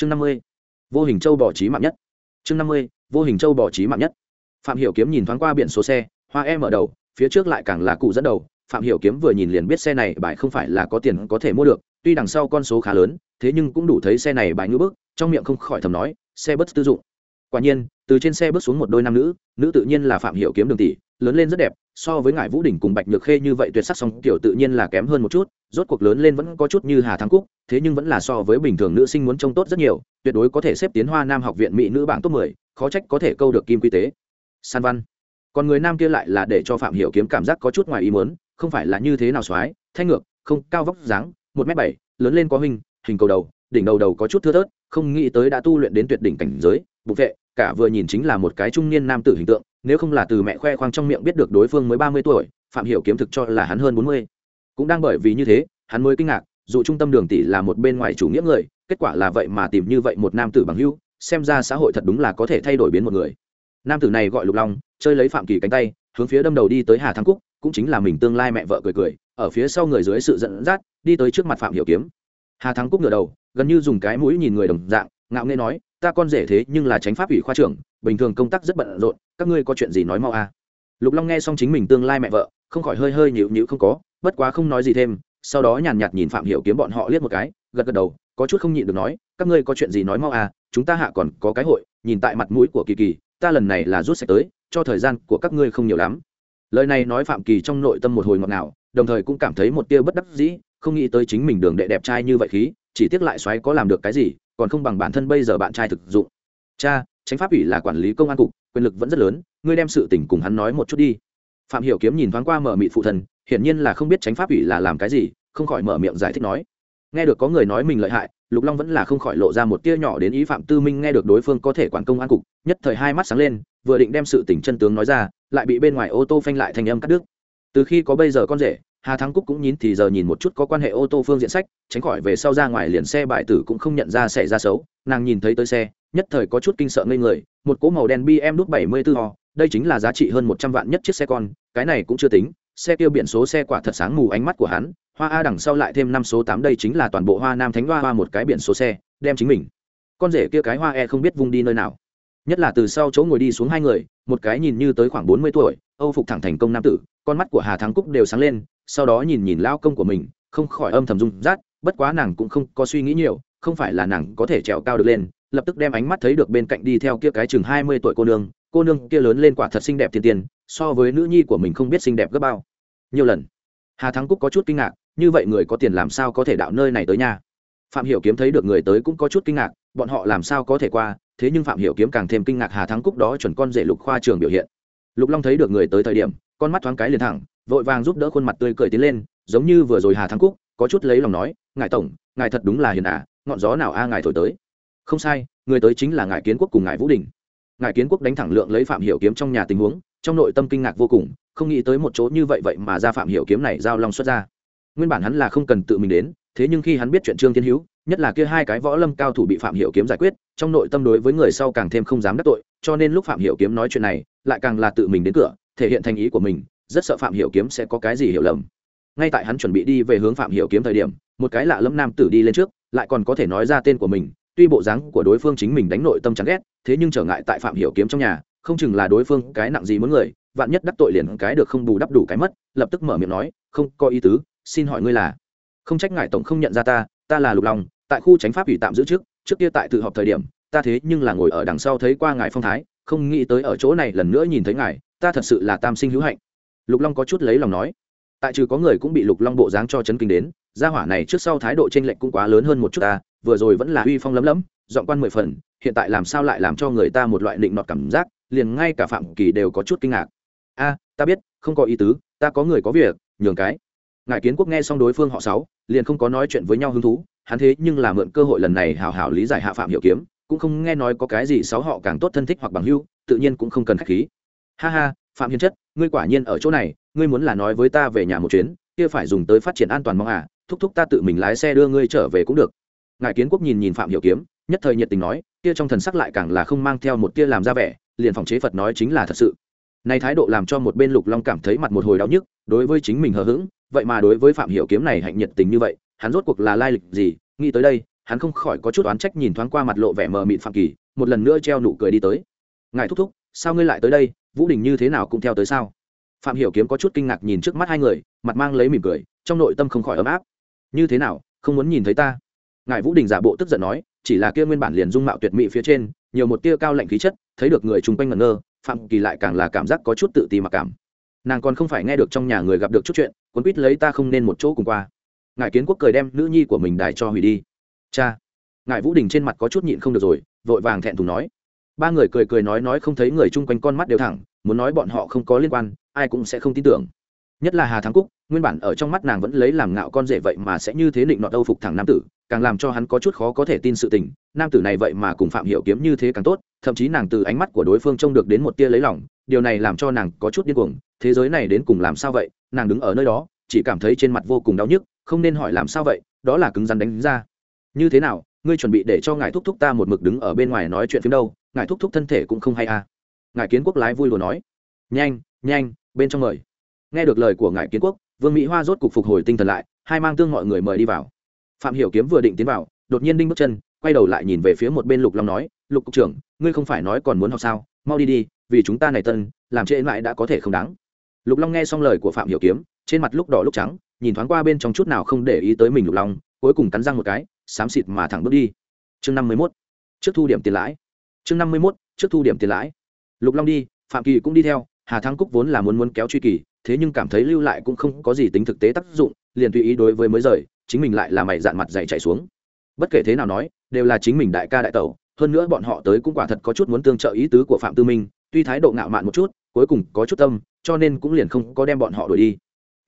chương năm mươi, vô hình châu bỏ trí mạng nhất. Chương năm mươi, vô hình châu bỏ trí mạng nhất. Phạm hiểu kiếm nhìn thoáng qua biển số xe, hoa em ở đầu, phía trước lại càng là cụ dẫn đầu. Phạm hiểu kiếm vừa nhìn liền biết xe này bài không phải là có tiền có thể mua được, tuy đằng sau con số khá lớn, thế nhưng cũng đủ thấy xe này bài ngưỡng bước trong miệng không khỏi thầm nói, xe bất tư dụng. Quả nhiên, từ trên xe bước xuống một đôi nam nữ nữ tự nhiên là phạm hiểu kiếm đường tỷ, lớn lên rất đẹp so với ngải vũ đỉnh cùng bạch nhược khê như vậy tuyệt sắc song tiểu tự nhiên là kém hơn một chút rốt cuộc lớn lên vẫn có chút như hà thắng cúc thế nhưng vẫn là so với bình thường nữ sinh muốn trông tốt rất nhiều tuyệt đối có thể xếp tiến hoa nam học viện mỹ nữ bảng top 10, khó trách có thể câu được kim quy tế. San văn. Còn người nam kia lại là để cho phạm hiểu kiếm cảm giác có chút ngoài ý muốn không phải là như thế nào xoái thanh ngược không cao vóc dáng một m bảy lớn lên có hình hình cầu đầu đỉnh đầu đầu có chút thưa thớt không nghĩ tới đã tu luyện đến tuyệt đỉnh cảnh giới bục vệ cả vừa nhìn chính là một cái trung niên nam tử hình tượng nếu không là từ mẹ khoe khoang trong miệng biết được đối phương mới ba mươi tuổi, phạm hiểu kiếm thực cho là hắn hơn bốn mươi. Cũng đang bởi vì như thế, hắn mới kinh ngạc, dù trung tâm đường tỷ là một bên ngoài chủ nghĩa người, kết quả là vậy mà tìm như vậy một nam tử bằng hữu, xem ra xã hội thật đúng là có thể thay đổi biến một người. Nam tử này gọi lục long, chơi lấy phạm kỳ cánh tay, hướng phía đâm đầu đi tới hà thắng cúc, cũng chính là mình tương lai mẹ vợ cười cười, ở phía sau người dưới sự dẫn dắt, đi tới trước mặt phạm hiểu kiếm. Hà thắng cúc ngửa đầu, gần như dùng cái mũi nhìn người đồng dạng, ngạo nghễ nói ta con rể thế nhưng là tránh pháp ủy khoa trưởng, bình thường công tác rất bận rộn, các ngươi có chuyện gì nói mau a à. lục long nghe xong chính mình tương lai mẹ vợ, không khỏi hơi hơi nhịu nhịu không có, bất quá không nói gì thêm, sau đó nhàn nhạt nhìn phạm hiểu kiếm bọn họ liếc một cái, gật gật đầu, có chút không nhịn được nói, các ngươi có chuyện gì nói mau à chúng ta hạ còn có cái hội, nhìn tại mặt mũi của kỳ kỳ, ta lần này là rút sạch tới, cho thời gian của các ngươi không nhiều lắm lời này nói phạm kỳ trong nội tâm một hồi ngọt ngào, đồng thời cũng cảm thấy một tia bất đắc dĩ, không nghĩ tới chính mình đường đệ đẹp trai như vậy khí, chỉ tiếc lại xoáy có làm được cái gì còn không bằng bản thân bây giờ bạn trai thực dụng. Cha, tránh pháp ủy là quản lý công an cục, quyền lực vẫn rất lớn, ngươi đem sự tình cùng hắn nói một chút đi. Phạm hiểu kiếm nhìn thoáng qua mở mịt phụ thần, hiển nhiên là không biết tránh pháp ủy là làm cái gì, không khỏi mở miệng giải thích nói. Nghe được có người nói mình lợi hại, lục long vẫn là không khỏi lộ ra một tia nhỏ đến ý phạm tư minh nghe được đối phương có thể quản công an cục, nhất thời hai mắt sáng lên, vừa định đem sự tình chân tướng nói ra, lại bị bên ngoài ô tô phanh lại thành âm cắt đứt. Từ khi có bây giờ con rể hà thắng cúc cũng nhín thì giờ nhìn một chút có quan hệ ô tô phương diện sách, tránh khỏi về sau ra ngoài liền xe bại tử cũng không nhận ra xảy ra xấu. Nàng nhìn thấy tới xe, nhất thời có chút kinh sợ ngây người, một cỗ màu đen bm đút bảy mươi bốn ho đây chính là giá trị hơn một trăm vạn nhất chiếc xe con, cái này cũng chưa tính, xe tiêu biển số xe quả thật sáng mù ánh mắt của hắn, hoa a đằng sau lại thêm năm số tám, đây chính là toàn bộ hoa nam thánh hoa hoa một cái biển số xe, đem chính mình. Con rể kia cái hoa e không biết vung đi nơi nào. Nhất là từ sau chỗ ngồi đi xuống hai người, một cái nhìn như tới khoảng bốn mươi tuổi, âu phục thẳng thành công nam tử, con mắt của hà thắng cúc đều sáng lên sau đó nhìn nhìn lao công của mình, không khỏi âm thầm rung rát, bất quá nàng cũng không có suy nghĩ nhiều, không phải là nàng có thể trèo cao được lên, lập tức đem ánh mắt thấy được bên cạnh đi theo kia cái chừng hai mươi tuổi cô nương cô nương kia lớn lên quả thật xinh đẹp thiên tiền, so với nữ nhi của mình không biết xinh đẹp gấp bao. Nhiều lần, hà thắng cúc có chút kinh ngạc, như vậy người có tiền làm sao có thể đạo nơi này tới nhà phạm hiểu kiếm thấy được người tới cũng có chút kinh ngạc, bọn họ làm sao có thể qua, thế nhưng phạm hiểu kiếm càng thêm kinh ngạc hà thắng cúc đó chuẩn con rể lục khoa trường biểu hiện. Lục long thấy được người tới thời điểm con mắt thoáng cái liền thẳng, vội vàng giúp đỡ khuôn mặt tươi cười tiến lên, giống như vừa rồi hà thắng cúc, có chút lấy lòng nói, ngài tổng, ngài thật đúng là hiền à ngọn gió nào a ngài thổi tới? Không sai, người tới chính là ngài kiến quốc cùng ngài vũ đình. Ngài kiến quốc đánh thẳng lượng lấy phạm hiểu kiếm trong nhà tình huống, trong nội tâm kinh ngạc vô cùng, không nghĩ tới một chỗ như vậy vậy mà ra phạm hiểu kiếm này giao long xuất ra. Nguyên bản hắn là không cần tự mình đến, thế nhưng khi hắn biết chuyện trương thiên hữu, nhất là kia hai cái võ lâm cao thủ bị phạm hiểu kiếm giải quyết, trong nội tâm đối với người sau càng thêm không dám đắc tội, cho nên lúc phạm hiểu kiếm nói chuyện này, lại càng là tự mình đến cửa thể hiện thành ý của mình, rất sợ phạm hiểu kiếm sẽ có cái gì hiểu lầm. Ngay tại hắn chuẩn bị đi về hướng phạm hiểu kiếm thời điểm, một cái lạ lẫm nam tử đi lên trước, lại còn có thể nói ra tên của mình, tuy bộ dáng của đối phương chính mình đánh nội tâm chán ghét, thế nhưng trở ngại tại phạm hiểu kiếm trong nhà, không chừng là đối phương cái nặng gì muốn người, vạn nhất đắc tội liền cái được không bù đắp đủ cái mất, lập tức mở miệng nói, không, có ý tứ, xin hỏi ngươi là? Không trách ngài tổng không nhận ra ta ta là lục long, tại khu tránh pháp ủy tạm giữ trước trước kia tại tự họp thời điểm, ta thế nhưng là ngồi ở đằng sau thấy qua ngài phong thái, không nghĩ tới ở chỗ này lần nữa nhìn thấy ngài ta thật sự là tam sinh hữu hạnh. Lục long có chút lấy lòng nói. Tại trừ có người cũng bị lục long bộ dáng cho chấn kinh đến, gia hỏa này trước sau thái độ t r ê n lệch cũng quá lớn hơn một chút ta, vừa rồi vẫn là uy phong lấm lấm dọn quan mười phần, hiện tại làm sao lại làm cho người ta một loại định nọt cảm giác, liền ngay cả phạm kỳ đều có chút kinh ngạc. A, ta biết, không có ý tứ, ta có người có việc, nhường cái. Ngài kiến quốc nghe xong đối phương họ sáu, liền không có nói chuyện với nhau hứng thú, hắn thế nhưng là mượn cơ hội lần này hào hào lý giải hạ phạm hiểu kiếm, cũng không nghe nói có cái gì sáu họ càng tốt thân thích hoặc bằng hưu tự nhiên cũng không cần khách khí ha ha, phạm hiền chất, ngươi quả nhiên ở chỗ này, ngươi muốn là nói với ta về nhà một chuyến, kia phải dùng tới phát triển an toàn mong à thúc thúc ta tự mình lái xe đưa ngươi trở về cũng được. Ngài kiến quốc nhìn nhìn phạm hiểu kiếm, nhất thời nhiệt tình nói, kia trong thần sắc lại càng là không mang theo một tia làm ra vẻ, liền phòng chế phật nói chính là thật sự. Này thái độ làm cho một bên lục long cảm thấy mặt một hồi đau nhức, đối với chính mình hờ hững, vậy mà đối với phạm hiểu kiếm này hạnh nhiệt tình như vậy, hắn rốt cuộc là lai lịch gì, nghĩ tới đây, hắn không khỏi có chút oán trách nhìn thoáng qua mặt lộ vẻ mờ mịt phạm kỳ, một lần nữa treo nụ cười đi tới. Ngài thúc thúc, sao ngươi lại tới đây? Vũ đình như thế nào cũng theo tới sao? Phạm hiểu kiếm có chút kinh ngạc nhìn trước mắt hai người, mặt mang lấy mỉm cười, trong nội tâm không khỏi ấm áp. Như thế nào, không muốn nhìn thấy ta? Ngài vũ đình giả bộ tức giận nói, chỉ là kia nguyên bản liền dung mạo tuyệt mỹ phía trên, nhiều một tia cao lạnh khí chất, thấy được người chung quanh ngẩn ngơ, phạm kỳ lại càng là cảm giác có chút tự ti mặc cảm. Nàng còn không phải nghe được trong nhà người gặp được chút chuyện, cuốn quýt lấy ta không nên một chỗ cùng qua. Ngài kiến quốc cười đem nữ nhi của mình đài cho hủy đi. Cha. Ngài vũ đình trên mặt có chút nhịn không được rồi, vội vàng thẹn thùng nói ba người cười cười nói nói không thấy người chung quanh con mắt đều thẳng, muốn nói bọn họ không có liên quan, ai cũng sẽ không tin tưởng. Nhất là hà thắng cúc, nguyên bản ở trong mắt nàng vẫn lấy làm ngạo con rể vậy mà sẽ như thế định nọ đâu phục thẳng nam tử, càng làm cho hắn có chút khó có thể tin sự tình, nam tử này vậy mà cùng phạm hiểu kiếm như thế càng tốt, thậm chí nàng từ ánh mắt của đối phương trông được đến một tia lấy lòng, điều này làm cho nàng có chút điên cuồng, thế giới này đến cùng làm sao vậy, nàng đứng ở nơi đó, chỉ cảm thấy trên mặt vô cùng đau nhức, không nên hỏi làm sao vậy, đó là cứng rắn đánh ra. Như thế nào, ngươi chuẩn bị để cho ngài thúc thúc ta một mực đứng ở bên ngoài nói chuyện phim đâu ngài thúc thúc thân thể cũng không hay à. Ngài kiến quốc lái vui lùa nói. Nhanh nhanh, bên trong mời. Nghe được lời của ngài kiến quốc, vương mỹ hoa rốt cục phục hồi tinh thần lại, hai mang tương mọi người mời đi vào. Phạm hiểu kiếm vừa định tiến vào, đột nhiên đinh bước chân, quay đầu lại nhìn về phía một bên lục long nói, lục cục trưởng, ngươi không phải nói còn muốn học sao? Mau đi đi, vì chúng ta này tân, làm trễ lại đã có thể không đáng. Lục long nghe xong lời của phạm hiểu kiếm, trên mặt lúc đỏ lúc trắng, nhìn thoáng qua bên trong chút nào không để ý tới mình lục long, cuối cùng cắn răng một cái, xám xịt mà thẳng bước đi. Chương năm mươi 51. trước thu điểm tiền lãi chương năm mươi mốt, trước thu điểm tiền lãi. Lục long đi, phạm kỳ cũng đi theo, hà thắng cúc vốn là muốn muốn kéo truy kỳ, thế nhưng cảm thấy lưu lại cũng không có gì tính thực tế tác dụng, liền tùy ý đối với mới rời, chính mình lại là mày dạn mặt dày chạy xuống. Bất kể thế nào nói, đều là chính mình đại ca đại tẩu, hơn nữa bọn họ tới cũng quả thật có chút muốn tương trợ ý tứ của phạm tư minh, tuy thái độ ngạo mạn một chút, cuối cùng có chút tâm, cho nên cũng liền không có đem bọn họ đuổi đi.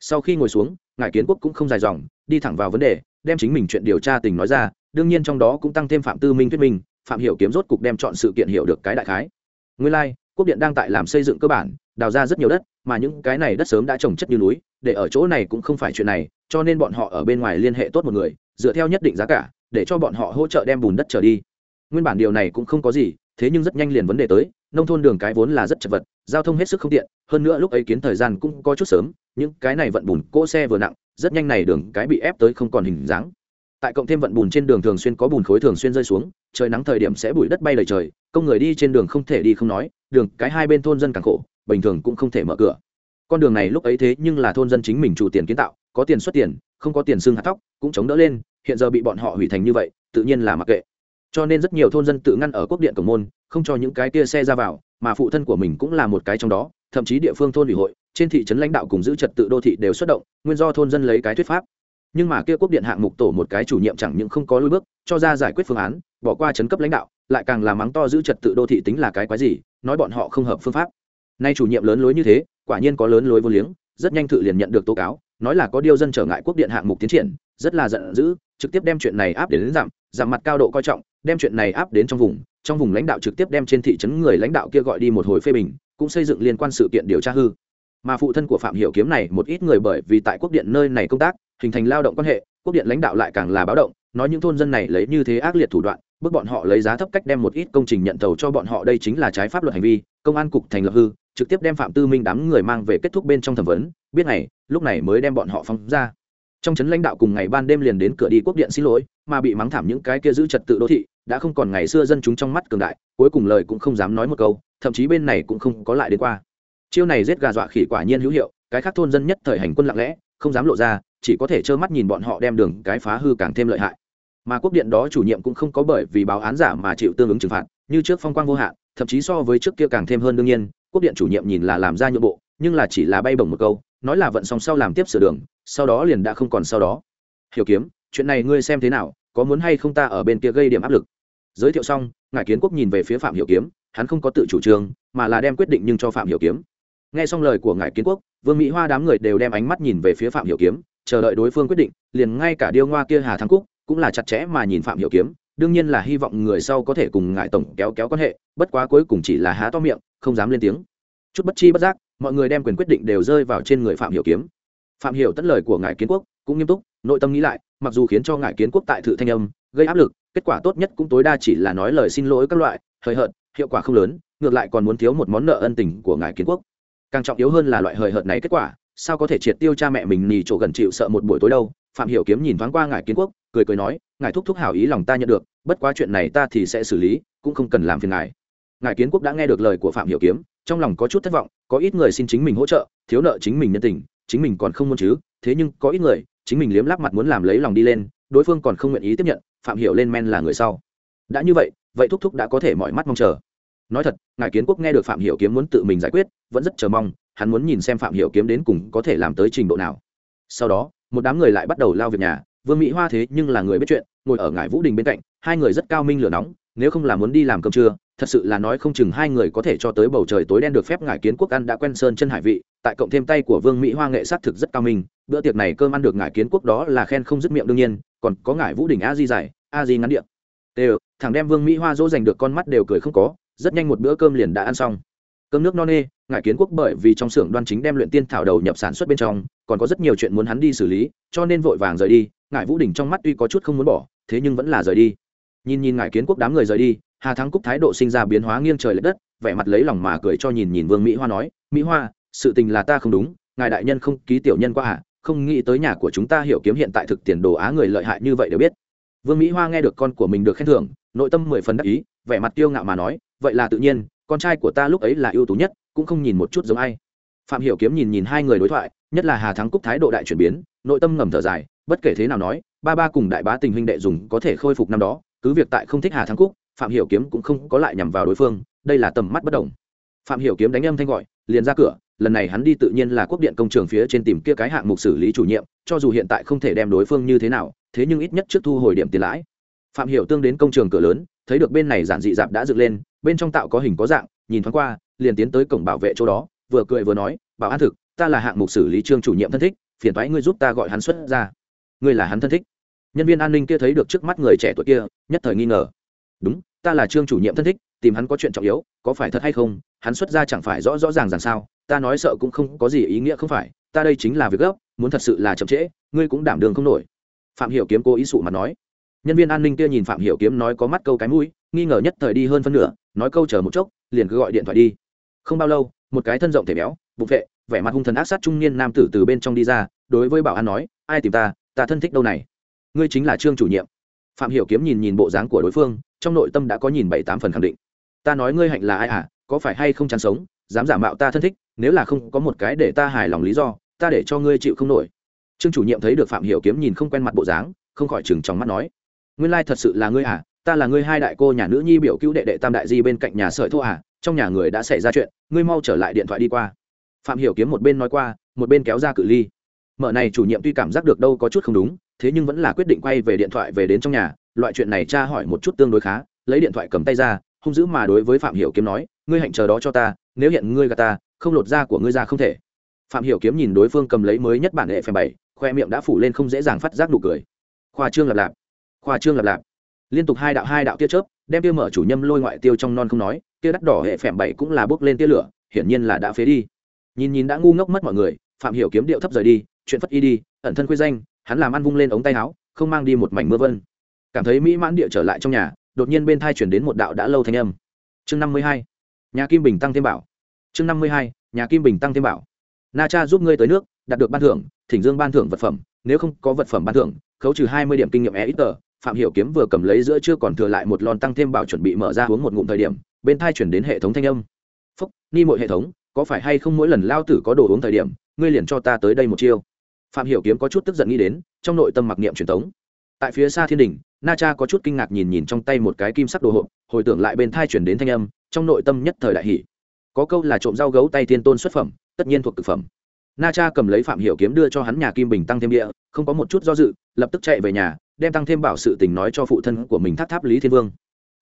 Sau khi ngồi xuống ngài kiến quốc cũng không dài dòng, đi thẳng vào vấn đề, đem chính mình chuyện điều tra tình nói ra, đương nhiên trong đó cũng tăng thêm phạm tư minh thuyết minh phạm hiểu kiếm rốt cục đem chọn sự kiện hiểu được cái đại khái. Nguyên lai like, quốc điện đang tại làm xây dựng cơ bản đào ra rất nhiều đất mà những cái này đất sớm đã trồng chất như núi để ở chỗ này cũng không phải chuyện này cho nên bọn họ ở bên ngoài liên hệ tốt một người dựa theo nhất định giá cả để cho bọn họ hỗ trợ đem bùn đất trở đi. Nguyên bản điều này cũng không có gì thế nhưng rất nhanh liền vấn đề tới nông thôn đường cái vốn là rất chật vật giao thông hết sức không tiện hơn nữa lúc ấy kiến thời gian cũng có chút sớm những cái này vận bùn cỗ xe vừa nặng rất nhanh này đường cái bị ép tới không còn hình dáng tại cộng thêm vận bùn trên đường thường xuyên có bùn khối thường xuyên rơi xuống, trời nắng thời điểm sẽ bụi đất bay lời trời, công người đi trên đường không thể đi không nói, đường cái hai bên thôn dân càng khổ, bình thường cũng không thể mở cửa. Con đường này lúc ấy thế nhưng là thôn dân chính mình chủ tiền kiến tạo, có tiền xuất tiền, không có tiền xương hạt tóc cũng chống đỡ lên, hiện giờ bị bọn họ hủy thành như vậy, tự nhiên là mặc kệ. Cho nên rất nhiều thôn dân tự ngăn ở quốc điện cổng môn, không cho những cái kia xe ra vào, mà phụ thân của mình cũng là một cái trong đó, thậm chí địa phương thôn ủy hội, trên thị trấn lãnh đạo cùng giữ trật tự đô thị đều xuất động, nguyên do thôn dân lấy cái thuyết pháp nhưng mà kia quốc điện hạng mục tổ một cái chủ nhiệm chẳng những không có lối bước cho ra giải quyết phương án bỏ qua chấn cấp lãnh đạo lại càng làm mắng to giữ trật tự đô thị tính là cái quái gì nói bọn họ không hợp phương pháp. Nay chủ nhiệm lớn lối như thế quả nhiên có lớn lối vô liếng rất nhanh thự liền nhận được tố cáo nói là có điều dân trở ngại quốc điện hạng mục tiến triển rất là giận dữ trực tiếp đem chuyện này áp đến, đến giảm giảm mặt cao độ coi trọng đem chuyện này áp đến trong vùng trong vùng lãnh đạo trực tiếp đem trên thị trấn người lãnh đạo kia gọi đi một hồi phê bình cũng xây dựng liên quan sự kiện điều tra hư. Mà phụ thân của phạm hiểu kiếm này một ít người bởi vì tại quốc điện nơi này công tác hình thành lao động quan hệ, quốc điện lãnh đạo lại càng là báo động, nói những thôn dân này lấy như thế ác liệt thủ đoạn, bức bọn họ lấy giá thấp cách đem một ít công trình nhận thầu cho bọn họ, đây chính là trái pháp luật hành vi, công an cục thành lập hư, trực tiếp đem phạm tư minh đám người mang về kết thúc bên trong thẩm vấn, biết này lúc này mới đem bọn họ phóng ra. Trong trấn lãnh đạo cùng ngày ban đêm liền đến cửa đi quốc điện xin lỗi, mà bị mắng thảm những cái kia giữ trật tự đô thị, đã không còn ngày xưa dân chúng trong mắt cường đại, cuối cùng lời cũng không dám nói một câu, thậm chí bên này cũng không có lại đến qua. Chiêu này giết gà dọa khỉ quả nhiên hữu hiệu, cái khác thôn dân nhất thời hành quân lặng lẽ, không dám lộ ra chỉ có thể trơ mắt nhìn bọn họ đem đường cái phá hư càng thêm lợi hại. Mà quốc điện đó chủ nhiệm cũng không có bởi vì báo án giả mà chịu tương ứng trừng phạt, như trước phong quang vô hạn, thậm chí so với trước kia càng thêm hơn đương nhiên quốc điện chủ nhiệm nhìn là làm ra nhượng bộ, nhưng là chỉ là bay bổng một câu, nói là vận xong sau làm tiếp sửa đường, sau đó liền đã không còn sau đó. Hiểu kiếm, chuyện này ngươi xem thế nào, có muốn hay không ta ở bên kia gây điểm áp lực? Giới thiệu xong ngài kiến quốc nhìn về phía phạm hiểu kiếm, hắn không có tự chủ trương, mà là đem quyết định nhưng cho phạm hiểu kiếm. Nghe xong lời của ngài kiến quốc, vương mỹ hoa đám người đều đem ánh mắt nhìn về phía phạm hiểu kiếm chờ đợi đối phương quyết định, liền ngay cả điêu ngoa kia hà thắng cúc cũng là chặt chẽ mà nhìn phạm hiểu kiếm, đương nhiên là hy vọng người sau có thể cùng ngài tổng kéo kéo quan hệ, bất quá cuối cùng chỉ là há to miệng, không dám lên tiếng. Chút bất chi bất giác, mọi người đem quyền quyết định đều rơi vào trên người phạm hiểu kiếm. Phạm hiểu tất lời của ngài kiến quốc cũng nghiêm túc, nội tâm nghĩ lại, mặc dù khiến cho ngài kiến quốc tại thử thanh âm, gây áp lực, kết quả tốt nhất cũng tối đa chỉ là nói lời xin lỗi các loại, hời hợt, hiệu quả không lớn, ngược lại còn muốn thiếu một món nợ ân tình của ngài kiến quốc. Càng trọng yếu hơn là loại hời hợt này kết quả sao có thể triệt tiêu cha mẹ mình nhì chỗ gần chịu sợ một buổi tối đâu? Phạm hiểu kiếm nhìn thoáng qua ngài kiến quốc, cười cười nói, ngài thúc thúc hảo ý lòng ta nhận được, bất quá chuyện này ta thì sẽ xử lý, cũng không cần làm phiền ngài. Ngài kiến quốc đã nghe được lời của phạm hiểu kiếm, trong lòng có chút thất vọng, có ít người xin chính mình hỗ trợ, thiếu nợ chính mình nhân tình, chính mình còn không muốn chứ, thế nhưng có ít người, chính mình liếm lắp mặt muốn làm lấy lòng đi lên, đối phương còn không nguyện ý tiếp nhận, phạm hiểu lên men là người sau. Đã như vậy vậy thúc thúc đã có thể mọi mắt mong chờ. Nói thật, ngài kiến quốc nghe được phạm hiểu kiếm muốn tự mình giải quyết, vẫn rất chờ mong hắn muốn nhìn xem phạm hiểu kiếm đến cùng có thể làm tới trình độ nào. Sau đó, một đám người lại bắt đầu lao việc nhà. Vương mỹ hoa thế nhưng là người biết chuyện, ngồi ở ngải vũ đình bên cạnh, hai người rất cao minh lửa nóng, nếu không là muốn đi làm cơm trưa, thật sự là nói không chừng hai người có thể cho tới bầu trời tối đen được phép ngải kiến quốc ăn đã quen sơn chân hải vị, tại cộng thêm tay của vương mỹ hoa nghệ s á thực rất cao minh, bữa tiệc này cơm ăn được ngải kiến quốc đó là khen không dứt miệng đương nhiên, còn có ngải vũ đình a di dài a di ngắn điện đều, thằng đem vương mỹ hoa dỗ dành được con mắt đều cười không có, rất nhanh một bữa cơm liền đã ăn xong cơm nước no nê, ngải kiến quốc bởi vì trong xưởng đoan chính đem luyện tiên thảo đầu nhập sản xuất bên trong, còn có rất nhiều chuyện muốn hắn đi xử lý, cho nên vội vàng rời đi, ngải vũ đình trong mắt tuy có chút không muốn bỏ, thế nhưng vẫn là rời đi. Nhìn nhìn ngải kiến quốc đám người rời đi, hà thắng cúc thái độ sinh ra biến hóa nghiêng trời l ệ đất, vẻ mặt lấy lòng mà cười cho nhìn nhìn vương mỹ hoa nói, mỹ hoa, sự tình là ta không đúng, ngài đại nhân không ký tiểu nhân qua à không nghĩ tới nhà của chúng ta hiểu kiếm hiện tại thực tiền đồ á người lợi hại như vậy đều biết. Vương mỹ hoa nghe được con của mình được khen thưởng, nội tâm mười phần đắc ý, vẻ mặt tiêu ngạo mà nói, vậy là tự nhiên con trai của ta lúc ấy là ưu tú nhất, cũng không nhìn một chút giống ai. Phạm hiểu kiếm nhìn nhìn hai người đối thoại, nhất là hà thắng cúc thái độ đại chuyển biến, nội tâm ngầm thở dài, bất kể thế nào nói, ba ba cùng đại bá tình huynh đệ dùng có thể khôi phục năm đó, cứ việc tại không thích hà thắng cúc, phạm hiểu kiếm cũng không có lại nhằm vào đối phương, đây là tầm mắt bất động phạm hiểu kiếm đánh âm thanh gọi, liền ra cửa, lần này hắn đi tự nhiên là quốc điện công trường phía trên tìm kia cái hạng mục xử lý chủ nhiệm, cho dù hiện tại không thể đem đối phương như thế nào, thế nhưng ít nhất trước thu hồi điểm tiền lãi. Phạm hiểu tương đến công trường cửa lớn, thấy được bên này giản dị dạp đã dựng lên bên trong tạo có hình có dạng, nhìn thoáng qua, liền tiến tới cổng bảo vệ chỗ đó, vừa cười vừa nói, bảo an thực, ta là hạng mục xử lý trương chủ nhiệm thân thích, phiền thoái ngươi giúp ta gọi hắn xuất ra. Ngươi là hắn thân thích? Nhân viên an ninh kia thấy được trước mắt người trẻ tuổi kia, nhất thời nghi ngờ. Đúng, ta là trương chủ nhiệm thân thích, tìm hắn có chuyện trọng yếu, có phải thật hay không, hắn xuất ra chẳng phải rõ rõ ràng rằng sao? Ta nói sợ cũng không có gì ý nghĩa không phải, ta đây chính là việc gấp, muốn thật sự là chậm trễ, ngươi cũng đảm đường không nổi. Phạm hiểu kiếm cố ý sụ mà nói nhân viên an ninh kia nhìn phạm hiểu kiếm nói có mắt câu cái mũi, nghi ngờ nhất thời đi hơn phân nửa, nói câu chờ một chốc, liền cứ gọi điện thoại đi. Không bao lâu, một cái thân rộng thể béo bục vệ vẻ mặt hung thần ác sát trung niên nam tử từ bên trong đi ra, đối với bảo an nói, ai tìm ta ta thân thích đâu này? Ngươi chính là trương chủ nhiệm. Phạm hiểu kiếm nhìn nhìn bộ dáng của đối phương, trong nội tâm đã có nhìn bảy tám phần khẳng định. Ta nói ngươi hạnh là ai à có phải hay không chán sống, dám giả mạo ta thân thích, nếu là không có một cái để ta hài lòng lý do, ta để cho ngươi chịu không nổi. Trương chủ nhiệm thấy được phạm hiểu kiếm nhìn không quen mặt bộ dáng, không khỏi chừng trong mắt nói nguyên lai thật sự là ngươi à ta là ngươi hai đại cô nhà nữ nhi biểu cứu đệ đệ tam đại di bên cạnh nhà sợi thô à trong nhà người đã xảy ra chuyện, ngươi mau trở lại điện thoại đi qua. Phạm hiểu kiếm một bên nói qua, một bên kéo ra cự ly. Mở này chủ nhiệm tuy cảm giác được đâu có chút không đúng, thế nhưng vẫn là quyết định quay về điện thoại về đến trong nhà, loại chuyện này cha hỏi một chút tương đối khá, lấy điện thoại cầm tay ra, hung dữ mà đối với phạm hiểu kiếm nói, ngươi hạnh chờ đó cho ta, nếu hiện ngươi gạt ta, không lột da của ngươi ra không thể. Phạm hiểu kiếm nhìn đối phương cầm lấy mới nhất bản hệ phèm bảy, khoe miệng đã phủ lên không dễ dàng phát giác nụ cười. Khoa trương lặp lạp khoa trương lập lạp. Liên tục hai đạo hai đạo tia chớp, đem tia mở chủ nhâm lôi ngoại tiêu trong non không nói, tia đắt đỏ hệ phèm bảy cũng là bước lên tia lửa, hiển nhiên là đã phế đi. Nhìn nhìn đã ngu ngốc mất mọi người, phạm hiểu kiếm điệu thấp rời đi, chuyện phất y đi, ẩn thân quê danh, hắn làm ăn vung lên ống tay áo, không mang đi một mảnh mưa vân. Cảm thấy mỹ mãn địa trở lại trong nhà, đột nhiên bên thai chuyển đến một đạo đã lâu thanh âm. Chương năm mươi hai, nhà kim bình tăng thêm bảo. Chương năm mươi hai, nhà kim bình tăng thêm bảo. Na cha giúp ngươi tới nước, đạt được ban thưởng, thỉnh dương ban thưởng vật phẩm, nếu không có vật phẩm ban thưởng, khấu trừ hai mươi điểm kinh nghiệm e ít tờ phạm hiểu kiếm vừa cầm lấy giữa chưa còn thừa lại một lon tăng thêm bảo chuẩn bị mở ra uống một ngụm thời điểm, bên thai chuyển đến hệ thống thanh âm. Phúc ni mọi hệ thống, có phải hay không mỗi lần lao tử có đồ uống thời điểm, ngươi liền cho ta tới đây một chiêu? Phạm hiểu kiếm có chút tức giận nghĩ đến, trong nội tâm mặc niệm truyền thống tại phía xa thiên đình, na cha có chút kinh ngạc nhìn nhìn trong tay một cái kim sắc đồ hộp, hồi tưởng lại bên thai chuyển đến thanh âm, trong nội tâm nhất thời đại hỷ có câu là trộm rau gấu tay thiên tôn xuất phẩm, tất nhiên thuộc thực phẩm. Na cha cầm lấy phạm hiểu kiếm đưa cho hắn nhà kim bình tăng thêm địa, không có một chút do dự, lập tức chạy về nhà đem tăng thêm bảo sự tình nói cho phụ thân của mình tháp tháp lý thiên vương.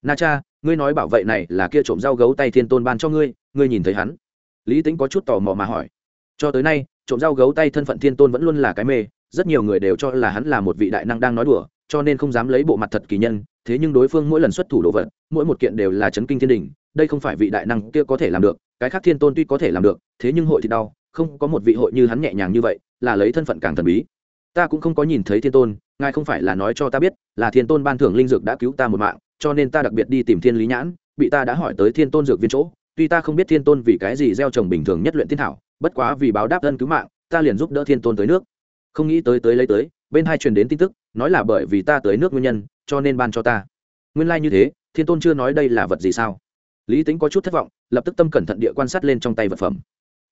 Na cha, ngươi nói bảo vệ này là kia trộm rau gấu tay thiên tôn ban cho ngươi ngươi nhìn thấy hắn. Lý tính có chút tò mò mà hỏi. Cho tới nay, trộm rau gấu tay thân phận thiên tôn vẫn luôn là cái mê, rất nhiều người đều cho là hắn là một vị đại năng đang nói đùa, cho nên không dám lấy bộ mặt thật kỳ nhân, thế nhưng đối phương mỗi lần xuất thủ đồ vật, mỗi một kiện đều là chấn kinh thiên đình đây không phải vị đại năng kia có thể làm được, cái khác thiên tôn tuy có thể làm được, thế nhưng hội thì đau, không có một vị hội như hắn nhẹ nhàng như vậy, là lấy thân phận càng thần bí ta cũng không có nhìn thấy thiên tôn, ngài không phải là nói cho ta biết, là thiên tôn ban thưởng linh dược đã cứu ta một mạng, cho nên ta đặc biệt đi tìm thiên lý nhãn, bị ta đã hỏi tới thiên tôn dược viên chỗ, tuy ta không biết thiên tôn vì cái gì gieo trồng bình thường nhất luyện thiên thảo, bất quá vì báo đáp ân cứu mạng, ta liền giúp đỡ thiên tôn tới nước. Không nghĩ tới tới lấy tới, bên hai truyền đến tin tức, nói là bởi vì ta tới nước nguyên nhân, cho nên ban cho ta. Nguyên lai、like、như thế, thiên tôn chưa nói đây là vật gì sao? Lý tính có chút thất vọng, lập tức tâm cẩn thận địa quan sát lên trong tay vật phẩm.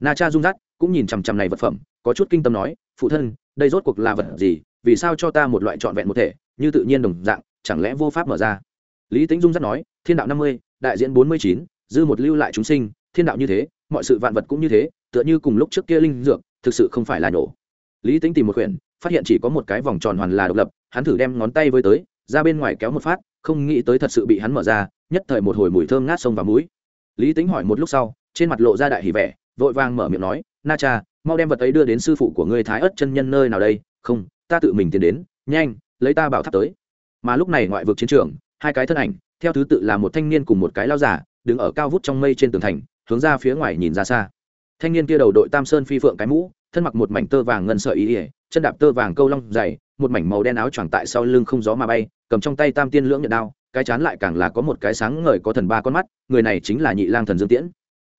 Na cha rung rắt cũng nhìn chằm chằm này vật phẩm, có chút kinh tâm nói, phụ thân đây rốt cuộc là vật gì, vì sao cho ta một loại trọn vẹn một thể, như tự nhiên đồng dạng, chẳng lẽ vô pháp mở ra? Lý tính dung rất nói, thiên đạo năm mươi, đại diễn bốn mươi chín, dư một lưu lại chúng sinh, thiên đạo như thế, mọi sự vạn vật cũng như thế, tựa như cùng lúc trước kia linh dược, thực sự không phải là nhổ. Lý tính tìm một quyển, phát hiện chỉ có một cái vòng tròn hoàn là độc lập, hắn thử đem ngón tay với tới, ra bên ngoài kéo một phát, không nghĩ tới thật sự bị hắn mở ra, nhất thời một hồi mùi thơm ngát sông vào mũi. Lý tính hỏi một lúc sau, trên mặt lộ ra đại hỉ vẻ, vội vàng mở miệng nói, na cha mau đem vật ấy đưa đến sư phụ của ngươi thái ất chân nhân nơi nào đây? Không, ta tự mình tiến đến, nhanh, lấy ta bảo tháp tới. Mà lúc này ngoại vực chiến trường, hai cái thân ảnh, theo thứ tự là một thanh niên cùng một cái lao giả, đứng ở cao vút trong mây trên tường thành, hướng ra phía ngoài nhìn ra xa. Thanh niên kia đầu đội tam sơn phi phượng cái mũ, thân mặc một mảnh tơ vàng ngân sợi ý ỉa chân đạp tơ vàng câu long dày, một mảnh màu đen áo choàng tại sau lưng không gió mà bay, cầm trong tay tam tiên lưỡng nhận đao, cái chán lại càng là có một cái sáng ngời có thần ba con mắt, người này chính là nhị lang thần dương tiễn.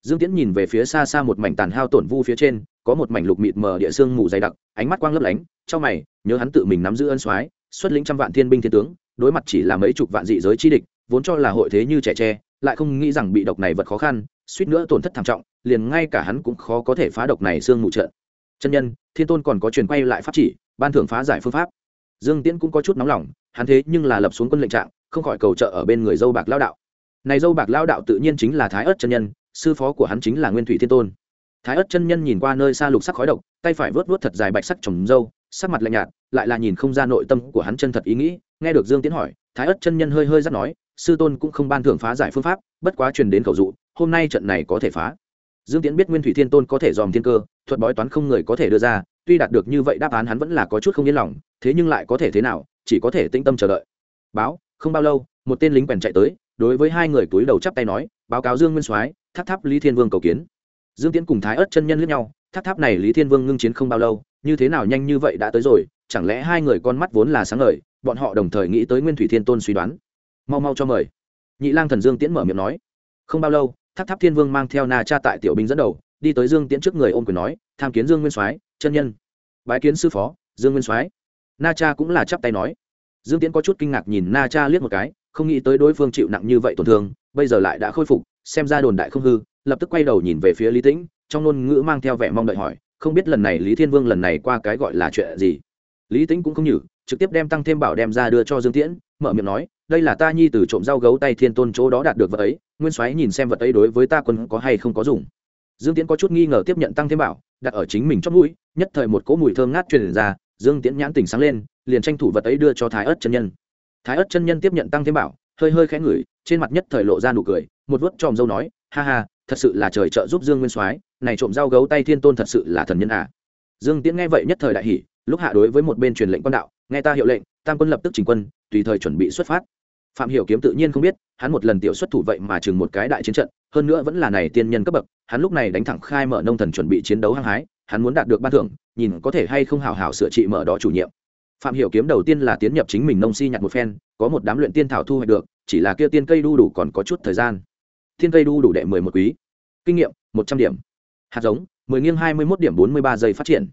Dương tiễn nhìn về phía xa xa một mảnh tàn hao tổn vu phía trên có một mảnh lục mịt mờ địa xương mù dày đặc, ánh mắt quang lấp lánh, trong mày, nhớ hắn tự mình nắm giữ ân soái, xuất lĩnh trăm vạn thiên binh thiên tướng, đối mặt chỉ là mấy chục vạn dị giới chi địch, vốn cho là hội thế như trẻ tre, lại không nghĩ rằng bị độc này vật khó khăn, suýt nữa tổn thất thảm trọng, liền ngay cả hắn cũng khó có thể phá độc này xương mù trận chân nhân, thiên tôn còn có truyền quay lại pháp chỉ, ban thưởng phá giải phương pháp. Dương tiễn cũng có chút nóng lòng, hắn thế nhưng là lập xuống quân lệnh trạng, không khỏi cầu trợ ở bên người dâu bạc lao đạo. Này dâu bạc lao đạo tự nhiên chính là thái ớt chân nhân, sư phó của hắn chính là nguyên thủy thiên tôn thái ớt chân nhân nhìn qua nơi xa lục sắc khói độc, tay phải vớt vớt thật dài bạch sắc trồng dâu, sắc mặt lạnh nhạt, lại là nhìn không ra nội tâm của hắn chân thật ý nghĩ. Nghe được dương tiến hỏi, thái ớt chân nhân hơi hơi dắt nói, sư tôn cũng không ban thưởng phá giải phương pháp, bất quá truyền đến khẩu dụ, hôm nay trận này có thể phá. Dương tiến biết nguyên thủy thiên tôn có thể dòm thiên cơ, thuật bói toán không người có thể đưa ra, tuy đạt được như vậy đáp án hắn vẫn là có chút không yên lòng, thế nhưng lại có thể thế nào, chỉ có thể tĩnh tâm chờ đợi. Báo, không bao lâu, một tên lính quèn chạy tới, đối với hai người túi đầu chắp tay nói, báo cáo dương nguyên soái, tháp tháp lý thiên vương cầu kiến dương tiễn cùng thái ớt chân nhân lướt nhau, tháp tháp này lý thiên vương ngưng chiến không bao lâu, như thế nào nhanh như vậy đã tới rồi, chẳng lẽ hai người con mắt vốn là sáng ngời, bọn họ đồng thời nghĩ tới nguyên thủy thiên tôn suy đoán. Mau mau cho mời. Nhị lang thần dương tiễn mở miệng nói. Không bao lâu, tháp tháp thiên vương mang theo na cha tại tiểu binh dẫn đầu, đi tới dương tiễn trước người ôm quyền nói, tham kiến dương nguyên soái, chân nhân. Bái kiến sư phó, dương nguyên soái. Na cha cũng là chắp tay nói. Dương tiễn có chút kinh ngạc nhìn na cha liếc một cái, không nghĩ tới đối phương chịu nặng như vậy tổn thương, bây giờ lại đã khôi phục xem ra đồn đại không hư, lập tức quay đầu nhìn về phía lý tĩnh, trong ngôn ngữ mang theo vẻ mong đợi hỏi, không biết lần này lý thiên vương lần này qua cái gọi là chuyện gì? Lý tĩnh cũng không nhử, trực tiếp đem tăng thêm bảo đem ra đưa cho dương tiễn, mở miệng nói, đây là ta nhi từ trộm rau gấu tay thiên tôn chỗ đó đạt được vật ấy, nguyên soái nhìn xem vật ấy đối với ta quân có hay không có dùng. Dương tiễn có chút nghi ngờ tiếp nhận tăng thêm bảo, đặt ở chính mình trong mũi, nhất thời một cỗ mùi thơm ngát truyền ra, dương tiễn nhãn tỉnh sáng lên, liền tranh thủ vật ấy đưa cho thái ớt chân nhân. Thái ớt chân nhân tiếp nhận tăng thêm bảo, hơi hơi khẽ ngửi, trên mặt nhất thời lộ ra nụ cười một vớt tròm dâu nói, ha ha, thật sự là trời trợ giúp dương nguyên soái, này trộm dao gấu tay thiên tôn thật sự là thần nhân à. Dương tiễn nghe vậy nhất thời đại hỉ, lúc hạ đối với một bên truyền lệnh quan đạo, nghe ta hiệu lệnh, tam quân lập tức chỉnh quân, tùy thời chuẩn bị xuất phát. Phạm hiểu kiếm tự nhiên không biết, hắn một lần tiểu xuất thủ vậy mà chừng một cái đại chiến trận, hơn nữa vẫn là này tiên nhân cấp bậc, hắn lúc này đánh thẳng khai mở nông thần chuẩn bị chiến đấu hăng hái, hắn muốn đạt được ban thưởng, nhìn có thể hay không hào hào sửa trị mở đó chủ nhiệm. Phạm hiểu kiếm đầu tiên là tiến nhập chính mình nông si nhặt một phen, có một đám luyện tiên thảo thu hoạch được, chỉ là kia tiên cây đu đủ còn có chút thời gian. Thiên cây đu đủ đệ mười một quý. Kinh nghiệm, một trăm điểm. Hạt giống, mười nghiêng hai mươi một điểm bốn mươi ba giây phát triển.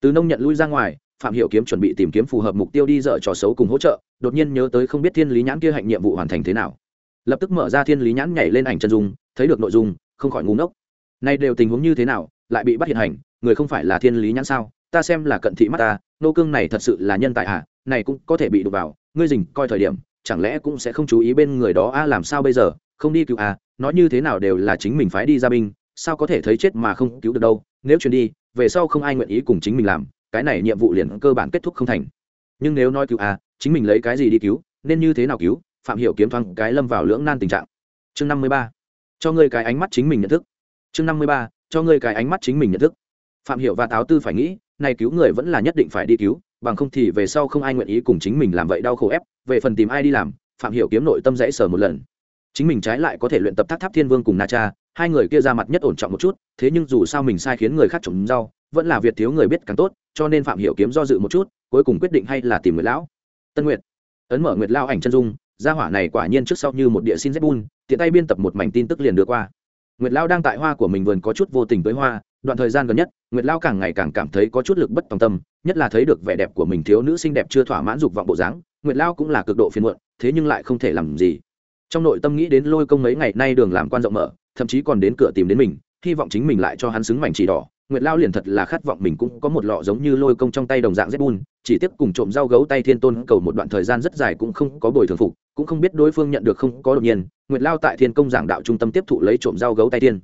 Từ nông nhận lui ra ngoài, phạm hiểu kiếm chuẩn bị tìm kiếm phù hợp mục tiêu đi dở trò xấu cùng hỗ trợ, đột nhiên nhớ tới không biết thiên lý nhãn kia hạnh nhiệm vụ hoàn thành thế nào. Lập tức mở ra thiên lý nhãn nhảy lên ảnh chân dung, thấy được nội dung, không khỏi ngu ngốc. Nay đều tình huống như thế nào, lại bị bắt hiện hành, người không phải là thiên lý nhãn sao? Ta xem là cận thị mắt ta, nô cương này thật sự là nhân tài à này cũng có thể bị đụng vào, ngươi dình coi thời điểm, chẳng lẽ cũng sẽ không chú ý bên người đó, a, làm sao bây giờ? Không đi cứu à nói như thế nào đều là chính mình phái đi ra binh, sao có thể thấy chết mà không cứu được đâu, nếu chuyển đi, về sau không ai nguyện ý cùng chính mình làm, cái này nhiệm vụ liền cơ bản kết thúc không thành. Nhưng nếu nói cứu à chính mình lấy cái gì đi cứu, nên như thế nào cứu, phạm hiểu kiếm thoáng cái lâm vào lưỡng nan tình trạng. Chương năm mươi ba, cho ngươi cái ánh mắt chính mình nhận thức. Chương năm mươi ba, cho ngươi cái ánh mắt chính mình nhận thức. Phạm hiểu và táo tư phải nghĩ, này cứu người vẫn là nhất định phải đi cứu, bằng không thì về sau không ai nguyện ý cùng chính mình làm vậy đau khổ ép, về phần tìm ai đi làm, phạm hiểu kiếm nội tâm dễ sở một lần chính mình trái lại có thể luyện tập tháp tháp thiên vương cùng na cha, hai người kia ra mặt nhất ổn trọng một chút, thế nhưng dù sao mình sai khiến người khác trồng rau, vẫn là việc thiếu người biết càng tốt, cho nên phạm hiểu kiếm do dự một chút, cuối cùng quyết định hay là tìm người lão. Tân nguyệt. Ấn mở nguyệt lao ảnh chân dung, gia hỏa này quả nhiên trước sau như một địa xin bun tiện tay biên tập một mảnh tin tức liền đưa qua. Nguyệt lao đang tại hoa của mình vườn có chút vô tình với hoa, đoạn thời gian gần nhất, nguyệt lao càng ngày càng cảm thấy có chút lực bất tòng tâm, nhất là thấy được vẻ đẹp của mình thiếu nữ xinh đẹp chưa thỏa mãn dục vọng bộ dáng, nguyệt lao cũng là cực độ phiền muộn, thế nhưng lại không thể làm gì trong nội tâm nghĩ đến lôi công mấy ngày nay đường làm quan rộng mở, thậm chí còn đến cửa tìm đến mình, hy vọng chính mình lại cho hắn xứng mảnh chỉ đỏ. Nguyệt lao liền thật là khát vọng mình cũng có một lọ giống như lôi công trong tay đồng dạng zbun chỉ tiếp cùng trộm rau gấu tay thiên tôn cầu một đoạn thời gian rất dài cũng không có bồi thường phục, cũng không biết đối phương nhận được không có đột nhiên. Nguyệt lao tại thiên công giảng đạo trung tâm tiếp thụ lấy trộm rau gấu tay thiên.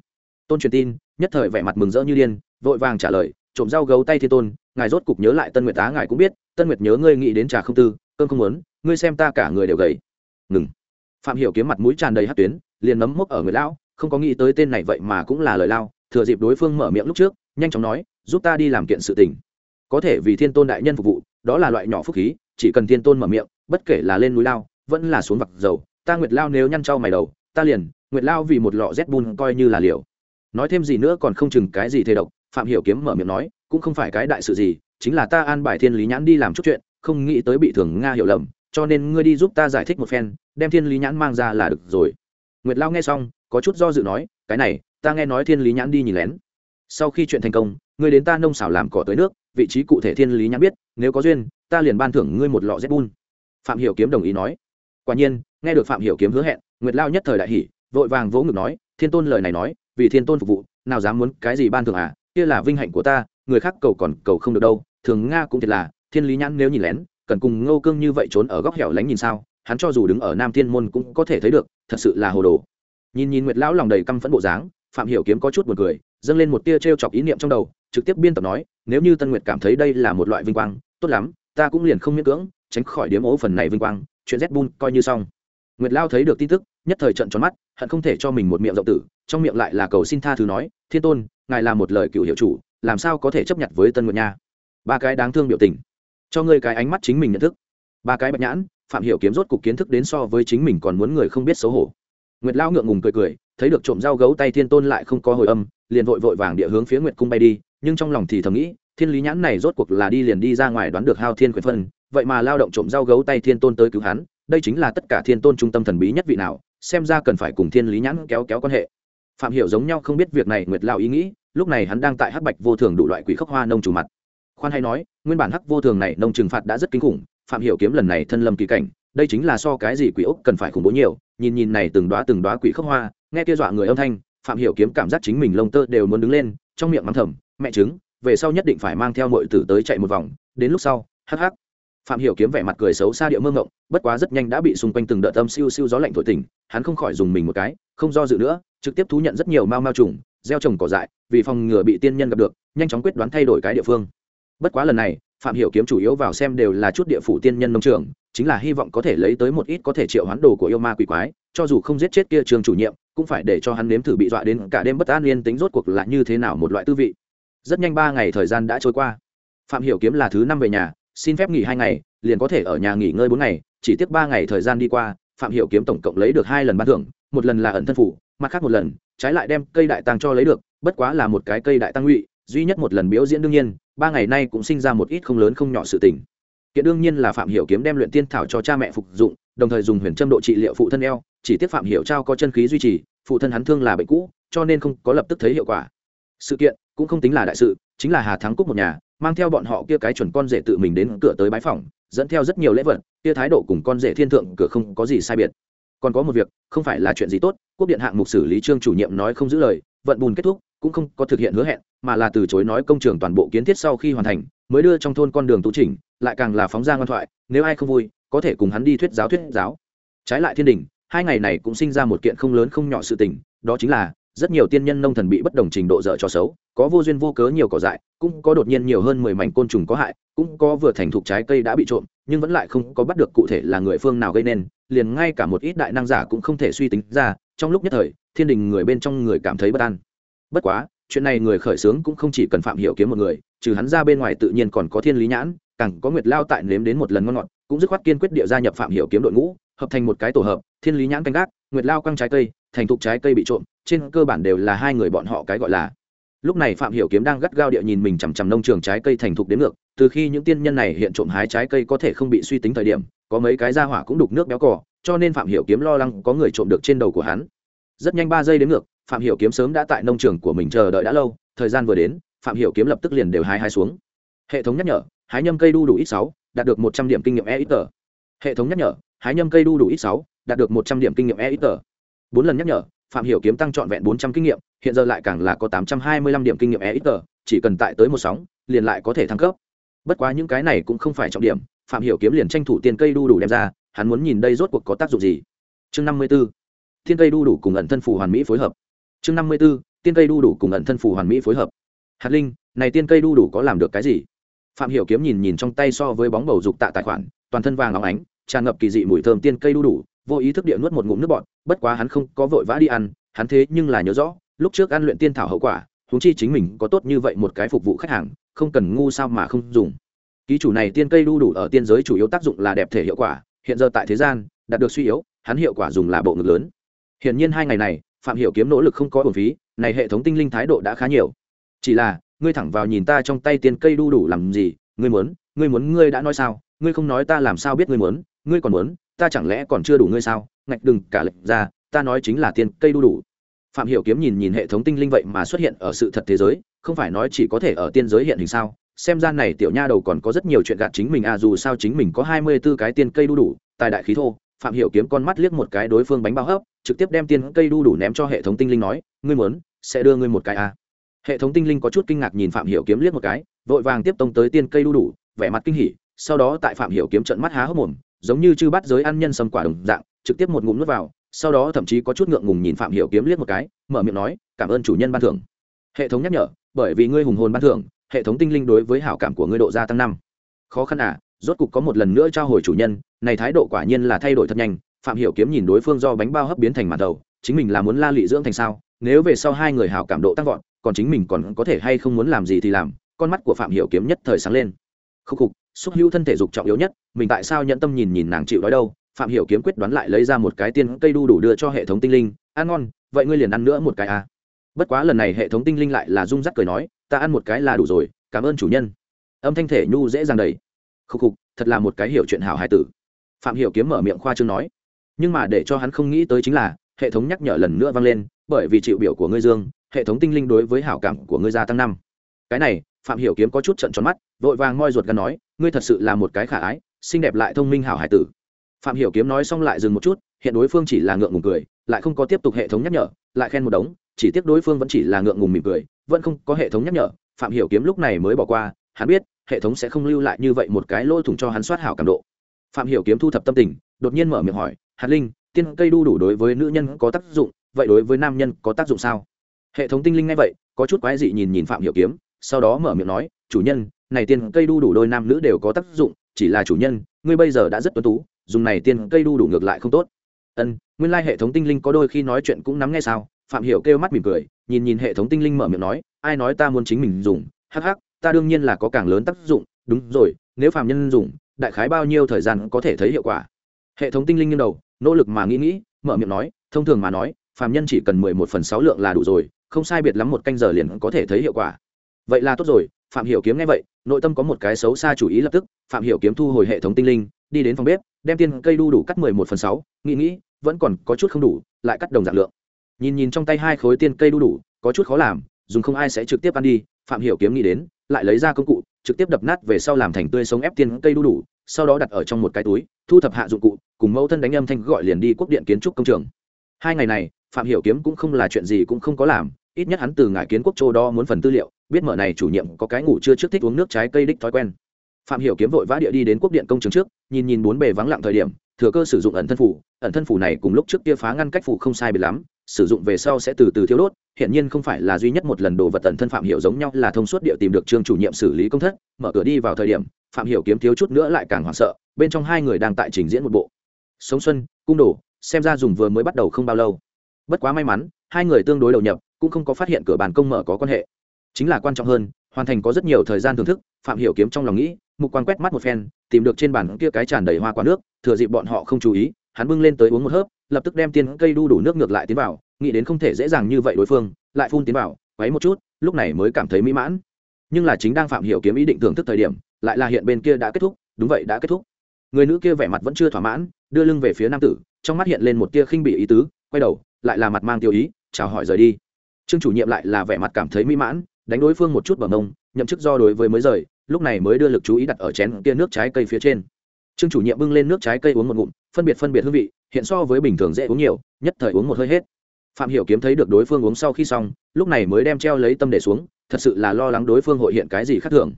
Tôn truyền tin, nhất thời vẻ mặt mừng rỡ như điên, vội vàng trả lời, trộm rau gấu tay thiên tôn, ngài rốt cục nhớ lại tân nguyệt á, ngài cũng biết, tân nguyệt nhớ ngươi nghĩ đến trà không tư, cơm không muốn, ngươi xem ta cả người đều gầy. Ngừng phạm hiểu kiếm mặt mũi tràn đầy hát tuyến, liền nấm mốc ở người lão, không có nghĩ tới tên này vậy mà cũng là lời lao, thừa dịp đối phương mở miệng lúc trước, nhanh chóng nói, giúp ta đi làm kiện sự tình. Có thể vì thiên tôn đại nhân phục vụ, đó là loại nhỏ phúc khí, chỉ cần thiên tôn mở miệng, bất kể là lên núi lao, vẫn là xuống vặt dầu, ta nguyệt lao nếu nhăn trao mày đầu, ta liền, nguyệt lao vì một lọ rét bùn coi như là liều. Nói thêm gì nữa còn không chừng cái gì thề độc, phạm hiểu kiếm mở miệng nói, cũng không phải cái đại sự gì, chính là ta an bài thiên lý nhãn đi làm chút chuyện, không nghĩ tới bị thường nga hiểu lầm cho nên ngươi đi giúp ta giải thích một phen, đem thiên lý nhãn mang ra là được rồi. Nguyệt lao nghe xong, có chút do dự nói, cái này, ta nghe nói thiên lý nhãn đi nhìn lén. Sau khi chuyện thành công, ngươi đến ta nông xảo làm cỏ tới nước, vị trí cụ thể thiên lý nhãn biết, nếu có duyên, ta liền ban thưởng ngươi một lọ z bun. Phạm hiểu kiếm đồng ý nói. Quả nhiên, nghe được phạm hiểu kiếm hứa hẹn, nguyệt lao nhất thời đại hỉ, vội vàng vỗ ngực nói, thiên tôn lời này nói, vì thiên tôn phục vụ, nào dám muốn cái gì ban thưởng à kia là vinh hạnh của ta, người khác cầu còn cầu không được đâu, thường nga cũng thiệt là, thiên lý nhãn nếu nhìn lén cần cùng ngô cương như vậy trốn ở góc hẻo lánh nhìn sao? Hắn cho dù đứng ở nam thiên môn cũng có thể thấy được, thật sự là hồ đồ. Nhìn nhìn nguyệt lão lòng đầy căm phẫn bộ dáng, phạm hiểu kiếm có chút buồn cười, dâng lên một tia treo chọc ý niệm trong đầu, trực tiếp biên tập nói, nếu như tân nguyệt cảm thấy đây là một loại vinh quang, tốt lắm, ta cũng liền không miễn cưỡng, tránh khỏi điếm ố phần này vinh quang, chuyện z bun coi như xong. Nguyệt lao thấy được tin tức, nhất thời trận tròn mắt, hận không thể cho mình một miệng rộng tử, trong miệng lại là cầu xin tha thứ nói, thiên tôn, ngài là một lời cựu hiệu chủ, làm sao có thể chấp nhận với tân nguyệt nha? Ba cái đáng thương biểu tình cho ngươi cái ánh mắt chính mình nhận thức. Ba cái bạch nhãn, phạm hiểu kiếm rốt cục kiến thức đến so với chính mình còn muốn người không biết xấu hổ. Nguyệt lao ngượng ngùng cười cười, thấy được trộm dao gấu tay thiên tôn lại không có hồi âm, liền vội vội vàng địa hướng phía nguyệt cung bay đi, nhưng trong lòng thì thầm nghĩ, thiên lý nhãn này rốt cuộc là đi liền đi ra ngoài đoán được hao thiên quyền phân, vậy mà lao động trộm dao gấu tay thiên tôn tới cứu hắn, đây chính là tất cả thiên tôn trung tâm thần bí nhất vị nào, xem ra cần phải cùng thiên lý nhãn kéo kéo quan hệ. Phạm hiểu giống nhau không biết việc này, nguyệt lao ý nghĩ, lúc này hắn đang tại hắc bạch vô thường đủ loại quỷ khốc hoa nông chủ mặt khoan hay nói, nguyên bản hắc vô thường này nông trừng phạt đã rất kinh khủng, phạm hiểu kiếm lần này thân lâm kỳ cảnh, đây chính là so cái gì quỷ ốc cần phải khủng bố nhiều, nhìn nhìn này từng đóa từng đóa quỷ khốc hoa, nghe kia dọa người âm thanh, phạm hiểu kiếm cảm giác chính mình lông tơ đều muốn đứng lên, trong miệng mắng thầm, mẹ chứng về sau nhất định phải mang theo muội tử tới chạy một vòng, đến lúc sau, hắc hắc. Phạm hiểu kiếm vẻ mặt cười xấu xa địa mơ ngộng bất quá rất nhanh đã bị xung quanh từng đợt âm siêu siêu gió lạnh thổi tỉnh, hắn không khỏi dùng mình một cái, không do dự nữa, trực tiếp thú nhận rất nhiều mao mao trùng, gieo trồng cỏ dại, vì phòng ngừa bị tiên nhân gặp được, nhanh chóng quyết đoán thay đổi cái địa phương bất quá lần này, phạm hiểu kiếm chủ yếu vào xem đều là chút địa phủ tiên nhân nông trường, chính là hy vọng có thể lấy tới một ít có thể triệu hoán đồ của yêu ma quỷ quái, cho dù không giết chết kia trường chủ nhiệm, cũng phải để cho hắn nếm thử bị dọa đến cả đêm bất an yên tính rốt cuộc là như thế nào một loại tư vị. Rất nhanh ba ngày thời gian đã trôi qua. Phạm hiểu kiếm là thứ năm về nhà, xin phép nghỉ hai ngày, liền có thể ở nhà nghỉ ngơi bốn ngày, chỉ tiếc ba ngày thời gian đi qua, phạm hiểu kiếm tổng cộng lấy được hai lần ban thưởng, một lần là ẩn thân phủ, mặt khác một lần, trái lại đem cây đại tăng cho lấy được, bất quá là một cái cây đại tăng ngụy, duy nhất một lần biểu diễn đương nhiên ba ngày nay cũng sinh ra một ít không lớn không nhỏ sự tình. Kiện đương nhiên là phạm hiểu kiếm đem luyện tiên thảo cho cha mẹ phục dụng, đồng thời dùng huyền châm độ trị liệu phụ thân eo, chỉ tiếc phạm hiểu trao có chân khí duy trì, phụ thân hắn thương là bệnh cũ, cho nên không có lập tức thấy hiệu quả. Sự kiện cũng không tính là đại sự, chính là hà thắng cúc một nhà, mang theo bọn họ kia cái chuẩn con rể tự mình đến cửa tới bái phòng dẫn theo rất nhiều lễ vật, kia thái độ cùng con rể thiên thượng cửa không có gì sai biệt. Còn có một việc, không phải là chuyện gì tốt, quốc điện hạng mục xử lý trương chủ nhiệm nói không giữ lời, vận bùn kết thúc cũng không có thực hiện hứa hẹn, mà là từ chối nói công trường toàn bộ kiến thiết sau khi hoàn thành, mới đưa trong thôn con đường tu chỉnh, lại càng là phóng ra ngoan thoại, nếu ai không vui, có thể cùng hắn đi thuyết giáo thuyết giáo. Trái lại thiên đình, hai ngày này cũng sinh ra một kiện không lớn không nhỏ sự tình, đó chính là, rất nhiều tiên nhân nông thần bị bất đồng trình độ dở cho xấu, có vô duyên vô cớ nhiều cỏ dại, cũng có đột nhiên nhiều hơn mười mảnh côn trùng có hại, cũng có vừa thành thục trái cây đã bị trộm, nhưng vẫn lại không có bắt được cụ thể là người phương nào gây nên, liền ngay cả một ít đại năng giả cũng không thể suy tính ra, trong lúc nhất thời, thiên đình người bên trong người cảm thấy bất an bất quá, chuyện này người khởi xướng cũng không chỉ cần phạm hiểu kiếm một người, trừ hắn ra bên ngoài tự nhiên còn có thiên lý nhãn, càng có nguyệt lao tại nếm đến một lần ngon ngọt, cũng dứt khoát kiên quyết địa gia nhập phạm hiểu kiếm đội ngũ, hợp thành một cái tổ hợp, thiên lý nhãn canh gác, nguyệt lao quăng trái cây, thành thục trái cây bị trộm, trên cơ bản đều là hai người bọn họ cái gọi là. Lúc này phạm hiểu kiếm đang gắt gao địa nhìn mình chằm chằm nông trường trái cây thành thục đến ngược, từ khi những tiên nhân này hiện trộm hái trái cây có thể không bị suy tính thời điểm, có mấy cái gia hỏa cũng đục nước béo cỏ cho nên phạm hiểu kiếm lo lắng có người trộm được trên đầu của hắn. Rất nhanh ba giây đến ngược phạm hiểu kiếm sớm đã tại nông trường của mình chờ đợi đã lâu, thời gian vừa đến, phạm hiểu kiếm lập tức liền đều hái hái xuống. Hệ thống nhắc nhở, hái nhâm cây đu đủ ít sáu, đạt được một trăm điểm kinh nghiệm e ít tờ. Hệ thống nhắc nhở, hái nhâm cây đu đủ ít sáu, đạt được một trăm điểm kinh nghiệm e ít tờ. Bốn lần nhắc nhở, phạm hiểu kiếm tăng trọn vẹn bốn trăm kinh nghiệm, hiện giờ lại càng là có tám trăm hai mươi lăm điểm kinh nghiệm e ít tờ, chỉ cần tại tới một sóng, liền lại có thể thăng cấp. Bất quá những cái này cũng không phải trọng điểm, phạm hiểu kiếm liền tranh thủ tiền cây đu đủ đem ra, hắn muốn nhìn đây rốt cuộc có tác dụng gì. Chương năm mươi 54. thiên cây đu đủ cùng ẩn thân phù hoàn mỹ phối hợp chương năm mươi 54. tiên cây đu đủ cùng ẩn thân phù hoàn mỹ phối hợp. Hạt linh, này tiên cây đu đủ có làm được cái gì? Phạm hiểu kiếm nhìn nhìn trong tay so với bóng bầu dục tạ tài khoản, toàn thân vàng óng ánh, tràn ngập kỳ dị mùi thơm tiên cây đu đủ, vô ý thức địa nuốt một ngụm nước bọt, bất quá hắn không có vội vã đi ăn, hắn thế nhưng là nhớ rõ, lúc trước ăn luyện tiên thảo hậu quả chúng chi chính mình có tốt như vậy một cái phục vụ khách hàng, không cần ngu sao mà không dùng. Ký chủ này tiên cây đu đủ ở tiên giới chủ yếu tác dụng là đẹp thể hiệu quả, hiện giờ tại thế gian, đạt được suy yếu, hắn hiệu quả dùng là bộ ngực lớn. Hiển nhiên hai ngày này phạm hiểu kiếm nỗ lực không có uổng phí, này hệ thống tinh linh thái độ đã khá nhiều. Chỉ là, ngươi thẳng vào nhìn ta trong tay tiên cây đu đủ làm gì, ngươi muốn ngươi muốn ngươi đã nói sao, ngươi không nói ta làm sao biết ngươi muốn, ngươi còn muốn, ta chẳng lẽ còn chưa đủ ngươi sao, ngạch đừng cả lệnh ra, ta nói chính là tiên cây đu đủ. Phạm hiểu kiếm nhìn nhìn hệ thống tinh linh vậy mà xuất hiện ở sự thật thế giới, không phải nói chỉ có thể ở tiên giới hiện hình sao, xem ra này tiểu nha đầu còn có rất nhiều chuyện gạt chính mình à dù sao chính mình có hai mươi 24 cái tiên cây đu đủ, tài đại khí thô phạm hiểu kiếm con mắt liếc một cái đối phương bánh bao hấp, trực tiếp đem tiên cây đu đủ ném cho hệ thống tinh linh nói, ngươi muốn, sẽ đưa ngươi một cái à? Hệ thống tinh linh có chút kinh ngạc nhìn phạm hiểu kiếm liếc một cái, vội vàng tiếp tông tới tiên cây đu đủ, vẻ mặt kinh hỉ, sau đó tại phạm hiểu kiếm trợn mắt há hốc mồm, giống như chư bắt giới ăn nhân sâm quả đồng dạng, trực tiếp một ngụm nuốt vào, sau đó thậm chí có chút ngượng ngùng nhìn phạm hiểu kiếm liếc một cái, mở miệng nói, cảm ơn chủ nhân ban thưởng. Hệ thống nhắc nhở, bởi vì ngươi hùng hồn ban thưởng, hệ thống tinh linh đối với hảo cảm của ngươi độ gia tăng năm. Khó khăn à? Rốt cục có một lần nữa trao hồi chủ nhân, này thái độ quả nhiên là thay đổi thật nhanh, phạm hiểu kiếm nhìn đối phương do bánh bao hấp biến thành màn đầu, chính mình là muốn la lị dưỡng thành sao, nếu về sau hai người hảo cảm độ tăng vọt, còn chính mình còn có thể hay không muốn làm gì thì làm, con mắt của phạm hiểu kiếm nhất thời sáng lên. Khúc khục, xúc hữu thân thể dục trọng yếu nhất, mình tại sao nhận tâm nhìn nhìn nàng chịu đói đâu, phạm hiểu kiếm quyết đoán lại lấy ra một cái tiên cây đu đủ đưa cho hệ thống tinh linh, ăn ngon, vậy ngươi liền ăn nữa một cái à. Bất quá lần này hệ thống tinh linh lại là rung rắc cười nói, ta ăn một cái là đủ rồi, cảm ơn chủ nhân. Âm thanh thể nhu dễ dàng đầy khúc khục thật là một cái hiểu chuyện hảo hài tử. Phạm hiểu kiếm mở miệng khoa trương nói, nhưng mà để cho hắn không nghĩ tới chính là, hệ thống nhắc nhở lần nữa vang lên, bởi vì chịu biểu của ngươi dương, hệ thống tinh linh đối với hảo cảm của ngươi gia tăng năm. Cái này, phạm hiểu kiếm có chút trận tròn mắt, vội vàng moi ruột gan nói, ngươi thật sự là một cái khả ái, xinh đẹp lại thông minh hảo hải tử. Phạm hiểu kiếm nói xong lại dừng một chút, hiện đối phương chỉ là ngượng ngùng cười, lại không có tiếp tục hệ thống nhắc nhở, lại khen một đống, chỉ tiếc đối phương vẫn chỉ là ngượng ngùng mỉm cười, vẫn không có hệ thống nhắc nhở. Phạm hiểu kiếm lúc này mới bỏ qua, hắn biết hệ thống sẽ không lưu lại như vậy một cái lỗ thủng cho hắn soát hảo cảm độ. Phạm hiểu kiếm thu thập tâm tình, đột nhiên mở miệng hỏi, hạt linh, tiên cây đu đủ đối với nữ nhân có tác dụng, vậy đối với nam nhân có tác dụng sao? Hệ thống tinh linh ngay vậy, có chút quái dị nhìn nhìn phạm hiểu kiếm, sau đó mở miệng nói, chủ nhân, này tiên cây đu đủ đôi nam nữ đều có tác dụng, chỉ là chủ nhân, ngươi bây giờ đã rất tuấn tú, dùng này tiên cây đu đủ ngược lại không tốt. Ân, nguyên lai hệ thống tinh linh có đôi khi nói chuyện cũng nắm nghe sao? Phạm hiểu kêu mắt mỉm cười, nhìn nhìn hệ thống tinh linh mở miệng nói, ai nói ta muốn chính mình dùng, hắc hắc ta đương nhiên là có càng lớn tác dụng, đúng rồi, nếu phạm nhân dùng, đại khái bao nhiêu thời gian có thể thấy hiệu quả. Hệ thống tinh linh nghiêng đầu, nỗ lực mà nghĩ nghĩ, mở miệng nói, thông thường mà nói phạm nhân chỉ cần mười một phần sáu lượng là đủ rồi, không sai biệt lắm một canh giờ liền có thể thấy hiệu quả. Vậy là tốt rồi, phạm hiểu kiếm nghe vậy, nội tâm có một cái xấu xa chủ ý lập tức, phạm hiểu kiếm thu hồi hệ thống tinh linh, đi đến phòng bếp, đem tiên cây đu đủ cắt mười một phần sáu, nghĩ nghĩ, vẫn còn có chút không đủ, lại cắt đồng dạng lượng. Nhìn nhìn trong tay hai khối tiên cây đu đủ, có chút khó làm, dùng không ai sẽ trực tiếp ăn đi, phạm hiểu kiếm nghĩ đến lại lấy ra công cụ, trực tiếp đập nát về sau làm thành tươi sống ép tiên cây đu đủ, sau đó đặt ở trong một cái túi, thu thập hạ dụng cụ, cùng mẫu thân đánh âm thanh gọi liền đi quốc điện kiến trúc công trường. Hai ngày này, phạm hiểu kiếm cũng không là chuyện gì cũng không có làm, ít nhất hắn từ ngải kiến quốc châu đó muốn phần tư liệu, biết mở này chủ nhiệm có cái ngủ chưa trước thích uống nước trái cây đích thói quen. Phạm hiểu kiếm vội vã địa đi đến quốc điện công trường trước, nhìn nhìn bốn bề vắng lặng thời điểm thừa cơ sử dụng ẩn thân phủ, ẩn thân phủ này cùng lúc trước kia phá ngăn cách phủ không sai biệt lắm, sử dụng về sau sẽ từ từ thiếu đốt hiện nhiên không phải là duy nhất một lần đồ vật ẩn thân phạm hiểu giống nhau là thông suốt địa tìm được trương chủ nhiệm xử lý công thất, mở cửa đi vào thời điểm, phạm hiểu kiếm thiếu chút nữa lại càng hoảng sợ, bên trong hai người đang tại trình diễn một bộ. Sống xuân, cung đồ, xem ra dùng vừa mới bắt đầu không bao lâu. Bất quá may mắn, hai người tương đối đầu nhập, cũng không có phát hiện cửa bàn công mở có quan hệ. Chính là quan trọng hơn, hoàn thành có rất nhiều thời gian thưởng thức, phạm hiểu kiếm trong lòng nghĩ mục quan quét mắt một phen, tìm được trên bàn kia cái tràn đầy hoa quả nước, thừa dịp bọn họ không chú ý, hắn bưng lên tới uống một hớp, lập tức đem tiên cây đu đủ nước ngược lại tiến vào, nghĩ đến không thể dễ dàng như vậy đối phương, lại phun tiến vào, quấy một chút, lúc này mới cảm thấy mỹ mãn. Nhưng là chính đang phạm hiểu kiếm ý định thưởng thức thời điểm, lại là hiện bên kia đã kết thúc, đúng vậy, đã kết thúc. Người nữ kia vẻ mặt vẫn chưa thỏa mãn, đưa lưng về phía nam tử, trong mắt hiện lên một tia khinh bỉ ý tứ, quay đầu, lại là mặt mang tiêu ý, chào hỏi rời đi. Trương chủ nhiệm lại là vẻ mặt cảm thấy mỹ mãn, đánh đối phương một chút bằng mông, nhậm chức do đối với mới rời lúc này mới đưa lực chú ý đặt ở chén kia nước trái cây phía trên. Trương chủ nhiệm bưng lên nước trái cây uống một ngụm, phân biệt phân biệt hương vị, hiện so với bình thường dễ uống nhiều, nhất thời uống một hơi hết. Phạm hiểu kiếm thấy được đối phương uống sau khi xong, lúc này mới đem treo lấy tâm để xuống, thật sự là lo lắng đối phương hội hiện cái gì khác thường.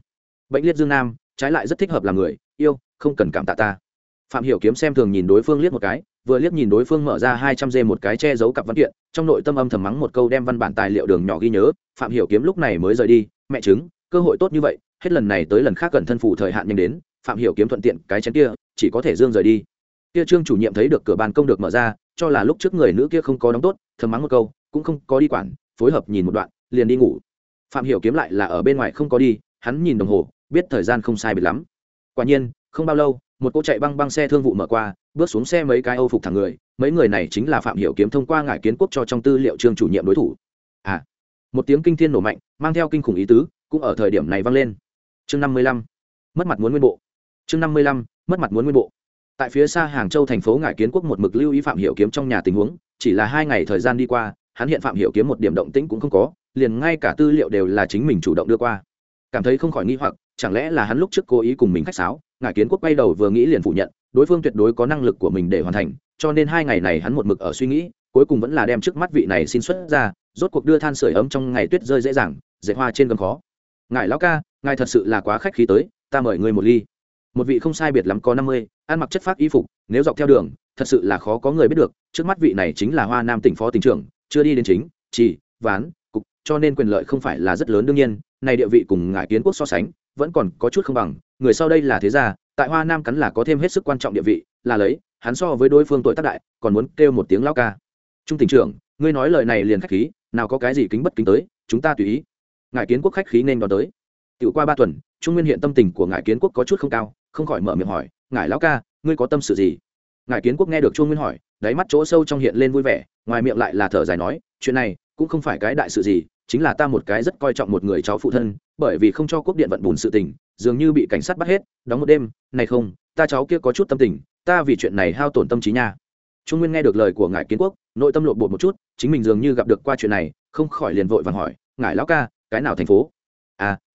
Bệnh liệt dương nam, trái lại rất thích hợp làm người, yêu, không cần cảm tạ ta. Phạm hiểu kiếm xem thường nhìn đối phương liếc một cái, vừa liếc nhìn đối phương mở ra hai trăm dê một cái che giấu cặp văn kiện, trong nội tâm âm thầm mắng một câu đem văn bản tài liệu đường nhỏ ghi nhớ. Phạm hiểu kiếm lúc này mới rời đi, mẹ chứng, cơ hội tốt như vậy hết lần này tới lần khác gần thân phủ thời hạn nhanh đến, phạm hiểu kiếm thuận tiện cái chén kia, chỉ có thể dương rời đi. Kia trương chủ nhiệm thấy được cửa ban công được mở ra, cho là lúc trước người nữ kia không có đóng tốt, thầm mắng một câu, cũng không có đi quản, phối hợp nhìn một đoạn, liền đi ngủ. Phạm hiểu kiếm lại là ở bên ngoài không có đi, hắn nhìn đồng hồ, biết thời gian không sai biệt lắm. Quả nhiên, không bao lâu, một cô chạy băng băng xe thương vụ mở qua, bước xuống xe mấy cái âu phục thẳng người, mấy người này chính là phạm hiểu kiếm thông qua ngải kiến quốc cho trong tư liệu trương chủ nhiệm đối thủ. À một tiếng kinh thiên nổ mạnh, mang theo kinh khủng ý tứ, cũng ở thời điểm này vang lên chương năm mươi lăm, mất mặt muốn nguyên bộ. Chương năm mươi lăm, mất mặt muốn nguyên bộ. Tại phía xa hàng châu thành phố ngải kiến quốc một mực lưu ý phạm hiểu kiếm trong nhà tình huống, chỉ là hai ngày thời gian đi qua, hắn hiện phạm hiểu kiếm một điểm động tĩnh cũng không có, liền ngay cả tư liệu đều là chính mình chủ động đưa qua. Cảm thấy không khỏi nghi hoặc, chẳng lẽ là hắn lúc trước cố ý cùng mình khách sáo, ngải kiến quốc quay đầu vừa nghĩ liền phủ nhận, đối phương tuyệt đối có năng lực của mình để hoàn thành, cho nên hai ngày này hắn một mực ở suy nghĩ, cuối cùng vẫn là đem trước mắt vị này xin xuất ra, rốt cuộc đưa than sửa ấm trong ngày tuyết rơi dễ dàng, dệt hoa trên gầm khó. Ngải lão ca ngài thật sự là quá khách khí tới, ta mời người một ly. Một vị không sai biệt lắm có năm mươi, ăn mặc chất phác y phục, nếu dọc theo đường, thật sự là khó có người biết được, trước mắt vị này chính là hoa nam tỉnh phó tỉnh trưởng, chưa đi đến chính, chỉ, ván, cục, cho nên quyền lợi không phải là rất lớn đương nhiên, này địa vị cùng ngài kiến quốc so sánh, vẫn còn có chút không bằng, người sau đây là thế gia, tại hoa nam cắn là có thêm hết sức quan trọng địa vị, là lấy, hắn so với đối phương tuổi tác đại, còn muốn kêu một tiếng lao ca. Trung tỉnh trưởng, ngươi nói lời này liền khách khí, nào có cái gì kính bất kính tới, chúng ta tùy ý. Ngài kiến quốc khách khí nên đón tới tiểu qua ba tuần, trung nguyên hiện tâm tình của ngài kiến quốc có chút không cao, không khỏi mở miệng hỏi ngài lão ca, ngươi có tâm sự gì? Ngài kiến quốc nghe được trung nguyên hỏi, đáy mắt chỗ sâu trong hiện lên vui vẻ, ngoài miệng lại là thở dài nói, chuyện này cũng không phải cái đại sự gì, chính là ta một cái rất coi trọng một người cháu phụ thân, bởi vì không cho quốc điện vận bùn sự tình, dường như bị cảnh sát bắt hết, đóng một đêm, này không, ta cháu kia có chút tâm tình, ta vì chuyện này hao tổn tâm trí nha. Trung nguyên nghe được lời của ngài kiến quốc, nội tâm lộn bột một chút, chính mình dường như gặp được qua chuyện này, không khỏi liền vội vàng hỏi ngài lão ca, cái nào thành phố?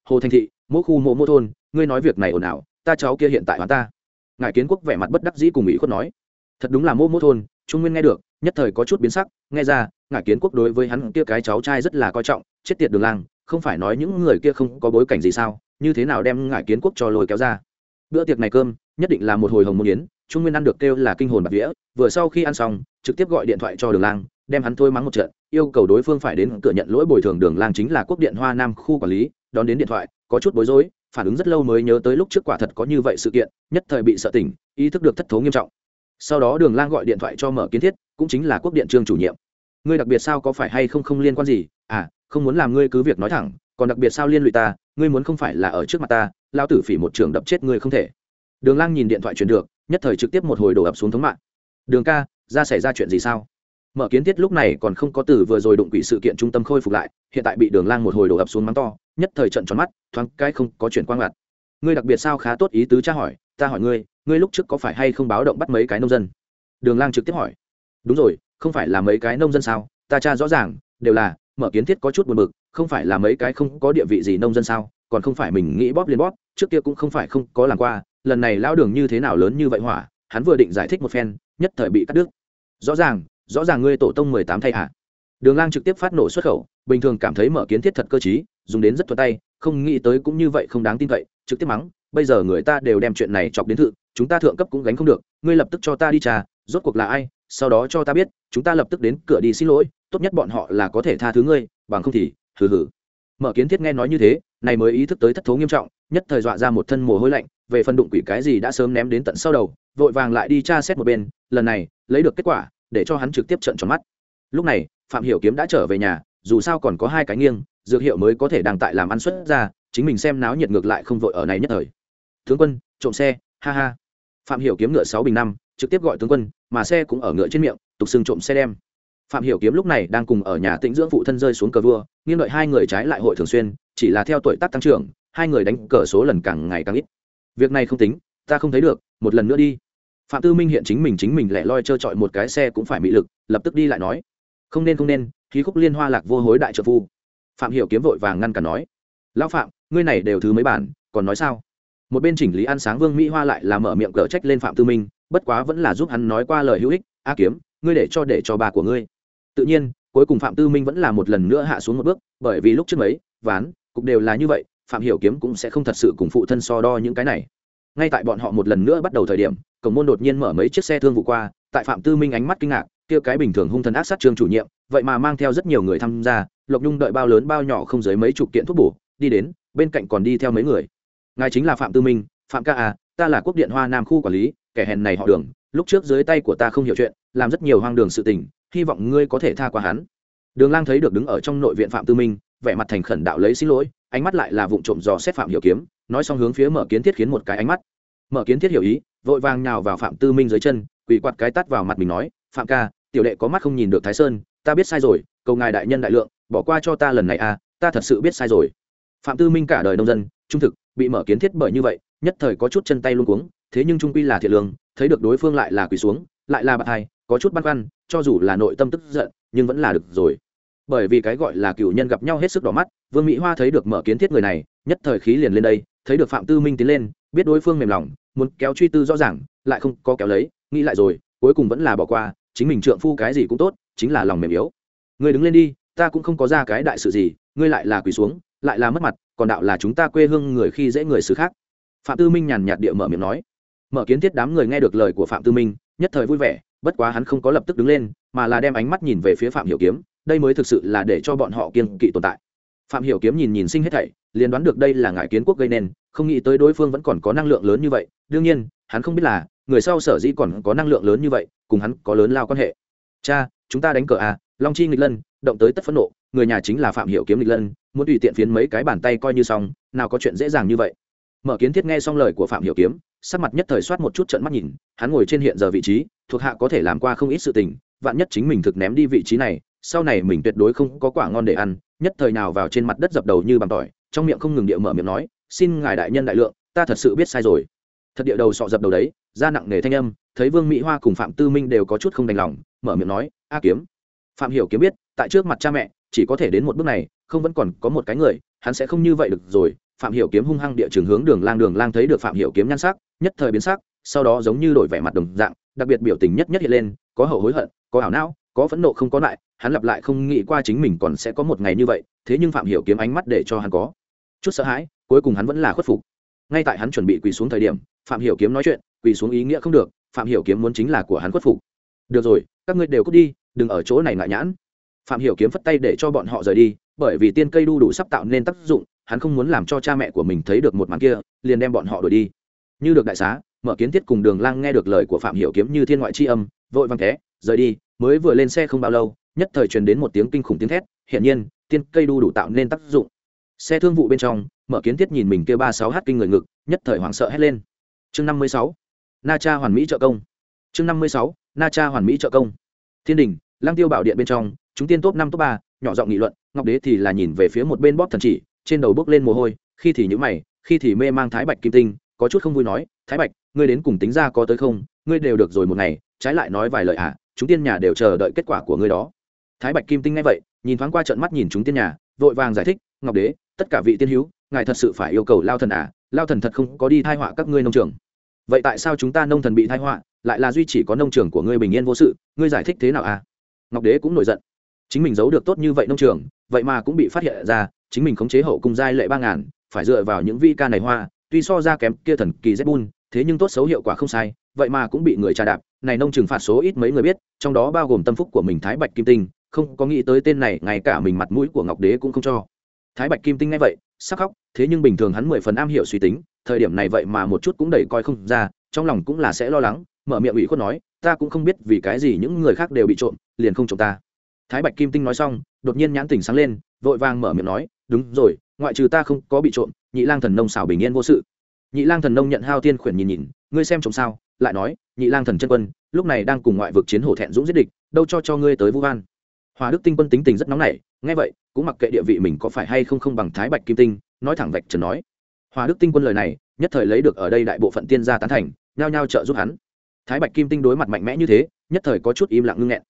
Hồ thành thị, mỗi khu mộ mô thôn, ngươi nói việc này ồn ào, ta cháu kia hiện tại hóa ta. Ngài kiến quốc vẻ mặt bất đắc dĩ cùng ý khuất nói. Thật đúng là mô mô thôn, trung nguyên nghe được, nhất thời có chút biến sắc, nghe ra, ngài kiến quốc đối với hắn kia cái cháu trai rất là coi trọng, chết tiệt đường lang, không phải nói những người kia không có bối cảnh gì sao, như thế nào đem ngài kiến quốc cho lôi kéo ra. Bữa tiệc này cơm, nhất định là một hồi hồng môn yến, trung nguyên ăn được kêu là kinh hồn bạc vĩa vừa sau khi ăn xong, trực tiếp gọi điện thoại cho đường lang, đem hắn thôi mắng một trận, yêu cầu đối phương phải đến cửa nhận lỗi bồi thường đường lang chính là quốc điện hoa nam khu quản lý đón đến điện thoại, có chút bối rối, phản ứng rất lâu mới nhớ tới lúc trước quả thật có như vậy sự kiện, nhất thời bị sợ tỉnh, ý thức được thất thố nghiêm trọng. Sau đó đường lang gọi điện thoại cho mở kiến thiết, cũng chính là quốc điện trương chủ nhiệm. Ngươi đặc biệt sao có phải hay không không liên quan gì? À không muốn làm ngươi cứ việc nói thẳng, còn đặc biệt sao liên lụy ta, ngươi muốn không phải là ở trước mặt ta lao tử phỉ một trường đập chết ngươi không thể. Đường lang nhìn điện thoại truyền được, nhất thời trực tiếp một hồi đổ ập xuống thống mạng. Đường ca, ra xảy ra chuyện gì sao? Mở kiến thiết lúc này còn không có từ vừa rồi đụng quỷ sự kiện trung tâm khôi phục lại, hiện tại bị đường lang một hồi đổ ập xuống mắng to nhất thời trận tròn mắt, thoáng cái không có chuyện quang ngặt. Ngươi đặc biệt sao khá tốt ý tứ tra hỏi, ta hỏi ngươi ngươi lúc trước có phải hay không báo động bắt mấy cái nông dân? Đường lang trực tiếp hỏi. Đúng rồi, không phải là mấy cái nông dân sao? Ta tra rõ ràng, đều là, mở kiến thiết có chút buồn bực, không phải là mấy cái không có địa vị gì nông dân sao? Còn không phải mình nghĩ bóp liền bóp, trước kia cũng không phải không có làm qua, lần này lao đường như thế nào lớn như vậy hỏa, hắn vừa định giải thích một phen, nhất thời bị cắt đứt. Rõ ràng rõ ràng ngươi tổ tông mười tám thay hạ đường lang trực tiếp phát nổ xuất khẩu, bình thường cảm thấy mở kiến thiết thật cơ chí dùng đến rất thuận tay, không nghĩ tới cũng như vậy không đáng tin cậy, trực tiếp mắng, bây giờ người ta đều đem chuyện này chọc đến thự, chúng ta thượng cấp cũng gánh không được, ngươi lập tức cho ta đi trà, rốt cuộc là ai, sau đó cho ta biết, chúng ta lập tức đến cửa đi xin lỗi, tốt nhất bọn họ là có thể tha thứ ngươi, bằng không thì, hừ hừ. Mở kiến thiết nghe nói như thế, này mới ý thức tới thất thố nghiêm trọng, nhất thời dọa ra một thân mồ hôi lạnh, về phần đụng quỷ cái gì đã sớm ném đến tận sau đầu, vội vàng lại đi tra xét một bên, lần này, lấy được kết quả, để cho hắn trực tiếp trận tròn mắt. Lúc này, phạm hiểu kiếm đã trở về nhà, dù sao còn có hai cái nghiêng dược hiệu mới có thể đang tại làm ăn xuất ra, chính mình xem náo nhiệt ngược lại không vội ở này nhất thời. Tướng quân, trộm xe, ha ha. Phạm hiểu kiếm ngựa sáu bình năm, trực tiếp gọi tướng quân, mà xe cũng ở ngựa trên miệng, tục xưng trộm xe đem. Phạm hiểu kiếm lúc này đang cùng ở nhà tĩnh dưỡng phụ thân rơi xuống cờ vua, nghiêng đợi hai người trái lại hội thường xuyên, chỉ là theo tuổi tác tăng trưởng, hai người đánh cờ số lần càng ngày càng ít. Việc này không tính, ta không thấy được, một lần nữa đi. Phạm tư minh hiện chính mình chính mình lẻ loi trơ trọi một cái xe cũng phải bị lực, lập tức đi lại nói. Không nên không nên, khí khúc liên hoa lạc vô hối đại trợ phu phạm hiểu kiếm vội vàng ngăn cản nói, lão phạm, ngươi này đều thứ mấy bản, còn nói sao? Một bên chỉnh lý ăn sáng vương mỹ hoa lại là mở miệng cở trách lên phạm tư minh, bất quá vẫn là giúp hắn nói qua lời hữu ích, a kiếm, ngươi để cho để cho bà của ngươi. Tự nhiên, cuối cùng phạm tư minh vẫn là một lần nữa hạ xuống một bước, bởi vì lúc trước mấy, ván, cục đều là như vậy, phạm hiểu kiếm cũng sẽ không thật sự cùng phụ thân so đo những cái này. Ngay tại bọn họ một lần nữa bắt đầu thời điểm, cổng môn đột nhiên mở mấy chiếc xe thương vụ qua, tại phạm tư minh ánh mắt kinh ngạc kia cái bình thường hung thần ác sát trương chủ nhiệm, vậy mà mang theo rất nhiều người tham gia, lộc nhung đợi bao lớn bao nhỏ không dưới mấy chục kiện thuốc bổ, đi đến, bên cạnh còn đi theo mấy người. Ngài chính là phạm tư minh, phạm ca à ta là quốc điện hoa nam khu quản lý, kẻ hèn này họ đường, lúc trước dưới tay của ta không hiểu chuyện, làm rất nhiều hoang đường sự tình, hy vọng ngươi có thể tha qua hắn. Đường lang thấy được đứng ở trong nội viện phạm tư minh, vẻ mặt thành khẩn đạo lấy xin lỗi, ánh mắt lại là vụ trộm dò xét phạm hiểu kiếm, nói xong hướng phía mở kiến thiết khiến một cái ánh mắt. Mở kiến thiết hiểu ý, vội vàng nhào vào phạm tư minh dưới chân, quỳ quạt cái tắt vào mặt mình nói, phạm ca tiểu đệ có mắt không nhìn được thái sơn, ta biết sai rồi, cầu ngài đại nhân đại lượng, bỏ qua cho ta lần này à ta thật sự biết sai rồi. Phạm tư minh cả đời nông dân, trung thực, bị mở kiến thiết bởi như vậy, nhất thời có chút chân tay luôn cuống, thế nhưng trung quy là thiệt lương, thấy được đối phương lại là quỳ xuống, lại là bạc hai có chút băn khoăn, cho dù là nội tâm tức giận, nhưng vẫn là được rồi. Bởi vì cái gọi là cựu nhân gặp nhau hết sức đỏ mắt, vương mỹ hoa thấy được mở kiến thiết người này, nhất thời khí liền lên đây, thấy được phạm tư minh tiến lên, biết đối phương mềm lòng, muốn kéo truy tư rõ ràng, lại không có kéo lấy, nghĩ lại rồi, cuối cùng vẫn là bỏ qua chính mình trượng phu cái gì cũng tốt, chính là lòng mềm yếu. Người đứng lên đi, ta cũng không có ra cái đại sự gì, ngươi lại là quỳ xuống, lại là mất mặt, còn đạo là chúng ta quê hương người khi dễ người xứ khác. Phạm tư minh nhàn nhạt địa mở miệng nói. Mở kiến thiết đám người nghe được lời của phạm tư minh, nhất thời vui vẻ, bất quá hắn không có lập tức đứng lên, mà là đem ánh mắt nhìn về phía phạm hiểu kiếm, đây mới thực sự là để cho bọn họ kiên kỵ tồn tại. Phạm hiểu kiếm nhìn nhìn sinh hết thảy, liền đoán được đây là ngải kiến quốc gây nên, không nghĩ tới đối phương vẫn còn có năng lượng lớn như vậy, đương nhiên, hắn không biết là người sau sở dĩ còn có năng lượng lớn như vậy, cùng hắn có lớn lao quan hệ. Cha, chúng ta đánh cờ à long chi nghịch lân, động tới tất phẫn nộ, người nhà chính là phạm hiểu kiếm nghịch lân, muốn tùy tiện phiến mấy cái bàn tay coi như xong, nào có chuyện dễ dàng như vậy. Mở kiến thiết nghe xong lời của phạm hiểu kiếm, sắc mặt nhất thời soát một chút trận mắt nhìn, hắn ngồi trên hiện giờ vị trí, thuộc hạ có thể làm qua không ít sự tình, vạn nhất chính mình thực ném đi vị trí này, sau này mình tuyệt đối không có quả ngon để ăn, nhất thời nào vào trên mặt đất dập đầu như bằng tỏi, trong miệng không ngừng địa mở miệng nói, xin ngài đại nhân đại lượng, ta thật sự biết sai rồi thật địa đầu sọ dập đầu đấy ra nặng nề thanh âm, thấy vương mỹ hoa cùng phạm tư minh đều có chút không đành lòng, mở miệng nói, a kiếm. Phạm hiểu kiếm biết, tại trước mặt cha mẹ, chỉ có thể đến một bước này, không vẫn còn có một cái người, hắn sẽ không như vậy được rồi. Phạm hiểu kiếm hung hăng địa trường hướng đường lang đường lang thấy được phạm hiểu kiếm nhan sắc, nhất thời biến sắc, sau đó giống như đổi vẻ mặt đồng dạng, đặc biệt biểu tình nhất nhất hiện lên, có hậu hối hận, có ảo não, có phẫn nộ không có lại, hắn lặp lại không nghĩ qua chính mình còn sẽ có một ngày như vậy, thế nhưng phạm hiểu kiếm ánh mắt để cho hắn có chút sợ hãi, cuối cùng hắn vẫn là khuất phục. Ngay tại hắn chuẩn bị quỳ xuống thời điểm phạm hiểu kiếm nói chuyện, quỳ xuống ý nghĩa không được, phạm hiểu kiếm muốn chính là của hắn khuất phục. Được rồi, các ngươi đều cút đi, đừng ở chỗ này ngại nhãn. Phạm hiểu kiếm phất tay để cho bọn họ rời đi, bởi vì tiên cây đu đủ sắp tạo nên tác dụng, hắn không muốn làm cho cha mẹ của mình thấy được một màn kia, liền đem bọn họ đuổi đi. Như được đại xá, mở kiến thiết cùng đường lang nghe được lời của phạm hiểu kiếm như thiên ngoại chi âm, vội vàng té rời đi, mới vừa lên xe không bao lâu, nhất thời truyền đến một tiếng kinh khủng tiếng thét Hiện nhiên, tiên cây đu đủ tạo nên tác dụng. Xe thương vụ bên trong, mở kiến thiết nhìn mình kêu ba sáu h kinh người ngực, nhất thời hoảng sợ hét lên chương năm mươi sáu na cha hoàn mỹ trợ công. Chương năm mươi sáu na cha hoàn mỹ trợ công. Thiên đình lang tiêu bảo điện bên trong chúng tiên top năm top ba nhỏ giọng nghị luận ngọc đế thì là nhìn về phía một bên bóp thần chỉ trên đầu bước lên mồ hôi khi thì nhữ mày khi thì mê mang thái bạch kim tinh có chút không vui nói thái bạch ngươi đến cùng tính ra có tới không? Ngươi đều được rồi một ngày trái lại nói vài lời ạ à, chúng tiên nhà đều chờ đợi kết quả của ngươi đó. Thái bạch kim tinh ngay vậy nhìn thoáng qua trận mắt nhìn chúng tiên nhà vội vàng giải thích ngọc đế tất cả vị tiên hữu ngài thật sự phải yêu cầu lao thần à lao thần thật không có đi thai họa các ngươi nông trường. Vậy tại sao chúng ta nông thần bị thai họa, lại là duy chỉ có nông trường của ngươi bình yên vô sự, ngươi giải thích thế nào à? Ngọc đế cũng nổi giận. Chính mình giấu được tốt như vậy nông trường, vậy mà cũng bị phát hiện ra, chính mình khống chế hậu cung giai lệ ba ngàn, phải dựa vào những vi ca này hoa, tuy so ra kém kia thần kỳ z thế nhưng tốt xấu hiệu quả không sai, vậy mà cũng bị người trà đạp, này nông trường phạt số ít mấy người biết, trong đó bao gồm tâm phúc của mình thái bạch kim tinh, không có nghĩ tới tên này, ngay cả mình mặt mũi của ngọc đế cũng không cho. Thái bạch kim tinh nghe vậy sắc khóc, thế nhưng bình thường hắn mười phần am hiểu suy tính, thời điểm này vậy mà một chút cũng đẩy coi không ra, trong lòng cũng là sẽ lo lắng, mở miệng ủy khuất nói, ta cũng không biết vì cái gì những người khác đều bị trộm, liền không trộm ta. Thái bạch kim tinh nói xong, đột nhiên nhãn tình sáng lên, vội vàng mở miệng nói, đúng rồi, ngoại trừ ta không có bị trộm, nhị lang thần nông xảo bình yên vô sự. Nhị lang thần nông nhận hao tiên khuyển nhìn nhìn, ngươi xem trộm sao? Lại nói, nhị lang thần chân quân, lúc này đang cùng ngoại vực chiến hổ thẹn dũng giết địch, đâu cho cho ngươi tới vũ van hòa đức tinh quân tính tình rất nóng nảy, nghe vậy, cũng mặc kệ địa vị mình có phải hay không không bằng thái bạch kim tinh, nói thẳng vạch trần nói. Hòa đức tinh quân lời này, nhất thời lấy được ở đây đại bộ phận tiên gia tán thành, nhao nhao trợ giúp hắn. Thái bạch kim tinh đối mặt mạnh mẽ như thế, nhất thời có chút im lặng ngưng nghẹn.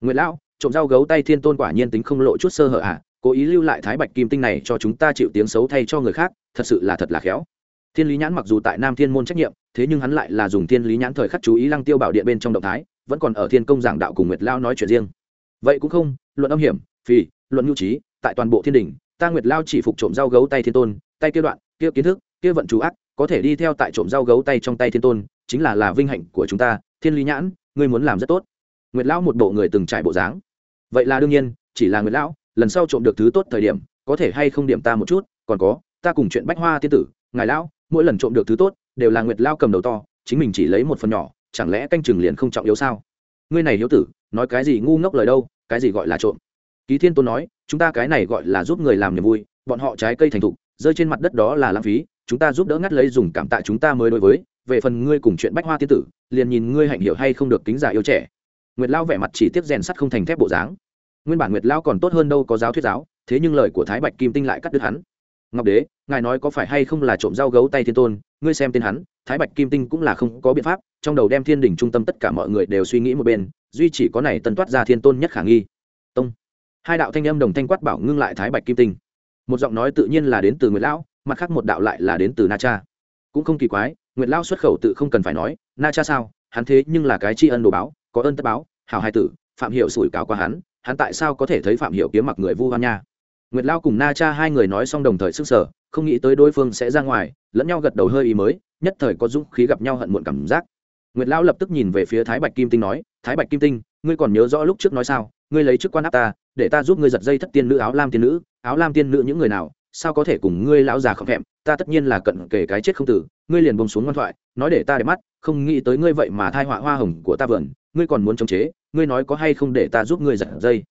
Nguyệt lão, trộm rau gấu tay thiên tôn quả nhiên tính không lộ chút sơ hở à cố ý lưu lại thái bạch kim tinh này cho chúng ta chịu tiếng xấu thay cho người khác, thật sự là thật là khéo. Thiên lý nhãn mặc dù tại nam thiên môn trách nhiệm, thế nhưng hắn lại là dùng thiên lý nhãn thời khắc chú ý lăng tiêu bảo điện bên trong động thái, vẫn còn ở thiên công giảng đạo cùng nguyệt lao nói chuyện riêng vậy cũng không, luận âm hiểm, phì, luận nhu trí, tại toàn bộ thiên đình ta nguyệt lao chỉ phục trộm dao gấu tay thiên tôn, tay kia đoạn, kia kiến thức, kia vận chú ác, có thể đi theo tại trộm dao gấu tay trong tay thiên tôn, chính là là vinh hạnh của chúng ta, thiên lý nhãn, ngươi muốn làm rất tốt. Nguyệt lão một bộ người từng trải bộ dáng. Vậy là đương nhiên, chỉ là nguyệt lão lần sau trộm được thứ tốt thời điểm, có thể hay không điểm ta một chút, còn có, ta cùng chuyện bách hoa tiên tử, ngài lão mỗi lần trộm được thứ tốt, đều là nguyệt lao cầm đầu to, chính mình chỉ lấy một phần nhỏ, chẳng lẽ canh chừng liền không trọng yếu sao? Ngươi này hiếu tử, nói cái gì ngu ngốc lời đâu, cái gì gọi là trộm? Ký thiên tôn nói, chúng ta cái này gọi là giúp người làm niềm vui, bọn họ trái cây thành thục, rơi trên mặt đất đó là lãng phí, chúng ta giúp đỡ ngắt lấy dùng cảm tạ chúng ta mới đối với, về phần ngươi cùng chuyện bách hoa tiên tử, liền nhìn ngươi hạnh hiểu hay không được kính giả yêu trẻ. Nguyệt lao vẻ mặt chỉ tiếp rèn sắt không thành thép bộ dáng. Nguyên bản nguyệt lao còn tốt hơn đâu có giáo thuyết giáo, thế nhưng lời của thái bạch kim tinh lại cắt đứt hắn ngọc đế, ngài nói có phải hay không là trộm dao gấu tay thiên tôn? Ngươi xem tên hắn, thái bạch kim tinh cũng là không có biện pháp, trong đầu đem thiên đình trung tâm tất cả mọi người đều suy nghĩ một bên, duy chỉ có này tân toát ra thiên tôn nhất khả nghi. Tông. Hai đạo thanh âm đồng thanh quát bảo ngưng lại thái bạch kim tinh. Một giọng nói tự nhiên là đến từ nguyệt lão, mặt khác một đạo lại là đến từ na cha. Cũng không kỳ quái, nguyệt lão xuất khẩu tự không cần phải nói, na cha sao? Hắn thế nhưng là cái tri ân đồ báo, có ơn tất báo hào hai tử, phạm Hiệu sủi cáo qua hắn hắn tại sao có thể thấy phạm Hiệu kiếm mặc người vu hoan nha? Nguyệt lao cùng na cha hai người nói xong đồng thời sức sở không nghĩ tới đối phương sẽ ra ngoài, lẫn nhau gật đầu hơi ý mới, nhất thời có dũng khí gặp nhau hận muộn cảm giác. Nguyệt lão lập tức nhìn về phía thái bạch kim tinh nói, thái bạch kim tinh, ngươi còn nhớ rõ lúc trước nói sao? Ngươi lấy chức quan áp ta, để ta giúp ngươi giật dây thất tiên nữ, áo lam tiên nữ. Áo lam tiên nữ những người nào, sao có thể cùng ngươi lão già không thèm ta tất nhiên là cận kể cái chết không tử, ngươi liền bông xuống ngoan thoại, nói để ta để mắt, không nghĩ tới ngươi vậy mà thai họa hoa hồng của ta vườn, ngươi còn muốn chống chế, ngươi nói có hay không để ta giúp ngươi giật dây.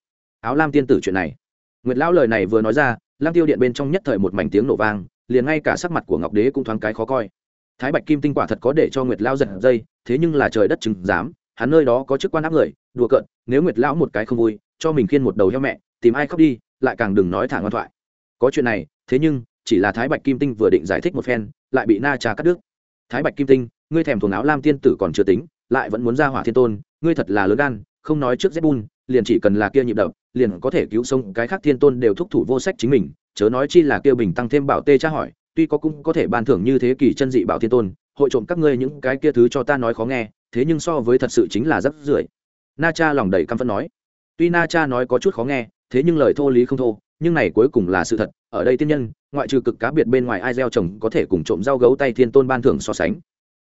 Áo lam tiên tử chuyện này nguyệt lão lời này vừa nói ra lang tiêu điện bên trong nhất thời một mảnh tiếng nổ vang, liền ngay cả sắc mặt của ngọc đế cũng thoáng cái khó coi. Thái bạch kim tinh quả thật có để cho nguyệt lão giật dây, thế nhưng là trời đất chứng dám hắn nơi đó có chức quan áp người, đùa cợt, nếu nguyệt lão một cái không vui, cho mình khiên một đầu heo mẹ, tìm ai khóc đi, lại càng đừng nói thẳng ngoan thoại. Có chuyện này, thế nhưng, chỉ là thái bạch kim tinh vừa định giải thích một phen, lại bị na trà cắt đứt. Thái bạch kim tinh, ngươi thèm thuồng áo lam tiên tử còn chưa tính, lại vẫn muốn ra hỏa thiên tôn, ngươi thật là lớn gan, không nói trước zbun liền chỉ cần là kia nhịp đập liền có thể cứu sống cái khác thiên tôn đều thúc thủ vô sách chính mình, chớ nói chi là kia bình tăng thêm bảo tê tra hỏi, tuy có cũng có thể ban thưởng như thế kỷ chân dị bảo thiên tôn, hội trộm các ngươi những cái kia thứ cho ta nói khó nghe, thế nhưng so với thật sự chính là rất rưởi na cha lòng đầy căm phẫn nói. Tuy na cha nói có chút khó nghe, thế nhưng lời thô lý không thô, nhưng này cuối cùng là sự thật, ở đây tiên nhân, ngoại trừ cực cá biệt bên ngoài ai gieo trồng có thể cùng trộm rau gấu tay thiên tôn ban thưởng so sánh.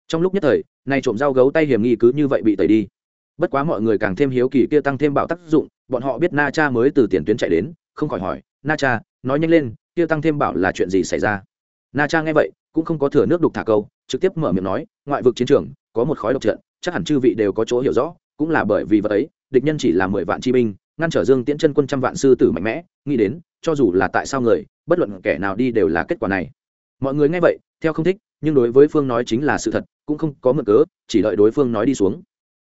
Trong lúc nhất thời nay trộm rau gấu tay hiểm nghi cứ như vậy bị tẩy đi. Bất quá mọi người càng thêm hiếu kỳ kia tăng thêm bảo tác dụng bọn họ biết na cha mới từ tiền tuyến chạy đến, không khỏi hỏi, na cha, nói nhanh lên, kia tăng thêm bảo là chuyện gì xảy ra? Na cha nghe vậy, cũng không có thừa nước đục thả câu, trực tiếp mở miệng nói, ngoại vực chiến trường, có một khói độc trận, chắc hẳn chư vị đều có chỗ hiểu rõ, cũng là bởi vì vật ấy, địch nhân chỉ là mười vạn chi binh, ngăn trở dương tiễn chân quân trăm vạn sư tử mạnh mẽ, nghĩ đến, cho dù là tại sao người, bất luận kẻ nào đi đều là kết quả này. Mọi người nghe vậy, theo không thích, nhưng đối với phương nói chính là sự thật, cũng không có mượn cớ, chỉ đợi đối phương nói đi xuống.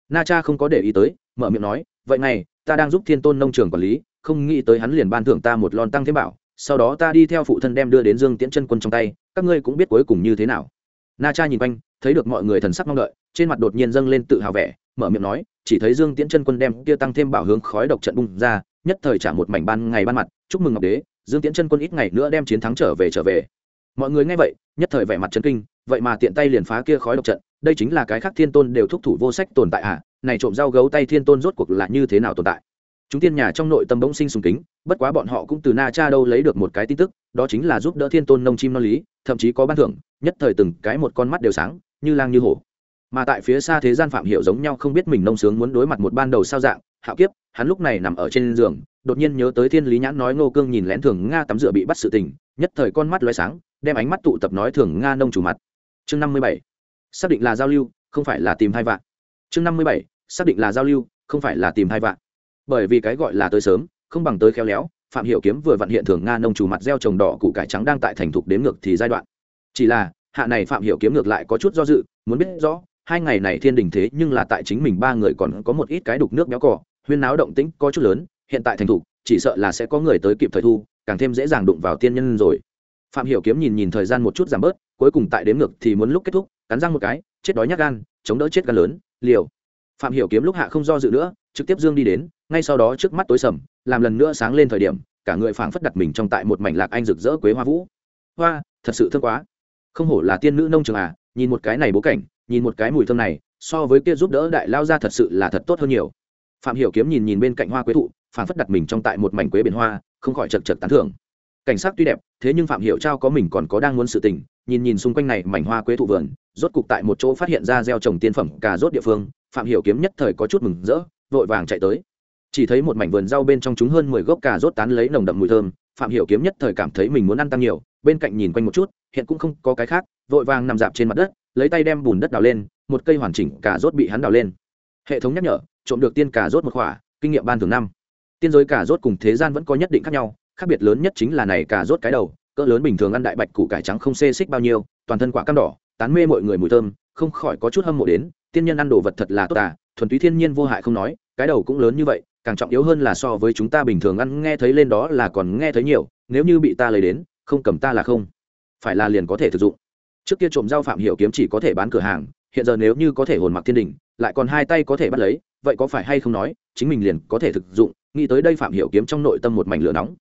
Na cha không có để ý tới, mở miệng nói vậy này, ta đang giúp thiên tôn nông trường quản lý, không nghĩ tới hắn liền ban thưởng ta một lon tăng thêm bảo, sau đó ta đi theo phụ thân đem đưa đến dương tiễn chân quân trong tay, các ngươi cũng biết cuối cùng như thế nào. Na cha nhìn quanh, thấy được mọi người thần sắc mong đợi, trên mặt đột nhiên dâng lên tự hào vẻ, mở miệng nói, chỉ thấy dương tiễn chân quân đem kia tăng thêm bảo hướng khói độc trận bung ra, nhất thời trả một mảnh ban ngày ban mặt, chúc mừng ngọc đế, dương tiễn chân quân ít ngày nữa đem chiến thắng trở về trở về. Mọi người nghe vậy, nhất thời vẻ mặt chân kinh, vậy mà tiện tay liền phá kia khói độc trận, đây chính là cái khác thiên tôn đều thúc thủ vô sách tồn tại à? Này trộm rau gấu tay thiên tôn rốt cuộc là như thế nào tồn tại? Chúng tiên nhà trong nội tâm bỗng sinh sùng kính, bất quá bọn họ cũng từ na cha đâu lấy được một cái tin tức, đó chính là giúp đỡ thiên tôn nông chim non lý, thậm chí có ban thưởng, nhất thời từng cái một con mắt đều sáng, như lang như hổ. Mà tại phía xa thế gian phạm hiểu giống nhau không biết mình nông sướng muốn đối mặt một ban đầu sao dạng, hạo kiếp, hắn lúc này nằm ở trên giường, đột nhiên nhớ tới thiên lý nhãn nói ngô cương nhìn lén thường nga tắm rửa bị bắt sự tình, nhất thời con mắt lóe sáng, đem ánh mắt tụ tập nói thường nga nông chủ mặt. Chương năm mươi bảy. Xác định là giao lưu, không phải là tìm hai vạn chương năm mươi bảy, xác định là giao lưu, không phải là tìm hai vạn. Bởi vì cái gọi là tới sớm, không bằng tới khéo léo, phạm hiểu kiếm vừa vận hiện thường nga nông chủ mặt gieo trồng đỏ củ cải trắng đang tại thành thục đến ngược thì giai đoạn. Chỉ là, hạ này phạm hiểu kiếm ngược lại có chút do dự, muốn biết rõ, hai ngày này thiên đình thế nhưng là tại chính mình ba người còn có một ít cái đục nước béo cỏ huyên náo động tĩnh có chút lớn, hiện tại thành thục, chỉ sợ là sẽ có người tới kịp thời thu, càng thêm dễ dàng đụng vào tiên nhân rồi. Phạm hiểu kiếm nhìn nhìn thời gian một chút giảm bớt, cuối cùng tại đếm ngược thì muốn lúc kết thúc, cắn răng một cái, chết đói nhát gan, chống đỡ chết gan lớn liều. Phạm hiểu kiếm lúc hạ không do dự nữa, trực tiếp dương đi đến, ngay sau đó trước mắt tối sầm, làm lần nữa sáng lên thời điểm, cả người phảng phất đặt mình trong tại một mảnh lạc anh rực rỡ quế hoa vũ. Hoa, thật sự thương quá. Không hổ là tiên nữ nông trường à nhìn một cái này bố cảnh, nhìn một cái mùi thơm này, so với kia giúp đỡ đại lao ra thật sự là thật tốt hơn nhiều. Phạm hiểu kiếm nhìn nhìn bên cạnh hoa quế thụ, phảng phất đặt mình trong tại một mảnh quế biển hoa, không khỏi chật chật tán thưởng. Cảnh sắc tuy đẹp, thế nhưng phạm hiểu trao có mình còn có đang muốn sự tình, nhìn nhìn xung quanh này mảnh hoa quế thụ vườn rốt cục tại một chỗ phát hiện ra gieo trồng tiên phẩm cà rốt địa phương, phạm hiểu kiếm nhất thời có chút mừng rỡ, vội vàng chạy tới. Chỉ thấy một mảnh vườn rau bên trong chúng hơn mười gốc cà rốt tán lấy nồng đậm mùi thơm, phạm hiểu kiếm nhất thời cảm thấy mình muốn ăn tăng nhiều, bên cạnh nhìn quanh một chút, hiện cũng không có cái khác, vội vàng nằm dạp trên mặt đất, lấy tay đem bùn đất đào lên, một cây hoàn chỉnh cà rốt bị hắn đào lên. Hệ thống nhắc nhở, trộm được tiên cà rốt một khỏa, kinh nghiệm ban thường năm. Tiên giới cà rốt cùng thế gian vẫn có nhất định khác nhau, khác biệt lớn nhất chính là này cà rốt cái đầu, cỡ lớn bình thường ăn đại bạch củ cải trắng không xê xích bao nhiêu, toàn thân quả cam đỏ tán mê mọi người mùi thơm, không khỏi có chút hâm mộ đến, tiên nhân ăn đồ vật thật là tốt à thuần túy thiên nhiên vô hại không nói, cái đầu cũng lớn như vậy, càng trọng yếu hơn là so với chúng ta bình thường ăn, nghe thấy lên đó là còn nghe thấy nhiều, nếu như bị ta lấy đến, không cầm ta là không. Phải là liền có thể thực dụng. Trước kia trộm rau phạm hiểu kiếm chỉ có thể bán cửa hàng, hiện giờ nếu như có thể hồn mặc thiên đình, lại còn hai tay có thể bắt lấy, vậy có phải hay không nói, chính mình liền có thể thực dụng, nghĩ tới đây phạm hiểu kiếm trong nội tâm một mảnh lửa nóng.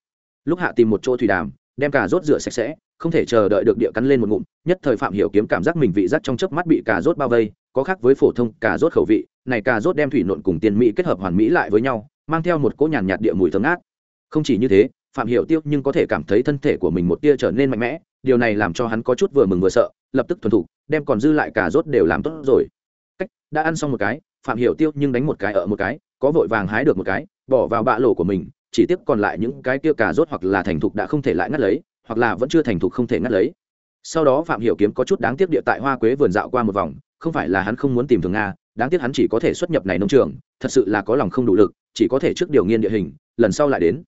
Lúc hạ tìm một chỗ thủy đàm, đem cả rốt rửa sạch sẽ không thể chờ đợi được địa cắn lên một ngụm, nhất thời phạm hiểu kiếm cảm giác mình vị giác trong chớp mắt bị cà rốt bao vây, có khác với phổ thông cà rốt khẩu vị, này cà rốt đem thủy nộn cùng tiền mỹ kết hợp hoàn mỹ lại với nhau, mang theo một cỗ nhàn nhạt địa mùi thơm ngát. Không chỉ như thế, phạm hiểu tiêu nhưng có thể cảm thấy thân thể của mình một tia trở nên mạnh mẽ, điều này làm cho hắn có chút vừa mừng vừa sợ, lập tức thuần thục, đem còn dư lại cà rốt đều làm tốt rồi. Cách, đã ăn xong một cái, phạm hiểu tiêu nhưng đánh một cái ở một cái, có vội vàng hái được một cái, bỏ vào bạ lỗ của mình, chỉ tiếc còn lại những cái kia cà rốt hoặc là thành thục đã không thể lại ngắt lấy hoặc là vẫn chưa thành thục không thể ngắt lấy. Sau đó phạm hiểu kiếm có chút đáng tiếc địa tại hoa quế vườn dạo qua một vòng, không phải là hắn không muốn tìm thường nga, đáng tiếc hắn chỉ có thể xuất nhập này nông trường, thật sự là có lòng không đủ lực, chỉ có thể trước điều nghiên địa hình, lần sau lại đến.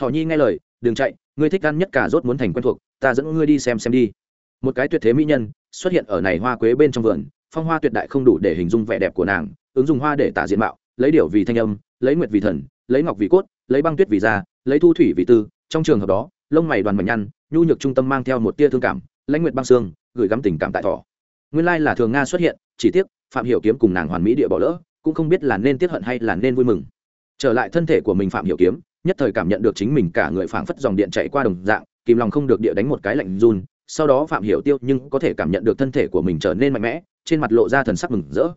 Thỏ nhi nghe lời, đừng chạy, ngươi thích ăn nhất cả rốt muốn thành quen thuộc, ta dẫn ngươi đi xem xem đi. Một cái tuyệt thế mỹ nhân xuất hiện ở này hoa quế bên trong vườn, phong hoa tuyệt đại không đủ để hình dung vẻ đẹp của nàng, ứng dụng hoa để tả diện mạo, lấy điểu vì thanh âm, lấy nguyệt vì thần, lấy ngọc vì cốt, lấy băng tuyết vì da, lấy thu thủy vì tư, trong trường hợp đó lông mày đoàn mảnh nhăn, nhu nhược trung tâm mang theo một tia thương cảm, lãnh nguyệt băng xương, gửi gắm tình cảm tại thỏ nguyên lai là thường nga xuất hiện, chỉ tiếc, phạm hiểu kiếm cùng nàng hoàn mỹ địa bỏ lỡ, cũng không biết là nên tiếc hận hay là nên vui mừng. Trở lại thân thể của mình phạm hiểu kiếm, nhất thời cảm nhận được chính mình cả người phảng phất dòng điện chạy qua đồng dạng, kìm lòng không được địa đánh một cái lạnh run. Sau đó phạm hiểu tiêu nhưng có thể cảm nhận được thân thể của mình trở nên mạnh mẽ, trên mặt lộ ra thần sắc mừng rỡ.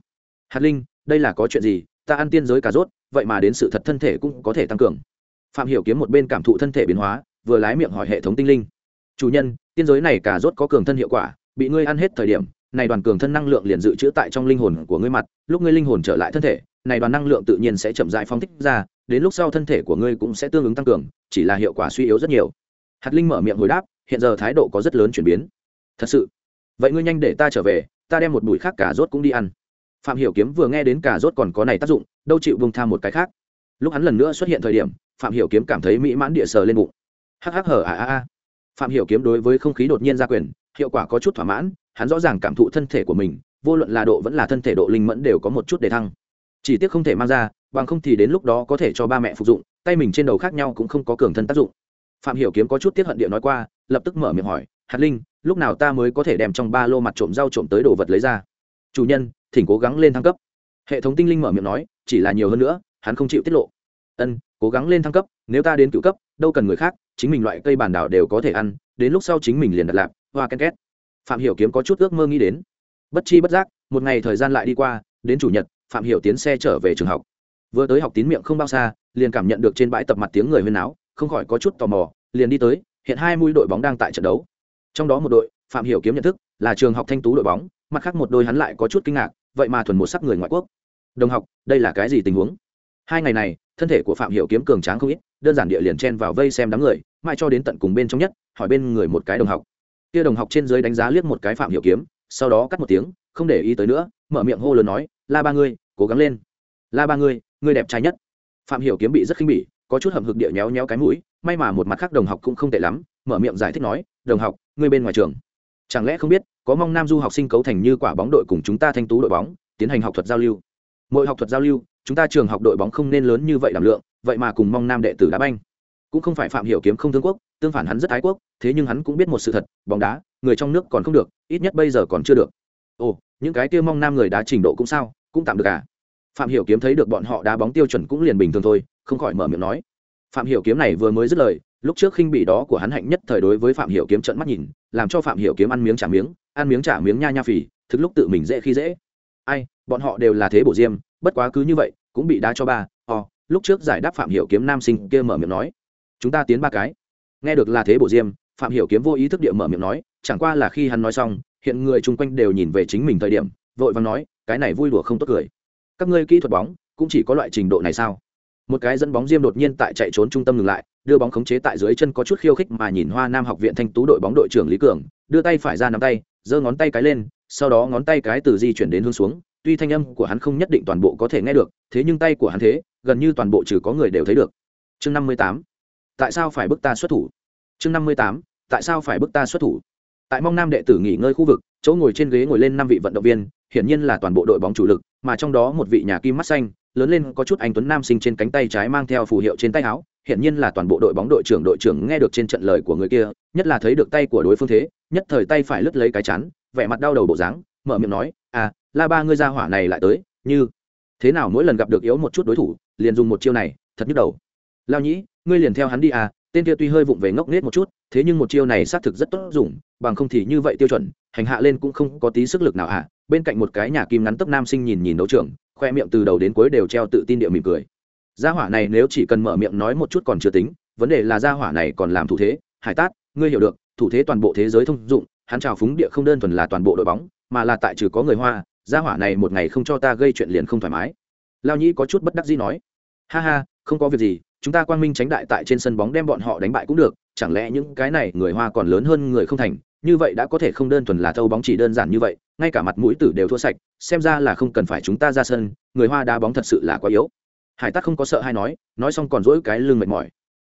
Hạt linh, đây là có chuyện gì? Ta ăn tiên giới cà rốt, vậy mà đến sự thật thân thể cũng có thể tăng cường. Phạm hiểu kiếm một bên cảm thụ thân thể biến hóa vừa lái miệng hỏi hệ thống tinh linh. Chủ nhân, tiên giới này cà rốt có cường thân hiệu quả, bị ngươi ăn hết thời điểm, này đoàn cường thân năng lượng liền dự trữ tại trong linh hồn của ngươi mặt, lúc ngươi linh hồn trở lại thân thể, này đoàn năng lượng tự nhiên sẽ chậm rãi phóng thích ra, đến lúc sau thân thể của ngươi cũng sẽ tương ứng tăng cường, chỉ là hiệu quả suy yếu rất nhiều. Hạt linh mở miệng hồi đáp, hiện giờ thái độ có rất lớn chuyển biến. Thật sự? Vậy ngươi nhanh để ta trở về, ta đem một bụi khác cả rốt cũng đi ăn. Phạm hiểu kiếm vừa nghe đến cả rốt còn có này tác dụng, đâu chịu bông tham một cái khác. Lúc hắn lần nữa xuất hiện thời điểm, phạm hiểu kiếm cảm thấy mỹ mãn địa sờ lên bụng hắc hắc hở à à à phạm hiểu kiếm đối với không khí đột nhiên ra quyền, hiệu quả có chút thỏa mãn, hắn rõ ràng cảm thụ thân thể của mình, vô luận là độ vẫn là thân thể độ linh mẫn đều có một chút để thăng. Chỉ tiếc không thể mang ra, bằng không thì đến lúc đó có thể cho ba mẹ phục dụng, tay mình trên đầu khác nhau cũng không có cường thân tác dụng. Phạm hiểu kiếm có chút tiếc hận địa nói qua, lập tức mở miệng hỏi, hạt linh, lúc nào ta mới có thể đem trong ba lô mặt trộm rau trộm tới đồ vật lấy ra? Chủ nhân, thỉnh cố gắng lên thăng cấp. Hệ thống tinh linh mở miệng nói, chỉ là nhiều hơn nữa, hắn không chịu tiết lộ. Ân, cố gắng lên thăng cấp, nếu ta đến cựu cấp, đâu cần người khác chính mình loại cây bản đảo đều có thể ăn, đến lúc sau chính mình liền đặt lạp, hoa ken két. Phạm hiểu kiếm có chút ước mơ nghĩ đến. Bất chi bất giác, một ngày thời gian lại đi qua, đến chủ nhật, phạm hiểu tiến xe trở về trường học. Vừa tới học tín miệng không bao xa, liền cảm nhận được trên bãi tập mặt tiếng người huyên náo, không khỏi có chút tò mò, liền đi tới, hiện hai mũi đội bóng đang tại trận đấu. Trong đó một đội, phạm hiểu kiếm nhận thức, là trường học thanh tú đội bóng, mặt khác một đôi hắn lại có chút kinh ngạc, vậy mà thuần một sắc người ngoại quốc. Đồng học, đây là cái gì tình huống? Hai ngày này, thân thể của phạm hiểu kiếm cường tráng không ít đơn giản địa liền chen vào vây xem đám người, mãi cho đến tận cùng bên trong nhất, hỏi bên người một cái đồng học. Kia đồng học trên dưới đánh giá liếc một cái phạm hiểu kiếm, sau đó cắt một tiếng, không để ý tới nữa, mở miệng hô lớn nói, la ba ngươi, cố gắng lên. La ba ngươi ngươi đẹp trai nhất. Phạm hiểu kiếm bị rất khinh bỉ, có chút hầm hực địa nhéo nhéo cái mũi, may mà một mặt khác đồng học cũng không tệ lắm, mở miệng giải thích nói, đồng học, ngươi bên ngoài trường. Chẳng lẽ không biết, có mong nam du học sinh cấu thành như quả bóng đội cùng chúng ta thanh tú đội bóng, tiến hành học thuật giao lưu. Mỗi học thuật giao lưu, chúng ta trường học đội bóng không nên lớn như vậy đảm lượng vậy mà cùng mong nam đệ tử đá banh. Cũng không phải phạm hiểu kiếm không thương quốc, tương phản hắn rất ái quốc, thế nhưng hắn cũng biết một sự thật, bóng đá, người trong nước còn không được, ít nhất bây giờ còn chưa được. Ồ, những cái kia mong nam người đá trình độ cũng sao, cũng tạm được à? Phạm hiểu kiếm thấy được bọn họ đá bóng tiêu chuẩn cũng liền bình thường thôi, không khỏi mở miệng nói. Phạm hiểu kiếm này vừa mới dứt lời, lúc trước khinh bị đó của hắn hạnh nhất thời đối với phạm hiểu kiếm trợn mắt nhìn, làm cho phạm hiểu kiếm ăn miếng trả miếng, ăn miếng trả miếng nha nha phì, thực lúc tự mình dễ khi dễ. Ai, bọn họ đều là thế bổ diêm, bất quá cứ như vậy, cũng bị đá cho ba lúc trước giải đáp phạm hiểu kiếm nam sinh kia mở miệng nói, chúng ta tiến ba cái. Nghe được là thế bổ diêm, phạm hiểu kiếm vô ý thức địa mở miệng nói, chẳng qua là khi hắn nói xong, hiện người chung quanh đều nhìn về chính mình thời điểm, vội vàng nói, cái này vui đùa không tốt cười. Các ngươi kỹ thuật bóng, cũng chỉ có loại trình độ này sao? Một cái dẫn bóng diêm đột nhiên tại chạy trốn trung tâm ngừng lại, đưa bóng khống chế tại dưới chân có chút khiêu khích mà nhìn hoa nam học viện thanh tú đội bóng đội trưởng lý cường, đưa tay phải ra nắm tay, giơ ngón tay cái lên, sau đó ngón tay cái từ di chuyển đến hướng xuống, tuy thanh âm của hắn không nhất định toàn bộ có thể nghe được, thế nhưng tay của hắn thế gần như toàn bộ trừ có người đều thấy được. Chương năm mươi tám. Tại sao phải bức ta xuất thủ? Chương năm mươi tám. Tại sao phải bức ta xuất thủ? Tại mong nam đệ tử nghỉ ngơi khu vực, chỗ ngồi trên ghế ngồi lên năm vị vận động viên, hiển nhiên là toàn bộ đội bóng chủ lực, mà trong đó một vị nhà kim mắt xanh, lớn lên có chút anh tuấn nam sinh trên cánh tay trái mang theo phù hiệu trên tay áo, hiển nhiên là toàn bộ đội bóng đội trưởng đội trưởng nghe được trên trận lời của người kia, nhất là thấy được tay của đối phương thế, nhất thời tay phải lướt lấy cái chắn vẻ mặt đau đầu bộ dáng, mở miệng nói à la ba, ngươi ra hỏa này lại tới, như thế nào mỗi lần gặp được yếu một chút đối thủ liền dùng một chiêu này, thật nhức đầu. Lao nhĩ, ngươi liền theo hắn đi à tên kia tuy hơi vụng về ngốc nghếch một chút, thế nhưng một chiêu này xác thực rất tốt dùng, bằng không thì như vậy tiêu chuẩn, hành hạ lên cũng không có tí sức lực nào à. Bên cạnh một cái nhà kim ngắn tấp nam sinh nhìn nhìn đấu trưởng khoe miệng từ đầu đến cuối đều treo tự tin địa mỉm cười. Gia hỏa này nếu chỉ cần mở miệng nói một chút còn chưa tính, vấn đề là gia hỏa này còn làm thủ thế. Hải tát, ngươi hiểu được, thủ thế toàn bộ thế giới thông dụng, hắn trào phúng địa không đơn thuần là toàn bộ đội bóng, mà là tại trừ có người hoa, gia hỏa này một ngày không cho ta gây chuyện liền không thoải mái. Lao nhĩ có chút bất đắc dĩ nói ha ha, không có việc gì, chúng ta quang minh tránh đại tại trên sân bóng đem bọn họ đánh bại cũng được, chẳng lẽ những cái này người hoa còn lớn hơn người không thành, như vậy đã có thể không đơn thuần là thâu bóng chỉ đơn giản như vậy, ngay cả mặt mũi tử đều thua sạch, xem ra là không cần phải chúng ta ra sân, người hoa đá bóng thật sự là quá yếu. Hải tắc không có sợ hay nói nói xong còn dỗi cái lưng mệt mỏi.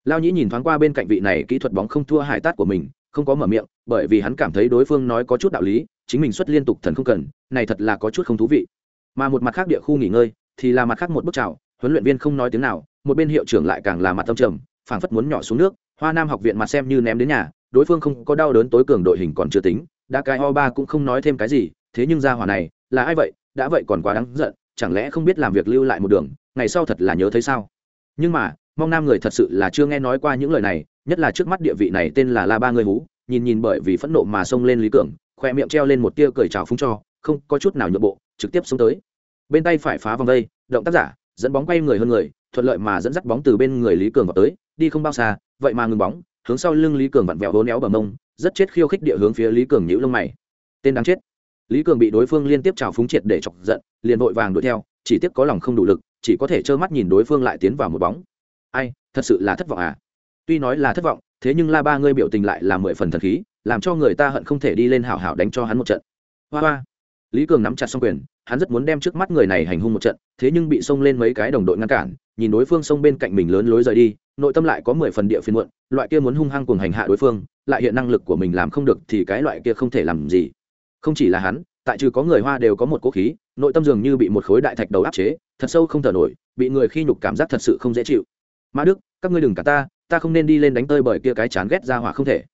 Lao nhĩ nhìn thoáng qua bên cạnh vị này kỹ thuật bóng không thua hải tát của mình, không có mở miệng, bởi vì hắn cảm thấy đối phương nói có chút đạo lý, chính mình xuất liên tục thần không cần, này thật là có chút không thú vị. Mà một mặt khác địa khu nghỉ ngơi, thì là mặt khác một bước chào huấn luyện viên không nói tiếng nào, một bên hiệu trưởng lại càng là mặt tâm trầm, phảng phất muốn nhỏ xuống nước, hoa nam học viện mặt xem như ném đến nhà, đối phương không có đau đớn tối cường đội hình còn chưa tính, đã cái o ba cũng không nói thêm cái gì, thế nhưng ra hỏa này, là ai vậy, đã vậy còn quá đáng giận, chẳng lẽ không biết làm việc lưu lại một đường, ngày sau thật là nhớ thấy sao? Nhưng mà, mong nam người thật sự là chưa nghe nói qua những lời này, nhất là trước mắt địa vị này tên là la ba người hú, nhìn nhìn bởi vì phẫn nộ mà xông lên lý cường, khoe miệng treo lên một tia cười trào phúng cho, không có chút nào nhượng bộ, trực tiếp xông tới. Bên tay phải phá vòng vây động tác giả dẫn bóng quay người hơn người, thuận lợi mà dẫn dắt bóng từ bên người lý cường vào tới, đi không bao xa, vậy mà ngừng bóng, hướng sau lưng lý cường vặn vẹo hố néo bờ mông, rất chết khiêu khích địa hướng phía lý cường nhữ lông mày. Tên đáng chết. Lý cường bị đối phương liên tiếp trào phúng triệt để chọc giận, liền vội vàng đuổi theo, chỉ tiếc có lòng không đủ lực, chỉ có thể trơ mắt nhìn đối phương lại tiến vào một bóng. Ai, thật sự là thất vọng à? Tuy nói là thất vọng, thế nhưng la ba ngươi biểu tình lại là mười phần thần khí, làm cho người ta hận không thể đi lên hảo hảo đánh cho hắn một trận. Hoa hoa lý cường nắm chặt xong quyền, hắn rất muốn đem trước mắt người này hành hung một trận, thế nhưng bị xông lên mấy cái đồng đội ngăn cản, nhìn đối phương xông bên cạnh mình lớn lối rời đi, nội tâm lại có mười phần địa phiên muộn, loại kia muốn hung hăng cùng hành hạ đối phương, lại hiện năng lực của mình làm không được thì cái loại kia không thể làm gì. Không chỉ là hắn, tại trừ có người hoa đều có một cố khí, nội tâm dường như bị một khối đại thạch đầu áp chế, thật sâu không thở nổi, bị người khi nhục cảm giác thật sự không dễ chịu. Mã đức, các ngươi đừng cả ta ta không nên đi lên đánh tơi bởi kia cái chán ghét ra hỏa không thể.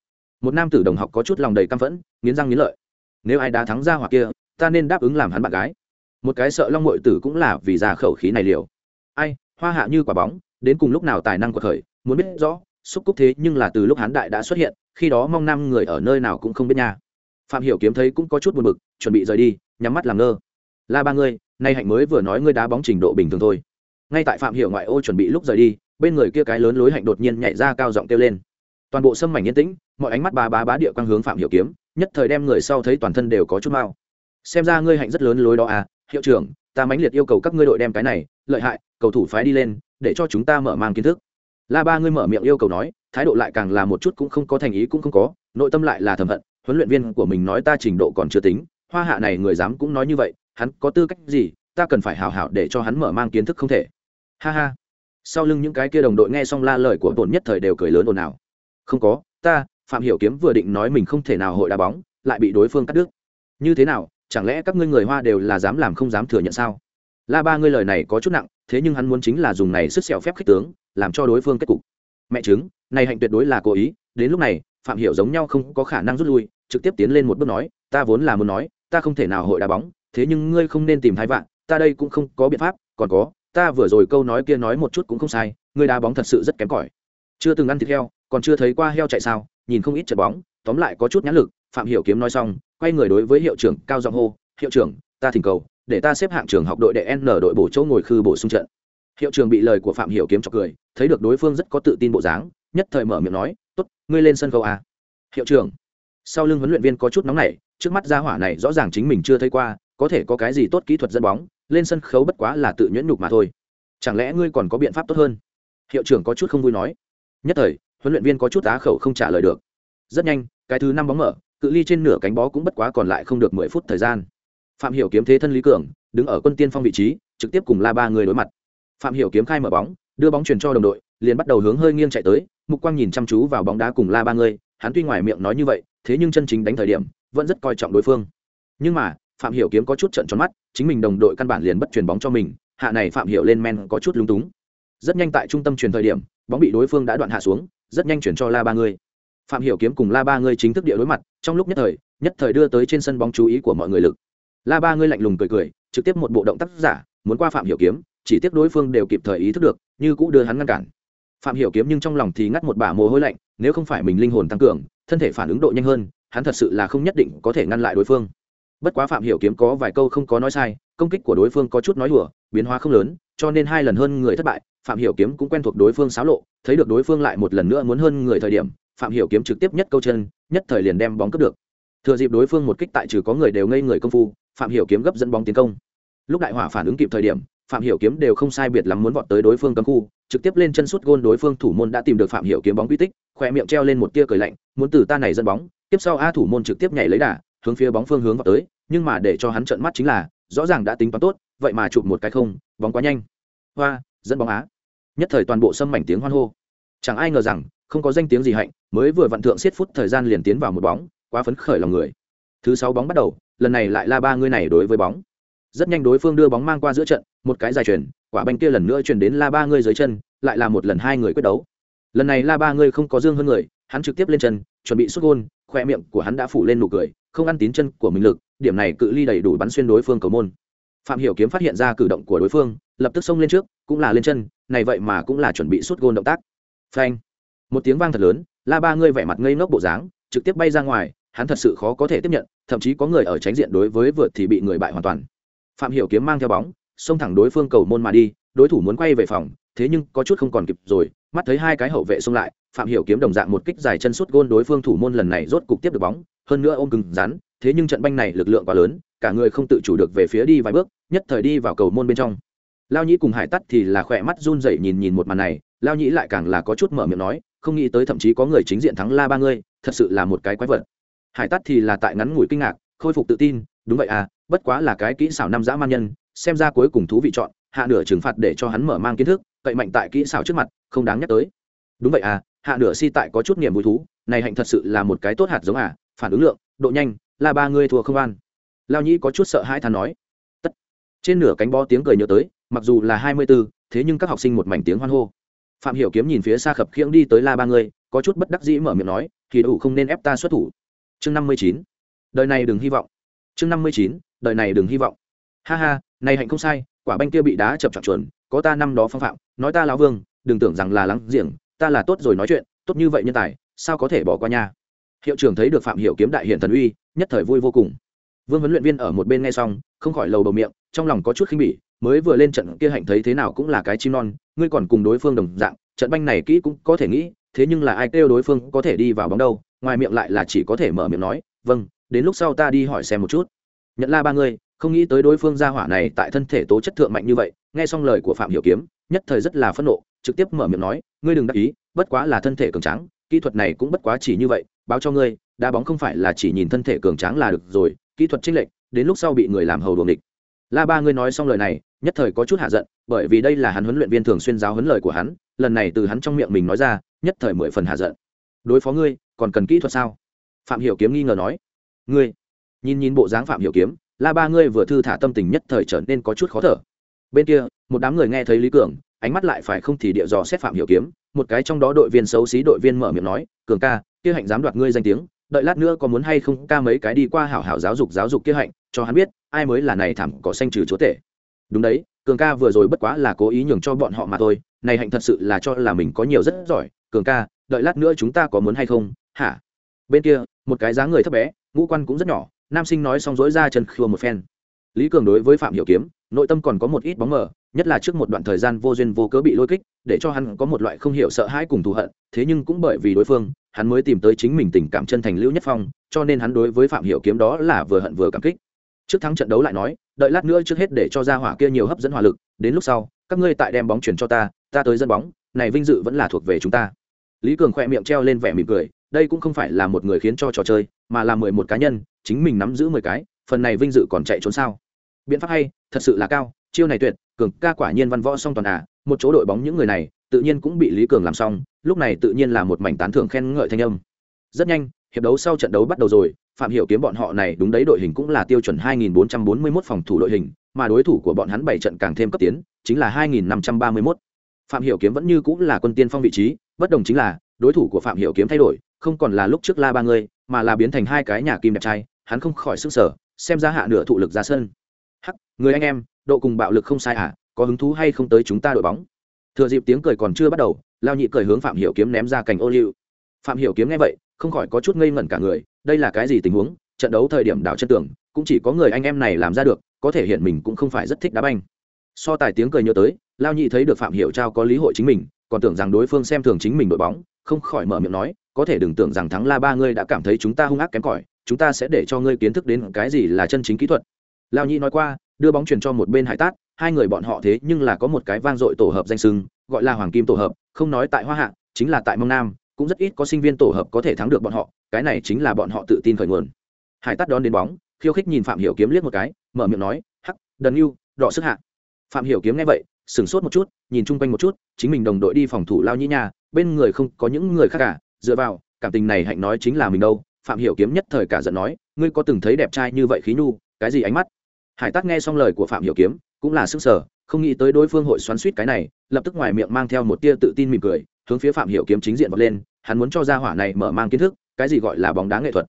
Một nam tử đồng học có chút lòng đầy căm phẫn, nghiến răng nghiến lợi. Nếu ai đá thắng ra hỏa kia ta nên đáp ứng làm hắn bạn gái. Một cái sợ long mội tử cũng là vì ra khẩu khí này liều. Ai, hoa hạ như quả bóng, đến cùng lúc nào tài năng của khởi, muốn biết rõ, xúc cúc thế nhưng là từ lúc hán đại đã xuất hiện, khi đó mong năm người ở nơi nào cũng không biết nha. Phạm hiểu kiếm thấy cũng có chút buồn bực, chuẩn bị rời đi, nhắm mắt làm ngơ. La ba ngươi nay hạnh mới vừa nói ngươi đá bóng trình độ bình thường thôi. Ngay tại phạm hiểu ngoại ô chuẩn bị lúc rời đi, bên người kia cái lớn lối hạnh đột nhiên nhảy ra cao giọng kêu lên. Toàn bộ sâm mảnh yên tĩnh, mọi ánh mắt ba bá bá địa quang hướng phạm hiểu kiếm, nhất thời đem người sau thấy toàn thân đều có chút mau xem ra ngươi hạnh rất lớn lối đó à hiệu trưởng, ta mãnh liệt yêu cầu các ngươi đội đem cái này, lợi hại, cầu thủ phái đi lên, để cho chúng ta mở mang kiến thức. La ba ngươi mở miệng yêu cầu nói, thái độ lại càng là một chút cũng không có thành ý cũng không có, nội tâm lại là thầm hận, huấn luyện viên của mình nói ta trình độ còn chưa tính, hoa hạ này người dám cũng nói như vậy, hắn có tư cách gì, ta cần phải hào hảo để cho hắn mở mang kiến thức không thể. Ha ha. Sau lưng những cái kia đồng đội nghe xong la lời của bổn nhất thời đều cười lớn ồn ào. Không có, ta, phạm hiểu kiếm vừa định nói mình không thể nào hội đá bóng, lại bị đối phương cắt đứt. Như thế nào chẳng lẽ các ngươi người hoa đều là dám làm không dám thừa nhận sao? La ba ngươi lời này có chút nặng, thế nhưng hắn muốn chính là dùng này sức sẹo phép khích tướng, làm cho đối phương kết cục. Mẹ chứng này hạnh tuyệt đối là cố ý, đến lúc này, phạm hiểu giống nhau không có khả năng rút lui, trực tiếp tiến lên một bước nói, ta vốn là muốn nói, ta không thể nào hội đá bóng, thế nhưng ngươi không nên tìm thái vạn, ta đây cũng không có biện pháp, còn có, ta vừa rồi câu nói kia nói một chút cũng không sai, ngươi đá bóng thật sự rất kém cỏi. Chưa từng ăn thịt heo, còn chưa thấy qua heo chạy sao, nhìn không ít trận bóng, tóm lại có chút nhãn lực, phạm hiểu kiếm nói xong quay người đối với hiệu trưởng cao giọng hô, hiệu trưởng, ta thỉnh cầu, để ta xếp hạng trường học đội đệ n đội bổ chỗ ngồi khư bổ sung trận. Hiệu trưởng bị lời của phạm hiểu kiếm chọc cười, thấy được đối phương rất có tự tin bộ dáng, nhất thời mở miệng nói, tốt, ngươi lên sân khấu à. hiệu trưởng. Sau lưng huấn luyện viên có chút nóng nảy, trước mắt gia hỏa này rõ ràng chính mình chưa thấy qua, có thể có cái gì tốt kỹ thuật dẫn bóng, lên sân khấu bất quá là tự nhuyễn nhục mà thôi. Chẳng lẽ ngươi còn có biện pháp tốt hơn? Hiệu trưởng có chút không vui nói. Nhất thời, huấn luyện viên có chút á khẩu không trả lời được. Rất nhanh, cái thứ năm bóng mở cự ly trên nửa cánh bó cũng bất quá còn lại không được mười phút thời gian. Phạm hiểu kiếm thế thân lý cường, đứng ở quân tiên phong vị trí, trực tiếp cùng la ba người đối mặt. Phạm hiểu kiếm khai mở bóng, đưa bóng truyền cho đồng đội, liền bắt đầu hướng hơi nghiêng chạy tới, mục quang nhìn chăm chú vào bóng đá cùng la ba người, hắn tuy ngoài miệng nói như vậy, thế nhưng chân chính đánh thời điểm, vẫn rất coi trọng đối phương. Nhưng mà, phạm hiểu kiếm có chút trận tròn mắt, chính mình đồng đội căn bản liền bất truyền bóng cho mình, hạ này phạm hiểu lên men có chút lúng túng. Rất nhanh tại trung tâm truyền thời điểm, bóng bị đối phương đã đoạn hạ xuống, rất nhanh chuyển cho la ba người. Phạm hiểu kiếm cùng la ba người chính thức địa đối mặt trong lúc nhất thời nhất thời đưa tới trên sân bóng chú ý của mọi người lực. La ba người lạnh lùng cười cười, trực tiếp một bộ động tác giả, muốn qua phạm hiểu kiếm, chỉ tiếc đối phương đều kịp thời ý thức được, như cũ đưa hắn ngăn cản. Phạm hiểu kiếm nhưng trong lòng thì ngắt một bả mồ hôi lạnh, nếu không phải mình linh hồn tăng cường, thân thể phản ứng độ nhanh hơn, hắn thật sự là không nhất định có thể ngăn lại đối phương. Bất quá phạm hiểu kiếm có vài câu không có nói sai, công kích của đối phương có chút nói đùa, biến hóa không lớn, cho nên hai lần hơn người thất bại, phạm hiểu kiếm cũng quen thuộc đối phương xáo lộ, thấy được đối phương lại một lần nữa muốn hơn người thời điểm phạm hiểu kiếm trực tiếp nhất câu chân, nhất thời liền đem bóng cướp được. Thừa dịp đối phương một kích tại trừ có người đều ngây người công phu, phạm hiểu kiếm gấp dẫn bóng tiến công. Lúc đại hỏa phản ứng kịp thời điểm, phạm hiểu kiếm đều không sai biệt lắm muốn vọt tới đối phương cấm khu, trực tiếp lên chân sút gôn đối phương thủ môn đã tìm được phạm hiểu kiếm bóng quy tích khoe miệng treo lên một tia cười lạnh, muốn từ ta này dẫn bóng, tiếp sau a thủ môn trực tiếp nhảy lấy đà, hướng phía bóng phương hướng vào tới, nhưng mà để cho hắn trợn mắt chính là, rõ ràng đã tính toán tốt, vậy mà chụp một cái không, bóng quá nhanh. Hoa, dẫn bóng á. Nhất thời toàn bộ sâm mảnh tiếng hoan hô. Chẳng ai ngờ rằng không có danh tiếng gì hạnh, mới vừa vặn thượng siết phút thời gian liền tiến vào một bóng, quá phấn khởi lòng người. Thứ sáu bóng bắt đầu, lần này lại là ba người này đối với bóng. Rất nhanh đối phương đưa bóng mang qua giữa trận, một cái dài chuyền quả banh kia lần nữa chuyển đến la ba người dưới chân, lại là một lần hai người quyết đấu. Lần này la ba người không có dương hơn người, hắn trực tiếp lên chân, chuẩn bị xuất gôn, khoe miệng của hắn đã phủ lên nụ cười, không ăn tín chân của mình lực, điểm này cự ly đầy đủ bắn xuyên đối phương cầu môn. Phạm hiểu kiếm phát hiện ra cử động của đối phương, lập tức xông lên trước, cũng là lên chân, này vậy mà cũng là chuẩn bị xuất gôn động tác. Phanh một tiếng vang thật lớn, la ba người vẻ mặt ngây ngốc bộ dáng, trực tiếp bay ra ngoài, hắn thật sự khó có thể tiếp nhận, thậm chí có người ở tránh diện đối với vượt thì bị người bại hoàn toàn. Phạm hiểu kiếm mang theo bóng, xông thẳng đối phương cầu môn mà đi, đối thủ muốn quay về phòng, thế nhưng có chút không còn kịp rồi, mắt thấy hai cái hậu vệ xông lại, phạm hiểu kiếm đồng dạng một kích dài chân suốt gôn đối phương thủ môn lần này rốt cục tiếp được bóng, hơn nữa ôm cứng rắn, thế nhưng trận banh này lực lượng quá lớn, cả người không tự chủ được về phía đi vài bước, nhất thời đi vào cầu môn bên trong. Lao nhĩ cùng hải tắt thì là khỏe mắt run rẩy nhìn nhìn một màn này, lao nhĩ lại càng là có chút mở miệng nói không nghĩ tới thậm chí có người chính diện thắng la ba ngươi, thật sự là một cái quái vật. Hải tắt thì là tại ngắn ngủi kinh ngạc, khôi phục tự tin, đúng vậy à bất quá là cái kỹ xảo năm dã man nhân, xem ra cuối cùng thú vị chọn, hạ nửa trừng phạt để cho hắn mở mang kiến thức, cậy mạnh tại kỹ xảo trước mặt, không đáng nhắc tới. Đúng vậy à hạ nửa si tại có chút niềm vui thú, này hạnh thật sự là một cái tốt hạt giống à phản ứng lượng, độ nhanh là ba người thua không an. Lao nhĩ có chút sợ hãi thà nói. Tất. Trên nửa cánh bó tiếng cười nhớ tới, mặc dù là hai mươi b ố thế nhưng các học sinh một mảnh tiếng hoan hô phạm hiểu kiếm nhìn phía xa khập khiễng đi tới la ba người có chút bất đắc dĩ mở miệng nói thì đủ không nên ép ta xuất thủ. Chương năm mươi chín. Đời này đừng hy vọng. Chương năm mươi chín. Đời này đừng hy vọng. Ha ha, này hạnh không sai, quả banh kia bị đá chập chập chuẩn, có ta năm đó phong phạm, nói ta lão vương, đừng tưởng rằng là lắng giềng, ta là tốt rồi nói chuyện, tốt như vậy nhân tài, sao có thể bỏ qua nha? Hiệu trưởng thấy được phạm hiểu kiếm đại hiển thần uy, nhất thời vui vô cùng. Vương huấn luyện viên ở một bên nghe xong, không khỏi lầu bầu miệng, trong lòng có chút khinh bỉ mới vừa lên trận kia hạnh thấy thế nào cũng là cái chim non, ngươi còn cùng đối phương đồng dạng, trận banh này kỹ cũng có thể nghĩ, thế nhưng là ai kêu đối phương có thể đi vào bóng đâu, ngoài miệng lại là chỉ có thể mở miệng nói vâng đến lúc sau ta đi hỏi xem một chút. Nhận la ba người, không nghĩ tới đối phương gia hỏa này tại thân thể tố chất thượng mạnh như vậy, nghe xong lời của phạm hiểu kiếm, nhất thời rất là phẫn nộ, trực tiếp mở miệng nói, ngươi đừng đắc ý, bất quá là thân thể cường tráng, kỹ thuật này cũng bất quá chỉ như vậy, báo cho ngươi, đá bóng không phải là chỉ nhìn thân thể cường tráng là được rồi, kỹ thuật chênh lệch, đến lúc sau bị người làm hầu đuồng địch. La ba ngươi nói xong lời này nhất thời có chút hạ giận, bởi vì đây là hắn huấn luyện viên thường xuyên giáo huấn lời của hắn, lần này từ hắn trong miệng mình nói ra, nhất thời mười phần hạ giận. Đối phó ngươi, còn cần kỹ thuật sao? Phạm hiểu kiếm nghi ngờ nói. Ngươi, nhìn nhìn bộ dáng phạm hiểu kiếm, la ba ngươi vừa thư thả tâm tình nhất thời trở nên có chút khó thở. Bên kia, một đám người nghe thấy lý cường, ánh mắt lại phải không thì địa dò xét phạm hiểu kiếm, một cái trong đó đội viên xấu xí đội viên mở miệng nói, cường ca, kia hạnh dám đoạt ngươi danh tiếng, đợi lát nữa có muốn hay không ca mấy cái đi qua hảo hảo giáo dục giáo dục kia hạnh, cho hắn biết, ai mới là này thảm có xanh trừ chúa tể đúng đấy, cường ca vừa rồi bất quá là cố ý nhường cho bọn họ mà thôi, này hạnh thật sự là cho là mình có nhiều rất giỏi. Cường ca, đợi lát nữa chúng ta có muốn hay không? Hả? Bên kia, một cái dáng người thấp bé, ngũ quan cũng rất nhỏ, nam sinh nói xong dối ra chân khua một phen. Lý cường đối với phạm hiểu kiếm, nội tâm còn có một ít bóng mờ, nhất là trước một đoạn thời gian vô duyên vô cớ bị lôi kích, để cho hắn có một loại không hiểu sợ hãi cùng thù hận, thế nhưng cũng bởi vì đối phương, hắn mới tìm tới chính mình tình cảm chân thành lưu nhất phong, cho nên hắn đối với phạm hiểu kiếm đó là vừa hận vừa cảm kích trước thắng trận đấu lại nói, đợi lát nữa trước hết để cho ra hỏa kia nhiều hấp dẫn hỏa lực, đến lúc sau, các ngươi tại đem bóng chuyển cho ta ta tới dân bóng, này vinh dự vẫn là thuộc về chúng ta. Lý cường khỏe miệng treo lên vẻ mỉm cười, đây cũng không phải là một người khiến cho trò chơi, mà là mười một cá nhân, chính mình nắm giữ mười cái, phần này vinh dự còn chạy trốn sao? Biện pháp hay, thật sự là cao, chiêu này tuyệt, cường ca quả nhiên văn võ song toàn à một chỗ đội bóng những người này, tự nhiên cũng bị lý cường làm xong, lúc này tự nhiên là một mảnh tán thưởng khen ngợi thanh âm. Rất nhanh, hiệp đấu sau trận đấu bắt đầu rồi phạm hiểu kiếm bọn họ này đúng đấy, đội hình cũng là tiêu chuẩn 2441 phòng thủ đội hình, mà đối thủ của bọn hắn bảy trận càng thêm cấp tiến, chính là 2531 phạm hiểu kiếm vẫn như cũng là quân tiên phong vị trí, bất đồng chính là, đối thủ của phạm hiểu kiếm thay đổi, không còn là lúc trước la ba người mà là biến thành hai cái nhà kim đẹp trai, hắn không khỏi sững sờ, xem ra hạ nửa thụ lực ra sân. Hắc, người anh em, độ cùng bạo lực không sai à có hứng thú hay không tới chúng ta đội bóng? Thừa dịp tiếng cười còn chưa bắt đầu, lao nhị cười hướng phạm hiểu kiếm ném ra cành ô liu. Phạm hiểu kiếm nghe vậy không khỏi có chút ngây ngẩn cả người, đây là cái gì tình huống, trận đấu thời điểm đảo chân tường, cũng chỉ có người anh em này làm ra được, có thể hiện mình cũng không phải rất thích đá banh. So tài tiếng cười nhớ tới, lao nhị thấy được phạm hiểu trao có lý hội chính mình, còn tưởng rằng đối phương xem thường chính mình đội bóng, không khỏi mở miệng nói, có thể đừng tưởng rằng thắng la ba ngươi đã cảm thấy chúng ta hung ác kém cỏi, chúng ta sẽ để cho ngươi kiến thức đến cái gì là chân chính kỹ thuật. Lao nhị nói qua, đưa bóng truyền cho một bên hải tát, hai người bọn họ thế nhưng là có một cái vang dội tổ hợp danh sưng, gọi là hoàng kim tổ hợp, không nói tại hoa hạ, chính là tại mông nam cũng rất ít có sinh viên tổ hợp có thể thắng được bọn họ, cái này chính là bọn họ tự tin khởi nguồn. Hải tát đón đến bóng, khiêu khích nhìn phạm hiểu kiếm liếc một cái, mở miệng nói, hắc, đần yêu đỏ sức hạ. Phạm hiểu kiếm nghe vậy, sửng sốt một chút, nhìn chung quanh một chút, chính mình đồng đội đi phòng thủ lao nhĩ nhà bên người không có những người khác cả, dựa vào, cảm tình này hạnh nói chính là mình đâu. Phạm hiểu kiếm nhất thời cả giận nói, ngươi có từng thấy đẹp trai như vậy khí nhu, cái gì ánh mắt? Hải tắc nghe xong lời của phạm hiểu kiếm, cũng là sức sở không nghĩ tới đối phương hội xoắn suýt cái này, lập tức ngoài miệng mang theo một tia tự tin mỉm cười hướng phía phạm hiểu kiếm chính diện vọt lên, hắn muốn cho ra hỏa này mở mang kiến thức, cái gì gọi là bóng đá nghệ thuật.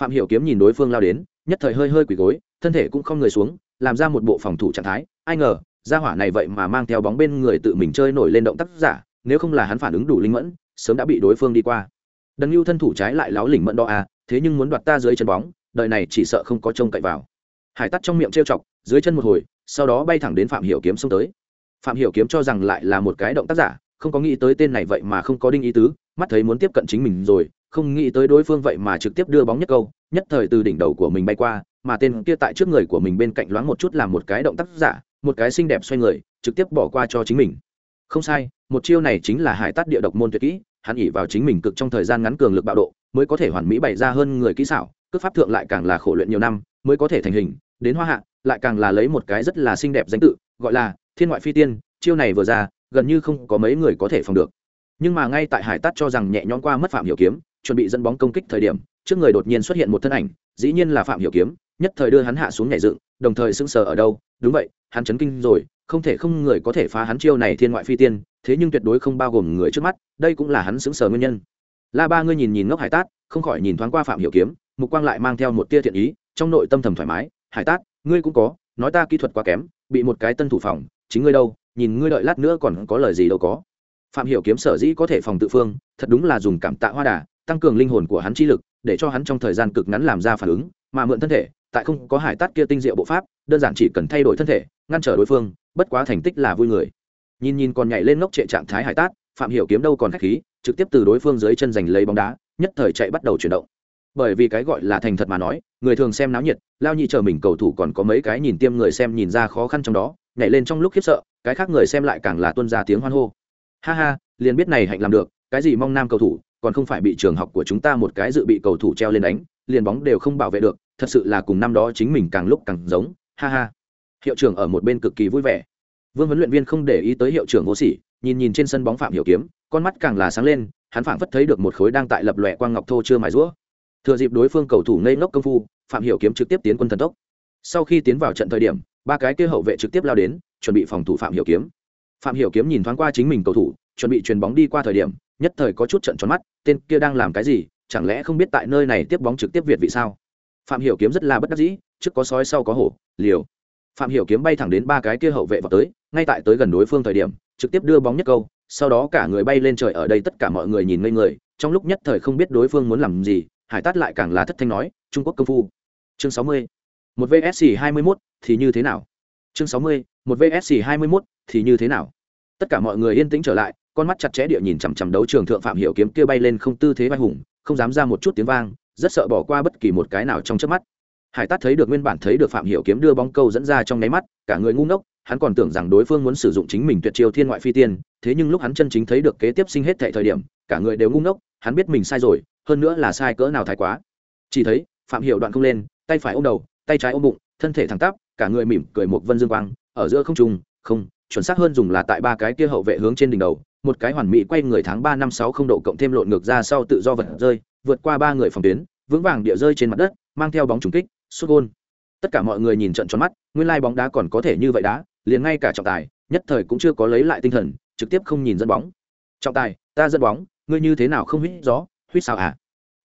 Phạm hiểu kiếm nhìn đối phương lao đến, nhất thời hơi hơi quỳ gối, thân thể cũng không người xuống, làm ra một bộ phòng thủ trạng thái. Ai ngờ, ra hỏa này vậy mà mang theo bóng bên người tự mình chơi nổi lên động tác giả, nếu không là hắn phản ứng đủ linh mẫn, sớm đã bị đối phương đi qua. Đần lưu thân thủ trái lại láo lỉnh mẫn đo à thế nhưng muốn đoạt ta dưới chân bóng, đời này chỉ sợ không có trông cậy vào. Hải tắt trong miệng trêu chọc, dưới chân một hồi, sau đó bay thẳng đến phạm hiểu kiếm xông tới. Phạm hiểu kiếm cho rằng lại là một cái động tác giả không có nghĩ tới tên này vậy mà không có đinh ý tứ, mắt thấy muốn tiếp cận chính mình rồi, không nghĩ tới đối phương vậy mà trực tiếp đưa bóng nhất câu, nhất thời từ đỉnh đầu của mình bay qua, mà tên kia tại trước người của mình bên cạnh loáng một chút làm một cái động tác giả, một cái xinh đẹp xoay người, trực tiếp bỏ qua cho chính mình. Không sai, một chiêu này chính là hải tát địa độc môn tuyệt kỹ, hắn ỉ vào chính mình cực trong thời gian ngắn cường lực bạo độ, mới có thể hoàn mỹ bày ra hơn người kỹ xảo, cước pháp thượng lại càng là khổ luyện nhiều năm, mới có thể thành hình, đến hoa hạ, lại càng là lấy một cái rất là xinh đẹp danh tự, gọi là thiên ngoại phi tiên, chiêu này vừa ra gần như không có mấy người có thể phòng được. Nhưng mà ngay tại hải tát cho rằng nhẹ nhõm qua mất phạm hiểu kiếm, chuẩn bị dẫn bóng công kích thời điểm, trước người đột nhiên xuất hiện một thân ảnh, dĩ nhiên là phạm hiểu kiếm, nhất thời đưa hắn hạ xuống nhảy dựng, đồng thời sững sờ ở đâu, đúng vậy, hắn chấn kinh rồi, không thể không người có thể phá hắn chiêu này thiên ngoại phi tiên, thế nhưng tuyệt đối không bao gồm người trước mắt, đây cũng là hắn sững sờ nguyên nhân. La ba ngươi nhìn nhìn ngốc hải tát, không khỏi nhìn thoáng qua phạm hiểu kiếm, mục quang lại mang theo một tia thiện ý, trong nội tâm thầm thoải mái, hải tát, ngươi cũng có, nói ta kỹ thuật quá kém, bị một cái tân thủ phòng, chính ngươi đâu nhìn ngươi đợi lát nữa còn có lời gì đâu có. Phạm hiểu kiếm sở dĩ có thể phòng tự phương, thật đúng là dùng cảm tạ hoa đà, tăng cường linh hồn của hắn chi lực, để cho hắn trong thời gian cực ngắn làm ra phản ứng, mà mượn thân thể, tại không có hải tát kia tinh diệu bộ pháp, đơn giản chỉ cần thay đổi thân thể, ngăn trở đối phương, bất quá thành tích là vui người. Nhìn nhìn còn nhảy lên ngốc trệ trạng thái hải tát, phạm hiểu kiếm đâu còn khách khí, trực tiếp từ đối phương dưới chân giành lấy bóng đá, nhất thời chạy bắt đầu chuyển động. Bởi vì cái gọi là thành thật mà nói, người thường xem náo nhiệt, lao nhị chờ mình cầu thủ còn có mấy cái nhìn tiêm người xem nhìn ra khó khăn trong đó, nhảy lên trong lúc khiếp sợ cái khác người xem lại càng là tuân ra tiếng hoan hô. Ha ha, liền biết này hạnh làm được, cái gì mong nam cầu thủ, còn không phải bị trường học của chúng ta một cái dự bị cầu thủ treo lên đánh, liền bóng đều không bảo vệ được, thật sự là cùng năm đó chính mình càng lúc càng giống, ha ha. Hiệu trưởng ở một bên cực kỳ vui vẻ. Vương huấn luyện viên không để ý tới hiệu trưởng vô sỉ, nhìn nhìn trên sân bóng phạm hiểu kiếm, con mắt càng là sáng lên, hắn phảng phất thấy được một khối đang tại lập lòe quang ngọc thô chưa mài rũa. Thừa dịp đối phương cầu thủ ngây ngốc công phu, phạm hiểu kiếm trực tiếp tiến quân thần tốc. Sau khi tiến vào trận thời điểm ba cái kia hậu vệ trực tiếp lao đến, chuẩn bị phòng thủ phạm hiểu kiếm. Phạm hiểu kiếm nhìn thoáng qua chính mình cầu thủ, chuẩn bị chuyền bóng đi qua thời điểm, nhất thời có chút trận tròn mắt, tên kia đang làm cái gì, chẳng lẽ không biết tại nơi này tiếp bóng trực tiếp việt vị sao? Phạm hiểu kiếm rất là bất đắc dĩ, trước có sói sau có hổ, liều. Phạm hiểu kiếm bay thẳng đến ba cái kia hậu vệ vào tới, ngay tại tới gần đối phương thời điểm, trực tiếp đưa bóng nhất câu, sau đó cả người bay lên trời ở đây tất cả mọi người nhìn ngây người, trong lúc nhất thời không biết đối phương muốn làm gì, hải tát lại càng là thất thanh nói, trung quốc công phu. Chương sáu mươi một vsc hai mươi mốt thì như thế nào? Chương sáu mươi, một vsc hai mươi mốt thì như thế nào? Tất cả mọi người yên tĩnh trở lại, con mắt chặt chẽ địa nhìn chằm chằm đấu trường thượng phạm hiểu kiếm kia bay lên không tư thế vai hùng, không dám ra một chút tiếng vang, rất sợ bỏ qua bất kỳ một cái nào trong chớp mắt. Hải tát thấy được nguyên bản thấy được phạm hiểu kiếm đưa bóng câu dẫn ra trong nháy mắt, cả người ngu ngốc, hắn còn tưởng rằng đối phương muốn sử dụng chính mình tuyệt chiêu thiên ngoại phi tiên, thế nhưng lúc hắn chân chính thấy được kế tiếp sinh hết thệ thời điểm, cả người đều ngu ngốc, hắn biết mình sai rồi, hơn nữa là sai cỡ nào thái quá. Chỉ thấy, phạm hiểu đoạn không lên, tay phải ôm đầu tay trái ôm bụng, thân thể thẳng tắp, cả người mỉm cười một vân dương quang, ở giữa không trung, không, chuẩn xác hơn dùng là tại ba cái kia hậu vệ hướng trên đỉnh đầu, một cái hoàn mỹ quay người tháng ba năm sáu không độ cộng thêm lộn ngược ra sau tự do vật rơi, vượt qua ba người phòng tuyến, vững vàng địa rơi trên mặt đất, mang theo bóng trùng kích xuất gôn. Tất cả mọi người nhìn trận tròn mắt, nguyên lai bóng đá còn có thể như vậy đá, liền ngay cả trọng tài, nhất thời cũng chưa có lấy lại tinh thần, trực tiếp không nhìn dẫn bóng. Trọng tài, ta dẫn bóng, ngươi như thế nào không huýt gió huýt sao à?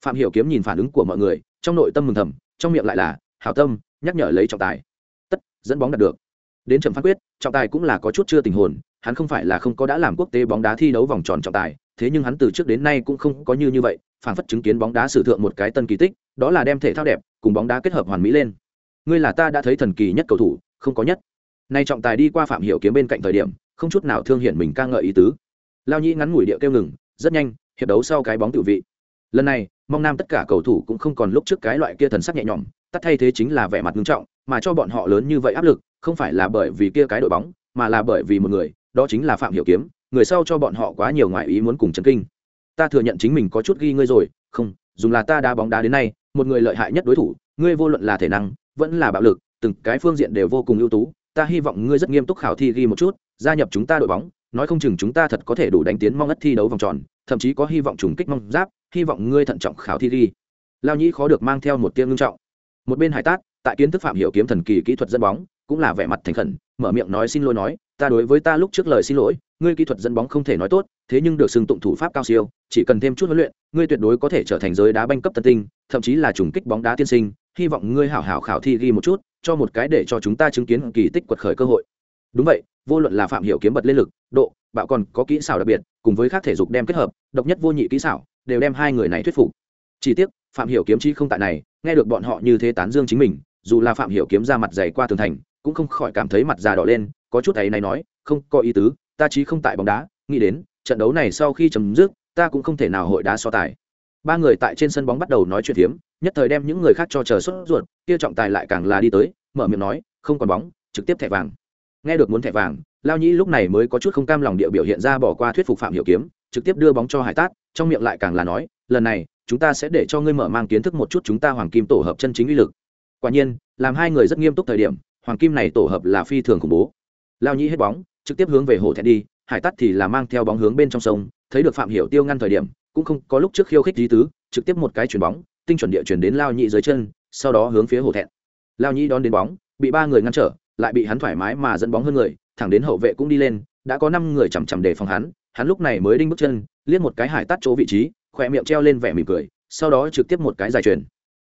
Phạm hiểu kiếm nhìn phản ứng của mọi người, trong nội tâm mừng thầm, trong miệng lại là hảo tâm, nhắc nhở lấy trọng tài. Tất, dẫn bóng đạt được. Đến trận phán quyết, trọng tài cũng là có chút chưa tình hồn, hắn không phải là không có đã làm quốc tế bóng đá thi đấu vòng tròn trọng tài, thế nhưng hắn từ trước đến nay cũng không có như như vậy, phản phất chứng kiến bóng đá sử thượng một cái tân kỳ tích, đó là đem thể thao đẹp, cùng bóng đá kết hợp hoàn mỹ lên. Ngươi là ta đã thấy thần kỳ nhất cầu thủ, không có nhất. Nay trọng tài đi qua phạm hiểu kiếm bên cạnh thời điểm, không chút nào thương hiển mình ca ngợi ý tứ. Lao nhĩ ngắn ngủi điệu kêu ngừng, rất nhanh, hiệp đấu sau cái bóng tự vị. Lần này, mong nam tất cả cầu thủ cũng không còn lúc trước cái loại kia thần sắc nhẹ nhõm tắt thay thế chính là vẻ mặt nghiêm trọng, mà cho bọn họ lớn như vậy áp lực, không phải là bởi vì kia cái đội bóng, mà là bởi vì một người, đó chính là phạm hiểu kiếm, người sau cho bọn họ quá nhiều ngoại ý muốn cùng chấn kinh. Ta thừa nhận chính mình có chút ghi ngươi rồi, không dùng là ta đá bóng đá đến nay, một người lợi hại nhất đối thủ, ngươi vô luận là thể năng, vẫn là bạo lực, từng cái phương diện đều vô cùng ưu tú, ta hy vọng ngươi rất nghiêm túc khảo thi ghi một chút, gia nhập chúng ta đội bóng, nói không chừng chúng ta thật có thể đủ đánh tiến mong ất thi đấu vòng tròn, thậm chí có hy vọng trùng kích mong giáp, hy vọng ngươi thận trọng khảo thi ghi. Lao nhĩ khó được mang theo một tiếng ngưng trọng một bên hải tát, tại kiến thức phạm hiểu kiếm thần kỳ kỹ thuật dẫn bóng, cũng là vẻ mặt thành khẩn, mở miệng nói xin lỗi nói, ta đối với ta lúc trước lời xin lỗi, ngươi kỹ thuật dẫn bóng không thể nói tốt, thế nhưng được xưng tụng thủ pháp cao siêu, chỉ cần thêm chút huấn luyện, ngươi tuyệt đối có thể trở thành giới đá banh cấp tân tinh, thậm chí là trùng kích bóng đá tiên sinh, hy vọng ngươi hảo hảo khảo thi ghi một chút, cho một cái để cho chúng ta chứng kiến kỳ tích quật khởi cơ hội. Đúng vậy, vô luận là phạm hiểu kiếm bật lên lực, độ, bạo còn có kỹ xảo đặc biệt, cùng với các thể dục đem kết hợp, độc nhất vô nhị kỹ xảo, đều đem hai người này thuyết phục. Chỉ tiếc phạm hiểu kiếm chi không tại này, nghe được bọn họ như thế tán dương chính mình, dù là phạm hiểu kiếm ra mặt dày qua tường thành, cũng không khỏi cảm thấy mặt già đỏ lên, có chút ấy này nói, không, có ý tứ, ta chí không tại bóng đá, nghĩ đến, trận đấu này sau khi chấm dứt, ta cũng không thể nào hội đá so tài. Ba người tại trên sân bóng bắt đầu nói chuyện phiếm, nhất thời đem những người khác cho chờ sốt ruột, kia trọng tài lại càng là đi tới, mở miệng nói, không còn bóng, trực tiếp thẻ vàng. Nghe được muốn thẻ vàng, lao nhĩ lúc này mới có chút không cam lòng địa biểu hiện ra bỏ qua thuyết phục phạm hiểu kiếm, trực tiếp đưa bóng cho hải tát, trong miệng lại càng là nói, lần này chúng ta sẽ để cho ngươi mở mang kiến thức một chút chúng ta hoàng kim tổ hợp chân chính uy lực. Quả nhiên, làm hai người rất nghiêm túc thời điểm, hoàng kim này tổ hợp là phi thường khủng bố. Lao nhĩ hết bóng, trực tiếp hướng về hồ thẹn đi, hải tắt thì là mang theo bóng hướng bên trong sông, thấy được phạm hiểu tiêu ngăn thời điểm, cũng không có lúc trước khiêu khích lý tứ, trực tiếp một cái chuyển bóng, tinh chuẩn địa chuyển đến lao nhĩ dưới chân, sau đó hướng phía hồ thẹn. Lao nhĩ đón đến bóng, bị ba người ngăn trở, lại bị hắn thoải mái mà dẫn bóng hơn người, thẳng đến hậu vệ cũng đi lên, đã có năm người chằm chằm để phòng hắn hắn lúc này mới đinh bước chân, liếc một cái hải tắt chỗ vị trí khỏe miệng treo lên vẻ mỉm cười, sau đó trực tiếp một cái dài truyền.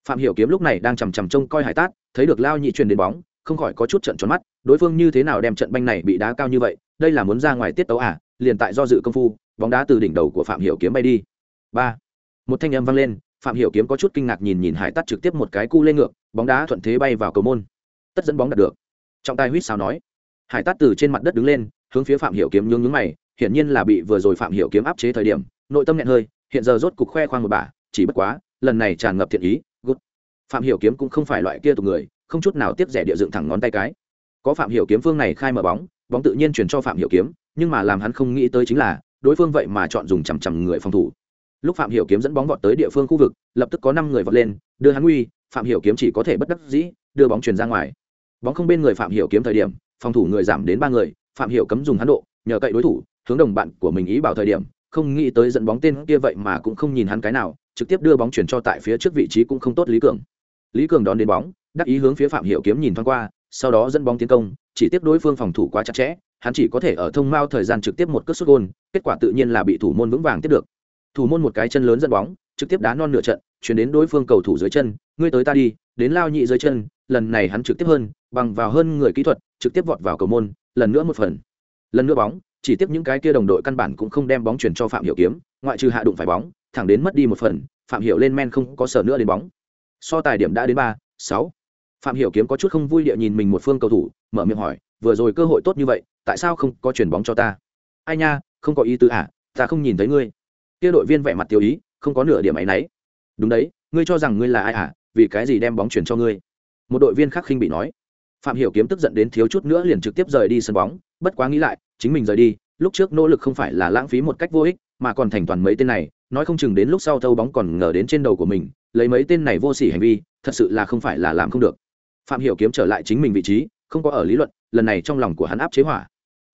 Phạm hiểu kiếm lúc này đang chằm chằm trông coi hải tát, thấy được lao nhị truyền đến bóng, không khỏi có chút trận tròn mắt, đối phương như thế nào đem trận banh này bị đá cao như vậy, đây là muốn ra ngoài tiết tấu à liền tại do dự công phu, bóng đá từ đỉnh đầu của phạm hiểu kiếm bay đi. Ba, một thanh âm vang lên, phạm hiểu kiếm có chút kinh ngạc nhìn nhìn hải tát trực tiếp một cái cu lên ngược, bóng đá thuận thế bay vào cầu môn. Tất dẫn bóng đạt được. Trọng tài huýt sao nói. Hải tát từ trên mặt đất đứng lên, hướng phía phạm hiểu kiếm nhướng nhướng mày, hiển nhiên là bị vừa rồi phạm hiểu kiếm áp chế thời điểm, nội tâm nghẹn hơi hiện giờ rốt cục khoe khoang một bà, chỉ bất quá, lần này tràn ngập thiện ý, gút. Phạm hiểu kiếm cũng không phải loại kia tục người, không chút nào tiếp rẻ địa dựng thẳng ngón tay cái. Có phạm hiểu kiếm phương này khai mở bóng bóng tự nhiên chuyển cho phạm hiểu kiếm, nhưng mà làm hắn không nghĩ tới chính là, đối phương vậy mà chọn dùng chằm chằm người phòng thủ. Lúc phạm hiểu kiếm dẫn bóng vọt tới địa phương khu vực, lập tức có năm người vọt lên, đưa hắn nguy phạm hiểu kiếm chỉ có thể bất đắc dĩ, đưa bóng chuyển ra ngoài. Bóng không bên người phạm hiểu kiếm thời điểm, phòng thủ người giảm đến ba người, phạm hiểu cấm dùng hắn độ, nhờ cậy đối thủ, hướng đồng bạn của mình ý bảo thời điểm không nghĩ tới dẫn bóng tên kia vậy mà cũng không nhìn hắn cái nào, trực tiếp đưa bóng chuyển cho tại phía trước vị trí cũng không tốt lý cường. Lý cường đón đến bóng, đắc ý hướng phía phạm hiệu kiếm nhìn thoáng qua, sau đó dẫn bóng tiến công, chỉ tiếp đối phương phòng thủ quá chặt chẽ, hắn chỉ có thể ở thông mao thời gian trực tiếp một cước xuất gôn, kết quả tự nhiên là bị thủ môn vững vàng tiếp được. Thủ môn một cái chân lớn dẫn bóng, trực tiếp đá non nửa trận, chuyển đến đối phương cầu thủ dưới chân, ngươi tới ta đi, đến lao nhị dưới chân, lần này hắn trực tiếp hơn, bằng vào hơn người kỹ thuật, trực tiếp vọt vào cầu môn, lần nữa một phần. Lần nữa bóng chỉ tiếp những cái kia đồng đội căn bản cũng không đem bóng chuyển cho phạm hiểu kiếm, ngoại trừ hạ đụng phải bóng, thẳng đến mất đi một phần, phạm hiểu lên men không có sở nữa đến bóng. So tài điểm đã đến ba, sáu. Phạm hiểu kiếm có chút không vui địa nhìn mình một phương cầu thủ, mở miệng hỏi, vừa rồi cơ hội tốt như vậy, tại sao không có chuyển bóng cho ta? Ai nha, không có ý tứ à ta không nhìn thấy ngươi. Kia đội viên vẻ mặt tiêu ý, không có nửa điểm ấy nấy đúng đấy, ngươi cho rằng ngươi là ai à vì cái gì đem bóng chuyển cho ngươi? Một đội viên khác khinh bị nói. Phạm hiểu kiếm tức giận đến thiếu chút nữa liền trực tiếp rời đi sân bóng, bất quá nghĩ lại chính mình rời đi, lúc trước nỗ lực không phải là lãng phí một cách vô ích, mà còn thành toàn mấy tên này, nói không chừng đến lúc sau thâu bóng còn ngờ đến trên đầu của mình, lấy mấy tên này vô sỉ hành vi, thật sự là không phải là làm không được. Phạm hiểu kiếm trở lại chính mình vị trí, không có ở lý luận, lần này trong lòng của hắn áp chế hỏa.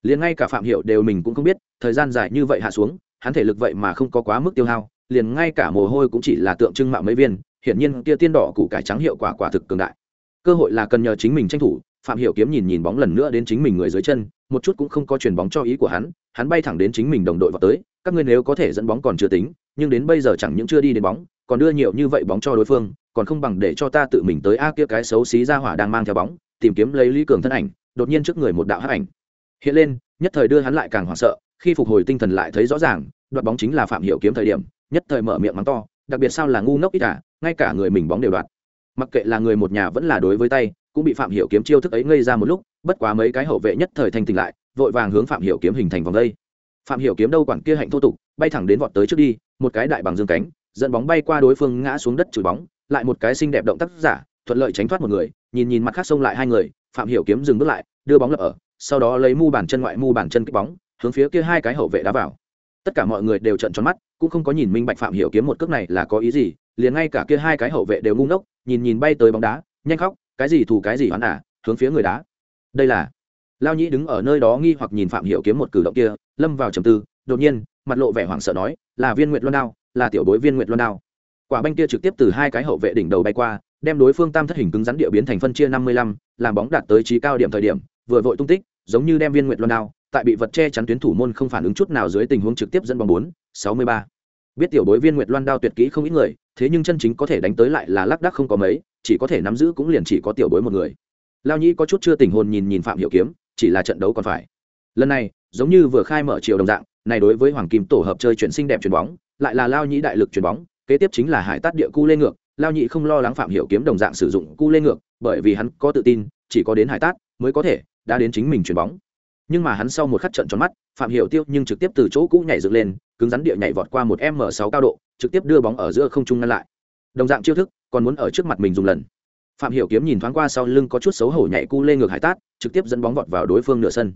Liền ngay cả phạm hiểu đều mình cũng không biết, thời gian dài như vậy hạ xuống, hắn thể lực vậy mà không có quá mức tiêu hao, liền ngay cả mồ hôi cũng chỉ là tượng trưng mạo mấy viên, hiển nhiên kia tiên đỏ củ cải trắng hiệu quả quả thực cường đại. Cơ hội là cần nhờ chính mình tranh thủ, phạm hiểu kiếm nhìn nhìn bóng lần nữa đến chính mình người dưới chân một chút cũng không có truyền bóng cho ý của hắn hắn bay thẳng đến chính mình đồng đội vào tới. Các ngươi nếu có thể dẫn bóng còn chưa tính, nhưng đến bây giờ chẳng những chưa đi đến bóng, còn đưa nhiều như vậy bóng cho đối phương, còn không bằng để cho ta tự mình tới. A, kia cái xấu xí ra hỏa đang mang theo bóng, tìm kiếm lấy lý cường thân ảnh, đột nhiên trước người một đạo hắc ảnh hiện lên, nhất thời đưa hắn lại càng hoảng sợ. Khi phục hồi tinh thần lại thấy rõ ràng, đoạt bóng chính là phạm hiểu kiếm thời điểm, nhất thời mở miệng mắng to, đặc biệt sao là ngu ngốc ít cả ngay cả người mình bóng đều đoạt. Mặc kệ là người một nhà vẫn là đối với tay, cũng bị phạm hiểu kiếm chiêu thức ấy ngây ra một lúc bất quá mấy cái hậu vệ nhất thời thanh tỉnh lại, vội vàng hướng phạm hiểu kiếm hình thành vòng đây. Phạm hiểu kiếm đâu quản kia hạnh thô tục, bay thẳng đến vọt tới trước đi, một cái đại bằng dương cánh, dẫn bóng bay qua đối phương ngã xuống đất chửi bóng, lại một cái xinh đẹp động tác giả, thuận lợi tránh thoát một người, nhìn nhìn mặt khác xông lại hai người, phạm hiểu kiếm dừng bước lại, đưa bóng lập ở, sau đó lấy mu bàn chân ngoại mu bàn chân kích bóng, hướng phía kia hai cái hậu vệ đá vào. Tất cả mọi người đều trợn tròn mắt, cũng không có nhìn minh bạch phạm hiểu kiếm một cước này là có ý gì, liền ngay cả kia hai cái hậu vệ đều ngu ngốc, nhìn nhìn bay tới bóng đá, nhanh khóc, cái gì thủ cái gì hoán à hướng phía người đá đây là lao nhĩ đứng ở nơi đó nghi hoặc nhìn phạm hiểu kiếm một cử động kia lâm vào trầm tư đột nhiên mặt lộ vẻ hoảng sợ nói là viên nguyệt loan đao là tiểu bối viên nguyệt loan đao quả banh kia trực tiếp từ hai cái hậu vệ đỉnh đầu bay qua đem đối phương tam thất hình cứng rắn địa biến thành phân chia năm mươi lăm làm bóng đạt tới trí cao điểm thời điểm vừa vội tung tích giống như đem viên nguyệt loan đao tại bị vật che chắn tuyến thủ môn không phản ứng chút nào dưới tình huống trực tiếp dẫn bóng bốn sáu mươi ba biết tiểu bối viên nguyệt loan đao tuyệt kỹ không ít người thế nhưng chân chính có thể đánh tới lại là lác đác không có mấy chỉ có thể nắm giữ cũng liền chỉ có tiểu bối một người lao nhĩ có chút chưa tình hồn nhìn nhìn phạm hiểu kiếm, chỉ là trận đấu còn phải. Lần này, giống như vừa khai mở chiều đồng dạng, này đối với hoàng kim tổ hợp chơi chuyển xinh đẹp chuyển bóng, lại là lao nhĩ đại lực chuyển bóng, kế tiếp chính là hải tát địa cu lê ngược. Lao nhĩ không lo lắng phạm hiểu kiếm đồng dạng sử dụng cu lê ngược, bởi vì hắn có tự tin, chỉ có đến hải tát mới có thể đã đến chính mình chuyển bóng. Nhưng mà hắn sau một khắc trận tròn mắt, phạm hiểu tiêu nhưng trực tiếp từ chỗ cũ nhảy dựng lên, cứng rắn địa nhảy vọt qua một m6 cao độ, trực tiếp đưa bóng ở giữa không trung ngăn lại. Đồng dạng chiêu thức, còn muốn ở trước mặt mình dùng lần phạm hiểu kiếm nhìn thoáng qua sau lưng có chút xấu hổ nhảy cu lên ngược hải tát trực tiếp dẫn bóng vọt vào đối phương nửa sân.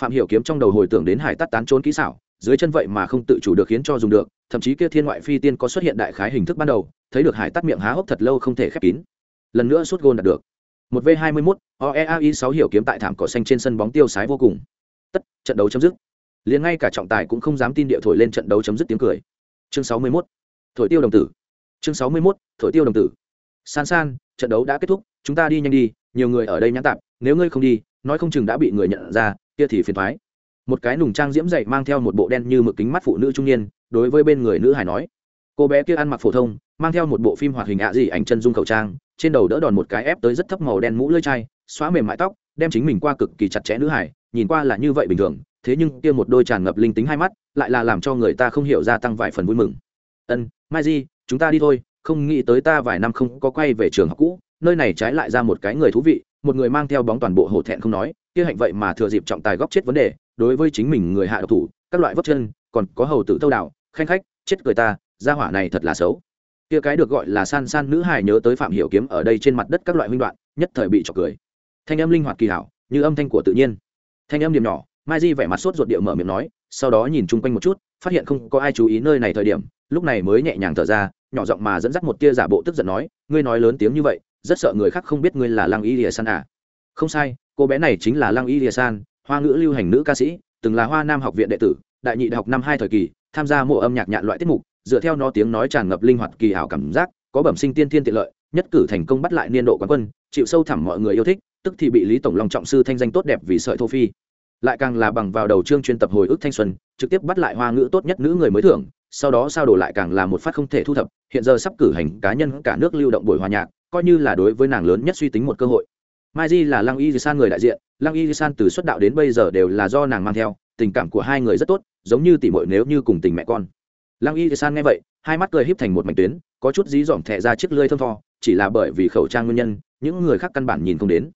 Phạm hiểu kiếm trong đầu hồi tưởng đến hải tát tán trốn kỹ xảo dưới chân vậy mà không tự chủ được khiến cho dùng được thậm chí kia thiên ngoại phi tiên có xuất hiện đại khái hình thức ban đầu thấy được hải tát miệng há hốc thật lâu không thể khép kín. Lần nữa suốt gôn đạt được. Một v hai mươi mốt oeai sáu hiểu kiếm tại thảm cỏ xanh trên sân bóng tiêu sái vô cùng. Tất trận đấu chấm dứt. Liền ngay cả trọng tài cũng không dám tin địa thổi lên trận đấu chấm dứt tiếng cười. Chương sáu mươi mốt, thổi tiêu đồng tử. Chương sáu mươi mốt, thổi tiêu đồng tử. San san trận đấu đã kết thúc, chúng ta đi nhanh đi, nhiều người ở đây nhãn tạp, nếu ngươi không đi, nói không chừng đã bị người nhận ra, kia thì phiền thoái một cái nùng trang diễm dậy mang theo một bộ đen như mực kính mắt phụ nữ trung niên, đối với bên người nữ hải nói, cô bé kia ăn mặc phổ thông, mang theo một bộ phim hoạt hình ạ gì ảnh chân dung khẩu trang, trên đầu đỡ đòn một cái ép tới rất thấp màu đen mũ lưỡi chai, xóa mềm mại tóc, đem chính mình qua cực kỳ chặt chẽ nữ hải, nhìn qua là như vậy bình thường, thế nhưng kia một đôi tràn ngập linh tính hai mắt, lại là làm cho người ta không hiểu ra tăng vài phần vui mừng. Ân, mai di, chúng ta đi thôi không nghĩ tới ta vài năm không có quay về trường học cũ, nơi này trái lại ra một cái người thú vị, một người mang theo bóng toàn bộ hổ thẹn không nói, kia hạnh vậy mà thừa dịp trọng tài góc chết vấn đề, đối với chính mình người hạ độc thủ, các loại vấp chân, còn có hầu tử thâu đạo khanh khách, chết cười ta, gia hỏa này thật là xấu. Kia cái được gọi là san san nữ hài nhớ tới phạm hiểu kiếm ở đây trên mặt đất các loại huynh đoạn, nhất thời bị chọc cười. Thanh âm linh hoạt kỳ hảo, như âm thanh của tự nhiên. Thanh âm điểm nhỏ, mai di vẻ mặt sốt ruột điệu mở miệng nói, sau đó nhìn chung quanh một chút, phát hiện không có ai chú ý nơi này thời điểm, lúc này mới nhẹ nhàng thở ra nhỏ giọng mà dẫn dắt một tia giả bộ tức giận nói, ngươi nói lớn tiếng như vậy, rất sợ người khác không biết ngươi là lăng y lìa san à? Không sai, cô bé này chính là lăng y lìa san, hoa ngữ lưu hành nữ ca sĩ, từng là hoa nam học viện đệ tử, đại nhị đại học năm hai thời kỳ, tham gia mộ âm nhạc nhạn loại tiết mục, dựa theo nó tiếng nói tràn ngập linh hoạt kỳ ảo cảm giác, có bẩm sinh tiên thiên tiện lợi, nhất cử thành công bắt lại niên độ quán quân, chịu sâu thẳm mọi người yêu thích, tức thì bị lý tổng long trọng sư thanh danh tốt đẹp vì sợi thô phi. Lại càng là bằng vào đầu chương chuyên tập hồi ức thanh xuân, trực tiếp bắt lại hoa ngữ tốt nhất nữ người mới thưởng sau đó sao đổ lại càng là một phát không thể thu thập, hiện giờ sắp cử hành cá nhân cả nước lưu động buổi hòa nhạc, coi như là đối với nàng lớn nhất suy tính một cơ hội. Mai di là lăng y di san người đại diện, lăng y di san từ xuất đạo đến bây giờ đều là do nàng mang theo, tình cảm của hai người rất tốt, giống như tỉ mội nếu như cùng tình mẹ con. Lăng y san nghe vậy, hai mắt cười híp thành một mảnh tuyến, có chút dí dỏm thẹ ra chiếc lưỡi thơm tho, chỉ là bởi vì khẩu trang nguyên nhân, những người khác căn bản nhìn không đến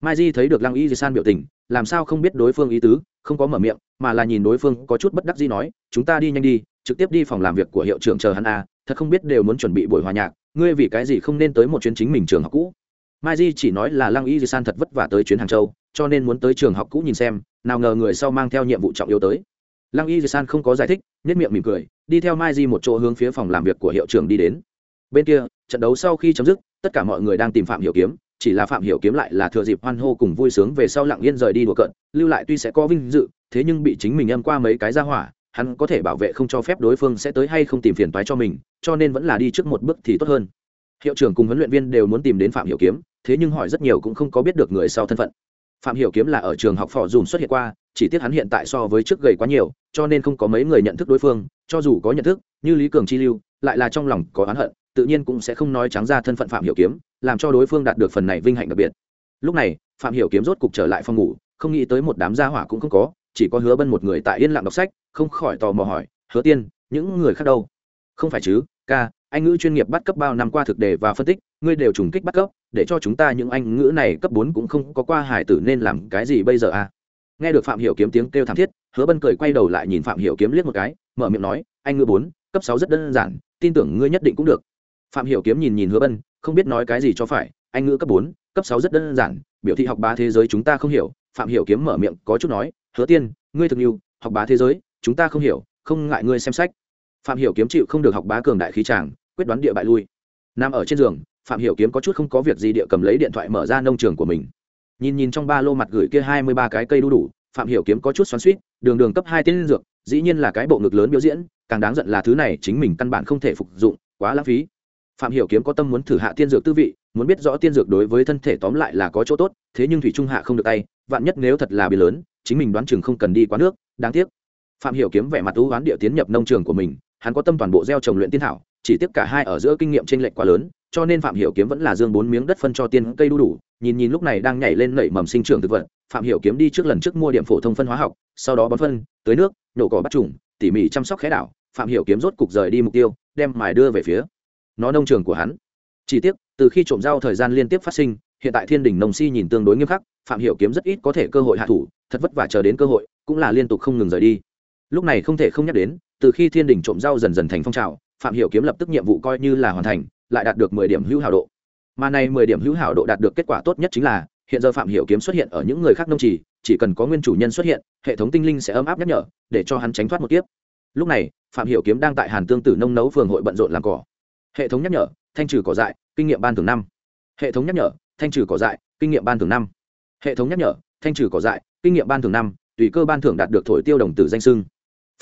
mai di thấy được lăng y san biểu tình, làm sao không biết đối phương ý tứ, không có mở miệng, mà là nhìn đối phương có chút bất đắc dĩ nói, chúng ta đi nhanh đi, trực tiếp đi phòng làm việc của hiệu trưởng chờ hắn a thật không biết đều muốn chuẩn bị buổi hòa nhạc, ngươi vì cái gì không nên tới một chuyến chính mình trường học cũ? Mai di chỉ nói là lăng y di san thật vất vả tới chuyến hàng châu, cho nên muốn tới trường học cũ nhìn xem, nào ngờ người sau mang theo nhiệm vụ trọng yếu tới. Lăng y di san không có giải thích nhất miệng mỉm cười, đi theo mai di một chỗ hướng phía phòng làm việc của hiệu trưởng đi đến. Bên kia, trận đấu sau khi chấm dứt, tất cả mọi người đang tìm phạm hiểu kiếm chỉ là phạm hiểu kiếm lại là thừa dịp hoan hô cùng vui sướng về sau lặng yên rời đi đùa cận lưu lại tuy sẽ có vinh dự, thế nhưng bị chính mình âm qua mấy cái ra hỏa, hắn có thể bảo vệ không cho phép đối phương sẽ tới hay không tìm phiền toái cho mình, cho nên vẫn là đi trước một bước thì tốt hơn. Hiệu trưởng cùng huấn luyện viên đều muốn tìm đến phạm hiểu kiếm, thế nhưng hỏi rất nhiều cũng không có biết được người sau thân phận. Phạm hiểu kiếm là ở trường học phò dùm xuất hiện qua, chỉ tiếc hắn hiện tại so với trước gầy quá nhiều, cho nên không có mấy người nhận thức đối phương, cho dù có nhận thức, như lý cường chi lưu, lại là trong lòng có oán hận tự nhiên cũng sẽ không nói trắng ra thân phận phạm hiểu kiếm, làm cho đối phương đạt được phần này vinh hạnh đặc biệt. Lúc này, phạm hiểu kiếm rốt cục trở lại phòng ngủ, không nghĩ tới một đám gia hỏa cũng không có, chỉ có hứa bân một người tại yên lặng đọc sách, không khỏi tò mò hỏi, hứa tiên, những người khác đâu? Không phải chứ, ca, anh ngữ chuyên nghiệp bắt cấp bao năm qua thực đề và phân tích, ngươi đều trùng kích bắt cấp, để cho chúng ta những anh ngữ này cấp bốn cũng không có qua hải tử nên làm cái gì bây giờ à? Nghe được phạm hiểu kiếm tiếng kêu thảm thiết, hứa bân cười quay đầu lại nhìn phạm hiểu kiếm liếc một cái, mở miệng nói, anh ngữ bốn, cấp sáu rất đơn giản, tin tưởng ngươi nhất định cũng được phạm hiểu kiếm nhìn nhìn hứa bân, không biết nói cái gì cho phải, anh ngữ cấp bốn, cấp sáu rất đơn giản, biểu thị học bá thế giới chúng ta không hiểu. Phạm hiểu kiếm mở miệng, có chút nói, hứa tiên, ngươi thực nhiều học bá thế giới, chúng ta không hiểu, không ngại ngươi xem sách. Phạm hiểu kiếm chịu không được học bá cường đại khí tràng, quyết đoán địa bại lui. Nằm ở trên giường, phạm hiểu kiếm có chút không có việc gì địa cầm lấy điện thoại mở ra nông trường của mình. Nhìn nhìn trong ba lô mặt gửi kia hai mươi ba cái cây đu đủ, phạm hiểu kiếm có chút xoắn xuýt, đường đường cấp hai tiên dược, dĩ nhiên là cái bộ ngực lớn biểu diễn, càng đáng giận là thứ này chính mình căn bản không thể phục dụng, quá lãng phí phạm hiểu kiếm có tâm muốn thử hạ tiên dược tư vị, muốn biết rõ tiên dược đối với thân thể tóm lại là có chỗ tốt, thế nhưng thủy trung hạ không được tay, vạn nhất nếu thật là bị lớn, chính mình đoán chừng không cần đi quá nước, đáng tiếc. Phạm hiểu kiếm vẻ mặt ưu ám địa tiến nhập nông trường của mình, hắn có tâm toàn bộ gieo trồng luyện tiên thảo, chỉ tiếp cả hai ở giữa kinh nghiệm trên lệch quá lớn, cho nên phạm hiểu kiếm vẫn là dương bốn miếng đất phân cho tiên cây đu đủ, nhìn nhìn lúc này đang nhảy lên nảy mầm sinh trưởng thực vật, phạm hiểu kiếm đi trước lần trước mua điểm phổ thông phân hóa học, sau đó bón phân, tưới nước nhổ cỏ bắt trùng, tỉ mỉ chăm sóc khé đảo, phạm hiểu kiếm rốt cục rời đi mục tiêu, đem mài đưa về phía nó nông trường của hắn. Chỉ tiếc, từ khi trộm rau thời gian liên tiếp phát sinh, hiện tại thiên đình nông si nhìn tương đối nghiêm khắc, phạm hiểu kiếm rất ít có thể cơ hội hạ thủ, thật vất vả chờ đến cơ hội, cũng là liên tục không ngừng rời đi. Lúc này không thể không nhắc đến, từ khi thiên đình trộm rau dần dần thành phong trào, phạm hiểu kiếm lập tức nhiệm vụ coi như là hoàn thành, lại đạt được mười điểm hữu hảo độ. Mà này mười điểm hữu hảo độ đạt được kết quả tốt nhất chính là, hiện giờ phạm hiểu kiếm xuất hiện ở những người khác nông trì, chỉ cần có nguyên chủ nhân xuất hiện, hệ thống tinh linh sẽ ấm áp nhắc nhở, để cho hắn tránh thoát một kiếp. Lúc này, phạm hiểu kiếm đang tại hàn tương tử nông nấu phường hội bận rộn làm cỏ hệ thống nhắc nhở, thanh trừ cỏ dại, kinh nghiệm ban thường năm. Hệ thống nhắc nhở, thanh trừ cỏ dại, kinh nghiệm ban thường năm. Hệ thống nhắc nhở, thanh trừ cỏ dại, kinh nghiệm ban thường năm, tùy cơ ban thưởng đạt được thổi tiêu đồng tử danh sưng.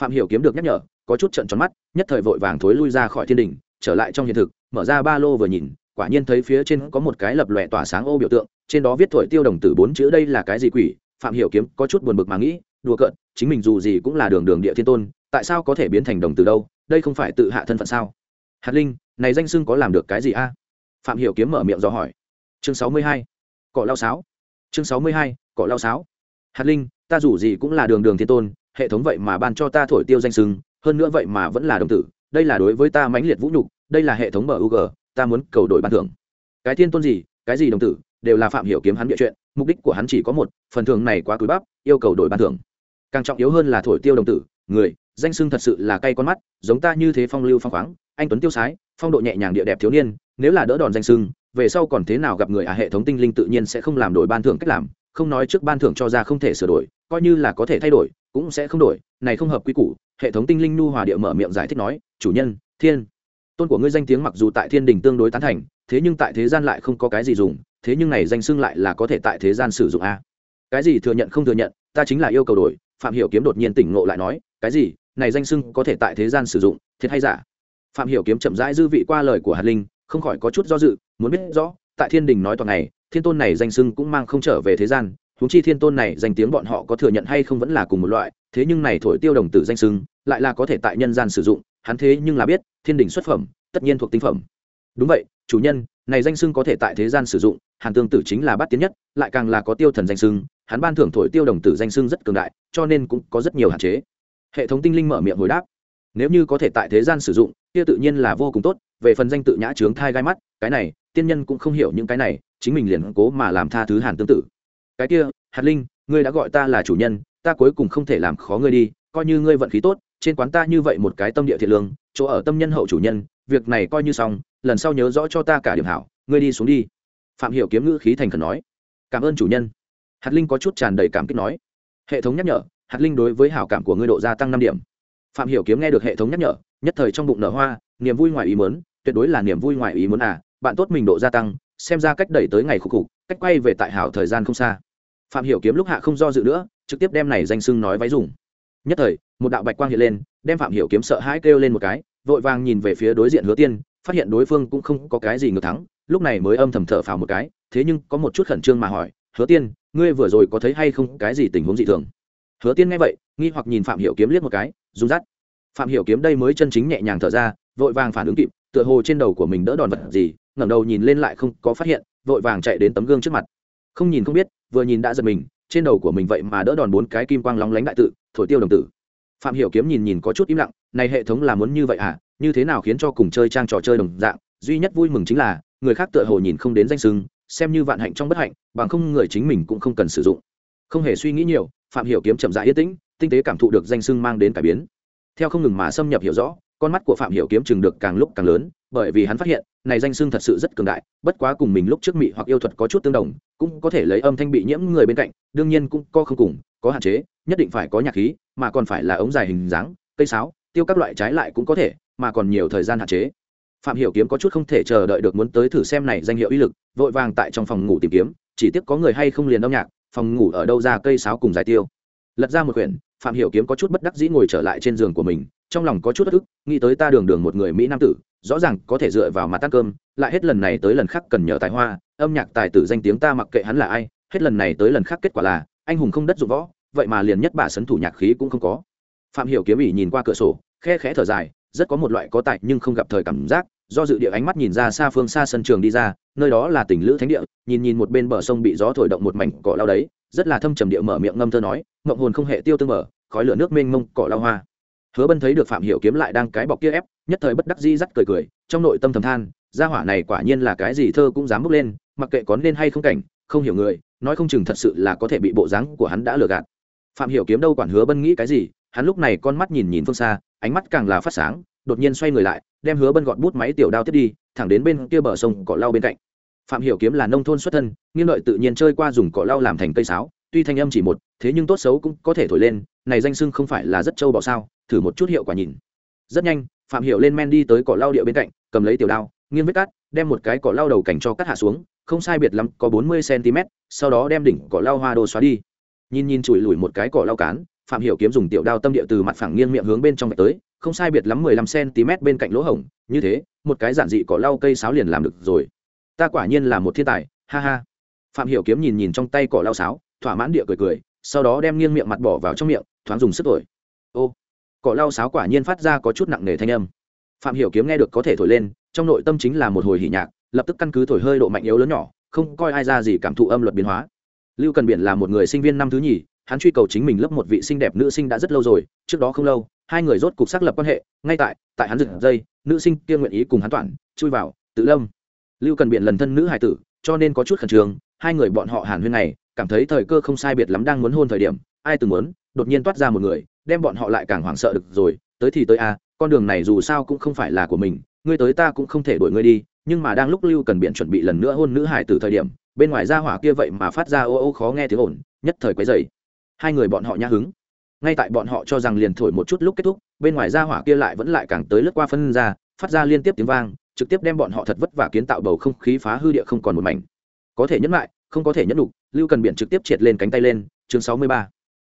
Phạm hiểu kiếm được nhắc nhở, có chút trận tròn mắt, nhất thời vội vàng thối lui ra khỏi thiên đình trở lại trong hiện thực, mở ra ba lô vừa nhìn, quả nhiên thấy phía trên có một cái lập lòe tỏa sáng ô biểu tượng, trên đó viết thổi tiêu đồng tử bốn chữ đây là cái gì quỷ? Phạm hiểu kiếm có chút buồn bực mà nghĩ, đùa cợt, chính mình dù gì cũng là đường đường địa thiên tôn, tại sao có thể biến thành đồng tử đâu? Đây không phải tự hạ thân phận sao? Hạt linh này danh xưng có làm được cái gì a? Phạm hiểu kiếm mở miệng do hỏi. Chương sáu mươi hai cọ lao sáo. Chương sáu mươi hai cọ lao sáo. Hạt linh, ta dù gì cũng là đường đường thiên tôn, hệ thống vậy mà ban cho ta thổi tiêu danh xưng, hơn nữa vậy mà vẫn là đồng tử. Đây là đối với ta mãnh liệt vũ nhục, đây là hệ thống bug ta muốn cầu đổi ban thưởng. Cái thiên tôn gì, cái gì đồng tử, đều là phạm hiểu kiếm hắn địa chuyện, mục đích của hắn chỉ có một, phần thưởng này quá cúi bắp yêu cầu đổi ban thưởng. Càng trọng yếu hơn là thổi tiêu đồng tử, người, danh xưng thật sự là cay con mắt, giống ta như thế phong lưu phong khoáng anh tuấn tiêu sái, phong độ nhẹ nhàng địa đẹp thiếu niên, nếu là đỡ đòn danh sưng, về sau còn thế nào gặp người à hệ thống tinh linh tự nhiên sẽ không làm đổi ban thưởng cách làm, không nói trước ban thưởng cho ra không thể sửa đổi, coi như là có thể thay đổi, cũng sẽ không đổi, này không hợp quy củ, hệ thống tinh linh nu hòa địa mở miệng giải thích nói, chủ nhân, thiên, tôn của ngươi danh tiếng mặc dù tại thiên đình tương đối tán thành, thế nhưng tại thế gian lại không có cái gì dùng, thế nhưng này danh xưng lại là có thể tại thế gian sử dụng a cái gì thừa nhận không thừa nhận, ta chính là yêu cầu đổi. Phạm hiểu kiếm đột nhiên tỉnh ngộ lại nói, cái gì, này danh xưng có thể tại thế gian sử dụng, thiệt hay giả? Phạm hiểu kiếm chậm rãi dư vị qua lời của hạt linh, không khỏi có chút do dự, muốn biết rõ, tại thiên đình nói toàn ngày, thiên tôn này danh sưng cũng mang không trở về thế gian, huống chi thiên tôn này danh tiếng bọn họ có thừa nhận hay không vẫn là cùng một loại, thế nhưng này thổi tiêu đồng tử danh sưng lại là có thể tại nhân gian sử dụng, hắn thế nhưng là biết, thiên đình xuất phẩm, tất nhiên thuộc tinh phẩm. Đúng vậy, chủ nhân, này danh sưng có thể tại thế gian sử dụng, hàn tương tử chính là bát tiến nhất, lại càng là có tiêu thần danh sưng hắn ban thưởng thổi tiêu đồng tử danh sưng rất cường đại, cho nên cũng có rất nhiều hạn chế. Hệ thống tinh linh mở miệng hồi đáp nếu như có thể tại thế gian sử dụng, kia tự nhiên là vô cùng tốt, về phần danh tự nhã trướng thai gai mắt, cái này, tiên nhân cũng không hiểu những cái này, chính mình liền cố mà làm tha thứ hàn tương tự cái kia, hạt linh, ngươi đã gọi ta là chủ nhân, ta cuối cùng không thể làm khó ngươi đi, coi như ngươi vận khí tốt, trên quán ta như vậy một cái tâm địa thiện lương, chỗ ở tâm nhân hậu chủ nhân, việc này coi như xong, lần sau nhớ rõ cho ta cả điểm hảo, ngươi đi xuống đi. Phạm hiểu kiếm ngữ khí thành khẩn nói. Cảm ơn chủ nhân. Hạt linh có chút tràn đầy cảm kích nói. Hệ thống nhắc nhở, hạt linh đối với hảo cảm của ngươi độ gia tăng năm điểm phạm hiểu kiếm nghe được hệ thống nhắc nhở, nhất thời trong bụng nở hoa, niềm vui ngoài ý muốn, tuyệt đối là niềm vui ngoài ý muốn à bạn tốt mình độ gia tăng, xem ra cách đẩy tới ngày khúc khục cách quay về tại hảo thời gian không xa. Phạm hiểu kiếm lúc hạ không do dự nữa, trực tiếp đem này danh sưng nói váy dùng. Nhất thời, một đạo bạch quang hiện lên, đem phạm hiểu kiếm sợ hãi kêu lên một cái, vội vàng nhìn về phía đối diện hứa tiên, phát hiện đối phương cũng không có cái gì ngược thắng, lúc này mới âm thầm thở phào một cái, thế nhưng có một chút khẩn trương mà hỏi, hứa tiên, ngươi vừa rồi có thấy hay không cái gì tình huống dị thường? Hứa tiên nghe vậy, nghi hoặc nhìn phạm hiểu kiếm liếc một cái, run rắt phạm hiểu kiếm đây mới chân chính nhẹ nhàng thở ra, vội vàng phản ứng kịp, tựa hồ trên đầu của mình đỡ đòn vật gì, ngẩng đầu nhìn lên lại không có phát hiện, vội vàng chạy đến tấm gương trước mặt. Không nhìn không biết, vừa nhìn đã giật mình, trên đầu của mình vậy mà đỡ đòn bốn cái kim quang lóng lánh đại tự, thổi tiêu đồng tử. Phạm hiểu kiếm nhìn nhìn có chút im lặng, này hệ thống là muốn như vậy à như thế nào khiến cho cùng chơi trang trò chơi đồng dạng, duy nhất vui mừng chính là, người khác tựa hồ nhìn không đến danh sưng xem như vạn hạnh trong bất hạnh, bằng không người chính mình cũng không cần sử dụng. Không hề suy nghĩ nhiều phạm hiểu kiếm chậm rãi yên tĩnh, tinh tế cảm thụ được danh sưng mang đến cải biến. Theo không ngừng mà xâm nhập hiểu rõ, con mắt của phạm hiểu kiếm chừng được càng lúc càng lớn, bởi vì hắn phát hiện, này danh sưng thật sự rất cường đại, bất quá cùng mình lúc trước mị hoặc yêu thuật có chút tương đồng, cũng có thể lấy âm thanh bị nhiễm người bên cạnh, đương nhiên cũng có không cùng, có hạn chế, nhất định phải có nhạc khí, mà còn phải là ống dài hình dáng, cây sáo, tiêu các loại trái lại cũng có thể, mà còn nhiều thời gian hạn chế. Phạm hiểu kiếm có chút không thể chờ đợi được muốn tới thử xem này danh hiệu uy lực, vội vàng tại trong phòng ngủ tìm kiếm chỉ tiếc có người hay không liền âm nhạc, phòng ngủ ở đâu ra cây sáo cùng giải tiêu. Lật ra một quyển, phạm hiểu kiếm có chút bất đắc dĩ ngồi trở lại trên giường của mình, trong lòng có chút bất ức, nghĩ tới ta đường đường một người mỹ nam tử, rõ ràng có thể dựa vào mặt ăn cơm, lại hết lần này tới lần khác cần nhờ tài hoa, âm nhạc tài tử danh tiếng ta mặc kệ hắn là ai, hết lần này tới lần khác kết quả là, anh hùng không đất dụng võ, vậy mà liền nhất bà sấn thủ nhạc khí cũng không có. Phạm hiểu kiếm ỉ nhìn qua cửa sổ, khe khẽ thở dài, rất có một loại có tài nhưng không gặp thời cảm giác do dự địa ánh mắt nhìn ra xa phương xa sân trường đi ra, nơi đó là tỉnh lữ thánh địa, nhìn nhìn một bên bờ sông bị gió thổi động một mảnh cỏ lao đấy, rất là thâm trầm địa mở miệng ngâm thơ nói mộng hồn không hề tiêu tương mở, khói lửa nước mênh mông, cỏ lao hoa. Hứa bân thấy được phạm hiểu kiếm lại đang cái bọc kia ép, nhất thời bất đắc dĩ dắt cười cười, trong nội tâm thầm than, gia hỏa này quả nhiên là cái gì thơ cũng dám bước lên, mặc kệ có nên hay không cảnh, không hiểu người, nói không chừng thật sự là có thể bị bộ dáng của hắn đã lừa gạt. Phạm hiểu kiếm đâu quản hứa bân nghĩ cái gì, hắn lúc này con mắt nhìn nhìn phương xa, ánh mắt càng là phát sáng đột nhiên xoay người lại, đem hứa bân gọn bút máy tiểu đao tiếp đi, thẳng đến bên kia bờ sông cỏ lau bên cạnh. Phạm hiểu kiếm là nông thôn xuất thân, nghiêng lợi tự nhiên chơi qua dùng cỏ lau làm thành cây sáo, tuy thanh âm chỉ một, thế nhưng tốt xấu cũng có thể thổi lên, này danh sưng không phải là rất trâu bọ sao, thử một chút hiệu quả nhìn. Rất nhanh, phạm hiểu lên men đi tới cỏ lau địa bên cạnh, cầm lấy tiểu đao, nghiêng vết cắt, đem một cái cỏ lau đầu cảnh cho cắt hạ xuống, không sai biệt lắm, có bốn mươi cm sau đó đem đỉnh cỏ lau hoa đồ xóa đi. Nhìn nhìn chùi lùi một cái cỏ lau cán, phạm hiểu kiếm dùng tiểu đao tâm địa từ mặt phẳng nghiêng miệng hướng bên trong vạch tới không sai biệt lắm mười lăm cm bên cạnh lỗ hổng, như thế, một cái giản dị cỏ lau cây sáo liền làm được rồi. Ta quả nhiên là một thiên tài, ha ha. Phạm hiểu kiếm nhìn nhìn trong tay cỏ lau sáo, thỏa mãn địa cười cười, sau đó đem nghiêng miệng mặt bỏ vào trong miệng, thoáng dùng sức thổi. Ô, cỏ lau sáo quả nhiên phát ra có chút nặng nề thanh âm. Phạm hiểu kiếm nghe được có thể thổi lên, trong nội tâm chính là một hồi hỉ nhạc, lập tức căn cứ thổi hơi độ mạnh yếu lớn nhỏ, không coi ai ra gì cảm thụ âm luật biến hóa. Lưu cần biển là một người sinh viên năm thứ nhì hắn truy cầu chính mình lớp một vị xinh đẹp nữ sinh đã rất lâu rồi, trước đó không lâu, hai người rốt cục xác lập quan hệ, ngay tại tại hắn dừng dây, nữ sinh kia nguyện ý cùng hắn toàn chui vào, tự lâm. Lưu cần Biện lần thân nữ hải tử, cho nên có chút khẩn trương, hai người bọn họ hàn huyên này cảm thấy thời cơ không sai biệt lắm đang muốn hôn thời điểm, ai từng muốn, đột nhiên toát ra một người, đem bọn họ lại càng hoảng sợ được rồi, tới thì tới a, con đường này dù sao cũng không phải là của mình, ngươi tới ta cũng không thể đuổi ngươi đi, nhưng mà đang lúc lưu cần biện chuẩn bị lần nữa hôn nữ hải Tử thời điểm, bên ngoài ra hỏa kia vậy mà phát ra ô ô khó nghe tiếng ồn, nhất thời quấy dày hai người bọn họ nhã hứng. Ngay tại bọn họ cho rằng liền thổi một chút lúc kết thúc, bên ngoài ra hỏa kia lại vẫn lại càng tới lướt qua phân ra, phát ra liên tiếp tiếng vang, trực tiếp đem bọn họ thật vất vả kiến tạo bầu không khí phá hư địa không còn một mảnh. Có thể nhẫn lại, không có thể nhẫn đục lưu cần biển trực tiếp triệt lên cánh tay lên, chương sáu mươi ba.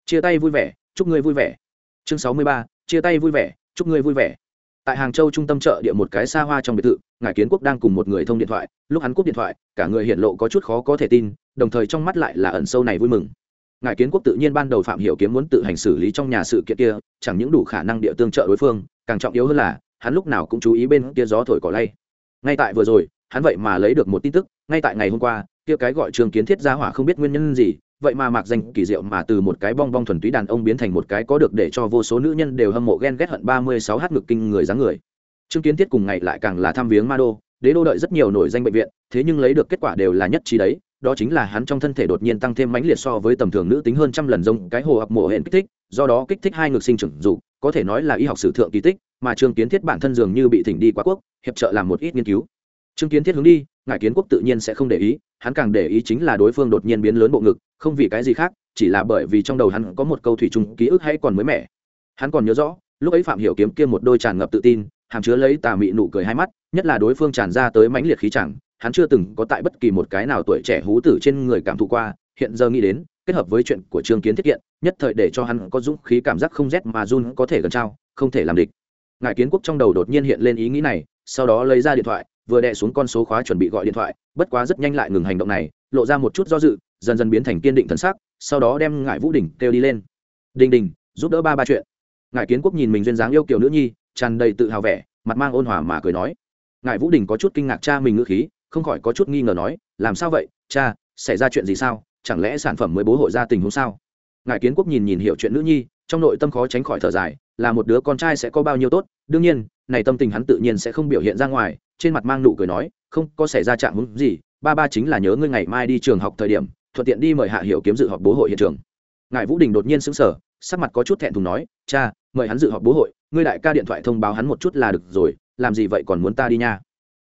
Chia tay vui vẻ, chúc ngươi vui vẻ. Chương sáu mươi ba, chia tay vui vẻ, chúc ngươi vui vẻ. Tại hàng châu trung tâm chợ địa một cái xa hoa trong biệt thự ngài kiến quốc đang cùng một người thông điện thoại, lúc hắn cúp điện thoại, cả người hiện lộ có chút khó có thể tin, đồng thời trong mắt lại là ẩn sâu này vui mừng ngài kiến quốc tự nhiên ban đầu phạm hiểu kiếm muốn tự hành xử lý trong nhà sự kiện kia, chẳng những đủ khả năng địa tương trợ đối phương, càng trọng yếu hơn là, hắn lúc nào cũng chú ý bên kia gió thổi cỏ lay. Ngay tại vừa rồi, hắn vậy mà lấy được một tin tức, ngay tại ngày hôm qua, kia cái gọi trường kiến thiết gia hỏa không biết nguyên nhân gì, vậy mà mạc danh kỳ diệu mà từ một cái bong bong thuần túy đàn ông biến thành một cái có được để cho vô số nữ nhân đều hâm mộ ghen ghét hận ba mươi sáu h ngực kinh người dáng người. Trương kiến thiết cùng ngày lại càng là thăm viếng ma đô, đế đô đợi rất nhiều nổi danh bệnh viện, thế nhưng lấy được kết quả đều là nhất trí đấy đó chính là hắn trong thân thể đột nhiên tăng thêm mãnh liệt so với tầm thường nữ tính hơn trăm lần rông cái hồ ập mổ hẹn kích thích, do đó kích thích hai ngực sinh trưởng dục, có thể nói là y học sử thượng kỳ tích, mà trương kiến thiết bản thân dường như bị thỉnh đi quá quốc, hiệp trợ làm một ít nghiên cứu. Trương kiến thiết hướng đi ngài kiến quốc tự nhiên sẽ không để ý, hắn càng để ý chính là đối phương đột nhiên biến lớn bộ ngực, không vì cái gì khác, chỉ là bởi vì trong đầu hắn có một câu thủy chung, ký ức hay còn mới mẻ. Hắn còn nhớ rõ, lúc ấy phạm hiểu kiếm kia một đôi tràn ngập tự tin, hàm chứa lấy tà mị nụ cười hai mắt, nhất là đối phương tràn ra tới mãnh liệt khí chẳng hắn chưa từng có tại bất kỳ một cái nào tuổi trẻ hú tử trên người cảm thụ qua, hiện giờ nghĩ đến, kết hợp với chuyện của trương kiến thiết kiện, nhất thời để cho hắn có dũng khí cảm giác không rét mà run có thể gần trao, không thể làm địch. Ngài kiến quốc trong đầu đột nhiên hiện lên ý nghĩ này, sau đó lấy ra điện thoại, vừa đè xuống con số khóa chuẩn bị gọi điện thoại, bất quá rất nhanh lại ngừng hành động này, lộ ra một chút do dự, dần dần biến thành kiên định thần sắc, sau đó đem ngải vũ đình kêu đi lên. Đình đình giúp đỡ ba ba chuyện. Ngài kiến quốc nhìn mình duyên dáng yêu kiểu nữ nhi, tràn đầy tự hào vẻ, mặt mang ôn hòa mà cười nói. Ngài vũ đình có chút kinh ngạc cha mình ngữ khí không khỏi có chút nghi ngờ nói, làm sao vậy, cha, xảy ra chuyện gì sao? Chẳng lẽ sản phẩm mới bố hội ra tình huống sao? Ngài kiến quốc nhìn nhìn hiểu chuyện nữ nhi, trong nội tâm khó tránh khỏi thở dài, là một đứa con trai sẽ có bao nhiêu tốt? Đương nhiên, này tâm tình hắn tự nhiên sẽ không biểu hiện ra ngoài. Trên mặt mang nụ cười nói, không, có xảy ra trạng hứng gì, ba ba chính là nhớ ngươi ngày mai đi trường học thời điểm, thuận tiện đi mời hạ hiểu kiếm dự họp bố hội hiện trường. Ngài vũ đình đột nhiên sững sờ, sắc mặt có chút thẹn thùng nói, cha, mời hắn dự họp bố hội, ngươi đại ca điện thoại thông báo hắn một chút là được rồi, làm gì vậy còn muốn ta đi nha?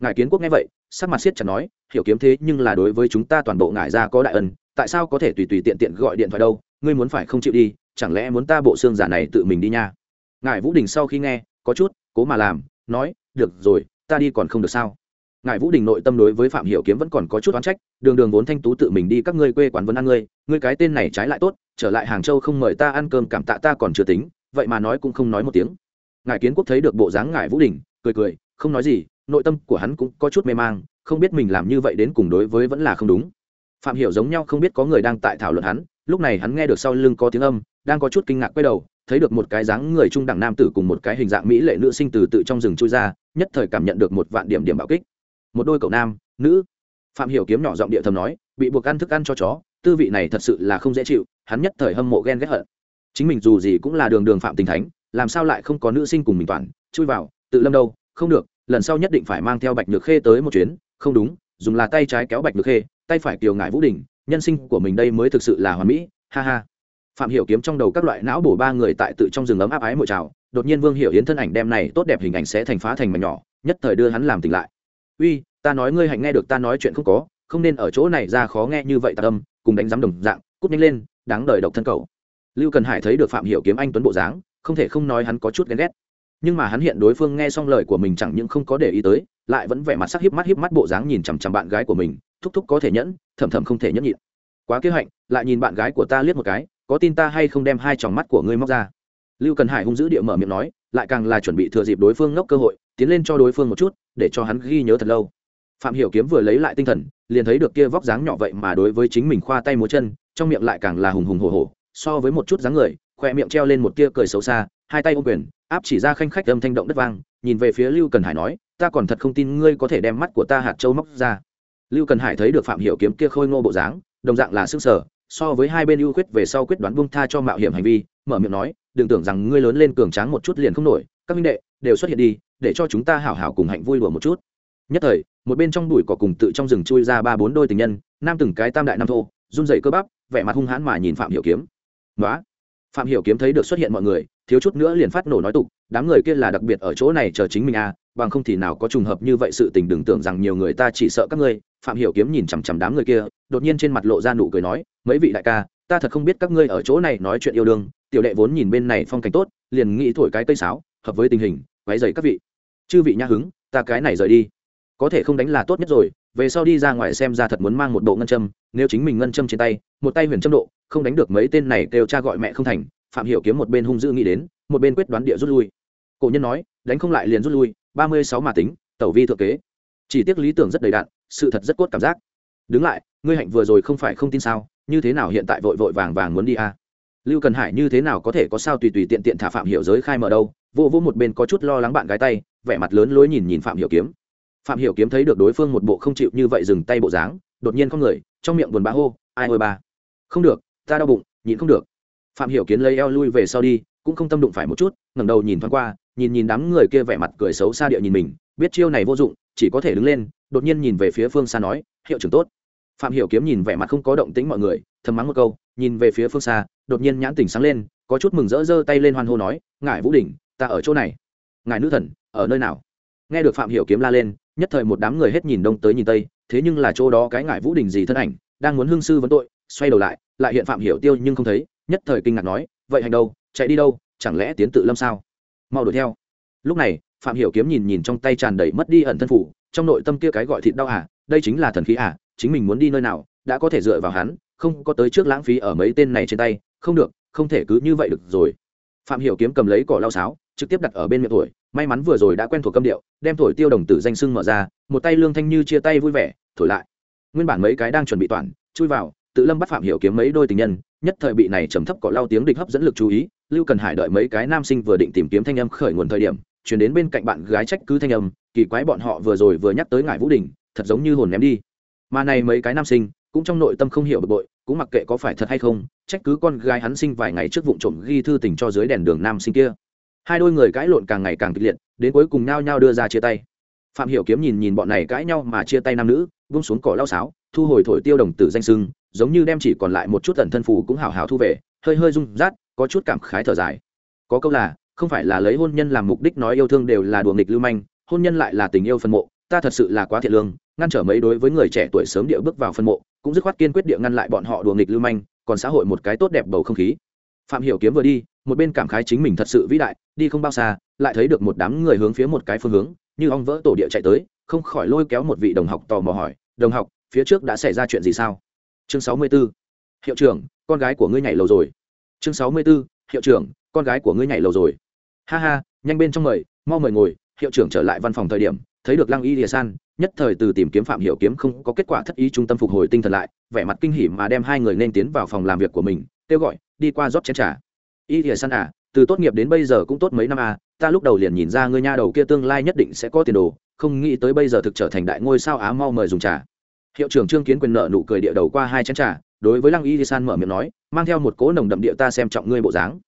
Ngài kiến quốc nghe vậy sắc mặt siết chặt nói, hiểu kiếm thế nhưng là đối với chúng ta toàn bộ ngài ra có đại ân, tại sao có thể tùy tùy tiện tiện gọi điện thoại đâu? Ngươi muốn phải không chịu đi, chẳng lẽ muốn ta bộ xương giả này tự mình đi nha? Ngài vũ đình sau khi nghe, có chút cố mà làm, nói, được rồi, ta đi còn không được sao? Ngài vũ đình nội tâm đối với phạm hiểu kiếm vẫn còn có chút oán trách, đường đường vốn thanh tú tự mình đi các ngươi quê quán vấn ăn ngươi ngươi cái tên này trái lại tốt, trở lại hàng châu không mời ta ăn cơm cảm tạ ta còn chưa tính, vậy mà nói cũng không nói một tiếng. Ngài kiến quốc thấy được bộ dáng ngài vũ đình, cười cười, không nói gì nội tâm của hắn cũng có chút mê mang, không biết mình làm như vậy đến cùng đối với vẫn là không đúng. Phạm hiểu giống nhau không biết có người đang tại thảo luận hắn, lúc này hắn nghe được sau lưng có tiếng âm, đang có chút kinh ngạc quay đầu, thấy được một cái dáng người trung đẳng nam tử cùng một cái hình dạng mỹ lệ nữ sinh từ tự trong rừng chui ra, nhất thời cảm nhận được một vạn điểm điểm bạo kích. Một đôi cậu nam, nữ. Phạm hiểu kiếm nhỏ giọng địa thầm nói, bị buộc ăn thức ăn cho chó, tư vị này thật sự là không dễ chịu, hắn nhất thời hâm mộ ghen ghét hận. Chính mình dù gì cũng là đường đường phạm tình thánh, làm sao lại không có nữ sinh cùng mình toàn, chui vào, tự lâm đâu, không được lần sau nhất định phải mang theo bạch nhược khê tới một chuyến. Không đúng, dùng là tay trái kéo bạch nhược khê, tay phải kiều ngải vũ đình, nhân sinh của mình đây mới thực sự là hoàn mỹ, ha ha. Phạm hiểu kiếm trong đầu các loại não bổ ba người tại tự trong rừng ấm áp ái mộ trào, đột nhiên vương hiểu yến thân ảnh đem này tốt đẹp hình ảnh sẽ thành phá thành mảnh nhỏ, nhất thời đưa hắn làm tỉnh lại. Uy, ta nói ngươi hạnh nghe được ta nói chuyện không có, không nên ở chỗ này ra khó nghe như vậy tạ âm, cùng đánh giám đồng dạng, cút nhanh lên, đáng đời độc thân cầu lưu cần hải thấy được phạm hiểu kiếm anh tuấn bộ dáng, không thể không nói hắn có chút ghen ghét nhưng mà hắn hiện đối phương nghe xong lời của mình chẳng những không có để ý tới, lại vẫn vẻ mặt sắc hiếp mắt hiếp mắt bộ dáng nhìn chằm chằm bạn gái của mình, thúc thúc có thể nhẫn, thầm thầm không thể nhẫn nhịn. Quá kế hạnh lại nhìn bạn gái của ta liếc một cái, có tin ta hay không đem hai tròng mắt của ngươi móc ra. Lưu cần hải hung dữ địa mở miệng nói, lại càng là chuẩn bị thừa dịp đối phương ngốc cơ hội, tiến lên cho đối phương một chút, để cho hắn ghi nhớ thật lâu. Phạm hiểu kiếm vừa lấy lại tinh thần, liền thấy được kia vóc dáng nhỏ vậy mà đối với chính mình khoa tay múa chân, trong miệng lại càng là hùng hùng hổ hổ, so với một chút dáng người, khoe miệng treo lên một tia cười xấu xa, hai tay ôm quyền áp chỉ ra khanh khách âm thanh động đất vang, nhìn về phía lưu cần hải nói, ta còn thật không tin ngươi có thể đem mắt của ta hạt châu móc ra. Lưu cần hải thấy được phạm hiểu kiếm kia khôi ngô bộ dáng, đồng dạng là sức sở so với hai bên ưu khuyết về sau quyết đoán buông tha cho mạo hiểm hành vi, mở miệng nói, đừng tưởng rằng ngươi lớn lên cường tráng một chút liền không nổi, các minh đệ, đều xuất hiện đi, để cho chúng ta hảo hảo cùng hạnh vui đùa một chút. Nhất thời, một bên trong bụi cỏ cùng tự trong rừng chui ra ba bốn đôi tình nhân, nam từng cái tam đại nam thô, run rẩy cơ bắp, vẻ mặt hung hãn mà nhìn phạm hiểu kiếm. Đó phạm hiểu kiếm thấy được xuất hiện mọi người thiếu chút nữa liền phát nổ nói tục, đám người kia là đặc biệt ở chỗ này chờ chính mình à bằng không thì nào có trùng hợp như vậy sự tình đừng tưởng rằng nhiều người ta chỉ sợ các ngươi, phạm hiểu kiếm nhìn chằm chằm đám người kia, đột nhiên trên mặt lộ ra nụ cười nói, mấy vị đại ca, ta thật không biết các ngươi ở chỗ này nói chuyện yêu đương, tiểu đệ vốn nhìn bên này phong cảnh tốt, liền nghĩ thổi cái cây sáo, hợp với tình hình váy dày các vị. Chư vị nhã hứng, ta cái này rời đi. Có thể không đánh là tốt nhất rồi, về sau đi ra ngoài xem ra thật muốn mang một bộ ngân châm, nếu chính mình ngân châm trên tay, một tay huyền châm độ, không đánh được mấy tên này kêu cha gọi mẹ không thành phạm hiểu kiếm một bên hung dữ nghĩ đến, một bên quyết đoán địa rút lui. Cổ nhân nói, đánh không lại liền rút lui, ba mươi sáu mà tính, tẩu vi thượng kế. Chỉ tiếc lý tưởng rất đầy đạn sự thật rất cốt cảm giác. Đứng lại, ngươi hạnh vừa rồi không phải không tin sao, như thế nào hiện tại vội vội vàng vàng muốn đi a à? lưu cần hải như thế nào có thể có sao tùy tùy tiện tiện thả phạm hiểu giới khai mở đâu? Vô vô một bên có chút lo lắng bạn gái tay, vẻ mặt lớn lối nhìn nhìn phạm hiểu kiếm. Phạm hiểu kiếm thấy được đối phương một bộ không chịu như vậy dừng tay bộ dáng, đột nhiên không người, trong miệng buồn bã hô, ai ôi ba? Không được, ta đau bụng, nhịn không được phạm hiểu kiến lấy eo lui về sau đi, cũng không tâm đụng phải một chút, ngẩng đầu nhìn thoáng qua, nhìn nhìn đám người kia vẻ mặt cười xấu xa địa nhìn mình, biết chiêu này vô dụng, chỉ có thể đứng lên, đột nhiên nhìn về phía phương xa nói, hiệu trưởng tốt. Phạm hiểu kiếm nhìn vẻ mặt không có động tĩnh mọi người, thầm mắng một câu, nhìn về phía phương xa đột nhiên nhãn tỉnh sáng lên, có chút mừng rỡ giơ tay lên hoan hô nói ngài vũ đỉnh ta ở chỗ này. Ngài nữ thần, ở nơi nào? Nghe được phạm hiểu kiếm la lên, nhất thời một đám người hết nhìn đông tới nhìn tây, thế nhưng là chỗ đó cái ngài vũ đỉnh gì thân ảnh, đang muốn hương sư vấn tội, xoay đầu lại lại hiện phạm hiểu tiêu nhưng không thấy nhất thời kinh ngạc nói, vậy hành đâu, chạy đi đâu, chẳng lẽ tiến tự lâm sao? Mau đuổi theo. Lúc này, phạm hiểu kiếm nhìn nhìn trong tay tràn đầy mất đi ẩn thân phủ, trong nội tâm kia cái gọi thịt đau à đây chính là thần khí à chính mình muốn đi nơi nào, đã có thể dựa vào hắn, không có tới trước lãng phí ở mấy tên này trên tay, không được, không thể cứ như vậy được rồi. Phạm hiểu kiếm cầm lấy cỏ lau sáo, trực tiếp đặt ở bên miệng tuổi, may mắn vừa rồi đã quen thuộc câm điệu, đem thổi tiêu đồng tử danh sưng mở ra, một tay lương thanh như chia tay vui vẻ, thổi lại. Nguyên bản mấy cái đang chuẩn bị toàn, chui vào tự lâm bắt phạm hiểu kiếm mấy đôi tình nhân, nhất thời bị này trầm thấp cỏ lao tiếng địch hấp dẫn lực chú ý, lưu cần hải đợi mấy cái nam sinh vừa định tìm kiếm thanh âm khởi nguồn thời điểm, chuyển đến bên cạnh bạn gái trách cứ thanh âm, kỳ quái bọn họ vừa rồi vừa nhắc tới ngải vũ đình, thật giống như hồn ném đi. Mà này mấy cái nam sinh, cũng trong nội tâm không hiểu bực bội, cũng mặc kệ có phải thật hay không, trách cứ con gái hắn sinh vài ngày trước vụ trộm ghi thư tình cho dưới đèn đường nam sinh kia. Hai đôi người cãi lộn càng ngày càng kịch liệt, đến cuối cùng nhau nhau đưa ra chia tay. Phạm hiểu kiếm nhìn nhìn bọn này cãi nhau mà chia tay nam nữ buông xuống cỏ lao sáo, thu hồi thổi tiêu đồng tử danh sưng giống như đem chỉ còn lại một chút tần thân phù cũng hào hào thu về, hơi hơi rung rát, có chút cảm khái thở dài. Có câu là, không phải là lấy hôn nhân làm mục đích nói yêu thương đều là đùa nghịch lưu manh, hôn nhân lại là tình yêu phân mộ, ta thật sự là quá thiện lương, ngăn trở mấy đối với người trẻ tuổi sớm địa bước vào phân mộ, cũng dứt khoát kiên quyết địa ngăn lại bọn họ đùa nghịch lưu manh, còn xã hội một cái tốt đẹp bầu không khí. Phạm hiểu kiếm vừa đi, một bên cảm khái chính mình thật sự vĩ đại, đi không bao xa, lại thấy được một đám người hướng phía một cái phương hướng, như ong vỡ tổ địa chạy tới, không khỏi lôi kéo một vị đồng học tò mò hỏi, đồng học, phía trước đã xảy ra chuyện gì sao? Chương sáu mươi 64. hiệu trưởng, con gái của ngươi nhảy lầu rồi chương sáu mươi 64. hiệu trưởng, con gái của ngươi nhảy lầu rồi ha ha, nhanh bên trong mời, mau mời ngồi hiệu trưởng trở lại văn phòng thời điểm, thấy được lăng y lìa san, nhất thời từ tìm kiếm phạm hiểu kiếm không có kết quả thất ý trung tâm phục hồi tinh thần lại, vẻ mặt kinh hỉ mà đem hai người nên tiến vào phòng làm việc của mình, kêu gọi, đi qua rót chén trà y lìa san à từ tốt nghiệp đến bây giờ cũng tốt mấy năm à ta lúc đầu liền nhìn ra ngươi nha đầu kia tương lai nhất định sẽ có tiền đồ, không nghĩ tới bây giờ thực trở thành đại ngôi sao á mau mời dùng trà hiệu trưởng trương kiến quyền nợ nụ cười địa đầu qua hai chén trà, đối với lăng y di san mở miệng nói, mang theo một cỗ nồng đậm địa ta xem trọng ngươi bộ dáng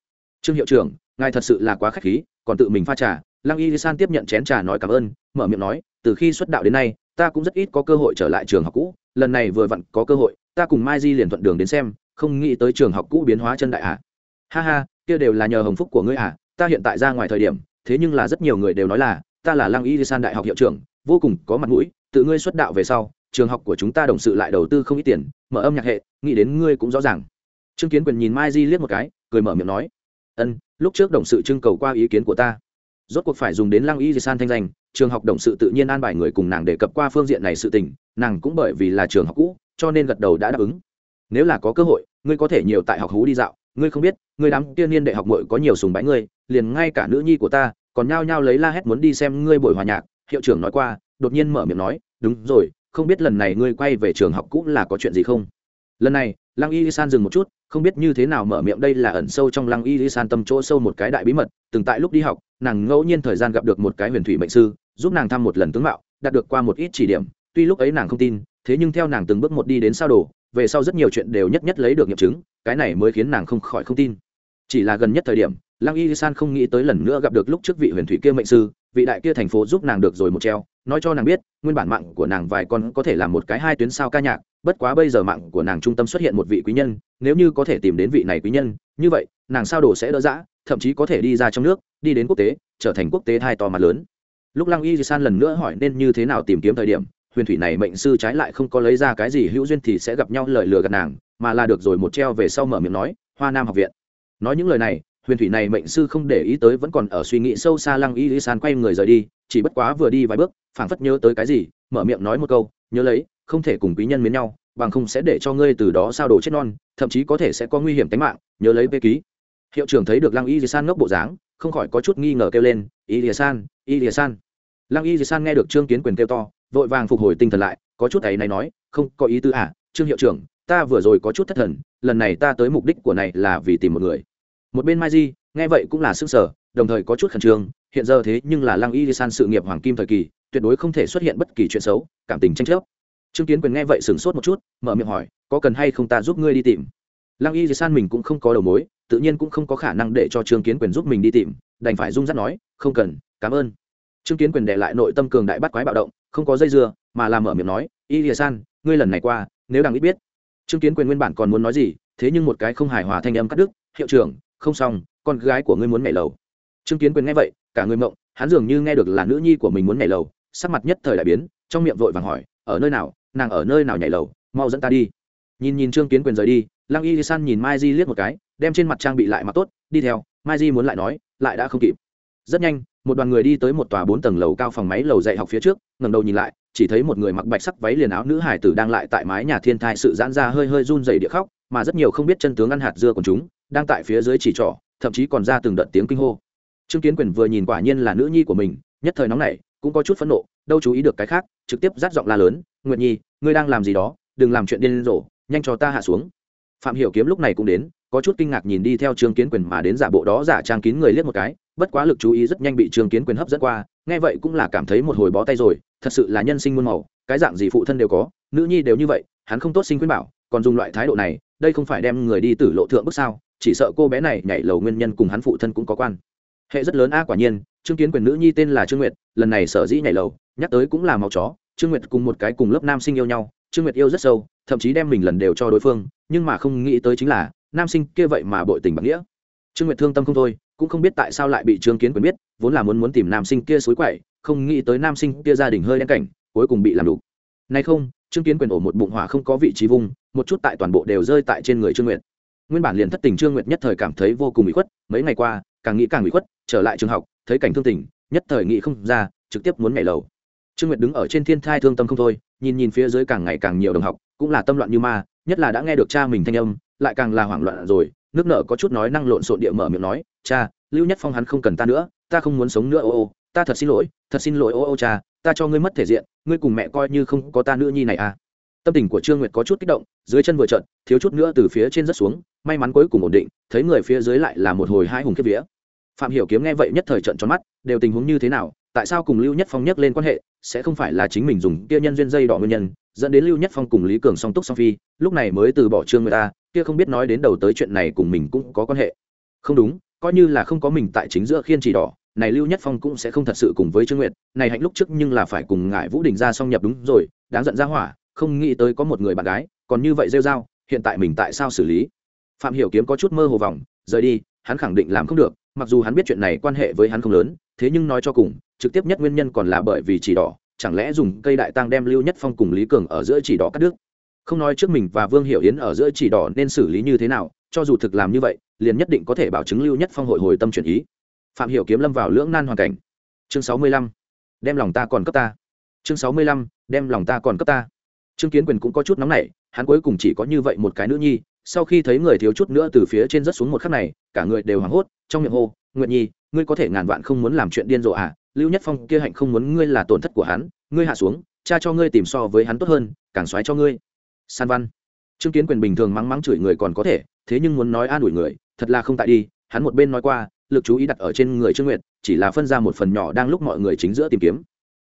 trương hiệu trưởng, ngài thật sự là quá khách khí, còn tự mình pha trà lăng y san tiếp nhận chén trà nói cảm ơn, mở miệng nói, từ khi xuất đạo đến nay, ta cũng rất ít có cơ hội trở lại trường học cũ, lần này vừa vặn có cơ hội, ta cùng mai di liền thuận đường đến xem, không nghĩ tới trường học cũ biến hóa chân đại ạ à. ha ha, kia đều là nhờ hồng phúc của ngươi à ta hiện tại ra ngoài thời điểm, thế nhưng là rất nhiều người đều nói là, ta là lăng y san đại học hiệu trưởng, vô cùng có mặt mũi, tự ngươi xuất đạo về sau trường học của chúng ta đồng sự lại đầu tư không ít tiền, mở âm nhạc hệ, nghĩ đến ngươi cũng rõ ràng. Trương kiến quyền nhìn mai di liếc một cái, cười mở miệng nói, ân, lúc trước đồng sự trưng cầu qua ý kiến của ta. Rốt cuộc phải dùng đến lăng y di san thanh danh, trường học đồng sự tự nhiên an bài người cùng nàng đề cập qua phương diện này sự tình, nàng cũng bởi vì là trường học cũ, cho nên gật đầu đã đáp ứng. Nếu là có cơ hội, ngươi có thể nhiều tại học hú đi dạo. Ngươi không biết, ngươi đám tiên niên đệ học mội có nhiều sùng bái ngươi, liền ngay cả nữ nhi của ta, còn nhao nhao lấy la hét muốn đi xem ngươi buổi hòa nhạc. Hiệu trưởng nói qua, đột nhiên mở miệng nói, đúng rồi không biết lần này ngươi quay về trường học cũ là có chuyện gì không? Lần này, lăng y san dừng một chút, không biết như thế nào mở miệng đây là ẩn sâu trong lăng y san tâm chỗ sâu một cái đại bí mật, từng tại lúc đi học, nàng ngẫu nhiên thời gian gặp được một cái huyền thủy mệnh sư, giúp nàng thăm một lần tướng mạo, đạt được qua một ít chỉ điểm, tuy lúc ấy nàng không tin, thế nhưng theo nàng từng bước một đi đến sao đồ, về sau rất nhiều chuyện đều nhất nhất lấy được nghiệm chứng, cái này mới khiến nàng không khỏi không tin. Chỉ là gần nhất thời điểm, lăng y san không nghĩ tới lần nữa gặp được lúc trước vị huyền thủy kia mệnh sư vị đại kia thành phố giúp nàng được rồi một treo, nói cho nàng biết, nguyên bản mạng của nàng vài con có thể làm một cái hai tuyến sao ca nhạc, bất quá bây giờ mạng của nàng trung tâm xuất hiện một vị quý nhân, nếu như có thể tìm đến vị này quý nhân, như vậy, nàng sao đồ sẽ đỡ dã, thậm chí có thể đi ra trong nước, đi đến quốc tế, trở thành quốc tế thai to mặt lớn. Lúc lăng y san lần nữa hỏi nên như thế nào tìm kiếm thời điểm, huyền thủy này mệnh sư trái lại không có lấy ra cái gì hữu duyên thì sẽ gặp nhau lời lừa gạt nàng, mà là được rồi một treo về sau mở miệng nói, hoa nam học viện. Nói những lời này huyền thủy này mệnh sư không để ý tới vẫn còn ở suy nghĩ sâu xa lăng y san quay người rời đi, chỉ bất quá vừa đi vài bước, phảng phất nhớ tới cái gì, mở miệng nói một câu, nhớ lấy, không thể cùng quý nhân miến nhau, bằng không sẽ để cho ngươi từ đó sao đổ chết non, thậm chí có thể sẽ có nguy hiểm tính mạng, nhớ lấy vê ký. Hiệu trưởng thấy được lăng y san ngốc bộ dáng, không khỏi có chút nghi ngờ kêu lên, y lý san, y lý san. Lăng y san nghe được trương kiến quyền kêu to, vội vàng phục hồi tinh thần lại, có chút ấy này nói, không có ý tứ à trương hiệu trưởng, ta vừa rồi có chút thất thần, lần này ta tới mục đích của này là vì tìm một người một bên mai di, nghe vậy cũng là sức sở đồng thời có chút khẩn trương, hiện giờ thế nhưng là lăng y san sự nghiệp hoàng kim thời kỳ, tuyệt đối không thể xuất hiện bất kỳ chuyện xấu, cảm tình tranh chấp. Trương kiến quyền nghe vậy sửng sốt một chút, mở miệng hỏi, có cần hay không ta giúp ngươi đi tìm? Lăng y di san mình cũng không có đầu mối, tự nhiên cũng không có khả năng để cho trương kiến quyền giúp mình đi tìm, đành phải rung rắt nói, không cần, cảm ơn. Trương kiến quyền để lại nội tâm cường đại bắt quái bạo động, không có dây dưa, mà làm mở miệng nói, y di san, ngươi lần này qua, nếu đang ít biết. Trương kiến quyền nguyên bản còn muốn nói gì, thế nhưng một cái không hài hòa thanh âm cắt đứt, hiệu trưởng không xong, con gái của ngươi muốn nhảy lầu. Trương kiến quyền nghe vậy, cả người mộng, hắn dường như nghe được là nữ nhi của mình muốn nhảy lầu, sắc mặt nhất thời đại biến, trong miệng vội vàng hỏi, ở nơi nào? Nàng ở nơi nào nhảy lầu? Mau dẫn ta đi. Nhìn nhìn trương kiến quyền rời đi, lăng y san nhìn mai di liếc một cái, đem trên mặt trang bị lại mặc tốt, đi theo, mai di muốn lại nói, lại đã không kịp. Rất nhanh, một đoàn người đi tới một tòa bốn tầng lầu cao phòng máy lầu dạy học phía trước, ngẩng đầu nhìn lại, chỉ thấy một người mặc bạch sắc váy liền áo nữ hải tử đang lại tại mái nhà thiên thai sự giãn ra hơi hơi run dày địa khóc, mà rất nhiều không biết chân tướng ăn hạt dưa của chúng đang tại phía dưới chỉ trỏ, thậm chí còn ra từng đợt tiếng kinh hô. Trương kiến quyền vừa nhìn quả nhiên là nữ nhi của mình, nhất thời nóng này cũng có chút phẫn nộ, đâu chú ý được cái khác, trực tiếp rát giọng la lớn, nguyệt nhi, ngươi đang làm gì đó, đừng làm chuyện điên rồ, nhanh cho ta hạ xuống. Phạm hiểu kiếm lúc này cũng đến, có chút kinh ngạc nhìn đi theo trương kiến quyền mà đến giả bộ đó giả trang kín người liếc một cái, bất quá lực chú ý rất nhanh bị trương kiến quyền hấp dẫn qua, nghe vậy cũng là cảm thấy một hồi bó tay rồi, thật sự là nhân sinh muôn màu, cái dạng gì phụ thân đều có, nữ nhi đều như vậy, hắn không tốt sinh khuyên bảo, còn dùng loại thái độ này, đây không phải đem người đi tử lộ thượng bước sao? Chỉ sợ cô bé này nhảy lầu nguyên nhân cùng hắn phụ thân cũng có quan. Hệ rất lớn a quả nhiên, trương kiến quyền nữ nhi tên là trương nguyệt, lần này sở dĩ nhảy lầu, nhắc tới cũng là màu chó. Trương nguyệt cùng một cái cùng lớp nam sinh yêu nhau, trương nguyệt yêu rất sâu, thậm chí đem mình lần đều cho đối phương, nhưng mà không nghĩ tới chính là, nam sinh kia vậy mà bội tình bằng nghĩa. Trương nguyệt thương tâm không thôi, cũng không biết tại sao lại bị trương kiến quyền biết, vốn là muốn muốn tìm nam sinh kia suối quậy, không nghĩ tới nam sinh kia gia đình hơi đen cảnh, cuối cùng bị làm đủ nay không, trương kiến quyền ổ một bụng hỏa không có vị trí vùng một chút tại toàn bộ đều rơi tại trên người trương nguyệt nguyên bản liền thất tình trương nguyệt nhất thời cảm thấy vô cùng bị khuất, mấy ngày qua, càng nghĩ càng bị khuất, trở lại trường học, thấy cảnh thương tình, nhất thời nghĩ không ra, trực tiếp muốn nhảy lầu. Trương nguyệt đứng ở trên thiên thai thương tâm không thôi, nhìn nhìn phía dưới càng ngày càng nhiều đồng học, cũng là tâm loạn như ma, nhất là đã nghe được cha mình thanh âm, lại càng là hoảng loạn rồi, nước nợ có chút nói năng lộn xộn địa mở miệng nói, cha, lưu nhất phong hắn không cần ta nữa, ta không muốn sống nữa, ô ô, ta thật xin lỗi, thật xin lỗi, ô ô cha, ta cho ngươi mất thể diện, ngươi cùng mẹ coi như không có ta nữ nhi này à tâm tình của trương nguyệt có chút kích động, dưới chân vừa trận thiếu chút nữa từ phía trên rất xuống, may mắn cuối cùng ổn định, thấy người phía dưới lại là một hồi hai hùng kiếp vía. Phạm hiểu kiếm nghe vậy nhất thời trận tròn mắt, đều tình huống như thế nào, tại sao cùng lưu nhất phong nhắc lên quan hệ, sẽ không phải là chính mình dùng kia nhân duyên dây đỏ nguyên nhân, dẫn đến lưu nhất phong cùng lý cường song túc song phi, lúc này mới từ bỏ trương người ta kia không biết nói đến đầu tới chuyện này cùng mình cũng có quan hệ. Không đúng, coi như là không có mình tại chính giữa khiên chỉ đỏ, này lưu nhất phong cũng sẽ không thật sự cùng với trương nguyệt, này hạnh lúc trước nhưng là phải cùng ngại vũ đình ra song nhập đúng rồi, đáng giận ra hỏa không nghĩ tới có một người bạn gái còn như vậy rêu r hiện tại mình tại sao xử lý? Phạm hiểu kiếm có chút mơ hồ vòng, rời đi, hắn khẳng định làm không được, mặc dù hắn biết chuyện này quan hệ với hắn không lớn, thế nhưng nói cho cùng, trực tiếp nhất nguyên nhân còn là bởi vì chỉ đỏ, chẳng lẽ dùng cây đại tăng đem lưu nhất phong cùng lý cường ở giữa chỉ đỏ cắt đứt? Không nói trước mình và vương hiểu yến ở giữa chỉ đỏ nên xử lý như thế nào, cho dù thực làm như vậy, liền nhất định có thể bảo chứng lưu nhất phong hội hồi tâm chuyển ý. Phạm hiểu kiếm lâm vào lưỡng nan hoàn cảnh. Chương sáu mươi lăm, đem lòng ta còn cấp ta. Chương sáu mươi lăm, đem lòng ta còn cấp ta trương kiến quyền cũng có chút nóng nảy, hắn cuối cùng chỉ có như vậy một cái nữ nhi, sau khi thấy người thiếu chút nữa từ phía trên rất xuống một khắc này, cả người đều hoảng hốt, trong miệng hô, nguyệt nhi, ngươi có thể ngàn vạn không muốn làm chuyện điên rồ à? Lưu nhất phong kia hạnh không muốn ngươi là tổn thất của hắn, ngươi hạ xuống, cha cho ngươi tìm so với hắn tốt hơn, càng xoáy cho ngươi. San văn. Trương kiến quyền bình thường mắng mắng chửi người còn có thể, thế nhưng muốn nói an ủi người, thật là không tại đi, hắn một bên nói qua, lực chú ý đặt ở trên người trương nguyệt, chỉ là phân ra một phần nhỏ đang lúc mọi người chính giữa tìm kiếm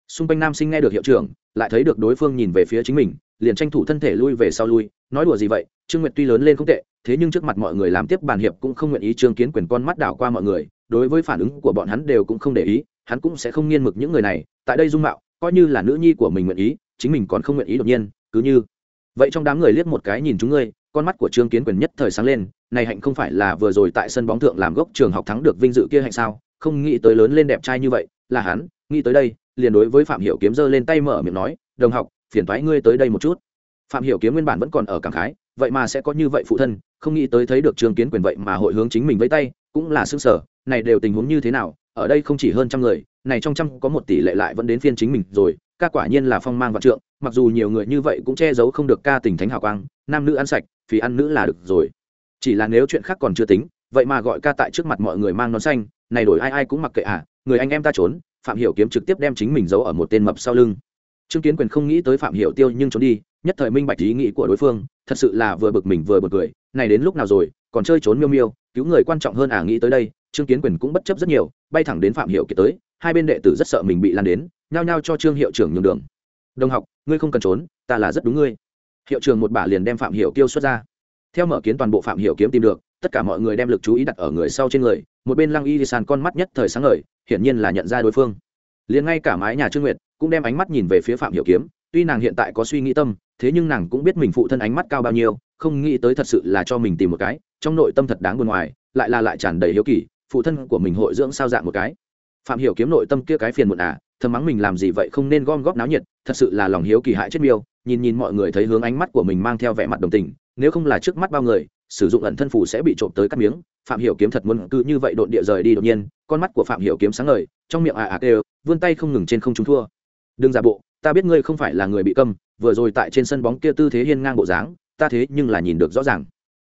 xung quanh nam sinh nghe được hiệu trưởng, lại thấy được đối phương nhìn về phía chính mình, liền tranh thủ thân thể lui về sau lui, nói đùa gì vậy, trương nguyệt tuy lớn lên không tệ, thế nhưng trước mặt mọi người làm tiếp bàn hiệp cũng không nguyện ý trương kiến quyền con mắt đảo qua mọi người, đối với phản ứng của bọn hắn đều cũng không để ý, hắn cũng sẽ không nghiên mực những người này, tại đây dung mạo, coi như là nữ nhi của mình nguyện ý, chính mình còn không nguyện ý đột nhiên, cứ như vậy trong đám người liếc một cái nhìn chúng ngươi, con mắt của trương kiến quyền nhất thời sáng lên, này hạnh không phải là vừa rồi tại sân bóng thượng làm gốc trường học thắng được vinh dự kia hạnh sao, không nghĩ tới lớn lên đẹp trai như vậy, là hắn, nghĩ tới đây liền đối với phạm hiểu kiếm giơ lên tay mở miệng nói, đồng học, phiền thoái ngươi tới đây một chút. Phạm hiểu kiếm nguyên bản vẫn còn ở cảm khái, vậy mà sẽ có như vậy phụ thân, không nghĩ tới thấy được trương kiến quyền vậy mà hội hướng chính mình với tay, cũng là xương sở, này đều tình huống như thế nào, ở đây không chỉ hơn trăm người, này trong trăm có một tỷ lệ lại vẫn đến phiên chính mình rồi, ca quả nhiên là phong mang vạn trượng, mặc dù nhiều người như vậy cũng che giấu không được ca tình thánh hào quang, nam nữ ăn sạch vì ăn nữ là được rồi. Chỉ là nếu chuyện khác còn chưa tính, vậy mà gọi ca tại trước mặt mọi người mang nón xanh, này đổi ai ai cũng mặc kệ à người anh em ta trốn phạm hiểu kiếm trực tiếp đem chính mình giấu ở một tên mập sau lưng. Trương kiến quyền không nghĩ tới phạm hiểu tiêu nhưng trốn đi, nhất thời minh bạch ý nghĩ của đối phương, thật sự là vừa bực mình vừa bực cười, này đến lúc nào rồi, còn chơi trốn miêu miêu, cứu người quan trọng hơn à nghĩ tới đây, trương kiến quyền cũng bất chấp rất nhiều, bay thẳng đến phạm Hiểu kiệt tới, hai bên đệ tử rất sợ mình bị lan đến, nhao nhao cho trương hiệu trưởng nhường đường. Đồng học, ngươi không cần trốn, ta là rất đúng ngươi. Hiệu trưởng một bà liền đem phạm Hiểu tiêu xuất ra. Theo mở kiến toàn bộ phạm hiểu kiếm tìm được tất cả mọi người đem lực chú ý đặt ở người sau trên người, một bên lăng y sàn con mắt nhất thời sáng ngời, hiển nhiên là nhận ra đối phương. Liền ngay cả mái nhà trương nguyệt cũng đem ánh mắt nhìn về phía phạm hiểu kiếm, tuy nàng hiện tại có suy nghĩ tâm, thế nhưng nàng cũng biết mình phụ thân ánh mắt cao bao nhiêu, không nghĩ tới thật sự là cho mình tìm một cái, trong nội tâm thật đáng buồn ngoài, lại là lại tràn đầy hiếu kỳ, phụ thân của mình hội dưỡng sao dạng một cái. Phạm hiểu kiếm nội tâm kia cái phiền muộn à thầm mắng mình làm gì vậy không nên gom góp náo nhiệt, thật sự là lòng hiếu kỳ hại chết miêu, nhìn nhìn mọi người thấy hướng ánh mắt của mình mang theo vẻ mặt đồng tình, nếu không là trước mắt bao người sử dụng ẩn thân phủ sẽ bị trộm tới cắt miếng. Phạm hiểu kiếm thật muốn cứ như vậy đột địa rời đi đột nhiên, con mắt của phạm hiểu kiếm sáng ngời, trong miệng à à kêu, vươn tay không ngừng trên không trung thua. Đừng giả bộ, ta biết ngươi không phải là người bị câm, vừa rồi tại trên sân bóng kia tư thế hiên ngang bộ dáng, ta thế nhưng là nhìn được rõ ràng.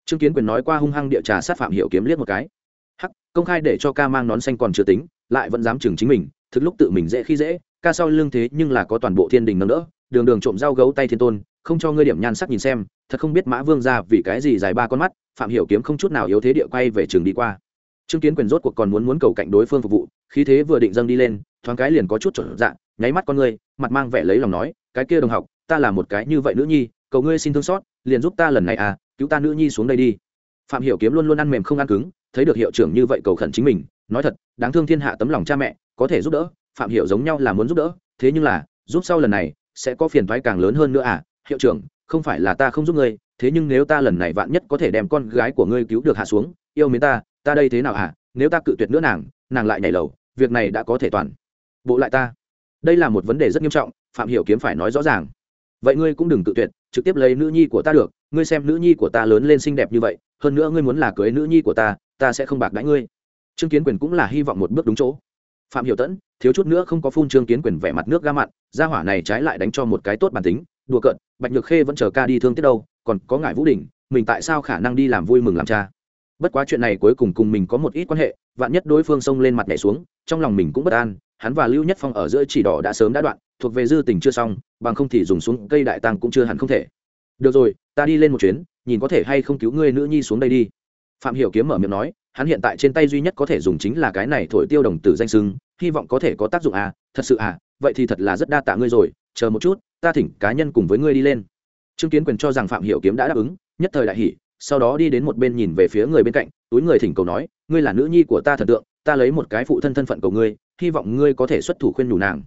Trương kiến quyền nói qua hung hăng địa trà sát phạm hiểu kiếm liếc một cái. Hắc, công khai để cho ca mang nón xanh còn chưa tính, lại vẫn dám chừng chính mình, thực lúc tự mình dễ khi dễ, ca sau lương thế nhưng là có toàn bộ thiên đình nâng đỡ, đường đường trộm dao gấu tay thiên tôn, không cho ngươi điểm nhan sắc nhìn xem thật không biết mã vương ra vì cái gì dài ba con mắt, phạm hiểu kiếm không chút nào yếu thế địa quay về trường đi qua. Trương kiến quyền rốt cuộc còn muốn muốn cầu cạnh đối phương phục vụ, khí thế vừa định dâng đi lên, thoáng cái liền có chút trở dạng nháy mắt con ngươi, mặt mang vẻ lấy lòng nói, cái kia đồng học, ta là một cái như vậy nữ nhi, cầu ngươi xin thương xót, liền giúp ta lần này à cứu ta nữ nhi xuống đây đi. Phạm hiểu kiếm luôn luôn ăn mềm không ăn cứng, thấy được hiệu trưởng như vậy cầu khẩn chính mình, nói thật, đáng thương thiên hạ tấm lòng cha mẹ, có thể giúp đỡ, phạm hiểu giống nhau là muốn giúp đỡ, thế nhưng là, giúp sau lần này, sẽ có phiền toái càng lớn hơn nữa à hiệu trưởng không phải là ta không giúp ngươi, thế nhưng nếu ta lần này vạn nhất có thể đem con gái của ngươi cứu được hạ xuống, yêu mến ta ta đây thế nào hả? Nếu ta cự tuyệt nữa nàng nàng lại nhảy lầu, việc này đã có thể toàn bộ lại ta. Đây là một vấn đề rất nghiêm trọng, phạm hiểu kiếm phải nói rõ ràng. Vậy ngươi cũng đừng tự tuyệt, trực tiếp lấy nữ nhi của ta được, ngươi xem nữ nhi của ta lớn lên xinh đẹp như vậy, hơn nữa ngươi muốn là cưới nữ nhi của ta ta sẽ không bạc đãi ngươi. Trương kiến quyền cũng là hy vọng một bước đúng chỗ. Phạm hiểu tẫn, thiếu chút nữa không có phun trương kiến quyền vẻ mặt nước ga mặn, gia hỏa này trái lại đánh cho một cái tốt bản tính đùa cợt, bạch nhược khê vẫn chờ ca đi thương tiếc đâu, còn có ngại vũ đình, mình tại sao khả năng đi làm vui mừng làm cha? Bất quá chuyện này cuối cùng cùng mình có một ít quan hệ, vạn nhất đối phương xông lên mặt nhảy xuống, trong lòng mình cũng bất an, hắn và lưu nhất phong ở giữa chỉ đỏ đã sớm đã đoạn, thuộc về dư tình chưa xong, bằng không thì dùng xuống cây đại tăng cũng chưa hẳn không thể. Được rồi, ta đi lên một chuyến, nhìn có thể hay không cứu ngươi nữ nhi xuống đây đi. Phạm hiểu kiếm mở miệng nói, hắn hiện tại trên tay duy nhất có thể dùng chính là cái này thổi tiêu đồng tử danh sưng, hy vọng có thể có tác dụng à thật sự à vậy thì thật là rất đa tạ ngươi rồi chờ một chút, ta thỉnh cá nhân cùng với ngươi đi lên. Trương kiến quyền cho rằng phạm hiểu kiếm đã đáp ứng, nhất thời đại hỉ, sau đó đi đến một bên nhìn về phía người bên cạnh, túi người thỉnh cầu nói, ngươi là nữ nhi của ta thần tượng, ta lấy một cái phụ thân thân phận cầu ngươi, hy vọng ngươi có thể xuất thủ khuyên nhủ nàng.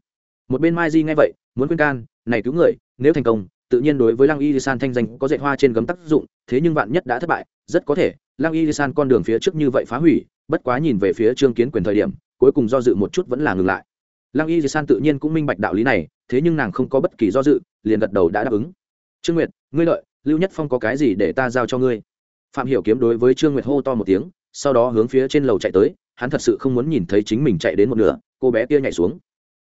Một bên mai di nghe vậy, muốn khuyên can, này cứu người, nếu thành công, tự nhiên đối với lăng y san thanh danh có dạy hoa trên gấm tác dụng, thế nhưng vạn nhất đã thất bại, rất có thể, lăng y san con đường phía trước như vậy phá hủy, bất quá nhìn về phía trương kiến quyền thời điểm, cuối cùng do dự một chút vẫn là ngừng lại. Lăng y san tự nhiên cũng minh bạch đạo lý này thế nhưng nàng không có bất kỳ do dự, liền gật đầu đã đáp ứng. Trương nguyệt, ngươi lợi, lưu nhất phong có cái gì để ta giao cho ngươi? Phạm hiểu kiếm đối với trương nguyệt hô to một tiếng, sau đó hướng phía trên lầu chạy tới, hắn thật sự không muốn nhìn thấy chính mình chạy đến một nửa, cô bé kia nhảy xuống.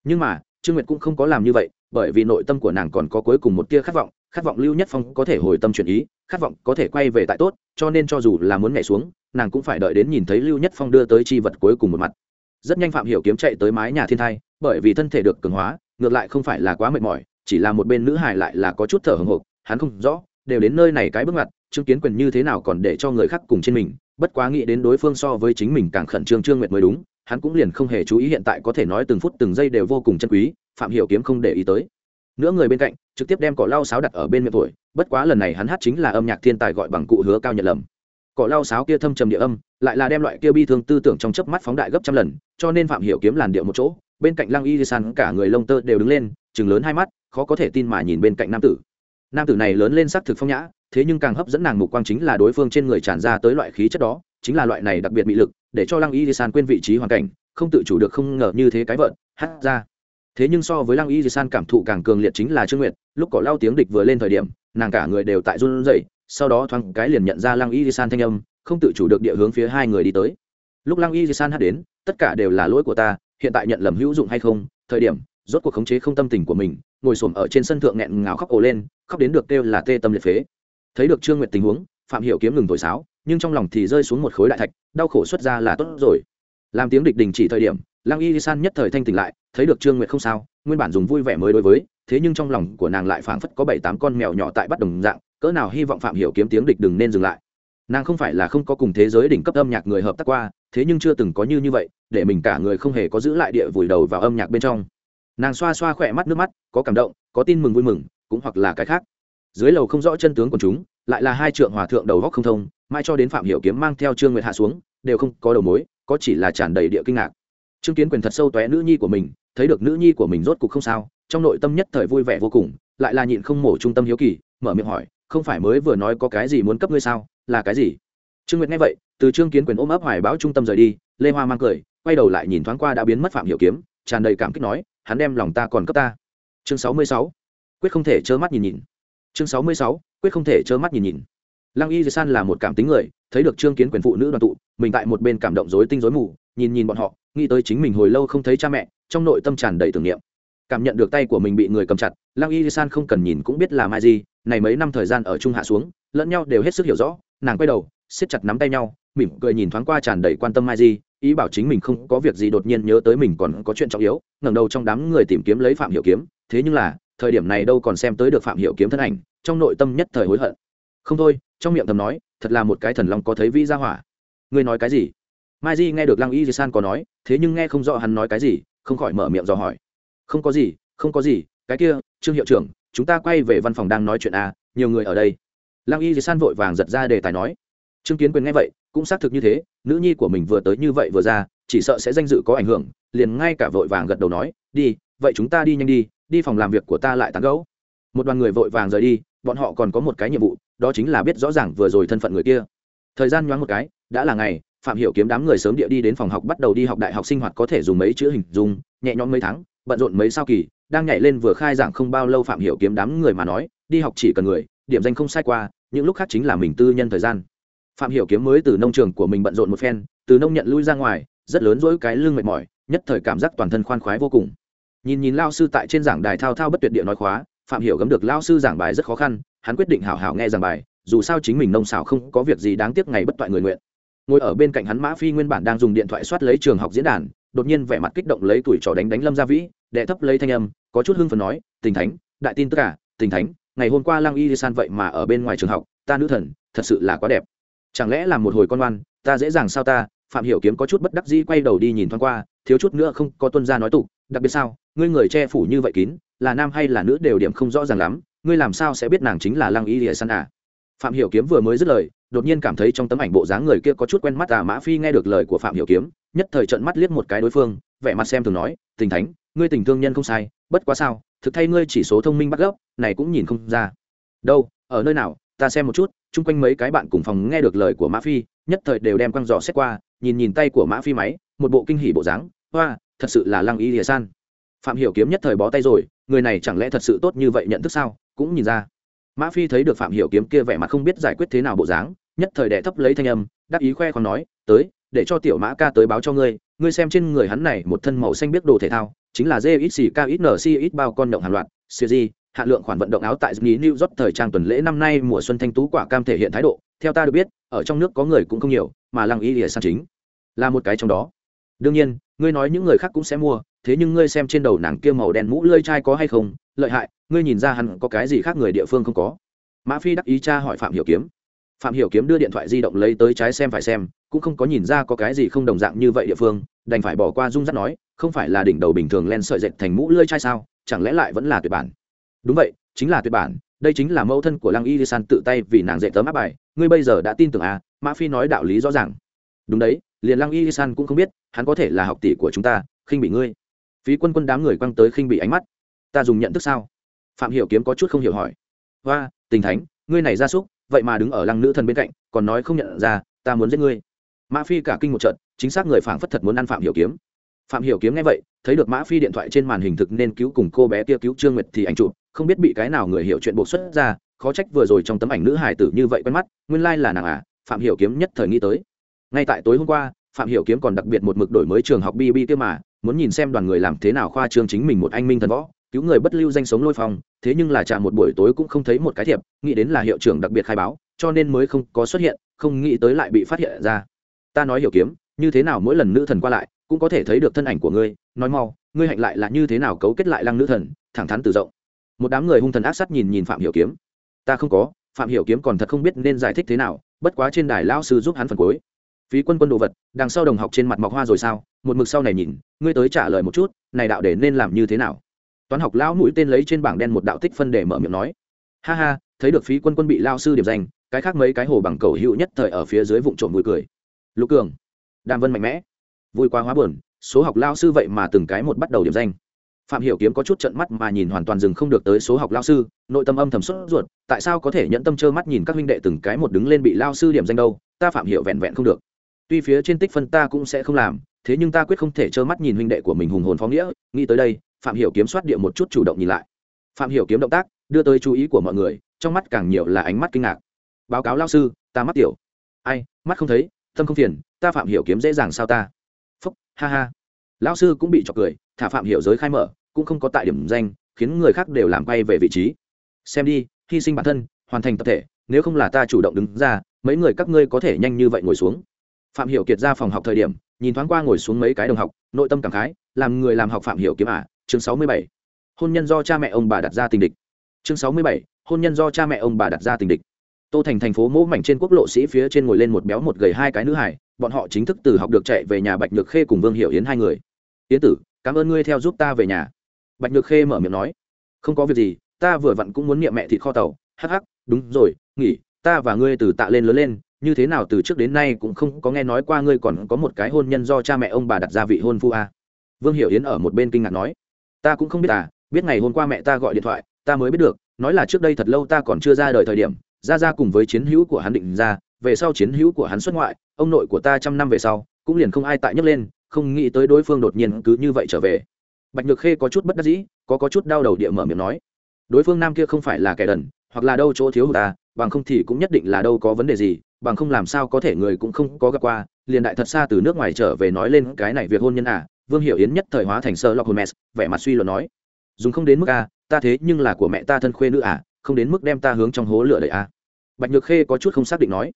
Nhưng mà, trương nguyệt cũng không có làm như vậy, bởi vì nội tâm của nàng còn có cuối cùng một tia khát vọng khát vọng lưu nhất phong có thể hồi tâm chuyển ý, khát vọng có thể quay về tại tốt, cho nên cho dù là muốn nhảy xuống, nàng cũng phải đợi đến nhìn thấy lưu nhất phong đưa tới chi vật cuối cùng một mặt. Rất nhanh phạm hiểu kiếm chạy tới mái nhà thiên thai, bởi vì thân thể được cường hóa ngược lại không phải là quá mệt mỏi, chỉ là một bên nữ hài lại là có chút thở hồng hộc, hắn không rõ, đều đến nơi này cái bước ngoặt chứng kiến quyền như thế nào còn để cho người khác cùng trên mình, bất quá nghĩ đến đối phương so với chính mình càng khẩn trương trương nguyệt mới đúng, hắn cũng liền không hề chú ý hiện tại có thể nói từng phút từng giây đều vô cùng chân quý, phạm hiểu kiếm không để ý tới. Nữa người bên cạnh, trực tiếp đem cỏ lau sáo đặt ở bên miệng tuổi, bất quá lần này hắn hát chính là âm nhạc thiên tài gọi bằng cụ hứa cao nhận lầm. Cỏ lau sáo kia thâm trầm địa âm, lại là đem loại kia bi thương tư tưởng trong chớp mắt phóng đại gấp trăm lần, cho nên phạm hiểu kiếm làn điệu một chỗ bên cạnh lăng y san, cả người lông tơ đều đứng lên chừng lớn hai mắt, khó có thể tin mà nhìn bên cạnh nam tử. Nam tử này lớn lên sắc thực phong nhã, thế nhưng càng hấp dẫn nàng mục quang chính là đối phương trên người tràn ra tới loại khí chất đó, chính là loại này đặc biệt bị lực, để cho lăng y san quên vị trí hoàn cảnh, không tự chủ được không ngờ như thế cái vợn, hát ra. Thế nhưng so với lăng y san cảm thụ càng cường liệt chính là trương nguyệt, lúc cỏ lao tiếng địch vừa lên thời điểm, nàng cả người đều tại run rẩy, sau đó thoáng cái liền nhận ra lăng y san thanh âm, không tự chủ được địa hướng phía hai người đi tới. Lúc lăng y san hát đến, tất cả đều là lỗi của ta hiện tại nhận lầm hữu dụng hay không, thời điểm, rốt cuộc khống chế không tâm tình của mình, ngồi xổm ở trên sân thượng nghẹn ngào khóc ồ lên, khóc đến được kêu là tê tâm liệt phế. Thấy được trương nguyệt tình huống, phạm hiểu kiếm ngừng thổi sáo, nhưng trong lòng thì rơi xuống một khối đại thạch, đau khổ xuất ra là tốt rồi. Làm tiếng địch đình chỉ thời điểm lang y san nhất thời thanh tỉnh lại, thấy được trương nguyệt không sao, nguyên bản dùng vui vẻ mới đối với, thế nhưng trong lòng của nàng lại phảng phất có bảy tám con mèo nhỏ tại bắt đồng dạng, cỡ nào hy vọng phạm hiểu kiếm tiếng địch đừng nên dừng lại. Nàng không phải là không có cùng thế giới đỉnh cấp âm nhạc người hợp tác qua, thế nhưng chưa từng có như như vậy để mình cả người không hề có giữ lại địa vùi đầu vào âm nhạc bên trong. Nàng xoa xoa khỏe mắt nước mắt, có cảm động, có tin mừng vui mừng, cũng hoặc là cái khác. Dưới lầu không rõ chân tướng của chúng, lại là hai trượng hòa thượng đầu góc không thông mai cho đến phạm hiểu kiếm mang theo trương nguyệt hạ xuống, đều không có đầu mối, có chỉ là tràn đầy địa kinh ngạc. Trương kiến quyền thật sâu tóe nữ nhi của mình, thấy được nữ nhi của mình rốt cục không sao, trong nội tâm nhất thời vui vẻ vô cùng, lại là nhịn không mổ trung tâm hiếu kỳ, mở miệng hỏi, không phải mới vừa nói có cái gì muốn cấp ngươi sao? Là cái gì? Trương nguyệt nghe vậy, từ trương kiến quyền ôm ấp hoài báo trung tâm rời đi, lê hoa mang cười quay đầu lại nhìn thoáng qua đã biến mất phạm hiểu kiếm, tràn đầy cảm kích nói, hắn đem lòng ta còn cấp ta. Chương sáu mươi sáu, quyết không thể trơ mắt nhìn nhìn. Chương sáu mươi sáu, quyết không thể trơ mắt nhìn nhìn. Lăng y san là một cảm tính người, thấy được trương kiến quyền phụ nữ đoàn tụ, mình tại một bên cảm động rối tinh rối mù, nhìn nhìn bọn họ, nghĩ tới chính mình hồi lâu không thấy cha mẹ, trong nội tâm tràn đầy tưởng niệm. Cảm nhận được tay của mình bị người cầm chặt, lăng y san không cần nhìn cũng biết là mai gì này mấy năm thời gian ở trung hạ xuống, lẫn nhau đều hết sức hiểu rõ, nàng quay đầu, siết chặt nắm tay nhau, mỉm cười nhìn thoáng qua tràn đầy quan tâm mai di ý bảo chính mình không có việc gì đột nhiên nhớ tới mình còn có chuyện trọng yếu, ngẩng đầu trong đám người tìm kiếm lấy phạm hiểu kiếm, thế nhưng là, thời điểm này đâu còn xem tới được phạm hiểu kiếm thân ảnh, trong nội tâm nhất thời hối hận. Không thôi, trong miệng thầm nói, thật là một cái thần long có thấy vĩ gia hỏa. Ngươi nói cái gì? Mai di nghe được lăng y di san có nói, thế nhưng nghe không rõ hắn nói cái gì, không khỏi mở miệng dò hỏi. Không có gì, không có gì, cái kia, trương hiệu trưởng, chúng ta quay về văn phòng đang nói chuyện à nhiều người ở đây. Lăng y di san vội vàng giật ra đề tài nói. Trương kiến quyền nghe vậy cũng xác thực như thế, nữ nhi của mình vừa tới như vậy vừa ra, chỉ sợ sẽ danh dự có ảnh hưởng, liền ngay cả vội vàng gật đầu nói, đi, vậy chúng ta đi nhanh đi đi phòng làm việc của ta lại tán gẫu. Một đoàn người vội vàng rời đi, bọn họ còn có một cái nhiệm vụ, đó chính là biết rõ ràng vừa rồi thân phận người kia. Thời gian nhoáng một cái, đã là ngày, phạm hiểu kiếm đám người sớm địa đi đến phòng học bắt đầu đi học đại học sinh hoạt có thể dùng mấy chữ hình dung, nhẹ nhõm mấy tháng, bận rộn mấy sao kỳ, đang nhảy lên vừa khai giảng không bao lâu phạm hiểu kiếm đám người mà nói, đi học chỉ cần người, điểm danh không sai qua, những lúc khác chính là mình tư nhân thời gian phạm hiểu kiếm mới từ nông trường của mình bận rộn một phen, từ nông nhận lui ra ngoài, rất lớn dỗi cái lưng mệt mỏi, nhất thời cảm giác toàn thân khoan khoái vô cùng. Nhìn nhìn lao sư tại trên giảng đài thao thao bất tuyệt địa nói khóa, phạm hiểu gấm được lao sư giảng bài rất khó khăn, hắn quyết định hảo hảo nghe giảng bài, dù sao chính mình nông xảo không có việc gì đáng tiếc ngày bất toại người nguyện. Ngồi ở bên cạnh hắn mã phi nguyên bản đang dùng điện thoại soát lấy trường học diễn đàn, đột nhiên vẻ mặt kích động lấy tuổi trò đánh đánh lâm gia vĩ, đệ thấp lấy thanh âm, có chút hưng phấn nói, tình thánh, đại tin tất cả à, tình thánh, ngày hôm qua lang y san vậy mà ở bên ngoài trường học, ta nữ thần, thật sự là quá đẹp chẳng lẽ là một hồi con oan, ta dễ dàng sao ta? Phạm hiểu kiếm có chút bất đắc dĩ quay đầu đi nhìn thoáng qua, thiếu chút nữa không có tuân gia nói tục, đặc biệt sao, ngươi người che phủ như vậy kín, là nam hay là nữ đều điểm không rõ ràng lắm, ngươi làm sao sẽ biết nàng chính là lăng y lìa san à? Phạm hiểu kiếm vừa mới dứt lời, đột nhiên cảm thấy trong tấm ảnh bộ dáng người kia có chút quen mắt à mã phi nghe được lời của phạm hiểu kiếm, nhất thời trợn mắt liếc một cái đối phương, vẻ mặt xem thường nói, tình thánh, ngươi tình thương nhân không sai, bất quá sao, thực thay ngươi chỉ số thông minh bắt gốc, này cũng nhìn không ra. Đâu, ở nơi nào ta xem một chút, chung quanh mấy cái bạn cùng phòng nghe được lời của mã phi, nhất thời đều đem quăng giò xét qua, nhìn nhìn tay của mã phi máy, một bộ kinh hỉ bộ dáng hoa thật sự là lăng y lìa san. Phạm hiểu kiếm nhất thời bó tay rồi, người này chẳng lẽ thật sự tốt như vậy nhận thức sao? Cũng nhìn ra, mã phi thấy được phạm hiểu kiếm kia vẻ mặt không biết giải quyết thế nào bộ dáng, nhất thời đệ thấp lấy thanh âm đáp ý khoe còn nói, tới, để cho tiểu mã ca tới báo cho ngươi ngươi xem trên người hắn này một thân màu xanh biết đồ thể thao, chính là jxc ít bao con động hàng loạt, siêu di hạ lượng khoản vận động áo tại New York thời trang tuần lễ năm nay mùa xuân thanh tú quả cam thể hiện thái độ, theo ta được biết, ở trong nước có người cũng không nhiều, mà Lăng Y Lìa sang chính là một cái trong đó. Đương nhiên, ngươi nói những người khác cũng sẽ mua, thế nhưng ngươi xem trên đầu nàng kia màu đen mũ lưỡi chai có hay không, lợi hại, ngươi nhìn ra hắn có cái gì khác người địa phương không có. Mã Phi đắc ý cha hỏi Phạm Hiểu Kiếm. Phạm Hiểu Kiếm đưa điện thoại di động lấy tới trái xem phải xem, cũng không có nhìn ra có cái gì không đồng dạng như vậy địa phương, đành phải bỏ qua dung dắt nói, không phải là đỉnh đầu bình thường len sợi dệt thành mũ lưỡi chai sao, chẳng lẽ lại vẫn là tuyệt bản. Đúng vậy, chính là tuyệt bản đây chính là mẫu thân của lăng y san tự tay vì nàng dạy tấm áp bài ngươi bây giờ đã tin tưởng à mã phi nói đạo lý rõ ràng. Đúng đấy liền lăng y san cũng không biết hắn có thể là học tỷ của chúng ta khinh bị ngươi. Phí quân quân đám người quăng tới khinh bị ánh mắt. Ta dùng nhận thức sao? Phạm hiểu kiếm có chút không hiểu hỏi. Và tình thánh ngươi này ra súc vậy mà đứng ở lăng nữ thần bên cạnh còn nói không nhận ra ta muốn giết ngươi. Mã phi cả kinh một trận chính xác người phảng phất thật muốn ăn phạm hiểu kiếm. Phạm hiểu kiếm nghe vậy thấy được mã phi điện thoại trên màn hình thực nên cứu cùng cô bé kia cứu trương nguyệt thì ảnh chụp không biết bị cái nào người hiểu chuyện buộc xuất ra, khó trách vừa rồi trong tấm ảnh nữ hải tử như vậy quen mắt, nguyên lai là nàng à phạm hiểu kiếm nhất thời nghĩ tới. Ngay tại tối hôm qua, phạm hiểu kiếm còn đặc biệt một mực đổi mới trường học bb kia mà, muốn nhìn xem đoàn người làm thế nào khoa trương chính mình một anh minh thần võ, cứu người bất lưu danh sống lôi phong, thế nhưng là chạm một buổi tối cũng không thấy một cái thiệp, nghĩ đến là hiệu trưởng đặc biệt khai báo, cho nên mới không có xuất hiện, không nghĩ tới lại bị phát hiện ra. Ta nói hiểu kiếm, như thế nào mỗi lần nữ thần qua lại, cũng có thể thấy được thân ảnh của ngươi, nói mau, ngươi hạnh lại là như thế nào cấu kết lại lăng nữ thần, thẳng thắn từ rộng một đám người hung thần ác sát nhìn nhìn phạm hiểu kiếm. Ta không có, phạm hiểu kiếm còn thật không biết nên giải thích thế nào, bất quá trên đài lão sư giúp hắn phần cuối. Phí quân quân đồ vật, đằng sau đồng học trên mặt mọc hoa rồi sao? Một mực sau này nhìn, ngươi tới trả lời một chút, này đạo để nên làm như thế nào? Toán học lão mũi tên lấy trên bảng đen một đạo tích phân để mở miệng nói. Ha ha, thấy được phí quân quân bị lao sư điểm danh, cái khác mấy cái hồ bằng cầu hữu nhất thời ở phía dưới vụng trộm vui cười. Lục cường, đàm vân mạnh mẽ. Vui quá hóa buồn, số học lao sư vậy mà từng cái một bắt đầu điểm danh phạm hiểu kiếm có chút trận mắt mà nhìn hoàn toàn dừng không được tới số học lao sư, nội tâm âm thầm xuất ruột, tại sao có thể nhẫn tâm trơ mắt nhìn các huynh đệ từng cái một đứng lên bị lao sư điểm danh đâu, ta phạm hiểu vẹn vẹn không được. Tuy phía trên tích phân ta cũng sẽ không làm, thế nhưng ta quyết không thể trơ mắt nhìn huynh đệ của mình hùng hồn phóng nghĩa, nghĩ tới đây, phạm hiểu kiếm soát địa một chút chủ động nhìn lại. Phạm hiểu kiếm động tác, đưa tới chú ý của mọi người, trong mắt càng nhiều là ánh mắt kinh ngạc. Báo cáo lao sư, ta mắt tiểu. Ai, mắt không thấy, tâm không phiền, ta phạm hiểu kiếm dễ dàng sao ta? Phúc, ha ha lão sư cũng bị chọc cười, thả phạm hiểu giới khai mở, cũng không có tại điểm danh, khiến người khác đều làm quay về vị trí. Xem đi, hy sinh bản thân, hoàn thành tập thể, nếu không là ta chủ động đứng ra, mấy người các ngươi có thể nhanh như vậy ngồi xuống. Phạm hiểu kiệt ra phòng học thời điểm, nhìn thoáng qua ngồi xuống mấy cái đồng học, nội tâm cảm khái, làm người làm học phạm hiểu kiếm à chương sáu mươi bảy. Hôn nhân do cha mẹ ông bà đặt ra tình địch. Chương sáu mươi bảy, hôn nhân do cha mẹ ông bà đặt ra tình địch. Tô thành thành phố mỗ mảnh trên quốc lộ sĩ phía trên ngồi lên một béo một gầy hai cái nữ hải bọn họ chính thức từ học được chạy về nhà bạch nhược khê cùng vương hiểu yến hai người tiến tử, cảm ơn ngươi theo giúp ta về nhà. Bạch nhược khê mở miệng nói. Không có việc gì, ta vừa vặn cũng muốn niệm mẹ thịt kho tàu. Hắc hắc, đúng rồi, nghỉ, ta và ngươi từ tạ lên lớn lên, như thế nào từ trước đến nay cũng không có nghe nói qua ngươi còn có một cái hôn nhân do cha mẹ ông bà đặt ra vị hôn phu a. À. vương hiểu yến ở một bên kinh ngạc nói. Ta cũng không biết à biết ngày hôm qua mẹ ta gọi điện thoại, ta mới biết được, nói là trước đây thật lâu ta còn chưa ra đời thời điểm ra ra cùng với chiến hữu của hắn định ra, về sau chiến hữu của hắn xuất ngoại, ông nội của ta trăm năm về sau, cũng liền không ai tại nhấc lên không nghĩ tới đối phương đột nhiên cứ như vậy trở về. Bạch nhược khê có chút bất đắc dĩ, có có chút đau đầu địa mở miệng nói, đối phương nam kia không phải là kẻ đần, hoặc là đâu chỗ thiếu hụt ta, bằng không thì cũng nhất định là đâu có vấn đề gì, bằng không làm sao có thể người cũng không có gặp qua, liền đại thật xa từ nước ngoài trở về nói lên cái này việc hôn nhân à. Vương hiểu yến nhất thời hóa thành sơ lọc hôn mess vẻ mặt suy luận nói, dùng không đến mức a ta thế nhưng là của mẹ ta thân khuê nữ à không đến mức đem ta hướng trong hố lửa đầy a à. bạch nhược khê có chút không xác định nói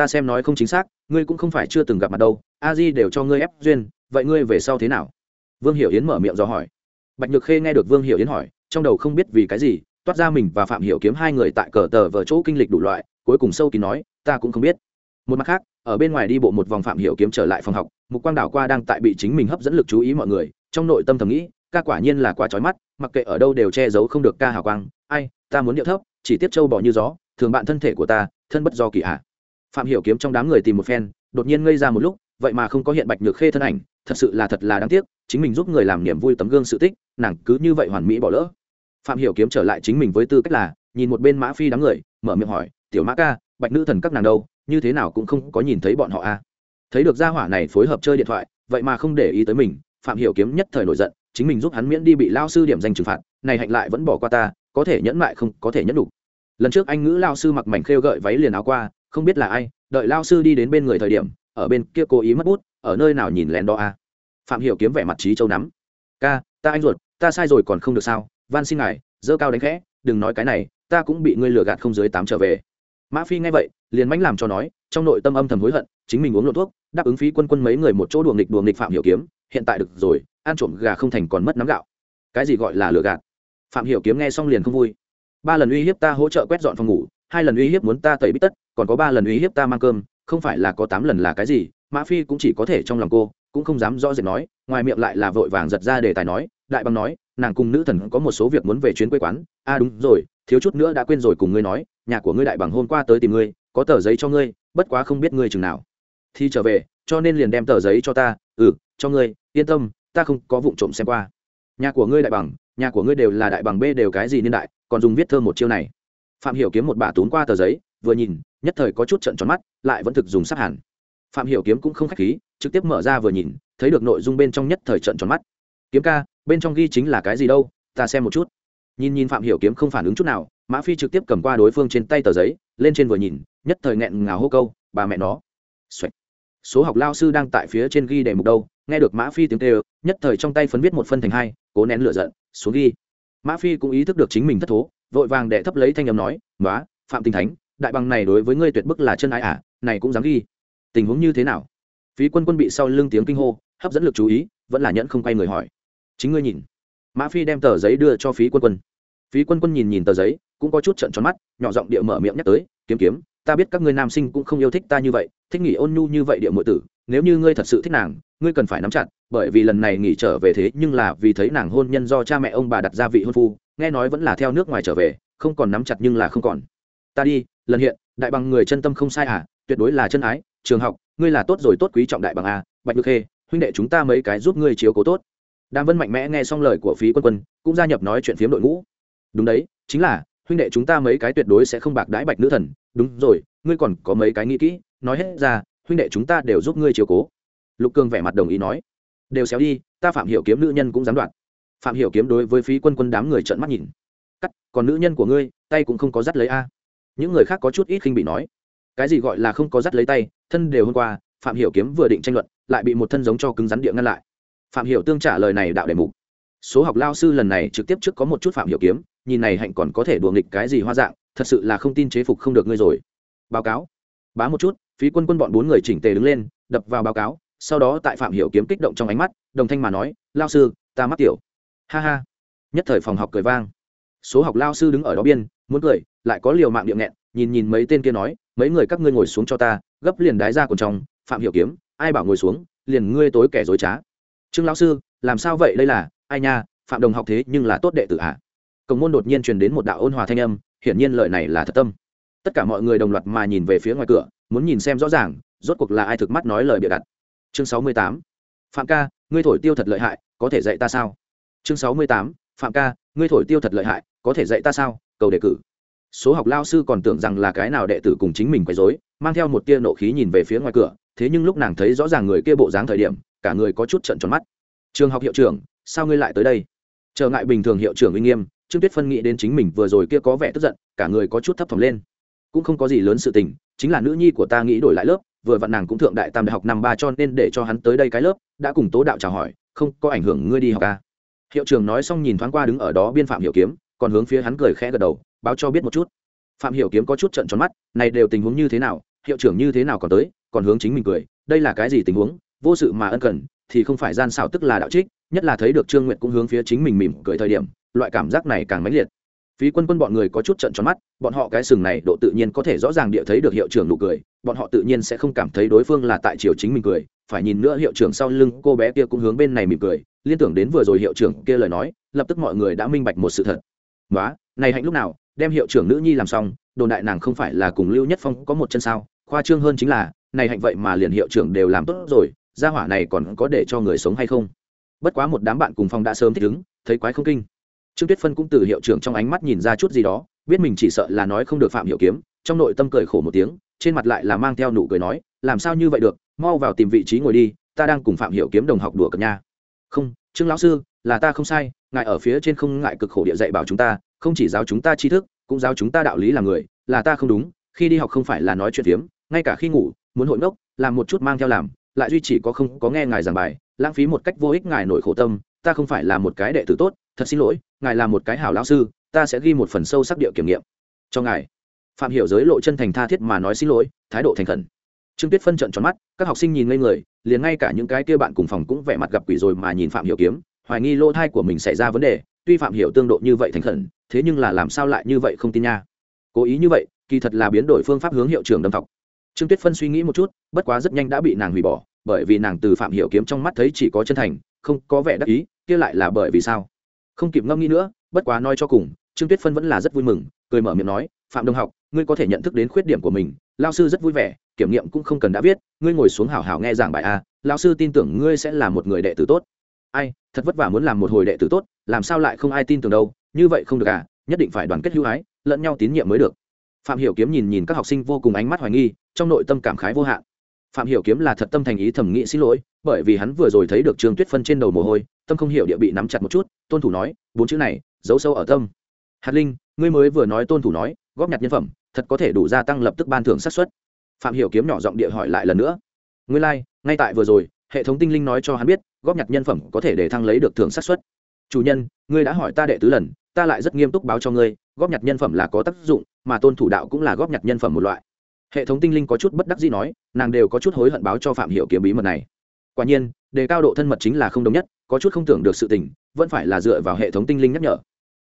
ta xem nói không chính xác, ngươi cũng không phải chưa từng gặp mặt đâu, a di đều cho ngươi ép duyên, vậy ngươi về sau thế nào? Vương hiểu yến mở miệng do hỏi. Bạch nhược khê nghe được vương hiểu yến hỏi, trong đầu không biết vì cái gì, toát ra mình và phạm hiểu kiếm hai người tại cờ tờ vở chỗ kinh lịch đủ loại, cuối cùng sâu kín nói, ta cũng không biết. Một mặt khác, ở bên ngoài đi bộ một vòng phạm hiểu kiếm trở lại phòng học, mục quang đảo qua đang tại bị chính mình hấp dẫn lực chú ý mọi người, trong nội tâm thầm nghĩ, ca quả nhiên là quá trói mắt, mặc kệ ở đâu đều che giấu không được ca hào quang, ai, ta muốn điệu thấp, chỉ tiếp châu bỏ như gió, thường bạn thân thể của ta, thân bất do kỳ hạ phạm hiểu kiếm trong đám người tìm một phen, đột nhiên ngây ra một lúc, vậy mà không có hiện bạch nhược khê thân ảnh, thật sự là thật là đáng tiếc, chính mình giúp người làm niềm vui tấm gương sự tích, nàng cứ như vậy hoàn mỹ bỏ lỡ. Phạm hiểu kiếm trở lại chính mình với tư cách là, nhìn một bên mã phi đám người, mở miệng hỏi, tiểu mã ca, bạch nữ thần các nàng đâu? Như thế nào cũng không có nhìn thấy bọn họ a thấy được gia hỏa này phối hợp chơi điện thoại, vậy mà không để ý tới mình, phạm hiểu kiếm nhất thời nổi giận, chính mình giúp hắn miễn đi bị lao sư điểm danh trừng phạt, này hạnh lại vẫn bỏ qua ta, có thể nhẫn lại không có thể nhẫn đủ lần trước anh ngữ lao sư mặc mảnh khêu gợi váy liền áo qua không biết là ai, đợi lao sư đi đến bên người thời điểm, ở bên kia cố ý mất bút, ở nơi nào nhìn lén đó a phạm hiểu kiếm vẻ mặt trí châu nắm. Ca, ta anh ruột, ta sai rồi còn không được sao? Van xin ngài, dơ cao đánh khẽ, đừng nói cái này, ta cũng bị ngươi lừa gạt không dưới tám trở về. Mã phi nghe vậy, liền mánh làm cho nói, trong nội tâm âm thầm hối hận, chính mình uống lộ thuốc, đáp ứng phí quân quân mấy người một chỗ đùa nghịch đùa nghịch phạm hiểu kiếm, hiện tại được rồi, ăn trộm gà không thành còn mất nắm gạo. Cái gì gọi là lừa gạt? Phạm hiểu kiếm nghe xong liền không vui. Ba lần uy hiếp ta hỗ trợ quét dọn phòng ngủ hai lần uy hiếp muốn ta tẩy bít tất, còn có ba lần uy hiếp ta mang cơm, không phải là có tám lần là cái gì, mã phi cũng chỉ có thể trong lòng cô, cũng không dám rõ rệt nói, ngoài miệng lại là vội vàng giật ra để tài nói, đại bằng nói, nàng cùng nữ thần có một số việc muốn về chuyến quê quán. A à đúng rồi, thiếu chút nữa đã quên rồi cùng ngươi nói, nhà của ngươi đại bằng hôm qua tới tìm ngươi, có tờ giấy cho ngươi, bất quá không biết ngươi chừng nào. Thì trở về, cho nên liền đem tờ giấy cho ta ừ cho ngươi, yên tâm, ta không có vụ trộm xem qua. Nhà của ngươi đại bằng nhà của ngươi đều là đại bằng b đều cái gì niên đại, còn dùng viết thơ một chiêu này phạm hiểu kiếm một bà tốn qua tờ giấy, vừa nhìn, nhất thời có chút trận tròn mắt, lại vẫn thực dùng sắc hẳn phạm hiểu kiếm cũng không khách khí, trực tiếp mở ra vừa nhìn, thấy được nội dung bên trong nhất thời trận tròn mắt. Kiếm ca, bên trong ghi chính là cái gì đâu? Ta xem một chút. Nhìn nhìn phạm hiểu kiếm không phản ứng chút nào, mã phi trực tiếp cầm qua đối phương trên tay tờ giấy, lên trên vừa nhìn, nhất thời nghẹn ngào hô câu, bà mẹ nó. Xoạch. số học lao sư đang tại phía trên ghi đề mục đâu, nghe được mã phi tiếng kêu, nhất thời trong tay phấn viết một phân thành hai, cố nén lửa giận, xuống ghi. Mã phi cũng ý thức được chính mình thất thố vội vàng đệ thấp lấy thanh âm nói nói phạm tinh thánh, đại bằng này đối với ngươi tuyệt bức là chân ái à này cũng dám ghi. Tình huống như thế nào? Phí quân quân bị sau lưng tiếng kinh hô, hấp dẫn lực chú ý, vẫn là nhẫn không quay người hỏi. Chính ngươi nhìn. Mã phi đem tờ giấy đưa cho phí quân quân. Phí quân quân nhìn nhìn tờ giấy, cũng có chút trận tròn mắt, nhỏ giọng địa mở miệng nhắc tới, kiếm kiếm, ta biết các ngươi nam sinh cũng không yêu thích ta như vậy, thích nghỉ ôn nhu như vậy địa muội tử, nếu như ngươi thật sự thích nàng, ngươi cần phải nắm chặt bởi vì lần này nghỉ trở về thế nhưng là vì thấy nàng hôn nhân do cha mẹ ông bà đặt ra vị hôn phu, nghe nói vẫn là theo nước ngoài trở về, không còn nắm chặt nhưng là không còn. Ta đi, lần hiện, đại bằng người chân tâm không sai à tuyệt đối là chân ái, trường học, ngươi là tốt rồi tốt quý trọng đại bằng a bạch được khê, huynh đệ chúng ta mấy cái giúp ngươi chiếu cố tốt. Đàm vân mạnh mẽ nghe xong lời của phí quân quân, cũng gia nhập nói chuyện phiếm đội ngũ. Đúng đấy, chính là, huynh đệ chúng ta mấy cái tuyệt đối sẽ không bạc đãi bạch nữ thần. Đúng rồi, ngươi còn có mấy cái nghĩ kỹ, nói hết ra, huynh đệ chúng ta đều giúp ngươi chiếu cố. Lục cương vẻ mặt đồng ý nói đều xéo đi, ta phạm hiểu kiếm nữ nhân cũng dám đoạt. Phạm hiểu kiếm đối với phí quân quân đám người trợn mắt nhìn. Cắt, còn nữ nhân của ngươi, tay cũng không có dắt lấy a. Những người khác có chút ít khinh bị nói. Cái gì gọi là không có dắt lấy tay, thân đều hôm qua, phạm hiểu kiếm vừa định tranh luận, lại bị một thân giống cho cứng rắn địa ngăn lại. Phạm hiểu tương trả lời này đạo đề mục. Số học lao sư lần này trực tiếp trước có một chút phạm hiểu kiếm, nhìn này hạnh còn có thể đùa nghịch cái gì hoa dạng, thật sự là không tin chế phục không được ngươi rồi. Báo cáo. Bá một chút, phí quân quân bọn bốn người chỉnh tề đứng lên, đập vào báo cáo sau đó tại phạm hiểu kiếm kích động trong ánh mắt, đồng thanh mà nói, lao sư, ta mắc tiểu. Ha ha. Nhất thời phòng học cười vang. Số học lao sư đứng ở đó biên, muốn cười, lại có liều mạng điệu nghẹn, nhìn nhìn mấy tên kia nói, mấy người các ngươi ngồi xuống cho ta, gấp liền đái ra còn trong, phạm hiểu kiếm, ai bảo ngồi xuống, liền ngươi tối kẻ dối trá. Trương lão sư, làm sao vậy? Đây là, ai nha, phạm đồng học thế nhưng là tốt đệ tử hạ cổng môn đột nhiên truyền đến một đạo ôn hòa thanh âm, hiển nhiên lời này là thật tâm. Tất cả mọi người đồng loạt mà nhìn về phía ngoài cửa, muốn nhìn xem rõ ràng, rốt cuộc là ai thực mắt nói lời bịa đặt chương sáu mươi tám. Phạm ca, ngươi thổi tiêu thật lợi hại, có thể dạy ta sao? Chương sáu mươi tám. Phạm ca, ngươi thổi tiêu thật lợi hại, có thể dạy ta sao? Cầu đề cử. Số học lao sư còn tưởng rằng là cái nào đệ tử cùng chính mình quấy dối mang theo một tia nộ khí nhìn về phía ngoài cửa, thế nhưng lúc nàng thấy rõ ràng người kia bộ dáng thời điểm, cả người có chút trận tròn mắt. Trường học hiệu trưởng, sao ngươi lại tới đây? Trở ngại bình thường hiệu trưởng uy nghiêm, trương tuyết phân nghĩ đến chính mình vừa rồi kia có vẻ tức giận, cả người có chút thấp thỏm lên. Cũng không có gì lớn sự tình, chính là nữ nhi của ta nghĩ đổi lại lớp vừa vặn nàng cũng thượng đại tam đại học năm ba cho nên để cho hắn tới đây cái lớp, đã cùng tố đạo chào hỏi, không, có ảnh hưởng ngươi đi học ca hiệu trưởng nói xong nhìn thoáng qua đứng ở đó biên phạm hiểu kiếm, còn hướng phía hắn cười khẽ gật đầu, báo cho biết một chút. Phạm hiểu kiếm có chút trận tròn mắt, này đều tình huống như thế nào, hiệu trưởng như thế nào còn tới, còn hướng chính mình cười, đây là cái gì tình huống, vô sự mà ân cần, thì không phải gian xảo tức là đạo trích, nhất là thấy được trương nguyệt cũng hướng phía chính mình mỉm cười thời điểm, loại cảm giác này càng mãnh liệt phí quân quân bọn người có chút trận tròn mắt, bọn họ cái sừng này độ tự nhiên có thể rõ ràng địa thấy được hiệu trưởng nụ cười, bọn họ tự nhiên sẽ không cảm thấy đối phương là tại chiều chính mình cười, phải nhìn nữa hiệu trưởng sau lưng, cô bé kia cũng hướng bên này mỉm cười, liên tưởng đến vừa rồi hiệu trưởng kia lời nói, lập tức mọi người đã minh bạch một sự thật. Nói này hạnh lúc nào, đem hiệu trưởng nữ nhi làm xong, đồn đại nàng không phải là cùng lưu nhất phong có một chân sao, khoa trương hơn chính là, này hạnh vậy mà liền hiệu trưởng đều làm tốt rồi, gia hỏa này còn có để cho người sống hay không? Bất quá một đám bạn cùng phòng đã sớm thích ứng, thấy quái không kinh trương tuyết phân cũng từ hiệu trưởng trong ánh mắt nhìn ra chút gì đó, biết mình chỉ sợ là nói không được phạm hiểu kiếm, trong nội tâm cười khổ một tiếng, trên mặt lại là mang theo nụ cười nói, làm sao như vậy được, mau vào tìm vị trí ngồi đi, ta đang cùng phạm hiểu kiếm đồng học đùa cợt nha. Không, trương lão sư, là ta không sai, ngài ở phía trên không ngại cực khổ địa dạy bảo chúng ta, không chỉ giáo chúng ta tri thức, cũng giáo chúng ta đạo lý làm người, là ta không đúng, khi đi học không phải là nói chuyện phiếm, ngay cả khi ngủ, muốn hội ngốc, làm một chút mang theo làm, lại duy chỉ có không có nghe ngài giảng bài, lãng phí một cách vô ích ngài nổi khổ tâm ta không phải là một cái đệ tử tốt, thật xin lỗi, ngài là một cái hảo lão sư, ta sẽ ghi một phần sâu sắc địa kiểm nghiệm. Cho ngài. Phạm hiểu giới lộ chân thành tha thiết mà nói xin lỗi, thái độ thành khẩn. Trương tuyết phân trận tròn mắt, các học sinh nhìn ngây người, liền ngay cả những cái kia bạn cùng phòng cũng vẻ mặt gặp quỷ rồi mà nhìn phạm hiểu kiếm, hoài nghi lỗ thai của mình xảy ra vấn đề, tuy phạm hiểu tương độ như vậy thành khẩn, thế nhưng là làm sao lại như vậy không tin nha. Cố ý như vậy, kỳ thật là biến đổi phương pháp hướng hiệu trưởng đâm thọc. trương tuyết phân suy nghĩ một chút, bất quá rất nhanh đã bị nàng hủy bỏ, bởi vì nàng từ phạm hiểu kiếm trong mắt thấy chỉ có chân thành không có vẻ đắc ý, kia lại là bởi vì sao? Không kịp ngâm nghĩ nữa, bất quá nói cho cùng, trương tuyết phân vẫn là rất vui mừng, cười mở miệng nói, phạm đồng học, ngươi có thể nhận thức đến khuyết điểm của mình lao sư rất vui vẻ, kiểm nghiệm cũng không cần đã viết, ngươi ngồi xuống hảo hảo nghe giảng bài a lao sư tin tưởng ngươi sẽ là một người đệ tử tốt. Ai, thật vất vả muốn làm một hồi đệ tử tốt, làm sao lại không ai tin tưởng đâu, như vậy không được à nhất định phải đoàn kết hữu ái, lẫn nhau tín nhiệm mới được. Phạm hiểu kiếm nhìn nhìn các học sinh vô cùng ánh mắt hoài nghi, trong nội tâm cảm khái vô hạn phạm hiểu kiếm là thật tâm thành ý thẩm nghĩ xin lỗi bởi vì hắn vừa rồi thấy được trương tuyết phân trên đầu mồ hôi tâm không hiểu địa bị nắm chặt một chút tôn thủ nói bốn chữ này giấu sâu ở tâm. Hạt linh ngươi mới vừa nói tôn thủ nói góp nhặt nhân phẩm thật có thể đủ gia tăng lập tức ban thưởng xác suất. Phạm hiểu kiếm nhỏ giọng địa hỏi lại lần nữa. Ngươi lai、like, ngay tại vừa rồi hệ thống tinh linh nói cho hắn biết góp nhặt nhân phẩm có thể để thăng lấy được thưởng xác suất. Chủ nhân ngươi đã hỏi ta đệ tứ lần ta lại rất nghiêm túc báo cho ngươi góp nhặt nhân phẩm là có tác dụng mà tôn thủ đạo cũng là góp nhặt nhân phẩm một loại hệ thống tinh linh có chút bất đắc dĩ nói, nàng đều có chút hối hận báo cho phạm hiểu kiếm bí mật này quả nhiên, đề cao độ thân mật chính là không đồng nhất, có chút không tưởng được sự tình, vẫn phải là dựa vào hệ thống tinh linh nhắc nhở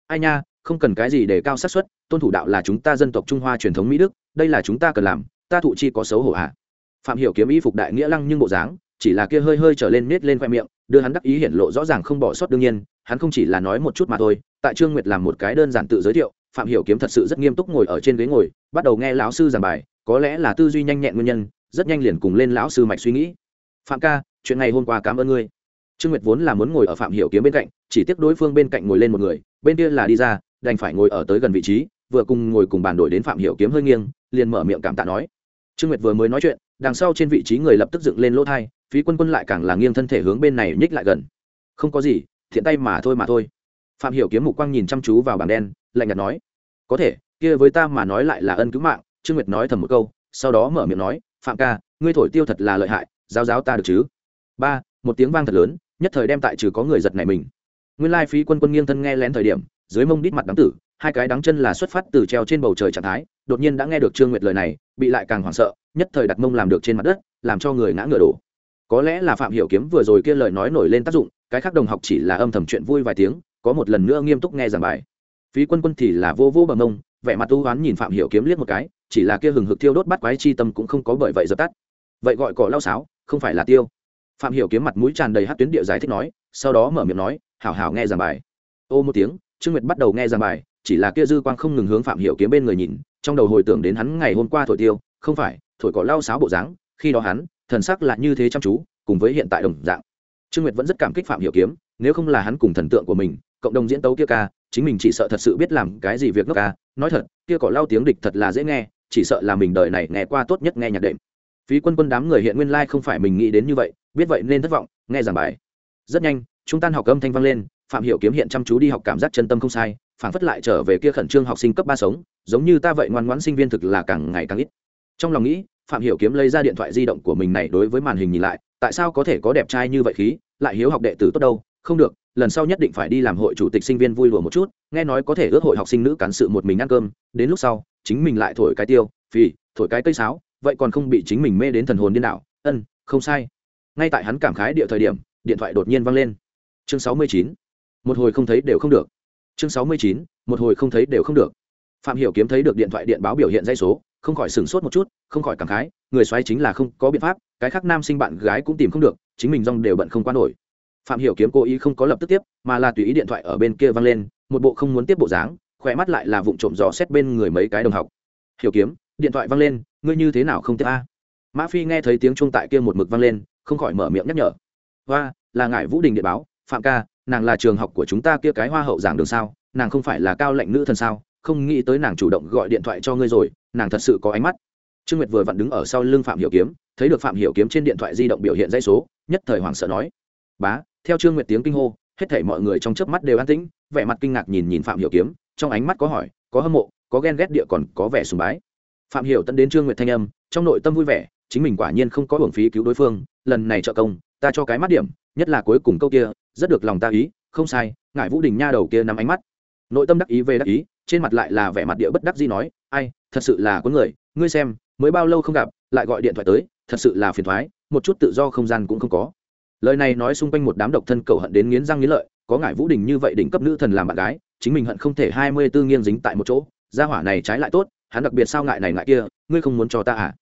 ai nha, không cần cái gì để cao xác suất, tôn thủ đạo là chúng ta dân tộc trung hoa truyền thống mỹ đức, đây là chúng ta cần làm, ta thụ chi có xấu hổ hạ à. phạm hiểu kiếm y phục đại nghĩa lăng nhưng bộ dáng, chỉ là kia hơi hơi trở lên nết lên khoe miệng, đưa hắn đắc ý hiển lộ rõ ràng không bỏ sót đương nhiên, hắn không chỉ là nói một chút mà thôi, tại trương nguyệt làm một cái đơn giản tự giới thiệu, phạm hiểu kiếm thật sự rất nghiêm túc ngồi ở trên ghế ngồi, bắt đầu nghe lão sư giảng bài có lẽ là tư duy nhanh nhẹn nguyên nhân, rất nhanh liền cùng lên lão sư mạch suy nghĩ. Phạm ca, chuyện ngày hôm qua cảm ơn ngươi. Trương nguyệt vốn là muốn ngồi ở phạm hiểu kiếm bên cạnh, chỉ tiếc đối phương bên cạnh ngồi lên một người, bên kia là đi ra, đành phải ngồi ở tới gần vị trí, vừa cùng ngồi cùng bàn đổi đến phạm hiểu kiếm hơi nghiêng, liền mở miệng cảm tạ nói. Trương nguyệt vừa mới nói chuyện, đằng sau trên vị trí người lập tức dựng lên lỗ thai, phí quân quân lại càng là nghiêng thân thể hướng bên này nhích lại gần. Không có gì, thiện tay mà thôi mà thôi. Phạm hiểu kiếm mục quang nhìn chăm chú vào bảng đen, lạnh nhạt nói. Có thể, kia với ta mà nói lại là ân cứu mạng trương nguyệt nói thầm một câu, sau đó mở miệng nói, phạm ca, ngươi thổi tiêu thật là lợi hại, giáo giáo ta được chứ? Ba, một tiếng vang thật lớn, nhất thời đem tại trừ có người giật này mình. Nguyên lai phí quân quân nghiêng thân nghe lén thời điểm, dưới mông đít mặt đắng tử, hai cái đắng chân là xuất phát từ treo trên bầu trời trạng thái, đột nhiên đã nghe được trương nguyệt lời này, bị lại càng hoảng sợ, nhất thời đặt mông làm được trên mặt đất, làm cho người ngã ngựa đổ. Có lẽ là phạm hiểu kiếm vừa rồi kia lời nói nổi lên tác dụng, cái khác đồng học chỉ là âm thầm chuyện vui vài tiếng, có một lần nữa nghiêm túc nghe giảng bài. Phí quân quân thì là vô vô bằng mông, vẻ mặt u oán nhìn phạm hiểu kiếm liếc một cái chỉ là kia hừng hực tiêu đốt bắt quái chi tâm cũng không có bởi vậy dập tắt. Vậy gọi cỏ lao sáo, không phải là tiêu. Phạm hiểu kiếm mặt mũi tràn đầy hát tuyến địa giải thích nói, sau đó mở miệng nói, hảo hảo nghe giảng bài. Ô một tiếng, trương nguyệt bắt đầu nghe giảng bài, chỉ là kia dư quang không ngừng hướng phạm hiểu kiếm bên người nhìn, trong đầu hồi tưởng đến hắn ngày hôm qua thổi tiêu, không phải, thổi cỏ lao sáo bộ dáng, khi đó hắn, thần sắc là như thế chăm chú, cùng với hiện tại đồng dạng. Trương nguyệt vẫn rất cảm kích phạm hiểu kiếm, nếu không là hắn cùng thần tượng của mình, cộng đồng diễn tấu kia ca, chính mình chỉ sợ thật sự biết làm cái gì việc nước ca. Nói thật, kia cỏ lao tiếng địch thật là dễ nghe chỉ sợ là mình đời này nghe qua tốt nhất nghe nhạc đệm. Phí quân quân đám người hiện nguyên lai không phải mình nghĩ đến như vậy, biết vậy nên thất vọng, nghe giảng bài. Rất nhanh chúng tan học âm thanh vang lên, phạm hiểu kiếm hiện chăm chú đi học cảm giác chân tâm không sai phản phất lại trở về kia khẩn trương học sinh cấp ba sống, giống như ta vậy ngoan ngoãn sinh viên thực là càng ngày càng ít. Trong lòng nghĩ, phạm hiểu kiếm lấy ra điện thoại di động của mình này đối với màn hình nhìn lại, tại sao có thể có đẹp trai như vậy khí, lại hiếu học đệ tử tốt đâu? Không được, lần sau nhất định phải đi làm hội chủ tịch sinh viên vui lùa một chút, nghe nói có thể ước hội học sinh nữ cán sự một mình ăn cơm, đến lúc sau chính mình lại thổi cái tiêu, phì, thổi cái cây sáo, vậy còn không bị chính mình mê đến thần hồn điên đảo. Ân, không sai. Ngay tại hắn cảm khái địa thời điểm, điện thoại đột nhiên vang lên. Chương sáu mươi chín. Một hồi không thấy đều không được. Chương sáu mươi chín. Một hồi không thấy đều không được. Phạm hiểu kiếm thấy được điện thoại điện báo biểu hiện dây số, không khỏi sửng sốt một chút, không khỏi cảm khái, người xoáy chính là không có biện pháp, cái khác nam sinh bạn gái cũng tìm không được, chính mình rong đều bận không qua nổi. Phạm hiểu kiếm cố ý không có lập tức tiếp, mà là tùy ý điện thoại ở bên kia vang lên, một bộ không muốn tiếp bộ dáng khỏe mắt lại là vụng trộm dò xét bên người mấy cái đồng học. Hiểu kiếm, điện thoại vang lên, ngươi như thế nào không tiếp a? Mã phi nghe thấy tiếng chuông tại kia một mực vang lên, không khỏi mở miệng nhắc nhở. Và là ngải vũ đình điện báo, phạm ca, nàng là trường học của chúng ta kia cái hoa hậu giảng đường sao, nàng không phải là cao lệnh nữ thần sao, không nghĩ tới nàng chủ động gọi điện thoại cho ngươi rồi, nàng thật sự có ánh mắt. Trương nguyệt vừa vặn đứng ở sau lưng phạm hiểu kiếm, thấy được phạm hiểu kiếm trên điện thoại di động biểu hiện dây số, nhất thời hoảng sợ nói, bá, theo trương nguyệt tiếng kinh hô, hết thảy mọi người trong chớp mắt đều an tĩnh, vẻ mặt kinh ngạc nhìn nhìn phạm hiểu kiếm trong ánh mắt có hỏi, có hâm mộ, có ghen ghét địa còn có vẻ sùng bái. Phạm hiểu tận đến trương nguyệt thanh âm, trong nội tâm vui vẻ, chính mình quả nhiên không có hưởng phí cứu đối phương, lần này trợ công, ta cho cái mắt điểm, nhất là cuối cùng câu kia, rất được lòng ta ý, không sai ngại vũ đình nha đầu kia nắm ánh mắt. Nội tâm đắc ý về đắc ý, trên mặt lại là vẻ mặt địa bất đắc dĩ nói, ai, thật sự là có người, ngươi xem, mới bao lâu không gặp, lại gọi điện thoại tới, thật sự là phiền thoái, một chút tự do không gian cũng không có. Lời này nói xung quanh một đám độc thân cầu hận đến nghiến răng nghiến lợi có ngải vũ đình như vậy đỉnh cấp nữ thần làm bạn gái, chính mình hận không thể hai mươi tư nghiêng dính tại một chỗ, gia hỏa này trái lại tốt, hắn đặc biệt sao ngại này ngại kia, ngươi không muốn cho ta à?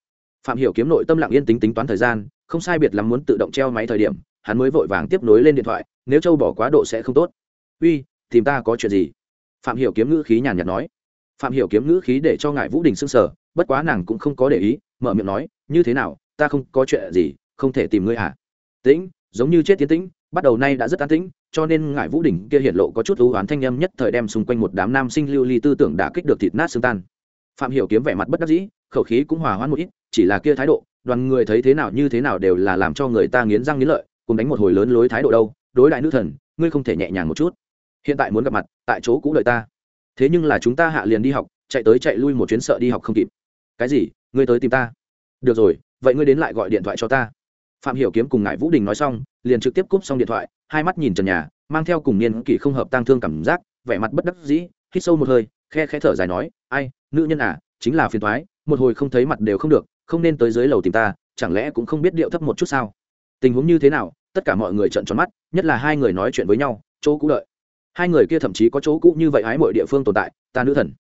Phạm hiểu kiếm nội tâm lặng yên tính tính toán thời gian, không sai biệt lắm muốn tự động treo máy thời điểm, hắn mới vội vàng tiếp nối lên điện thoại, nếu châu bỏ quá độ sẽ không tốt. Uy, tìm ta có chuyện gì? Phạm hiểu kiếm ngữ khí nhàn nhạt nói. Phạm hiểu kiếm ngữ khí để cho ngài vũ đình sưng sờ, bất quá nàng cũng không có để ý, mở miệng nói, như thế nào, ta không có chuyện gì, không thể tìm ngươi à? Tĩnh, giống như chết tiến tĩnh bắt đầu nay đã rất an tĩnh, cho nên ngài vũ đỉnh kia hiện lộ có chút ưu oán thanh âm nhất thời đem xung quanh một đám nam sinh lưu ly tư tưởng đã kích được thịt nát xương tan. Phạm hiểu kiếm vẻ mặt bất đắc dĩ, khẩu khí cũng hòa hoãn một ít, chỉ là kia thái độ, đoàn người thấy thế nào như thế nào đều là làm cho người ta nghiến răng nghiến lợi, cùng đánh một hồi lớn lối thái độ đâu, đối đại nữ thần, ngươi không thể nhẹ nhàng một chút. Hiện tại muốn gặp mặt, tại chỗ cũ đợi ta. Thế nhưng là chúng ta hạ liền đi học, chạy tới chạy lui một chuyến sợ đi học không kịp. Cái gì? Ngươi tới tìm ta. Được rồi, vậy ngươi đến lại gọi điện thoại cho ta phạm hiểu kiếm cùng ngài vũ đình nói xong, liền trực tiếp cúp xong điện thoại, hai mắt nhìn trần nhà, mang theo cùng niên kỷ không hợp tang thương cảm giác, vẻ mặt bất đắc dĩ, hít sâu một hơi, khe khẽ thở dài nói, ai, nữ nhân à chính là phiền toái, một hồi không thấy mặt đều không được, không nên tới dưới lầu tìm ta, chẳng lẽ cũng không biết điệu thấp một chút sao? Tình huống như thế nào, tất cả mọi người trợn tròn mắt, nhất là hai người nói chuyện với nhau, chỗ cũ đợi. Hai người kia thậm chí có chỗ cũ như vậy ái mọi địa phương tồn tại, ta nữ thần,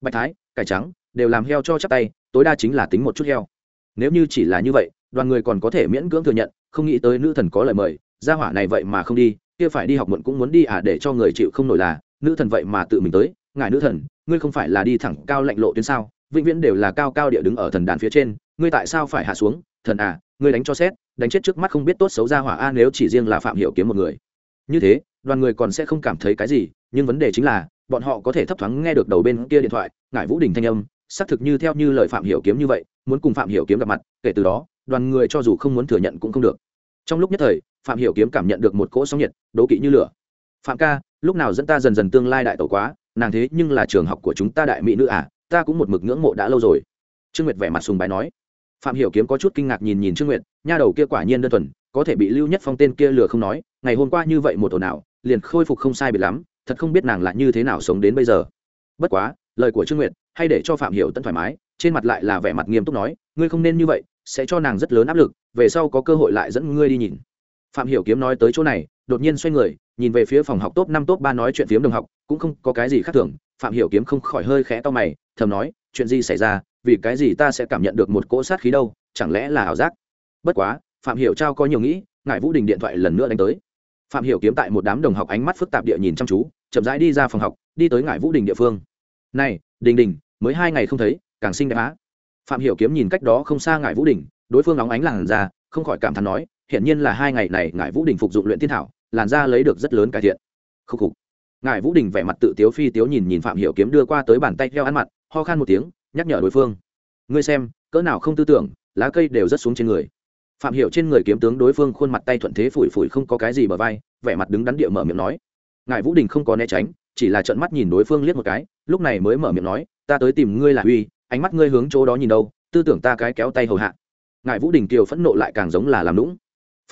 bạch thái, cải trắng, đều làm heo cho chắc tay, tối đa chính là tính một chút heo. Nếu như chỉ là như vậy đoàn người còn có thể miễn cưỡng thừa nhận, không nghĩ tới nữ thần có lời mời, gia hỏa này vậy mà không đi, kia phải đi học muộn cũng muốn đi à để cho người chịu không nổi là, nữ thần vậy mà tự mình tới, ngài nữ thần, ngươi không phải là đi thẳng cao lạnh lộ tuyến sao, vĩnh viễn đều là cao cao địa đứng ở thần đàn phía trên, ngươi tại sao phải hạ xuống, thần à ngươi đánh cho xét, đánh chết trước mắt không biết tốt xấu ra hỏa a, nếu chỉ riêng là phạm hiểu kiếm một người. Như thế, đoàn người còn sẽ không cảm thấy cái gì, nhưng vấn đề chính là, bọn họ có thể thấp thoáng nghe được đầu bên kia điện thoại ngải vũ đình thanh âm, xác thực như theo như lời phạm hiểu kiếm như vậy, muốn cùng phạm hiểu kiếm gặp mặt, kể từ đó đoàn người cho dù không muốn thừa nhận cũng không được. Trong lúc nhất thời, phạm hiểu kiếm cảm nhận được một cỗ sóng nhiệt, đố kỵ như lửa. Phạm ca, lúc nào dẫn ta dần dần tương lai đại tổ quá, nàng thế nhưng là trường học của chúng ta đại mỹ nữ à ta cũng một mực ngưỡng mộ đã lâu rồi. Trương nguyệt vẻ mặt sùng bái nói. Phạm hiểu kiếm có chút kinh ngạc nhìn nhìn trương nguyệt, nha đầu kia quả nhiên đơn thuần, có thể bị lưu nhất phong tên kia lừa không nói, ngày hôm qua như vậy một ồn nào liền khôi phục không sai biệt lắm, thật không biết nàng là như thế nào sống đến bây giờ. Bất quá, lời của trương nguyệt, hay để cho phạm hiểu tận thoải mái, trên mặt lại là vẻ mặt nghiêm túc nói, ngươi không nên như vậy sẽ cho nàng rất lớn áp lực, về sau có cơ hội lại dẫn ngươi đi nhìn. Phạm hiểu kiếm nói tới chỗ này, đột nhiên xoay người, nhìn về phía phòng học top năm top ba nói chuyện phiếm đồng học, cũng không có cái gì khác thường. Phạm hiểu kiếm không khỏi hơi khẽ to mày, thầm nói, chuyện gì xảy ra? Vì cái gì ta sẽ cảm nhận được một cỗ sát khí đâu? Chẳng lẽ là ảo giác? Bất quá, phạm hiểu trao có nhiều nghĩ, ngài vũ đình điện thoại lần nữa đánh tới. Phạm hiểu kiếm tại một đám đồng học ánh mắt phức tạp địa nhìn chăm chú, chậm rãi đi ra phòng học, đi tới ngài vũ đình địa phương. Này, đình đình, mới hai ngày không thấy, càng xinh đẹp á phạm hiểu kiếm nhìn cách đó không xa ngải vũ đình, đối phương nóng ánh làn da, không khỏi cảm thán nói hiện nhiên là hai ngày này ngải vũ đình phục dụng luyện thiên thảo, làn da lấy được rất lớn cải thiện. Khúc khục. Ngải vũ đình vẻ mặt tự tiếu phi tiếu nhìn nhìn phạm hiểu kiếm đưa qua tới bàn tay theo ăn mặt ho khan một tiếng, nhắc nhở đối phương. Ngươi xem, cỡ nào không tư tưởng, lá cây đều rất xuống trên người. Phạm hiểu trên người kiếm tướng đối phương khuôn mặt tay thuận thế phủi phủi không có cái gì bờ vai, vẻ mặt đứng đắn địa mở miệng nói. Ngài vũ đình không có né tránh, chỉ là trợn mắt nhìn đối phương liếc một cái, lúc này mới mở miệng nói, ta tới tìm ngươi là huy ánh mắt ngươi hướng chỗ đó nhìn đâu, tư tưởng ta cái kéo tay hầu hạ. Ngài vũ đình kiều phẫn nộ lại càng giống là làm lũng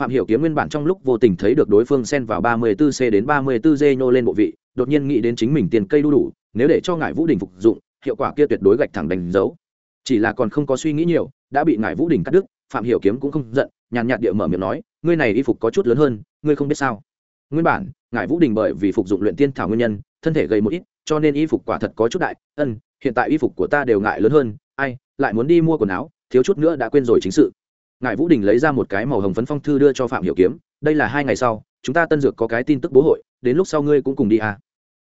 phạm hiểu kiếm nguyên bản trong lúc vô tình thấy được đối phương xen vào ba mươi 34 c đến ba mươi 34 d nhô lên bộ vị, đột nhiên nghĩ đến chính mình tiền cây đu đủ, nếu để cho ngài vũ đình phục dụng, hiệu quả kia tuyệt đối gạch thẳng đánh dấu. Chỉ là còn không có suy nghĩ nhiều, đã bị ngài vũ đình cắt đứt, phạm hiểu kiếm cũng không giận, nhàn nhạt địa mở miệng nói, ngươi này y phục có chút lớn hơn, ngươi không biết sao. Nguyên bản, ngài vũ đình bởi vì phục dụng luyện tiên thảo nguyên nhân, thân thể gầy một ít, cho nên y phục quả thật có chút đại, ân hiện tại y phục của ta đều ngại lớn hơn, ai, lại muốn đi mua quần áo, thiếu chút nữa đã quên rồi chính sự. Ngài vũ đình lấy ra một cái màu hồng phấn phong thư đưa cho phạm hiểu kiếm, đây là hai ngày sau, chúng ta tân dược có cái tin tức bố hội, đến lúc sau ngươi cũng cùng đi à.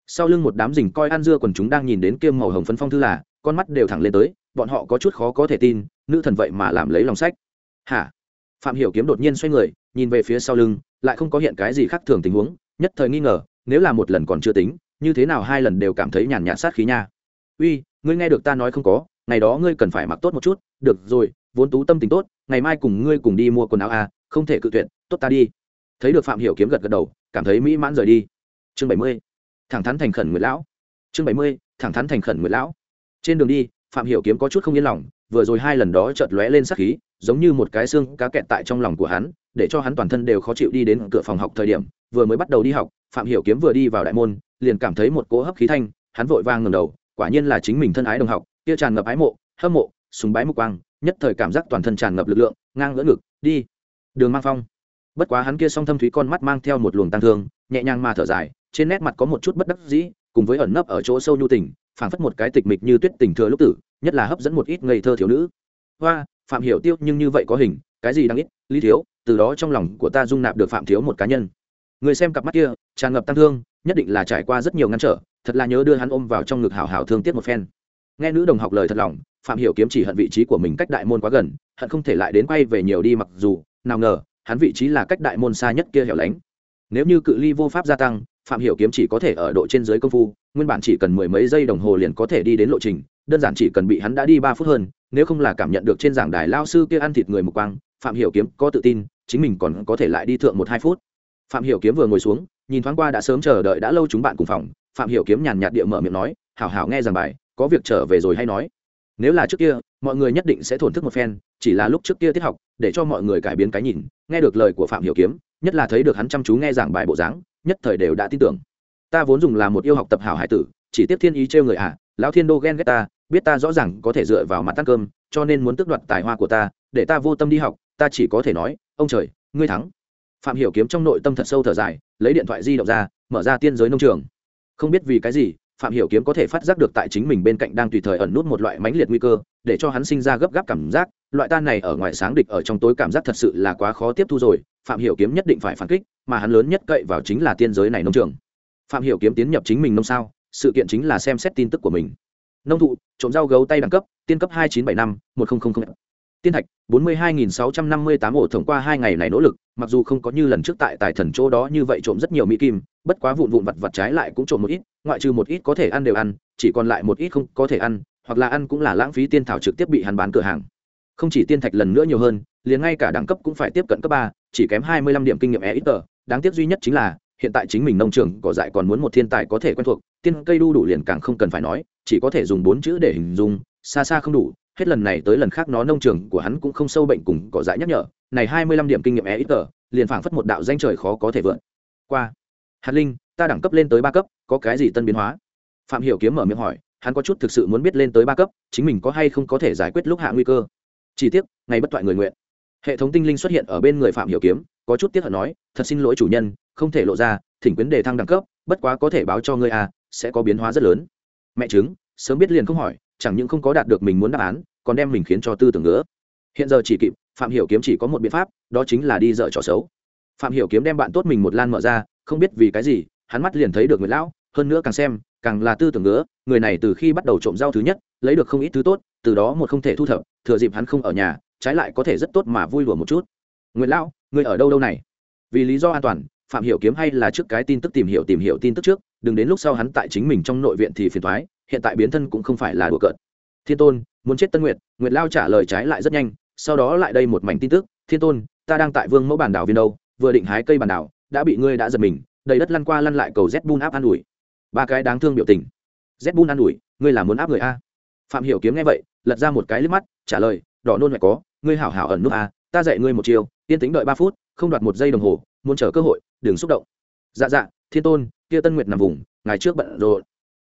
Sau lưng một đám rình coi ăn dưa quần chúng đang nhìn đến kiêm màu hồng phấn phong thư là, con mắt đều thẳng lên tới, bọn họ có chút khó có thể tin, nữ thần vậy mà làm lấy lòng sách. Hả? Phạm hiểu kiếm đột nhiên xoay người, nhìn về phía sau lưng, lại không có hiện cái gì khác thường tình huống, nhất thời nghi ngờ, nếu là một lần còn chưa tính, như thế nào hai lần đều cảm thấy nhàn nhạt sát khí nha. Uy ngươi nghe được ta nói không có, ngày đó ngươi cần phải mặc tốt một chút, được rồi, vốn tú tâm tình tốt, ngày mai cùng ngươi cùng đi mua quần áo à không thể cự tuyệt, tốt ta đi. Thấy được phạm hiểu kiếm gật gật đầu, cảm thấy mỹ mãn rời đi. Chương bảy mươi, thẳng thắn thành khẩn nguyệt lão. Chương bảy mươi, thẳng thắn thành khẩn nguyệt lão. Trên đường đi, phạm hiểu kiếm có chút không yên lòng, vừa rồi hai lần đó chợt lóe lên sát khí, giống như một cái xương cá kẹt tại trong lòng của hắn, để cho hắn toàn thân đều khó chịu đi đến cửa phòng học thời điểm, vừa mới bắt đầu đi học, phạm hiểu kiếm vừa đi vào đại môn, liền cảm thấy một cỗ hấp khí thanh, hắn vội vàng ngẩng đầu quả nhiên là chính mình thân ái đồng học, kia tràn ngập ái mộ, hâm mộ súng bái mục quang, nhất thời cảm giác toàn thân tràn ngập lực lượng, ngang ngỡ ngực, đi. Đường mang phong. Bất quá hắn kia song thâm thúy con mắt mang theo một luồng tăng thương, nhẹ nhàng mà thở dài, trên nét mặt có một chút bất đắc dĩ, cùng với ẩn nấp ở chỗ sâu nhu tình, phảng phất một cái tịch mịch như tuyết tình thừa lúc tử, nhất là hấp dẫn một ít ngây thơ thiếu nữ. Hoa, phạm hiểu tiêu nhưng như vậy có hình, cái gì đang ít, lý thiếu, từ đó trong lòng của ta dung nạp được phạm thiếu một cá nhân. Người xem cặp mắt kia, tràn ngập tăng thương, nhất định là trải qua rất nhiều ngăn trở thật là nhớ đưa hắn ôm vào trong ngực hảo hảo thương tiếc một phen. Nghe nữ đồng học lời thật lòng, phạm hiểu kiếm chỉ hận vị trí của mình cách đại môn quá gần, hận không thể lại đến quay về nhiều đi mặc dù, nào ngờ, hắn vị trí là cách đại môn xa nhất kia hẻo lánh. Nếu như cự ly vô pháp gia tăng, phạm hiểu kiếm chỉ có thể ở độ trên dưới công phu, nguyên bản chỉ cần mười mấy giây đồng hồ liền có thể đi đến lộ trình, đơn giản chỉ cần bị hắn đã đi ba phút hơn, nếu không là cảm nhận được trên giảng đài lao sư kia ăn thịt người một quang, phạm hiểu kiếm có tự tin, chính mình còn có thể lại đi thượng một hai phút. Phạm hiểu kiếm vừa ngồi xuống, nhìn thoáng qua đã sớm chờ đợi đã lâu chúng bạn cùng phòng phạm hiểu kiếm nhàn nhạt địa mở miệng nói hảo hảo nghe giảng bài có việc trở về rồi hay nói. Nếu là trước kia mọi người nhất định sẽ thổn thức một phen chỉ là lúc trước kia tiết học để cho mọi người cải biến cái nhìn. Nghe được lời của phạm hiểu kiếm nhất là thấy được hắn chăm chú nghe giảng bài bộ dáng nhất thời đều đã tin tưởng. Ta vốn dùng là một yêu học tập hảo hải tử chỉ tiếp thiên ý trêu người ạ à, lão thiên đô ghen ghét ta biết ta rõ ràng có thể dựa vào mặt ăn cơm cho nên muốn tước đoạt tài hoa của ta để ta vô tâm đi học ta chỉ có thể nói ông trời ngươi thắng. Phạm hiểu kiếm trong nội tâm thật sâu thở dài lấy điện thoại di động ra mở ra tiên giới nông trường không biết vì cái gì, phạm hiểu kiếm có thể phát giác được tại chính mình bên cạnh đang tùy thời ẩn nút một loại mãnh liệt nguy cơ, để cho hắn sinh ra gấp gáp cảm giác. Loại tan này ở ngoài sáng địch ở trong tối cảm giác thật sự là quá khó tiếp thu rồi, phạm hiểu kiếm nhất định phải phản kích, mà hắn lớn nhất cậy vào chính là tiên giới này nông trường. Phạm hiểu kiếm tiến nhập chính mình nông sao, sự kiện chính là xem xét tin tức của mình. Nông thụ, trộm rau gấu tay đẳng cấp, tiên cấp hai chín bảy năm, một nghìn tiên thạch, bốn mươi hai nghìn sáu trăm năm mươi tám ổ thông qua hai ngày này nỗ lực, mặc dù không có như lần trước tại tài thần chỗ đó như vậy trộm rất nhiều mỹ kim, bất quá vụn vụn vặt vặt trái lại cũng trộm một ít, ngoại trừ một ít có thể ăn đều ăn, chỉ còn lại một ít không có thể ăn, hoặc là ăn cũng là lãng phí tiên thảo trực tiếp bị hắn bán cửa hàng. Không chỉ tiên thạch lần nữa nhiều hơn, liền ngay cả đẳng cấp cũng phải tiếp cận cấp ba, chỉ kém hai mươi lăm điểm kinh nghiệm e ít tờ. Đáng tiếc duy nhất chính là, hiện tại chính mình nông trường cỏ dại còn muốn một thiên tài có thể quen thuộc, tiên cây đu đủ liền càng không cần phải nói, chỉ có thể dùng bốn chữ để hình dung, xa xa không đủ hết lần này tới lần khác nó nông trường của hắn cũng không sâu bệnh cùng cỏ dại nhắc nhở. Này hai mươi lăm điểm kinh nghiệm e ít tờ, liền phảng phất một đạo danh trời khó có thể vượt. Qua. Hạt linh, ta đẳng cấp lên tới ba cấp, có cái gì tân biến hóa? Phạm hiểu kiếm mở miệng hỏi, hắn có chút thực sự muốn biết lên tới ba cấp, chính mình có hay không có thể giải quyết lúc hạ nguy cơ? Chỉ tiếc, ngày bất toại người nguyện. Hệ thống tinh linh xuất hiện ở bên người phạm hiểu kiếm, có chút tiếc hận nói, thật xin lỗi chủ nhân, không thể lộ ra, thỉnh quyến đề thăng đẳng cấp, bất quá có thể báo cho ngươi à sẽ có biến hóa rất lớn. Mẹ chứng sớm biết liền không hỏi, chẳng những không có đạt được mình muốn đáp án còn đem mình khiến cho tư tưởng nữa hiện giờ chỉ kịp, phạm hiểu kiếm chỉ có một biện pháp, đó chính là đi dở trò xấu. Phạm hiểu kiếm đem bạn tốt mình một lan mở ra, không biết vì cái gì, hắn mắt liền thấy được người lão, hơn nữa càng xem, càng là tư tưởng nữa người này từ khi bắt đầu trộm rau thứ nhất, lấy được không ít thứ tốt, từ đó một không thể thu thập, thừa dịp hắn không ở nhà, trái lại có thể rất tốt mà vui đùa một chút. Nguyễn lão, người ở đâu đâu này? Vì lý do an toàn, phạm hiểu kiếm hay là trước cái tin tức tìm hiểu tìm hiểu tin tức trước, đừng đến lúc sau hắn tại chính mình trong nội viện thì phiền toái, hiện tại biến thân cũng không phải là đùa cợt. Thiên tôn muốn chết tân nguyệt nguyệt lao trả lời trái lại rất nhanh, sau đó lại đây một mảnh tin tức, thiên tôn, ta đang tại vương mẫu bản đảo viên đâu, vừa định hái cây bản đảo, đã bị ngươi đã giật mình, đầy đất lăn qua lăn lại cầu z bun áp an ủi. Ba cái đáng thương biểu tình. Z bun an ủi, ngươi là muốn áp người a? Phạm hiểu kiếm nghe vậy, lật ra một cái liếc mắt, trả lời, đỏ nôn mẹ có, ngươi hảo hảo ẩn nút a, ta dạy ngươi một chiều yên tĩnh đợi ba phút, không đoạt một giây đồng hồ, muốn chờ cơ hội, đừng xúc động. Dạ dạ thiên tôn, kia tân nguyệt nằm vùng, ngày trước bận rồi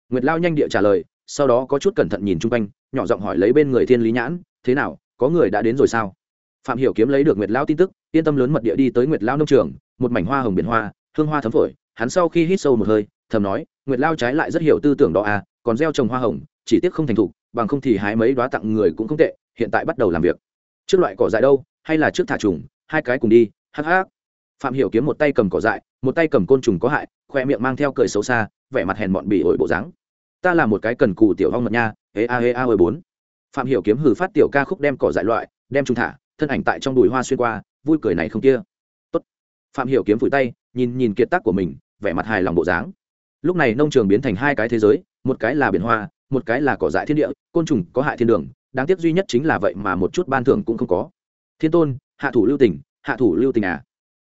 nguyệt lao nhanh địa trả lời, sau đó có chút cẩn thận nhìn chung quanh nhỏ giọng hỏi lấy bên người thiên lý nhãn, thế nào, có người đã đến rồi sao? Phạm hiểu kiếm lấy được nguyệt lao tin tức, yên tâm lớn mật địa đi tới nguyệt lao nông trường, một mảnh hoa hồng biển hoa, hương hoa thấm phổi, hắn sau khi hít sâu một hơi, thầm nói, nguyệt lao trái lại rất hiểu tư tưởng đó à còn gieo trồng hoa hồng, chỉ tiếc không thành thục, bằng không thì hái mấy đóa tặng người cũng không tệ, hiện tại bắt đầu làm việc. Trước loại cỏ dại đâu, hay là trước thả trùng, hai cái cùng đi, hắc hắc. Phạm hiểu kiếm một tay cầm cỏ dại, một tay cầm côn trùng có hại, khoe miệng mang theo cười xấu xa, vẻ mặt hèn mọn bỉ ổi bộ dáng. Ta là một cái cần cù tiểu hong mật nha ê a ê a ơi bốn. Phạm hiểu kiếm hử phát tiểu ca khúc đem cỏ dại loại, đem trung thả, thân ảnh tại trong đùi hoa xuyên qua, vui cười này không kia. Tốt. Phạm hiểu kiếm vùi tay, nhìn nhìn kiệt tác của mình, vẻ mặt hài lòng bộ dáng. Lúc này nông trường biến thành hai cái thế giới, một cái là biển hoa, một cái là cỏ dại thiên địa, côn trùng có hại thiên đường, đáng tiếc duy nhất chính là vậy mà một chút ban thưởng cũng không có. Thiên tôn, hạ thủ lưu tình, hạ thủ lưu tình à.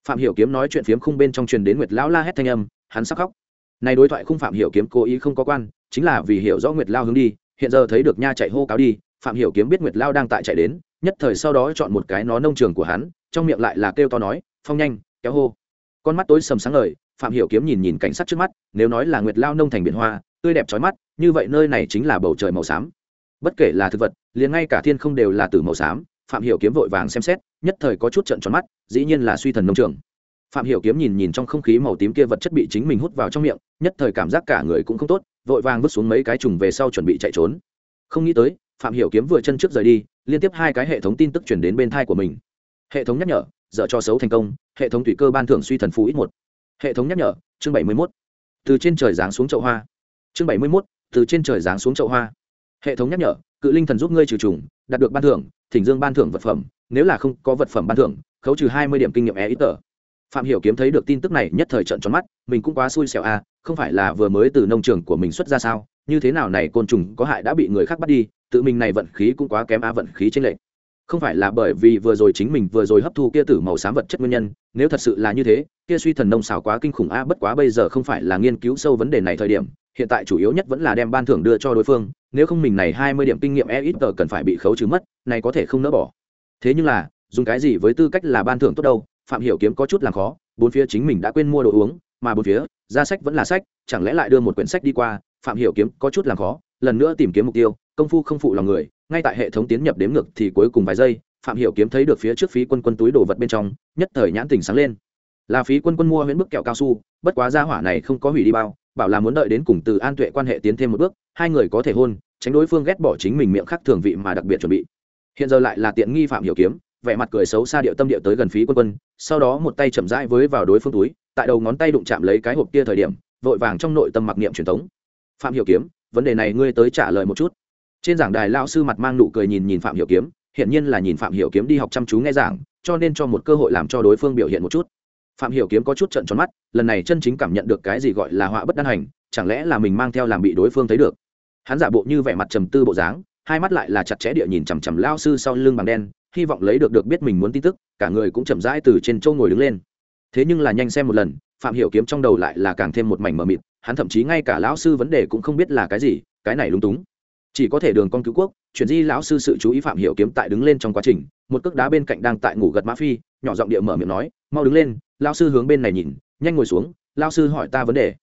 Phạm hiểu kiếm nói chuyện phiếm khung bên trong truyền đến nguyệt lão la hét thanh âm, hắn sắp khóc. Này đối thoại khung phạm hiểu kiếm cố ý không có quan, chính là vì hiểu rõ nguyệt lao hướng đi hiện giờ thấy được nha chạy hô cáo đi, phạm hiểu kiếm biết nguyệt lao đang tại chạy đến, nhất thời sau đó chọn một cái nó nông trường của hắn, trong miệng lại là kêu to nói, phong nhanh, kéo hô. Con mắt tối sầm sáng ngời, phạm hiểu kiếm nhìn nhìn cảnh sát trước mắt, nếu nói là nguyệt lao nông thành biển hoa, tươi đẹp chói mắt, như vậy nơi này chính là bầu trời màu xám. Bất kể là thực vật, liền ngay cả thiên không đều là từ màu xám, phạm hiểu kiếm vội vàng xem xét, nhất thời có chút trận tròn mắt, dĩ nhiên là suy thần nông trường. Phạm hiểu kiếm nhìn nhìn trong không khí màu tím kia vật chất bị chính mình hút vào trong miệng, nhất thời cảm giác cả người cũng không tốt vội vàng vứt xuống mấy cái trùng về sau chuẩn bị chạy trốn. Không nghĩ tới phạm hiểu kiếm vừa chân trước rời đi liên tiếp hai cái hệ thống tin tức chuyển đến bên thai của mình. Hệ thống nhắc nhở dở cho xấu thành công hệ thống thủy cơ ban thưởng suy thần phú ít một. Hệ thống nhắc nhở chương bảy mươi 71. từ trên trời giáng xuống chậu hoa. Chương bảy mươi 71, từ trên trời giáng xuống chậu hoa. Hệ thống nhắc nhở cự linh thần giúp ngươi trừ trùng đạt được ban thưởng thỉnh dương ban thưởng vật phẩm nếu là không có vật phẩm ban thưởng khấu trừ hai mươi điểm kinh nghiệm e ít tờ. Phạm hiểu kiếm thấy được tin tức này nhất thời trận tròn mắt mình cũng quá xui xẻo à không phải là vừa mới từ nông trường của mình xuất ra sao như thế nào này, côn trùng có hại đã bị người khác bắt đi, tự mình này vận khí cũng quá kém a vận khí trên lệch. không phải là bởi vì vừa rồi chính mình vừa rồi hấp thu kia tử màu xám vật chất nguyên nhân, nếu thật sự là như thế, kia suy thần nông xảo quá kinh khủng a bất quá bây giờ không phải là nghiên cứu sâu vấn đề này thời điểm, hiện tại chủ yếu nhất vẫn là đem ban thưởng đưa cho đối phương, nếu không mình này hai mươi điểm kinh nghiệm e ít tờ cần phải bị khấu trừ mất, này có thể không nỡ bỏ thế nhưng là, dùng cái gì với tư cách là ban thưởng tốt đâu phạm hiểu kiếm có chút làm khó, bốn phía chính mình đã quên mua đồ uống, mà bốn phía, ra sách vẫn là sách, chẳng lẽ lại đưa một quyển sách đi qua? Phạm hiểu kiếm có chút làm khó, lần nữa tìm kiếm mục tiêu, công phu không phụ lòng người, ngay tại hệ thống tiến nhập đếm ngược thì cuối cùng vài giây, phạm hiểu kiếm thấy được phía trước phí quân quân túi đồ vật bên trong, nhất thời nhãn tình sáng lên. Là phí quân quân mua huyễn bức kẹo cao su, bất quá gia hỏa này không có hủy đi bao, bảo là muốn đợi đến cùng từ an tuệ quan hệ tiến thêm một bước, hai người có thể hôn, tránh đối phương ghét bỏ chính mình miệng khác thường vị mà đặc biệt chuẩn bị. Hiện giờ lại là tiện nghi phạm hiểu kiếm vẻ mặt cười xấu xa điệu tâm điệu tới gần phí quân quân, sau đó một tay chậm rãi với vào đối phương túi, tại đầu ngón tay đụng chạm lấy cái hộp kia thời điểm, vội vàng trong nội tâm mặc niệm truyền thống. Phạm hiểu kiếm, vấn đề này ngươi tới trả lời một chút. Trên giảng đài lao sư mặt mang nụ cười nhìn nhìn phạm hiểu kiếm hiện nhiên là nhìn phạm hiểu kiếm đi học chăm chú nghe giảng, cho nên cho một cơ hội làm cho đối phương biểu hiện một chút. Phạm hiểu kiếm có chút trợn tròn mắt, lần này chân chính cảm nhận được cái gì gọi là họa bất đan hành, chẳng lẽ là mình mang theo làm bị đối phương thấy được? Hắn giả bộ như vẻ mặt trầm tư bộ dáng, hai mắt lại là chặt chẽ địa nhìn chằm chằm lao sư sau lưng bằng đen hy vọng lấy được được biết mình muốn tin tức, cả người cũng chậm rãi từ trên châu ngồi đứng lên. Thế nhưng là nhanh xem một lần, phạm hiểu kiếm trong đầu lại là càng thêm một mảnh mờ mịt, hắn thậm chí ngay cả lão sư vấn đề cũng không biết là cái gì, cái này lúng túng. Chỉ có thể đường con cứu quốc, chuyển di lão sư sự chú ý phạm hiểu kiếm tại đứng lên trong quá trình, một cước đá bên cạnh đang tại ngủ gật mã phi, nhỏ giọng địa mở miệng nói, mau đứng lên, lão sư hướng bên này nhìn, nhanh ngồi xuống, lão sư hỏi ta vấn đề.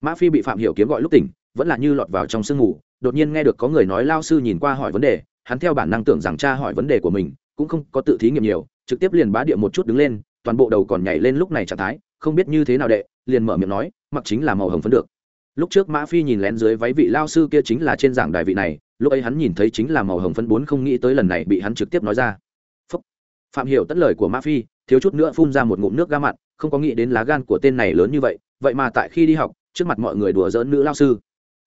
Mã phi bị phạm hiểu kiếm gọi lúc tỉnh, vẫn là như lọt vào trong sương ngủ, đột nhiên nghe được có người nói lão sư nhìn qua hỏi vấn đề, hắn theo bản năng tưởng rằng cha hỏi vấn đề của mình cũng không có tự thí nghiệm nhiều, trực tiếp liền bá địa một chút đứng lên, toàn bộ đầu còn nhảy lên lúc này trạng thái, không biết như thế nào đệ, liền mở miệng nói, mặc chính là màu hồng phấn được. Lúc trước mã phi nhìn lén dưới váy vị lao sư kia chính là trên giảng đài vị này, lúc ấy hắn nhìn thấy chính là màu hồng phấn bốn không nghĩ tới lần này bị hắn trực tiếp nói ra. Phúc. phạm hiểu tất lời của mã phi, thiếu chút nữa phun ra một ngụm nước ga mặn, không có nghĩ đến lá gan của tên này lớn như vậy vậy mà tại khi đi học, trước mặt mọi người đùa giỡn nữ lao sư.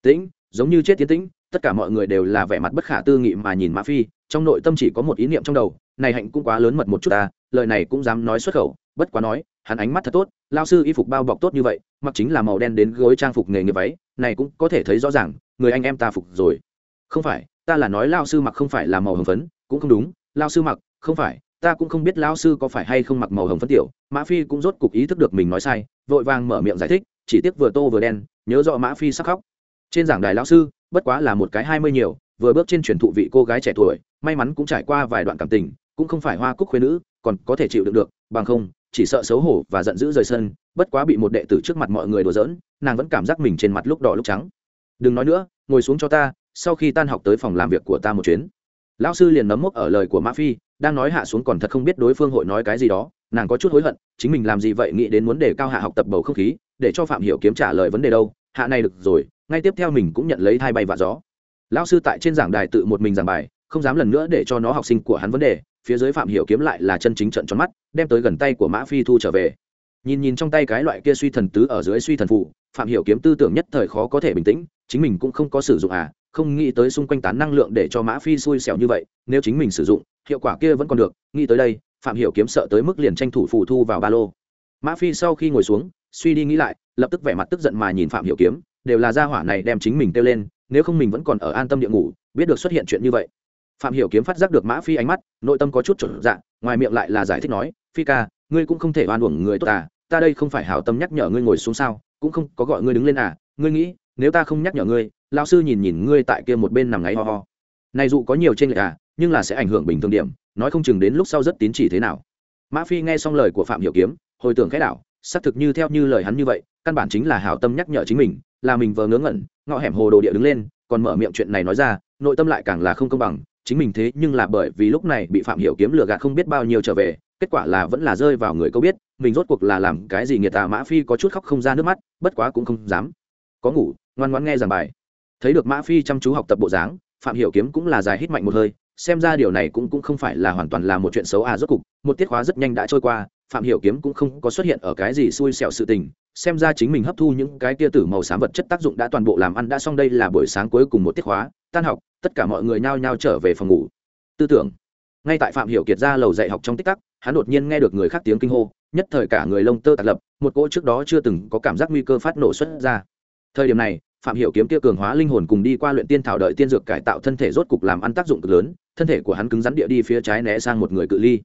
Tĩnh, giống như chết tiến tĩnh, tất cả mọi người đều là vẻ mặt bất khả tư nghị mà nhìn mã phi, trong nội tâm chỉ có một ý niệm trong đầu này hạnh cũng quá lớn mật một chút ta, lời này cũng dám nói xuất khẩu, bất quá nói, hắn ánh mắt thật tốt, lao sư y phục bao bọc tốt như vậy, mặc chính là màu đen đến gối trang phục nghề nghiệp váy, này cũng có thể thấy rõ ràng, người anh em ta phục rồi. Không phải, ta là nói lao sư mặc không phải là màu hồng phấn, cũng không đúng, lao sư mặc, không phải, ta cũng không biết lao sư có phải hay không mặc màu hồng phấn tiểu, mã phi cũng rốt cục ý thức được mình nói sai, vội vàng mở miệng giải thích, chỉ tiếc vừa tô vừa đen, nhớ rõ mã phi sắc khóc. Trên giảng đài lao sư, bất quá là một cái hai mươi nhiều, vừa bước trên truyền thụ vị cô gái trẻ tuổi, may mắn cũng trải qua vài đoạn cảm tình cũng không phải hoa cúc khuyên nữ, còn có thể chịu đựng được, bằng không, chỉ sợ xấu hổ và giận dữ rời sân, bất quá bị một đệ tử trước mặt mọi người đùa giỡn, nàng vẫn cảm giác mình trên mặt lúc đỏ lúc trắng. Đừng nói nữa, ngồi xuống cho ta, sau khi tan học tới phòng làm việc của ta một chuyến. Lão sư liền nấm mốc ở lời của mã phi, đang nói hạ xuống còn thật không biết đối phương hội nói cái gì đó, nàng có chút hối hận, chính mình làm gì vậy nghĩ đến muốn đề cao hạ học tập bầu không khí, để cho phạm hiểu kiếm trả lời vấn đề đâu, hạ này được rồi, ngay tiếp theo mình cũng nhận lấy thai bay và gió. Lão sư tại trên giảng đài tự một mình giảng bài, không dám lần nữa để cho nó học sinh của hắn vấn đề phía dưới phạm hiểu kiếm lại là chân chính trận tròn mắt, đem tới gần tay của mã phi thu trở về. Nhìn nhìn trong tay cái loại kia suy thần tứ ở dưới suy thần phụ phạm hiểu kiếm tư tưởng nhất thời khó có thể bình tĩnh, chính mình cũng không có sử dụng à không nghĩ tới xung quanh tán năng lượng để cho mã phi xui xẻo như vậy, nếu chính mình sử dụng, hiệu quả kia vẫn còn được, nghĩ tới đây, phạm hiểu kiếm sợ tới mức liền tranh thủ phụ thu vào ba lô. Mã phi sau khi ngồi xuống, suy đi nghĩ lại, lập tức vẻ mặt tức giận mà nhìn phạm hiểu kiếm, đều là gia hỏa này đem chính mình tiêu lên, nếu không mình vẫn còn ở an tâm địa ngủ, biết được xuất hiện chuyện như vậy phạm hiểu kiếm phát giác được mã phi ánh mắt, nội tâm có chút trở dạng ngoài miệng lại là giải thích nói, phi ca, ngươi cũng không thể oan uổng người tốt à ta đây không phải hảo tâm nhắc nhở ngươi ngồi xuống sao, cũng không có gọi ngươi đứng lên à ngươi nghĩ, nếu ta không nhắc nhở ngươi, lão sư nhìn nhìn ngươi tại kia một bên nằm ngáy ho ho. Này dụ có nhiều trên lệch à nhưng là sẽ ảnh hưởng bình thường điểm, nói không chừng đến lúc sau rất tín chỉ thế nào. Mã phi nghe xong lời của phạm hiểu kiếm, hồi tưởng khẽ đảo, xác thực như theo như lời hắn như vậy, căn bản chính là hảo tâm nhắc nhở chính mình, là mình vờ ngớ ngẩn ngọ hẻm hồ đồ địa đứng lên, còn mở miệng chuyện này nói ra, nội tâm lại càng là không công bằng chính mình thế nhưng là bởi vì lúc này bị phạm hiểu kiếm lừa gạt không biết bao nhiêu trở về, kết quả là vẫn là rơi vào người câu biết, mình rốt cuộc là làm cái gì nghiệt tà mã phi có chút khóc không ra nước mắt, bất quá cũng không dám. Có ngủ, ngoan ngoãn nghe giảng bài. Thấy được mã phi chăm chú học tập bộ dáng, phạm hiểu kiếm cũng là dài hít mạnh một hơi, xem ra điều này cũng cũng không phải là hoàn toàn là một chuyện xấu à rốt cục, một tiết khóa rất nhanh đã trôi qua, phạm hiểu kiếm cũng không có xuất hiện ở cái gì xui xẻo sự tình, xem ra chính mình hấp thu những cái tia tử màu xám vật chất tác dụng đã toàn bộ làm ăn đã xong đây là buổi sáng cuối cùng một tiết khóa tan học, tất cả mọi người nhao nhao trở về phòng ngủ. Tư tưởng. Ngay tại phạm hiểu kiệt ra lầu dạy học trong tích tắc, hắn đột nhiên nghe được người khác tiếng kinh hô, nhất thời cả người lông tơ tạt lập, một cỗ trước đó chưa từng có cảm giác nguy cơ phát nổ xuất ra. Thời điểm này, phạm hiểu kiếm kia cường hóa linh hồn cùng đi qua luyện tiên thảo đợi tiên dược cải tạo thân thể rốt cục làm ăn tác dụng cực lớn, thân thể của hắn cứng rắn địa đi phía trái né sang một người cự ly.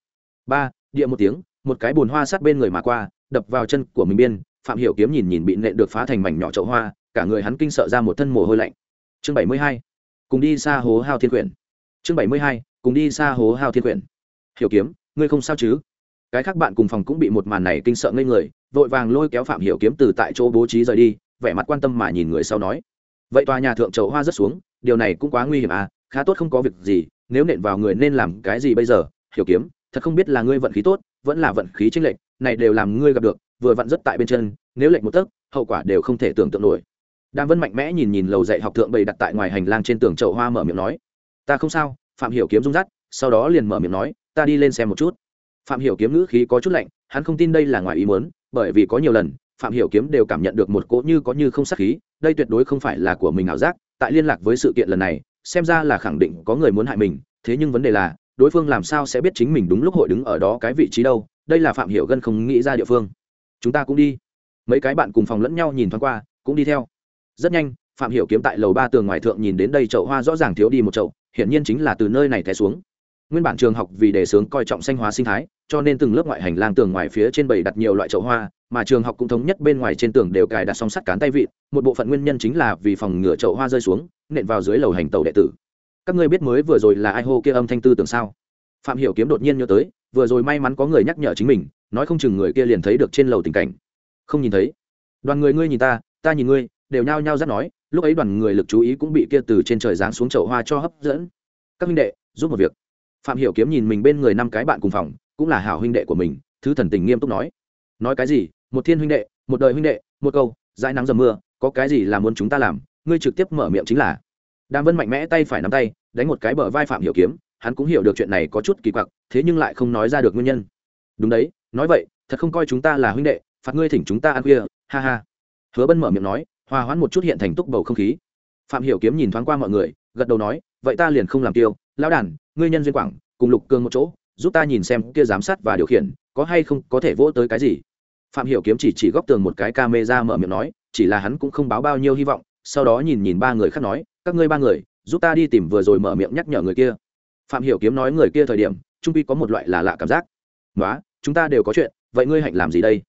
Ba, địa một tiếng, một cái bùn hoa sát bên người mà qua, đập vào chân của mình biên, phạm hiểu kiếm nhìn nhìn bị nện được phá thành mảnh nhỏ chậu hoa, cả người hắn kinh sợ ra một thân mồ hôi lạnh. Chương bảy mươi hai cùng đi xa hố hao thiên quyển. Chương bảy mươi hai, cùng đi xa hố hao thiên quyển. Hiểu kiếm, ngươi không sao chứ? Cái khác bạn cùng phòng cũng bị một màn này kinh sợ ngây người, vội vàng lôi kéo phạm hiểu kiếm từ tại chỗ bố trí rời đi, vẻ mặt quan tâm mà nhìn người sau nói. Vậy tòa nhà thượng chậu hoa rất xuống, điều này cũng quá nguy hiểm à khá tốt không có việc gì, nếu nện vào người nên làm cái gì bây giờ? Hiểu kiếm, thật không biết là ngươi vận khí tốt, vẫn là vận khí chênh lệch, này đều làm ngươi gặp được, vừa vặn rất tại bên chân, nếu lệnh một tấc, hậu quả đều không thể tưởng tượng nổi đàm vân mạnh mẽ nhìn nhìn lầu dạy học thượng bày đặt tại ngoài hành lang trên tường chậu hoa mở miệng nói, ta không sao. Phạm hiểu kiếm rung rắt sau đó liền mở miệng nói, ta đi lên xem một chút. Phạm hiểu kiếm ngữ khí có chút lạnh, hắn không tin đây là ngoài ý muốn, bởi vì có nhiều lần, phạm hiểu kiếm đều cảm nhận được một cỗ như có như không sát khí, đây tuyệt đối không phải là của mình ảo giác, tại liên lạc với sự kiện lần này, xem ra là khẳng định có người muốn hại mình, thế nhưng vấn đề là, đối phương làm sao sẽ biết chính mình đúng lúc hội đứng ở đó cái vị trí đâu, đây là phạm hiểu gân không nghĩ ra địa phương. Chúng ta cũng đi. Mấy cái bạn cùng phòng lẫn nhau nhìn thoáng qua, cũng đi theo rất nhanh, phạm hiểu kiếm tại lầu ba tường ngoài thượng nhìn đến đây, chậu hoa rõ ràng thiếu đi một chậu hiện nhiên chính là từ nơi này té xuống. Nguyên bản trường học vì đề sướng coi trọng xanh hóa sinh thái, cho nên từng lớp ngoại hành lang tường ngoài phía trên bầy đặt nhiều loại chậu hoa, mà trường học cũng thống nhất bên ngoài trên tường đều cài đặt song sắt cán tay vịn, một bộ phận nguyên nhân chính là vì phòng ngừa chậu hoa rơi xuống, nện vào dưới lầu hành tàu đệ tử. Các ngươi biết mới vừa rồi là ai hô kia âm thanh tư tưởng sao? Phạm hiểu kiếm đột nhiên nhớ tới, vừa rồi may mắn có người nhắc nhở chính mình, nói không chừng người kia liền thấy được trên lầu tình cảnh. Không nhìn thấy. Đoàn người ngươi nhìn ta ta nhìn ngươi đều nhao nhao dắt nói, lúc ấy đoàn người lực chú ý cũng bị kia từ trên trời giáng xuống chậu hoa cho hấp dẫn. Các huynh đệ, giúp một việc. Phạm hiểu kiếm nhìn mình bên người năm cái bạn cùng phòng, cũng là hảo huynh đệ của mình, thứ thần tình nghiêm túc nói. Nói cái gì? Một thiên huynh đệ, một đời huynh đệ, một câu, dãi nắng dầm mưa, có cái gì là muốn chúng ta làm? Ngươi trực tiếp mở miệng chính là. Đàm vân mạnh mẽ tay phải nắm tay, đánh một cái bờ vai phạm hiểu kiếm, hắn cũng hiểu được chuyện này có chút kỳ quặc, thế nhưng lại không nói ra được nguyên nhân. Đúng đấy, nói vậy, thật không coi chúng ta là huynh đệ, phạt ngươi thỉnh chúng ta ăn khuya, ha ha. Hứa bân mở miệng nói hòa hoãn một chút hiện thành túc bầu không khí. Phạm hiểu kiếm nhìn thoáng qua mọi người, gật đầu nói, vậy ta liền không làm tiêu. Lão đàn, ngươi nhân duyên quảng, cùng lục cương một chỗ, giúp ta nhìn xem kia giám sát và điều khiển, có hay không có thể vỗ tới cái gì? Phạm hiểu kiếm chỉ chỉ góc tường một cái camera mở miệng nói, chỉ là hắn cũng không báo bao nhiêu hy vọng, sau đó nhìn nhìn ba người khác nói, các ngươi ba người, giúp ta đi tìm vừa rồi mở miệng nhắc nhở người kia. Phạm hiểu kiếm nói người kia thời điểm, trung quy có một loại là lạ cảm giác. Nói chúng ta đều có chuyện, vậy ngươi hạnh làm gì đây?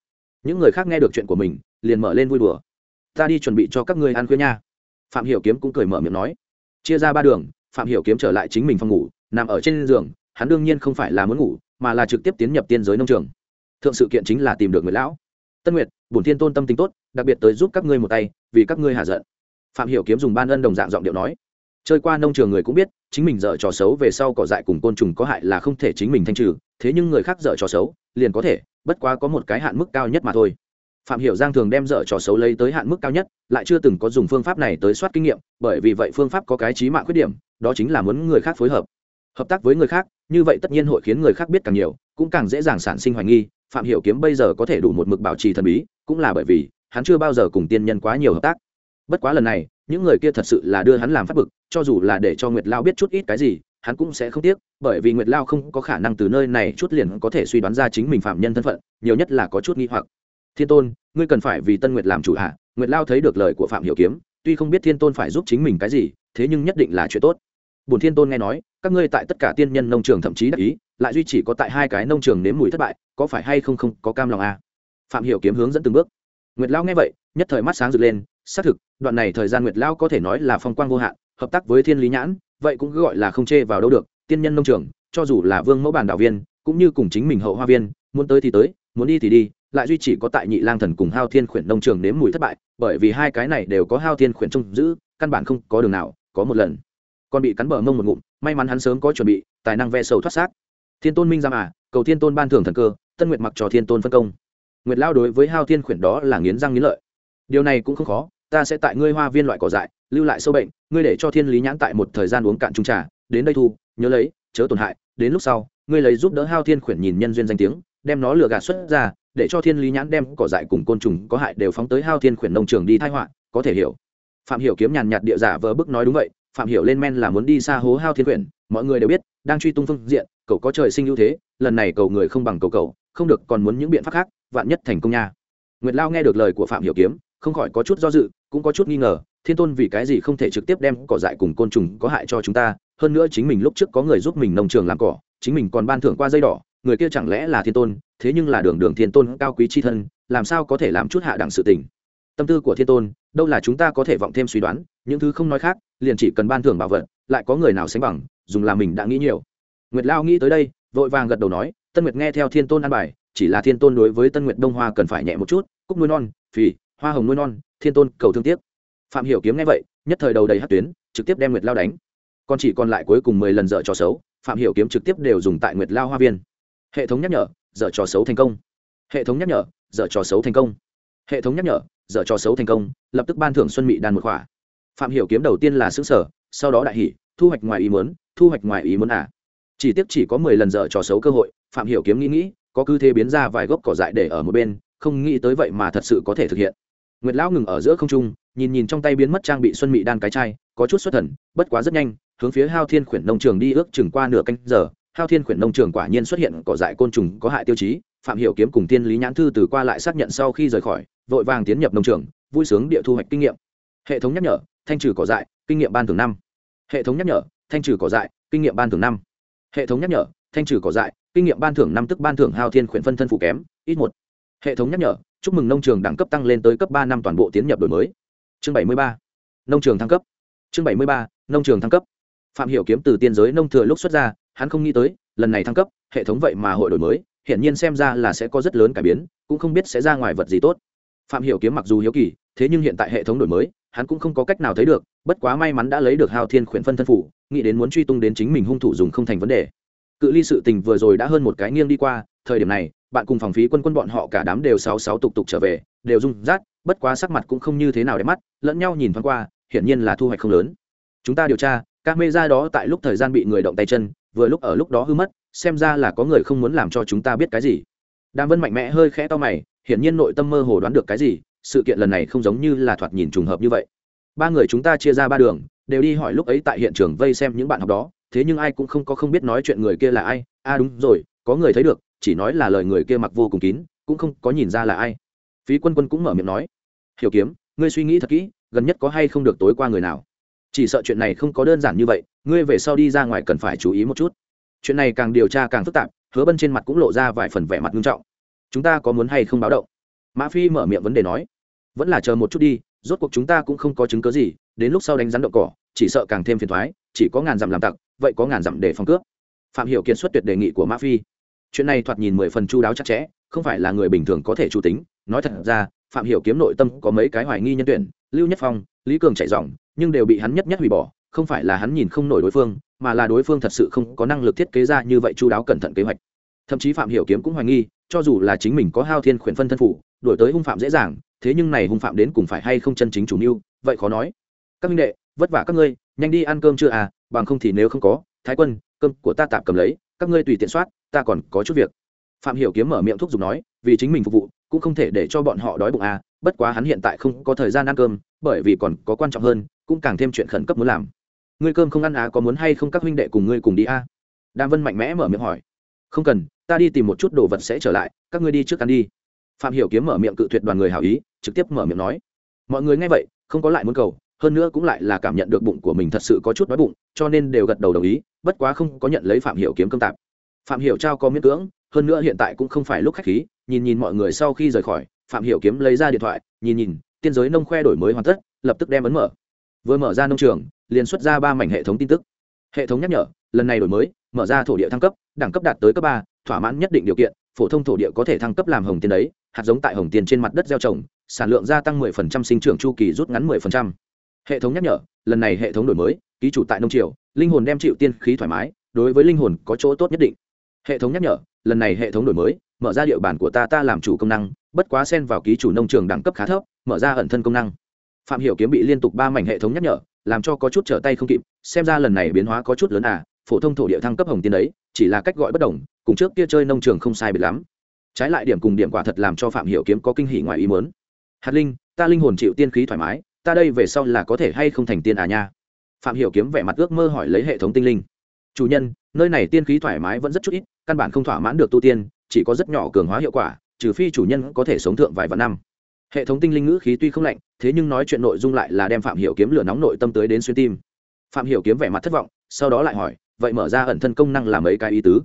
Những người khác nghe được chuyện của mình, liền mở lên vui đùa ta đi chuẩn bị cho các ngươi ăn khuya nha. Phạm hiểu kiếm cũng cười mở miệng nói. Chia ra ba đường, phạm hiểu kiếm trở lại chính mình phòng ngủ, nằm ở trên giường, hắn đương nhiên không phải là muốn ngủ, mà là trực tiếp tiến nhập tiên giới nông trường. Thượng sự kiện chính là tìm được người lão. Tân nguyệt, bổn thiên tôn tâm tính tốt, đặc biệt tới giúp các ngươi một tay, vì các ngươi hạ giận. Phạm hiểu kiếm dùng ban ân đồng dạng giọng điệu nói. Chơi qua nông trường người cũng biết, chính mình dở trò xấu về sau cỏ dại cùng côn trùng có hại là không thể chính mình thanh trừ, thế nhưng người khác dở trò xấu, liền có thể, bất quá có một cái hạn mức cao nhất mà thôi phạm hiểu giang thường đem dở trò xấu lấy tới hạn mức cao nhất, lại chưa từng có dùng phương pháp này tới soát kinh nghiệm, bởi vì vậy phương pháp có cái trí mạng khuyết điểm, đó chính là muốn người khác phối hợp. Hợp tác với người khác, như vậy tất nhiên hội khiến người khác biết càng nhiều, cũng càng dễ dàng sản sinh hoài nghi, phạm hiểu kiếm bây giờ có thể đủ một mực bảo trì thần bí, cũng là bởi vì, hắn chưa bao giờ cùng tiên nhân quá nhiều hợp tác. Bất quá lần này, những người kia thật sự là đưa hắn làm phát bực, cho dù là để cho nguyệt lao biết chút ít cái gì, hắn cũng sẽ không tiếc, bởi vì nguyệt lao không có khả năng từ nơi này chút liền có thể suy đoán ra chính mình phạm nhân thân phận, nhiều nhất là có chút nghi hoặc thiên tôn, ngươi cần phải vì tân nguyệt làm chủ hạ, nguyệt lao thấy được lời của phạm hiểu kiếm, tuy không biết thiên tôn phải giúp chính mình cái gì, thế nhưng nhất định là chuyện tốt bổn thiên tôn nghe nói, các ngươi tại tất cả tiên nhân nông trường thậm chí đắc ý, lại duy chỉ có tại hai cái nông trường nếm mùi thất bại, có phải hay không không có cam lòng à? phạm hiểu kiếm hướng dẫn từng bước nguyệt lao nghe vậy, nhất thời mắt sáng rực lên, xác thực, đoạn này thời gian nguyệt lao có thể nói là phong quang vô hạn, hợp tác với thiên lý nhãn, vậy cũng gọi là không chê vào đâu được, tiên nhân nông trường, cho dù là vương mẫu bản đạo viên, cũng như cùng chính mình hậu hoa viên, muốn tới thì tới, muốn đi thì đi lại duy chỉ có tại nhị lang thần cùng hao thiên khuyển nông trường nếm mùi thất bại, bởi vì hai cái này đều có hao thiên khuyển trông giữ, căn bản không có đường nào, có một lần. Còn bị cắn bờ mông một ngụm, may mắn hắn sớm có chuẩn bị, tài năng ve sầu thoát xác. Thiên tôn minh ra mà cầu thiên tôn ban thưởng thần cơ, tân nguyệt mặc cho thiên tôn phân công. Nguyệt lao đối với hao thiên khuyển đó là nghiến răng nghiến lợi. Điều này cũng không khó, ta sẽ tại ngươi hoa viên loại cỏ dại, lưu lại sâu bệnh, ngươi để cho thiên lý nhãn tại một thời gian uống cạn trung trà, đến đây thu, nhớ lấy, chớ tổn hại, đến lúc sau, ngươi lấy giúp đỡ hao thiên khuyển nhìn nhân duyên danh tiếng, đem nó lừa gạt xuất ra để cho thiên lý nhãn đem cỏ dại cùng côn trùng có hại đều phóng tới hao thiên khuyển nông trường đi thai họa, có thể hiểu. Phạm hiểu kiếm nhàn nhạt địa giả vờ bức nói đúng vậy, phạm hiểu lên men là muốn đi xa hố hao thiên khuyển, mọi người đều biết, đang truy tung phương diện, cậu có trời sinh ưu thế, lần này cầu người không bằng cầu cầu không được còn muốn những biện pháp khác, vạn nhất thành công nha. Nguyệt lao nghe được lời của phạm hiểu kiếm, không khỏi có chút do dự, cũng có chút nghi ngờ, thiên tôn vì cái gì không thể trực tiếp đem cỏ dại cùng côn trùng có hại cho chúng ta, hơn nữa chính mình lúc trước có người giúp mình nông trường làm cỏ, chính mình còn ban thưởng qua dây đỏ người kia chẳng lẽ là thiên tôn, thế nhưng là đường đường thiên tôn cao quý c h i thân, làm sao có thể làm chút hạ đẳng sự tình? Tâm tư của thiên tôn, đâu là chúng ta có thể vọng thêm suy đoán, những thứ không nói khác, liền chỉ cần ban thưởng bảo vật, lại có người nào sánh bằng, dùng là mình đã nghĩ nhiều. Nguyệt lao nghĩ tới đây, vội vàng gật đầu nói, tân nguyệt nghe theo thiên tôn an bài, chỉ là thiên tôn đối với tân nguyệt đông hoa cần phải nhẹ một chút, cúc nuôi non, phì, hoa hồng nuôi non, thiên tôn cầu thương tiếc. Phạm hiểu kiếm nghe vậy, nhất thời đầu đầy hát tuyến, trực tiếp đem nguyệt lao đánh. Còn chỉ còn lại cuối cùng mười lần dở trò xấu, phạm hiểu kiếm trực tiếp đều dùng tại nguyệt lao hoa viên hệ thống nhắc nhở, dở trò xấu thành công. Hệ thống nhắc nhở, dở trò xấu thành công. Hệ thống nhắc nhở, dở trò xấu thành công, lập tức ban thưởng xuân mị đan một khỏa. Phạm hiểu kiếm đầu tiên là xứng sở sau đó đại hỉ, thu hoạch ngoài ý muốn, thu hoạch ngoài ý muốn à. Chỉ tiếc chỉ có mười lần dở trò xấu cơ hội, phạm hiểu kiếm nghĩ nghĩ, có cứ thế biến ra vài gốc cỏ dại để ở một bên, không nghĩ tới vậy mà thật sự có thể thực hiện. Nguyệt lão ngừng ở giữa không trung, nhìn nhìn trong tay biến mất trang bị xuân mị đan cái chai, có chút xuất thần, bất quá rất nhanh, hướng phía hao thiên khuyển nông trường đi ước chừng qua nửa canh giờ hao thiên khuyển nông trường quả nhiên xuất hiện cỏ dại côn trùng có hại tiêu chí, phạm hiểu kiếm cùng tiên lý nhãn thư từ qua lại xác nhận sau khi rời khỏi, vội vàng tiến nhập nông trường, vui sướng địa thu hoạch kinh nghiệm. Hệ thống nhắc nhở, thanh trừ cỏ dại, kinh nghiệm ban thường năm. Hệ thống nhắc nhở, thanh trừ cỏ dại, kinh nghiệm ban thường năm. Hệ thống nhắc nhở, thanh trừ cỏ dại, kinh nghiệm ban thưởng năm tức ban thưởng hao thiên khuyển phân thân phụ kém, ít một. Hệ thống nhắc nhở, chúc mừng nông trường đẳng cấp tăng lên tới cấp ba năm toàn bộ tiến nhập đổi mới. Chương bảy mươi ba, nông trường thăng cấp. Chương bảy mươi ba, nông trường thăng cấp. Phạm hiểu kiếm từ tiên giới nông thừa lúc xuất ra hắn không nghĩ tới, lần này thăng cấp, hệ thống vậy mà hội đổi mới, hiển nhiên xem ra là sẽ có rất lớn cải biến, cũng không biết sẽ ra ngoài vật gì tốt. Phạm hiểu kiếm mặc dù hiếu kỳ, thế nhưng hiện tại hệ thống đổi mới, hắn cũng không có cách nào thấy được, bất quá may mắn đã lấy được hao thiên khuyển phân thân phủ, nghĩ đến muốn truy tung đến chính mình hung thủ dùng không thành vấn đề. Cự ly sự tình vừa rồi đã hơn một cái nghiêng đi qua, thời điểm này, bạn cùng phòng phí quân quân bọn họ cả đám đều sáu sáu tục tục trở về, đều rung rát, bất quá sắc mặt cũng không như thế nào để mắt, lẫn nhau nhìn thoáng qua, hiển nhiên là thu hoạch không lớn. Chúng ta điều tra các mê ra đó tại lúc thời gian bị người động tay chân vừa lúc ở lúc đó hư mất, xem ra là có người không muốn làm cho chúng ta biết cái gì. Đàm vân mạnh mẽ hơi khẽ to mày, hiển nhiên nội tâm mơ hồ đoán được cái gì, sự kiện lần này không giống như là thoạt nhìn trùng hợp như vậy. Ba người chúng ta chia ra ba đường, đều đi hỏi lúc ấy tại hiện trường vây xem những bạn học đó, thế nhưng ai cũng không có không biết nói chuyện người kia là ai. A à đúng rồi, có người thấy được, chỉ nói là lời người kia mặc vô cùng kín, cũng không có nhìn ra là ai. Phí quân quân cũng mở miệng nói, hiểu kiếm, ngươi suy nghĩ thật kỹ, gần nhất có hay không được tối qua người nào? Chỉ sợ chuyện này không có đơn giản như vậy, ngươi về sau đi ra ngoài cần phải chú ý một chút. Chuyện này càng điều tra càng phức tạp, hứa bân trên mặt cũng lộ ra vài phần vẻ mặt nghiêm trọng. Chúng ta có muốn hay không báo động? Mã phi mở miệng vấn đề nói. Vẫn là chờ một chút đi, rốt cuộc chúng ta cũng không có chứng cớ gì, đến lúc sau đánh rắn đậu cỏ, chỉ sợ càng thêm phiền thoái chỉ có ngàn dặm làm tặc, vậy có ngàn dặm để phòng cướp. Phạm hiểu kiệt xuất tuyệt đề nghị của mã phi. Chuyện này thoạt nhìn mười phần chu đáo chặt chẽ, không phải là người bình thường có thể chủ tính. Nói thật ra, phạm hiểu kiếm nội tâm có mấy cái hoài nghi nhân tuyển lưu nhất phong, lý cường chạy dòng, nhưng đều bị hắn nhất nhất hủy bỏ, không phải là hắn nhìn không nổi đối phương, mà là đối phương thật sự không có năng lực thiết kế ra như vậy chu đáo cẩn thận kế hoạch. Thậm chí phạm hiểu kiếm cũng hoài nghi, cho dù là chính mình có hao thiên khuyển phân thân phủ đổi tới hung phạm dễ dàng, thế nhưng này hung phạm đến cùng phải hay không chân chính chủ mưu, vậy khó nói. Các minh đệ, vất vả các ngươi, nhanh đi ăn cơm chưa à bằng không thì nếu không có, thái quân, cơm của ta tạm cầm lấy, các ngươi tùy tiện soát, ta còn có chút việc. Phạm hiểu kiếm mở miệng thúc giục nói, vì chính mình phục vụ, cũng không thể để cho bọn họ đói bụng à bất quá hắn hiện tại không có thời gian ăn cơm, bởi vì còn có quan trọng hơn, cũng càng thêm chuyện khẩn cấp muốn làm. Ngươi cơm không ăn à có muốn hay không các huynh đệ cùng ngươi cùng đi à đàm vân mạnh mẽ mở miệng hỏi. Không cần, ta đi tìm một chút đồ vật sẽ trở lại, các ngươi đi trước ăn đi. Phạm hiểu kiếm mở miệng cự tuyệt đoàn người hảo ý, trực tiếp mở miệng nói. Mọi người nghe vậy, không có lại muốn cầu, hơn nữa cũng lại là cảm nhận được bụng của mình thật sự có chút đói bụng, cho nên đều gật đầu đồng ý, bất quá không có nhận lấy phạm hiểu kiếm cơm tạp. Phạm hiểu trao có miễn cưỡng, hơn nữa hiện tại cũng không phải lúc khách khí, nhìn nhìn mọi người sau khi rời khỏi phạm hiểu kiếm lấy ra điện thoại, nhìn nhìn, tiên giới nông khoe đổi mới hoàn tất, lập tức đem ấn mở. Vừa mở ra nông trường, liền xuất ra ba mảnh hệ thống tin tức. Hệ thống nhắc nhở, lần này đổi mới, mở ra thổ địa thăng cấp, đẳng cấp đạt tới cấp ba, thỏa mãn nhất định điều kiện, phổ thông thổ địa có thể thăng cấp làm hồng tiền đấy, hạt giống tại hồng tiền trên mặt đất gieo trồng, sản lượng gia tăng 10% sinh trưởng chu kỳ rút ngắn 10%. hệ thống nhắc nhở, lần này hệ thống đổi mới, ký chủ tại nông triều, linh hồn đem chịu tiên khí thoải mái, đối với linh hồn có chỗ tốt nhất định. Hệ thống nhắc nhở, lần này hệ thống đổi mới mở ra địa bàn của ta ta làm chủ công năng, bất quá xen vào ký chủ nông trường đẳng cấp khá thấp, mở ra ẩn thân công năng. Phạm hiểu kiếm bị liên tục ba mảnh hệ thống nhắc nhở, làm cho có chút trở tay không kịp, xem ra lần này biến hóa có chút lớn à phổ thông thổ địa thăng cấp hồng tiên đấy, chỉ là cách gọi bất đồng, cùng trước kia chơi nông trường không sai biệt lắm. Trái lại điểm cùng điểm quả thật làm cho phạm hiểu kiếm có kinh hỉ ngoài ý muốn. Hạt linh, ta linh hồn chịu tiên khí thoải mái, ta đây về sau là có thể hay không thành tiên à nha? Phạm hiểu kiếm vẻ mặt ước mơ hỏi lấy hệ thống tinh linh. Chủ nhân, nơi này tiên khí thoải mái vẫn rất chút ít, căn bản không thỏa mãn được tu tiên chỉ có rất nhỏ cường hóa hiệu quả, trừ phi chủ nhân có thể sống thượng vài vạn năm. Hệ thống tinh linh ngữ khí tuy không lạnh, thế nhưng nói chuyện nội dung lại là đem phạm hiểu kiếm lửa nóng nội tâm tới đến xuyên tim. Phạm hiểu kiếm vẻ mặt thất vọng, sau đó lại hỏi, vậy mở ra ẩn thân công năng là mấy cái ý tứ?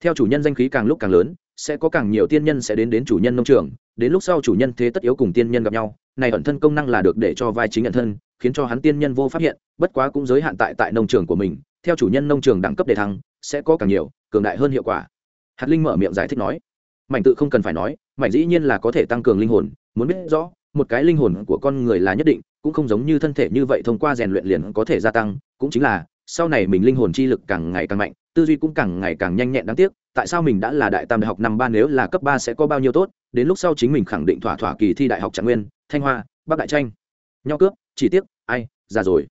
Theo chủ nhân danh khí càng lúc càng lớn, sẽ có càng nhiều tiên nhân sẽ đến đến chủ nhân nông trường, đến lúc sau chủ nhân thế tất yếu cùng tiên nhân gặp nhau, này ẩn thân công năng là được để cho vai chính ẩn thân, khiến cho hắn tiên nhân vô phát hiện, bất quá cũng giới hạn tại tại nông trường của mình, theo chủ nhân nông trường đẳng cấp đề thăng, sẽ có càng nhiều, cường đại hơn hiệu quả hạt linh mở miệng giải thích nói, mảnh tự không cần phải nói, mảnh dĩ nhiên là có thể tăng cường linh hồn, muốn biết rõ, một cái linh hồn của con người là nhất định, cũng không giống như thân thể như vậy thông qua rèn luyện liền có thể gia tăng, cũng chính là, sau này mình linh hồn chi lực càng ngày càng mạnh, tư duy cũng càng ngày càng nhanh nhẹn đáng tiếc, tại sao mình đã là đại tam đại học năm ba nếu là cấp ba sẽ có bao nhiêu tốt, đến lúc sau chính mình khẳng định thỏa thỏa kỳ thi đại học trạng nguyên, thanh hoa, bắc đại tranh. Nho cướp, chỉ tiếc, ai, già rồi.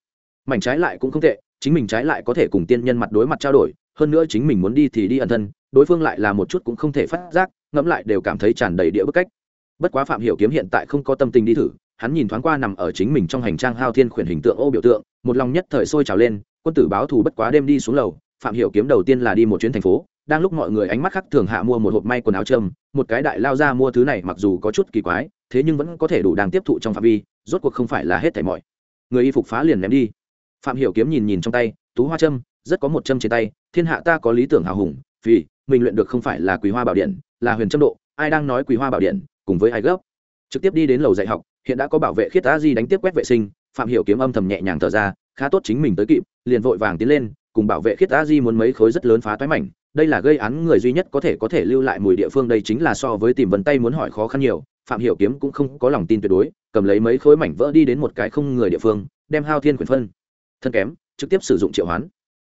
Mảnh trái lại cũng không tệ, chính mình trái lại có thể cùng tiên nhân mặt đối mặt trao đổi, hơn nữa chính mình muốn đi thì đi ẩn thân đối phương lại là một chút cũng không thể phát giác, ngẫm lại đều cảm thấy tràn đầy địa bức cách. Bất quá phạm hiểu kiếm hiện tại không có tâm tình đi thử, hắn nhìn thoáng qua nằm ở chính mình trong hành trang hao thiên khuyển hình tượng ô biểu tượng, một lòng nhất thời sôi trào lên, quân tử báo thù bất quá đêm đi xuống lầu, phạm hiểu kiếm đầu tiên là đi một chuyến thành phố, đang lúc mọi người ánh mắt khác thường hạ mua một hộp may quần áo trâm, một cái đại lao ra mua thứ này mặc dù có chút kỳ quái, thế nhưng vẫn có thể đủ đang tiếp thụ trong phạm vi, rốt cuộc không phải là hết thảy mọi. Người y phục phá liền ném đi. Phạm hiểu kiếm nhìn nhìn trong tay, tú hoa trâm, rất có một trâm trên tay, thiên hạ ta có lý tưởng hào hùng, vì mình luyện được không phải là quý hoa bảo điện, là huyền trâm độ, ai đang nói quý hoa bảo điện, cùng với ai gấp? Trực tiếp đi đến lầu dạy học, hiện đã có bảo vệ khiết tá di đánh tiếp quét vệ sinh, phạm hiểu kiếm âm thầm nhẹ nhàng thở ra, khá tốt chính mình tới kịp, liền vội vàng tiến lên, cùng bảo vệ khiết tá di muốn mấy khối rất lớn phá toái mảnh. Đây là gây án người duy nhất có thể có thể lưu lại mùi địa phương, đây chính là so với tìm vân tay muốn hỏi khó khăn nhiều. Phạm hiểu kiếm cũng không có lòng tin tuyệt đối, cầm lấy mấy khối mảnh vỡ đi đến một cái không người địa phương, đem hao thiên quyền phân, thân kém, trực tiếp sử dụng triệu hoán.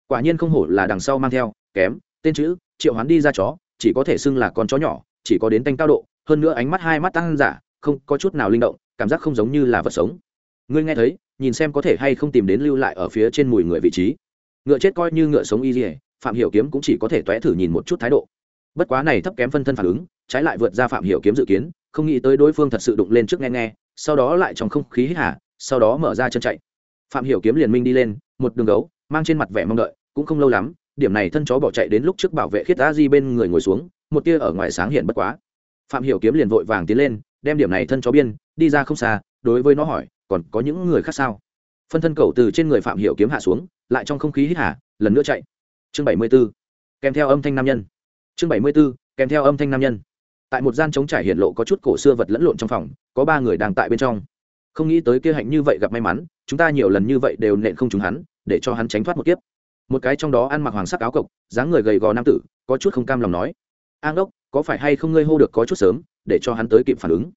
Quả nhiên không hổ là đằng sau mang theo, kém, tên chữ triệu hoán đi ra chó, chỉ có thể xưng là con chó nhỏ, chỉ có đến tanh cao độ, hơn nữa ánh mắt hai mắt tăng giả, không có chút nào linh động, cảm giác không giống như là vật sống. Ngươi nghe thấy, nhìn xem có thể hay không tìm đến lưu lại ở phía trên mùi người vị trí. Ngựa chết coi như ngựa sống y dỉa phạm hiểu kiếm cũng chỉ có thể toé thử nhìn một chút thái độ. Bất quá này thấp kém phân thân phản ứng, trái lại vượt ra phạm hiểu kiếm dự kiến, không nghĩ tới đối phương thật sự đụng lên trước nghe nghe, sau đó lại trong không khí hít hà, sau đó mở ra chân chạy. Phạm hiểu kiếm liền minh đi lên, một đường gấu, mang trên mặt vẻ mong đợi, cũng không lâu lắm điểm này thân chó bỏ chạy đến lúc trước bảo vệ khiết a di bên người ngồi xuống, một tia ở ngoài sáng hiện bất quá. Phạm hiểu kiếm liền vội vàng tiến lên, đem điểm này thân chó biên, đi ra không xa, đối với nó hỏi, còn có những người khác sao? Phân thân cầu từ trên người phạm hiểu kiếm hạ xuống, lại trong không khí hít hà, lần nữa chạy. Chương bảy mươi 74. kèm theo âm thanh nam nhân. Chương bảy mươi 74. kèm theo âm thanh nam nhân. Tại một gian trống trải hiện lộ có chút cổ xưa vật lẫn lộn trong phòng, có ba người đang tại bên trong. Không nghĩ tới kia hạnh như vậy gặp may mắn, chúng ta nhiều lần như vậy đều nện không trúng hắn, để cho hắn tránh thoát một kiếp một cái trong đó ăn mặc hoàng sắc áo cộc, dáng người gầy gò nam tử, có chút không cam lòng nói, an đốc, có phải hay không ngươi hô được có chút sớm, để cho hắn tới kịp phản ứng?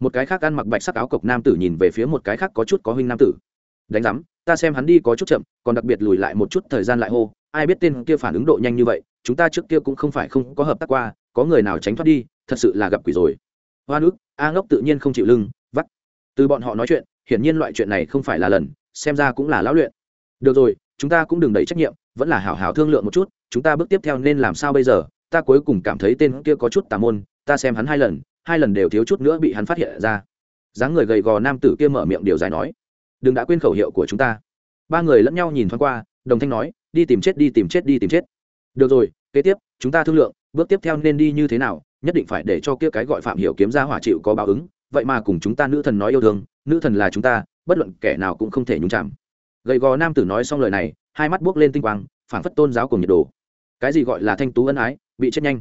Một cái khác ăn mặc bạch sắc áo cộc nam tử nhìn về phía một cái khác có chút có huynh nam tử. Đánh giám, ta xem hắn đi có chút chậm, còn đặc biệt lùi lại một chút thời gian lại hô, ai biết tên kia phản ứng độ nhanh như vậy, chúng ta trước kia cũng không phải không có hợp tác qua, có người nào tránh thoát đi, thật sự là gặp quỷ rồi. Hoa nước a ngốc tự nhiên không chịu lưng, vắt. Từ bọn họ nói chuyện, hiển nhiên loại chuyện này không phải là lần, xem ra cũng là lão luyện. Được rồi chúng ta cũng đừng đẩy trách nhiệm, vẫn là hảo hảo thương lượng một chút, chúng ta bước tiếp theo nên làm sao bây giờ? Ta cuối cùng cảm thấy tên kia có chút tà môn, ta xem hắn hai lần hai lần đều thiếu chút nữa bị hắn phát hiện ra. Dáng người gầy gò nam tử kia mở miệng điều dài nói, đừng đã quên khẩu hiệu của chúng ta. Ba người lẫn nhau nhìn thoáng qua, đồng thanh nói, đi tìm chết, đi tìm chết, đi tìm chết. Được rồi, kế tiếp, chúng ta thương lượng, bước tiếp theo nên đi như thế nào, nhất định phải để cho kia cái gọi phạm hiểu kiếm ra hỏa chịu có báo ứng, vậy mà cùng chúng ta nữ thần nói yêu thương, nữ thần là chúng ta, bất luận kẻ nào cũng không thể nhúng chạm gầy gò nam tử nói xong lời này, hai mắt buốc lên tinh quang, phảng phất tôn giáo cùng nhiệt độ. Cái gì gọi là thanh tú ân ái, bị chết nhanh.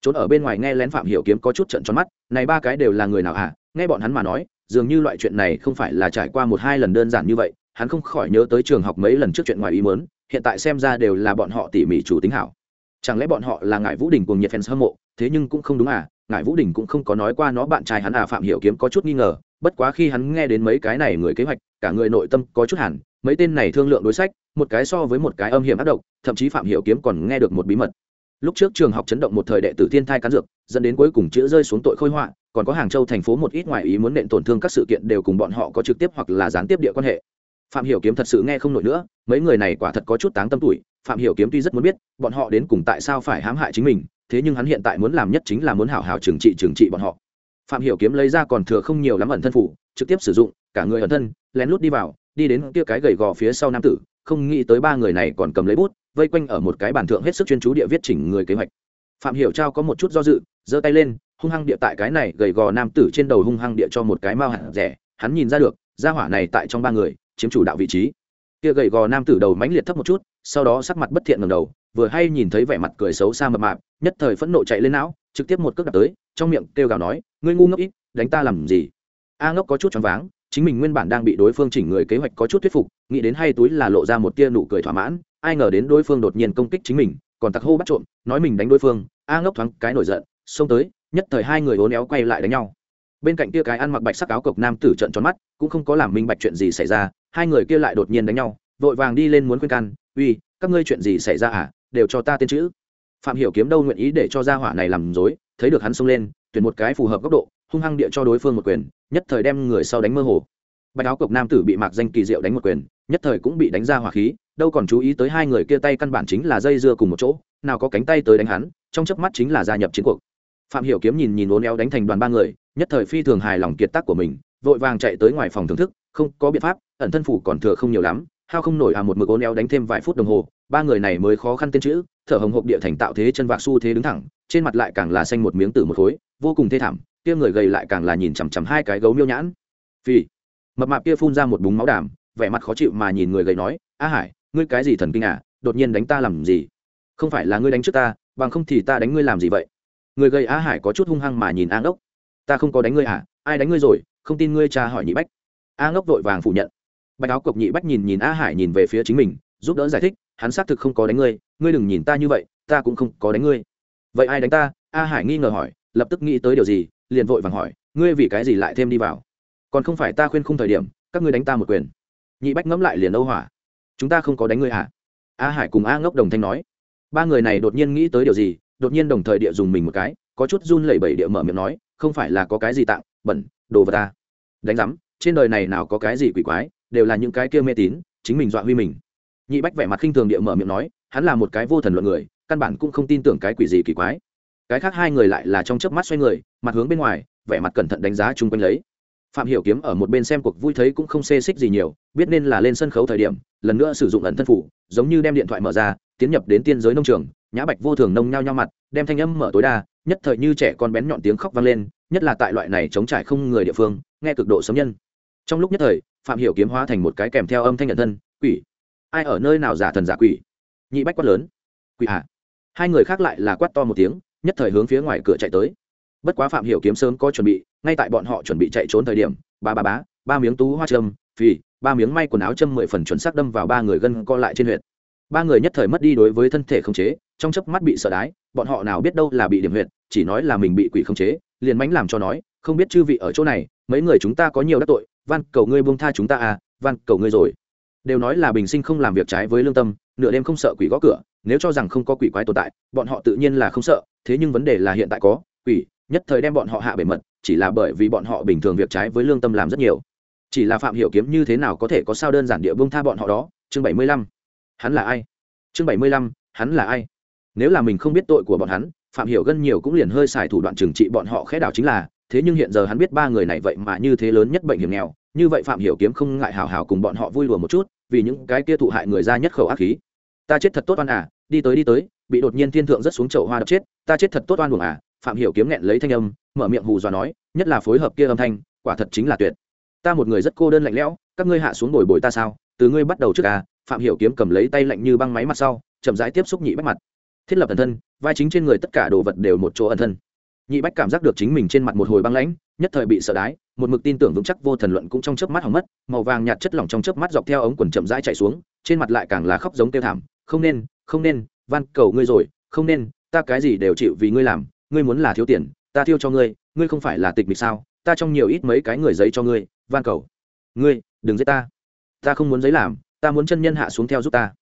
Trốn ở bên ngoài nghe lén phạm hiểu kiếm có chút trận tròn mắt, này ba cái đều là người nào hả? À? nghe bọn hắn mà nói, dường như loại chuyện này không phải là trải qua một hai lần đơn giản như vậy, hắn không khỏi nhớ tới trường học mấy lần trước chuyện ngoài ý muốn, hiện tại xem ra đều là bọn họ tỉ mỉ chủ tính hảo chẳng lẽ bọn họ là ngải vũ đình cùng nhiệt fans hâm mộ? Thế nhưng cũng không đúng à ngải vũ đình cũng không có nói qua nó bạn trai hắn à phạm hiểu kiếm có chút nghi ngờ, bất quá khi hắn nghe đến mấy cái này người kế hoạch, cả người nội tâm có chút hẳn, mấy tên này thương lượng đối sách, một cái so với một cái âm hiểm ác độc, thậm chí phạm hiểu kiếm còn nghe được một bí mật. Lúc trước trường học chấn động một thời đệ tử thiên thai cán dược, dẫn đến cuối cùng chữa rơi xuống tội khôi họa, còn có hàng châu thành phố một ít ngoại ý muốn nện tổn thương các sự kiện đều cùng bọn họ có trực tiếp hoặc là gián tiếp địa quan hệ phạm hiểu kiếm thật sự nghe không nổi nữa, mấy người này quả thật có chút táng tâm tuổi, phạm hiểu kiếm tuy rất muốn biết, bọn họ đến cùng tại sao phải hãm hại chính mình, thế nhưng hắn hiện tại muốn làm nhất chính là muốn hảo hảo trừng trị trừng trị bọn họ. Phạm hiểu kiếm lấy ra còn thừa không nhiều lắm ẩn thân phủ, trực tiếp sử dụng, cả người ẩn thân, lén lút đi vào, đi đến kia cái gầy gò phía sau nam tử, không nghĩ tới ba người này còn cầm lấy bút, vây quanh ở một cái bàn thượng hết sức chuyên chú địa viết chỉnh người kế hoạch. Phạm hiểu trao có một chút do dự, giơ tay lên, hung hăng địa tại cái này gầy gò nam tử trên đầu hung hăng địa cho một cái mao hạt rẻ, hắn nhìn ra được, gia hỏa này tại trong ba người chiếm chủ đạo vị trí. Kia gầy gò nam tử đầu mãnh liệt thấp một chút, sau đó sắc mặt bất thiện ngầm đầu, vừa hay nhìn thấy vẻ mặt cười xấu xa mập mạp, nhất thời phẫn nộ chạy lên não, trực tiếp một cước đạp tới, trong miệng kêu gào nói, ngươi ngu ngốc ít, đánh ta làm gì? A ngốc có chút choáng váng, chính mình nguyên bản đang bị đối phương chỉnh người kế hoạch có chút thuyết phục, nghĩ đến hay túi là lộ ra một tia nụ cười thỏa mãn, ai ngờ đến đối phương đột nhiên công kích chính mình, còn tặc hô bắt trộm, nói mình đánh đối phương, a ngốc thoáng cái nổi giận, xông tới, nhất thời hai người hố néo quay lại đánh nhau bên cạnh kia cái ăn mặc bạch sắc áo cộc nam tử trận tròn mắt, cũng không có làm minh bạch chuyện gì xảy ra, hai người kia lại đột nhiên đánh nhau, vội vàng đi lên muốn khuyên can, uy, các ngươi chuyện gì xảy ra à? Đều cho ta tên chữ. Phạm hiểu kiếm đâu nguyện ý để cho gia hỏa này làm dối thấy được hắn xông lên, tuyển một cái phù hợp góc độ, hung hăng địa cho đối phương một quyền, nhất thời đem người sau đánh mơ hồ. Bạch áo cộc nam tử bị mạc danh kỳ diệu đánh một quyền, nhất thời cũng bị đánh ra hỏa khí, đâu còn chú ý tới hai người kia tay căn bản chính là dây dưa cùng một chỗ, nào có cánh tay tới đánh hắn, trong chớp mắt chính là gia nhập chiến cuộc. Phạm hiểu kiếm nhìn nhìn uốn éo đánh thành đoàn ba người nhất thời phi thường hài lòng kiệt tác của mình vội vàng chạy tới ngoài phòng thưởng thức không có biện pháp ẩn thân phủ còn thừa không nhiều lắm hao không nổi à một mực ố neo đánh thêm vài phút đồng hồ ba người này mới khó khăn tên chữ thở hồng hộc địa thành tạo thế chân vạc su thế đứng thẳng trên mặt lại càng là xanh một miếng tử một khối vô cùng thê thảm kia người gầy lại càng là nhìn chằm chằm hai cái gấu miêu nhãn. Phi, mập mạp kia phun ra một búng máu đàm vẻ mặt khó chịu mà nhìn người gầy nói a hải ngươi cái gì thần kinh à đột nhiên đánh ta làm gì? Không phải là ngươi đánh trước ta bằng không thì ta đánh ngươi làm gì vậy? Người gầy a hải có chút hung hăng mà nhìn a ngốc ta không có đánh ngươi à ai đánh ngươi rồi, không tin ngươi cha hỏi nhị bách. A ngốc vội vàng phủ nhận. Bạch áo cộc nhị bách nhìn nhìn a hải nhìn về phía chính mình, giúp đỡ giải thích, hắn xác thực không có đánh ngươi ngươi đừng nhìn ta như vậy, ta cũng không có đánh ngươi. Vậy ai đánh ta? A hải nghi ngờ hỏi, lập tức nghĩ tới điều gì, liền vội vàng hỏi, ngươi vì cái gì lại thêm đi vào? Còn không phải ta khuyên không thời điểm, các ngươi đánh ta một quyền. Nhị bách ngẫm lại liền âu hỏa. Chúng ta không có đánh ngươi hả a hải cùng a ngốc đồng thanh nói. Ba người này đột nhiên nghĩ tới điều gì, đột nhiên đồng thời địa dùng mình một cái, có chút run lẩy bẩy địa mở miệng nói không phải là có cái gì tặng bẩn, đồ vật ta đánh giám, trên đời này nào có cái gì quỷ quái, đều là những cái kia mê tín, chính mình dọa huy mình. Nhị bách vẻ mặt khinh thường địa mở miệng nói, hắn là một cái vô thần luận người, căn bản cũng không tin tưởng cái quỷ gì kỳ quái. Cái khác hai người lại là trong chớp mắt xoay người, mặt hướng bên ngoài, vẻ mặt cẩn thận đánh giá chung quanh lấy. Phạm hiểu kiếm ở một bên xem cuộc vui thấy cũng không xê xích gì nhiều, biết nên là lên sân khấu thời điểm, lần nữa sử dụng ẩn thân phủ, giống như đem điện thoại mở ra, tiến nhập đến tiên giới nông trường, nhã bạch vô thường nông nhao nhao mặt, đem thanh âm mở tối đa nhất thời như trẻ con bén nhọn tiếng khóc vang lên, nhất là tại loại này chống trải không người địa phương, nghe cực độ sống nhân. Trong lúc nhất thời, phạm hiểu kiếm hóa thành một cái kèm theo âm thanh nhận thân, quỷ, ai ở nơi nào giả thần giả quỷ? Nhị bách quát lớn, quỷ hạ hai người khác lại là quát to một tiếng, nhất thời hướng phía ngoài cửa chạy tới. Bất quá phạm hiểu kiếm sớm có chuẩn bị, ngay tại bọn họ chuẩn bị chạy trốn thời điểm, ba ba bá, ba miếng tú hoa châm, phì, ba miếng may quần áo châm mười phần chuẩn xác đâm vào ba người gân co lại trên huyệt. Ba người nhất thời mất đi đối với thân thể không chế, trong chớp mắt bị sợ đái bọn họ nào biết đâu là bị điểm huyệt, chỉ nói là mình bị quỷ khống chế, liền mánh làm cho nói, không biết chư vị ở chỗ này, mấy người chúng ta có nhiều đắc tội, van cầu ngươi buông tha chúng ta à van cầu ngươi rồi. Đều nói là bình sinh không làm việc trái với lương tâm, nửa đêm không sợ quỷ gõ cửa, nếu cho rằng không có quỷ quái tồn tại, bọn họ tự nhiên là không sợ, thế nhưng vấn đề là hiện tại có, quỷ, nhất thời đem bọn họ hạ bể mật, chỉ là bởi vì bọn họ bình thường việc trái với lương tâm làm rất nhiều. Chỉ là phạm hiểu kiếm như thế nào có thể có sao đơn giản địa buông tha bọn họ đó? Chương bảy mươi lăm. Hắn là ai? Chương bảy mươi lăm. Hắn là ai? Nếu là mình không biết tội của bọn hắn, phạm hiểu gân nhiều cũng liền hơi xài thủ đoạn trừng trị bọn họ khẽ đảo chính là, thế nhưng hiện giờ hắn biết ba người này vậy mà như thế lớn nhất bệnh hiểm nghèo, như vậy phạm hiểu kiếm không ngại hào hào cùng bọn họ vui đùa một chút, vì những cái kia thụ hại người ra nhất khẩu ác khí. Ta chết thật tốt oan à đi tới đi tới, bị đột nhiên thiên thượng rất xuống chậu hoa đập chết, ta chết thật tốt oan buồn à phạm hiểu kiếm nghẹn lấy thanh âm, mở miệng hù dọa nói, nhất là phối hợp kia âm thanh, quả thật chính là tuyệt. Ta một người rất cô đơn lạnh lẽo, các ngươi hạ xuống ngồi bồi ta sao, từ ngươi bắt đầu trước à phạm hiểu kiếm cầm lấy tay lạnh như băng máy mặt sau, chậm rãi tiếp xúc nhị bách mặt thiết lập ẩn thân, vai chính trên người tất cả đồ vật đều một chỗ ẩn thân. Nhị bách cảm giác được chính mình trên mặt một hồi băng lãnh, nhất thời bị sợ đái, một mực tin tưởng vững chắc vô thần luận cũng trong chớp mắt hỏng mất, màu vàng nhạt chất lỏng trong chớp mắt dọc theo ống quần chậm rãi chạy xuống, trên mặt lại càng là khóc giống tiêu thảm, không nên không nên, van cầu ngươi rồi, không nên, ta cái gì đều chịu vì ngươi làm, ngươi muốn là thiếu tiền, ta thiêu cho ngươi ngươi không phải là tịch mịch sao, ta trong nhiều ít mấy cái người giấy cho ngươi, van cầu. Ngươi, đừng giết ta. Ta không muốn giấy làm, ta muốn chân nhân hạ xuống theo giúp ta.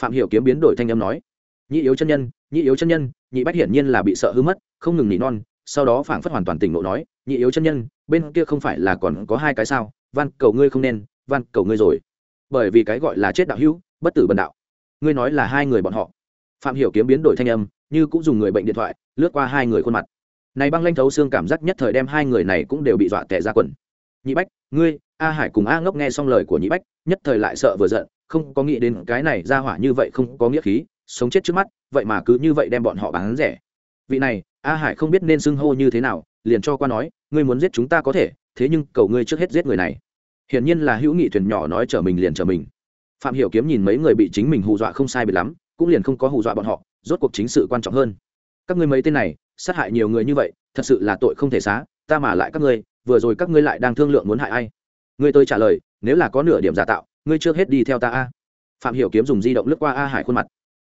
Phạm hiểu kiếm biến đổi thanh âm nói nhị yếu chân nhân, nhị yếu chân nhân, nhị bách hiển nhiên là bị sợ hư mất, không ngừng nỉ non, sau đó phảng phất hoàn toàn tỉnh ngộ nói, nhị yếu chân nhân, bên kia không phải là còn có hai cái sao? Van, cầu ngươi không nên, van, cầu ngươi rồi. Bởi vì cái gọi là chết đạo hữu, bất tử bần đạo. Ngươi nói là hai người bọn họ. Phạm hiểu kiếm biến đổi thanh âm, như cũng dùng người bệnh điện thoại, lướt qua hai người khuôn mặt. Này băng lanh thấu xương cảm giác nhất thời đem hai người này cũng đều bị dọa tè ra quần. Nhị bách, ngươi, a hải cùng a ngốc nghe xong lời của nhị bách, nhất thời lại sợ vừa giận, không có nghĩ đến cái này ra hỏa như vậy không có nghĩa khí sống chết trước mắt, vậy mà cứ như vậy đem bọn họ bán rẻ. Vị này, a hải không biết nên xưng hô như thế nào, liền cho qua nói, ngươi muốn giết chúng ta có thể, thế nhưng cầu ngươi trước hết giết người này. Hiển nhiên là hữu nghị thuyền nhỏ nói chở mình liền chở mình. Phạm hiểu kiếm nhìn mấy người bị chính mình hù dọa không sai biệt lắm, cũng liền không có hù dọa bọn họ, rốt cuộc chính sự quan trọng hơn. Các ngươi mấy tên này, sát hại nhiều người như vậy, thật sự là tội không thể xá, ta mà lại các ngươi, vừa rồi các ngươi lại đang thương lượng muốn hại ai? Ngươi tôi trả lời, nếu là có nửa điểm giả tạo, ngươi trước hết đi theo ta a. Phạm hiểu kiếm dùng di động lướt qua a hải khuôn mặt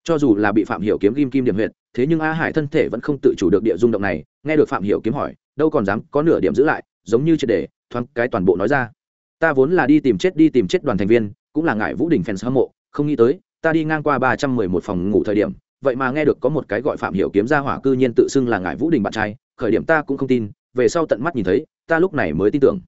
cho dù là bị phạm hiểu kiếm kim kim điểm huyệt, thế nhưng a hải thân thể vẫn không tự chủ được địa dung động này, nghe được phạm hiểu kiếm hỏi, đâu còn dám có nửa điểm giữ lại, giống như triệt để, thoáng cái toàn bộ nói ra. Ta vốn là đi tìm chết đi tìm chết đoàn thành viên, cũng là ngại vũ đình fans hâm mộ, không nghĩ tới, ta đi ngang qua ba trăm mười một phòng ngủ thời điểm, vậy mà nghe được có một cái gọi phạm hiểu kiếm ra hỏa cư nhiên tự xưng là ngại vũ đình bạn trai, khởi điểm ta cũng không tin, về sau tận mắt nhìn thấy, ta lúc này mới tin tưởng.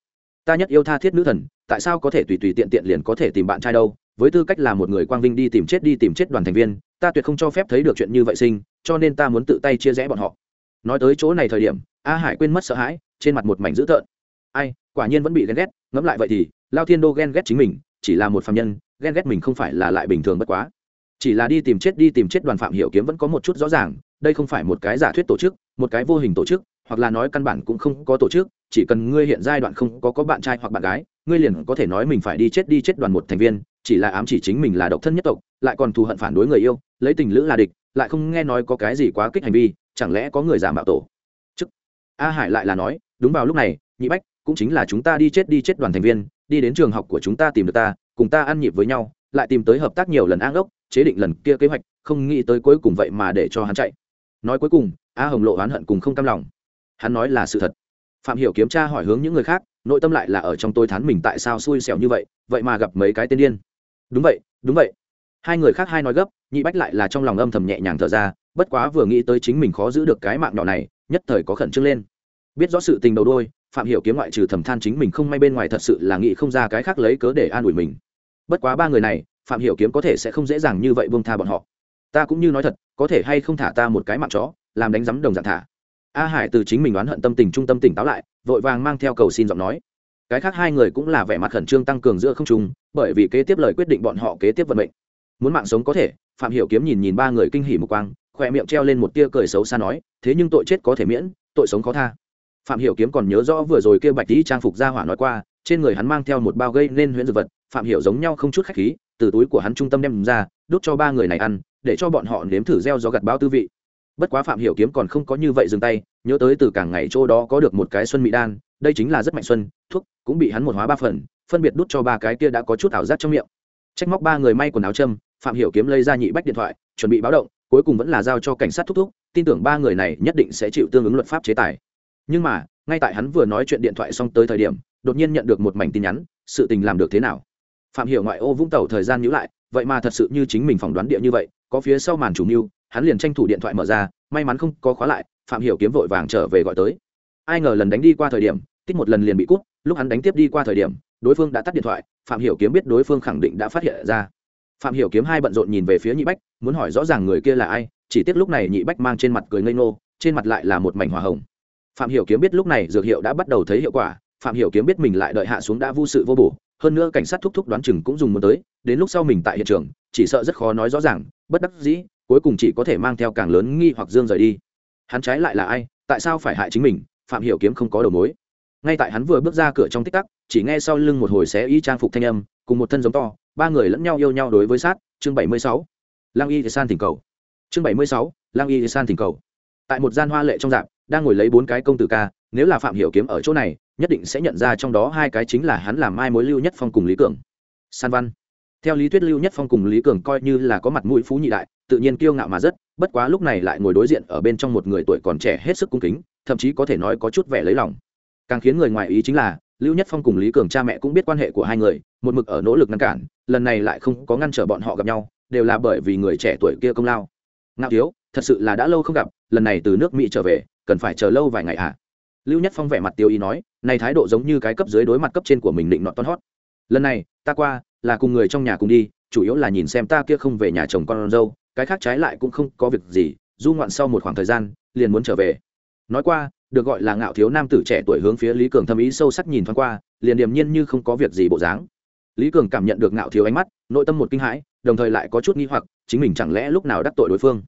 Ta nhất yêu tha thiết nữ thần, tại sao có thể tùy tùy tiện tiện liền có thể tìm bạn trai đâu? Với tư cách là một người quang vinh đi tìm chết đi tìm chết đoàn thành viên, ta tuyệt không cho phép thấy được chuyện như vậy sinh, cho nên ta muốn tự tay chia rẽ bọn họ. Nói tới chỗ này thời điểm, a hải quên mất sợ hãi, trên mặt một mảnh dữ tợn. Ai, quả nhiên vẫn bị ghen ghét, ngẫm lại vậy thì, lao thiên đô ghen ghét chính mình, chỉ là một phạm nhân, ghen ghét mình không phải là lại bình thường bất quá. Chỉ là đi tìm chết đi tìm chết đoàn phạm hiểu kiếm vẫn có một chút rõ ràng, đây không phải một cái giả thuyết tổ chức, một cái vô hình tổ chức, hoặc là nói căn bản cũng không có tổ chức, chỉ cần ngươi hiện giai đoạn không có có bạn trai hoặc bạn gái, ngươi liền có thể nói mình phải đi chết đi chết đoàn một thành viên chỉ là ám chỉ chính mình là độc thân nhất tộc, lại còn thù hận phản đối người yêu, lấy tình lữ là địch, lại không nghe nói có cái gì quá kích hành vi, chẳng lẽ có người giả mạo tổ? Chức. A hải lại là nói, đúng vào lúc này, nhị bách, cũng chính là chúng ta đi chết đi chết đoàn thành viên, đi đến trường học của chúng ta tìm được ta, cùng ta ăn nhịp với nhau, lại tìm tới hợp tác nhiều lần an ốc chế định lần kia kế hoạch, không nghĩ tới cuối cùng vậy mà để cho hắn chạy. Nói cuối cùng, a hồng lộ oán hận cùng không cam lòng. Hắn nói là sự thật. Phạm hiểu kiếm tra hỏi hướng những người khác, nội tâm lại là ở trong tôi thán mình tại sao xui xẻo như vậy vậy mà gặp mấy cái tên điên đúng vậy đúng vậy. Hai người khác hai nói gấp, nhị bách lại là trong lòng âm thầm nhẹ nhàng thở ra, bất quá vừa nghĩ tới chính mình khó giữ được cái mạng nhỏ này, nhất thời có khẩn trương lên. Biết rõ sự tình đầu đôi, phạm hiểu kiếm ngoại trừ thầm than chính mình không may bên ngoài thật sự là nghĩ không ra cái khác lấy cớ để an ủi mình. Bất quá ba người này, phạm hiểu kiếm có thể sẽ không dễ dàng như vậy buông tha bọn họ. Ta cũng như nói thật, có thể hay không thả ta một cái mạng chó, làm đánh giấm đồng dạng thả. A hải từ chính mình đoán hận tâm tình trung tâm tỉnh táo lại, vội vàng mang theo cầu xin giọng nói cái khác hai người cũng là vẻ mặt khẩn trương tăng cường giữa không trung, bởi vì kế tiếp lời quyết định bọn họ kế tiếp vận mệnh. Muốn mạng sống có thể, phạm hiểu kiếm nhìn nhìn ba người kinh hỉ một quang khoe miệng treo lên một tia cười xấu xa nói, thế nhưng tội chết có thể miễn, tội sống khó tha. Phạm hiểu kiếm còn nhớ rõ vừa rồi kia bạch Tý trang phục gia hỏa nói qua, trên người hắn mang theo một bao gây nên huyễn dược vật, phạm hiểu giống nhau không chút khách khí, từ túi của hắn trung tâm đem ra, đút cho ba người này ăn, để cho bọn họ nếm thử gieo gió gặt bao tư vị. Bất quá phạm hiểu kiếm còn không có như vậy dừng tay, nhớ tới từ càng ngày chỗ đó có được một cái xuân mỹ đan đây chính là rất mạnh xuân, thuốc cũng bị hắn một hóa ba phần, phân biệt đút cho ba cái kia đã có chút ảo giác trong miệng. Trách móc ba người may quần áo châm, phạm hiểu kiếm lấy ra nhị bách điện thoại, chuẩn bị báo động, cuối cùng vẫn là giao cho cảnh sát thúc thúc, tin tưởng ba người này nhất định sẽ chịu tương ứng luật pháp chế tài. Nhưng mà, ngay tại hắn vừa nói chuyện điện thoại xong tới thời điểm, đột nhiên nhận được một mảnh tin nhắn, sự tình làm được thế nào? Phạm hiểu ngoại ô vũng tàu thời gian nhíu lại, vậy mà thật sự như chính mình phỏng đoán địa như vậy, có phía sau màn chủ mưu, hắn liền tranh thủ điện thoại mở ra, may mắn không có khóa lại, phạm hiểu kiếm vội vàng trở về gọi tới ai ngờ lần đánh đi qua thời điểm, tích một lần liền bị cút, lúc hắn đánh tiếp đi qua thời điểm, đối phương đã tắt điện thoại, phạm hiểu kiếm biết đối phương khẳng định đã phát hiện ra. Phạm hiểu kiếm hai bận rộn nhìn về phía nhị bách, muốn hỏi rõ ràng người kia là ai, chỉ tiếc lúc này nhị bách mang trên mặt cười ngây ngô, trên mặt lại là một mảnh hỏa hồng. Phạm hiểu kiếm biết lúc này dược hiệu đã bắt đầu thấy hiệu quả, phạm hiểu kiếm biết mình lại đợi hạ xuống đã vô sự vô bổ, hơn nữa cảnh sát thúc thúc đoán chừng cũng dùng muốn tới, đến lúc sau mình tại hiện trường, chỉ sợ rất khó nói rõ ràng, bất đắc dĩ, cuối cùng chỉ có thể mang theo càng lớn nghi hoặc dương rời đi. Hắn trái lại là ai, tại sao phải hại chính mình? Phạm hiểu kiếm không có đầu mối. Ngay tại hắn vừa bước ra cửa trong tích tắc, chỉ nghe sau lưng một hồi xé y trang phục thanh âm, cùng một thân giống to, ba người lẫn nhau yêu nhau đối với sát, chương bảy mươi sáu. Lang y san thỉnh cầu. Chương bảy mươi sáu lang y san thỉnh cầu. Tại một gian hoa lệ trong dạp, đang ngồi lấy bốn cái công tử ca, nếu là phạm hiểu kiếm ở chỗ này, nhất định sẽ nhận ra trong đó hai cái chính là hắn làm mai mối lưu nhất phong cùng lý cường. San văn. Theo lý thuyết lưu nhất phong cùng lý cường coi như là có mặt mũi phú nhị đại, tự nhiên kiêu ngạo mà rất, bất quá lúc này lại ngồi đối diện ở bên trong một người tuổi còn trẻ hết sức cung kính thậm chí có thể nói có chút vẻ lấy lòng. Càng khiến người ngoài ý chính là, lưu nhất phong cùng lý cường cha mẹ cũng biết quan hệ của hai người, một mực ở nỗ lực ngăn cản, lần này lại không có ngăn trở bọn họ gặp nhau, đều là bởi vì người trẻ tuổi kia công lao. Ngạo thiếu thật sự là đã lâu không gặp, lần này từ nước mỹ trở về, cần phải chờ lâu vài ngày à lưu nhất phong vẻ mặt tiêu ý nói, này thái độ giống như cái cấp dưới đối mặt cấp trên của mình định nọ toan hót. Lần này, ta qua, là cùng người trong nhà cùng đi, chủ yếu là nhìn xem ta kia không về nhà chồng con dâu, cái khác trái lại cũng không có việc gì, du ngoạn sau một khoảng thời gian, liền muốn trở về nói qua, được gọi là ngạo thiếu nam tử trẻ tuổi hướng phía lý cường thâm ý sâu sắc nhìn thoáng qua, liền điềm nhiên như không có việc gì bộ dáng. Lý cường cảm nhận được ngạo thiếu ánh mắt, nội tâm một kinh hãi, đồng thời lại có chút nghi hoặc, chính mình chẳng lẽ lúc nào đắc tội đối phương?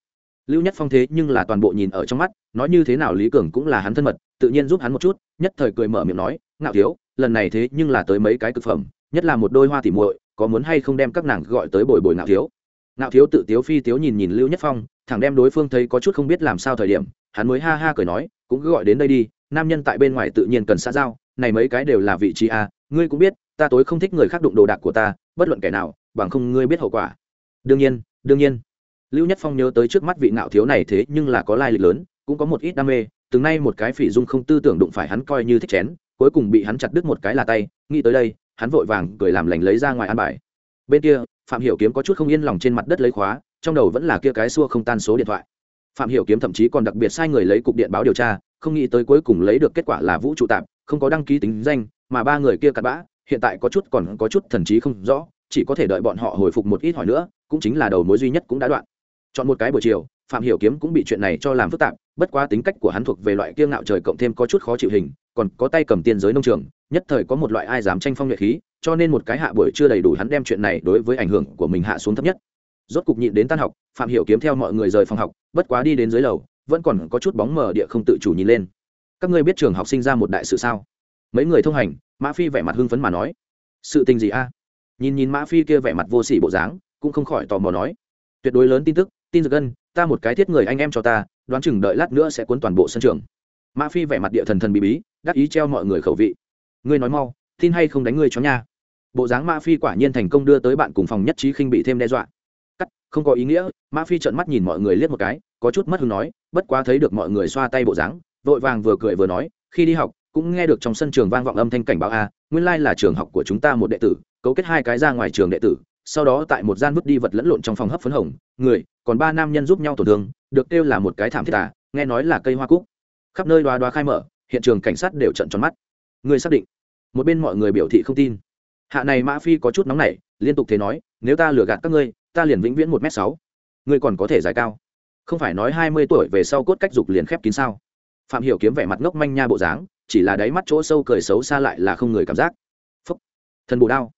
Lưu nhất phong thế nhưng là toàn bộ nhìn ở trong mắt, nói như thế nào lý cường cũng là hắn thân mật, tự nhiên giúp hắn một chút, nhất thời cười mở miệng nói, ngạo thiếu, lần này thế nhưng là tới mấy cái cực phẩm, nhất là một đôi hoa tỉ muội, có muốn hay không đem các nàng gọi tới bồi bồi ngạo thiếu? Ngạo thiếu tự tiếu phi tiếu nhìn nhìn lưu nhất phong, thẳng đem đối phương thấy có chút không biết làm sao thời điểm hắn mới ha ha cười nói, cũng cứ gọi đến đây đi, nam nhân tại bên ngoài tự nhiên cần xã giao, này mấy cái đều là vị trí a, ngươi cũng biết, ta tối không thích người khác đụng đồ đạc của ta, bất luận kẻ nào, bằng không ngươi biết hậu quả. Đương nhiên đương nhiên. Lưu nhất phong nhớ tới trước mắt vị ngạo thiếu này thế nhưng là có lai lịch lớn, cũng có một ít đam mê, từng nay một cái phỉ dung không tư tưởng đụng phải hắn coi như thích chén, cuối cùng bị hắn chặt đứt một cái là tay, nghĩ tới đây, hắn vội vàng cười làm lành lấy ra ngoài ăn bài. Bên kia, phạm hiểu kiếm có chút không yên lòng trên mặt đất lấy khóa, trong đầu vẫn là kia cái xua không tan số điện thoại phạm hiểu kiếm thậm chí còn đặc biệt sai người lấy cục điện báo điều tra, không nghĩ tới cuối cùng lấy được kết quả là vũ trụ tạm, không có đăng ký tính danh, mà ba người kia cặn bã, hiện tại có chút còn có chút thần trí không rõ, chỉ có thể đợi bọn họ hồi phục một ít hỏi nữa, cũng chính là đầu mối duy nhất cũng đã đoạn. Chọn một cái buổi chiều, phạm hiểu kiếm cũng bị chuyện này cho làm phức tạp, bất quá tính cách của hắn thuộc về loại kiêu ngạo trời cộng thêm có chút khó chịu hình, còn có tay cầm tiên giới nông trường, nhất thời có một loại ai dám tranh phong nhuệ khí, cho nên một cái hạ buổi chưa đầy đủ hắn đem chuyện này đối với ảnh hưởng của mình hạ xuống thấp nhất rốt cục nhịn đến tan học, phạm hiểu kiếm theo mọi người rời phòng học, bất quá đi đến dưới lầu, vẫn còn có chút bóng mờ địa không tự chủ nhìn lên. Các ngươi biết trường học sinh ra một đại sự sao? Mấy người thông hành, mã phi vẻ mặt hưng phấn mà nói. Sự tình gì a? Nhìn nhìn mã phi kia vẻ mặt vô sỉ bộ dáng, cũng không khỏi tò mò nói. Tuyệt đối lớn tin tức, tin giật gân, ta một cái thiết người anh em cho ta, đoán chừng đợi lát nữa sẽ cuốn toàn bộ sân trường. Mã phi vẻ mặt địa thần thần bí bí, đắc ý treo mọi người khẩu vị. Ngươi nói mau, tin hay không đánh ngươi chó nha. Bộ dáng mã phi quả nhiên thành công đưa tới bạn cùng phòng nhất trí khinh bị thêm đe dọa không có ý nghĩa, mã phi trợn mắt nhìn mọi người liếc một cái, có chút mất hứng nói, bất quá thấy được mọi người xoa tay bộ dáng, vội vàng vừa cười vừa nói, khi đi học, cũng nghe được trong sân trường vang vọng âm thanh cảnh báo a, nguyên lai là trường học của chúng ta một đệ tử, cấu kết hai cái ra ngoài trường đệ tử, sau đó tại một gian vứt đi vật lẫn lộn trong phòng hấp phấn hồng, người, còn ba nam nhân giúp nhau tổn thương, được kêu là một cái thảm thiết à nghe nói là cây hoa cúc. Khắp nơi đoá đoá khai mở, hiện trường cảnh sát đều trận tròn mắt. Người xác định. Một bên mọi người biểu thị không tin. Hạ này mã phi có chút nóng nảy, liên tục thế nói, nếu ta lừa gạt các ngươi ta liền vĩnh viễn một m sáu. Ngươi còn có thể giải cao. Không phải nói hai mươi tuổi về sau cốt cách dục liền khép kín sao? Phạm hiểu kiếm vẻ mặt ngốc manh nha bộ dáng, chỉ là đáy mắt chỗ sâu cười xấu xa lại là không người cảm giác. Phúc. Thần bù đao.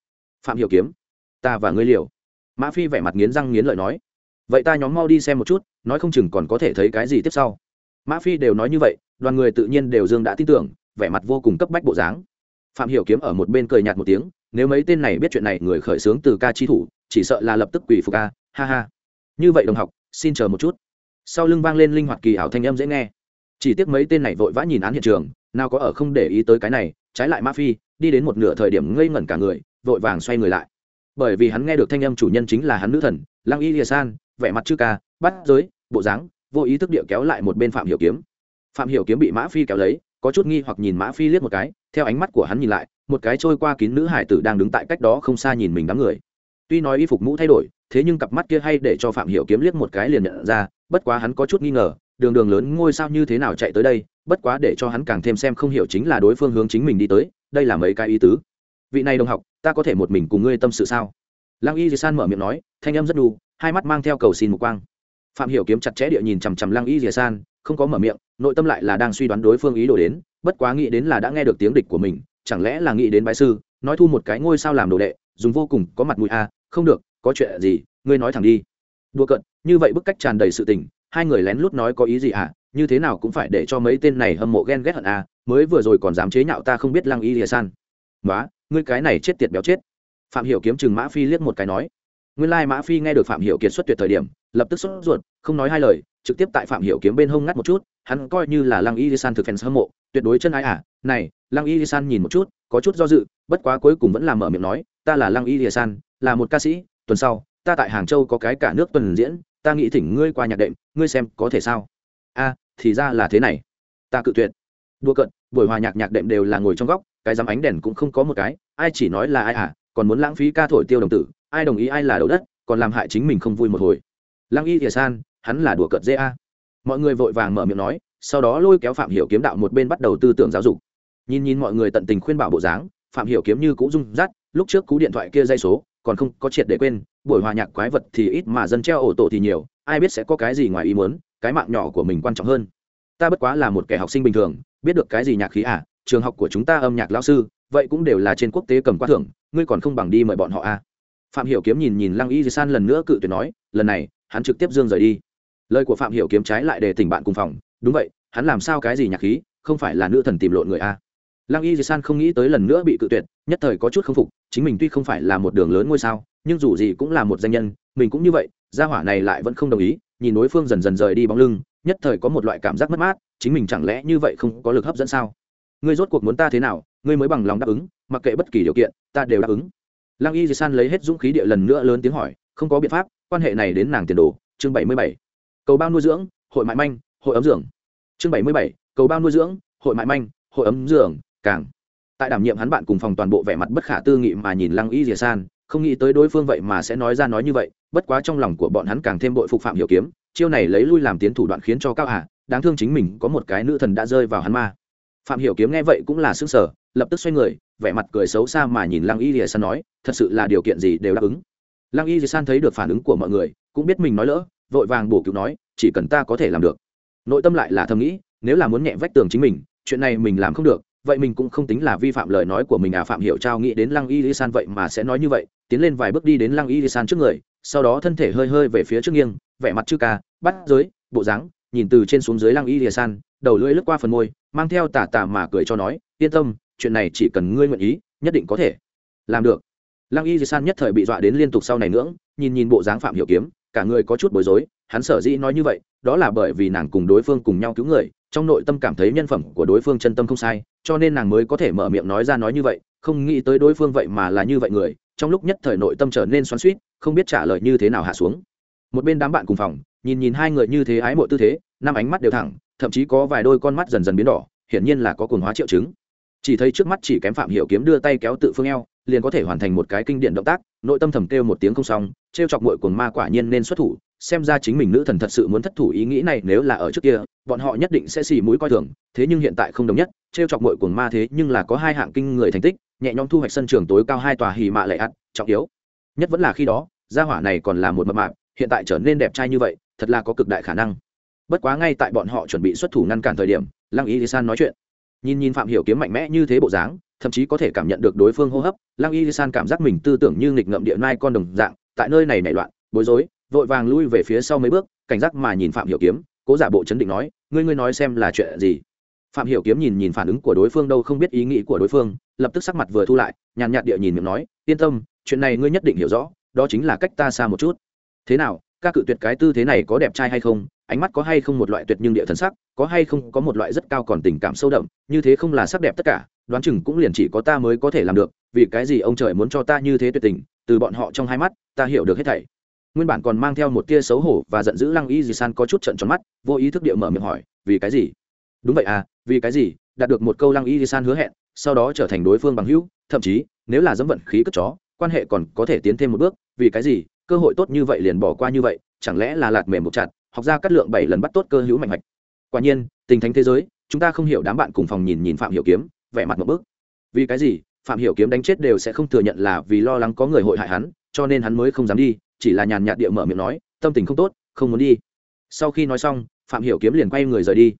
Phạm hiểu kiếm. Ta và ngươi liều. Mã phi vẻ mặt nghiến răng nghiến lợi nói. Vậy ta nhóm mau đi xem một chút, nói không chừng còn có thể thấy cái gì tiếp sau. Mã phi đều nói như vậy, đoàn người tự nhiên đều dương đã tin tưởng, vẻ mặt vô cùng cấp bách bộ dáng. Phạm hiểu kiếm ở một bên cười nhạt một tiếng, nếu mấy tên này biết chuyện này, người khởi sướng từ ca chi thủ chỉ sợ là lập tức quỷ phục a, ha ha. Như vậy đồng học, xin chờ một chút. Sau lưng vang lên linh hoạt kỳ ảo thanh âm dễ nghe. Chỉ tiếc mấy tên này vội vã nhìn án hiện trường, nào có ở không để ý tới cái này, trái lại ma phi, đi đến một nửa thời điểm ngây ngẩn cả người, vội vàng xoay người lại. Bởi vì hắn nghe được thanh âm chủ nhân chính là hắn nữ thần, lăng y lìa san, vẻ mặt chư ca, bắt giới, bộ dáng, vô ý thức địa kéo lại một bên phạm hiểu kiếm. Phạm hiểu kiếm bị mã phi kéo lấy, có chút nghi hoặc nhìn mã phi liếc một cái, theo ánh mắt của hắn nhìn lại, một cái trôi qua kín nữ hải tử đang đứng tại cách đó không xa nhìn mình đám người tuy nói y phục mũ thay đổi thế nhưng cặp mắt kia hay để cho phạm hiểu kiếm liếc một cái liền nhận ra bất quá hắn có chút nghi ngờ đường đường lớn ngôi sao như thế nào chạy tới đây bất quá để cho hắn càng thêm xem không hiểu chính là đối phương hướng chính mình đi tới đây là mấy cái ý tứ. Vị này đồng học ta có thể một mình cùng ngươi tâm sự sao? Lăng y di san mở miệng nói thanh âm rất đu hai mắt mang theo cầu xin một quang. Phạm hiểu kiếm chặt chẽ địa nhìn chằm chằm lăng y di san không có mở miệng nội tâm lại là đang suy đoán đối phương ý đồ đến bất quá nghĩ đến là đã nghe được tiếng địch của mình chẳng lẽ là nghĩ đến bái sư nói thu một cái ngôi sao làm đồ đệ dùng vô cùng có mặt mũi a à, không được, có chuyện gì, ngươi nói thẳng đi. Đua cận như vậy bức cách tràn đầy sự tình, hai người lén lút nói có ý gì à? Như thế nào cũng phải để cho mấy tên này hâm mộ ghen ghét hận à? Mới vừa rồi còn dám chế nhạo ta không biết lăng y lìa san. Nói ngươi cái này chết tiệt béo chết. Phạm hiểu kiếm chừng mã phi liếc một cái nói. Nguyên lai mã phi nghe được phạm hiểu kiệt xuất tuyệt thời điểm, lập tức sốt ruột, không nói hai lời, trực tiếp tại phạm hiểu kiếm bên hông ngắt một chút, hắn coi như là lăng y san thực fans hâm mộ, tuyệt đối chân ai à? Này, lăng y san nhìn một chút, có chút do dự, bất quá cuối cùng vẫn là mở miệng nói, ta là lăng y san là một ca sĩ, tuần sau, ta tại hàng châu có cái cả nước tuần diễn, ta nghĩ thỉnh ngươi qua nhạc đệm, ngươi xem có thể sao? A, thì ra là thế này. Ta cự tuyệt. Đua cận buổi hòa nhạc nhạc đệm đều là ngồi trong góc, cái dám ánh đèn cũng không có một cái, ai chỉ nói là ai à còn muốn lãng phí ca thổi tiêu đồng tử, ai đồng ý ai là đầu đất, còn làm hại chính mình không vui một hồi. Lăng y thìa san, hắn là đùa cợt dê a. Mọi người vội vàng mở miệng nói, sau đó lôi kéo phạm hiểu kiếm đạo một bên bắt đầu tư tưởng giáo dục. Nhìn nhìn mọi người tận tình khuyên bảo bộ dáng, phạm hiểu kiếm như cũng rung rắt lúc trước cú điện thoại kia dây số còn không có triệt để quên, buổi hòa nhạc quái vật thì ít mà dân treo ổ tổ thì nhiều, ai biết sẽ có cái gì ngoài ý muốn, cái mạng nhỏ của mình quan trọng hơn. Ta bất quá là một kẻ học sinh bình thường, biết được cái gì nhạc khí à trường học của chúng ta âm nhạc lao sư, vậy cũng đều là trên quốc tế cầm quá thưởng, ngươi còn không bằng đi mời bọn họ à. Phạm hiểu kiếm nhìn nhìn lăng y di san lần nữa cự tuyệt nói, lần này, hắn trực tiếp dương rời đi. Lời của phạm hiểu kiếm trái lại để tình bạn cùng phòng, đúng vậy, hắn làm sao cái gì nhạc khí, không phải là nữ thần tìm lộn người a à lăng y di san không nghĩ tới lần nữa bị cự tuyệt, nhất thời có chút không phục, chính mình tuy không phải là một đường lớn ngôi sao, nhưng dù gì cũng là một danh nhân, mình cũng như vậy, gia hỏa này lại vẫn không đồng ý, nhìn đối phương dần dần rời đi bóng lưng, nhất thời có một loại cảm giác mất mát, chính mình chẳng lẽ như vậy không có lực hấp dẫn sao? Ngươi rốt cuộc muốn ta thế nào, ngươi mới bằng lòng đáp ứng, mặc kệ bất kỳ điều kiện, ta đều đáp ứng. Lăng y di san lấy hết dũng khí địa lần nữa lớn tiếng hỏi, không có biện pháp, quan hệ này đến nàng tiền đồ, chương bảy mươi bảy. Cầu bao nuôi dưỡng, hội mại manh, hội ấm dưỡng. Chương bảy mươi bảy, cầu bao nuôi dưỡng, hội mại manh, hội ấm dưỡng càng. Tại đảm nhiệm hắn bạn cùng phòng toàn bộ vẻ mặt bất khả tư nghị mà nhìn lăng y di san, không nghĩ tới đối phương vậy mà sẽ nói ra nói như vậy, bất quá trong lòng của bọn hắn càng thêm bội phục phạm hiểu kiếm, chiêu này lấy lui làm tiến thủ đoạn khiến cho cao hạ đáng thương chính mình có một cái nữ thần đã rơi vào hắn ma. Phạm hiểu kiếm nghe vậy cũng là sững sờ, lập tức xoay người, vẻ mặt cười xấu xa mà nhìn lăng y rìa san nói, thật sự là điều kiện gì đều đáp ứng. Lăng y rìa san thấy được phản ứng của mọi người, cũng biết mình nói lỡ, vội vàng bổ cứu nói, chỉ cần ta có thể làm được. Nội tâm lại là thầm nghĩ, nếu là muốn nhẹ vách tường chính mình, chuyện này mình làm không được vậy mình cũng không tính là vi phạm lời nói của mình à phạm hiểu trao nghĩ đến lăng y di san vậy mà sẽ nói như vậy, tiến lên vài bước đi đến lăng y di san trước người, sau đó thân thể hơi hơi về phía trước nghiêng, vẻ mặt chư ca, bắt giới, bộ dáng, nhìn từ trên xuống dưới lăng y di san, đầu lưỡi lướt qua phần môi, mang theo tà tà mà cười cho nói, yên tâm, chuyện này chỉ cần ngươi nguyện ý, nhất định có thể làm được. Lăng y di san nhất thời bị dọa đến liên tục sau này nữa nhìn nhìn bộ dáng phạm hiểu kiếm, cả người có chút bối rối, hắn sở dĩ nói như vậy, đó là bởi vì nàng cùng đối phương cùng nhau cứu người, trong nội tâm cảm thấy nhân phẩm của đối phương chân tâm không sai cho nên nàng mới có thể mở miệng nói ra nói như vậy, không nghĩ tới đối phương vậy mà là như vậy người, trong lúc nhất thời nội tâm trở nên xoắn suýt không biết trả lời như thế nào hạ xuống. Một bên đám bạn cùng phòng, nhìn nhìn hai người như thế ái mộ tư thế, năm ánh mắt đều thẳng, thậm chí có vài đôi con mắt dần dần biến đỏ, hiển nhiên là có cuồng hóa triệu chứng. Chỉ thấy trước mắt chỉ kém phạm hiểu kiếm đưa tay kéo tự phương eo, liền có thể hoàn thành một cái kinh điển động tác, nội tâm thầm kêu một tiếng không xong treo chọc muội cuồng ma quả nhiên nên xuất thủ, xem ra chính mình nữ thần thật sự muốn thất thủ ý nghĩ này nếu là ở trước kia, bọn họ nhất định sẽ xì mũi coi thường, thế nhưng hiện tại không đồng nhất trêu chọc muội cuồng ma thế nhưng là có hai hạng kinh người thành tích, nhẹ nhõm thu hoạch sân trường tối cao hai tòa hì mạ lệ ắt, trọng yếu. Nhất vẫn là khi đó, gia hỏa này còn là một mập mạp, hiện tại trở nên đẹp trai như vậy, thật là có cực đại khả năng. Bất quá ngay tại bọn họ chuẩn bị xuất thủ ngăn cản thời điểm, lăng y san nói chuyện. Nhìn nhìn phạm hiểu kiếm mạnh mẽ như thế bộ dáng, thậm chí có thể cảm nhận được đối phương hô hấp, lăng y san cảm giác mình tư tưởng như nghịch ngợm địa nai con đồng dạng, tại nơi này nảy loạn, bối rối, vội vàng lui về phía sau mấy bước, cảnh giác mà nhìn phạm hiểu kiếm, cố giả bộ chấn định nói, ngươi ngươi nói xem là chuyện gì? Phạm hiểu kiếm nhìn nhìn phản ứng của đối phương đâu không biết ý nghĩ của đối phương, lập tức sắc mặt vừa thu lại, nhàn nhạt địa nhìn miệng nói, yên tâm, chuyện này ngươi nhất định hiểu rõ, đó chính là cách ta xa một chút. Thế nào các cự tuyệt cái tư thế này có đẹp trai hay không? Ánh mắt có hay không một loại tuyệt nhưng địa thần sắc, có hay không có một loại rất cao còn tình cảm sâu đậm, như thế không là sắc đẹp tất cả, đoán chừng cũng liền chỉ có ta mới có thể làm được, vì cái gì ông trời muốn cho ta như thế tuyệt tình, từ bọn họ trong hai mắt, ta hiểu được hết thảy. Nguyên bản còn mang theo một tia xấu hổ và giận dữ lăng y di san có chút trận tròn mắt, vô ý thức địa mở miệng hỏi, vì cái gì? Đúng vậy à vì cái gì, đạt được một câu lăng y di san hứa hẹn, sau đó trở thành đối phương bằng hữu, thậm chí, nếu là dẫm vận khí cất chó, quan hệ còn có thể tiến thêm một bước, vì cái gì, cơ hội tốt như vậy liền bỏ qua như vậy, chẳng lẽ là lạt mềm một chặt, học ra cắt lượng bảy lần bắt tốt cơ hữu mạnh mạch quả nhiên, tình thánh thế giới, chúng ta không hiểu đám bạn cùng phòng nhìn nhìn phạm hiểu kiếm, vẻ mặt một bước. Vì cái gì, phạm hiểu kiếm đánh chết đều sẽ không thừa nhận là vì lo lắng có người hội hại hắn, cho nên hắn mới không dám đi, chỉ là nhàn nhạt địa mở miệng nói, tâm tình không tốt, không muốn đi. Sau khi nói xong, phạm hiểu kiếm liền quay người rời đi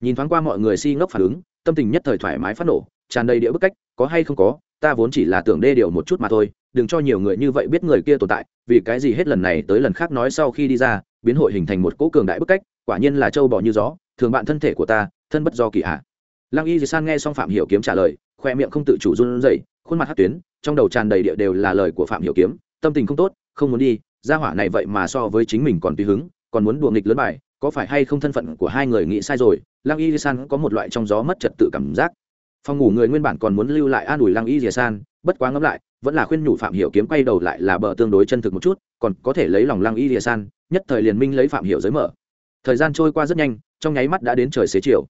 nhìn thoáng qua mọi người si ngốc phản ứng, tâm tình nhất thời thoải mái phát nổ, tràn đầy địa bức cách, có hay không có, ta vốn chỉ là tưởng đê điều một chút mà thôi, đừng cho nhiều người như vậy biết người kia tồn tại, vì cái gì hết lần này tới lần khác nói sau khi đi ra, biến hội hình thành một cỗ cường đại bức cách, quả nhiên là châu bò như gió, thường bạn thân thể của ta, thân bất do kỳ hạ lăng y di san nghe xong phạm hiểu kiếm trả lời, khoe miệng không tự chủ run rẩy, khuôn mặt hát tuyến, trong đầu tràn đầy địa đều là lời của phạm hiểu kiếm, tâm tình không tốt, không muốn đi, gia hỏa này vậy mà so với chính mình còn tùy hứng, còn muốn đùa nghịch lớn bài, có phải hay không thân phận của hai người nghĩ sai rồi lăng y di san có một loại trong gió mất trật tự cảm giác. Phòng ngủ người nguyên bản còn muốn lưu lại an ủi lăng y di san, bất quá ngẫm lại, vẫn là khuyên nhủ phạm hiểu kiếm quay đầu lại là bờ tương đối chân thực một chút, còn có thể lấy lòng lăng y di san, nhất thời liền minh lấy phạm hiểu giới mở. Thời gian trôi qua rất nhanh, trong nháy mắt đã đến trời xế chiều.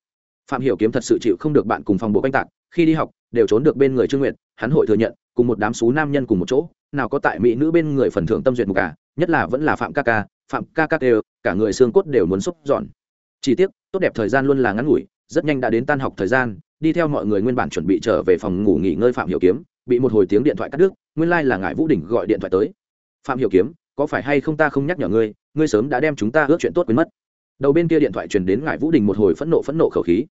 Phạm hiểu kiếm thật sự chịu không được bạn cùng phòng bộ canh tạc, khi đi học, đều trốn được bên người trương nguyện hắn hội thừa nhận, cùng một đám xú nam nhân cùng một chỗ, nào có tại mỹ nữ bên người phần thưởng tâm duyệt một cả à, nhất là vẫn là phạm ca ca, phạm ca ca đều, cả người xương cốt đều muốn xúc dọn chỉ tiếc, tốt đẹp thời gian luôn là ngắn ngủi, rất nhanh đã đến tan học thời gian, đi theo mọi người nguyên bản chuẩn bị trở về phòng ngủ nghỉ ngơi phạm hiểu kiếm, bị một hồi tiếng điện thoại cắt đứt, nguyên lai like là ngải vũ đình gọi điện thoại tới. Phạm hiểu kiếm, có phải hay không ta không nhắc nhở ngươi ngươi sớm đã đem chúng ta ước chuyện tốt quên mất. Đầu bên kia điện thoại truyền đến ngải vũ đình một hồi phẫn nộ phẫn nộ khẩu khí.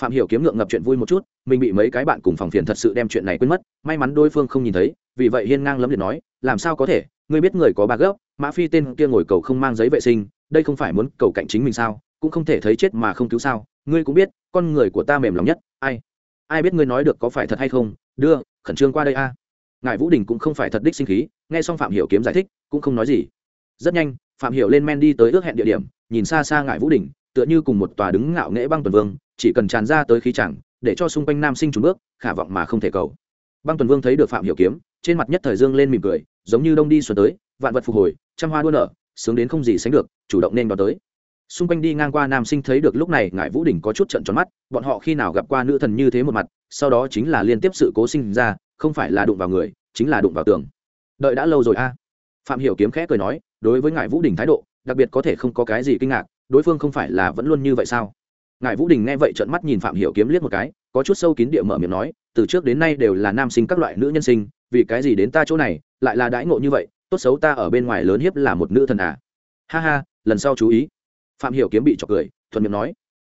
Phạm hiểu kiếm ngượng ngập chuyện vui một chút, mình bị mấy cái bạn cùng phòng phiền thật sự đem chuyện này quên mất, may mắn đối phương không nhìn thấy, vì vậy hiên ngang lấm liệt nói, làm sao có thể, ngươi biết người có ba gốc, mã phi tên kia ngồi cầu không mang giấy vệ sinh, đây không phải muốn cầu cạnh chính mình sao? Cũng không thể thấy chết mà không cứu sao? Ngươi cũng biết, con người của ta mềm lòng nhất, ai? Ai biết ngươi nói được có phải thật hay không? Đưa, khẩn trương qua đây a. Ngài vũ đình cũng không phải thật đích sinh khí, nghe xong phạm hiểu kiếm giải thích, cũng không nói gì. Rất nhanh, phạm hiểu lên men đi tới ước hẹn địa điểm, nhìn xa xa ngài vũ đình, tựa như cùng một tòa đứng ngạo nghễ băng tuần vương, chỉ cần tràn ra tới khí chẳng, để cho xung quanh nam sinh trùn bước, khả vọng mà không thể cầu. Băng tuần vương thấy được phạm hiểu kiếm, trên mặt nhất thời dương lên mỉm cười, giống như đông đi xuân tới, vạn vật phục hồi, trăm hoa đua nở, sướng đến không gì sánh được, chủ động nên đón tới xung quanh đi ngang qua nam sinh thấy được lúc này ngài vũ đỉnh có chút trận tròn mắt, bọn họ khi nào gặp qua nữ thần như thế một mặt, sau đó chính là liên tiếp sự cố sinh ra, không phải là đụng vào người, chính là đụng vào tường. Đợi đã lâu rồi a. Phạm hiểu kiếm khẽ cười nói, đối với ngài vũ đỉnh thái độ, đặc biệt có thể không có cái gì kinh ngạc, đối phương không phải là vẫn luôn như vậy sao? Ngài vũ đình nghe vậy trợn mắt nhìn phạm hiểu kiếm liếc một cái, có chút sâu kín địa mở miệng nói, từ trước đến nay đều là nam sinh các loại nữ nhân sinh, vì cái gì đến ta chỗ này, lại là đãi ngộ như vậy, tốt xấu ta ở bên ngoài lớn hiếp là một nữ thần à. Ha ha, lần sau chú ý phạm hiểu kiếm bị chọc cười thuận miệng nói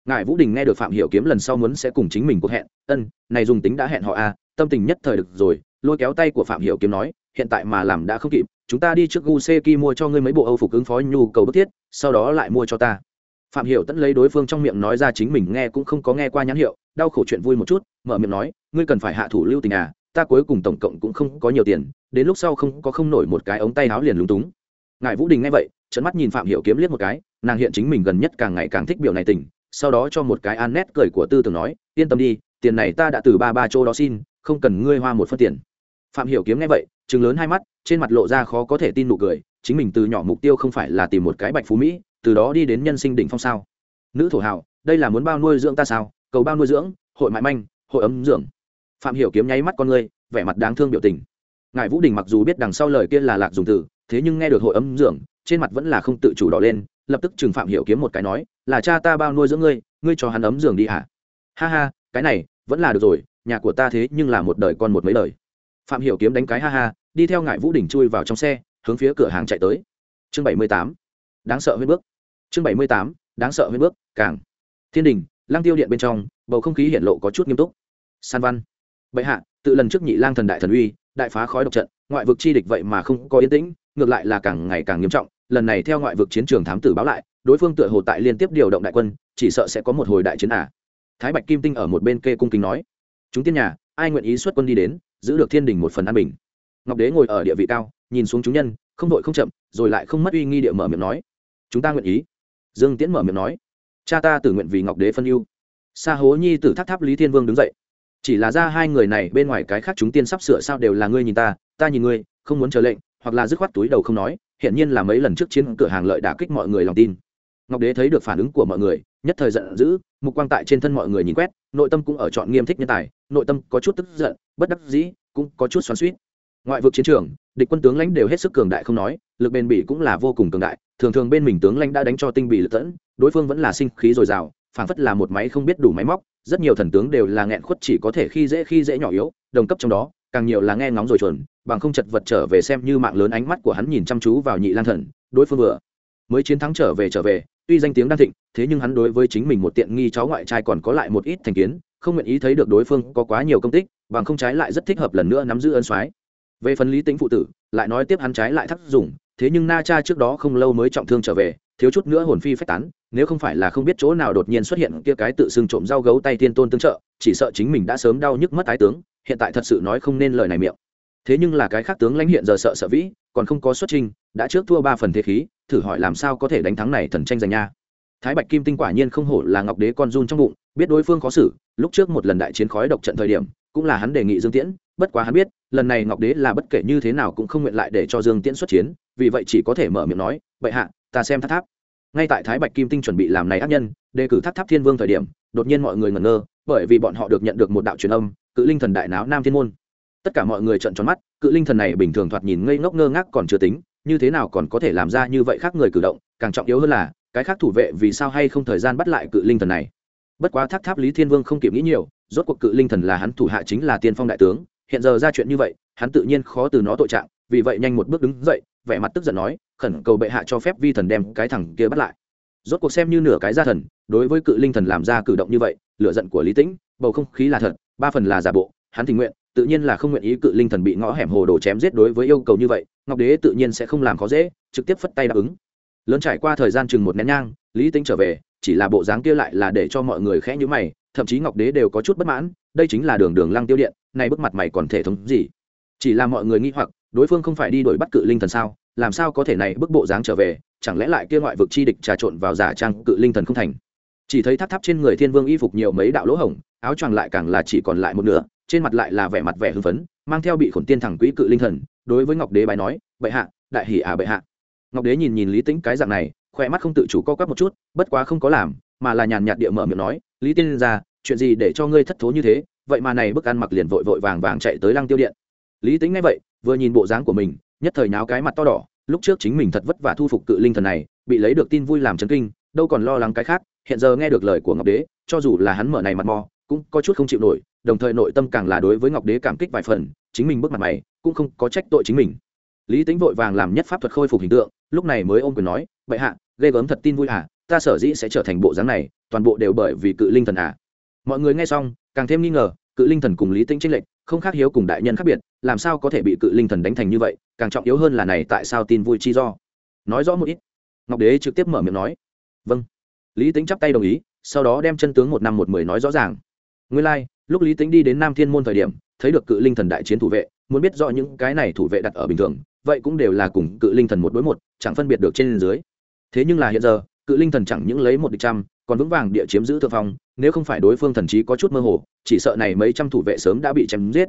ngài vũ đình nghe được phạm hiểu kiếm lần sau muốn sẽ cùng chính mình cuộc hẹn. Ân này dùng tính đã hẹn họ a à, tâm tình nhất thời được rồi. Lôi kéo tay của phạm hiểu kiếm nói hiện tại mà làm đã không kịp chúng ta đi trước gu ki mua cho ngươi mấy bộ âu phục ứng phó nhu cầu bức thiết sau đó lại mua cho ta. Phạm hiểu tẫn lấy đối phương trong miệng nói ra chính mình nghe cũng không có nghe qua nhãn hiệu đau khổ chuyện vui một chút mở miệng nói ngươi cần phải hạ thủ lưu tình à ta cuối cùng tổng cộng cũng không có nhiều tiền đến lúc sau không có không nổi một cái ống tay áo liền lúng túng. Ngài vũ đình nghe vậy trợn mắt nhìn phạm hiểu kiếm liếc một cái nàng hiện chính mình gần nhất càng ngày càng thích biểu này tình, sau đó cho một cái an nét cười của tư tưởng nói, yên tâm đi, tiền này ta đã từ ba ba chỗ đó xin, không cần ngươi hoa một phân tiền. Phạm hiểu kiếm nghe vậy, trừng lớn hai mắt, trên mặt lộ ra khó có thể tin nụ cười, chính mình từ nhỏ mục tiêu không phải là tìm một cái bạch phú mỹ, từ đó đi đến nhân sinh đỉnh phong sao? Nữ thổ hào, đây là muốn bao nuôi dưỡng ta sao? Cầu bao nuôi dưỡng, hội mại manh, hội ấm dưỡng. Phạm hiểu kiếm nháy mắt con ngươi, vẻ mặt đáng thương biểu tình. Ngài vũ đình mặc dù biết đằng sau lời kia là lạc dùng từ, thế nhưng nghe được hội ấm dưỡng trên mặt vẫn là không tự chủ đỏ lên, lập tức trừng phạm hiểu kiếm một cái nói, là cha ta bao nuôi dưỡng ngươi ngươi cho hắn ấm giường đi hả? Ha ha, cái này, vẫn là được rồi, nhà của ta thế nhưng là một đời con một mấy đời phạm hiểu kiếm đánh cái ha ha, đi theo ngải vũ đỉnh chui vào trong xe, hướng phía cửa hàng chạy tới. Chương bảy mươi tám, đáng sợ huyết bước. Chương bảy mươi tám, đáng sợ huyết bước, càng. Thiên đình lang tiêu điện bên trong, bầu không khí hiện lộ có chút nghiêm túc. San văn. Bệ hạ, tự lần trước nhị lang thần đại thần uy, đại phá khói độc trận, ngoại vực chi địch vậy mà không có yên tĩnh ngược lại là càng ngày càng nghiêm trọng, lần này theo ngoại vực chiến trường thám tử báo lại, đối phương tựa hồ tại liên tiếp điều động đại quân, chỉ sợ sẽ có một hồi đại chiến à. thái bạch kim tinh ở một bên kê cung kính nói, chúng tiên nhà, ai nguyện ý xuất quân đi đến, giữ được thiên đình một phần an bình? Ngọc đế ngồi ở địa vị cao, nhìn xuống chúng nhân, không đội không chậm, rồi lại không mất uy nghi địa mở miệng nói, chúng ta nguyện ý. Dương tiễn mở miệng nói, cha ta tự nguyện vì ngọc đế phân ưu. Sa hố nhi t tháp tháp lý thiên vương đứng dậy, chỉ là ra hai người này bên ngoài cái khác chúng tiên sắp sửa sao đều là ngươi nhìn ta ta nhìn ngươi, không muốn chờ lệnh hoặc là dứt khoát túi đầu không nói hiện nhiên là mấy lần trước chiến cửa hàng lợi đã kích mọi người lòng tin. Ngọc đế thấy được phản ứng của mọi người, nhất thời giận dữ, mục quang tại trên thân mọi người nhìn quét, nội tâm cũng ở chọn nghiêm thích nhân tài, nội tâm có chút tức giận, bất đắc dĩ, cũng có chút xoắn suýt ngoại vực chiến trường, địch quân tướng lãnh đều hết sức cường đại không nói, lực bền bỉ cũng là vô cùng cường đại, thường thường bên mình tướng lãnh đã đánh cho tinh bỉ lực tẫn, đối phương vẫn là sinh khí dồi dào, phảng phất là một máy không biết đủ máy móc, rất nhiều thần tướng đều là nghẹn khuất chỉ có thể khi dễ khi dễ nhỏ yếu, đồng cấp trong đó, càng nhiều là nghe ngóng rồi chuẩn bằng không chật vật trở về xem như mạng lớn ánh mắt của hắn nhìn chăm chú vào nhị lang thần, đối phương vừa. Mới chiến thắng trở về trở về, tuy danh tiếng đang thịnh, thế nhưng hắn đối với chính mình một tiện nghi cháu ngoại trai còn có lại một ít thành kiến, không nguyện ý thấy được đối phương có quá nhiều công tích, bằng không trái lại rất thích hợp lần nữa nắm giữ ân soái. Về phần lý tính phụ tử, lại nói tiếp hắn trái lại thắc dùng, thế nhưng na cha trước đó không lâu mới trọng thương trở về, thiếu chút nữa hồn phi phách tán, nếu không phải là không biết chỗ nào đột nhiên xuất hiện kia cái tự xưng trộm dao gấu tay tiên tôn tương trợ, chỉ sợ chính mình đã sớm đau nhức mất tái tướng, hiện tại thật sự nói không nên lời này miệng thế nhưng là cái khác tướng lãnh hiện giờ sợ sợ vĩ, còn không có xuất trình đã trước thua ba phần thế khí, thử hỏi làm sao có thể đánh thắng này thần tranh giành nha. Thái bạch kim tinh quả nhiên không hổ là ngọc đế con run trong bụng, biết đối phương khó xử, lúc trước một lần đại chiến khói độc trận thời điểm, cũng là hắn đề nghị dương tiễn, bất quá hắn biết, lần này ngọc đế là bất kể như thế nào cũng không nguyện lại để cho dương tiễn xuất chiến, vì vậy chỉ có thể mở miệng nói, bệ hạ, ta xem tháp tháp. Ngay tại thái bạch kim tinh chuẩn bị làm này ác nhân, đề cử tháp tháp thiên vương thời điểm, đột nhiên mọi người ngẩn ngơ, bởi vì bọn họ được nhận được một đạo truyền âm, cự linh thần đại náo nam thiên môn tất cả mọi người trợn tròn mắt, cự linh thần này bình thường thoạt nhìn ngây ngốc ngơ ngác còn chưa tính, như thế nào còn có thể làm ra như vậy khác người cử động, càng trọng yếu hơn là, cái khác thủ vệ vì sao hay không thời gian bắt lại cự linh thần này? Bất quá tháp tháp lý thiên vương không kịp nghĩ nhiều, rốt cuộc cự linh thần là hắn thủ hạ chính là tiên phong đại tướng, hiện giờ ra chuyện như vậy, hắn tự nhiên khó từ nó tội trạng, vì vậy nhanh một bước đứng dậy, vẻ mặt tức giận nói, khẩn cầu bệ hạ cho phép vi thần đem cái thằng kia bắt lại. Rốt cuộc xem như nửa cái gia thần, đối với cự linh thần làm ra cử động như vậy lựa giận của lý tĩnh, bầu không khí là thật, ba phần là giả bộ, hắn tình nguyện tự nhiên là không nguyện ý cự linh thần bị ngõ hẻm hồ đồ chém giết đối với yêu cầu như vậy, ngọc đế tự nhiên sẽ không làm khó dễ, trực tiếp phất tay đáp ứng. Lớn trải qua thời gian chừng một nén nhang, lý tính trở về, chỉ là bộ dáng kia lại là để cho mọi người khẽ nhữ mày, thậm chí ngọc đế đều có chút bất mãn, đây chính là đường đường lăng tiêu điện, nay bức mặt mày còn thể thống gì? Chỉ là mọi người nghĩ hoặc, đối phương không phải đi đuổi bắt cự linh thần sao, làm sao có thể này bức bộ dáng trở về, chẳng lẽ lại kia ngoại vực chi địch trà trộn vào giả trang cự linh thần không thành? Chỉ thấy tháp tháp trên người thiên vương y phục nhiều mấy đạo lỗ hổng, áo choàng lại càng là chỉ còn lại một nửa trên mặt lại là vẻ mặt vẻ hưng phấn, mang theo bị khổn tiên thẳng quỹ cự linh thần, đối với ngọc đế bài nói, bệ hạ, đại hỷ à bệ hạ. Ngọc đế nhìn nhìn lý tĩnh cái dạng này, khỏe mắt không tự chủ co quắp một chút, bất quá không có làm, mà là nhàn nhạt địa mở miệng nói, lý tiên ra chuyện gì để cho ngươi thất thố như thế? Vậy mà này bức ăn mặc liền vội vội vàng vàng chạy tới lăng tiêu điện. Lý tính ngay vậy, vừa nhìn bộ dáng của mình, nhất thời nháo cái mặt to đỏ, lúc trước chính mình thật vất vả thu phục cự linh thần này, bị lấy được tin vui làm chấn kinh, đâu còn lo lắng cái khác, hiện giờ nghe được lời của ngọc đế, cho dù là hắn mở này mặt mò, cũng có chút không chịu nổi đồng thời nội tâm càng là đối với ngọc đế cảm kích vài phần chính mình bước mặt mày cũng không có trách tội chính mình. Lý tính vội vàng làm nhất pháp thuật khôi phục hình tượng lúc này mới ôm quyền nói bệ hạ ghê gớm thật tin vui à ta sở dĩ sẽ trở thành bộ dáng này toàn bộ đều bởi vì cự linh thần à. Mọi người nghe xong càng thêm nghi ngờ cự linh thần cùng lý tĩnh tranh lệch không khác hiếu cùng đại nhân khác biệt làm sao có thể bị cự linh thần đánh thành như vậy càng trọng yếu hơn là này tại sao tin vui chi do. Nói rõ một ít. Ngọc đế trực tiếp mở miệng nói vâng. Lý tính chắp tay đồng ý sau đó đem chân tướng một năm một mười nói rõ ràng. Nguyên lai、like, lúc lý tính đi đến nam thiên môn thời điểm, thấy được cự linh thần đại chiến thủ vệ, muốn biết rõ những cái này thủ vệ đặt ở bình thường, vậy cũng đều là cùng cự linh thần một đối một, chẳng phân biệt được trên dưới. Thế nhưng là hiện giờ, cự linh thần chẳng những lấy một địch trăm, còn vững vàng địa chiếm giữ thượng phong, nếu không phải đối phương thần trí có chút mơ hồ, chỉ sợ này mấy trăm thủ vệ sớm đã bị chém giết.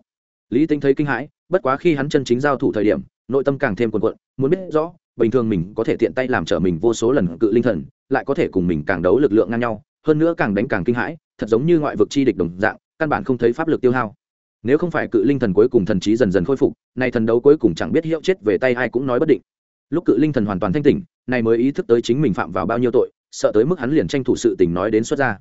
Lý tính thấy kinh hãi, bất quá khi hắn chân chính giao thủ thời điểm, nội tâm càng thêm quần quận muốn biết rõ, bình thường mình có thể tiện tay làm trở mình vô số lần cự linh thần, lại có thể cùng mình càng đấu lực lượng ngang nhau, hơn nữa càng đánh càng kinh hãi, thật giống như ngoại vực chi địch đồng dạng căn bản không thấy pháp lực tiêu hao. Nếu không phải cự linh thần cuối cùng thần trí dần dần khôi phục nay thần đấu cuối cùng chẳng biết hiệu chết về tay ai cũng nói bất định. Lúc cự linh thần hoàn toàn thanh tỉnh này mới ý thức tới chính mình phạm vào bao nhiêu tội sợ tới mức hắn liền tranh thủ sự tình nói đến xuất ra.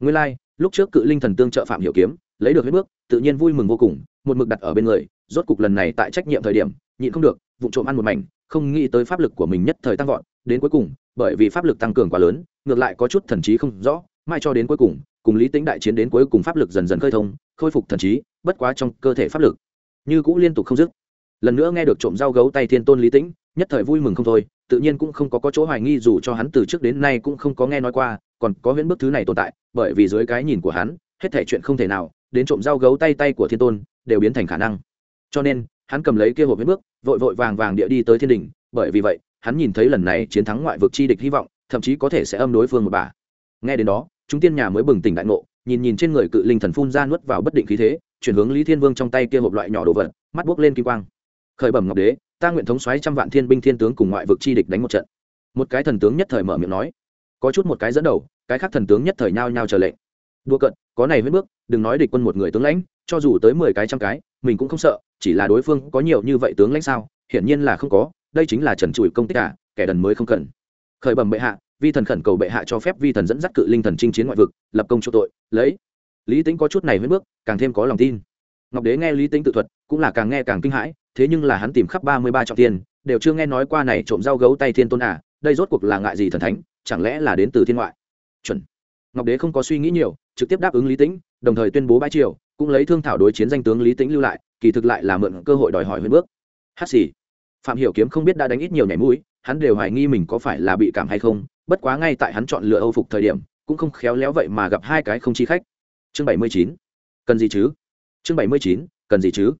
Nguyên lai like, lúc trước cự linh thần tương trợ phạm hiểu kiếm lấy được hết bước tự nhiên vui mừng vô cùng một mực đặt ở bên người rốt cục lần này tại trách nhiệm thời điểm nhịn không được vụ trộm ăn một mảnh không nghĩ tới pháp lực của mình nhất thời tăng vọt đến cuối cùng bởi vì pháp lực tăng cường quá lớn ngược lại có chút thần trí không rõ mai cho đến cuối cùng cùng lý tính đại chiến đến cuối cùng pháp lực dần dần khơi thông khôi phục thần trí bất quá trong cơ thể pháp lực như cũng liên tục không dứt. Lần nữa nghe được trộm dao gấu tay thiên tôn lý tĩnh nhất thời vui mừng không thôi tự nhiên cũng không có, có chỗ hoài nghi dù cho hắn từ trước đến nay cũng không có nghe nói qua còn có huyễn bức thứ này tồn tại bởi vì dưới cái nhìn của hắn hết thể chuyện không thể nào đến trộm dao gấu tay tay của thiên tôn đều biến thành khả năng. Cho nên hắn cầm lấy kia hộp huyễn bước vội vội vàng vàng địa đi tới thiên đình bởi vì vậy hắn nhìn thấy lần này chiến thắng ngoại vực chi địch hy vọng thậm chí có thể sẽ âm đối phương một bà. Nghe đến đó chúng tiên nhà mới bừng tỉnh đại ngộ, nhìn nhìn trên người cự linh thần phun ra nuốt vào bất định khí thế, chuyển hướng lý thiên vương trong tay kia hộp loại nhỏ đồ vật, mắt buốc lên kim quang. Khởi bẩm ngọc đế, ta nguyện thống xoáy trăm vạn thiên binh thiên tướng cùng ngoại vực chi địch đánh một trận. Một cái thần tướng nhất thời mở miệng nói. Có chút một cái dẫn đầu, cái khác thần tướng nhất thời nhao nhao chờ lệnh. Đua cận có này huyết bước, đừng nói địch quân một người tướng lãnh, cho dù tới mười cái trăm cái, mình cũng không sợ, chỉ là đối phương có nhiều như vậy tướng lãnh sao, hiển nhiên là không có, đây chính là trần trụi công tích cả kẻ đần mới không cần. Khởi bẩm bệ hạ vi thần khẩn cầu bệ hạ cho phép vi thần dẫn dắt cự linh thần chinh chiến ngoại vực, lập công cho tội. Lấy. Lý tính có chút này huyết bước, càng thêm có lòng tin. Ngọc đế nghe lý tính tự thuật, cũng là càng nghe càng kinh hãi, thế nhưng là hắn tìm khắp ba mươi ba trọng tiền đều chưa nghe nói qua này trộm dao gấu tay thiên tôn à đây rốt cuộc là ngại gì thần thánh, chẳng lẽ là đến từ thiên ngoại? Chuẩn. Ngọc đế không có suy nghĩ nhiều, trực tiếp đáp ứng lý tĩnh, đồng thời tuyên bố bãi triều, cũng lấy thương thảo đối chiến danh tướng lý tĩnh lưu lại, kỳ thực lại là mượn cơ hội đòi hỏi huyết bước. Hát xì. Phạm hiểu kiếm không biết đã đánh ít nhiều nhảy mũi, hắn đều hoài nghi mình có phải là bị cảm hay không bất quá ngay tại hắn chọn lựa âu phục thời điểm, cũng không khéo léo vậy mà gặp hai cái không chi khách. Chương bảy mươi chín. Cần gì chứ? Chương bảy mươi chín, cần gì chứ?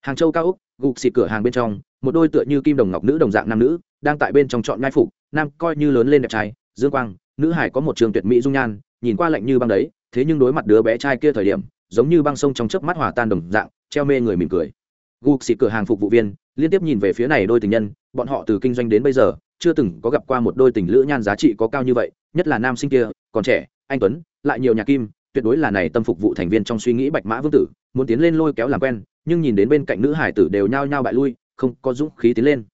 Hàng châu cao úc, gục xịt cửa hàng bên trong, một đôi tựa như kim đồng ngọc nữ đồng dạng nam nữ, đang tại bên trong chọn ngai phục, nam coi như lớn lên đẹp trai, dương quang, nữ hải có một trường tuyệt mỹ dung nhan, nhìn qua lạnh như băng đấy, thế nhưng đối mặt đứa bé trai kia thời điểm, giống như băng sông trong chớp mắt hòa tan đồng dạng, treo mê người mỉm cười. Gục xịt cửa hàng phục vụ viên, liên tiếp nhìn về phía này đôi tình nhân, bọn họ từ kinh doanh đến bây giờ chưa từng có gặp qua một đôi tình lữ nhan giá trị có cao như vậy, nhất là nam sinh kia, còn trẻ, anh tuấn, lại nhiều nhà kim, tuyệt đối là này tâm phục vụ thành viên trong suy nghĩ bạch mã vương tử, muốn tiến lên lôi kéo làm quen, nhưng nhìn đến bên cạnh nữ hải tử đều nhao nhao bại lui, không có dũng khí tiến lên.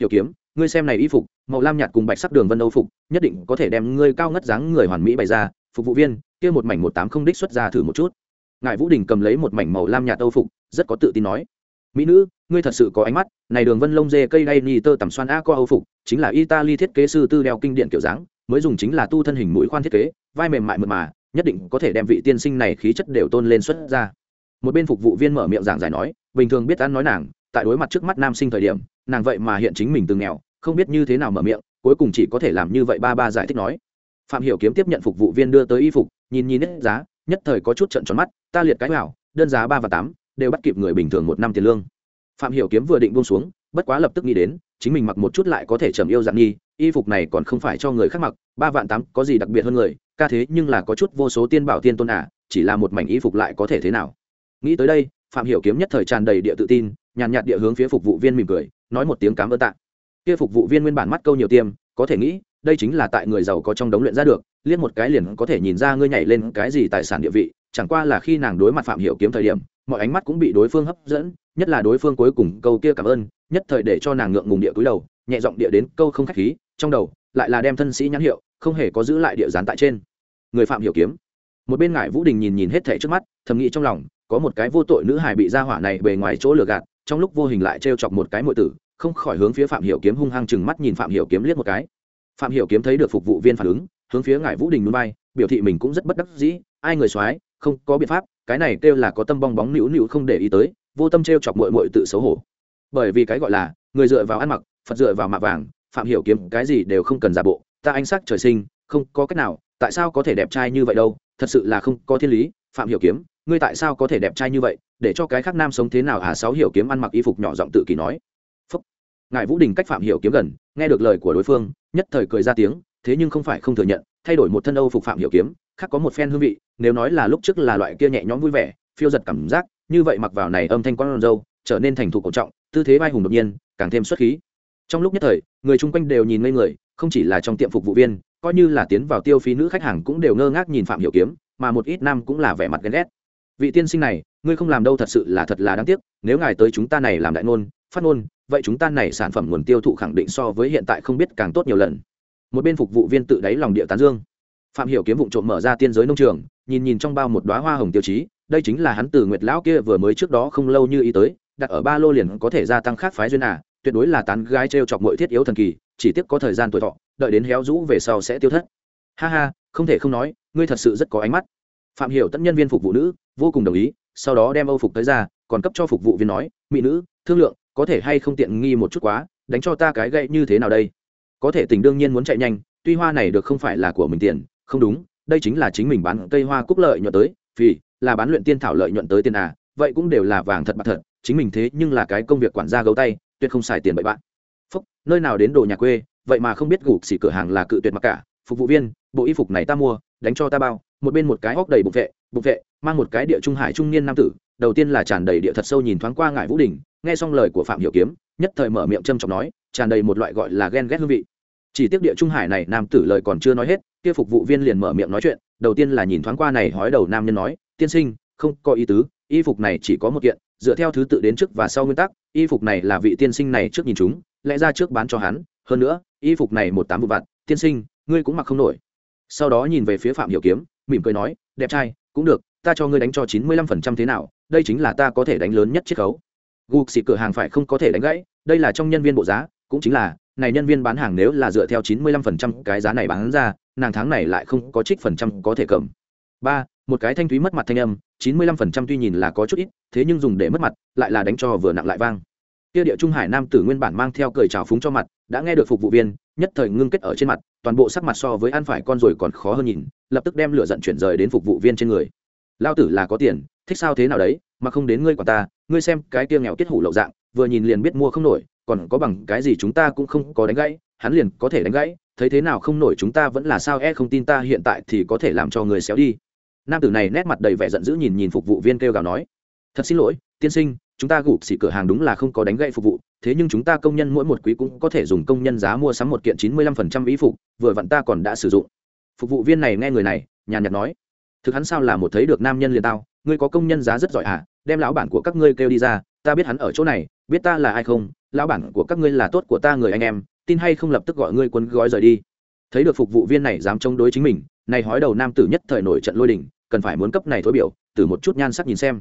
Hiểu kiếm, ngươi xem này y phục, màu lam nhạt cùng bạch sắc đường vân âu phục, nhất định có thể đem ngươi cao ngất dáng người hoàn mỹ bày ra, phục vụ viên, kia một mảnh một tám không đích xuất ra thử một chút. Ngài vũ đình cầm lấy một mảnh màu lam nhạt âu phục, rất có tự tin nói. Mỹ nữ ngươi thật sự có ánh mắt, này đường vân lông dê cây đay ni tơ tầm xoan a co âu phục, chính là italy thiết kế sư tư đeo kinh điện kiểu dáng, mới dùng chính là tu thân hình mũi khoan thiết kế, vai mềm mại mượt mà, nhất định có thể đem vị tiên sinh này khí chất đều tôn lên xuất ra. Một bên phục vụ viên mở miệng giảng giải nói, bình thường biết ăn nói nàng, tại đối mặt trước mắt nam sinh thời điểm, nàng vậy mà hiện chính mình từng nghèo, không biết như thế nào mở miệng, cuối cùng chỉ có thể làm như vậy ba ba giải thích nói. Phạm hiểu kiếm tiếp nhận phục vụ viên đưa tới y phục, nhìn nhìn hết giá, nhất thời có chút trận tròn mắt, ta liệt cái nào đơn giá ba và tám, đều bắt kịp người bình thường một năm tiền lương phạm hiểu kiếm vừa định buông xuống, bất quá lập tức nghĩ đến, chính mình mặc một chút lại có thể trầm yêu dạng nghi, y phục này còn không phải cho người khác mặc, ba vạn tám có gì đặc biệt hơn người, ca thế nhưng là có chút vô số tiên bảo tiên tôn à chỉ là một mảnh y phục lại có thể thế nào. Nghĩ tới đây, phạm hiểu kiếm nhất thời tràn đầy địa tự tin, nhàn nhạt địa hướng phía phục vụ viên mỉm cười, nói một tiếng cảm ơn tạ. Kia phục vụ viên nguyên bản mắt câu nhiều tiêm, có thể nghĩ, đây chính là tại người giàu có trong đống luyện ra được, liếc một cái liền có thể nhìn ra ngươi nhảy lên cái gì tài sản địa vị, chẳng qua là khi nàng đối mặt phạm hiểu kiếm thời điểm, mọi ánh mắt cũng bị đối phương hấp dẫn nhất là đối phương cuối cùng câu kia cảm ơn, nhất thời để cho nàng ngượng ngùng địa cúi đầu, nhẹ giọng địa đến câu không khách khí, trong đầu lại là đem thân sĩ nhãn hiệu, không hề có giữ lại địa dán tại trên. Người phạm hiểu kiếm. Một bên ngải vũ đình nhìn nhìn hết thảy trước mắt, thầm nghĩ trong lòng, có một cái vô tội nữ hài bị gia hỏa này bề ngoài chỗ lừa gạt, trong lúc vô hình lại trêu chọc một cái muội tử, không khỏi hướng phía phạm hiểu kiếm hung hăng chừng mắt nhìn phạm hiểu kiếm liếc một cái. Phạm hiểu kiếm thấy được phục vụ viên phản ứng, hướng phía ngải vũ đình núi bay, biểu thị mình cũng rất bất đắc dĩ, ai người soái, không có biện pháp, cái này kêu là có tâm bong bóng nữu nữu không để ý tới vô tâm t r e o chọc mội mội tự xấu hổ. Bởi vì cái gọi là, người dựa vào ăn mặc, phật dựa vào mạ vàng, phạm hiểu kiếm cái gì đều không cần giả bộ, ta ánh sắc trời sinh, không có cách nào, tại sao có thể đẹp trai như vậy đâu, thật sự là không có thiên lý, phạm hiểu kiếm, ngươi tại sao có thể đẹp trai như vậy, để cho cái khác nam sống thế nào à? Sáu hiểu kiếm ăn mặc y phục nhỏ giọng tự kỷ nói. Phúc. ngài vũ đình cách phạm hiểu kiếm gần, nghe được lời của đối phương, nhất thời cười ra tiếng, thế nhưng không phải không thừa nhận, thay đổi một thân âu phục phạm hiểu kiếm, khác có một phen hương vị, nếu nói là lúc trước là loại kia nhẹ nhõm vui vẻ phiêu giật cảm giác, như vậy mặc vào này âm thanh con râu trở nên thành thục cổ trọng, tư thế vai hùng đột nhiên, càng thêm xuất khí. Trong lúc nhất thời, người chung quanh đều nhìn ngây người, không chỉ là trong tiệm phục vụ viên, coi như là tiến vào tiêu phí nữ khách hàng cũng đều ngơ ngác nhìn phạm hiểu kiếm, mà một ít nam cũng là vẻ mặt ghen ghét. Vị tiên sinh này, ngươi không làm đâu thật sự là thật là đáng tiếc, nếu ngài tới chúng ta này làm đại ngôn, phát ngôn, vậy chúng ta này sản phẩm nguồn tiêu thụ khẳng định so với hiện tại không biết càng tốt nhiều lần. Một bên phục vụ viên tự đáy lòng địa tán dương. Phạm hiểu kiếm vụng trộm mở ra tiên giới nông trường, nhìn nhìn trong bao một đóa hoa hồng tiêu chí đây chính là hắn từ nguyệt lão kia vừa mới trước đó không lâu như ý tới, đặt ở ba lô liền có thể gia tăng khác phái duyên à tuyệt đối là tán gái treo chọc mọi thiết yếu thần kỳ, chỉ tiếc có thời gian tuổi thọ, đợi đến héo rũ về sau sẽ tiêu thất. Ha ha, không thể không nói, ngươi thật sự rất có ánh mắt. Phạm hiểu tất nhân viên phục vụ nữ, vô cùng đồng ý, sau đó đem âu phục tới ra, còn cấp cho phục vụ viên nói, mỹ nữ, thương lượng, có thể hay không tiện nghi một chút quá, đánh cho ta cái gậy như thế nào đây? Có thể tình đương nhiên muốn chạy nhanh, tuy hoa này được không phải là của mình tiền, không đúng, đây chính là chính mình bán cây hoa cúc lợi nhỏ tới vì là bán luyện tiên thảo lợi nhuận tới tiền à vậy cũng đều là vàng thật bạc thật, chính mình thế nhưng là cái công việc quản gia gấu tay, tuyệt không xài tiền bậy bạn. Phúc, nơi nào đến đồ nhà quê, vậy mà không biết gục xỉ cửa hàng là cự tuyệt mặc cả, phục vụ viên, bộ y phục này ta mua, đánh cho ta bao, một bên một cái hốc đầy bụng vệ bụng vệ, mang một cái địa trung hải trung niên nam tử, đầu tiên là tràn đầy địa thật sâu nhìn thoáng qua ngải vũ đình, nghe xong lời của phạm hiểu kiếm, nhất thời mở miệng châm trọng nói, tràn đầy một loại gọi là ghen ghét hương vị. Chỉ tiếc địa trung hải này nam tử lời còn chưa nói hết, kia phục vụ viên liền mở miệng nói chuyện, đầu tiên là nhìn thoáng qua này hói đầu nam nhân nói tiên sinh, không có ý tứ, y phục này chỉ có một kiện, dựa theo thứ tự đến trước và sau nguyên tắc, y phục này là vị tiên sinh này trước nhìn chúng, lẽ ra trước bán cho hắn, hơn nữa, y phục này một tám vụ vặt, tiên sinh, ngươi cũng mặc không nổi. Sau đó nhìn về phía phạm hiểu kiếm, mỉm cười nói, đẹp trai, cũng được, ta cho ngươi đánh cho chín mươi lăm phần trăm thế nào, đây chính là ta có thể đánh lớn nhất chiết khấu. Gục xịt cửa hàng phải không có thể đánh gãy, đây là trong nhân viên bộ giá, cũng chính là, này nhân viên bán hàng nếu là dựa theo chín mươi lăm phần trăm cái giá này bán ra, nàng tháng này lại không có trích phần trăm có thể cầm. Ba một cái thanh thúy mất mặt thanh âm, chín mươi lăm phần trăm tuy nhìn là có chút ít, thế nhưng dùng để mất mặt, lại là đánh cho vừa nặng lại vang. Kia địa trung hải nam tử nguyên bản mang theo cười trào phúng cho mặt, đã nghe được phục vụ viên, nhất thời ngưng kết ở trên mặt, toàn bộ sắc mặt so với ăn phải con rồi còn khó hơn nhìn, lập tức đem lửa giận chuyển rời đến phục vụ viên trên người. Lao tử là có tiền, thích sao thế nào đấy, mà không đến ngươi quả ta, ngươi xem cái kia nghèo kết hủ lậu dạng, vừa nhìn liền biết mua không nổi, còn có bằng cái gì chúng ta cũng không có đánh gãy, hắn liền có thể đánh gãy, thấy thế nào không nổi chúng ta vẫn là sao e không tin ta hiện tại thì có thể làm cho người xéo đi nam tử này nét mặt đầy vẻ giận dữ nhìn nhìn phục vụ viên kêu gào nói, thật xin lỗi, tiên sinh, chúng ta gục xỉ cửa hàng đúng là không có đánh gậy phục vụ, thế nhưng chúng ta công nhân mỗi một quý cũng có thể dùng công nhân giá mua sắm một kiện chín mươi lăm phần trăm ý phục, vừa vặn ta còn đã sử dụng. Phục vụ viên này nghe người này, nhàn nhạt nói, thực hắn sao là một thấy được nam nhân liền tao, ngươi có công nhân giá rất giỏi à đem lão bản của các ngươi kêu đi ra, ta biết hắn ở chỗ này, biết ta là ai không, lão bản của các ngươi là tốt của ta người anh em, tin hay không lập tức gọi ngươi quấn gói rời đi. Thấy được phục vụ viên này dám chống đối chính mình, này hói đầu nam tử nhất thời nổi trận lôi đình cần phải muốn cấp này thối biểu, từ một chút nhan sắc nhìn xem.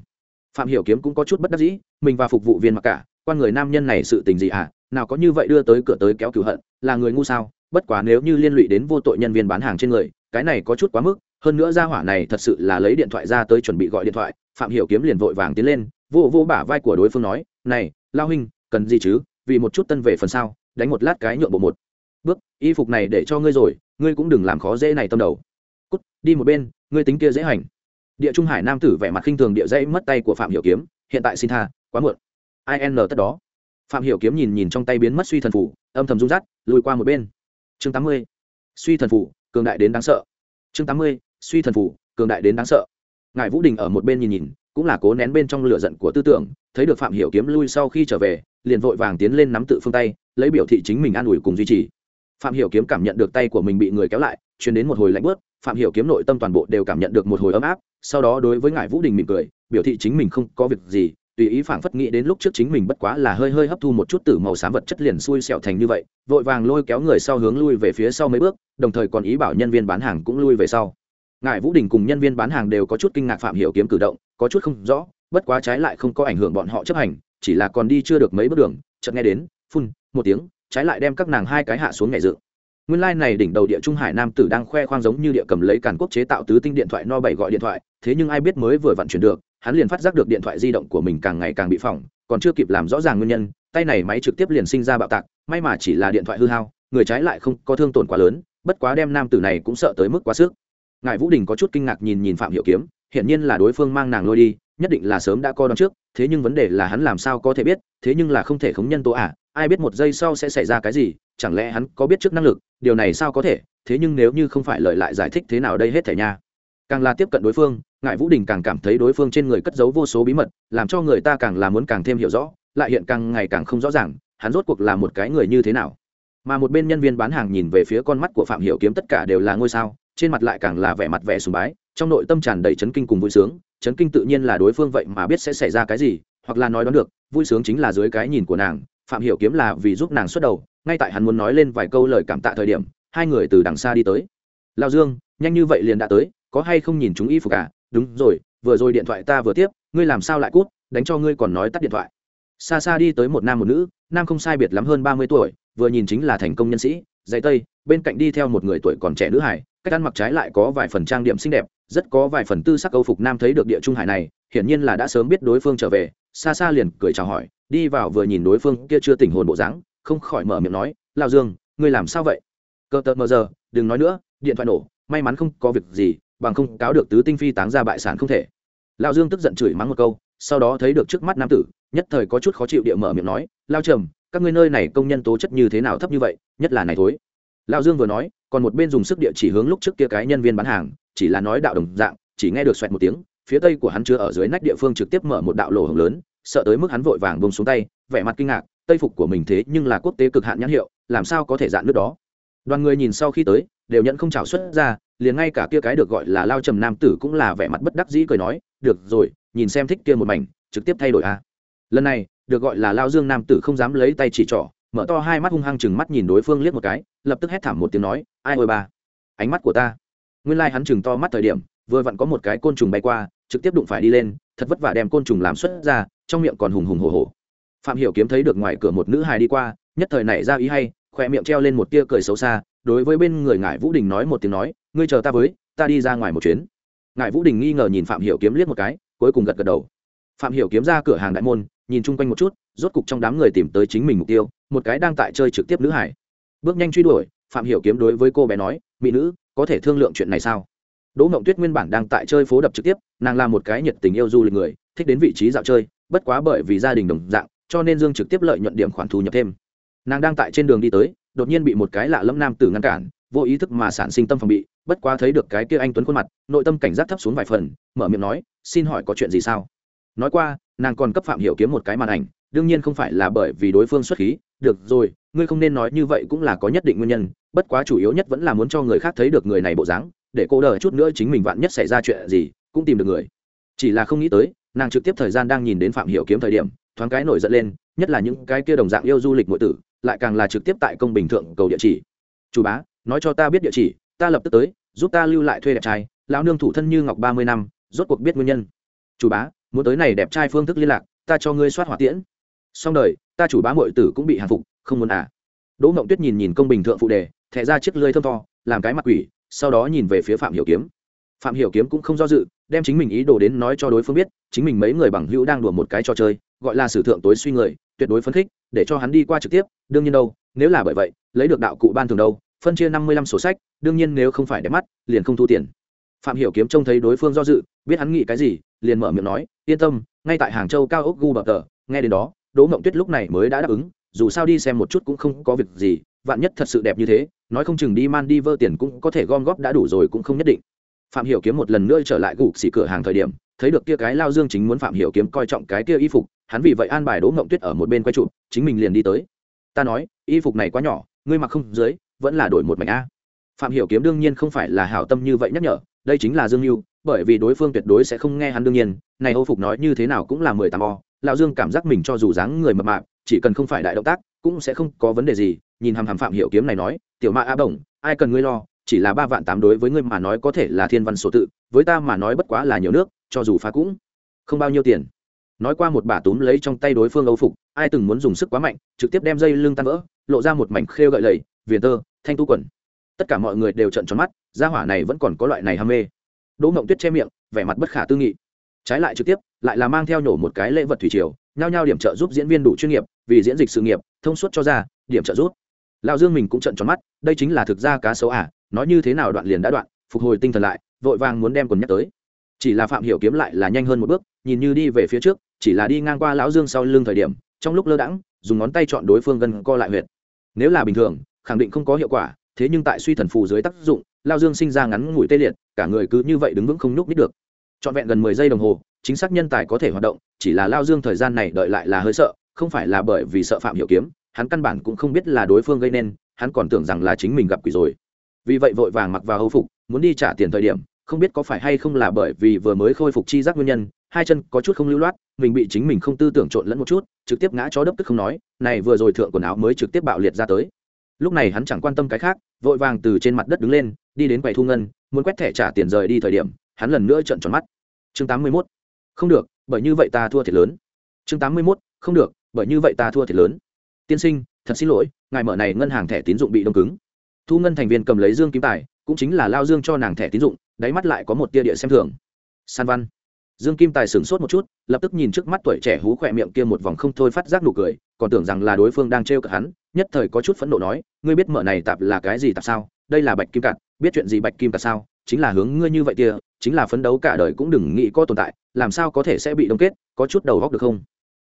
Phạm hiểu kiếm cũng có chút bất đắc dĩ, mình và phục vụ viên mặc cả, quan người nam nhân này sự tình gì à nào có như vậy đưa tới cửa tới kéo cửu hận, là người ngu sao? Bất quá nếu như liên lụy đến vô tội nhân viên bán hàng trên người, cái này có chút quá mức, hơn nữa gia hỏa này thật sự là lấy điện thoại ra tới chuẩn bị gọi điện thoại, phạm hiểu kiếm liền vội vàng tiến lên, vô vô bả vai của đối phương nói, này, lao huynh, cần gì chứ? Vì một chút tân về phần sau đánh một lát cái nhượng bộ một. Bước, y phục này để cho ngươi rồi, ngươi cũng đừng làm khó dễ này tâm đầu. Cút, đi một bên ngươi tính kia dễ hành. Địa trung hải nam tử vẻ mặt khinh thường địa dãy mất tay của phạm hiểu kiếm, hiện tại xin tha, quá muộn. Ai n tất đó? Phạm hiểu kiếm nhìn nhìn trong tay biến mất suy thần phủ, âm thầm rung rát, lùi qua một bên. Chương tám mươi, suy thần phủ, cường đại đến đáng sợ. Chương tám mươi, suy thần phủ, cường đại đến đáng sợ. Ngài vũ đình ở một bên nhìn nhìn, cũng là cố nén bên trong lửa giận của tư tưởng, thấy được phạm hiểu kiếm lui sau khi trở về, liền vội vàng tiến lên nắm tự phương tay, lấy biểu thị chính mình an ủi cùng duy trì. Phạm hiểu kiếm cảm nhận được tay của mình bị người kéo lại, truyền đến một hồi lạnh bớt phạm hiểu kiếm nội tâm toàn bộ đều cảm nhận được một hồi ấm áp, sau đó đối với ngài vũ đình mỉm cười, biểu thị chính mình không có việc gì, tùy ý phảng phất nghĩ đến lúc trước chính mình bất quá là hơi hơi hấp thu một chút tử màu xám vật chất liền xui xẻo thành như vậy, vội vàng lôi kéo người sau hướng lui về phía sau mấy bước, đồng thời còn ý bảo nhân viên bán hàng cũng lui về sau. Ngài vũ đình cùng nhân viên bán hàng đều có chút kinh ngạc phạm hiểu kiếm cử động, có chút không rõ, bất quá trái lại không có ảnh hưởng bọn họ chấp hành, chỉ là còn đi chưa được mấy bước đường, chợt nghe đến, phun, một tiếng, trái lại đem các nàng hai cái hạ xuống ngày dựng nguyên lai này đỉnh đầu địa trung hải nam tử đang khoe khoang giống như địa cầm lấy càn quốc chế tạo tứ tinh điện thoại no bảy gọi điện thoại, thế nhưng ai biết mới vừa vận chuyển được, hắn liền phát giác được điện thoại di động của mình càng ngày càng bị phỏng, còn chưa kịp làm rõ ràng nguyên nhân, tay này máy trực tiếp liền sinh ra bạo tạc, may mà chỉ là điện thoại hư hao, người trái lại không có thương tổn quá lớn, bất quá đem nam tử này cũng sợ tới mức quá sức. Ngài vũ đình có chút kinh ngạc nhìn nhìn phạm hiệu kiếm, hiển nhiên là đối phương mang nàng lôi đi, nhất định là sớm đã co đón trước thế nhưng vấn đề là hắn làm sao có thể biết, thế nhưng là không thể khống nhân tố à ai biết một giây sau sẽ xảy ra cái gì, chẳng lẽ hắn có biết trước năng lực, điều này sao có thể, thế nhưng nếu như không phải lợi lại giải thích thế nào đây hết thể nha. Càng là tiếp cận đối phương ngại vũ đình càng cảm thấy đối phương trên người cất giấu vô số bí mật, làm cho người ta càng là muốn càng thêm hiểu rõ, lại hiện càng ngày càng không rõ ràng, hắn rốt cuộc là một cái người như thế nào. Mà một bên nhân viên bán hàng nhìn về phía con mắt của phạm hiểu kiếm tất cả đều là ngôi sao, trên mặt lại càng là vẻ mặt vẻ sùng bái, trong nội tâm tràn đầy chấn kinh cùng vui sướng chấn kinh tự nhiên là đối phương vậy mà biết sẽ xảy ra cái gì, hoặc là nói đoán được, vui sướng chính là dưới cái nhìn của nàng, phạm hiểu kiếm là vì giúp nàng xuất đầu, ngay tại hắn muốn nói lên vài câu lời cảm tạ thời điểm, hai người từ đằng xa đi tới. Lao dương, nhanh như vậy liền đã tới, có hay không nhìn chúng y phục cả đúng rồi, vừa rồi điện thoại ta vừa tiếp, ngươi làm sao lại cút, đánh cho ngươi còn nói tắt điện thoại. Xa xa đi tới một nam một nữ, nam không sai biệt lắm hơn ba mươi tuổi, vừa nhìn chính là thành công nhân sĩ dạy tây, bên cạnh đi theo một người tuổi còn trẻ nữ hải, cách ăn mặc trái lại có vài phần trang điểm xinh đẹp rất có vài phần tư sắc câu phục nam thấy được địa trung hải này, hiển nhiên là đã sớm biết đối phương trở về, xa xa liền cười chào hỏi, đi vào vừa nhìn đối phương kia chưa tỉnh hồn bộ dáng, không khỏi mở miệng nói lao dương, ngươi làm sao vậy? Cơ tợt mờ giờ, đừng nói nữa, điện thoại nổ, may mắn không có việc gì, bằng không cáo được tứ tinh phi táng ra bại sản không thể. Lao dương tức giận chửi mắng một câu, sau đó thấy được trước mắt nam tử, nhất thời có chút khó chịu địa mở miệng nói lao trầm, các ngươi nơi này công nhân tố chất như thế nào thấp như vậy, nhất là này thối. Lao dương vừa nói, còn một bên dùng sức địa chỉ hướng lúc trước kia cái nhân viên bán hàng chỉ là nói đạo đồng dạng, chỉ nghe được xoẹt một tiếng, phía tây của hắn chưa ở dưới nách địa phương trực tiếp mở một đạo lỗ hồng lớn, sợ tới mức hắn vội vàng bông xuống tay, vẻ mặt kinh ngạc, tây phục của mình thế nhưng là quốc tế cực hạn nhãn hiệu, làm sao có thể dạn nước đó? Đoàn người nhìn sau khi tới, đều nhận không trào xuất ra, liền ngay cả kia cái được gọi là lao trầm nam tử cũng là vẻ mặt bất đắc dĩ cười nói, được rồi, nhìn xem thích kia một mảnh, trực tiếp thay đổi a lần này, được gọi là lao dương nam tử không dám lấy tay chỉ trỏ, mở to hai mắt hung hăng chừng mắt nhìn đối phương liếc một cái, lập tức hét thảm một tiếng nói, ai ôi ba ánh mắt của ta nguyên lai hắn chừng to mắt thời điểm, vừa vặn có một cái côn trùng bay qua, trực tiếp đụng phải đi lên, thật vất vả đem côn trùng làm xuất ra, trong miệng còn hùng hùng hồ hồ phạm hiểu kiếm thấy được ngoài cửa một nữ hài đi qua, nhất thời nảy ra ý hay khoe miệng treo lên một tia cười xấu xa, đối với bên người ngải vũ đình nói một tiếng nói, ngươi chờ ta với, ta đi ra ngoài một chuyến. Ngải vũ đình nghi ngờ nhìn phạm hiểu kiếm liếc một cái, cuối cùng gật gật đầu. Phạm hiểu kiếm ra cửa hàng đại môn, nhìn chung quanh một chút, rốt cục trong đám người tìm tới chính mình mục tiêu, một cái đang tại chơi trực tiếp nữ hải bước nhanh truy đuổi, phạm hiểu kiếm đối với cô bé nói, mỹ nữ có thể thương lượng chuyện này sao? Đỗ mộng tuyết nguyên bản đang tại chơi phố đập trực tiếp, nàng là một cái nhiệt tình yêu du lịch người, thích đến vị trí dạo chơi, bất quá bởi vì gia đình đồng dạng, cho nên dương trực tiếp lợi nhuận điểm khoản thu nhập thêm. Nàng đang tại trên đường đi tới, đột nhiên bị một cái lạ lẫm nam tử ngăn cản, vô ý thức mà sản sinh tâm phòng bị, bất quá thấy được cái kia anh tuấn khuôn mặt, nội tâm cảnh giác thấp xuống vài phần, mở miệng nói, xin hỏi có chuyện gì sao? Nói qua, nàng còn cấp phạm hiểu kiếm một cái màn ảnh đương nhiên không phải là bởi vì đối phương xuất khí, được rồi, ngươi không nên nói như vậy cũng là có nhất định nguyên nhân, bất quá chủ yếu nhất vẫn là muốn cho người khác thấy được người này bộ dáng, để cô đợi chút nữa chính mình vạn nhất xảy ra chuyện gì, cũng tìm được người. Chỉ là không nghĩ tới, nàng trực tiếp thời gian đang nhìn đến phạm hiểu kiếm thời điểm, thoáng cái nổi giận lên, nhất là những cái kia đồng dạng yêu du lịch nội tử, lại càng là trực tiếp tại công bình thượng cầu địa chỉ. Chủ bá, nói cho ta biết địa chỉ, ta lập tức tới, giúp ta lưu lại thuê đẹp trai, lão nương thủ thân như ngọc ba mươi năm, rốt cuộc biết nguyên nhân. Chủ bá, muốn tới này đẹp trai phương thức liên lạc, ta cho ngươi soát hỏa tiễn xong đời, ta chủ bá mội tử cũng bị hàng phục, không muốn à. Đỗ mộng tuyết nhìn nhìn công bình thượng phụ đề, thẹ ra chiếc lơi thơm to làm cái mặt quỷ, sau đó nhìn về phía phạm hiểu kiếm. Phạm hiểu kiếm cũng không do dự, đem chính mình ý đồ đến nói cho đối phương biết, chính mình mấy người bằng hữu đang đùa một cái trò chơi, gọi là sử thượng tối suy người, tuyệt đối phấn khích, để cho hắn đi qua trực tiếp, đương nhiên đâu, nếu là bởi vậy, lấy được đạo cụ ban thường đâu, phân chia năm mươi lăm sổ sách, đương nhiên nếu không phải đẹp mắt, liền không thu tiền. Phạm hiểu kiếm trông thấy đối phương do dự, biết hắn nghĩ cái gì, liền mở miệng nói, yên tâm, ngay tại hàng châu cao ốc gu bập tờ, nghe đến đó đỗ mộng tuyết lúc này mới đã đáp ứng, dù sao đi xem một chút cũng không có việc gì, vạn nhất thật sự đẹp như thế, nói không chừng đi man đi vơ tiền cũng có thể gom góp đã đủ rồi cũng không nhất định. Phạm hiểu kiếm một lần nữa trở lại gục xỉ cửa hàng thời điểm, thấy được kia cái lao dương chính muốn phạm hiểu kiếm coi trọng cái kia y phục, hắn vì vậy an bài đỗ mộng tuyết ở một bên quay trụ chính mình liền đi tới. Ta nói, y phục này quá nhỏ, ngươi mặc không dưới, vẫn là đổi một mảnh a. Phạm hiểu kiếm đương nhiên không phải là hảo tâm như vậy nhắc nhở, đây chính là dương lưu bởi vì đối phương tuyệt đối sẽ không nghe hắn đương nhiên, này hô phục nói như thế nào cũng là mười tám o lão dương cảm giác mình cho dù dáng người mập mạp, chỉ cần không phải đại động tác, cũng sẽ không có vấn đề gì. Nhìn hàm hàm phạm hiểu kiếm này nói, tiểu Ma a bổng, ai cần ngươi lo? Chỉ là ba vạn tám đối với ngươi mà nói có thể là thiên văn số tự, với ta mà nói bất quá là nhiều nước, cho dù phá cũng không bao nhiêu tiền. Nói qua một bà túm lấy trong tay đối phương âu phục, ai từng muốn dùng sức quá mạnh, trực tiếp đem dây lưng tan vỡ, lộ ra một mảnh khêu gợi lầy, viền tơ, thanh tu quần. Tất cả mọi người đều trận tròn mắt, gia hỏa này vẫn còn có loại này ham mê. Đỗ mộng tuyết che miệng, vẻ mặt bất khả tư nghị trái lại trực tiếp, lại là mang theo nhổ một cái lễ vật thủy triều, nhao nhao điểm trợ giúp diễn viên đủ chuyên nghiệp, vì diễn dịch sự nghiệp, thông suốt cho ra, điểm trợ giúp. Lão dương mình cũng trận tròn mắt, đây chính là thực ra cá xấu à nói như thế nào đoạn liền đã đoạn, phục hồi tinh thần lại, vội vàng muốn đem quần nhắc tới. Chỉ là phạm hiểu kiếm lại là nhanh hơn một bước, nhìn như đi về phía trước, chỉ là đi ngang qua lão dương sau lưng thời điểm, trong lúc lơ đãng, dùng ngón tay chọn đối phương gần co lại huyệt. Nếu là bình thường, khẳng định không có hiệu quả, thế nhưng tại suy thần phù dưới tác dụng lao dương sinh ra ngắn ngủi tê liệt, cả người cứ như vậy đứng vững không nhúc nít được trọn vẹn gần mười giây đồng hồ, chính xác nhân tài có thể hoạt động, chỉ là lao dương thời gian này đợi lại là hơi sợ, không phải là bởi vì sợ phạm hiểu kiếm, hắn căn bản cũng không biết là đối phương gây nên, hắn còn tưởng rằng là chính mình gặp quỷ rồi. Vì vậy vội vàng mặc vào hầu phục, muốn đi trả tiền thời điểm, không biết có phải hay không là bởi vì vừa mới khôi phục chi giác nguyên nhân, hai chân có chút không lưu loát, mình bị chính mình không tư tưởng trộn lẫn một chút, trực tiếp ngã chó đấp tức không nói, này vừa rồi thượng quần áo mới trực tiếp bạo liệt ra tới. Lúc này hắn chẳng quan tâm cái khác, vội vàng từ trên mặt đất đứng lên, đi đến quầy thu ngân, muốn quét thẻ trả tiền rời đi thời điểm, hắn lần nữa trợn tròn mắt chương tám mươi 81. không được, bởi như vậy ta thua thiệt lớn. Chương tám mươi 81. không được, bởi như vậy ta thua thiệt lớn. Tiên sinh, thật xin lỗi, ngài mở này ngân hàng thẻ tín dụng bị đông cứng. Thu ngân thành viên cầm lấy dương kim tài, cũng chính là lao dương cho nàng thẻ tín dụng, đáy mắt lại có một tia địa xem thường. San văn. Dương kim tài sửng sốt một chút, lập tức nhìn trước mắt tuổi trẻ hú khỏe miệng kia một vòng không thôi phát giác nụ cười, còn tưởng rằng là đối phương đang trêu cợt hắn, nhất thời có chút phẫn nộ nói, ngươi biết mở này tạp là cái gì tạp sao? Đây là bạch kim cạn biết chuyện gì bạch kim cạt sao? Chính là hướng ngươi như vậy kia, chính là phấn đấu cả đời cũng đừng nghĩ có tồn tại, làm sao có thể sẽ bị đông kết, có chút đầu góc được không?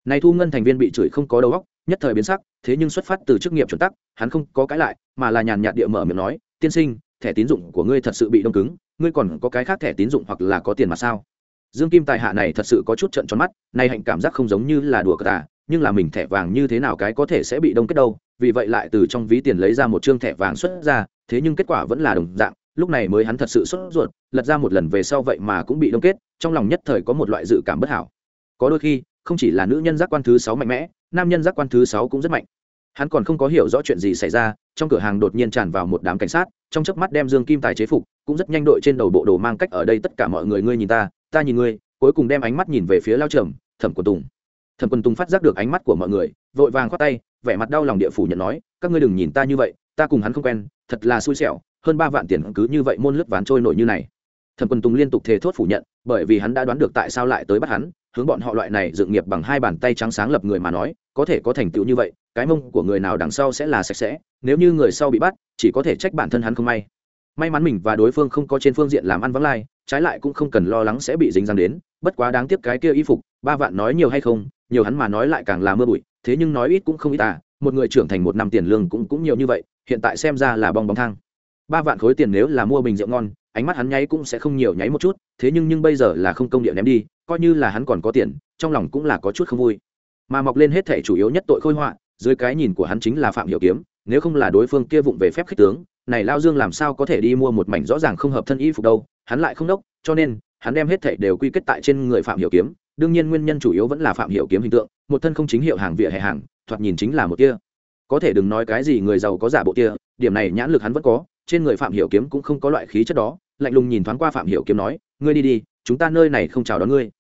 Này thu ngân thành viên bị chửi không có đầu góc, nhất thời biến sắc, thế nhưng xuất phát từ chức nghiệp chuẩn tắc, hắn không có cái lại, mà là nhàn nhạt địa mở miệng nói, tiên sinh, thẻ tín dụng của ngươi thật sự bị đông cứng, ngươi còn có cái khác thẻ tín dụng hoặc là có tiền mà sao? Dương kim tài hạ này thật sự có chút trận tròn mắt, nay hạnh cảm giác không giống như là đùa cờ tà nhưng là mình thẻ vàng như thế nào cái có thể sẽ bị đông kết đâu, vì vậy lại từ trong ví tiền lấy ra một chương thẻ vàng xuất ra, thế nhưng kết quả vẫn là đồng dạng lúc này mới hắn thật sự sốt ruột, lật ra một lần về sau vậy mà cũng bị đông kết, trong lòng nhất thời có một loại dự cảm bất hảo. Có đôi khi, không chỉ là nữ nhân giác quan thứ sáu mạnh mẽ, nam nhân giác quan thứ sáu cũng rất mạnh. Hắn còn không có hiểu rõ chuyện gì xảy ra, trong cửa hàng đột nhiên tràn vào một đám cảnh sát, trong chớp mắt đem dương kim tài chế phục, cũng rất nhanh đội trên đầu bộ đồ mang cách ở đây tất cả mọi người, ngươi nhìn ta ta nhìn ngươi, cuối cùng đem ánh mắt nhìn về phía lao trầm, thẩm quần tùng. Thẩm quần tùng phát giác được ánh mắt của mọi người, vội vàng khoát tay, vẻ mặt đau lòng địa phủ nhận nói, các ngươi đừng nhìn ta như vậy, ta cùng hắn không quen, thật là xui xẻo hơn ba vạn tiền cứ như vậy môn lướt ván trôi nổi như này. Thẩm Quân tùng liên tục thề thốt phủ nhận, bởi vì hắn đã đoán được tại sao lại tới bắt hắn, hướng bọn họ loại này dựng nghiệp bằng hai bàn tay trắng sáng lập người mà nói, có thể có thành tựu như vậy, cái mông của người nào đằng sau sẽ là sạch sẽ, nếu như người sau bị bắt, chỉ có thể trách bản thân hắn không may. May mắn mình và đối phương không có trên phương diện làm ăn vắng lai, trái lại cũng không cần lo lắng sẽ bị dính răng đến, bất quá đáng tiếc cái kia y phục, ba vạn nói nhiều hay không, nhiều hắn mà nói lại càng là mưa bụi, thế nhưng nói ít cũng không ít à một người trưởng thành một năm tiền lương cũng cũng nhiều như vậy, hiện tại xem ra là bong bóng thang ba vạn khối tiền nếu là mua bình rượu ngon, ánh mắt hắn nháy cũng sẽ không nhiều nháy một chút, thế nhưng nhưng bây giờ là không công địa ném đi, coi như là hắn còn có tiền, trong lòng cũng là có chút không vui. Mà mọc lên hết thể chủ yếu nhất tội khôi họa, dưới cái nhìn của hắn chính là phạm hiểu kiếm, nếu không là đối phương kia vụng về phép khích tướng, này lao dương làm sao có thể đi mua một mảnh rõ ràng không hợp thân y phục đâu, hắn lại không đốc, cho nên, hắn đem hết thể đều quy kết tại trên người phạm hiểu kiếm, đương nhiên nguyên nhân chủ yếu vẫn là phạm hiểu kiếm hình tượng, một thân không chính hiệu hàng vỉa hè hàng, thoạt nhìn chính là một kia. Có thể đừng nói cái gì người giàu có giả bộ kia, điểm này nhãn lực hắn vẫn có trên người phạm hiểu kiếm cũng không có loại khí chất đó, lạnh lùng nhìn thoáng qua phạm hiểu kiếm nói, ngươi đi đi, chúng ta nơi này không chào đón ngươi.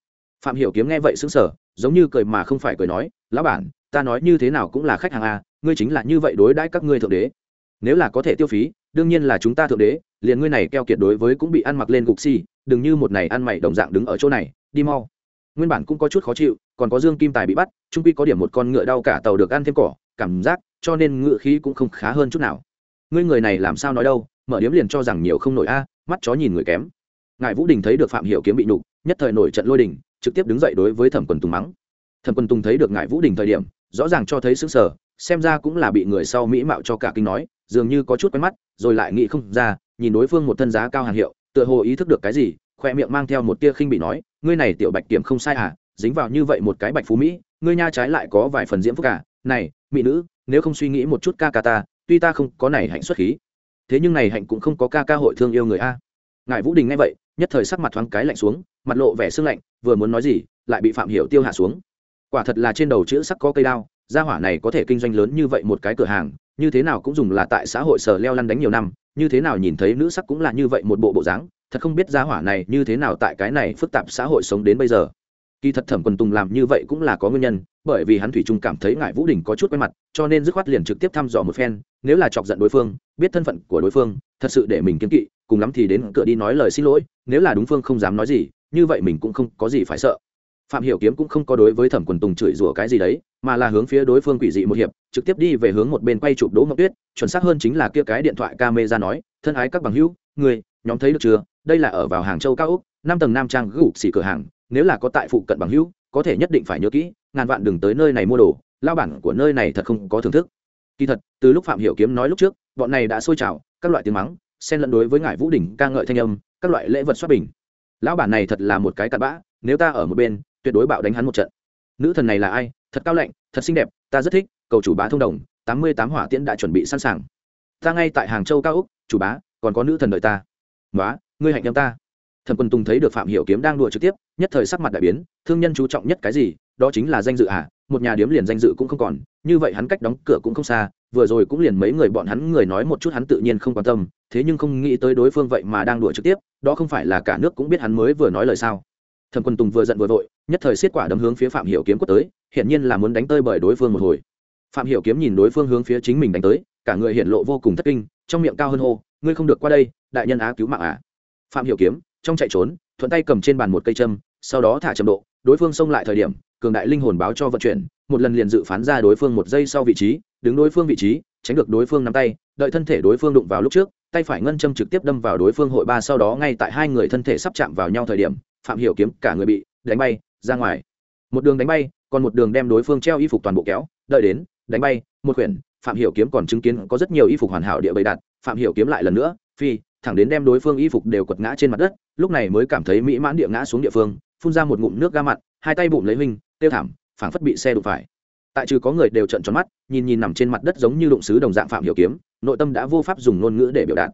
Phạm hiểu kiếm nghe vậy sững sờ, giống như cười mà không phải cười nói, lão bản, ta nói như thế nào cũng là khách hàng a ngươi chính là như vậy đối đãi các ngươi thượng đế. Nếu là có thể tiêu phí, đương nhiên là chúng ta thượng đế, liền ngươi này keo kiệt đối với cũng bị ăn mặc lên gục xi đừng như một này ăn mày đồng dạng đứng ở chỗ này, đi mau. Nguyên bản cũng có chút khó chịu, còn có dương kim tài bị bắt, trung quy có điểm một con ngựa đau cả tàu được ăn thêm cỏ, cảm giác, cho nên ngựa khí cũng không khá hơn chút nào ngươi người này làm sao nói đâu, mở điếm liền cho rằng nhiều không nổi a, mắt chó nhìn người kém ngài vũ đình thấy được phạm hiểu kiếm bị nhục, nhất thời nổi trận lôi đình, trực tiếp đứng dậy đối với thẩm quần tùng mắng thẩm quần tùng thấy được ngài vũ đình thời điểm, rõ ràng cho thấy sững sờ, xem ra cũng là bị người sau mỹ mạo cho cả kinh nói, dường như có chút quen mắt, rồi lại nghĩ không ra, nhìn đối phương một thân giá cao hàng hiệu, tựa hồ ý thức được cái gì, khoe miệng mang theo một tia khinh bị nói, ngươi này tiểu bạch kiểm không sai à dính vào như vậy một cái bạch phú mỹ, ngươi nha trái lại có vài phần diễm phúc cả à. này, mỹ nữ, nếu không suy nghĩ một chút ca ca ta tuy ta không có này hạnh xuất khí, thế nhưng này hạnh cũng không có ca ca hội thương yêu người a. Ngài vũ đình nghe vậy, nhất thời sắc mặt thoáng cái lạnh xuống, mặt lộ vẻ sương lạnh, vừa muốn nói gì, lại bị phạm hiểu tiêu hạ xuống. Quả thật là trên đầu chữ sắc có cây đao, gia hỏa này có thể kinh doanh lớn như vậy một cái cửa hàng, như thế nào cũng dùng là tại xã hội sở leo lăn đánh nhiều năm, như thế nào nhìn thấy nữ sắc cũng là như vậy một bộ bộ dáng, thật không biết gia hỏa này như thế nào tại cái này phức tạp xã hội sống đến bây giờ kỳ thật thẩm quần tùng làm như vậy cũng là có nguyên nhân, bởi vì hắn thủy chung cảm thấy ngại vũ đình có chút quen mặt, cho nên dứt khoát liền trực tiếp thăm dò một phen, nếu là chọc giận đối phương, biết thân phận của đối phương, thật sự để mình kiên kỵ, cùng lắm thì đến cửa đi nói lời xin lỗi, nếu là đúng phương không dám nói gì, như vậy mình cũng không có gì phải sợ. Phạm hiểu kiếm cũng không có đối với thẩm quần tùng chửi rủa cái gì đấy, mà là hướng phía đối phương quỷ dị một hiệp, trực tiếp đi về hướng một bên quay chụp đỗ ngọc tuyết, chuẩn xác hơn chính là kia cái điện thoại camera nói, thân ái các bằng hữu, người, nhóm thấy được chưa? Đây là ở vào hàng châu cao úc năm tầng nam trang gục xỉ cửa hàng nếu là có tại phụ cận bằng hữu, có thể nhất định phải nhớ kỹ, ngàn vạn đừng tới nơi này mua đồ, lao bản của nơi này thật không có thưởng thức. Kỳ thật, từ lúc phạm hiểu kiếm nói lúc trước, bọn này đã sôi trào các loại tiếng mắng, xen lẫn đối với ngải vũ đỉnh ca ngợi thanh âm, các loại lễ vật xuất bình. Lão bản này thật là một cái cặn bã, nếu ta ở một bên, tuyệt đối bạo đánh hắn một trận. Nữ thần này là ai? Thật cao lạnh, thật xinh đẹp, ta rất thích, cầu chủ bá thông đồng, tám mươi tám hỏa tiễn đã chuẩn bị sẵn sàng. Ta ngay tại hàng châu cao úc chủ bá, còn có nữ thần đợi ta. Nói ngươi hạnh em ta thần quân tùng thấy được phạm hiểu kiếm đang đùa trực tiếp, nhất thời sắc mặt đại biến, thương nhân chú trọng nhất cái gì, đó chính là danh dự à một nhà điếm liền danh dự cũng không còn, như vậy hắn cách đóng cửa cũng không xa, vừa rồi cũng liền mấy người bọn hắn người nói một chút hắn tự nhiên không quan tâm, thế nhưng không nghĩ tới đối phương vậy mà đang đùa trực tiếp, đó không phải là cả nước cũng biết hắn mới vừa nói lời sao. Thẩm quân tùng vừa giận vừa vội, nhất thời xiết quả đấm hướng phía phạm hiểu kiếm quất tới hiện nhiên là muốn đánh tơi bởi đối phương một hồi. Phạm hiểu kiếm nhìn đối phương hướng phía chính mình đánh tới, cả người hiện lộ vô cùng thất kinh, trong miệng cao hơn hô, ngươi không được qua đây, đại nhân á cứu mạng à. Phạm hiểu kiếm trong chạy trốn, thuận tay cầm trên bàn một cây châm, sau đó thả chậm độ, đối phương xông lại thời điểm, cường đại linh hồn báo cho vận chuyển, một lần liền dự phán ra đối phương một giây sau vị trí, đứng đối phương vị trí, tránh được đối phương nắm tay, đợi thân thể đối phương đụng vào lúc trước, tay phải ngân châm trực tiếp đâm vào đối phương hội ba sau đó ngay tại hai người thân thể sắp chạm vào nhau thời điểm, phạm hiểu kiếm cả người bị đánh bay ra ngoài. Một đường đánh bay, còn một đường đem đối phương treo y phục toàn bộ kéo, đợi đến đánh bay, một quyển, phạm hiểu kiếm còn chứng kiến có rất nhiều y phục hoàn hảo địa bày đặt, phạm hiểu kiếm lại lần nữa, phi thẳng đến đem đối phương y phục đều quật ngã trên mặt đất, lúc này mới cảm thấy mỹ mãn địa ngã xuống địa phương, phun ra một ngụm nước ga mặn hai tay bụng lấy huynh tiêu thảm, phảng phất bị xe đụng phải. Tại trừ có người đều trận tròn mắt, nhìn nhìn nằm trên mặt đất giống như đụng sứ đồng dạng phạm hiểu kiếm, nội tâm đã vô pháp dùng ngôn ngữ để biểu đạt.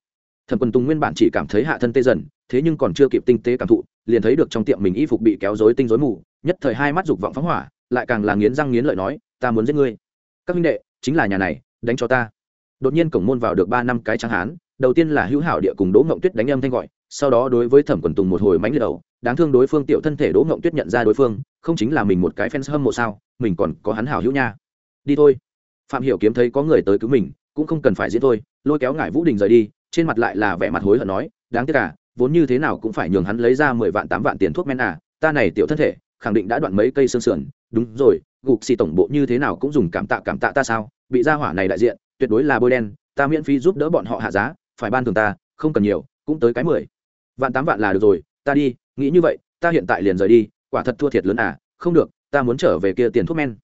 Thẩm quân tùng nguyên bản chỉ cảm thấy hạ thân tê dần, thế nhưng còn chưa kịp tinh tế cảm thụ, liền thấy được trong tiệm mình y phục bị kéo rối tinh rối mù, nhất thời hai mắt dục vọng phóng hỏa, lại càng là nghiến răng nghiến lợi nói, ta muốn giết ngươi. Các minh đệ, chính là nhà này, đánh cho ta. Đột nhiên cổng môn vào được ba năm cái trắng hán đầu tiên là hữu hảo địa cùng đỗ ngộng tuyết đánh âm thanh gọi sau đó đối với thẩm quần tùng một hồi mánh liệt đầu đáng thương đối phương tiểu thân thể đỗ ngộng tuyết nhận ra đối phương không chính là mình một cái fans hâm mộ sao mình còn có hắn hảo hữu nha. Đi thôi. Phạm hiểu kiếm thấy có người tới cứu mình cũng không cần phải diễn thôi lôi kéo ngải vũ đình rời đi trên mặt lại là vẻ mặt hối hận nói đáng tiếc cả à, vốn như thế nào cũng phải nhường hắn lấy ra mười vạn tám vạn tiền thuốc men à ta này tiểu thân thể khẳng định đã đoạn mấy cây xương sườn. Đúng rồi gục xì tổng bộ như thế nào cũng dùng cảm tạ cảm tạ ta sao bị gia hỏa này đại diện tuyệt đối là bôi đen ta miễn phí giúp đỡ bọn họ hạ giá phải ban thường ta, không cần nhiều, cũng tới cái mười vạn tám vạn là được rồi, ta đi, nghĩ như vậy, ta hiện tại liền rời đi, quả thật thua thiệt lớn à không được, ta muốn trở về kia tiền thuốc men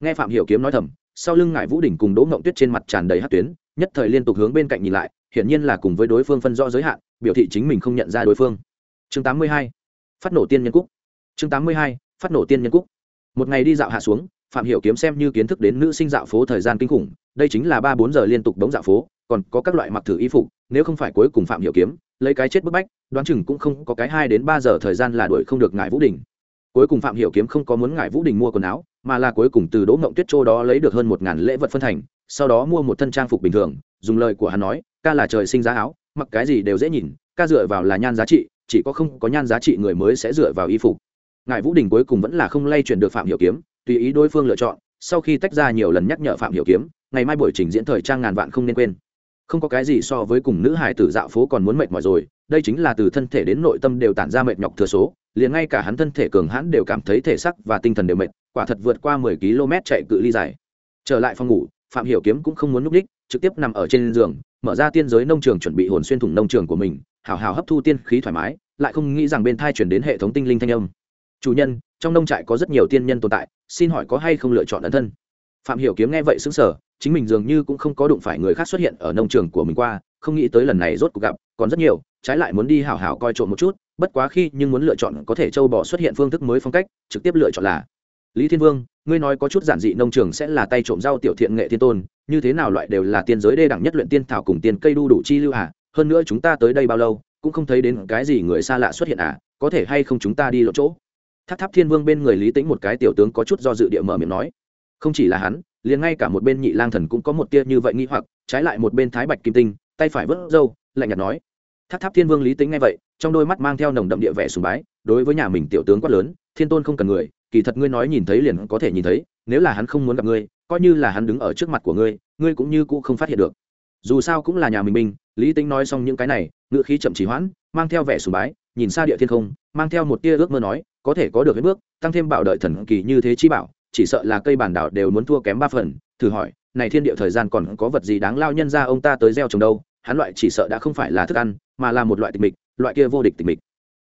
nghe phạm hiểu kiếm nói thầm, sau lưng ngải vũ đỉnh cùng đỗ ngộng tuyết trên mặt tràn đầy hát tuyến, nhất thời liên tục hướng bên cạnh nhìn lại, hiển nhiên là cùng với đối phương phân rõ giới hạn, biểu thị chính mình không nhận ra đối phương chương 82. phát nổ tiên nhân cúc chương 82. phát nổ tiên nhân cúc một ngày đi dạo hạ xuống, phạm hiểu kiếm xem như kiến thức đến nữ sinh dạo phố thời gian kinh khủng, đây chính là ba bốn giờ liên tục đống dạo phố còn có các loại mặc thử y phục, nếu không phải cuối cùng phạm hiểu kiếm, lấy cái chết bức bách, đoán chừng cũng không có cái hai đến ba giờ thời gian là đuổi không được ngải vũ đình. Cuối cùng phạm hiểu kiếm không có muốn ngải vũ đình mua quần áo, mà là cuối cùng từ đỗ ngộng tuyết châu đó lấy được hơn một ngàn lễ vật phân thành, sau đó mua một thân trang phục bình thường, dùng lời của hắn nói, ca là trời sinh giá áo, mặc cái gì đều dễ nhìn, ca dựa vào là nhan giá trị, chỉ có không có nhan giá trị người mới sẽ dựa vào y phục. Ngài vũ đình cuối cùng vẫn là không lay chuyển được phạm hiểu kiếm, tùy ý đối phương lựa chọn, sau khi tách ra nhiều lần nhắc nhở phạm hiểu kiếm, ngày mai buổi trình diễn thời trang ngàn vạn không nên quên không có cái gì so với cùng nữ hải tử dạo phố còn muốn mệt mỏi rồi, đây chính là từ thân thể đến nội tâm đều tản ra mệt nhọc thừa số, liền ngay cả hắn thân thể cường hãn đều cảm thấy thể sắc và tinh thần đều mệt, quả thật vượt qua mười km chạy cự ly dài. Trở lại phòng ngủ, phạm hiểu kiếm cũng không muốn núp đích, trực tiếp nằm ở trên giường, mở ra tiên giới nông trường chuẩn bị hồn xuyên thủng nông trường của mình, hào hào hấp thu tiên khí thoải mái, lại không nghĩ rằng bên thai chuyển đến hệ thống tinh linh thanh âm. Chủ nhân, trong nông trại có rất nhiều tiên nhân tồn tại, xin hỏi có hay không lựa chọn ẩn thân? Phạm hiểu kiếm nghe vậy sững sờ chính mình dường như cũng không có đụng phải người khác xuất hiện ở nông trường của mình qua, không nghĩ tới lần này rốt cuộc gặp, còn rất nhiều, trái lại muốn đi hảo hảo coi trộm một chút, bất quá khi nhưng muốn lựa chọn có thể châu bò xuất hiện phương thức mới phong cách, trực tiếp lựa chọn là, lý thiên vương, ngươi nói có chút giản dị nông trường sẽ là tay trộm rau tiểu thiện nghệ thiên tôn, như thế nào loại đều là tiên giới đê đẳng nhất luyện tiên thảo cùng tiền cây đu đủ chi lưu à hơn nữa chúng ta tới đây bao lâu, cũng không thấy đến cái gì người xa lạ xuất hiện à có thể hay không chúng ta đi lộ chỗ? Tháp tháp thiên vương bên người lý tĩnh một cái tiểu tướng có chút do dự địa mở miệng nói. Không chỉ là hắn liền ngay cả một bên nhị lang thần cũng có một tia như vậy nghi hoặc trái lại một bên thái bạch kim tinh tay phải vớt râu lạnh nhạt nói tháp tháp thiên vương lý tính ngay vậy trong đôi mắt mang theo nồng đậm địa vẻ sùng bái đối với nhà mình tiểu tướng quát lớn thiên tôn không cần người kỳ thật ngươi nói nhìn thấy liền có thể nhìn thấy nếu là hắn không muốn gặp ngươi coi như là hắn đứng ở trước mặt của ngươi ngươi cũng như cũ không phát hiện được. Dù sao cũng là nhà mình mình, lý tính nói xong những cái này ngựa khí chậm chỉ hoãn mang theo vẻ sùng bái nhìn xa địa thiên không mang theo một tia ước mơ nói có thể có được cái bước tăng thêm bảo đợi thần kỳ như thế chi bảo chỉ sợ là cây bản đảo đều muốn thua kém ba phần, thử hỏi, này thiên địa thời gian còn có vật gì đáng lao nhân ra ông ta tới gieo trồng đâu, hắn loại chỉ sợ đã không phải là thức ăn, mà là một loại tịch mịch, loại kia vô địch tịch mịch.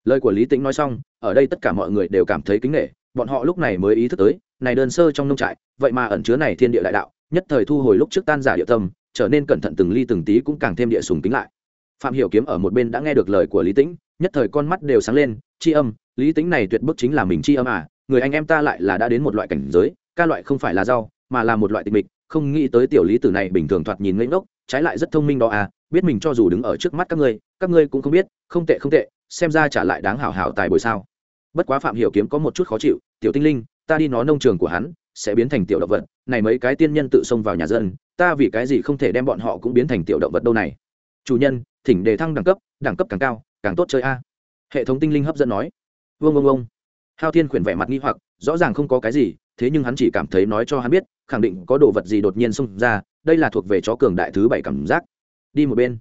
Lời của lý tĩnh nói xong, ở đây tất cả mọi người đều cảm thấy kính nghệ bọn họ lúc này mới ý thức tới, này đơn sơ trong nông trại, vậy mà ẩn chứa này thiên địa đại đạo, nhất thời thu hồi lúc trước tan giả địa tâm, trở nên cẩn thận từng ly từng tí cũng càng thêm địa sùng tính lại. Phạm hiểu kiếm ở một bên đã nghe được lời của lý tĩnh, nhất thời con mắt đều sáng lên chi âm, lý tĩnh này tuyệt bức chính là mình chi âm à người anh em ta lại là đã đến một loại cảnh giới, ca loại không phải là rau, mà là một loại tịch mịch, không nghĩ tới tiểu lý tử này bình thường thoạt nhìn ngây ngốc, trái lại rất thông minh đó à biết mình cho dù đứng ở trước mắt các ngươi các ngươi cũng không biết, không tệ không tệ, xem ra trả lại đáng hảo hảo tài bồi sao. Bất quá phạm hiểu kiếm có một chút khó chịu, tiểu tinh linh, ta đi nó nông trường của hắn, sẽ biến thành tiểu động vật, này mấy cái tiên nhân tự xông vào nhà dân, ta vì cái gì không thể đem bọn họ cũng biến thành tiểu động vật đâu này? Chủ nhân, thỉnh đề thăng đẳng cấp đẳng cấp càng cao, càng tốt chơi a. Hệ thống tinh linh hấp dẫn nói. Vương vương vương hao thiên khuyển vẻ mặt nghi hoặc, rõ ràng không có cái gì, thế nhưng hắn chỉ cảm thấy nói cho hắn biết, khẳng định có đồ vật gì đột nhiên xông ra, đây là thuộc về chó cường đại thứ bảy cảm giác. Đi một bên.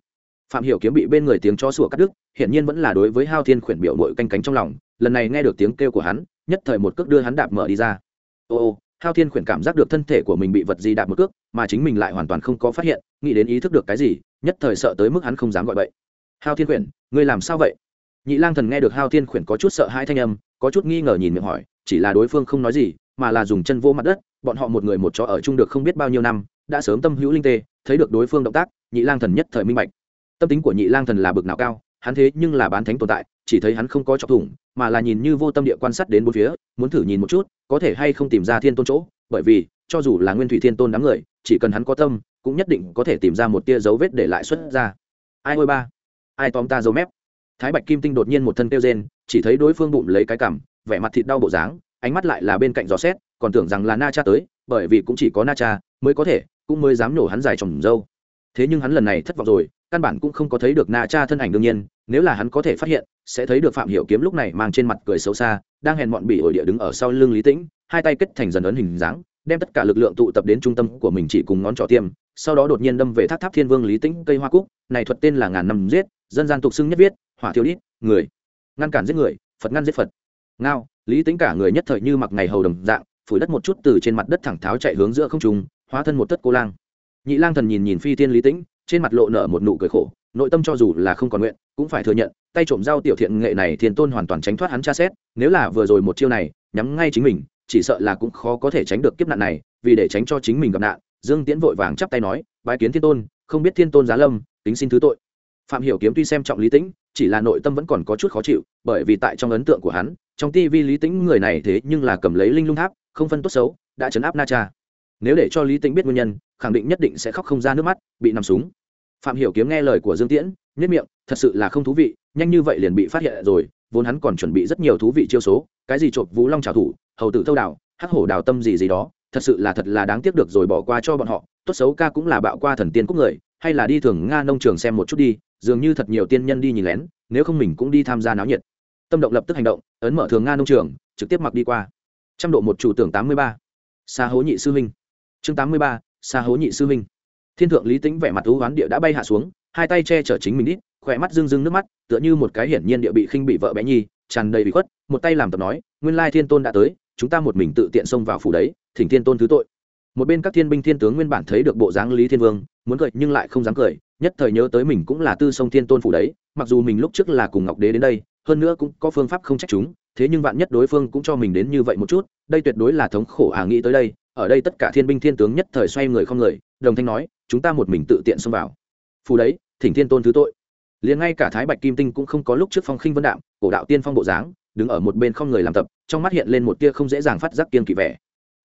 Phạm hiểu kiếm bị bên người tiếng chó sủa cắt đứt hiện nhiên vẫn là đối với hao thiên khuyển biểu mội canh cánh trong lòng, lần này nghe được tiếng kêu của hắn, nhất thời một cước đưa hắn đạp mở đi ra. Ô ô, hao thiên khuyển cảm giác được thân thể của mình bị vật gì đạp một cước, mà chính mình lại hoàn toàn không có phát hiện, nghĩ đến ý thức được cái gì, nhất thời sợ tới mức hắn không dám gọi bậy. Hao thiên khuyển, ngươi làm sao vậy? Nhị lang thần nghe được hao thiên khuyển có chút sợ hai thanh âm có chút nghi ngờ nhìn miệng hỏi, chỉ là đối phương không nói gì, mà là dùng chân vô mặt đất, bọn họ một người một chó ở chung được không biết bao nhiêu năm, đã sớm tâm hữu linh tê, thấy được đối phương động tác, nhị lang thần nhất thời minh bạch. Tâm tính của nhị lang thần là bực nào cao, hắn thế nhưng là bán thánh tồn tại, chỉ thấy hắn không có chọc thủng, mà là nhìn như vô tâm địa quan sát đến bốn phía, muốn thử nhìn một chút, có thể hay không tìm ra thiên tôn chỗ, bởi vì, cho dù là nguyên thủy thiên tôn đám người, chỉ cần hắn có tâm, cũng nhất định có thể tìm ra một tia dấu vết để lại xuất ra. Ai ôi ba, ai tóm ta dấu mép? Thái bạch kim tinh đột nhiên một thân kêu rên chỉ thấy đối phương bụng lấy cái cằm, vẻ mặt thịt đau bộ dáng, ánh mắt lại là bên cạnh gió xét, còn tưởng rằng là na cha tới, bởi vì cũng chỉ có na cha mới có thể, cũng mới dám nổ hắn dài trồng dâu. Thế nhưng hắn lần này thất vọng rồi, căn bản cũng không có thấy được na cha thân ảnh đương nhiên, nếu là hắn có thể phát hiện, sẽ thấy được phạm hiểu kiếm lúc này mang trên mặt cười xấu xa, đang hèn mọn bị ổi địa đứng ở sau lưng lý tĩnh, hai tay kết thành dần ấn hình dáng, đem tất cả lực lượng tụ tập đến trung tâm của mình chỉ cùng ngón trỏ tiêm, sau đó đột nhiên đâm về tháp tháp thiên vương lý tĩnh cây hoa cúc, này thuật tên là ngàn năm giết, dân gian tục xưng nhất viết, hỏa thiêu đít, người ngăn cản giết người, phật ngăn giết phật. Ngao, lý tĩnh cả người nhất thời như mặc ngày hầu đồng dạng, phủi đất một chút từ trên mặt đất thẳng tháo chạy hướng giữa không trung, hóa thân một tất cô lang. Nhị lang thần nhìn nhìn phi tiên lý tĩnh trên mặt lộ nở một nụ cười khổ, nội tâm cho dù là không còn nguyện, cũng phải thừa nhận, tay trộm dao tiểu thiện nghệ này thiên tôn hoàn toàn tránh thoát hắn tra xét, nếu là vừa rồi một chiêu này, nhắm ngay chính mình, chỉ sợ là cũng khó có thể tránh được kiếp nạn này, vì để tránh cho chính mình gặp nạn, dương tiễn vội vàng chắp tay nói, bái kiến thiên tôn, không biết thiên tôn giá lâm, tính xin thứ tội. Phạm hiểu kiếm tuy xem trọng lý tĩnh chỉ là nội tâm vẫn còn có chút khó chịu, bởi vì tại trong ấn tượng của hắn, trong tivi lý tĩnh người này thế nhưng là cầm lấy linh lung tháp, không phân tốt xấu, đã chấn áp na cha. Nếu để cho lý tĩnh biết nguyên nhân, khẳng định nhất định sẽ khóc không ra nước mắt, bị nằm súng. Phạm hiểu kiếm nghe lời của dương tiễn nhất miệng, thật sự là không thú vị, nhanh như vậy liền bị phát hiện rồi, vốn hắn còn chuẩn bị rất nhiều thú vị chiêu số, cái gì trộm vũ long trào thủ, hầu tử thâu đảo, hắc hổ đào tâm gì gì đó, thật sự là thật là đáng tiếc được rồi bỏ qua cho bọn họ, tốt xấu ca cũng là bạo qua thần tiên quốc người hay là đi thường nga nông trường xem một chút đi, dường như thật nhiều tiên nhân đi nhìn lén, nếu không mình cũng đi tham gia náo nhiệt. Tâm động lập tức hành động, ấn mở thường nga nông trường, trực tiếp mặc đi qua. Trăm độ một chủ tưởng tám mươi ba. Xa hố nhị sư huynh chương tám mươi ba xa hố nhị sư huynh thiên thượng lý tính vẻ mặt thú hoán địa đã bay hạ xuống, hai tay che chở chính mình đít khỏe mắt rưng rưng nước mắt, tựa như một cái hiển nhiên địa bị khinh bị vợ bé nhi, tràn đầy bị khuất, một tay làm tập nói, nguyên lai thiên tôn đã tới, chúng ta một mình tự tiện xông vào phủ đấy, thỉnh thiên tôn thứ tội một bên các thiên binh thiên tướng nguyên bản thấy được bộ dáng lý thiên vương, muốn cười nhưng lại không dám cười, nhất thời nhớ tới mình cũng là tư sông thiên tôn phủ đấy, mặc dù mình lúc trước là cùng ngọc đế đến đây, hơn nữa cũng có phương pháp không trách chúng, thế nhưng vạn nhất đối phương cũng cho mình đến như vậy một chút, đây tuyệt đối là thống khổ à nghĩ tới đây, ở đây tất cả thiên binh thiên tướng nhất thời xoay người không người, đồng thanh nói, chúng ta một mình tự tiện xông vào. Phù đấy, thỉnh thiên tôn thứ tội. Liền ngay cả thái bạch kim tinh cũng không có lúc trước phong khinh vân đạm, cổ đạo tiên phong bộ dáng, đứng ở một bên không người làm tập, trong mắt hiện lên một tia không dễ dàng phát giác kiên kỵ vẻ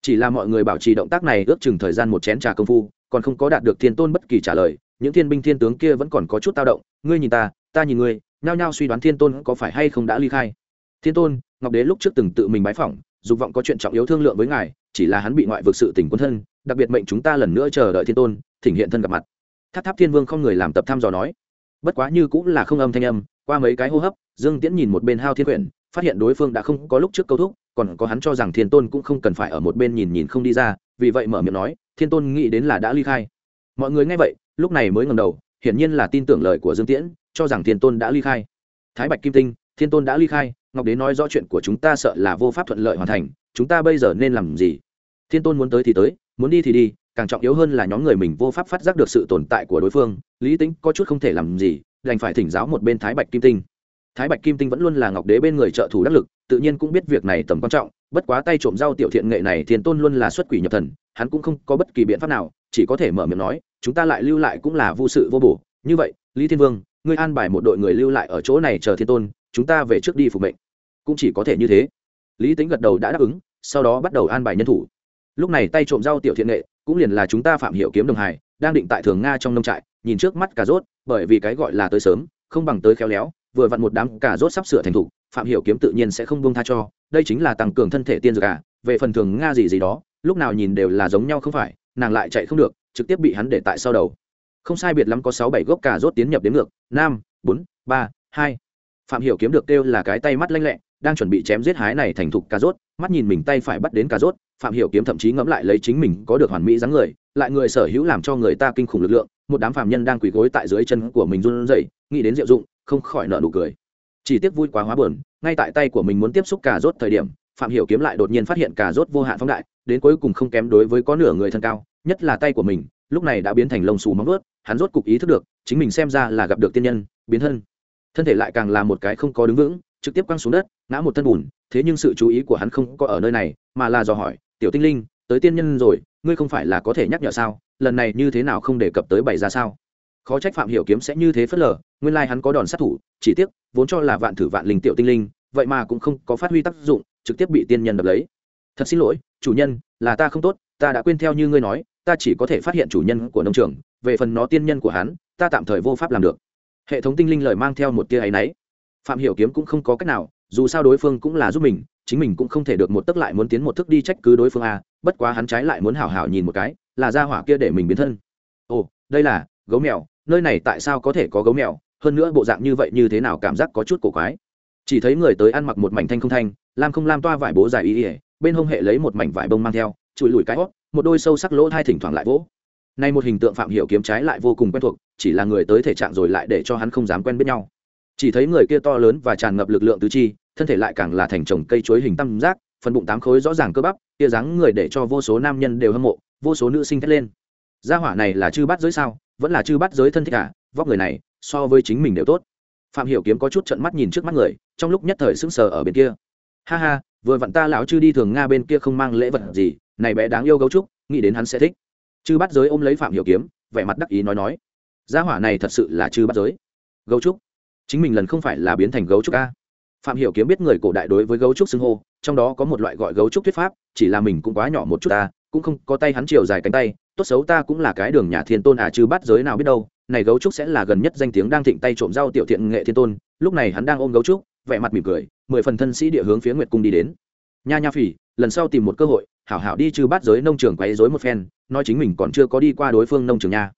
chỉ là mọi người bảo trì động tác này ước chừng thời gian một chén trà công phu, còn không có đạt được thiên tôn bất kỳ trả lời, những thiên binh thiên tướng kia vẫn còn có chút tao động. Ngươi nhìn ta ta nhìn ngươi, nhao nhao suy đoán thiên tôn có phải hay không đã ly khai. Thiên tôn, ngọc đế lúc trước từng tự mình bái phỏng, dục vọng có chuyện trọng yếu thương lượng với ngài, chỉ là hắn bị ngoại vực sự tình quân thân, đặc biệt mệnh chúng ta lần nữa chờ đợi thiên tôn, thỉnh hiện thân gặp mặt. Tháp tháp thiên vương không người làm tập thăm dò nói. Bất quá như cũng là không âm thanh âm, qua mấy cái hô hấp, dương tiễn nhìn một bên hao thiên quyển phát hiện đối phương đã không có lúc trước câu thúc, còn có hắn cho rằng thiên tôn cũng không cần phải ở một bên nhìn nhìn không đi ra, vì vậy mở miệng nói, thiên tôn nghĩ đến là đã ly khai. Mọi người nghe vậy, lúc này mới ngầm đầu, hiển nhiên là tin tưởng lời của dương tiễn, cho rằng thiên tôn đã ly khai. Thái bạch kim tinh, thiên tôn đã ly khai, ngọc đế nói rõ chuyện của chúng ta sợ là vô pháp thuận lợi hoàn thành, chúng ta bây giờ nên làm gì? Thiên tôn muốn tới thì tới, muốn đi thì đi, càng trọng yếu hơn là nhóm người mình vô pháp phát giác được sự tồn tại của đối phương, lý tính có chút không thể làm gì, đành phải thỉnh giáo một bên thái bạch kim tinh thái bạch kim tinh vẫn luôn là ngọc đế bên người trợ thủ đắc lực, tự nhiên cũng biết việc này tầm quan trọng, bất quá tay trộm rau tiểu thiện nghệ này thiên tôn luôn là xuất quỷ nhập thần, hắn cũng không có bất kỳ biện pháp nào, chỉ có thể mở miệng nói, chúng ta lại lưu lại cũng là vô sự vô bổ. Như vậy, lý thiên vương, ngươi an bài một đội người lưu lại ở chỗ này chờ thiên tôn, chúng ta về trước đi phục mệnh. Cũng chỉ có thể như thế. Lý tính gật đầu đã đáp ứng, sau đó bắt đầu an bài nhân thủ. Lúc này tay trộm rau tiểu thiện nghệ, cũng liền là chúng ta phạm hiểu kiếm đồng hải, đang định tại thường nga trong nông trại, nhìn trước mắt cà rốt, bởi vì cái gọi là tới sớm, không bằng tới khéo léo vừa vặn một đám cà rốt sắp sửa thành thủ phạm hiểu kiếm tự nhiên sẽ không buông tha cho, đây chính là tăng cường thân thể tiên dược cả về phần thường nga gì gì đó, lúc nào nhìn đều là giống nhau không phải, nàng lại chạy không được, trực tiếp bị hắn để tại sau đầu. Không sai biệt lắm có sáu bảy gốc cà rốt tiến nhập đến ngược, năm, bốn, ba, hai. Phạm hiểu kiếm được kêu là cái tay mắt lanh lẹ, đang chuẩn bị chém giết hái này thành thục cà rốt, mắt nhìn mình tay phải bắt đến cà rốt, phạm hiểu kiếm thậm chí ngẫm lại lấy chính mình có được hoàn mỹ dáng người, lại người sở hữu làm cho người ta kinh khủng lực lượng, một đám phạm nhân đang quỳ gối tại dưới chân của mình run rẩy, nghĩ đến diệu dụng không khỏi nở nụ cười. Chỉ tiếc vui quá hóa buồn, ngay tại tay của mình muốn tiếp xúc cà rốt thời điểm, phạm hiểu kiếm lại đột nhiên phát hiện cà rốt vô hạn phóng đại, đến cuối cùng không kém đối với có nửa người thân cao, nhất là tay của mình, lúc này đã biến thành lông xù móng ướt hắn rốt cục ý thức được, chính mình xem ra là gặp được tiên nhân, biến thân. Thân thể lại càng là một cái không có đứng vững, trực tiếp quăng xuống đất, ngã một thân bùn, thế nhưng sự chú ý của hắn không có ở nơi này, mà là dò hỏi, tiểu tinh linh, tới tiên nhân rồi, ngươi không phải là có thể nhắc nhở sao? Lần này như thế nào không đề cập tới bày ra sao? Khó trách phạm hiểu kiếm sẽ như thế phất lờ, nguyên lai hắn có đòn sát thủ, chỉ tiếc, vốn cho là vạn thử vạn linh tiểu tinh linh, vậy mà cũng không có phát huy tác dụng, trực tiếp bị tiên nhân đập lấy. Thật xin lỗi, chủ nhân, là ta không tốt, ta đã quên theo như ngươi nói, ta chỉ có thể phát hiện chủ nhân của nông trường, về phần nó tiên nhân của hắn, ta tạm thời vô pháp làm được. Hệ thống tinh linh lời mang theo một tia áy náy. Phạm hiểu kiếm cũng không có cách nào, dù sao đối phương cũng là giúp mình, chính mình cũng không thể được một tức lại muốn tiến một thức đi trách cứ đối phương a, bất quá hắn trái lại muốn hảo hảo nhìn một cái, là ra hỏa kia để mình biến thân. Ồ, đây là gấu mèo nơi này tại sao có thể có gấu mèo? Hơn nữa bộ dạng như vậy như thế nào cảm giác có chút cổ quái. Chỉ thấy người tới ăn mặc một mảnh thanh không thanh, lam không lam toa vải bố dài ý ỉa bên hông hệ lấy một mảnh vải bông mang theo, chùi lùi cái hót, một đôi sâu sắc lỗ thai thỉnh thoảng lại vỗ. Nay một hình tượng phạm hiểu kiếm trái lại vô cùng quen thuộc, chỉ là người tới thể trạng rồi lại để cho hắn không dám quen biết nhau. Chỉ thấy người kia to lớn và tràn ngập lực lượng tứ chi, thân thể lại càng là thành trồng cây chuối hình tam giác, phần bụng tám khối rõ ràng cơ bắp, kia dáng người để cho vô số nam nhân đều hâm mộ, vô số nữ sinh thét lên. Gia hỏa này là chư bắt giới sao? Vẫn là chư bắt giới thân thích à? vóc người này, so với chính mình đều tốt. Phạm hiểu kiếm có chút trận mắt nhìn trước mắt người, trong lúc nhất thời sững sờ ở bên kia. Ha ha, vừa vặn ta lão chư đi thường nga bên kia không mang lễ vật gì, này bé đáng yêu gấu trúc, nghĩ đến hắn sẽ thích. Chư bắt giới ôm lấy phạm hiểu kiếm, vẻ mặt đắc ý nói nói. Gia hỏa này thật sự là chư bắt giới. Gấu trúc. Chính mình lần không phải là biến thành gấu trúc a. Phạm hiểu kiếm biết người cổ đại đối với gấu trúc xưng hô, trong đó có một loại gọi gấu trúc thuyết pháp, chỉ là mình cũng quá nhỏ một chút ta, cũng không có tay hắn chiều dài cánh tay tốt xấu ta cũng là cái đường nhà thiên tôn à chứ bắt giới nào biết đâu, này gấu trúc sẽ là gần nhất danh tiếng đang thịnh tay trộm rau tiểu thiện nghệ thiên tôn, lúc này hắn đang ôm gấu trúc, vẻ mặt mỉm cười, mười phần thân sĩ địa hướng phía nguyệt cung đi đến. Nha nha phỉ, lần sau tìm một cơ hội, hảo hảo đi trừ bát giới nông trường quấy rối một phen, nói chính mình còn chưa có đi qua đối phương nông trường nha.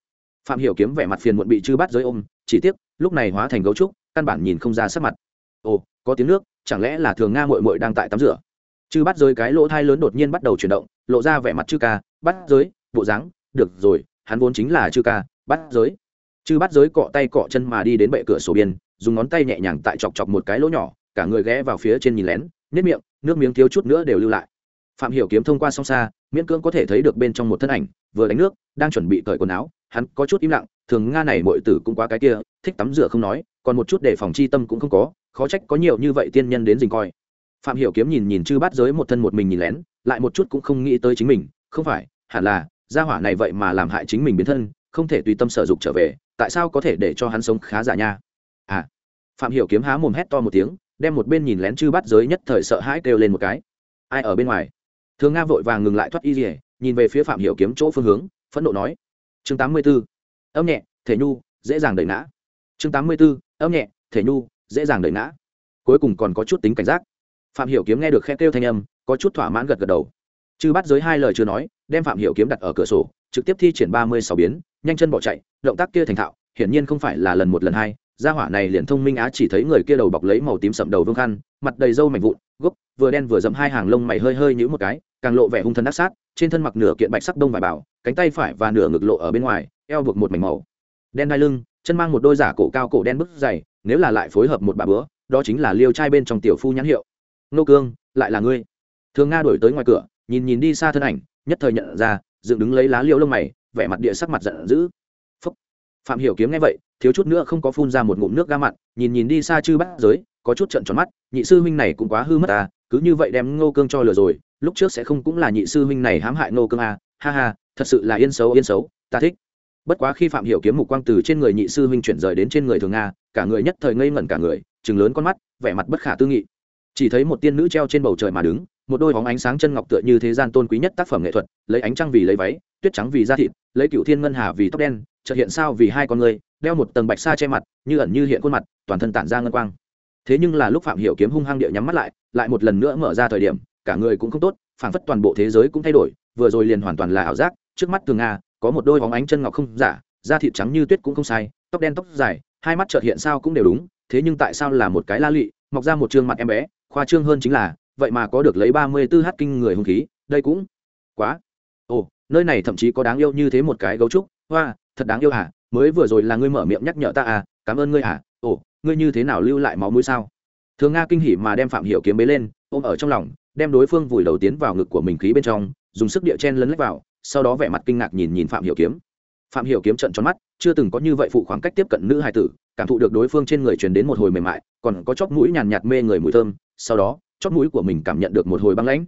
Phạm hiểu kiếm vẻ mặt phiền muộn bị chư bát giới ôm, chỉ tiếc, lúc này hóa thành gấu trúc, căn bản nhìn không ra sắc mặt. Ồ, có tiếng nước, chẳng lẽ là thường nga muội muội đang tại tắm rửa? Chư bắt giới cái lỗ thai lớn đột nhiên bắt đầu chuyển động, lộ ra vẻ mặt chư ca, bắt giới bộ dáng, được rồi, hắn vốn chính là chư ca, bắt giới. Chư bắt giới cọ tay cọ chân mà đi đến bệ cửa sổ biên, dùng ngón tay nhẹ nhàng tại chọc chọc một cái lỗ nhỏ, cả người ghé vào phía trên nhìn lén nếp miệng, nước miếng thiếu chút nữa đều lưu lại. Phạm hiểu kiếm thông qua song xa, miễn cưỡng có thể thấy được bên trong một thân ảnh, vừa đánh nước, đang chuẩn bị cởi quần áo, hắn có chút im lặng, thường nga này muội tử cũng quá cái kia, thích tắm rửa không nói, còn một chút để phòng chi tâm cũng không có, khó trách có nhiều như vậy tiên nhân đến dình coi. Phạm hiểu kiếm nhìn nhìn chư bát giới một thân một mình nhìn lén, lại một chút cũng không nghĩ tới chính mình, không phải, hẳn là gia hỏa này vậy mà làm hại chính mình biến thân, không thể tùy tâm sở dục trở về, tại sao có thể để cho hắn sống khá giả nha? À phạm hiểu kiếm há mồm hét to một tiếng, đem một bên nhìn lén chư bát giới nhất thời sợ hãi kêu lên một cái. Ai ở bên ngoài? Thường nga vội vàng ngừng lại thoát y rỉa nhìn về phía phạm hiểu kiếm chỗ phương hướng, phẫn nộ nói. Chương 84. âm nhẹ, thể nhu, dễ dàng đẩy ngã. Chương 84. âm nhẹ, thể nhu, dễ dàng đẩy ngã. Cuối cùng còn có chút tính cảnh giác. Phạm hiểu kiếm nghe được khe kêu thanh âm, có chút thỏa mãn gật gật đầu. Chư bắt giới hai lời chưa nói đem phạm hiểu kiếm đặt ở cửa sổ, trực tiếp thi triển ba mươi sáu biến, nhanh chân bỏ chạy, động tác kia thành thạo, hiển nhiên không phải là lần một lần hai, gia hỏa này liền thông minh á, chỉ thấy người kia đầu bọc lấy màu tím sậm đầu vương khăn, mặt đầy râu mảnh vụn, gốc, vừa đen vừa dẫm hai hàng lông mày hơi hơi nhũ một cái, càng lộ vẻ hung thần ác sát, trên thân mặc nửa kiện bạch sắc đông vải bảo, cánh tay phải và nửa ngực lộ ở bên ngoài, eo buộc một mảnh màu đen đai lưng, chân mang một đôi giả cổ cao cổ đen bức dày, nếu là lại phối hợp một bà bữa, đó chính là liêu trai bên trong tiểu phu nhãn hiệu. Nô cương, lại là ngươi. Thường nga đổi tới ngoài cửa, nhìn nhìn đi xa thân ảnh nhất thời nhận ra, dựng đứng lấy lá liễu lông mày, vẻ mặt địa sắc mặt giận dữ. Phúc. phạm hiểu kiếm nghe vậy, thiếu chút nữa không có phun ra một ngụm nước ga mặn nhìn nhìn đi xa chư bát giới, có chút trận tròn mắt, nhị sư huynh này cũng quá hư mất à cứ như vậy đem ngô cương cho lừa rồi, lúc trước sẽ không cũng là nhị sư huynh này hãm hại ngô cương à ha ha, thật sự là yên xấu yên xấu, ta thích. Bất quá khi phạm hiểu kiếm mục quang từ trên người nhị sư huynh chuyển rời đến trên người thường nga, cả người nhất thời ngây ngẩn cả người chừng lớn con mắt, vẻ mặt bất khả tư nghị chỉ thấy một tiên nữ treo trên bầu trời mà đứng, một đôi bóng ánh sáng chân ngọc tựa như thế gian tôn quý nhất tác phẩm nghệ thuật, lấy ánh trăng vì lấy váy, tuyết trắng vì da thịt, lấy cựu thiên ngân hà vì tóc đen, chợt hiện sao vì hai con người, đeo một tầng bạch sa che mặt, như ẩn như hiện khuôn mặt, toàn thân tản ra ngân quang. Thế nhưng là lúc phạm hiểu kiếm hung hăng địa nhắm mắt lại lại một lần nữa mở ra thời điểm, cả người cũng không tốt, phảng phất toàn bộ thế giới cũng thay đổi, vừa rồi liền hoàn toàn là ảo giác, trước mắt thường nga có một đôi bóng ánh chân ngọc không giả, da thịt trắng như tuyết cũng không sai, tóc đen tóc dài, hai mắt chợt hiện sao cũng đều đúng, thế nhưng tại sao là một cái la lị, mọc ra một trương mặt em bé khoa trương hơn chính là, vậy mà có được lấy ba mươi tư h kinh người hung khí, đây cũng quá. Ồ, nơi này thậm chí có đáng yêu như thế một cái gấu trúc. Hoa, thật đáng yêu hả? Mới vừa rồi là ngươi mở miệng nhắc nhở ta à cảm ơn ngươi hả? Ồ, ngươi như thế nào lưu lại máu mũi sao? Thường nga kinh hỉ mà đem phạm hiểu kiếm bế lên, ôm ở trong lòng, đem đối phương vùi đầu tiến vào ngực của mình khí bên trong, dùng sức địa chen lấn lách vào, sau đó vẻ mặt kinh ngạc nhìn nhìn phạm hiểu kiếm. Phạm hiểu kiếm trận tròn mắt chưa từng có như vậy phụ khoảng cách tiếp cận nữ hài tử cảm thụ được đối phương trên người truyền đến một hồi mềm mại còn có chóp mũi nhàn nhạt mê người mùi thơm sau đó chóp mũi của mình cảm nhận được một hồi băng lãnh.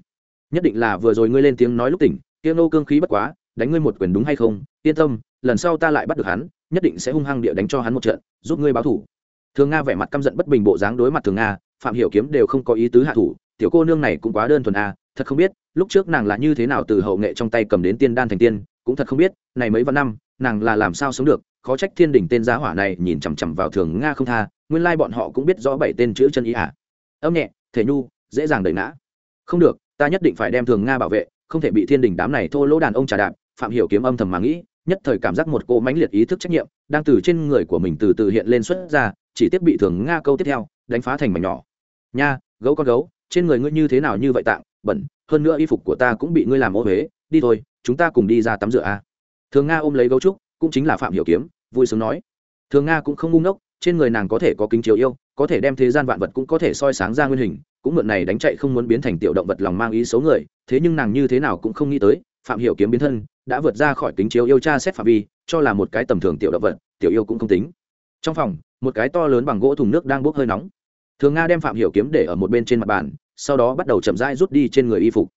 Nhất định là vừa rồi ngươi lên tiếng nói lúc tỉnh tiếng nô cương khí bất quá đánh ngươi một quyền đúng hay không yên tâm lần sau ta lại bắt được hắn nhất định sẽ hung hăng địa đánh cho hắn một trận giúp ngươi báo thủ. Thường nga vẻ mặt căm giận bất bình bộ dáng đối mặt thường nga phạm hiểu kiếm đều không có ý tứ hạ thủ tiểu cô nương này cũng quá đơn thuần a à, thật không biết lúc trước nàng là như thế nào từ hậu nghệ trong tay cầm đến tiên đan thành tiên cũng thật không biết này mấy vạn năm nàng là làm sao sống được, khó trách thiên đình tên giá hỏa này nhìn chằm chằm vào thường nga không tha, nguyên lai bọn họ cũng biết rõ bảy tên chữ chân ý à. Âm nhẹ, thể nhu, dễ dàng đẩy ngã. Không được, ta nhất định phải đem thường nga bảo vệ, không thể bị thiên đình đám này thô lỗ đàn ông trà đạp, phạm hiểu kiếm âm thầm mà nghĩ, nhất thời cảm giác một cỗ mãnh liệt ý thức trách nhiệm đang từ trên người của mình từ từ hiện lên xuất ra, chỉ tiếp bị thường nga câu tiếp theo, đánh phá thành mảnh nhỏ. Nha, gấu con gấu, trên người ngươi như thế nào như vậy tạng, bẩn, hơn nữa y phục của ta cũng bị ngươi làm ô huế đi thôi, chúng ta cùng đi ra tắm rửa a thường nga ôm lấy gấu trúc cũng chính là phạm hiểu kiếm vui sướng nói thường nga cũng không ngu ngốc trên người nàng có thể có kính chiếu yêu có thể đem thế gian vạn vật cũng có thể soi sáng ra nguyên hình cũng mượn này đánh chạy không muốn biến thành tiểu động vật lòng mang ý xấu người thế nhưng nàng như thế nào cũng không nghĩ tới phạm hiểu kiếm biến thân đã vượt ra khỏi kính chiếu yêu cha xét phạm vi cho là một cái tầm thường tiểu động vật tiểu yêu cũng không tính trong phòng một cái to lớn bằng gỗ thùng nước đang bốc hơi nóng thường nga đem phạm hiểu kiếm để ở một bên trên mặt bàn sau đó bắt đầu chậm rãi rút đi trên người y phục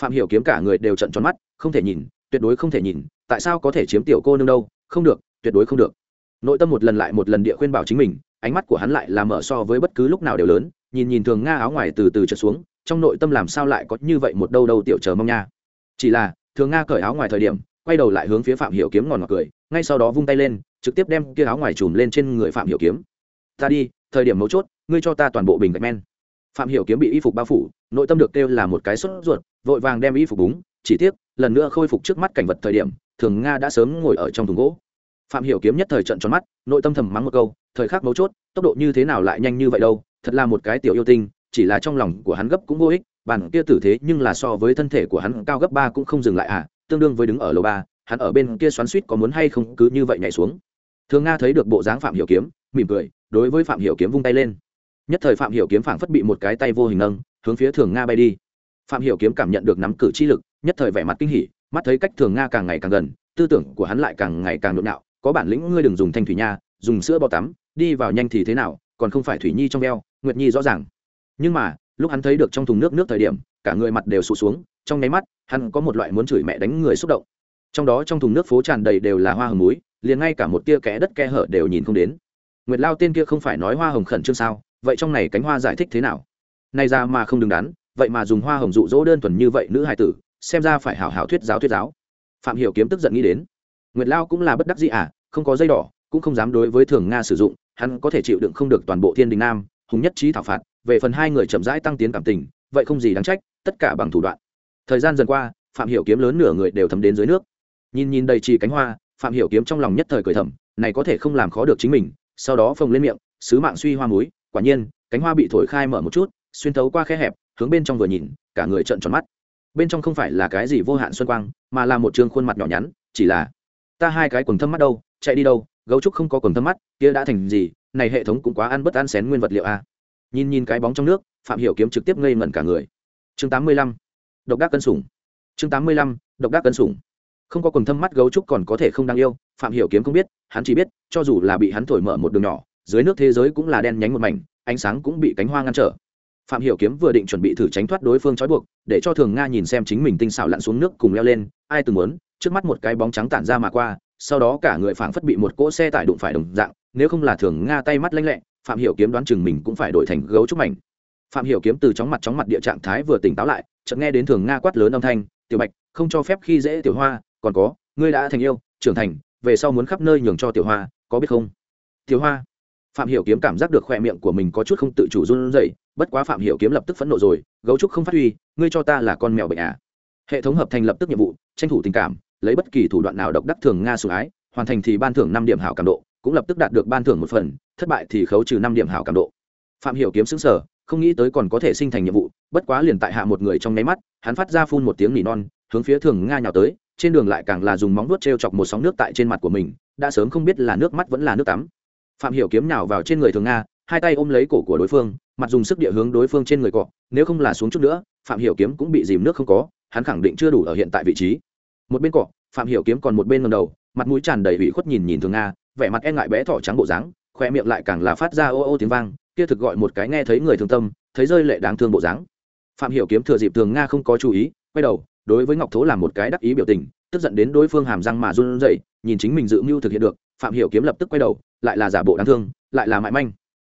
phạm hiểu kiếm cả người đều trợn tròn mắt không thể nhìn tuyệt đối không thể nhìn tại sao có thể chiếm tiểu cô nương đâu? Không được, tuyệt đối không được. Nội tâm một lần lại một lần địa khuyên bảo chính mình, ánh mắt của hắn lại là mở so với bất cứ lúc nào đều lớn, nhìn nhìn thường nga áo ngoài từ từ trượt xuống, trong nội tâm làm sao lại có như vậy một đâu đâu tiểu chờ mong nha. Chỉ là, thường nga cởi áo ngoài thời điểm, quay đầu lại hướng phía phạm hiểu kiếm ngòn ngọt cười, ngay sau đó vung tay lên, trực tiếp đem kia áo ngoài trùm lên trên người phạm hiểu kiếm. Ta đi, thời điểm mấu chốt, ngươi cho ta toàn bộ bình gạch men. Phạm hiểu kiếm bị y phục bao phủ, nội tâm được kêu là một cái sốt ruột, vội vàng đem y phục búng, chỉ tiếc, lần nữa khôi phục trước mắt cảnh vật thời điểm thường nga đã sớm ngồi ở trong thùng gỗ. Phạm hiểu kiếm nhất thời trận tròn mắt, nội tâm thầm mắng một câu, thời khắc mấu chốt, tốc độ như thế nào lại nhanh như vậy đâu, thật là một cái tiểu yêu tinh, chỉ là trong lòng của hắn gấp cũng vô ích, bản kia tử thế nhưng là so với thân thể của hắn cao gấp ba cũng không dừng lại à tương đương với đứng ở lầu ba, hắn ở bên kia xoắn suýt có muốn hay không cứ như vậy nhảy xuống. Thường nga thấy được bộ dáng phạm hiểu kiếm, mỉm cười, đối với phạm hiểu kiếm vung tay lên. Nhất thời phạm hiểu kiếm phảng phất bị một cái tay vô hình nâng, hướng phía thường nga bay đi. Phạm hiểu kiếm cảm nhận được nắm cử chi lực, nhất thời vẻ mặt kinh hỉ mắt thấy cách thường nga càng ngày càng gần, tư tưởng của hắn lại càng ngày càng nhộn nhạo có bản lĩnh ngươi đừng dùng thanh thủy nha, dùng sữa bao tắm, đi vào nhanh thì thế nào, còn không phải thủy nhi trong veo, nguyệt nhi rõ ràng. Nhưng mà, lúc hắn thấy được trong thùng nước nước thời điểm, cả người mặt đều sụt xuống, trong nháy mắt, hắn có một loại muốn chửi mẹ đánh người xúc động. Trong đó trong thùng nước phố tràn đầy đều là hoa hồng múi liền ngay cả một tia kẽ đất kẽ hở đều nhìn không đến. Nguyệt lao tên kia không phải nói hoa hồng khẩn trương sao, vậy trong này cánh hoa giải thích thế nào? Nay ra mà không đứng đắn, vậy mà dùng hoa hồng dụ dỗ đơn thuần như vậy nữ hài tử xem ra phải hảo hảo thuyết giáo thuyết giáo. Phạm hiểu kiếm tức giận nghĩ đến. Nguyệt lao cũng là bất đắc dĩ à không có dây đỏ, cũng không dám đối với thường nga sử dụng, hắn có thể chịu đựng không được toàn bộ thiên đình nam, hùng nhất trí thảo phạt, về phần hai người chậm rãi tăng tiến cảm tình, vậy không gì đáng trách, tất cả bằng thủ đoạn. Thời gian dần qua, phạm hiểu kiếm lớn nửa người đều thấm đến dưới nước. Nhìn nhìn đầy trì cánh hoa, phạm hiểu kiếm trong lòng nhất thời cười thầm, này có thể không làm khó được chính mình, sau đó phồng lên miệng, sứ mạng suy hoa muối, quả nhiên, cánh hoa bị thổi khai mở một chút, xuyên thấu qua khe hẹp, hướng bên trong vừa nhìn, cả người trợn tròn mắt bên trong không phải là cái gì vô hạn xuân quang, mà là một trường khuôn mặt nhỏ nhắn, chỉ là, ta hai cái quần thâm mắt đâu, chạy đi đâu, gấu trúc không có quần thâm mắt, kia đã thành gì, này hệ thống cũng quá ăn bất ăn xén nguyên vật liệu a nhìn nhìn cái bóng trong nước, phạm hiểu kiếm trực tiếp ngây ngẩn cả người. Chương tám mươi lăm, độc đắc cân sủng. Chương tám mươi lăm, độc đắc cân sủng. Không có quần thâm mắt gấu trúc còn có thể không đáng yêu, phạm hiểu kiếm không biết, hắn chỉ biết, cho dù là bị hắn thổi mở một đường nhỏ, dưới nước thế giới cũng là đen nhánh một mảnh, ánh sáng cũng bị cánh hoa ngăn trở phạm hiểu kiếm vừa định chuẩn bị thử tránh thoát đối phương trói buộc, để cho thường nga nhìn xem chính mình tinh xảo lặn xuống nước cùng leo lên, ai từng muốn, trước mắt một cái bóng trắng tản ra mà qua, sau đó cả người phảng phất bị một cỗ xe tải đụng phải đồng dạng, nếu không là thường nga tay mắt lanh lẹ, phạm hiểu kiếm đoán chừng mình cũng phải đổi thành gấu trúc mảnh. Phạm hiểu kiếm từ chóng mặt chóng mặt địa trạng thái vừa tỉnh táo lại, chợt nghe đến thường nga quát lớn âm thanh, tiểu bạch, không cho phép khi dễ tiểu hoa, còn có, ngươi đã thành yêu, trưởng thành, về sau muốn khắp nơi nhường cho tiểu hoa, có biết không? Tiểu hoa? Phạm hiểu kiếm cảm giác được khoe miệng của mình có chút không tự chủ run rẩy bất quá phạm hiểu kiếm lập tức phẫn nộ rồi, gấu trúc không phát huy, ngươi cho ta là con mèo bệnh à. Hệ thống hợp thành lập tức nhiệm vụ, tranh thủ tình cảm, lấy bất kỳ thủ đoạn nào độc đắc thường nga sủng ái, hoàn thành thì ban thưởng năm điểm hảo cảm độ, cũng lập tức đạt được ban thưởng một phần, thất bại thì khấu trừ năm điểm hảo cảm độ. Phạm hiểu kiếm sững sờ, không nghĩ tới còn có thể sinh thành nhiệm vụ, bất quá liền tại hạ một người trong nháy mắt, hắn phát ra phun một tiếng nỉ non, hướng phía thường nga nhào tới, trên đường lại càng là dùng móng vuốt treo chọc một sóng nước tại trên mặt của mình, đã sớm không biết là nước mắt vẫn là nước tắm. Phạm hiểu kiếm nhào vào trên người thường nga, hai tay ôm lấy cổ của đối phương mặt dùng sức địa hướng đối phương trên người cọ, nếu không là xuống chút nữa, phạm hiểu kiếm cũng bị dìm nước không có, hắn khẳng định chưa đủ ở hiện tại vị trí. Một bên cọ, phạm hiểu kiếm còn một bên ngầm đầu, mặt mũi tràn đầy ủy khuất nhìn nhìn thường nga, vẻ mặt e ngại bé thỏ trắng bộ dáng, khoe miệng lại càng là phát ra ô ô tiếng vang, kia thực gọi một cái nghe thấy người thương tâm, thấy rơi lệ đáng thương bộ dáng. Phạm hiểu kiếm thừa dịp thường nga không có chú ý, quay đầu, đối với ngọc thố làm một cái đắc ý biểu tình, tức giận đến đối phương hàm răng mà run rẩy, nhìn chính mình dự mưu thực hiện được, phạm hiểu kiếm lập tức quay đầu, lại là giả bộ đáng thương, lại là mại manh.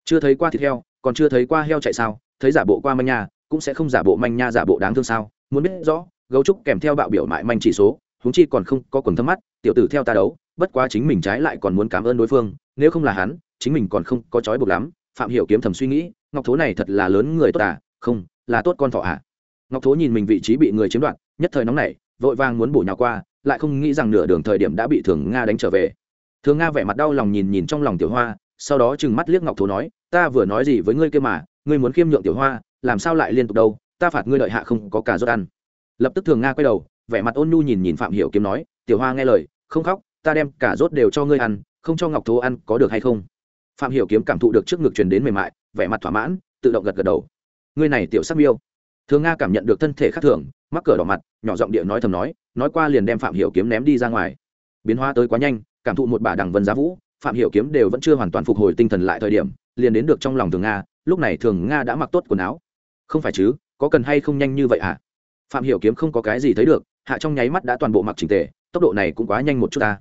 Chưa thấy qua thịt heo còn chưa thấy qua heo chạy sao, thấy giả bộ qua manh nha, cũng sẽ không giả bộ manh nha giả bộ đáng thương sao? Muốn biết rõ, gấu trúc kèm theo bạo biểu mại manh chỉ số, huống chi còn không có quần thâm mắt, tiểu tử theo ta đấu, bất quá chính mình trái lại còn muốn cảm ơn đối phương, nếu không là hắn, chính mình còn không có chói buộc lắm, phạm hiểu kiếm thầm suy nghĩ, ngọc thố này thật là lớn người tốt à không, là tốt con thỏ à. Ngọc thố nhìn mình vị trí bị người chiếm đoạt, nhất thời nóng nảy, vội vàng muốn bổ nhào qua, lại không nghĩ rằng nửa đường thời điểm đã bị thường nga đánh trở về. Thường nga vẻ mặt đau lòng nhìn nhìn trong lòng tiểu hoa, sau đó trừng mắt liếc ngọc thố nói ta vừa nói gì với ngươi kia mà, ngươi muốn khiêm nhượng tiểu hoa, làm sao lại liên tục đâu, ta phạt ngươi đợi hạ không có cả rốt ăn. Lập tức thường nga quay đầu, vẻ mặt ôn nhu nhìn nhìn phạm hiểu kiếm nói, tiểu hoa nghe lời, không khóc, ta đem cả rốt đều cho ngươi ăn, không cho ngọc thố ăn có được hay không? Phạm hiểu kiếm cảm thụ được trước ngực truyền đến mềm mại, vẻ mặt thỏa mãn, tự động gật gật đầu. Ngươi này tiểu sắc miêu. Thường nga cảm nhận được thân thể khác thường, mắc cỡ đỏ mặt, nhỏ giọng địa nói thầm nói nói qua liền đem phạm hiểu kiếm ném đi ra ngoài. Biến hóa tới quá nhanh, cảm thụ một bà đằng vân giá vũ, phạm hiểu kiếm đều vẫn chưa hoàn toàn phục hồi tinh thần lại thời điểm liền đến được trong lòng thường nga, lúc này thường nga đã mặc tốt quần áo. Không phải chứ, có cần hay không nhanh như vậy à phạm hiểu kiếm không có cái gì thấy được, hạ trong nháy mắt đã toàn bộ mặc chỉnh tề, tốc độ này cũng quá nhanh một chút ta.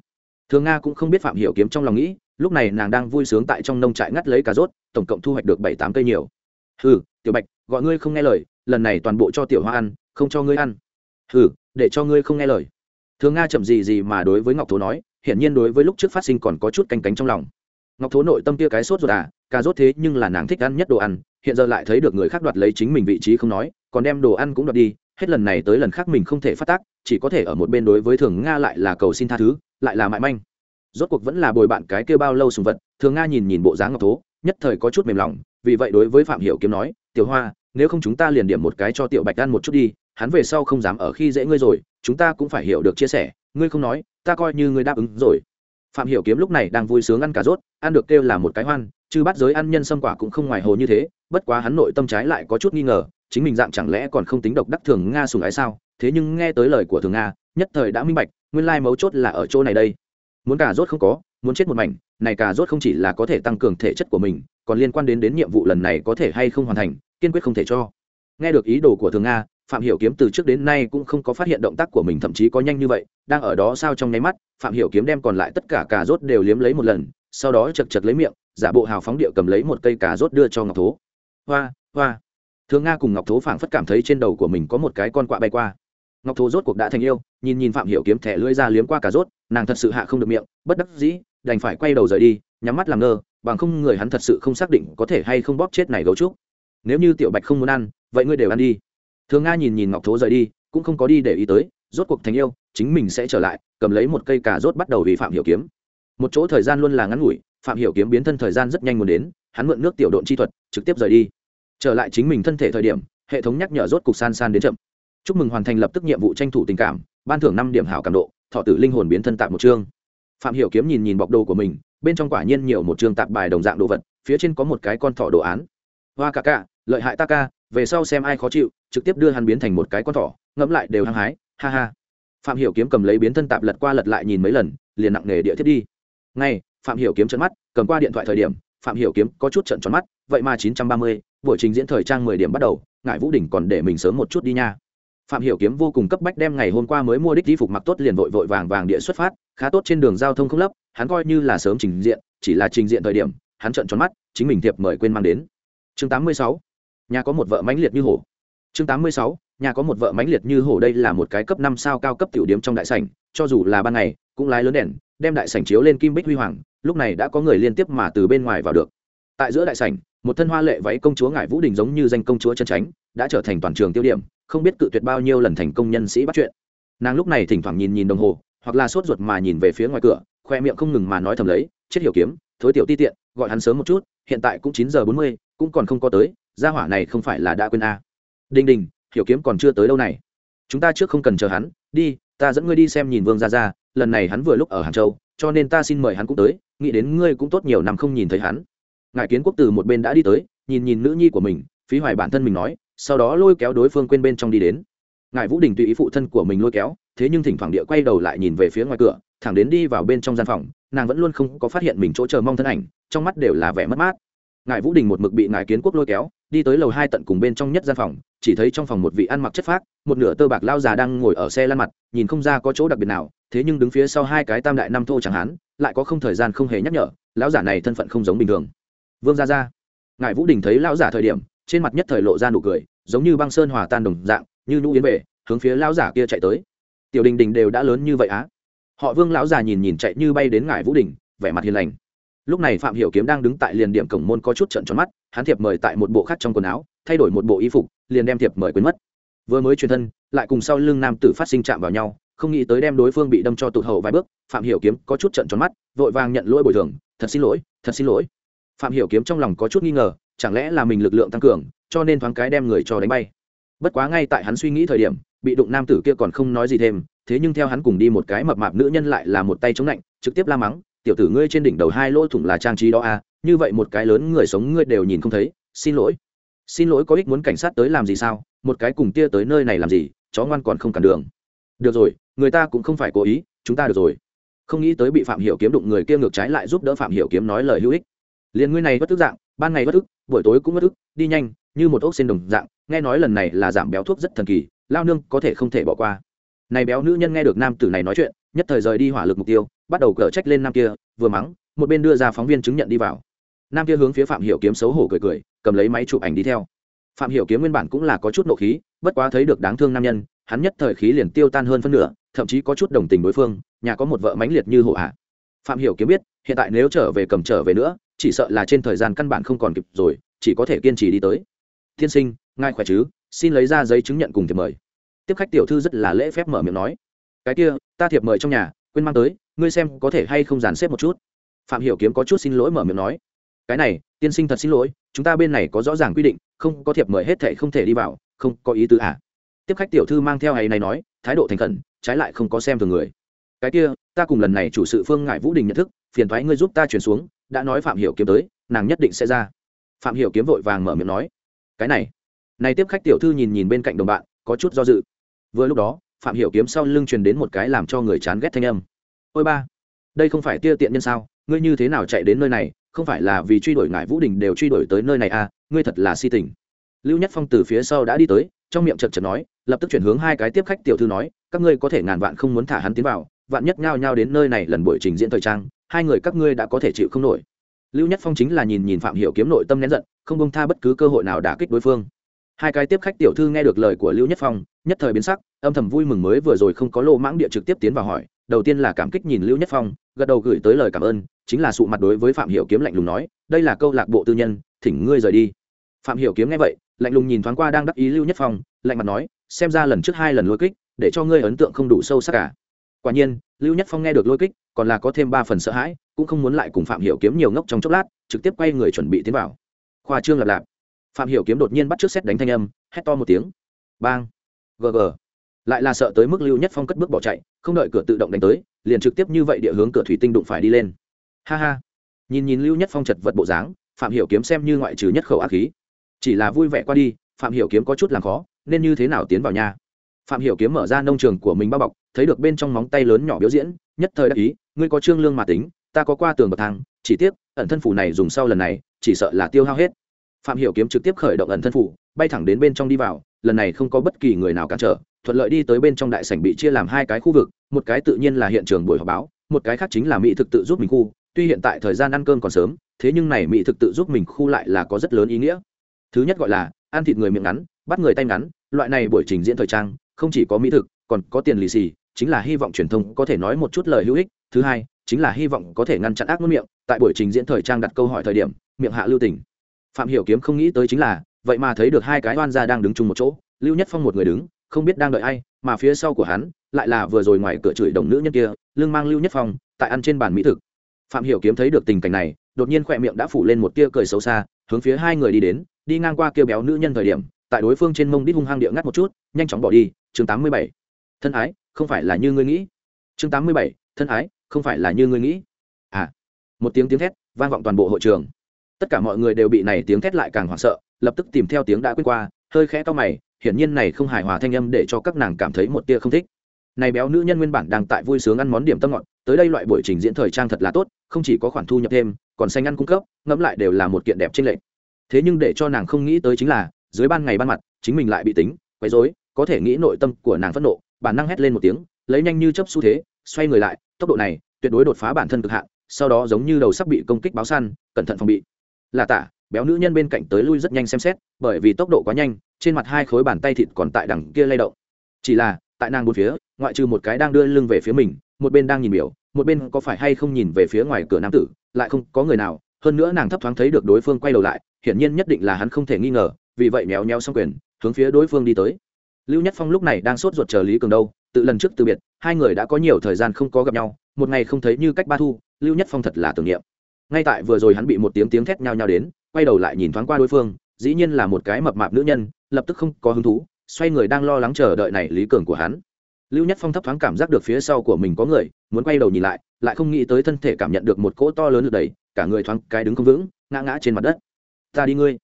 Thường nga cũng không biết phạm hiểu kiếm trong lòng nghĩ, lúc này nàng đang vui sướng tại trong nông trại ngắt lấy cà rốt, tổng cộng thu hoạch được bảy tám cây nhiều. Hừ, tiểu bạch, gọi ngươi không nghe lời, lần này toàn bộ cho tiểu hoa ăn, không cho ngươi ăn. Hừ, để cho ngươi không nghe lời. Thường nga chậm gì gì mà đối với ngọc thố nói, hiển nhiên đối với lúc trước phát sinh còn có chút canh cánh trong lòng ngọc thố nội tâm kia cái sốt ruột à cà rốt thế nhưng là nàng thích ăn nhất đồ ăn, hiện giờ lại thấy được người khác đoạt lấy chính mình vị trí không nói, còn đem đồ ăn cũng đoạt đi, hết lần này tới lần khác mình không thể phát tác, chỉ có thể ở một bên đối với thường nga lại là cầu xin tha thứ, lại là mại manh. Rốt cuộc vẫn là bồi bạn cái kêu bao lâu sùng vật, thường nga nhìn nhìn bộ dáng ngọc thố, nhất thời có chút mềm lòng, vì vậy đối với phạm hiểu kiếm nói, tiểu hoa, nếu không chúng ta liền điểm một cái cho tiểu bạch ăn một chút đi, hắn về sau không dám ở khi dễ ngươi rồi, chúng ta cũng phải hiểu được chia sẻ, ngươi không nói, ta coi như ngươi đáp ứng rồi phạm hiểu kiếm lúc này đang vui sướng ăn cà rốt, ăn được kêu là một cái hoan, chứ bắt giới ăn nhân sâm quả cũng không ngoài hồ như thế, bất quá hắn nội tâm trái lại có chút nghi ngờ, chính mình dạng chẳng lẽ còn không tính độc đắc thường nga sùng ái sao? Thế nhưng nghe tới lời của thường nga, nhất thời đã minh bạch, nguyên lai mấu chốt là ở chỗ này đây. Muốn cà rốt không có, muốn chết một mảnh, này cà rốt không chỉ là có thể tăng cường thể chất của mình, còn liên quan đến đến nhiệm vụ lần này có thể hay không hoàn thành, kiên quyết không thể cho. Nghe được ý đồ của thường nga phạm hiểu kiếm từ trước đến nay cũng không có phát hiện động tác của mình, thậm chí có nhanh như vậy, đang ở đó sao trong nháy mắt, phạm hiểu kiếm đem còn lại tất cả cà rốt đều liếm lấy một lần, sau đó chật chật lấy miệng, giả bộ hào phóng địa cầm lấy một cây cà rốt đưa cho ngọc thố. Hoa hoa. Thường nga cùng ngọc thố phảng phất cảm thấy trên đầu của mình có một cái con quạ bay qua. Ngọc thố rốt cuộc đã thành yêu, nhìn nhìn phạm hiểu kiếm thẻ lưỡi ra liếm qua cà rốt, nàng thật sự hạ không được miệng, bất đắc dĩ, đành phải quay đầu rời đi, nhắm mắt làm ngơ, bằng không người hắn thật sự không xác định có thể hay không bóp chết này gấu trúc. Nếu như tiểu bạch không muốn ăn, vậy ngươi đều ăn đi thường nga nhìn nhìn ngọc thố rời đi, cũng không có đi để ý tới, rốt cuộc thành yêu, chính mình sẽ trở lại, cầm lấy một cây cà rốt bắt đầu vì phạm hiểu kiếm. Một chỗ thời gian luôn là ngắn ngủi, phạm hiểu kiếm biến thân thời gian rất nhanh muốn đến, hắn mượn nước tiểu độn chi thuật, trực tiếp rời đi. Trở lại chính mình thân thể thời điểm, hệ thống nhắc nhở rốt cục san san đến chậm. Chúc mừng hoàn thành lập tức nhiệm vụ tranh thủ tình cảm, ban thưởng năm điểm hảo cảm độ, thọ tử linh hồn biến thân tạm một chương. Phạm hiểu kiếm nhìn nhìn bọc đồ của mình, bên trong quả nhiên nhiều một chương tạp bài đồng dạng đồ vật, phía trên có một cái con thỏ đồ án. Hoa cả cả lợi hại ta ca, về sau xem ai khó chịu trực tiếp đưa hắn biến thành một cái con thỏ ngẫm lại đều hăng hái ha ha. Phạm hiểu kiếm cầm lấy biến thân tạp lật qua lật lại nhìn mấy lần liền nặng nề địa thiết đi. Ngay phạm hiểu kiếm trợn mắt cầm qua điện thoại thời điểm phạm hiểu kiếm có chút trợn tròn mắt vậy mà 930, buổi trình diễn thời trang 10 điểm bắt đầu ngại vũ đỉnh còn để mình sớm một chút đi nha. Phạm hiểu kiếm vô cùng cấp bách đem ngày hôm qua mới mua đích đi phục mặc tốt liền vội vội vàng vàng địa xuất phát khá tốt trên đường giao thông không lấp hắn coi như là sớm trình diện chỉ là trình diện thời điểm hắn trợn tròn mắt chính mình thiệp mời quên mang đến. Chương 86. nhà có một vợ mãnh liệt như hổ chương 86. nhà có một vợ mãnh liệt như hổ đây là một cái cấp năm sao cao cấp tiểu điểm trong đại sảnh, cho dù là ban ngày, cũng lái lớn đèn, đem đại sảnh chiếu lên kim bích huy hoàng, lúc này đã có người liên tiếp mà từ bên ngoài vào được tại giữa đại sảnh, một thân hoa lệ váy công chúa ngải vũ đình giống như danh công chúa chân tránh, đã trở thành toàn trường tiêu điểm, không biết cự tuyệt bao nhiêu lần thành công nhân sĩ bắt chuyện nàng lúc này thỉnh thoảng nhìn nhìn đồng hồ, hoặc là sốt ruột mà nhìn về phía ngoài cửa, khoe miệng không ngừng mà nói thầm lấy, chết hiểu kiếm, thối tiểu ti tiện, gọi hắn sớm một chút, hiện tại cũng chín giờ bốn mươi, cũng còn không có tới, gia hỏa này không phải là đã quên a à đình đình hiểu kiếm còn chưa tới đâu này. Chúng ta trước không cần chờ hắn, đi, ta dẫn ngươi đi xem nhìn vương gia gia, lần này hắn vừa lúc ở hàng châu, cho nên ta xin mời hắn cũng tới, nghĩ đến ngươi cũng tốt nhiều năm không nhìn thấy hắn. Ngài kiến quốc từ một bên đã đi tới, nhìn nhìn nữ nhi của mình, phí hoài bản thân mình nói, sau đó lôi kéo đối phương quên bên trong đi đến. Ngài vũ đình tùy ý phụ thân của mình lôi kéo, thế nhưng thỉnh thoảng địa quay đầu lại nhìn về phía ngoài cửa, thẳng đến đi vào bên trong gian phòng, nàng vẫn luôn không có phát hiện mình chỗ chờ mong thân ảnh, trong mắt đều là vẻ mất mát. Ngài vũ đình một mực bị ngài kiến quốc lôi kéo, đi tới lầu hai tận cùng bên trong nhất gian phòng chỉ thấy trong phòng một vị ăn mặc chất phác, một nửa tơ bạc lao già đang ngồi ở xe lăn mặt, nhìn không ra có chỗ đặc biệt nào, thế nhưng đứng phía sau hai cái tam đại năm thô chẳng hán, lại có không thời gian không hề nhắc nhở, lão giả này thân phận không giống bình thường. Vương gia gia, ngài vũ đình thấy lão giả thời điểm, trên mặt nhất thời lộ ra nụ cười, giống như băng sơn hòa tan đồng dạng, như nhũ yến về, hướng phía lão giả kia chạy tới. Tiểu đình đình đều đã lớn như vậy á? Họ vương lão già nhìn nhìn chạy như bay đến ngài vũ đình, vẻ mặt hiền lành. Lúc này phạm hiểu kiếm đang đứng tại liền điểm cổng môn có chút trận tròn mắt, hắn thiệp mời tại một bộ khác trong quần áo, thay đổi một bộ y phục liền đem thiệp mời quên mất. Vừa mới truyền thân, lại cùng sau lưng nam tử phát sinh chạm vào nhau, không nghĩ tới đem đối phương bị đâm cho tụt hậu vài bước, phạm hiểu kiếm có chút trận tròn mắt, vội vàng nhận lỗi bồi thường, thật xin lỗi, thật xin lỗi. Phạm hiểu kiếm trong lòng có chút nghi ngờ, chẳng lẽ là mình lực lượng tăng cường, cho nên thoáng cái đem người cho đánh bay. Bất quá ngay tại hắn suy nghĩ thời điểm, bị đụng nam tử kia còn không nói gì thêm, thế nhưng theo hắn cùng đi một cái mập mạp nữ nhân lại là một tay chống lạnh, trực tiếp la mắng, tiểu tử ngươi trên đỉnh đầu hai lỗ thủng là trang trí đó à như vậy một cái lớn người sống ngươi đều nhìn không thấy, xin lỗi xin lỗi có ích muốn cảnh sát tới làm gì sao? Một cái cùng tia tới nơi này làm gì? Chó ngoan còn không cản đường. Được rồi, người ta cũng không phải cố ý, chúng ta được rồi. Không nghĩ tới bị phạm hiểu kiếm đụng người kia ngược trái lại giúp đỡ phạm hiểu kiếm nói lời hữu ích. Liền ngươi này bất tức dạng, ban ngày bất tức buổi tối cũng bất tức đi nhanh, như một ốc xin đồng dạng, nghe nói lần này là giảm béo thuốc rất thần kỳ, lao nương có thể không thể bỏ qua. Này béo nữ nhân nghe được nam tử này nói chuyện, nhất thời rời đi hỏa lực mục tiêu, bắt đầu cở trách lên nam kia, vừa mắng, một bên đưa ra phóng viên chứng nhận đi vào nam kia hướng phía phạm hiểu kiếm xấu hổ cười cười, cầm lấy máy chụp ảnh đi theo. phạm hiểu kiếm nguyên bản cũng là có chút nộ khí, bất quá thấy được đáng thương nam nhân, hắn nhất thời khí liền tiêu tan hơn phân nửa, thậm chí có chút đồng tình đối phương, nhà có một vợ mãnh liệt như hổ hạ phạm hiểu kiếm biết, hiện tại nếu trở về cầm trở về nữa, chỉ sợ là trên thời gian căn bản không còn kịp rồi, chỉ có thể kiên trì đi tới. Thiên sinh, ngài khỏe chứ? Xin lấy ra giấy chứng nhận cùng thiệp mời. Tiếp khách tiểu thư rất là lễ phép mở miệng nói. Cái kia, ta thiệp mời trong nhà, quên mang tới, ngươi xem có thể hay không dàn xếp một chút. Phạm hiểu kiếm có chút xin lỗi mở miệng nói cái này, tiên sinh thật xin lỗi, chúng ta bên này có rõ ràng quy định, không có thiệp mời hết thệ không thể đi vào, không có ý tứ à? Tiếp khách tiểu thư mang theo hay này nói, thái độ thành khẩn, trái lại không có xem thường người. Cái kia, ta cùng lần này chủ sự phương ngại vũ đình nhận thức, phiền thoái ngươi giúp ta chuyển xuống, đã nói phạm hiểu kiếm tới, nàng nhất định sẽ ra. Phạm hiểu kiếm vội vàng mở miệng nói, cái này. Này tiếp khách tiểu thư nhìn nhìn bên cạnh đồng bạn, có chút do dự. Vừa lúc đó, phạm hiểu kiếm sau lưng truyền đến một cái làm cho người chán ghét thanh âm. Ôi ba, đây không phải tia tiện nhân sao? Ngươi như thế nào chạy đến nơi này không phải là vì truy đuổi ngài vũ đình đều truy đuổi tới nơi này à ngươi thật là si tình. Lưu nhất phong từ phía sau đã đi tới, trong miệng chật chật nói, lập tức chuyển hướng hai cái tiếp khách tiểu thư nói, các ngươi có thể ngàn vạn không muốn thả hắn tiến vào, vạn nhất nhao nhao đến nơi này lần buổi trình diễn thời trang, hai người các ngươi đã có thể chịu không nổi. Lưu nhất phong chính là nhìn nhìn phạm hiểu kiếm nội tâm nén giận, không bông tha bất cứ cơ hội nào đả kích đối phương. Hai cái tiếp khách tiểu thư nghe được lời của lưu nhất phong, nhất thời biến sắc, âm thầm vui mừng mới vừa rồi không có lô mãng địa trực tiếp tiến vào hỏi đầu tiên là cảm kích nhìn lưu nhất phong, gật đầu gửi tới lời cảm ơn, chính là sụ mặt đối với phạm hiểu kiếm lạnh lùng nói, đây là câu lạc bộ tư nhân, thỉnh ngươi rời đi. Phạm hiểu kiếm nghe vậy, lạnh lùng nhìn thoáng qua đang đắc ý lưu nhất phong, lạnh mặt nói, xem ra lần trước hai lần lôi kích, để cho ngươi ấn tượng không đủ sâu sắc cả quả nhiên, lưu nhất phong nghe được lôi kích, còn là có thêm ba phần sợ hãi, cũng không muốn lại cùng phạm hiểu kiếm nhiều ngốc trong chốc lát, trực tiếp quay người chuẩn bị tiến vào. Khoa trương lạp lạp. Phạm hiểu kiếm đột nhiên bắt trước xét đánh thanh âm, hét to một tiếng. Bang. Gg lại là sợ tới mức lưu nhất phong cất bước bỏ chạy, không đợi cửa tự động đánh tới, liền trực tiếp như vậy địa hướng cửa thủy tinh đụng phải đi lên. Ha ha. Nhìn nhìn lưu nhất phong chật vật bộ dáng, phạm hiểu kiếm xem như ngoại trừ nhất khẩu ác khí. Chỉ là vui vẻ qua đi, phạm hiểu kiếm có chút làm khó, nên như thế nào tiến vào nhà? Phạm hiểu kiếm mở ra nông trường của mình bao bọc, thấy được bên trong móng tay lớn nhỏ biểu diễn, nhất thời đắc ý, ngươi có trương lương mà tính, ta có qua tường bậc thang, chỉ tiếc, ẩn thân phủ này dùng sau lần này, chỉ sợ là tiêu hao hết. Phạm hiểu kiếm trực tiếp khởi động ẩn thân phủ, bay thẳng đến bên trong đi vào, lần này không có bất kỳ người nào cản trở thuận lợi đi tới bên trong đại sảnh bị chia làm hai cái khu vực, một cái tự nhiên là hiện trường buổi họp báo, một cái khác chính là mỹ thực tự giúp mình khu, tuy hiện tại thời gian ăn cơm còn sớm, thế nhưng này mỹ thực tự giúp mình khu lại là có rất lớn ý nghĩa. Thứ nhất gọi là ăn thịt người miệng ngắn, bắt người tay ngắn, loại này buổi trình diễn thời trang, không chỉ có mỹ thực, còn có tiền lì xì, chính là hy vọng truyền thông có thể nói một chút lời hữu ích. Thứ hai, chính là hy vọng có thể ngăn chặn ác ngôn miệng, tại buổi trình diễn thời trang đặt câu hỏi thời điểm, miệng hạ lưu tình. Phạm hiểu kiếm không nghĩ tới chính là, vậy mà thấy được hai cái oan gia đang đứng chung một chỗ, lưu nhất phong một người đứng không biết đang đợi ai, mà phía sau của hắn lại là vừa rồi ngoài cửa chửi đồng nữ nhân kia lương mang lưu nhất phong, tại ăn trên bàn mỹ thực. Phạm hiểu kiếm thấy được tình cảnh này, đột nhiên khoe miệng đã phủ lên một tia cười xấu xa, hướng phía hai người đi đến, đi ngang qua kia béo nữ nhân thời điểm, tại đối phương trên mông đít hung hăng địa ngắt một chút, nhanh chóng bỏ đi, chương tám mươi bảy. Thân ái, không phải là như ngươi nghĩ. Chương tám mươi bảy, thân ái, không phải là như ngươi nghĩ. À một tiếng tiếng thét vang vọng toàn bộ hội trường. Tất cả mọi người đều bị này tiếng thét lại càng hoảng sợ, lập tức tìm theo tiếng đã quên qua, hơi khẽ to mày hiển nhiên này không hài hòa thanh âm để cho các nàng cảm thấy một tia không thích. Này béo nữ nhân nguyên bản đang tại vui sướng ăn món điểm tâm ngọt, tới đây loại buổi trình diễn thời trang thật là tốt, không chỉ có khoản thu nhập thêm, còn xanh ăn cung cấp, ngẫm lại đều là một kiện đẹp trên lệ thế nhưng để cho nàng không nghĩ tới chính là, dưới ban ngày ban mặt, chính mình lại bị tính, quấy rối, có thể nghĩ nội tâm của nàng phẫn nộ, bản năng hét lên một tiếng, lấy nhanh như chấp xu thế, xoay người lại, tốc độ này tuyệt đối đột phá bản thân cực hạn, sau đó giống như đầu sắp bị công kích báo săn, cẩn thận phòng bị. Là tả, béo nữ nhân bên cạnh tới lui rất nhanh xem xét, bởi vì tốc độ quá nhanh trên mặt hai khối bàn tay thịt còn tại đằng kia lay động. Chỉ là, tại nàng bốn phía, ngoại trừ một cái đang đưa lưng về phía mình, một bên đang nhìn biểu, một bên có phải hay không nhìn về phía ngoài cửa nam tử, lại không có người nào. Hơn nữa nàng thấp thoáng thấy được đối phương quay đầu lại, hiển nhiên nhất định là hắn không thể nghi ngờ, vì vậy méo méo xong quyền, hướng phía đối phương đi tới. Lưu nhất phong lúc này đang sốt ruột chờ lý cường đâu, tự lần trước từ biệt, hai người đã có nhiều thời gian không có gặp nhau, một ngày không thấy như cách ba thu, lưu nhất phong thật là tưởng niệm. Ngay tại vừa rồi hắn bị một tiếng tiếng thét nhao nhao đến, quay đầu lại nhìn thoáng qua đối phương dĩ nhiên là một cái mập mạp nữ nhân, lập tức không có hứng thú, xoay người đang lo lắng chờ đợi này lý cường của hắn. Lưu nhất phong thấp thoáng cảm giác được phía sau của mình có người, muốn quay đầu nhìn lại lại không nghĩ tới thân thể cảm nhận được một cỗ to lớn lực đẩy, cả người thoáng cái đứng không vững, ngã ngã trên mặt đất. Ta đi ngươi.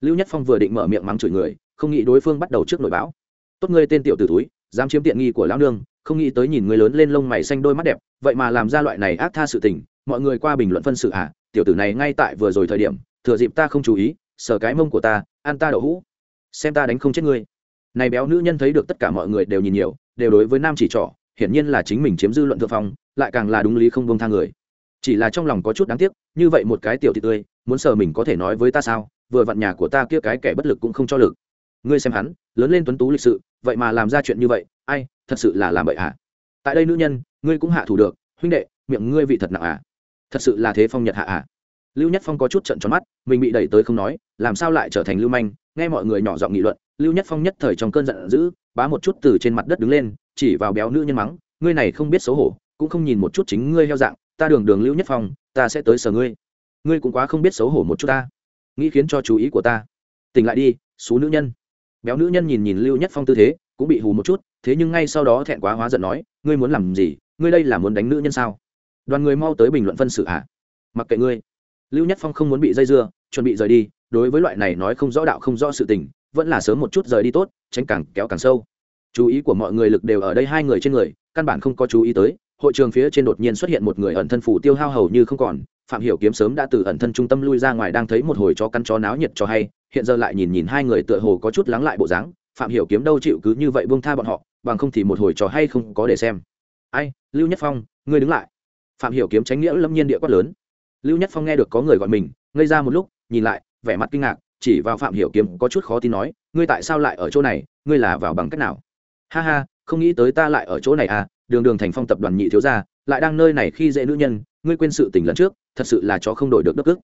Lưu nhất phong vừa định mở miệng mắng chửi người, không nghĩ đối phương bắt đầu trước nội báo tốt ngươi tên tiểu t túi dám chiếm tiện nghi của lão nương, không nghĩ tới nhìn người lớn lên lông mày xanh đôi mắt đẹp, vậy mà làm ra loại này ác tha sự tình, mọi người qua bình luận phân sự à tiểu tử này ngay tại vừa rồi thời điểm, thừa dịp ta không chú ý sờ cái mông của ta, ăn ta đậu hũ. Xem ta đánh không chết ngươi. Này béo nữ nhân thấy được tất cả mọi người đều nhìn nhiều, đều đối với nam chỉ trỏ, hiển nhiên là chính mình chiếm dư luận thượng phong, lại càng là đúng lý không bông tha người. Chỉ là trong lòng có chút đáng tiếc, như vậy một cái tiểu thị tươi, muốn sờ mình có thể nói với ta sao? Vừa vặn nhà của ta kia cái kẻ bất lực cũng không cho lực. Ngươi xem hắn, lớn lên tuấn tú lịch sự, vậy mà làm ra chuyện như vậy, ai, thật sự là làm bậy hả? Tại đây nữ nhân, ngươi cũng hạ thủ được, huynh đệ, miệng ngươi vị thật nặng à? Thật sự là thế phong nhật hạ à? Lưu nhất phong có chút trận tròn mắt, mình bị đẩy tới không nói, làm sao lại trở thành lưu manh? Nghe mọi người nhỏ giọng nghị luận, lưu nhất phong nhất thời trong cơn giận dữ, bá một chút từ trên mặt đất đứng lên, chỉ vào béo nữ nhân mắng, ngươi này không biết xấu hổ, cũng không nhìn một chút chính ngươi heo dạng, ta đường đường lưu nhất phong, ta sẽ tới sở ngươi. Ngươi cũng quá không biết xấu hổ một chút ta. Nghĩ khiến cho chú ý của ta. Tỉnh lại đi, xú nữ nhân. Béo nữ nhân nhìn nhìn lưu nhất phong tư thế, cũng bị hù một chút, thế nhưng ngay sau đó thẹn quá hóa giận nói, ngươi muốn làm gì? Ngươi đây là muốn đánh nữ nhân sao? Đoàn người mau tới bình luận phân xử ạ à? mặc kệ ngươi lưu nhất phong không muốn bị dây dưa, chuẩn bị rời đi, đối với loại này nói không rõ đạo không rõ sự tình, vẫn là sớm một chút rời đi tốt, tránh càng kéo càng sâu. Chú ý của mọi người lực đều ở đây hai người trên người, căn bản không có chú ý tới, hội trường phía trên đột nhiên xuất hiện một người ẩn thân phủ tiêu hao hầu như không còn, phạm hiểu kiếm sớm đã từ ẩn thân trung tâm lui ra ngoài đang thấy một hồi cho căn chó náo nhiệt cho hay, hiện giờ lại nhìn nhìn hai người tựa hồ có chút lắng lại bộ dáng, phạm hiểu kiếm đâu chịu cứ như vậy buông tha bọn họ, bằng không thì một hồi trò hay không có để xem. Ai, lưu nhất phong, ngươi đứng lại. Phạm hiểu kiếm tránh nghĩa lâm nhiên địa quát lớn lưu nhất phong nghe được có người gọi mình, ngây ra một lúc, nhìn lại, vẻ mặt kinh ngạc, chỉ vào phạm hiểu kiếm có chút khó tin nói, ngươi tại sao lại ở chỗ này? Ngươi là vào bằng cách nào? Ha ha, không nghĩ tới ta lại ở chỗ này à đường đường thành phong tập đoàn nhị thiếu gia, lại đang nơi này khi dễ nữ nhân, ngươi quên sự tình lần trước, thật sự là chó không đổi được đất cước.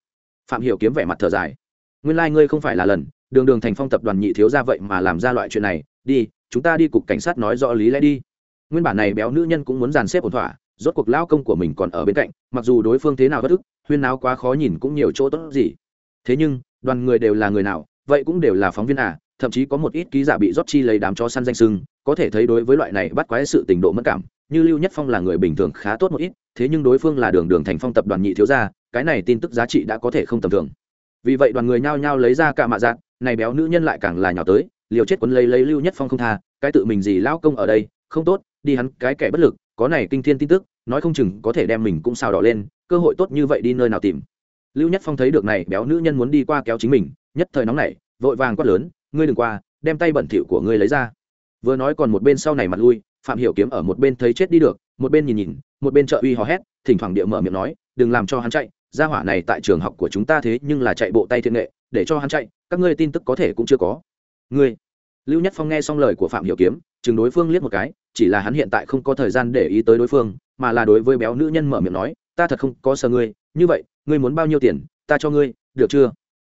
Phạm hiểu kiếm vẻ mặt thở dài. Nguyên lai like ngươi không phải là lần, đường đường thành phong tập đoàn nhị thiếu gia vậy mà làm ra loại chuyện này, đi, chúng ta đi cục cảnh sát nói rõ lý lẽ đi. Nguyên bản này béo nữ nhân cũng muốn dàn xếp ổn thỏa, rốt cuộc lao công của mình còn ở bên cạnh, mặc dù đối phương thế nào bất ức huyên náo quá khó nhìn cũng nhiều chỗ tốt gì. Thế nhưng, đoàn người đều là người nào, vậy cũng đều là phóng viên à thậm chí có một ít ký giả bị rót chi lấy đám chó săn danh sưng, có thể thấy đối với loại này bắt quái sự tình độ mất cảm, như lưu nhất phong là người bình thường khá tốt một ít, thế nhưng đối phương là đường đường thành phong tập đoàn nhị thiếu gia, cái này tin tức giá trị đã có thể không tầm thường. Vì vậy đoàn người nhao nhao lấy ra cả mạ dạng, này béo nữ nhân lại càng là nhỏ tới, liều chết quấn lấy lấy lưu nhất phong không tha, cái tự mình gì lao công ở đây, không tốt, đi hắn cái kẻ bất lực, có này kinh thiên tin tức, nói không chừng có thể đem mình cũng sao đỏ lên cơ hội tốt như vậy đi nơi nào tìm. Lưu nhất phong thấy được này béo nữ nhân muốn đi qua kéo chính mình, nhất thời nóng nảy, vội vàng quát lớn, ngươi đừng qua, đem tay bẩn thỉu của ngươi lấy ra. Vừa nói còn một bên sau này mặt lui, phạm hiểu kiếm ở một bên thấy chết đi được, một bên nhìn nhìn, một bên trợ uy hò hét, thỉnh thoảng địa mở miệng nói, đừng làm cho hắn chạy, gia hỏa này tại trường học của chúng ta thế nhưng là chạy bộ tay thiện nghệ, để cho hắn chạy, các ngươi tin tức có thể cũng chưa có. Ngươi? Lưu nhất phong nghe xong lời của phạm hiểu kiếm, chừng đối phương liếc một cái, chỉ là hắn hiện tại không có thời gian để ý tới đối phương, mà là đối với béo nữ nhân mở miệng nói ta thật không có sợ ngươi, như vậy, ngươi muốn bao nhiêu tiền, ta cho ngươi, được chưa?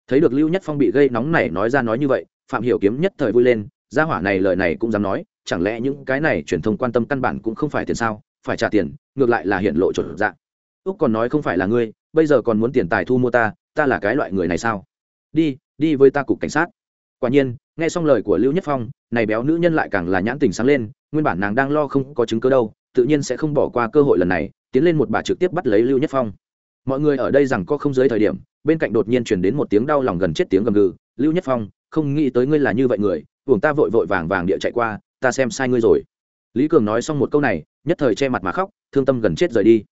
Thấy được lưu nhất phong bị gây nóng này nói ra nói như vậy, phạm hiểu kiếm nhất thời vui lên, gia hỏa này lời này cũng dám nói, chẳng lẽ những cái này truyền thông quan tâm căn bản cũng không phải tiền sao? Phải trả tiền, ngược lại là hiện lộ chuẩn dạng úc còn nói không phải là ngươi, bây giờ còn muốn tiền tài thu mua ta ta là cái loại người này sao? Đi đi với ta cục cảnh sát. Quả nhiên, nghe xong lời của lưu nhất phong, này béo nữ nhân lại càng là nhãn tình sáng lên, nguyên bản nàng đang lo không có chứng cứ đâu, tự nhiên sẽ không bỏ qua cơ hội lần này tiến lên một bà trực tiếp bắt lấy lưu nhất phong. Mọi người ở đây rằng có không dưới thời điểm, bên cạnh đột nhiên chuyển đến một tiếng đau lòng gần chết tiếng gầm gừ, lưu nhất phong, không nghĩ tới ngươi là như vậy người buồng ta vội vội vàng vàng địa chạy qua, ta xem sai ngươi rồi. Lý cường nói xong một câu này, nhất thời che mặt mà khóc, thương tâm gần chết rời đi.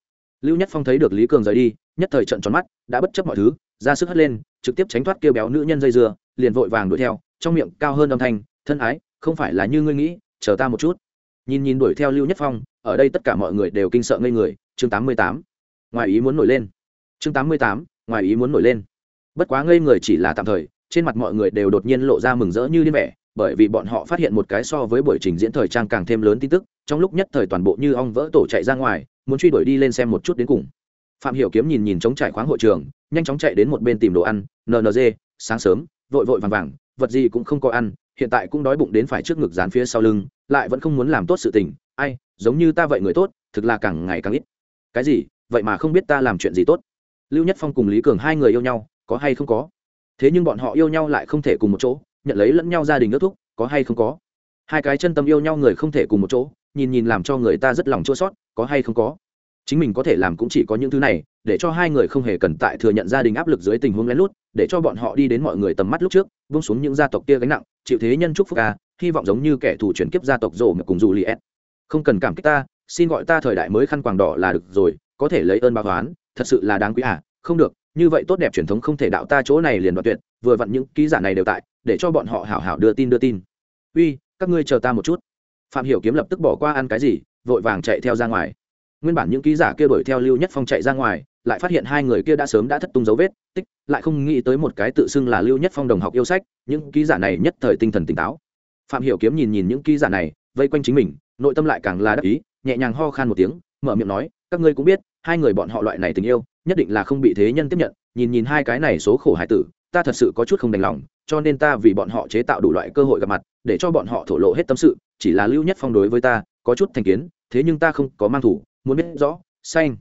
Lưu nhất phong thấy được lý cường rời đi, nhất thời trận tròn mắt, đã bất chấp mọi thứ, ra sức hất lên, trực tiếp tránh thoát kêu béo nữ nhân dây dưa, liền vội vàng đuổi theo, trong miệng cao hơn âm thanh, thân ái, không phải là như ngươi nghĩ, chờ ta một chút. Nhìn nhìn đuổi theo lưu nhất phong ở đây tất cả mọi người đều kinh sợ ngây người, chương tám mươi tám, ngoài ý muốn nổi lên. Chương tám mươi tám, ngoài ý muốn nổi lên. Bất quá ngây người chỉ là tạm thời, trên mặt mọi người đều đột nhiên lộ ra mừng rỡ như liên vẻ, bởi vì bọn họ phát hiện một cái so với buổi trình diễn thời trang càng thêm lớn tin tức, trong lúc nhất thời toàn bộ như ong vỡ tổ chạy ra ngoài, muốn truy đuổi đi lên xem một chút đến cùng. Phạm hiểu kiếm nhìn nhìn trống trải khoáng hội trường, nhanh chóng chạy đến một bên tìm đồ ăn nng sáng sớm, vội vội vàng vàng, vật gì cũng không có ăn hiện tại cũng đói bụng đến phải trước ngực dán phía sau lưng, lại vẫn không muốn làm tốt sự tình. Ai, giống như ta vậy người tốt, thực là càng ngày càng ít. Cái gì? Vậy mà không biết ta làm chuyện gì tốt. Lưu nhất phong cùng lý cường hai người yêu nhau, có hay không có? Thế nhưng bọn họ yêu nhau lại không thể cùng một chỗ, nhận lấy lẫn nhau gia đình ước thúc, có hay không có? Hai cái chân tâm yêu nhau người không thể cùng một chỗ, nhìn nhìn làm cho người ta rất lòng chua sót có hay không có? Chính mình có thể làm cũng chỉ có những thứ này, để cho hai người không hề cần tại thừa nhận gia đình áp lực dưới tình huống lén lút để cho bọn họ đi đến mọi người tầm mắt lúc trước vung xuống những gia tộc kia gánh nặng, chịu thế nhân chúc phúc ca hy vọng giống như kẻ thù chuyển kiếp gia tộc rổ mà cùng dù li không cần cảm kích ta, xin gọi ta thời đại mới khăn quàng đỏ là được rồi, có thể lấy ơn báo toán thật sự là đáng quý à không được, như vậy tốt đẹp truyền thống không thể đạo ta chỗ này liền đoạn tuyệt, vừa vặn những ký giả này đều tại, để cho bọn họ hảo hảo đưa tin đưa tin. Uy, các ngươi chờ ta một chút. Phạm hiểu kiếm lập tức bỏ qua ăn cái gì, vội vàng chạy theo ra ngoài. Nguyên bản những ký giả kia đuổi theo lưu nhất phong chạy ra ngoài lại phát hiện hai người kia đã sớm đã thất tung dấu vết, tích, lại không nghĩ tới một cái tự xưng là lưu nhất phong đồng học yêu sách, những ký giả này nhất thời tinh thần tỉnh táo. Phạm hiểu kiếm nhìn nhìn những ký giả này, vây quanh chính mình, nội tâm lại càng là đắc ý, nhẹ nhàng ho khan một tiếng, mở miệng nói, các ngươi cũng biết, hai người bọn họ loại này tình yêu, nhất định là không bị thế nhân tiếp nhận, nhìn nhìn hai cái này số khổ hải tử, ta thật sự có chút không đành lòng, cho nên ta vì bọn họ chế tạo đủ loại cơ hội gặp mặt, để cho bọn họ thổ lộ hết tâm sự, chỉ là lưu nhất phong đối với ta, có chút thành kiến, thế nhưng ta không có mang thủ, muốn biết rõ, xanh,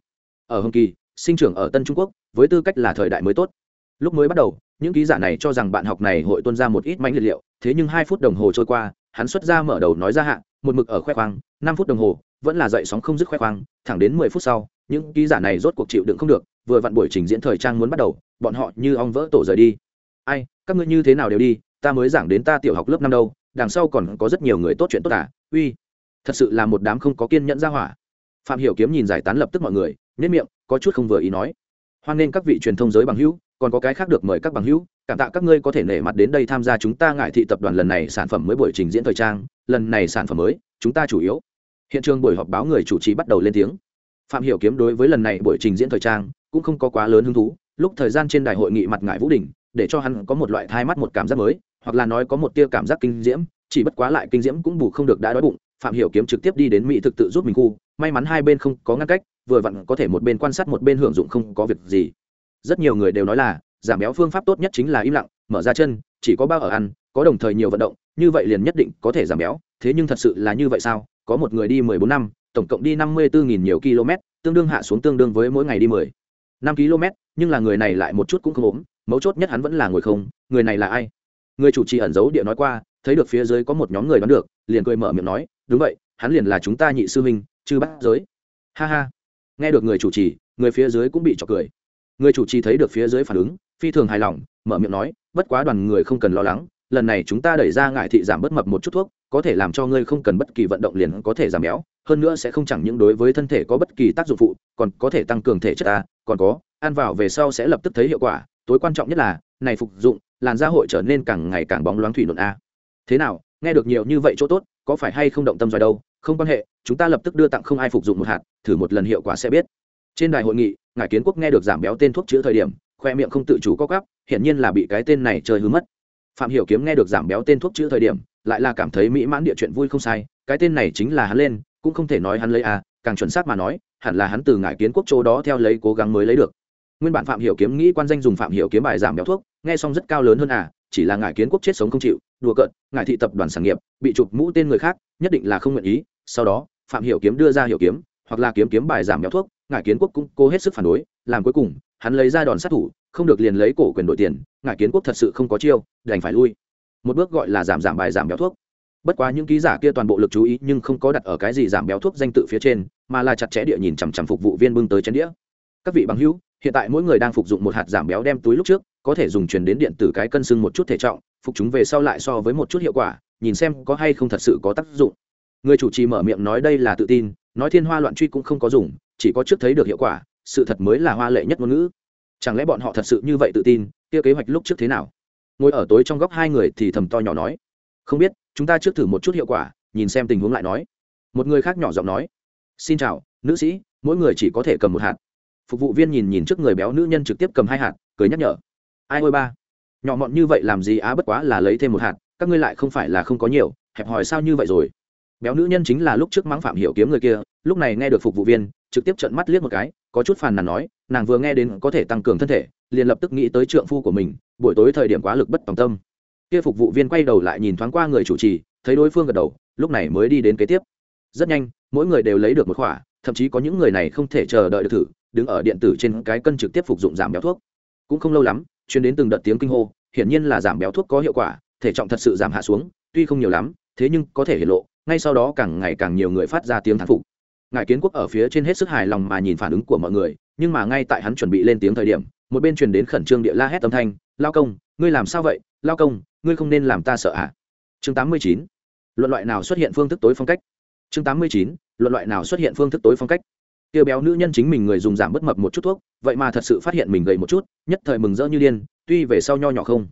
ở hồng kỳ sinh trưởng ở tân trung quốc với tư cách là thời đại mới tốt. Lúc mới bắt đầu những ký giả này cho rằng bạn học này hội tuân ra một ít mánh liệt liệu thế nhưng hai phút đồng hồ trôi qua hắn xuất ra mở đầu nói ra hạn một mực ở khoe khoang năm phút đồng hồ vẫn là dậy sóng không dứt khoe khoang thẳng đến mười phút sau những ký giả này rốt cuộc chịu đựng không được vừa vặn buổi trình diễn thời trang muốn bắt đầu bọn họ như ong vỡ tổ rời đi. Ai các ngươi như thế nào đều đi ta mới giảng đến ta tiểu học lớp năm đâu đằng sau còn có rất nhiều người tốt chuyện tốt cả, uy. Thật sự là một đám không có kiên nhẫn ra hỏa. Phạm hiểu kiếm nhìn giải tán lập tức mọi người nhất miệng, có chút không vừa ý nói. Hoan nghênh các vị truyền thông giới bằng hữu, còn có cái khác được mời các bằng hữu, cảm tạ các ngươi có thể nể mặt đến đây tham gia chúng ta ngại thị tập đoàn lần này sản phẩm mới buổi trình diễn thời trang, lần này sản phẩm mới, chúng ta chủ yếu. Hiện trường buổi họp báo người chủ trì bắt đầu lên tiếng. Phạm hiểu kiếm đối với lần này buổi trình diễn thời trang, cũng không có quá lớn hứng thú. Lúc thời gian trên đài hội nghị mặt ngại vũ đỉnh để cho hắn có một loại thai mắt một cảm giác mới, hoặc là nói có một tia cảm giác kinh diễm, chỉ bất quá lại kinh diễm cũng bù không được đã đói bụng. Phạm hiểu kiếm trực tiếp đi đến mỹ thực tự giúp mình khu may mắn hai bên không có ngăn cách, vừa vặn có thể một bên quan sát một bên hưởng dụng không có việc gì. Rất nhiều người đều nói là, giảm béo phương pháp tốt nhất chính là im lặng, mở ra chân, chỉ có bao ở ăn, có đồng thời nhiều vận động, như vậy liền nhất định có thể giảm béo. Thế nhưng thật sự là như vậy sao? Có một người đi mười bốn năm, tổng cộng đi năm mươi bốn nhiều km, tương đương hạ xuống tương đương với mỗi ngày đi mười năm km, nhưng là người này lại một chút cũng không ốm, mấu chốt nhất hắn vẫn là ngồi không, người này là ai? Người chủ trì ẩn giấu địa nói qua, thấy được phía dưới có một nhóm người đoán được, liền cười mở miệng nói, đúng vậy, hắn liền là chúng ta nhị sư huynh chư bắt giới. Ha ha. Nghe được người chủ trì, người phía dưới cũng bị trọc cười. Người chủ trì thấy được phía dưới phản ứng, phi thường hài lòng, mở miệng nói, bất quá đoàn người không cần lo lắng, lần này chúng ta đẩy ra ngại thị giảm bớt mập một chút thuốc, có thể làm cho ngươi không cần bất kỳ vận động liền có thể giảm béo, hơn nữa sẽ không chẳng những đối với thân thể có bất kỳ tác dụng phụ, còn có thể tăng cường thể chất ta, còn có, ăn vào về sau sẽ lập tức thấy hiệu quả, tối quan trọng nhất là, này phục dụng, làn da hội trở nên càng ngày càng bóng loáng thủy nộn a. Thế nào, nghe được nhiều như vậy chỗ tốt, có phải hay không động tâm rồi đâu? Không quan hệ chúng ta lập tức đưa tặng không ai phục dụng một hạt thử một lần hiệu quả sẽ biết. Trên đài hội nghị ngài kiến quốc nghe được giảm béo tên thuốc chữa thời điểm khoe miệng không tự chủ có gắp hiển nhiên là bị cái tên này chơi hứa mất. Phạm hiểu kiếm nghe được giảm béo tên thuốc chữa thời điểm lại là cảm thấy mỹ mãn địa chuyện vui không sai cái tên này chính là hắn lên cũng không thể nói hắn lấy à, càng chuẩn xác mà nói hẳn là hắn từ ngải kiến quốc chỗ đó theo lấy cố gắng mới lấy được. Nguyên bản phạm hiểu kiếm nghĩ quan danh dùng phạm hiểu kiếm bài giảm béo thuốc nghe xong rất cao lớn hơn à chỉ là ngải kiến quốc chết sống không chịu, đùa cợt ngải thị tập đoàn sản nghiệp, bị chụp mũ tên người khác, nhất định là không nguyện ý. Sau đó, phạm hiểu kiếm đưa ra hiểu kiếm, hoặc là kiếm kiếm bài giảm béo thuốc ngải kiến quốc cũng cố hết sức phản đối, làm cuối cùng, hắn lấy ra đòn sát thủ, không được liền lấy cổ quyền đổi tiền ngải kiến quốc thật sự không có chiêu, đành phải lui. Một bước gọi là giảm giảm bài giảm béo thuốc. Bất quá những ký giả kia toàn bộ lực chú ý nhưng không có đặt ở cái gì giảm béo thuốc danh tự phía trên, mà là chặt chẽ địa nhìn chằm chằm phục vụ viên bưng tới chén đĩa. Các vị bằng hữu, hiện tại mỗi người đang phục dụng một hạt giảm béo đem túi lúc trước có thể dùng truyền đến điện tử cái cân xưng một chút thể trọng, phục chúng về sau lại so với một chút hiệu quả, nhìn xem có hay không thật sự có tác dụng. Người chủ trì mở miệng nói đây là tự tin, nói thiên hoa loạn truy cũng không có dùng, chỉ có trước thấy được hiệu quả, sự thật mới là hoa lệ nhất ngôn ngữ. Chẳng lẽ bọn họ thật sự như vậy tự tin, kia kế hoạch lúc trước thế nào? Ngồi ở tối trong góc hai người thì thầm to nhỏ nói. Không biết, chúng ta trước thử một chút hiệu quả, nhìn xem tình huống lại nói. Một người khác nhỏ giọng nói. Xin chào, nữ sĩ, mỗi người chỉ có thể cầm một hạt. Phục vụ viên nhìn nhìn trước người béo nữ nhân trực tiếp cầm hai hạt, cười nhắc nhở ai ôi ba. Nhỏ mọn như vậy làm gì á, bất quá là lấy thêm một hạt, các ngươi lại không phải là không có nhiều, hẹp hòi sao như vậy rồi? Béo nữ nhân chính là lúc trước mắng phạm hiểu kiếm người kia, lúc này nghe được phục vụ viên, trực tiếp trợn mắt liếc một cái, có chút phàn nàn nói, nàng vừa nghe đến có thể tăng cường thân thể, liền lập tức nghĩ tới trượng phu của mình, buổi tối thời điểm quá lực bất tòng tâm. Kia phục vụ viên quay đầu lại nhìn thoáng qua người chủ trì, thấy đối phương gật đầu, lúc này mới đi đến kế tiếp. Rất nhanh, mỗi người đều lấy được một khỏa, thậm chí có những người này không thể chờ đợi được thử, đứng ở điện tử trên cái cân trực tiếp phục dụng giảm béo thuốc. Cũng không lâu lắm chuyến đến từng đợt tiếng kinh hô, hiển nhiên là giảm béo thuốc có hiệu quả, thể trọng thật sự giảm hạ xuống, tuy không nhiều lắm, thế nhưng có thể hiện lộ, ngay sau đó càng ngày càng nhiều người phát ra tiếng thán phục. Ngài kiến quốc ở phía trên hết sức hài lòng mà nhìn phản ứng của mọi người, nhưng mà ngay tại hắn chuẩn bị lên tiếng thời điểm, một bên truyền đến khẩn trương địa la hét âm thanh, lao công, ngươi làm sao vậy? Lao công, ngươi không nên làm ta sợ ạ à? chương tám mươi chín, luận loại nào xuất hiện phương thức tối phong cách? Chương tám mươi chín, luận loại nào xuất hiện phương thức tối phong cách? Tiêu béo nữ nhân chính mình người dùng giảm bất mập một chút thuốc, vậy mà thật sự phát hiện mình gầy một chút, nhất thời mừng rỡ như điên, tuy về sau nho nhỏ không.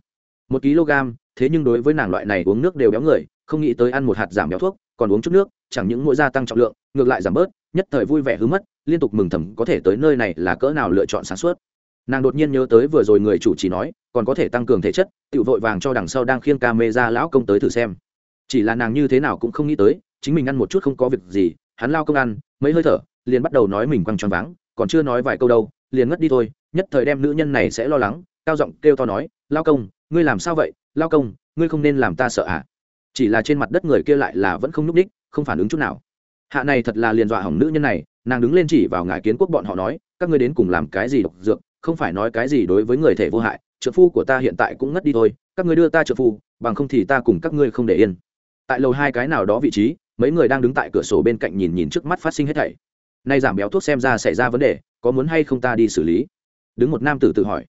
Một kg, thế nhưng đối với nàng loại này uống nước đều béo người, không nghĩ tới ăn một hạt giảm béo thuốc, còn uống chút nước, chẳng những mỗi gia tăng trọng lượng, ngược lại giảm bớt, nhất thời vui vẻ hứa mất, liên tục mừng thầm có thể tới nơi này là cỡ nào lựa chọn sáng suốt. Nàng đột nhiên nhớ tới vừa rồi người chủ chỉ nói, còn có thể tăng cường thể chất, tự vội vàng cho đằng sau đang khiêng ca mê ra lão công tới thử xem. Chỉ là nàng như thế nào cũng không nghĩ tới, chính mình ăn một chút không có việc gì, hắn lao công ăn, mấy hơi thở liền bắt đầu nói mình quăng tròn váng, còn chưa nói vài câu đâu, liền ngất đi thôi, nhất thời đem nữ nhân này sẽ lo lắng, cao giọng kêu to nói, lao công, ngươi làm sao vậy? Lao công, ngươi không nên làm ta sợ à chỉ là trên mặt đất người kia lại là vẫn không n ú c đích không phản ứng chút nào. Hạ này thật là liền dọa hỏng nữ nhân này, nàng đứng lên chỉ vào ngài kiến quốc bọn họ nói, các ngươi đến cùng làm cái gì độc dược, không phải nói cái gì đối với người thể vô hại, trợ phu của ta hiện tại cũng ngất đi thôi, các ngươi đưa ta trợ phu, bằng không thì ta cùng các ngươi không để yên. Tại lầu hai cái nào đó vị trí, mấy người đang đứng tại cửa sổ bên cạnh nhìn nhìn trước mắt phát sinh hết thảy nay giảm béo thuốc xem ra xảy ra vấn đề, có muốn hay không ta đi xử lý? Đứng một nam tử tự hỏi.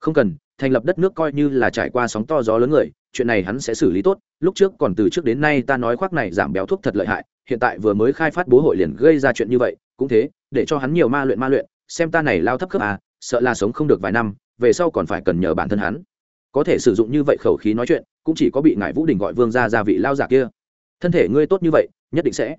Không cần, thành lập đất nước coi như là trải qua sóng to gió lớn người, chuyện này hắn sẽ xử lý tốt, lúc trước còn từ trước đến nay ta nói khoác này giảm béo thuốc thật lợi hại, hiện tại vừa mới khai phát bố hội liền gây ra chuyện như vậy, cũng thế, để cho hắn nhiều ma luyện ma luyện, xem ta này lao thấp khớp à sợ là sống không được vài năm, về sau còn phải cần nhờ bản thân hắn. Có thể sử dụng như vậy khẩu khí nói chuyện, cũng chỉ có bị ngài vũ đình gọi vương ra gia vị lao giả kia. Thân thể ngươi tốt như vậy, nhất định sẽ.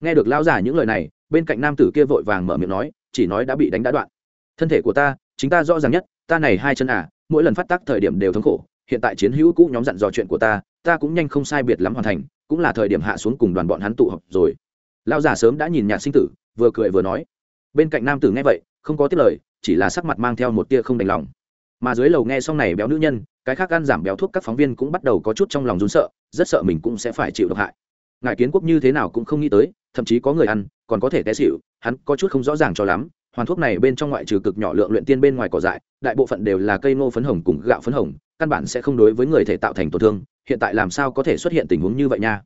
Nghe được lao giả những lời này bên cạnh nam tử kia vội vàng mở miệng nói, chỉ nói đã bị đánh đã đoạn. Thân thể của ta, chính ta rõ ràng nhất, ta này hai chân à mỗi lần phát tác thời điểm đều thống khổ, hiện tại chiến hữu cũ nhóm dặn dò chuyện của ta ta cũng nhanh không sai biệt lắm hoàn thành, cũng là thời điểm hạ xuống cùng đoàn bọn hắn tụ họp rồi. Lao giả sớm đã nhìn nhạc sinh tử, vừa cười vừa nói. Bên cạnh nam tử nghe vậy, không có tiết lời, chỉ là sắc mặt mang theo một tia không đành lòng. Mà dưới lầu nghe xong này béo nữ nhân, cái khác ăn giảm béo thuốc các phóng viên cũng bắt đầu có chút trong lòng run sợ, rất sợ mình cũng sẽ phải chịu độc hại. Ngài kiến quốc như thế nào cũng không nghĩ tới, thậm chí có người ăn còn có thể té xịu hắn có chút không rõ ràng cho lắm, hoàn thuốc này bên trong ngoại trừ cực nhỏ lượng luyện tiên bên ngoài cỏ dại, đại bộ phận đều là cây ngô phấn hồng cùng gạo phấn hồng, căn bản sẽ không đối với người thể tạo thành tổn thương, hiện tại làm sao có thể xuất hiện tình huống như vậy nha?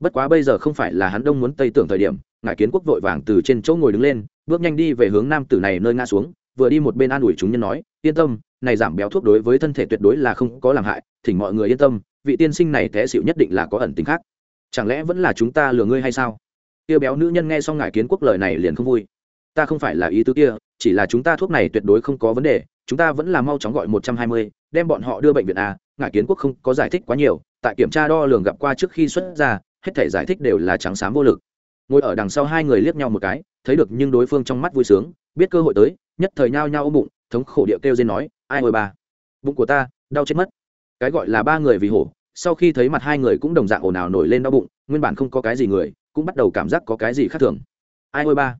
Bất quá bây giờ không phải là hắn đông muốn tây tưởng thời điểm ngài kiến quốc vội vàng từ trên chỗ ngồi đứng lên, bước nhanh đi về hướng nam tử này nơi ngã xuống, vừa đi một bên an ủi chúng nhân nói, yên tâm, này giảm béo thuốc đối với thân thể tuyệt đối là không có làm hại, thỉnh mọi người yên tâm, vị tiên sinh này té xịu nhất định là có ẩn tính khác. Chẳng lẽ vẫn là chúng ta lừa ngươi hay sao? Tiêu béo nữ nhân nghe xong ngài kiến quốc lời này liền không vui. Ta không phải là ý tứ kia, chỉ là chúng ta thuốc này tuyệt đối không có vấn đề, chúng ta vẫn là mau chóng gọi một trăm hai mươi, đem bọn họ đưa bệnh viện a ngài kiến quốc không có giải thích quá nhiều, tại kiểm tra đo lường gặp qua trước khi xuất ra, hết thể giải thích đều là trắng xám vô lực. Ngồi ở đằng sau hai người liếc nhau một cái, thấy được nhưng đối phương trong mắt vui sướng, biết cơ hội tới, nhất thời nhao nhao ôm bụng, thống khổ địa kêu dên nói, ai ôi ba bụng của ta, đau chết mất. Cái gọi là ba người vì hổ, sau khi thấy mặt hai người cũng đồng dạng ồn ào nổi lên đau bụng, nguyên bản không có cái gì người cũng bắt đầu cảm giác có cái gì khác thường. Ai ôi ba,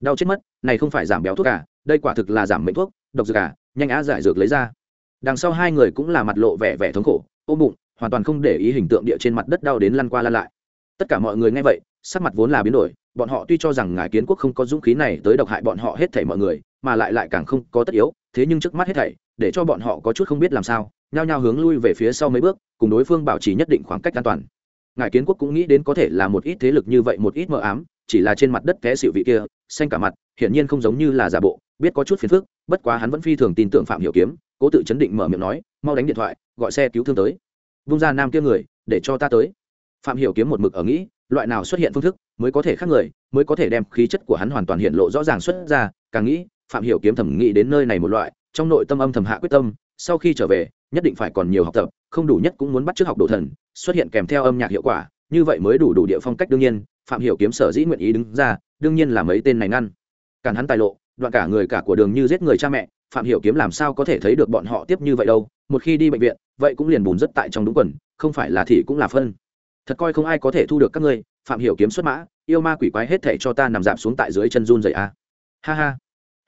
đau chết mất, này không phải giảm béo thuốc cả đây quả thực là giảm mệnh thuốc, độc dược cả nhanh á giải dược lấy ra. Đằng sau hai người cũng là mặt lộ vẻ vẻ thống khổ, ôm bụng, hoàn toàn không để ý hình tượng địa trên mặt đất đau đến lăn qua lăn lại. Tất cả mọi người nghe vậy, sắc mặt vốn là biến đổi, bọn họ tuy cho rằng ngài kiến quốc không có dũng khí này tới độc hại bọn họ hết thảy mọi người, mà lại lại càng không có tất yếu, thế nhưng trước mắt hết thảy, để cho bọn họ có chút không biết làm sao, nhao nhao hướng lui về phía sau mấy bước, cùng đối phương bảo trì nhất định khoảng cách an toàn ngài kiến quốc cũng nghĩ đến có thể là một ít thế lực như vậy, một ít mờ ám, chỉ là trên mặt đất té xịu vị kia, xanh cả mặt, hiển nhiên không giống như là giả bộ, biết có chút phiền phức, bất quá hắn vẫn phi thường tin tưởng phạm hiểu kiếm, cố tự chấn định mở miệng nói, mau đánh điện thoại, gọi xe cứu thương tới. Vung ra nam kia người, để cho ta tới. Phạm hiểu kiếm một mực ở nghĩ, loại nào xuất hiện phương thức mới có thể khác người, mới có thể đem khí chất của hắn hoàn toàn hiện lộ rõ ràng xuất ra, càng nghĩ, phạm hiểu kiếm thẩm nghĩ đến nơi này một loại, trong nội tâm âm thầm hạ quyết tâm, sau khi trở về nhất định phải còn nhiều học tập, không đủ nhất cũng muốn bắt trước học đồ thần, xuất hiện kèm theo âm nhạc hiệu quả, như vậy mới đủ đủ địa phong cách đương nhiên, phạm hiểu kiếm sở dĩ nguyện ý đứng ra, đương nhiên là mấy tên này ngăn. Cản hắn tài lộ, đoạn cả người cả của đường như giết người cha mẹ, phạm hiểu kiếm làm sao có thể thấy được bọn họ tiếp như vậy đâu, một khi đi bệnh viện, vậy cũng liền bùn rất tại trong đúng quần, không phải là thì cũng là phân. Thật coi không ai có thể thu được các ngươi, phạm hiểu kiếm xuất mã, yêu ma quỷ quái hết thảy cho ta nằm dạp xuống tại dưới chân run dậy a. Ha ha.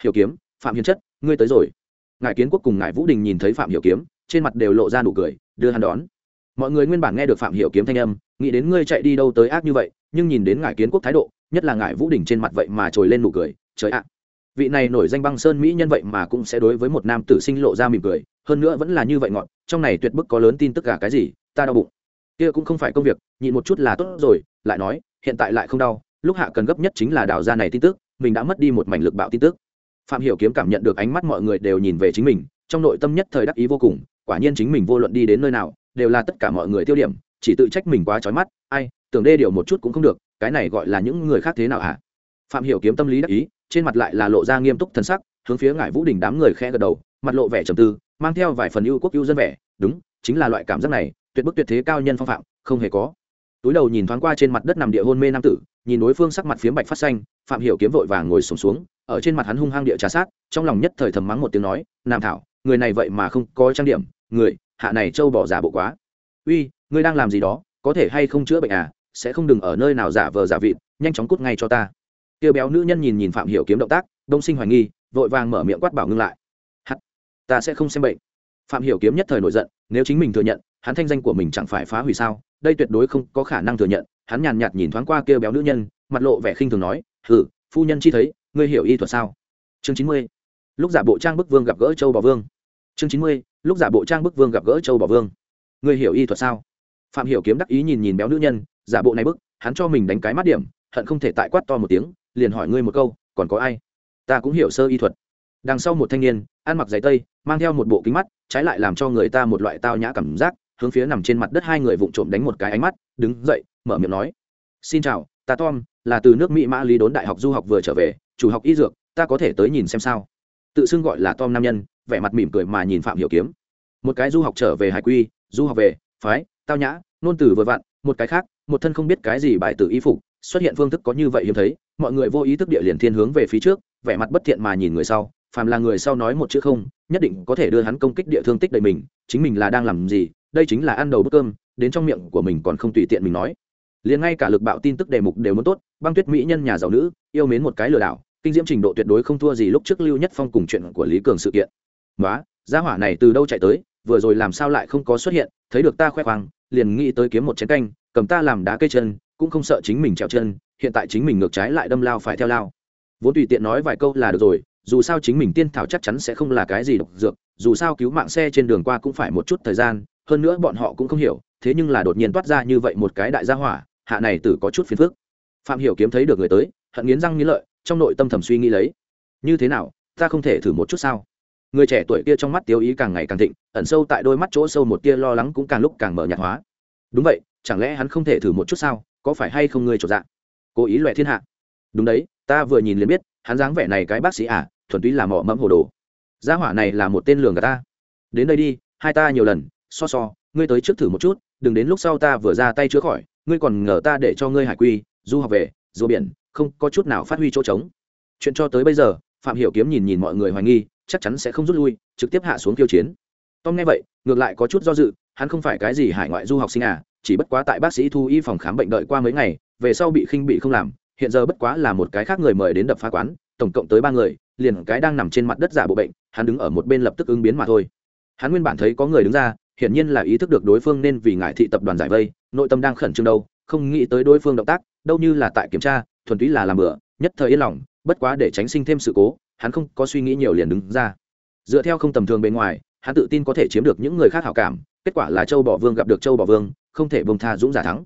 Hiểu kiếm, phạm hiền chất, ngươi tới rồi. Ngài kiến quốc cùng ngài vũ đình nhìn thấy phạm hiểu kiếm trên mặt đều lộ ra nụ cười, đưa hắn đón. Mọi người nguyên bản nghe được phạm hiểu kiếm thanh âm, nghĩ đến ngươi chạy đi đâu tới ác như vậy, nhưng nhìn đến ngài kiến quốc thái độ, nhất là ngài vũ đình trên mặt vậy mà trồi lên nụ cười, trời ạ. Vị này nổi danh băng sơn mỹ nhân vậy mà cũng sẽ đối với một nam tử sinh lộ ra mỉm cười, hơn nữa vẫn là như vậy ngọn, trong này tuyệt bức có lớn tin tức cả cái gì, ta đau bụng. Kia cũng không phải công việc, nhịn một chút là tốt rồi, lại nói, hiện tại lại không đau, lúc hạ cần gấp nhất chính là đào ra này tin tức, mình đã mất đi một mảnh lực bạo tin tức. Phạm hiểu kiếm cảm nhận được ánh mắt mọi người đều nhìn về chính mình, trong nội tâm nhất thời đắc ý vô cùng quả nhiên chính mình vô luận đi đến nơi nào đều là tất cả mọi người tiêu điểm chỉ tự trách mình quá chói mắt ai tưởng đê điều một chút cũng không được cái này gọi là những người khác thế nào hả? Phạm hiểu kiếm tâm lý đắc ý trên mặt lại là lộ ra nghiêm túc thần sắc hướng phía ngải vũ đình đám người khẽ gật đầu mặt lộ vẻ trầm tư mang theo vài phần ưu quốc ưu dân vẻ đúng chính là loại cảm giác này tuyệt bức tuyệt thế cao nhân phong phạm không hề có. Túi đầu nhìn thoáng qua trên mặt đất nằm địa hôn mê nam tử nhìn đối phương sắc mặt phiếm bạch phát xanh phạm hiểu kiếm vội vàng ngồi sùng xuống, xuống ở trên mặt hắn hung hăng địa trà sát trong lòng nhất thời thầm mắng một tiếng nói nam thảo người này vậy mà không có trang điểm người, hạ này trâu bỏ giả bộ quá. Uy, ngươi đang làm gì đó, có thể hay không chữa bệnh à sẽ không đừng ở nơi nào giả vờ giả vịt, nhanh chóng cút ngay cho ta. Kia béo nữ nhân nhìn nhìn phạm hiểu kiếm động tác, đông sinh hoài nghi, vội vàng mở miệng quát bảo ngưng lại. Hắt, ta sẽ không xem bệnh. Phạm hiểu kiếm nhất thời nổi giận, nếu chính mình thừa nhận, hắn thanh danh của mình chẳng phải phá hủy sao, đây tuyệt đối không có khả năng thừa nhận, hắn nhàn nhạt nhìn thoáng qua kia béo nữ nhân, mặt lộ vẻ khinh thường nói hừ phu nhân chi thấy, ngươi hiểu y thuật sao? Chương chín mươi. Lúc giả bộ trang bức vương gặp gỡ châu bò vương. Chương chín mươi lúc giả bộ trang bức vương gặp gỡ châu bảo vương. Người hiểu y thuật sao? Phạm hiểu kiếm đắc ý nhìn nhìn béo nữ nhân, giả bộ này bức, hắn cho mình đánh cái mắt điểm, hận không thể tại quát to một tiếng, liền hỏi ngươi một câu, còn có ai? Ta cũng hiểu sơ y thuật. Đằng sau một thanh niên, ăn mặc giày tây, mang theo một bộ kính mắt, trái lại làm cho người ta một loại tao nhã cảm giác, hướng phía nằm trên mặt đất hai người vụng trộm đánh một cái ánh mắt, đứng dậy, mở miệng nói. Xin chào, ta tom, là từ nước mỹ mã lý đốn đại học du học vừa trở về, chủ học y dược, ta có thể tới nhìn xem sao? Tự xưng gọi là tom nam nhân, vẻ mặt mỉm cười mà nhìn phạm hiểu kiếm. Một cái du học trở về hải quy, du học về, phái, tao nhã nôn từ vừa vặn, một cái khác, một thân không biết cái gì bài tử y phục, xuất hiện phương thức có như vậy hiếm thấy, mọi người vô ý thức địa liền thiên hướng về phía trước, vẻ mặt bất thiện mà nhìn người sau, phàm là người sau nói một chữ không, nhất định có thể đưa hắn công kích địa thương tích đầy mình, chính mình là đang làm gì, đây chính là ăn đầu bữa cơm, đến trong miệng của mình còn không tùy tiện mình nói. Liền ngay cả lực bạo tin tức đề mục đều muốn tốt, băng tuyết mỹ nhân nhà giàu nữ, yêu mến một cái lừa đảo kinh diễm trình độ tuyệt đối không thua gì lúc trước lưu nhất phong cùng chuyện của lý cường sự kiện. Nói gia hỏa này từ đâu chạy tới, vừa rồi làm sao lại không có xuất hiện, thấy được ta khoe khoang, liền nghĩ tới kiếm một chén canh, cầm ta làm đá cây chân, cũng không sợ chính mình trèo chân, hiện tại chính mình ngược trái lại đâm lao phải theo lao. Vốn tùy tiện nói vài câu là được rồi, dù sao chính mình tiên thảo chắc chắn sẽ không là cái gì độc dược, dù sao cứu mạng xe trên đường qua cũng phải một chút thời gian, hơn nữa bọn họ cũng không hiểu, thế nhưng là đột nhiên toát ra như vậy một cái đại gia hỏa, hạ này tử có chút phiền phức. Phạm hiểu kiếm thấy được người tới, hận nghiến răng nghiến lợi trong nội tâm thầm suy nghĩ lấy. Như thế nào, ta không thể thử một chút sao? Người trẻ tuổi kia trong mắt tiêu ý càng ngày càng thịnh, ẩn sâu tại đôi mắt chỗ sâu một tia lo lắng cũng càng lúc càng mở nhạt hóa. Đúng vậy, chẳng lẽ hắn không thể thử một chút sao? Có phải hay không ngươi trộn dạng? Cố ý loại thiên hạ. Đúng đấy, ta vừa nhìn liền biết, hắn dáng vẻ này cái bác sĩ à thuần túy là mỏ mẫm hồ đồ. Gia hỏa này là một tên lường gà ta. Đến đây đi, hai ta nhiều lần, so so, ngươi tới trước thử một chút, đừng đến lúc sau ta vừa ra tay chữa khỏi, ngươi còn ngờ ta để cho ngươi hải quy, du học về rùa biển không có chút nào phát huy chỗ trống. Chuyện cho tới bây giờ, phạm hiểu kiếm nhìn nhìn mọi người hoài nghi, chắc chắn sẽ không rút lui, trực tiếp hạ xuống kiêu chiến. Tom nghe vậy, ngược lại có chút do dự, hắn không phải cái gì hải ngoại du học sinh à chỉ bất quá tại bác sĩ thu y phòng khám bệnh đợi qua mấy ngày, về sau bị khinh bị không làm, hiện giờ bất quá là một cái khác người mời đến đập phá quán, tổng cộng tới ba người, liền cái đang nằm trên mặt đất giả bộ bệnh, hắn đứng ở một bên lập tức ứng biến mà thôi. Hắn nguyên bản thấy có người đứng ra, hiển nhiên là ý thức được đối phương nên vì ngại thị tập đoàn giải vây, nội tâm đang khẩn trương đâu, không nghĩ tới đối phương động tác, đâu như là tại kiểm tra thuần túy là làm bữa nhất thời yên lòng, bất quá để tránh sinh thêm sự cố, hắn không có suy nghĩ nhiều liền đứng ra. Dựa theo không tầm thường bên ngoài, hắn tự tin có thể chiếm được những người khác hảo cảm, kết quả là châu bỏ vương gặp được châu bỏ vương, không thể bông tha dũng giả thắng.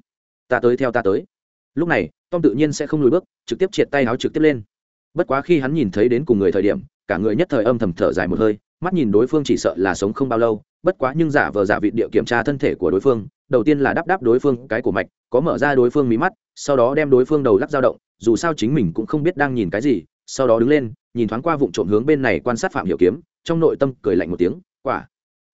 Ta tới theo ta tới. Lúc này, tom tự nhiên sẽ không lùi bước, trực tiếp triệt tay áo trực tiếp lên. Bất quá khi hắn nhìn thấy đến cùng người thời điểm, cả người nhất thời âm thầm thở dài một hơi mắt nhìn đối phương chỉ sợ là sống không bao lâu, bất quá nhưng giả vờ giả vị địa kiểm tra thân thể của đối phương, đầu tiên là đắp đắp đối phương cái cổ mạch, có mở ra đối phương mí mắt, sau đó đem đối phương đầu lắc dao động, dù sao chính mình cũng không biết đang nhìn cái gì, sau đó đứng lên, nhìn thoáng qua vụ trộm hướng bên này quan sát phạm hiểu kiếm, trong nội tâm cười lạnh một tiếng, quả,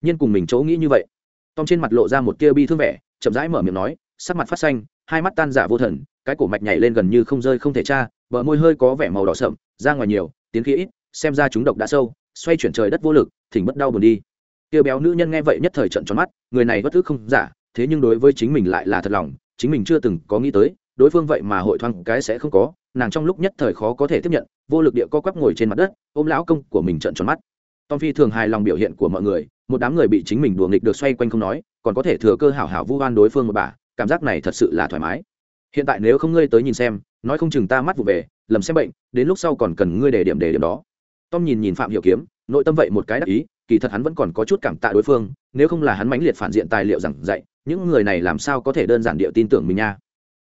nhiên cùng mình chỗ nghĩ như vậy. Tom trên mặt lộ ra một tia bi thương vẻ, chậm rãi mở miệng nói, sắc mặt phát xanh, hai mắt tan giả vô thần, cái cổ mạch nhảy lên gần như không rơi không thể tra, bờ môi hơi có vẻ màu đỏ sậm, ra ngoài nhiều, tiếng khí ít, xem ra chúng độc đã sâu xoay chuyển trời đất vô lực, thỉnh bất đau buồn đi. Kia béo nữ nhân nghe vậy nhất thời trận tròn mắt, người này bất thức không giả, thế nhưng đối với chính mình lại là thật lòng, chính mình chưa từng có nghĩ tới, đối phương vậy mà hội thoáng cái sẽ không có, nàng trong lúc nhất thời khó có thể tiếp nhận, vô lực địa co quắp ngồi trên mặt đất, ôm lão công của mình trận tròn mắt. Tom phi thường hài lòng biểu hiện của mọi người, một đám người bị chính mình đùa nghịch được xoay quanh không nói, còn có thể thừa cơ hảo hảo vu oan đối phương một bà, cảm giác này thật sự là thoải mái. Hiện tại nếu không ngươi tới nhìn xem, nói không chừng ta mắt vụ về, lầm xem bệnh, đến lúc sau còn cần ngươi để điểm để điểm đó tom nhìn nhìn phạm hiểu kiếm, nội tâm vậy một cái đắc ý, kỳ thật hắn vẫn còn có chút cảm tạ đối phương, nếu không là hắn mãnh liệt phản diện tài liệu giảng dạy, những người này làm sao có thể đơn giản địa tin tưởng mình nha.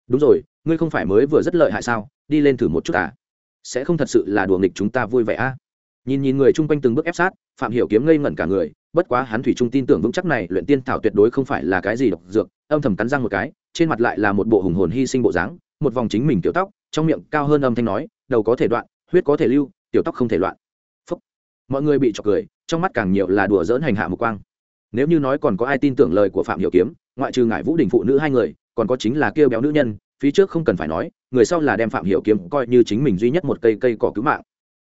Đúng rồi, ngươi không phải mới vừa rất lợi hại sao? Đi lên thử một chút à? Sẽ không thật sự là đùa nghịch chúng ta vui vẻ à? Nhìn nhìn người chung quanh từng bước ép sát, phạm hiểu kiếm ngây ngẩn cả người, bất quá hắn thủy trung tin tưởng vững chắc này, luyện tiên thảo tuyệt đối không phải là cái gì độc dược, âm thầm cắn răng một cái, trên mặt lại là một bộ hùng hồn hy sinh bộ dáng, một vòng chính mình tiểu tóc, trong miệng cao hơn âm thanh nói, đầu có thể đoạn, huyết có thể lưu, tiểu tóc không thể loạn mọi người bị chọc cười, trong mắt càng nhiều là đùa dỡn hành hạ một quang. Nếu như nói còn có ai tin tưởng lời của phạm hiểu kiếm, ngoại trừ ngải vũ đình phụ nữ hai người, còn có chính là kêu béo nữ nhân, phía trước không cần phải nói, người sau là đem phạm hiểu kiếm coi như chính mình duy nhất một cây cây cỏ cứu mạng.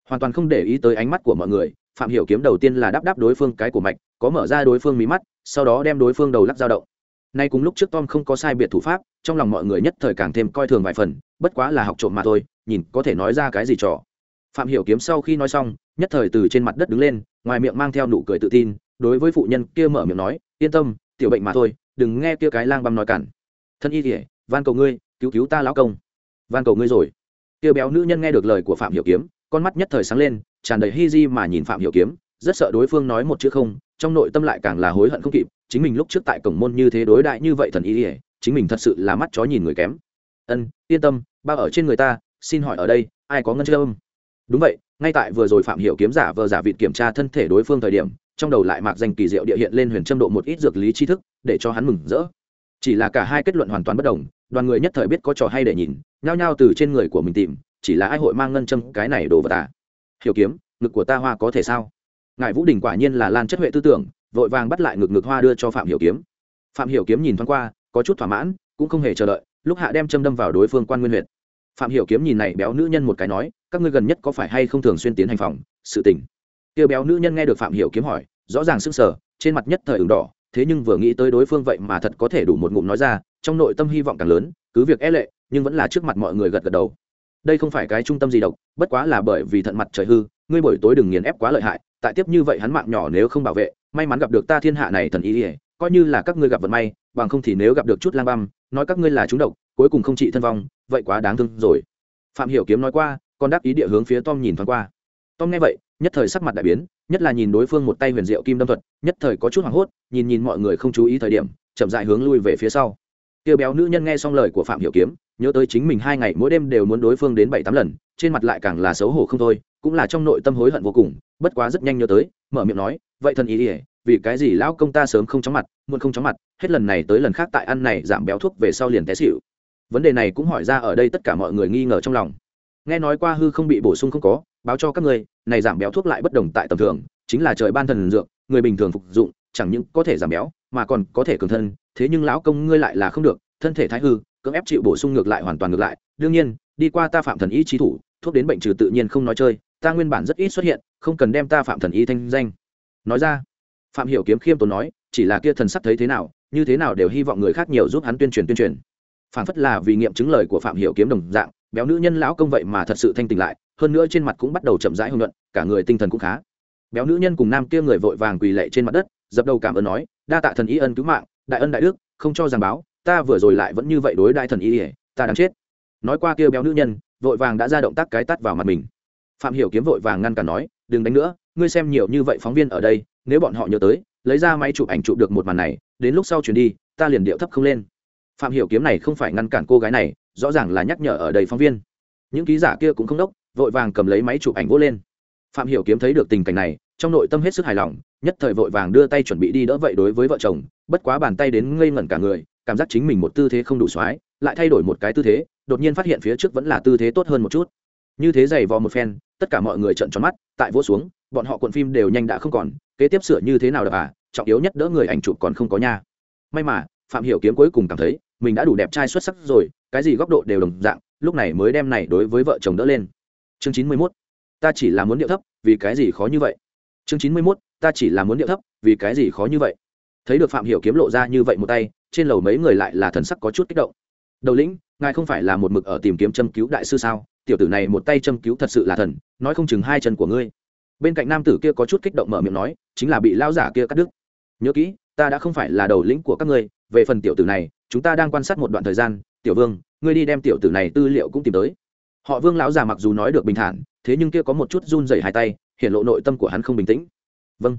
Hoàn toàn không để ý tới ánh mắt của mọi người, phạm hiểu kiếm đầu tiên là đáp đáp đối phương cái của mạch, có mở ra đối phương mí mắt, sau đó đem đối phương đầu lắc dao động. Nay cùng lúc trước tom không có sai biệt thủ pháp, trong lòng mọi người nhất thời càng thêm coi thường vài phần, bất quá là học trộm mà thôi, nhìn có thể nói ra cái gì trò phạm hiểu kiếm sau khi nói xong, nhất thời từ trên mặt đất đứng lên, ngoài miệng mang theo nụ cười tự tin, đối với phụ nhân kia mở miệng nói, yên tâm, tiểu bệnh mà thôi, đừng nghe kia cái lang băm nói cản. Thân y thể van cầu ngươi, cứu cứu ta lão công. Van cầu ngươi rồi. Kia béo nữ nhân nghe được lời của phạm hiểu kiếm, con mắt nhất thời sáng lên, tràn đầy hi di mà nhìn phạm hiểu kiếm, rất sợ đối phương nói một chữ không, trong nội tâm lại càng là hối hận không kịp, chính mình lúc trước tại cổng môn như thế đối đại như vậy thần y ỉa chính mình thật sự là mắt chó nhìn người kém. Ân, yên tâm bao ở trên người ta, xin hỏi ở đây, ai có ngân chưa không? Đúng vậy, ngay tại vừa rồi phạm hiểu kiếm giả vờ giả vịt kiểm tra thân thể đối phương thời điểm, trong đầu lại mạc danh kỳ diệu địa hiện lên huyền châm độ một ít dược lý tri thức, để cho hắn mừng rỡ. Chỉ là cả hai kết luận hoàn toàn bất đồng, đoàn người nhất thời biết có trò hay để nhìn, nhao nhao từ trên người của mình tìm, chỉ là ai hội mang ngân châm, cái này đồ vào ta hiểu kiếm, ngực của ta hoa có thể sao? Ngài vũ đình quả nhiên là lan chất huệ tư tưởng, vội vàng bắt lại ngực ngực hoa đưa cho phạm hiểu kiếm. Phạm hiểu kiếm nhìn thoáng qua, có chút thỏa mãn, cũng không hề chờ đợi, lúc hạ đem châm đâm vào đối phương quan nguyên huyệt phạm hiểu kiếm nhìn này béo nữ nhân một cái nói, các ngươi gần nhất có phải hay không thường xuyên tiến hành phòng, sự tình? Kia béo nữ nhân nghe được phạm hiểu kiếm hỏi, rõ ràng sững sờ, trên mặt nhất thời ửng đỏ, thế nhưng vừa nghĩ tới đối phương vậy mà thật có thể đủ một ngụm nói ra, trong nội tâm hy vọng càng lớn, cứ việc e lệ, nhưng vẫn là trước mặt mọi người gật gật đầu. Đây không phải cái trung tâm gì độc, bất quá là bởi vì thận mặt trời hư, ngươi buổi tối đừng nghiền ép quá lợi hại, tại tiếp như vậy hắn mạng nhỏ nếu không bảo vệ, may mắn gặp được ta thiên hạ này thần ý ỉa coi như là các ngươi gặp vận may, bằng không thì nếu gặp được chút lang băm, nói các ngươi là chúng độc cuối cùng không trị thân vong, vậy quá đáng thương rồi. Phạm hiểu kiếm nói qua, còn đáp ý địa hướng phía tom nhìn thoáng qua. Tom nghe vậy, nhất thời sắc mặt đại biến, nhất là nhìn đối phương một tay huyền diệu kim đâm thuật, nhất thời có chút hoảng hốt, nhìn nhìn mọi người không chú ý thời điểm, chậm dại hướng lui về phía sau. Tiêu béo nữ nhân nghe xong lời của phạm hiểu kiếm, nhớ tới chính mình hai ngày mỗi đêm đều muốn đối phương đến bảy tám lần, trên mặt lại càng là xấu hổ không thôi, cũng là trong nội tâm hối hận vô cùng, bất quá rất nhanh nhớ tới, mở miệng nói, vậy thần ý ỉa vì cái gì lão công ta sớm không chóng mặt, muộn không chóng mặt, hết lần này tới lần khác tại ăn này giảm béo thuốc về sau liền té xỉu vấn đề này cũng hỏi ra ở đây tất cả mọi người nghi ngờ trong lòng. Nghe nói qua hư không bị bổ sung không có, báo cho các người này giảm béo thuốc lại bất đồng tại tầm thường, chính là trời ban thần dược, người bình thường phục dụng, chẳng những có thể giảm béo, mà còn có thể cường thân, thế nhưng lão công ngươi lại là không được, thân thể thái hư, cưỡng ép chịu bổ sung ngược lại hoàn toàn ngược lại. Đương nhiên, đi qua ta phạm thần ý trí thủ, thuốc đến bệnh trừ tự nhiên không nói chơi, ta nguyên bản rất ít xuất hiện, không cần đem ta phạm thần ý thanh danh. Nói ra, phạm hiểu kiếm khiêm tốn nói, chỉ là kia thần sắc thấy thế nào, như thế nào đều hy vọng người khác nhiều giúp hắn tuyên truyền tuyên truyền phản phất là vì nghiệm chứng lời của phạm hiểu kiếm đồng dạng, béo nữ nhân lão công vậy mà thật sự thanh tỉnh lại, hơn nữa trên mặt cũng bắt đầu chậm rãi hưng luận cả người tinh thần cũng khá. Béo nữ nhân cùng nam kia người vội vàng quỳ lạy trên mặt đất, dập đầu cảm ơn nói, đa tạ thần ý ân cứu mạng, đại ân đại đức, không cho giảng báo ta vừa rồi lại vẫn như vậy đối đại thần ý ỉa ta đáng chết. Nói qua kia béo nữ nhân, vội vàng đã ra động tác cái tắt vào mặt mình. Phạm hiểu kiếm vội vàng ngăn cản nói, đừng đánh nữa, ngươi xem nhiều như vậy phóng viên ở đây, nếu bọn họ nhớ tới, lấy ra máy chụp ảnh chụp được một màn này, đến lúc sau chuyển đi, ta liền điệu thấp không lên phạm hiểu kiếm này không phải ngăn cản cô gái này, rõ ràng là nhắc nhở ở đây phóng viên. Những ký giả kia cũng không đốc, vội vàng cầm lấy máy chụp ảnh vỗ lên. Phạm hiểu kiếm thấy được tình cảnh này, trong nội tâm hết sức hài lòng, nhất thời vội vàng đưa tay chuẩn bị đi đỡ vậy đối với vợ chồng, bất quá bàn tay đến ngây ngẩn cả người, cảm giác chính mình một tư thế không đủ xoái lại thay đổi một cái tư thế, đột nhiên phát hiện phía trước vẫn là tư thế tốt hơn một chút. Như thế giày vò một phen, tất cả mọi người trợn tròn mắt, tại vỗ xuống, bọn họ cuộn phim đều nhanh đã không còn, kế tiếp sửa như thế nào được à trọng yếu nhất đỡ người ảnh chụp còn không có nha. May mà phạm hiểu kiếm cuối cùng cảm thấy, mình đã đủ đẹp trai xuất sắc rồi, cái gì góc độ đều đồng dạng, lúc này mới đem này đối với vợ chồng đỡ lên. Chương chín mươi 91. ta chỉ là muốn điệu thấp, vì cái gì khó như vậy? Chương chín mươi 91. ta chỉ là muốn điệu thấp, vì cái gì khó như vậy? Thấy được phạm hiểu kiếm lộ ra như vậy một tay, trên lầu mấy người lại là thần sắc có chút kích động. Đầu lĩnh, ngài không phải là một mực ở tìm kiếm châm cứu đại sư sao? Tiểu tử này một tay châm cứu thật sự là thần, nói không chừng hai chân của ngươi. Bên cạnh nam tử kia có chút kích động mở miệng nói, chính là bị lão giả kia cắt đứt. Nhớ kỹ, ta đã không phải là đầu lĩnh của các ngươi về phần tiểu tử này, chúng ta đang quan sát một đoạn thời gian, tiểu vương, ngươi đi đem tiểu tử này tư liệu cũng tìm tới. Họ vương lão già mặc dù nói được bình thản, thế nhưng kia có một chút run rẩy hai tay hiện lộ nội tâm của hắn không bình tĩnh. Vâng.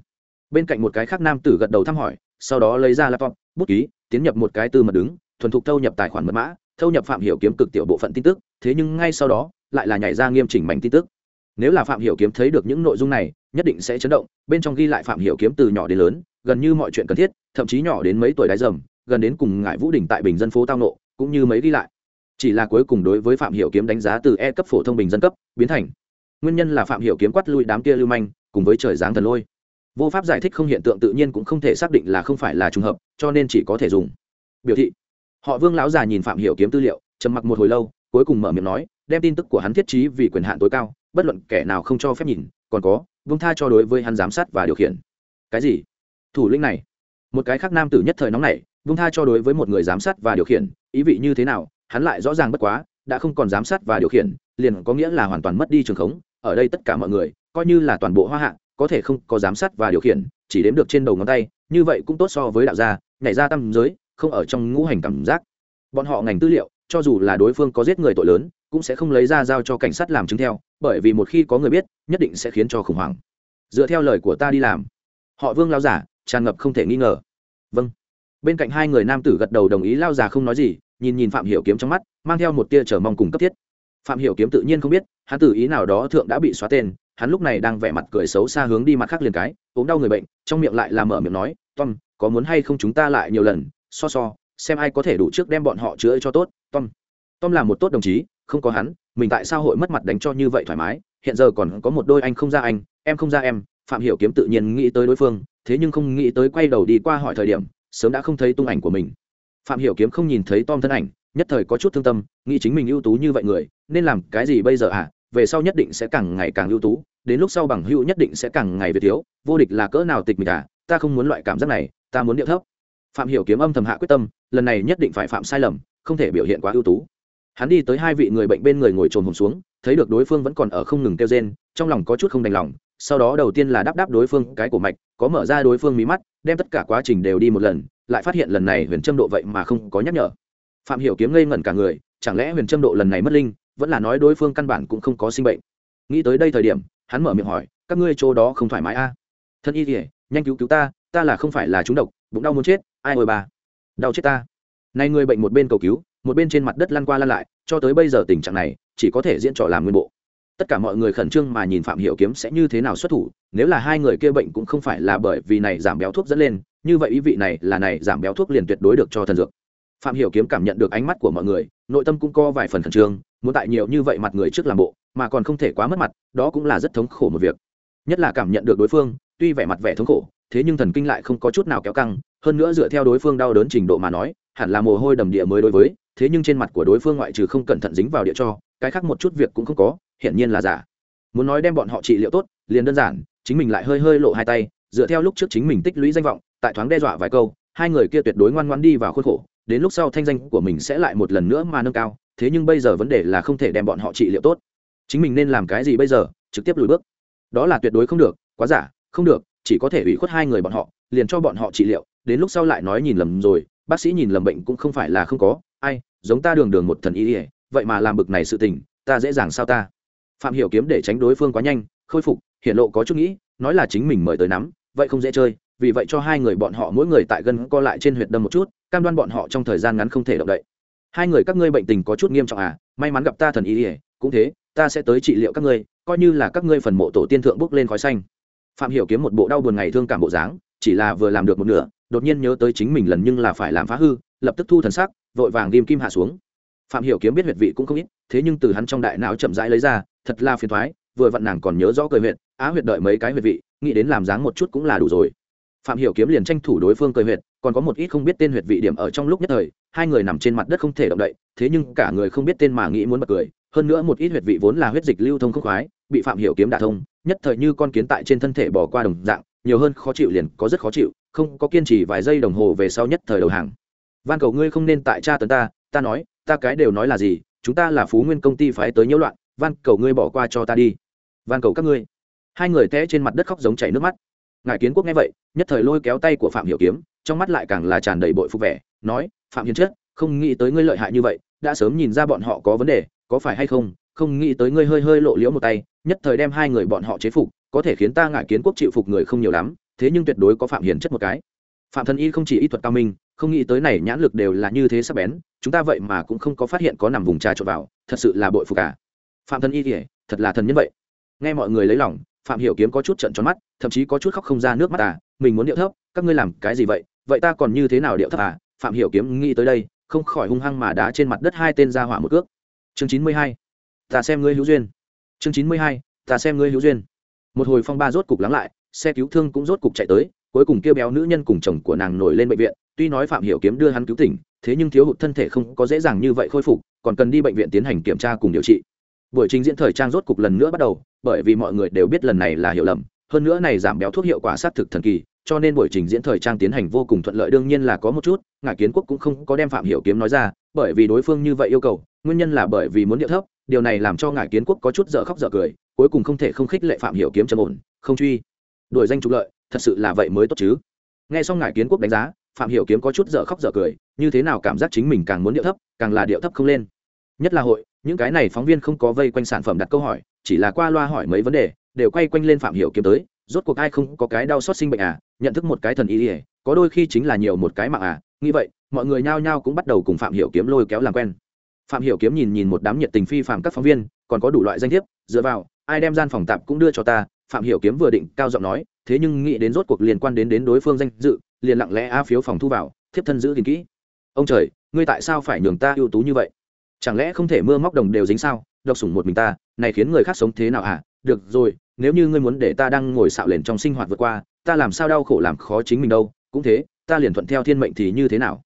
Bên cạnh một cái khác nam tử gật đầu thăm hỏi, sau đó lấy ra laptop, bút ký, tiến nhập một cái tư mật đứng, thuần thục thâu nhập tài khoản mật mã, thâu nhập phạm hiểu kiếm cực tiểu bộ phận tin tức, thế nhưng ngay sau đó, lại là nhảy ra nghiêm chỉnh mảnh tin tức. Nếu là phạm hiểu kiếm thấy được những nội dung này, nhất định sẽ chấn động, bên trong ghi lại phạm hiểu kiếm từ nhỏ đến lớn, gần như mọi chuyện cần thiết, thậm chí nhỏ đến mấy tuổi đái dầm gần đến cùng ngải vũ đình tại bình dân phố tao nộ, cũng như mấy ghi lại. Chỉ là cuối cùng đối với phạm hiểu kiếm đánh giá từ e cấp phổ thông bình dân cấp, biến thành. Nguyên nhân là phạm hiểu kiếm quát lui đám kia lưu manh, cùng với trời giáng thần lôi. Vô pháp giải thích không hiện tượng tự nhiên cũng không thể xác định là không phải là trùng hợp, cho nên chỉ có thể dùng. Biểu thị. Họ vương lão già nhìn phạm hiểu kiếm tư liệu, trầm mặc một hồi lâu, cuối cùng mở miệng nói, đem tin tức của hắn thiết trí vì quyền hạn tối cao, bất luận kẻ nào không cho phép nhìn, còn có, vương tha cho đối với hắn giám sát và điều khiển. Cái gì? Thủ lĩnh này. Một cái khác nam tử nhất thời nóng này vung tha cho đối với một người giám sát và điều khiển, ý vị như thế nào, hắn lại rõ ràng bất quá, đã không còn giám sát và điều khiển, liền có nghĩa là hoàn toàn mất đi trường khống, ở đây tất cả mọi người, coi như là toàn bộ hoa hạ, có thể không có giám sát và điều khiển, chỉ đếm được trên đầu ngón tay, như vậy cũng tốt so với đạo gia, nhảy ra tâm giới, không ở trong ngũ hành cảm giác. Bọn họ ngành tư liệu, cho dù là đối phương có giết người tội lớn, cũng sẽ không lấy ra giao cho cảnh sát làm chứng theo, bởi vì một khi có người biết, nhất định sẽ khiến cho khủng hoảng. Dựa theo lời của ta đi làm. Họ vương lao giả, tràn ngập không thể nghi ngờ. Vâng bên cạnh hai người nam tử gật đầu đồng ý, lao già không nói gì, nhìn nhìn phạm hiểu kiếm trong mắt, mang theo một tia chờ mong cùng cấp thiết. Phạm hiểu kiếm tự nhiên không biết, hắn tử ý nào đó thượng đã bị xóa tên, hắn lúc này đang vẻ mặt cười xấu xa hướng đi mặt khác liền cái, ốm đau người bệnh, trong miệng lại làm mở miệng nói, tom, có muốn hay không chúng ta lại nhiều lần, so so, xem ai có thể đủ trước đem bọn họ chữa cho tốt, tom. Tom là một tốt đồng chí, không có hắn, mình tại sao hội mất mặt đánh cho như vậy thoải mái, hiện giờ còn có một đôi anh không ra anh, em không ra em, phạm hiểu kiếm tự nhiên nghĩ tới đối phương, thế nhưng không nghĩ tới quay đầu đi qua hỏi thời điểm sớm đã không thấy tung ảnh của mình. Phạm hiểu kiếm không nhìn thấy tom thân ảnh, nhất thời có chút thương tâm, nghĩ chính mình ưu tú như vậy người, nên làm cái gì bây giờ à? Về sau nhất định sẽ càng ngày càng ưu tú, đến lúc sau bằng hữu nhất định sẽ càng ngày về thiếu, vô địch là cỡ nào tịch mình à? Ta không muốn loại cảm giác này, ta muốn điệu thấp. Phạm hiểu kiếm âm thầm hạ quyết tâm, lần này nhất định phải phạm sai lầm, không thể biểu hiện quá ưu tú. Hắn đi tới hai vị người bệnh bên người ngồi trồn hồn xuống, thấy được đối phương vẫn còn ở không ngừng kêu rên, trong lòng có chút không đành lòng sau đó đầu tiên là đáp đáp đối phương cái cổ mạch, có mở ra đối phương mí mắt, đem tất cả quá trình đều đi một lần, lại phát hiện lần này huyền trâm độ vậy mà không có nhắc nhở. Phạm hiểu kiếm ngây ngẩn cả người, chẳng lẽ huyền trâm độ lần này mất linh, vẫn là nói đối phương căn bản cũng không có sinh bệnh. Nghĩ tới đây thời điểm, hắn mở miệng hỏi, các ngươi chỗ đó không thoải mái a? À? thân y kỉa nhanh cứu cứu ta ta là không phải là trúng độc, bụng đau muốn chết, ai ôi bà, đau chết ta. Nay người bệnh một bên cầu cứu, một bên trên mặt đất lăn qua lăn lại, cho tới bây giờ tình trạng này, chỉ có thể diễn trò làm nguyên bộ tất cả mọi người khẩn trương mà nhìn phạm hiểu kiếm sẽ như thế nào xuất thủ, nếu là hai người kia bệnh cũng không phải là bởi vì này giảm béo thuốc dẫn lên, như vậy ý vị này là này giảm béo thuốc liền tuyệt đối được cho thần dược. Phạm hiểu kiếm cảm nhận được ánh mắt của mọi người, nội tâm cũng có vài phần khẩn trương, muốn tại nhiều như vậy mặt người trước làm bộ, mà còn không thể quá mất mặt, đó cũng là rất thống khổ một việc. Nhất là cảm nhận được đối phương, tuy vẻ mặt vẻ thống khổ, thế nhưng thần kinh lại không có chút nào kéo căng, hơn nữa dựa theo đối phương đau đớn trình độ mà nói, hẳn là mồ hôi đầm địa mới đối với thế nhưng trên mặt của đối phương ngoại trừ không cẩn thận dính vào địa cho, cái khác một chút việc cũng không có, hiển nhiên là giả. Muốn nói đem bọn họ trị liệu tốt, liền đơn giản, chính mình lại hơi hơi lộ hai tay, dựa theo lúc trước chính mình tích lũy danh vọng, tại thoáng đe dọa vài câu, hai người kia tuyệt đối ngoan ngoan đi vào khuôn khổ, đến lúc sau thanh danh của mình sẽ lại một lần nữa mà nâng cao, thế nhưng bây giờ vấn đề là không thể đem bọn họ trị liệu tốt. Chính mình nên làm cái gì bây giờ, trực tiếp lùi bước. Đó là tuyệt đối không được, quá giả, không được, chỉ có thể ủy khuất hai người bọn họ, liền cho bọn họ trị liệu, đến lúc sau lại nói nhìn lầm rồi, bác sĩ nhìn lầm bệnh cũng không phải là không có ai, giống ta đường đường một thần y ỉa vậy mà làm bực này sự tình, ta dễ dàng sao ta? Phạm hiểu kiếm để tránh đối phương quá nhanh, khôi phục hiện lộ có chút nghĩ, nói là chính mình mời tới nắm, vậy không dễ chơi, vì vậy cho hai người bọn họ mỗi người tại gân co lại trên huyệt đâm một chút, cam đoan bọn họ trong thời gian ngắn không thể động đậy. Hai người các ngươi bệnh tình có chút nghiêm trọng à may mắn gặp ta thần y ỉa cũng thế, ta sẽ tới trị liệu các ngươi, coi như là các ngươi phần mộ tổ tiên thượng bước lên khói xanh. Phạm hiểu kiếm một bộ đau buồn ngày thương cảm bộ dáng, chỉ là vừa làm được một nửa đột nhiên nhớ tới chính mình lần nhưng là phải làm phá hư, lập tức thu thần sắc, vội vàng ghim kim hạ xuống. Phạm hiểu kiếm biết huyệt vị cũng không ít, thế nhưng từ hắn trong đại não chậm rãi lấy ra, thật là phiền toái, vừa vặn nàng còn nhớ rõ cười huyệt, á huyệt đợi mấy cái huyệt vị, nghĩ đến làm dáng một chút cũng là đủ rồi. Phạm hiểu kiếm liền tranh thủ đối phương cười huyệt, còn có một ít không biết tên huyệt vị điểm ở trong lúc nhất thời, hai người nằm trên mặt đất không thể động đậy, thế nhưng cả người không biết tên mà nghĩ muốn bật cười, hơn nữa một ít huyệt vị vốn là huyết dịch lưu thông không khoái, bị phạm hiểu kiếm đả thông, nhất thời như con kiến tại trên thân thể bỏ qua đồng dạng, nhiều hơn khó chịu liền có rất khó chịu không có kiên trì vài giây đồng hồ về sau nhất thời đầu hàng. Van cầu ngươi không nên tại cha tấn ta ta nói, ta cái đều nói là gì, chúng ta là phú nguyên công ty phái tới nhiễu loạn, van cầu ngươi bỏ qua cho ta đi. Van cầu các ngươi. Hai người té trên mặt đất khóc giống chảy nước mắt. Ngài kiến quốc nghe vậy, nhất thời lôi kéo tay của phạm hiểu kiếm, trong mắt lại càng là tràn đầy bội phục vẻ, nói, phạm hiền chết, không nghĩ tới ngươi lợi hại như vậy, đã sớm nhìn ra bọn họ có vấn đề, có phải hay không không nghĩ tới ngươi hơi hơi lộ liễu một tay, nhất thời đem hai người bọn họ chế phục, có thể khiến ta ngại kiến quốc chịu phục người không nhiều lắm thế nhưng tuyệt đối có phạm hiền chất một cái. Phạm thần y không chỉ y thuật cao minh, không nghĩ tới này nhãn lực đều là như thế sắp bén, chúng ta vậy mà cũng không có phát hiện có nằm vùng trà trộn vào, thật sự là bội phục cả. Phạm thần y thì thật là thần nhân vậy. Nghe mọi người lấy lòng, phạm hiểu kiếm có chút trận tròn mắt, thậm chí có chút khóc không ra nước mắt à mình muốn điệu thấp, các ngươi làm cái gì vậy vậy ta còn như thế nào điệu thấp à? Phạm hiểu kiếm nghĩ tới đây, không khỏi hung hăng mà đá trên mặt đất hai tên ra hỏa một cước. Chương chín mươi hai, ta xem ngươi hữu duyên. Chương chín mươi hai, ta xem ngươi hữu duyên. Một hồi phong ba rốt cục lắng lại xe cứu thương cũng rốt cục chạy tới, cuối cùng kêu béo nữ nhân cùng chồng của nàng nổi lên bệnh viện. Tuy nói phạm hiểu kiếm đưa hắn cứu tỉnh, thế nhưng thiếu hụt thân thể không có dễ dàng như vậy khôi phục, còn cần đi bệnh viện tiến hành kiểm tra cùng điều trị. Buổi trình diễn thời trang rốt cục lần nữa bắt đầu, bởi vì mọi người đều biết lần này là hiểu lầm. Hơn nữa này giảm béo thuốc hiệu quả sát thực thần kỳ, cho nên buổi trình diễn thời trang tiến hành vô cùng thuận lợi, đương nhiên là có một chút ngài kiến quốc cũng không có đem phạm hiểu kiếm nói ra, bởi vì đối phương như vậy yêu cầu, nguyên nhân là bởi vì muốn điệu thấp, điều này làm cho ngài kiến quốc có chút dở khóc dở cười, cuối cùng không thể không khích lệ phạm hiểu kiếm trầm ổn, không truy đuổi danh trục lợi, thật sự là vậy mới tốt chứ. Nghe xong ngài kiến quốc đánh giá, phạm hiểu kiếm có chút dở khóc dở cười, như thế nào cảm giác chính mình càng muốn điệu thấp, càng là điệu thấp không lên. Nhất là hội, những cái này phóng viên không có vây quanh sản phẩm đặt câu hỏi, chỉ là qua loa hỏi mấy vấn đề, đều quay quanh lên phạm hiểu kiếm tới, rốt cuộc ai không có cái đau xót sinh bệnh à nhận thức một cái thần y ỉa có đôi khi chính là nhiều một cái mạng à nghĩ vậy, mọi người nhao nhao cũng bắt đầu cùng phạm hiểu kiếm lôi kéo làm quen. Phạm hiểu kiếm nhìn nhìn một đám nhiệt tình phi phạm các phóng viên, còn có đủ loại danh thiếp, dựa vào ai đem gian phòng tạp cũng đưa cho ta, phạm hiểu kiếm vừa định cao giọng nói, thế nhưng nghĩ đến rốt cuộc liên quan đến đến đối phương danh dự, liền lặng lẽ a phiếu phòng thu vào, thiếp thân giữ gìn kỹ. Ông trời, ngươi tại sao phải nhường ta ưu tú như vậy? Chẳng lẽ không thể mưa móc đồng đều dính sao? Độc sủng một mình ta, này khiến người khác sống thế nào hả? Được rồi, nếu như ngươi muốn để ta đang ngồi xạo lền trong sinh hoạt vượt qua, ta làm sao đau khổ làm khó chính mình đâu? Cũng thế, ta liền thuận theo thiên mệnh thì như thế nào?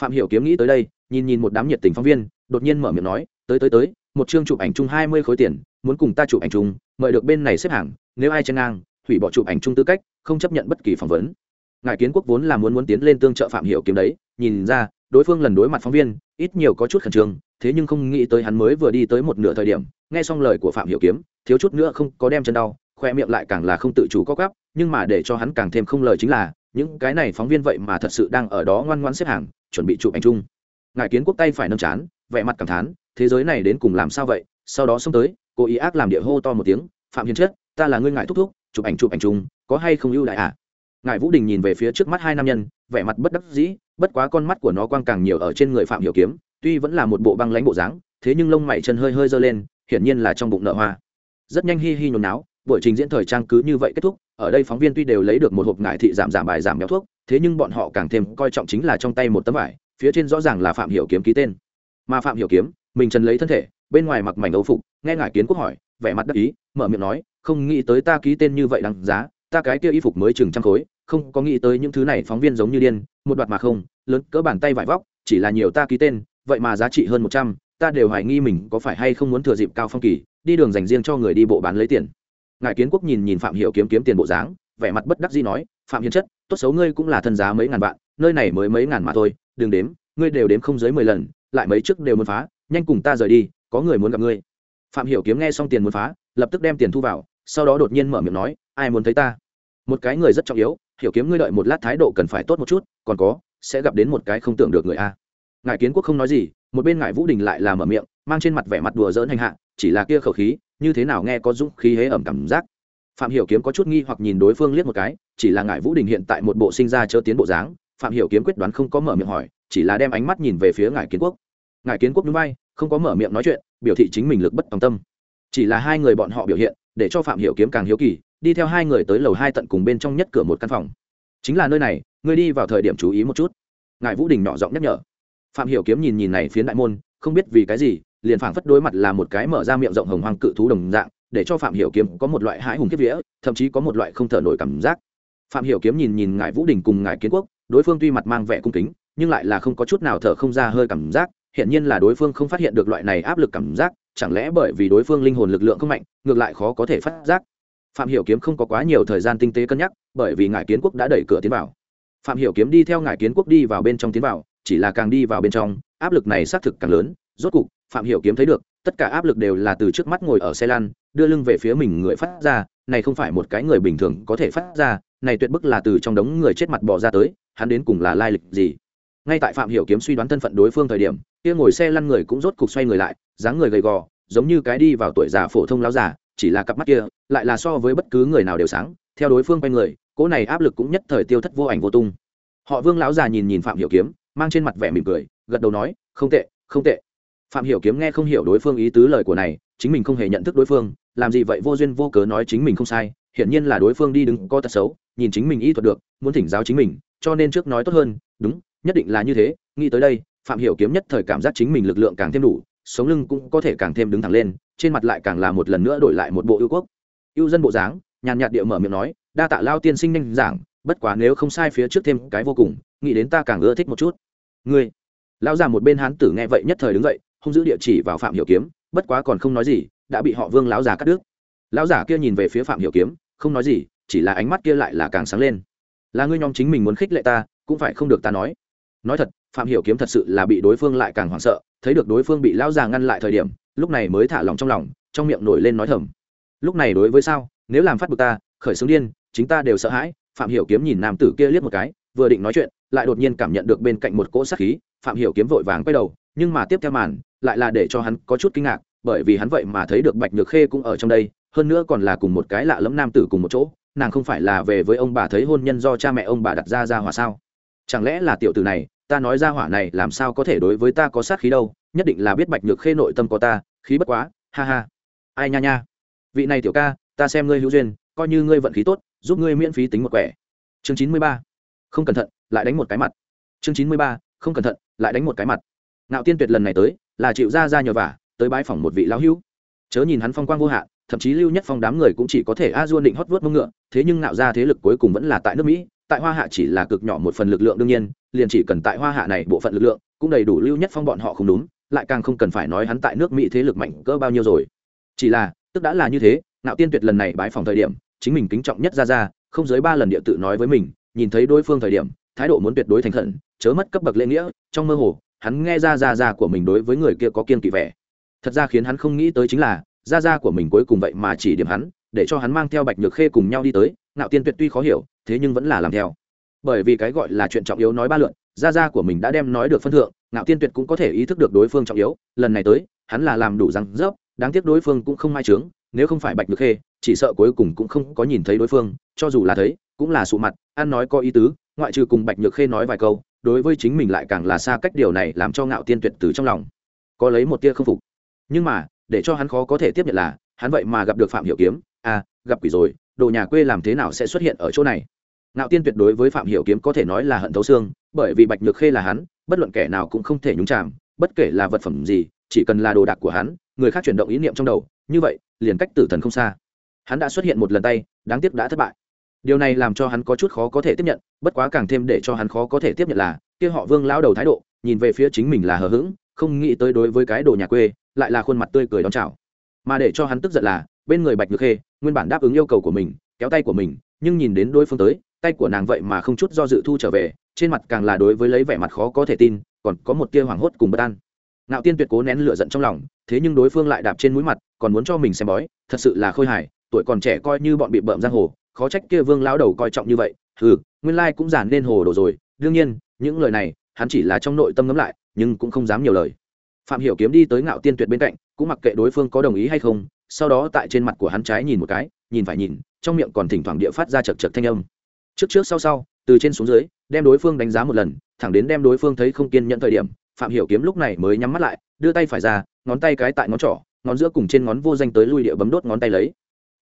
Phạm hiểu kiếm nghĩ tới đây, nhìn nhìn một đám nhiệt tình phóng viên, đột nhiên mở miệng nói, tới tới tới một chương chụp ảnh chung hai mươi khối tiền, muốn cùng ta chụp ảnh chung, mời được bên này xếp hàng, nếu ai chen ngang, hủy bỏ chụp ảnh chung tư cách, không chấp nhận bất kỳ phỏng vấn. Ngài kiến quốc vốn là muốn muốn tiến lên tương trợ phạm hiểu kiếm đấy, nhìn ra, đối phương lần đối mặt phóng viên, ít nhiều có chút khẩn trương, thế nhưng không nghĩ tới hắn mới vừa đi tới một nửa thời điểm, nghe xong lời của phạm hiểu kiếm, thiếu chút nữa không có đem chân đau, khoe miệng lại càng là không tự chủ có gắp, nhưng mà để cho hắn càng thêm không lời chính là, những cái này phóng viên vậy mà thật sự đang ở đó ngoan ngoãn xếp hàng, chuẩn bị chụp ảnh chung. Ngài kiến quốc tay phải nâng chán, vẻ mặt cảm thán thế giới này đến cùng làm sao vậy? Sau đó xông tới cố ý ác làm địa hô to một tiếng, phạm hiền chết, ta là ngươi ngại thúc thúc, chụp ảnh chụp ảnh chung, có hay không ưu đại à? Ngài vũ đình nhìn về phía trước mắt hai nam nhân, vẻ mặt bất đắc dĩ, bất quá con mắt của nó quang càng nhiều ở trên người phạm hiểu kiếm, tuy vẫn là một bộ băng lãnh bộ dáng, thế nhưng lông mày chân hơi hơi giơ lên, hiển nhiên là trong bụng nợ hoa. Rất nhanh hi hi nhốn náo buổi trình diễn thời trang cứ như vậy kết thúc, ở đây phóng viên tuy đều lấy được một hộp ngải thị giảm giảm bài giảm béo thuốc, thế nhưng bọn họ càng thêm coi trọng chính là trong tay một tấm vải, phía trên rõ ràng là phạm hiểu kiếm ký tên. Mà phạm hiểu kiếm mình trần lấy thân thể, bên ngoài mặc mảnh âu phục, nghe ngài kiến quốc hỏi, vẻ mặt đắc ý, mở miệng nói, không nghĩ tới ta ký tên như vậy đằng giá, ta cái kia y phục mới chừng trăm khối, không có nghĩ tới những thứ này phóng viên giống như điên, một đoạt mà không, lớn cỡ bàn tay vải vóc, chỉ là nhiều ta ký tên, vậy mà giá trị hơn một trăm, ta đều hoài nghi mình có phải hay không muốn thừa dịp cao phong kỳ, đi đường dành riêng cho người đi bộ bán lấy tiền. Ngài kiến quốc nhìn nhìn phạm hiệu kiếm kiếm tiền bộ dáng, vẻ mặt bất đắc dĩ nói, phạm hiến chất, tốt xấu ngươi cũng là thân giá mấy ngàn vạn, nơi này mới mấy ngàn mà thôi, đừng đếm, ngươi đều đếm không dưới mười lần, lại mấy trước đều muốn phá nhanh cùng ta rời đi, có người muốn gặp ngươi. Phạm hiểu kiếm nghe xong tiền muốn phá, lập tức đem tiền thu vào, sau đó đột nhiên mở miệng nói, ai muốn thấy ta? Một cái người rất trọng yếu, hiểu kiếm ngươi đợi một lát thái độ cần phải tốt một chút, còn có, sẽ gặp đến một cái không tưởng được người a. Ngài kiến quốc không nói gì, một bên ngài vũ đình lại là mở miệng, mang trên mặt vẻ mặt đùa giỡn hành hạ, chỉ là kia khẩu khí, như thế nào nghe có dũng khí hế ẩm cảm giác. Phạm hiểu kiếm có chút nghi hoặc nhìn đối phương liếc một cái, chỉ là ngài vũ đình hiện tại một bộ sinh ra chớ tiến bộ dáng, phạm hiểu kiếm quyết đoán không có mở miệng hỏi, chỉ là đem ánh mắt nhìn về phía ngài kiến quốc ngài kiến quốc núi bay không có mở miệng nói chuyện, biểu thị chính mình lực bất tòng tâm. Chỉ là hai người bọn họ biểu hiện, để cho phạm hiểu kiếm càng hiếu kỳ, đi theo hai người tới lầu hai tận cùng bên trong nhất cửa một căn phòng. Chính là nơi này, ngươi đi vào thời điểm chú ý một chút. Ngài vũ đình nhỏ giọng nhắc nhở. Phạm hiểu kiếm nhìn nhìn này phiến đại môn, không biết vì cái gì, liền phảng phất đối mặt là một cái mở ra miệng rộng hồng hoang cự thú đồng dạng, để cho phạm hiểu kiếm có một loại hãi hùng kiếp vía, thậm chí có một loại không thở nổi cảm giác. Phạm hiểu kiếm nhìn nhìn ngài vũ đình cùng ngài kiến quốc, đối phương tuy mặt mang vẻ cung kính, nhưng lại là không có chút nào thở không ra hơi cảm giác hiện nhiên là đối phương không phát hiện được loại này áp lực cảm giác, chẳng lẽ bởi vì đối phương linh hồn lực lượng không mạnh, ngược lại khó có thể phát giác? Phạm hiểu kiếm không có quá nhiều thời gian tinh tế cân nhắc, bởi vì ngài kiến quốc đã đẩy cửa tiến vào. Phạm hiểu kiếm đi theo ngài kiến quốc đi vào bên trong tiến vào, chỉ là càng đi vào bên trong, áp lực này xác thực càng lớn. Rốt cục, phạm hiểu kiếm thấy được, tất cả áp lực đều là từ trước mắt ngồi ở xe lăn, đưa lưng về phía mình người phát ra, này không phải một cái người bình thường có thể phát ra, này tuyệt bức là từ trong đống người chết mặt bò ra tới, hắn đến cùng là lai lịch gì? Ngay tại phạm hiểu kiếm suy đoán thân phận đối phương thời điểm kia ngồi xe lăn người cũng rốt cục xoay người lại, dáng người gầy gò, giống như cái đi vào tuổi già phổ thông láo già, chỉ là cặp mắt kia, lại là so với bất cứ người nào đều sáng, theo đối phương quay người, cỗ này áp lực cũng nhất thời tiêu thất vô ảnh vô tung. Họ vương lão già nhìn nhìn phạm hiểu kiếm, mang trên mặt vẻ mỉm cười, gật đầu nói, không tệ không tệ. Phạm hiểu kiếm nghe không hiểu đối phương ý tứ lời của này, chính mình không hề nhận thức đối phương, làm gì vậy vô duyên vô cớ nói chính mình không sai, hiển nhiên là đối phương đi đứng có tật xấu, nhìn chính mình y thuật được, muốn thỉnh giáo chính mình, cho nên trước nói tốt hơn, đúng, nhất định là như thế, nghĩ tới đây phạm hiểu kiếm nhất thời cảm giác chính mình lực lượng càng thêm đủ, sống lưng cũng có thể càng thêm đứng thẳng lên, trên mặt lại càng là một lần nữa đổi lại một bộ ưu quốc. Ưu dân bộ dáng, nhàn nhạt địa mở miệng nói, đa tạ lao tiên sinh nhanh giảng, bất quá nếu không sai phía trước thêm cái vô cùng, nghĩ đến ta càng ưa thích một chút. Ngươi? Lão già một bên hán tử nghe vậy nhất thời đứng dậy không giữ địa chỉ vào phạm hiểu kiếm, bất quá còn không nói gì, đã bị họ vương lão già cắt đứt. Lão già kia nhìn về phía phạm hiểu kiếm, không nói gì, chỉ là ánh mắt kia lại là càng sáng lên. Là ngươi nhóm chính mình muốn khích lệ ta, cũng phải không được ta nói. Nói thật phạm hiểu kiếm thật sự là bị đối phương lại càng hoảng sợ, thấy được đối phương bị lão già ngăn lại thời điểm, lúc này mới thả lòng trong lòng, trong miệng nổi lên nói thầm. Lúc này đối với sao, nếu làm phát bực ta, khởi xướng điên, chính ta đều sợ hãi. Phạm hiểu kiếm nhìn nam tử kia liếc một cái, vừa định nói chuyện, lại đột nhiên cảm nhận được bên cạnh một cỗ sát khí. Phạm hiểu kiếm vội vàng quay đầu, nhưng mà tiếp theo màn, lại là để cho hắn có chút kinh ngạc, bởi vì hắn vậy mà thấy được bạch nhược khê cũng ở trong đây, hơn nữa còn là cùng một cái lạ lẫm nam tử cùng một chỗ, nàng không phải là về với ông bà thấy hôn nhân do cha mẹ ông bà đặt ra ra hòa sao? Chẳng lẽ là tiểu tử này ta nói ra hỏa này làm sao có thể đối với ta có sát khí đâu, nhất định là biết bạch nhược khê nội tâm có ta, khí bất quá, ha ha. Ai nha nha. Vị này tiểu ca, ta xem ngươi hữu duyên, coi như ngươi vận khí tốt, giúp ngươi miễn phí tính một quẻ. Chương chín mươi ba. Không cẩn thận, lại đánh một cái mặt. Chương chín mươi ba, không cẩn thận, lại đánh một cái mặt. Ngạo tiên tuyệt lần này tới, là chịu ra ra nhờ vả, tới bãi phòng một vị lão hữu. Chớ nhìn hắn phong quang vô hạn, thậm chí lưu nhất phong đám người cũng chỉ có thể a duôn định hót vớt mông ngựa, thế nhưng ngạo ra thế lực cuối cùng vẫn là tại nước mỹ, tại hoa hạ chỉ là cực nhỏ một phần lực lượng đương nhiên liền chỉ cần tại hoa hạ này bộ phận lực lượng, cũng đầy đủ lưu nhất phong bọn họ không đúng, lại càng không cần phải nói hắn tại nước mỹ thế lực mạnh cỡ bao nhiêu rồi. Chỉ là, tức đã là như thế nạo tiên tuyệt lần này bái phòng thời điểm, chính mình kính trọng nhất ra ra, không dưới ba lần địa tự nói với mình, nhìn thấy đối phương thời điểm, thái độ muốn tuyệt đối thành khẩn, chớ mất cấp bậc lễ nghĩa, trong mơ hồ, hắn nghe ra ra ra của mình đối với người kia có kiên kỵ vẻ. Thật ra khiến hắn không nghĩ tới chính là, ra ra của mình cuối cùng vậy mà chỉ điểm hắn, để cho hắn mang theo bạch nhược khê cùng nhau đi tới nạo tiên tuyệt tuy khó hiểu, thế nhưng vẫn là làm theo bởi vì cái gọi là chuyện trọng yếu nói ba lượn, gia gia của mình đã đem nói được phân thượng, ngạo tiên tuyệt cũng có thể ý thức được đối phương trọng yếu, lần này tới, hắn là làm đủ răng rớp, đáng tiếc đối phương cũng không mai trướng nếu không phải bạch được khê, chỉ sợ cuối cùng cũng không có nhìn thấy đối phương, cho dù là thấy, cũng là sụ mặt, ăn nói có ý tứ, ngoại trừ cùng bạch nhược khê nói vài câu, đối với chính mình lại càng là xa cách điều này làm cho ngạo tiên tuyệt từ trong lòng, có lấy một tia không phục. Nhưng mà, để cho hắn khó có thể tiếp nhận là, hắn vậy mà gặp được phạm hiểu kiếm à gặp quỷ rồi, đồ nhà quê làm thế nào sẽ xuất hiện ở chỗ này? Ngạo tiên tuyệt đối với phạm hiểu kiếm có thể nói là hận thấu xương, bởi vì bạch nhược khê là hắn, bất luận kẻ nào cũng không thể nhúng chạm bất kể là vật phẩm gì, chỉ cần là đồ đạc của hắn, người khác chuyển động ý niệm trong đầu, như vậy, liền cách tử thần không xa. Hắn đã xuất hiện một lần tay, đáng tiếc đã thất bại. Điều này làm cho hắn có chút khó có thể tiếp nhận, bất quá càng thêm để cho hắn khó có thể tiếp nhận là, kia họ vương lao đầu thái độ, nhìn về phía chính mình là hờ hững, không nghĩ tới đối với cái đồ nhà quê, lại là khuôn mặt tươi cười đón chào. Mà để cho hắn tức giận là, bên người bạch nhược khê, nguyên bản đáp ứng yêu cầu của mình, kéo tay của mình, nhưng nhìn đến đối phương tới tay của nàng vậy mà không chút do dự thu trở về, trên mặt càng là đối với lấy vẻ mặt khó có thể tin, còn có một tia hoảng hốt cùng bất an. Ngạo tiên tuyệt cố nén lửa giận trong lòng, thế nhưng đối phương lại đạp trên mũi mặt, còn muốn cho mình xem bói, thật sự là khôi hài, tuổi còn trẻ coi như bọn bị bợm giang hồ, khó trách kia vương lão đầu coi trọng như vậy ừ nguyên lai cũng giản nên hồ đồ rồi, đương nhiên, những lời này, hắn chỉ là trong nội tâm ngấm lại, nhưng cũng không dám nhiều lời. Phạm hiểu kiếm đi tới ngạo tiên tuyệt bên cạnh, cũng mặc kệ đối phương có đồng ý hay không, sau đó tại trên mặt của hắn trái nhìn một cái, nhìn phải nhìn, trong miệng còn thỉnh thoảng địa phát ra chật chật thanh âm trước trước sau sau, từ trên xuống dưới, đem đối phương đánh giá một lần, thẳng đến đem đối phương thấy không kiên nhẫn thời điểm, phạm hiểu kiếm lúc này mới nhắm mắt lại, đưa tay phải ra, ngón tay cái tại ngón trỏ, ngón giữa cùng trên ngón vô danh tới lui địa bấm đốt ngón tay lấy.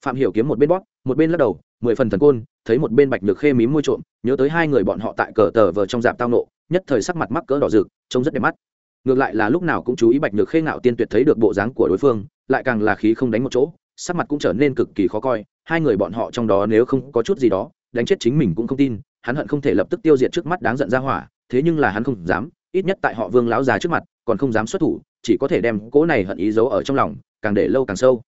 Phạm hiểu kiếm một bên bóp, một bên lắc đầu, mười phần thần côn, thấy một bên bạch nhược khê mím môi trộm, nhớ tới hai người bọn họ tại cờ tờ vờ trong dạp tao nộ, nhất thời sắc mặt mắc cỡ đỏ rực, trông rất đẹp mắt. Ngược lại là lúc nào cũng chú ý bạch nhược khê ngạo tiên tuyệt thấy được bộ dáng của đối phương, lại càng là khí không đánh một chỗ, sắc mặt cũng trở nên cực kỳ khó coi, hai người bọn họ trong đó nếu không có chút gì đó đánh chết chính mình cũng không tin, hắn hận không thể lập tức tiêu diệt trước mắt đáng giận ra hỏa, thế nhưng là hắn không dám, ít nhất tại họ vương lão già trước mặt, còn không dám xuất thủ, chỉ có thể đem cỗ này hận ý giấu ở trong lòng, càng để lâu càng sâu.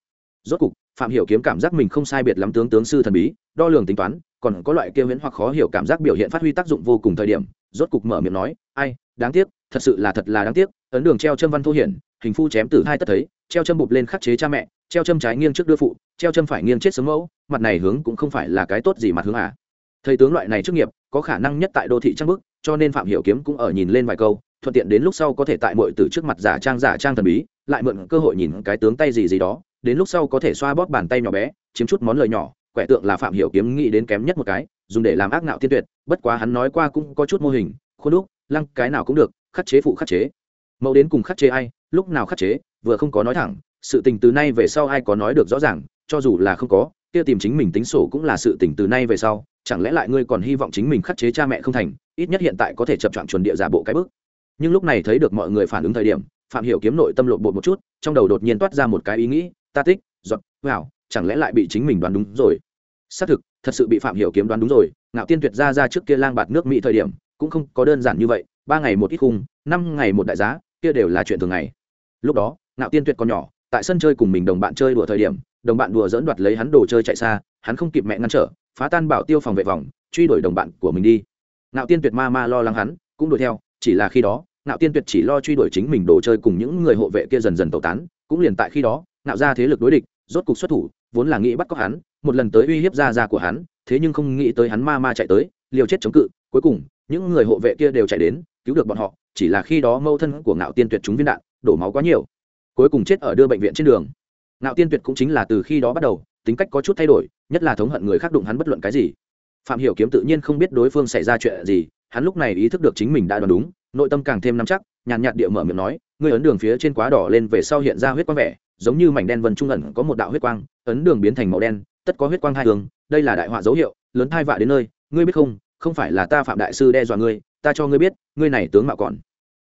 Rốt cục, phạm hiểu kiếm cảm giác mình không sai biệt lắm tướng tướng sư thần bí, đo lường tính toán, còn có loại kia huyễn hoặc khó hiểu cảm giác biểu hiện phát huy tác dụng vô cùng thời điểm, rốt cục mở miệng nói, ai, đáng tiếc, thật sự là thật là đáng tiếc, ấn đường treo châm văn thu hiển, hình phu chém tử hai tất thấy, treo châm bụp lên khắc chế cha mẹ, treo châm trái nghiêng trước đưa phụ treo châm phải nghiêng chết sớm mẫu, mặt này hướng cũng không phải là cái tốt gì mặt hướng à. Thầy tướng loại này chức nghiệp, có khả năng nhất tại đô thị trang bức, cho nên phạm hiểu kiếm cũng ở nhìn lên vài câu, thuận tiện đến lúc sau có thể tại mọi từ trước mặt giả trang giả trang thần bí, lại mượn cơ hội nhìn cái tướng tay gì gì đó, đến lúc sau có thể xoa bóp bàn tay nhỏ bé, chiếm chút món lời nhỏ, quẻ tượng là phạm hiểu kiếm nghĩ đến kém nhất một cái, dùng để làm ác nạo tiên tuyệt, bất quá hắn nói qua cũng có chút mô hình, khuôn đúc, lăng cái nào cũng được, khắc chế phụ khắc chế. Mẫu đến cùng khắc chế ai, lúc nào khắc chế, vừa không có nói thẳng, sự tình từ nay về sau ai có nói được rõ ràng cho dù là không có, kia tìm chính mình tính sổ cũng là sự tình từ nay về sau, chẳng lẽ lại ngươi còn hy vọng chính mình khắc chế cha mẹ không thành, ít nhất hiện tại có thể chập chọn chuẩn địa giả bộ cái bước. Nhưng lúc này thấy được mọi người phản ứng thời điểm, phạm hiểu kiếm nội tâm lộn bột một chút, trong đầu đột nhiên toát ra một cái ý nghĩ, ta tích giọt wow chẳng lẽ lại bị chính mình đoán đúng rồi? Xác thực, thật sự bị phạm hiểu kiếm đoán đúng rồi, ngạo tiên tuyệt ra ra trước kia lang bạt nước mỹ thời điểm, cũng không có đơn giản như vậy, ba ngày một ít khung, năm ngày một đại giá, kia đều là chuyện thường ngày. Lúc đó, ngạo tiên tuyệt còn nhỏ tại sân chơi cùng mình đồng bạn chơi đùa thời điểm, đồng bạn đùa dỡn đoạt lấy hắn đồ chơi chạy xa, hắn không kịp mẹ ngăn trở, phá tan bảo tiêu phòng vệ vòng, truy đuổi đồng bạn của mình đi. Ngạo tiên tuyệt ma ma lo lắng hắn, cũng đuổi theo, chỉ là khi đó, ngạo tiên tuyệt chỉ lo truy đuổi chính mình đồ chơi cùng những người hộ vệ kia dần dần tẩu tán, cũng liền tại khi đó, ngạo ra thế lực đối địch, rốt cục xuất thủ, vốn là nghĩ bắt cóc hắn, một lần tới uy hiếp ra ra của hắn, thế nhưng không nghĩ tới hắn ma ma chạy tới, liều chết chống cự, cuối cùng, những người hộ vệ kia đều chạy đến, cứu được bọn họ, chỉ là khi đó mâu thân của ngạo tiên tuyệt chúng viên đạn, đổ máu quá nhiều cuối cùng chết ở đưa bệnh viện trên đường. Ngạo tiên tuyệt cũng chính là từ khi đó bắt đầu, tính cách có chút thay đổi, nhất là thống hận người khác đụng hắn bất luận cái gì. Phạm hiểu kiếm tự nhiên không biết đối phương xảy ra chuyện gì, hắn lúc này ý thức được chính mình đã đoán đúng, nội tâm càng thêm nắm chắc, nhàn nhạt địa mở miệng nói, ngươi ấn đường phía trên quá đỏ lên về sau hiện ra huyết quang vẻ, giống như mảnh đen vân trung ẩn có một đạo huyết quang, ấn đường biến thành màu đen, tất có huyết quang hai đường đây là đại họa dấu hiệu, lớn thai vạ đến nơi, ngươi biết không không phải là ta phạm đại sư đe dọa ngươi, ta cho ngươi biết, ngươi này tướng mạo còn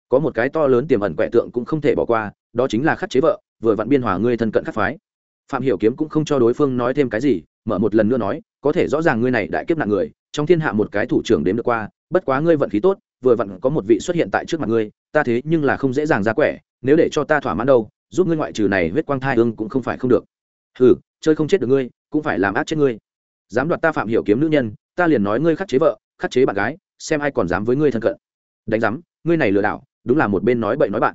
có một cái to lớn tiềm ẩn quẻ tượng cũng không thể bỏ qua đó chính là khắc chế vợ, vừa vặn biên hòa ngươi thân cận khắc phái. Phạm hiểu kiếm cũng không cho đối phương nói thêm cái gì, mở một lần nữa nói, có thể rõ ràng ngươi này đại kiếp nạn người, trong thiên hạ một cái thủ trưởng đếm được qua, bất quá ngươi vận khí tốt, vừa vặn có một vị xuất hiện tại trước mặt ngươi, ta thế nhưng là không dễ dàng ra quẻ, nếu để cho ta thỏa mãn đâu, giúp ngươi ngoại trừ này huyết quang thai ương cũng không phải không được. Hừ, chơi không chết được ngươi, cũng phải làm ác chết ngươi. Dám đoạt ta phạm hiểu kiếm nữ nhân, ta liền nói ngươi khắc chế vợ, khắc chế bạn gái, xem ai còn dám với ngươi thân cận. Đánh giám, ngươi này lừa đảo, đúng là một bên nói bậy nói bạn.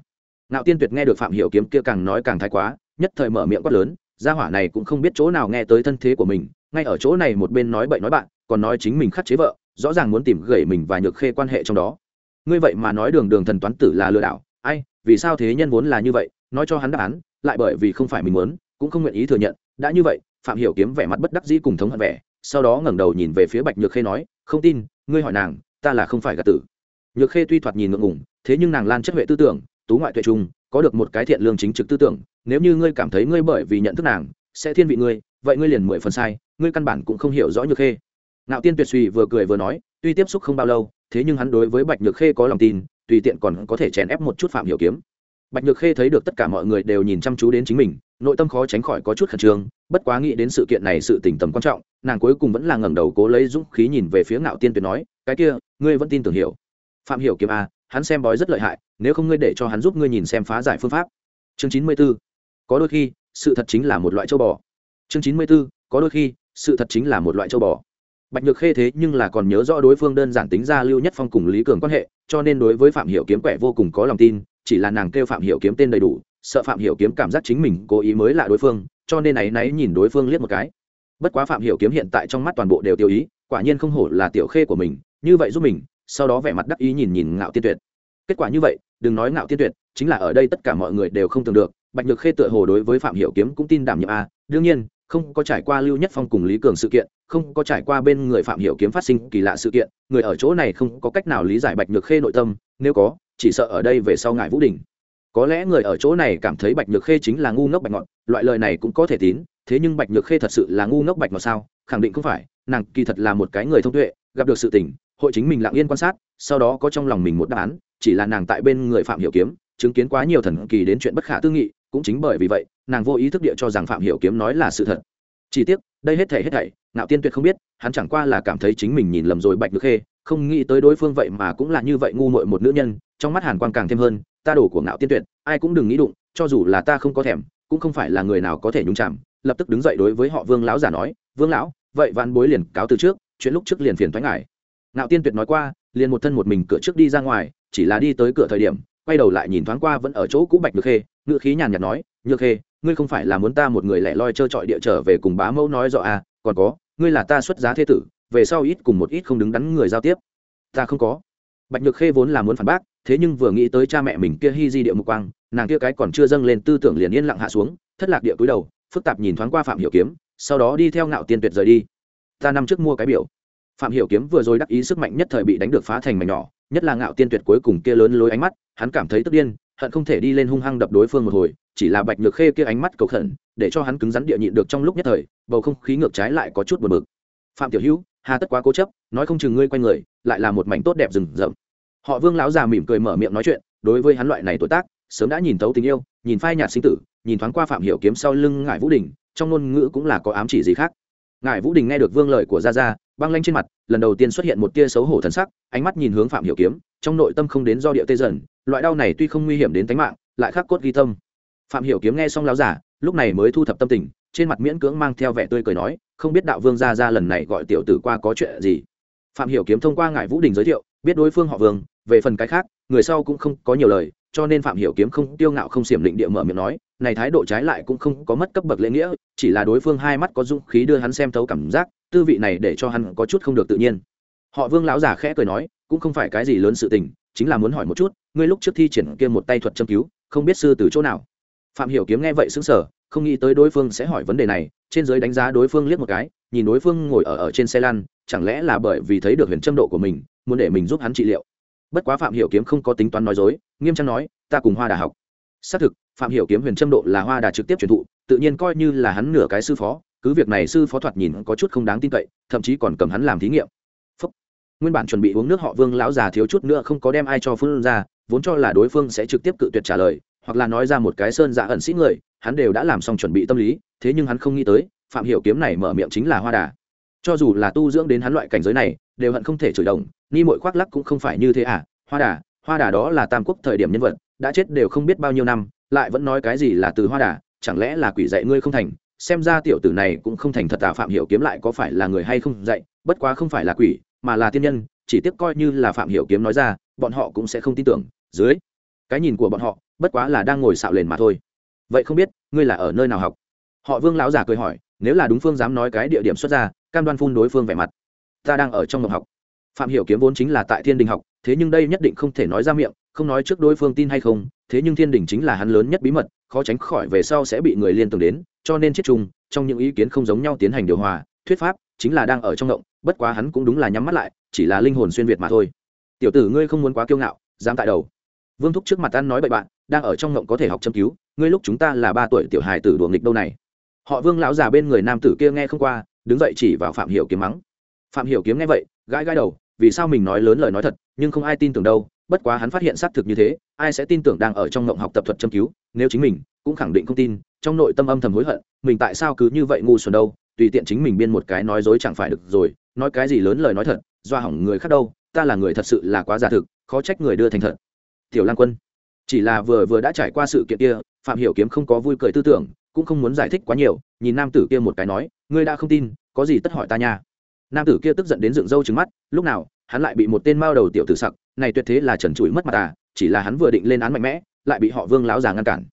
Nạo tiên tuyệt nghe được phạm hiểu kiếm kia càng nói càng thái quá, nhất thời mở miệng quát lớn, gia hỏa này cũng không biết chỗ nào nghe tới thân thế của mình, ngay ở chỗ này một bên nói bậy nói bạn, còn nói chính mình khắc chế vợ, rõ ràng muốn tìm gẩy mình và nhược khê quan hệ trong đó. Ngươi vậy mà nói đường đường thần toán tử là lừa đảo, ai, vì sao thế nhân vốn là như vậy, nói cho hắn đáp án, lại bởi vì không phải mình muốn, cũng không nguyện ý thừa nhận, đã như vậy, phạm hiểu kiếm vẻ mặt bất đắc dĩ cùng thống hận vẻ, sau đó ngẩng đầu nhìn về phía bạch nhược khê nói, không tin, ngươi hỏi nàng, ta là không phải gạt tử. Nhược khê tuy thoạt nhìn ngượng ngùng, thế nhưng nàng lan chất huệ tư tưởng tú ngoại tuệ trung, có được một cái thiện lương chính trực tư tưởng, nếu như ngươi cảm thấy ngươi bởi vì nhận thức nàng, sẽ thiên vị ngươi, vậy ngươi liền mười phần sai, ngươi căn bản cũng không hiểu rõ nhược khê. Ngạo tiên tuyệt suy vừa cười vừa nói, tuy tiếp xúc không bao lâu, thế nhưng hắn đối với bạch nhược khê có lòng tin, tùy tiện còn có thể chèn ép một chút phạm hiểu kiếm. Bạch nhược khê thấy được tất cả mọi người đều nhìn chăm chú đến chính mình, nội tâm khó tránh khỏi có chút khẩn trương, bất quá nghĩ đến sự kiện này sự tình tầm quan trọng, nàng cuối cùng vẫn là ngẩng đầu cố lấy dũng khí nhìn về phía ngạo tiên tuyệt nói, cái kia, ngươi vẫn tin tưởng hiểu. Phạm hiểu kiếm a hắn xem bói rất lợi hại, nếu không ngươi để cho hắn giúp ngươi nhìn xem phá giải phương pháp chương chín mươi 94. có đôi khi, sự thật chính là một loại châu bò chương chín mươi 94. có đôi khi, sự thật chính là một loại châu bò bạch nhược khê thế nhưng là còn nhớ rõ đối phương đơn giản tính ra lưu nhất phong cùng lý cường quan hệ, cho nên đối với phạm hiểu kiếm quẻ vô cùng có lòng tin, chỉ là nàng kêu phạm hiểu kiếm tên đầy đủ, sợ phạm hiểu kiếm cảm giác chính mình cố ý mới lạ đối phương, cho nên áy náy nhìn đối phương liếc một cái bất quá phạm hiểu kiếm hiện tại trong mắt toàn bộ đều tiêu ý, quả nhiên không hổ là tiểu khê của mình, như vậy giúp mình sau đó vẻ mặt đắc ý nhìn nhìn ngạo tiên tuyệt. Kết quả như vậy, đừng nói ngạo tiên tuyệt, chính là ở đây tất cả mọi người đều không tưởng được, bạch nhược khê tựa hồ đối với phạm hiểu kiếm cũng tin đảm nhiệm a. Đương nhiên, không có trải qua lưu nhất phong cùng lý cường sự kiện, không có trải qua bên người phạm hiểu kiếm phát sinh kỳ lạ sự kiện, người ở chỗ này không có cách nào lý giải bạch nhược khê nội tâm, nếu có, chỉ sợ ở đây về sau ngại vũ đình. Có lẽ người ở chỗ này cảm thấy bạch nhược khê chính là ngu ngốc bạch ngọt, loại lời này cũng có thể tín, thế nhưng bạch nhược khê thật sự là ngu ngốc bạch ngọt sao? Khẳng định không phải, nàng kỳ thật là một cái người thông tuệ, gặp được sự tình hội chính mình lặng yên quan sát, sau đó có trong lòng mình một đáp án, chỉ là nàng tại bên người phạm hiểu kiếm, chứng kiến quá nhiều thần kỳ đến chuyện bất khả tư nghị, cũng chính bởi vì vậy, nàng vô ý thức địa cho rằng phạm hiểu kiếm nói là sự thật. Chỉ tiếc, đây hết thảy hết thảy, ngạo tiên tuyệt không biết, hắn chẳng qua là cảm thấy chính mình nhìn lầm rồi bạch được khê, không nghĩ tới đối phương vậy mà cũng là như vậy ngu muội một nữ nhân, trong mắt hàn quang càng thêm hơn, ta đổ của ngạo tiên tuyệt, ai cũng đừng nghĩ đụng, cho dù là ta không có thèm, cũng không phải là người nào có thể nhúng chạm lập tức đứng dậy đối với họ vương lão giả nói, vương lão, vậy vạn bối liền cáo từ trước, chuyện lúc trước liền phiền thoái ngại Nạo tiên tuyệt nói qua, liền một thân một mình cửa trước đi ra ngoài, chỉ là đi tới cửa thời điểm, quay đầu lại nhìn thoáng qua vẫn ở chỗ cũ bạch nhược khê ngựa khí nhàn nhạt nói, nhược khê, ngươi không phải là muốn ta một người lẻ loi chơi trọi địa trở về cùng bá mẫu nói rõ à còn có, ngươi là ta xuất giá thế tử, về sau ít cùng một ít không đứng đắn người giao tiếp. Ta không có. Bạch nhược khê vốn là muốn phản bác, thế nhưng vừa nghĩ tới cha mẹ mình kia hy di địa mục quang, nàng kia cái còn chưa dâng lên tư tưởng liền yên lặng hạ xuống, thất lạc địa cúi đầu, phức tạp nhìn thoáng qua phạm hiểu kiếm, sau đó đi theo ngạo tiên tuyệt rời đi. Ta năm trước mua cái biểu phạm hiểu kiếm vừa rồi đắc ý sức mạnh nhất thời bị đánh được phá thành mảnh nhỏ, nhất là ngạo tiên tuyệt cuối cùng kia lớn lối ánh mắt, hắn cảm thấy tức điên, hận không thể đi lên hung hăng đập đối phương một hồi, chỉ là bạch nhược khê kia ánh mắt cầu khẩn, để cho hắn cứng rắn địa nhịn được trong lúc nhất thời, bầu không khí ngược trái lại có chút buồn bực. Phạm tiểu hữu, hà tất quá cố chấp, nói không chừng ngươi quay người, lại là một mảnh tốt đẹp rừng rậm. Họ vương lão già mỉm cười mở miệng nói chuyện, đối với hắn loại này tuổi tác, sớm đã nhìn thấu tình yêu, nhìn phai nhạt sinh tử, nhìn thoáng qua phạm hiểu kiếm sau lưng ngải vũ đình, trong ngôn ngữ cũng là có ám chỉ gì khác. Ngài vũ đình nghe được vương lời của gia gia, băng lanh trên mặt, lần đầu tiên xuất hiện một tia xấu hổ thần sắc, ánh mắt nhìn hướng phạm hiểu kiếm, trong nội tâm không đến do địa tê dần, loại đau này tuy không nguy hiểm đến tính mạng, lại khắc cốt ghi tâm. Phạm hiểu kiếm nghe xong lão giả, lúc này mới thu thập tâm tình, trên mặt miễn cưỡng mang theo vẻ tươi cười nói, không biết đạo vương gia gia lần này gọi tiểu tử qua có chuyện gì. Phạm hiểu kiếm thông qua ngài vũ đình giới thiệu, biết đối phương họ vương, về phần cái khác, người sau cũng không có nhiều lời, cho nên phạm hiểu kiếm không tiêu ngạo không xiểm định địa mở miệng nói này thái độ trái lại cũng không có mất cấp bậc lễ nghĩa, chỉ là đối phương hai mắt có dung khí đưa hắn xem thấu cảm giác, tư vị này để cho hắn có chút không được tự nhiên. Họ vương lão giả khẽ cười nói, cũng không phải cái gì lớn sự tình, chính là muốn hỏi một chút, ngươi lúc trước thi triển kia một tay thuật châm cứu, không biết sư từ chỗ nào? Phạm hiểu kiếm nghe vậy sững sờ, không nghĩ tới đối phương sẽ hỏi vấn đề này, trên giới đánh giá đối phương liếc một cái, nhìn đối phương ngồi ở ở trên xe lăn, chẳng lẽ là bởi vì thấy được huyền châm độ của mình, muốn để mình giúp hắn trị liệu? Bất quá phạm hiểu kiếm không có tính toán nói dối, nghiêm trang nói, ta cùng hoa đà học xác thực, phạm hiểu kiếm huyền châm độ là hoa đà trực tiếp truyền thụ, tự nhiên coi như là hắn nửa cái sư phó, cứ việc này sư phó thoạt nhìn có chút không đáng tin cậy, thậm chí còn cầm hắn làm thí nghiệm Phúc. nguyên bản chuẩn bị uống nước họ vương lão già thiếu chút nữa không có đem ai cho phương ra, vốn cho là đối phương sẽ trực tiếp cự tuyệt trả lời, hoặc là nói ra một cái sơn dạ ẩn sĩ người, hắn đều đã làm xong chuẩn bị tâm lý, thế nhưng hắn không nghĩ tới, phạm hiểu kiếm này mở miệng chính là hoa đà cho dù là tu dưỡng đến hắn loại cảnh giới này, đều hận không thể chửi đồng, ni mội khoác lắc cũng không phải như thế à hoa đà hoa đà đó là tam quốc thời điểm nhân vật đã chết đều không biết bao nhiêu năm, lại vẫn nói cái gì là từ hoa đà, chẳng lẽ là quỷ dạy ngươi không thành? Xem ra tiểu tử này cũng không thành thật tà phạm hiểu kiếm lại có phải là người hay không dạy, bất quá không phải là quỷ, mà là tiên nhân, chỉ tiếc coi như là phạm hiểu kiếm nói ra, bọn họ cũng sẽ không tin tưởng. Dưới, cái nhìn của bọn họ, bất quá là đang ngồi xạo lên mà thôi. Vậy không biết, ngươi là ở nơi nào học? Họ vương lão giả cười hỏi, nếu là đúng phương dám nói cái địa điểm xuất ra, cam đoan phun đối phương vẻ mặt. Ta đang ở trong ngọc học. Phạm hiểu kiếm vốn chính là tại thiên đình học, thế nhưng đây nhất định không thể nói ra miệng không nói trước đối phương tin hay không, thế nhưng thiên đình chính là hắn lớn nhất bí mật, khó tránh khỏi về sau sẽ bị người liên tưởng đến, cho nên chết chung, trong những ý kiến không giống nhau tiến hành điều hòa, thuyết pháp chính là đang ở trong động, bất quá hắn cũng đúng là nhắm mắt lại, chỉ là linh hồn xuyên việt mà thôi. Tiểu tử ngươi không muốn quá kiêu ngạo, dám tại đầu. Vương thúc trước mặt ăn nói bậy bạn, đang ở trong ngộng có thể học châm cứu, ngươi lúc chúng ta là ba tuổi tiểu hài tử đùa nghịch đâu này? Họ vương lão già bên người nam tử kia nghe không qua, đứng dậy chỉ vào phạm hiểu kiếm mắng. Phạm hiểu kiếm nghe vậy, gãi gãi đầu vì sao mình nói lớn lời nói thật, nhưng không ai tin tưởng đâu, bất quá hắn phát hiện xác thực như thế, ai sẽ tin tưởng đang ở trong ngộng học tập thuật châm cứu, nếu chính mình cũng khẳng định không tin, trong nội tâm âm thầm hối hận, mình tại sao cứ như vậy ngu xuẩn đâu, tùy tiện chính mình biên một cái nói dối chẳng phải được rồi, nói cái gì lớn lời nói thật do hỏng người khác đâu, ta là người thật sự là quá giả thực, khó trách người đưa thành thật. Tiểu lang quân, chỉ là vừa vừa đã trải qua sự kiện kia, phạm hiểu kiếm không có vui cười tư tưởng, cũng không muốn giải thích quá nhiều, nhìn nam tử kia một cái nói, ngươi đã không tin, có gì tất hỏi ta nha? Nam tử kia tức giận đến dựng râu trừng mắt, lúc nào, hắn lại bị một tên mao đầu tiểu tử sặc, này tuyệt thế là trần trụi mất mặt à chỉ là hắn vừa định lên án mạnh mẽ, lại bị họ vương lão già ngăn cản.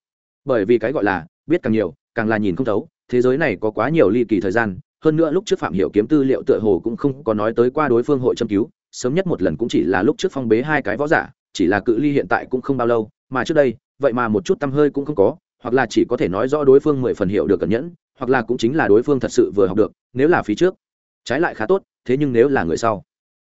Bởi vì cái gọi là, biết càng nhiều, càng là nhìn không thấu, thế giới này có quá nhiều ly kỳ thời gian, hơn nữa lúc trước phạm hiểu kiếm tư liệu tựa hồ cũng không có nói tới qua đối phương hội châm cứu, sớm nhất một lần cũng chỉ là lúc trước phong bế hai cái võ giả, chỉ là cự ly hiện tại cũng không bao lâu, mà trước đây, vậy mà một chút tâm hơi cũng không có, hoặc là chỉ có thể nói rõ đối phương mười phần hiểu được cẩn nhẫn, hoặc là cũng chính là đối phương thật sự vừa học được, nếu là phía trước trái lại khá tốt, thế nhưng nếu là người sau.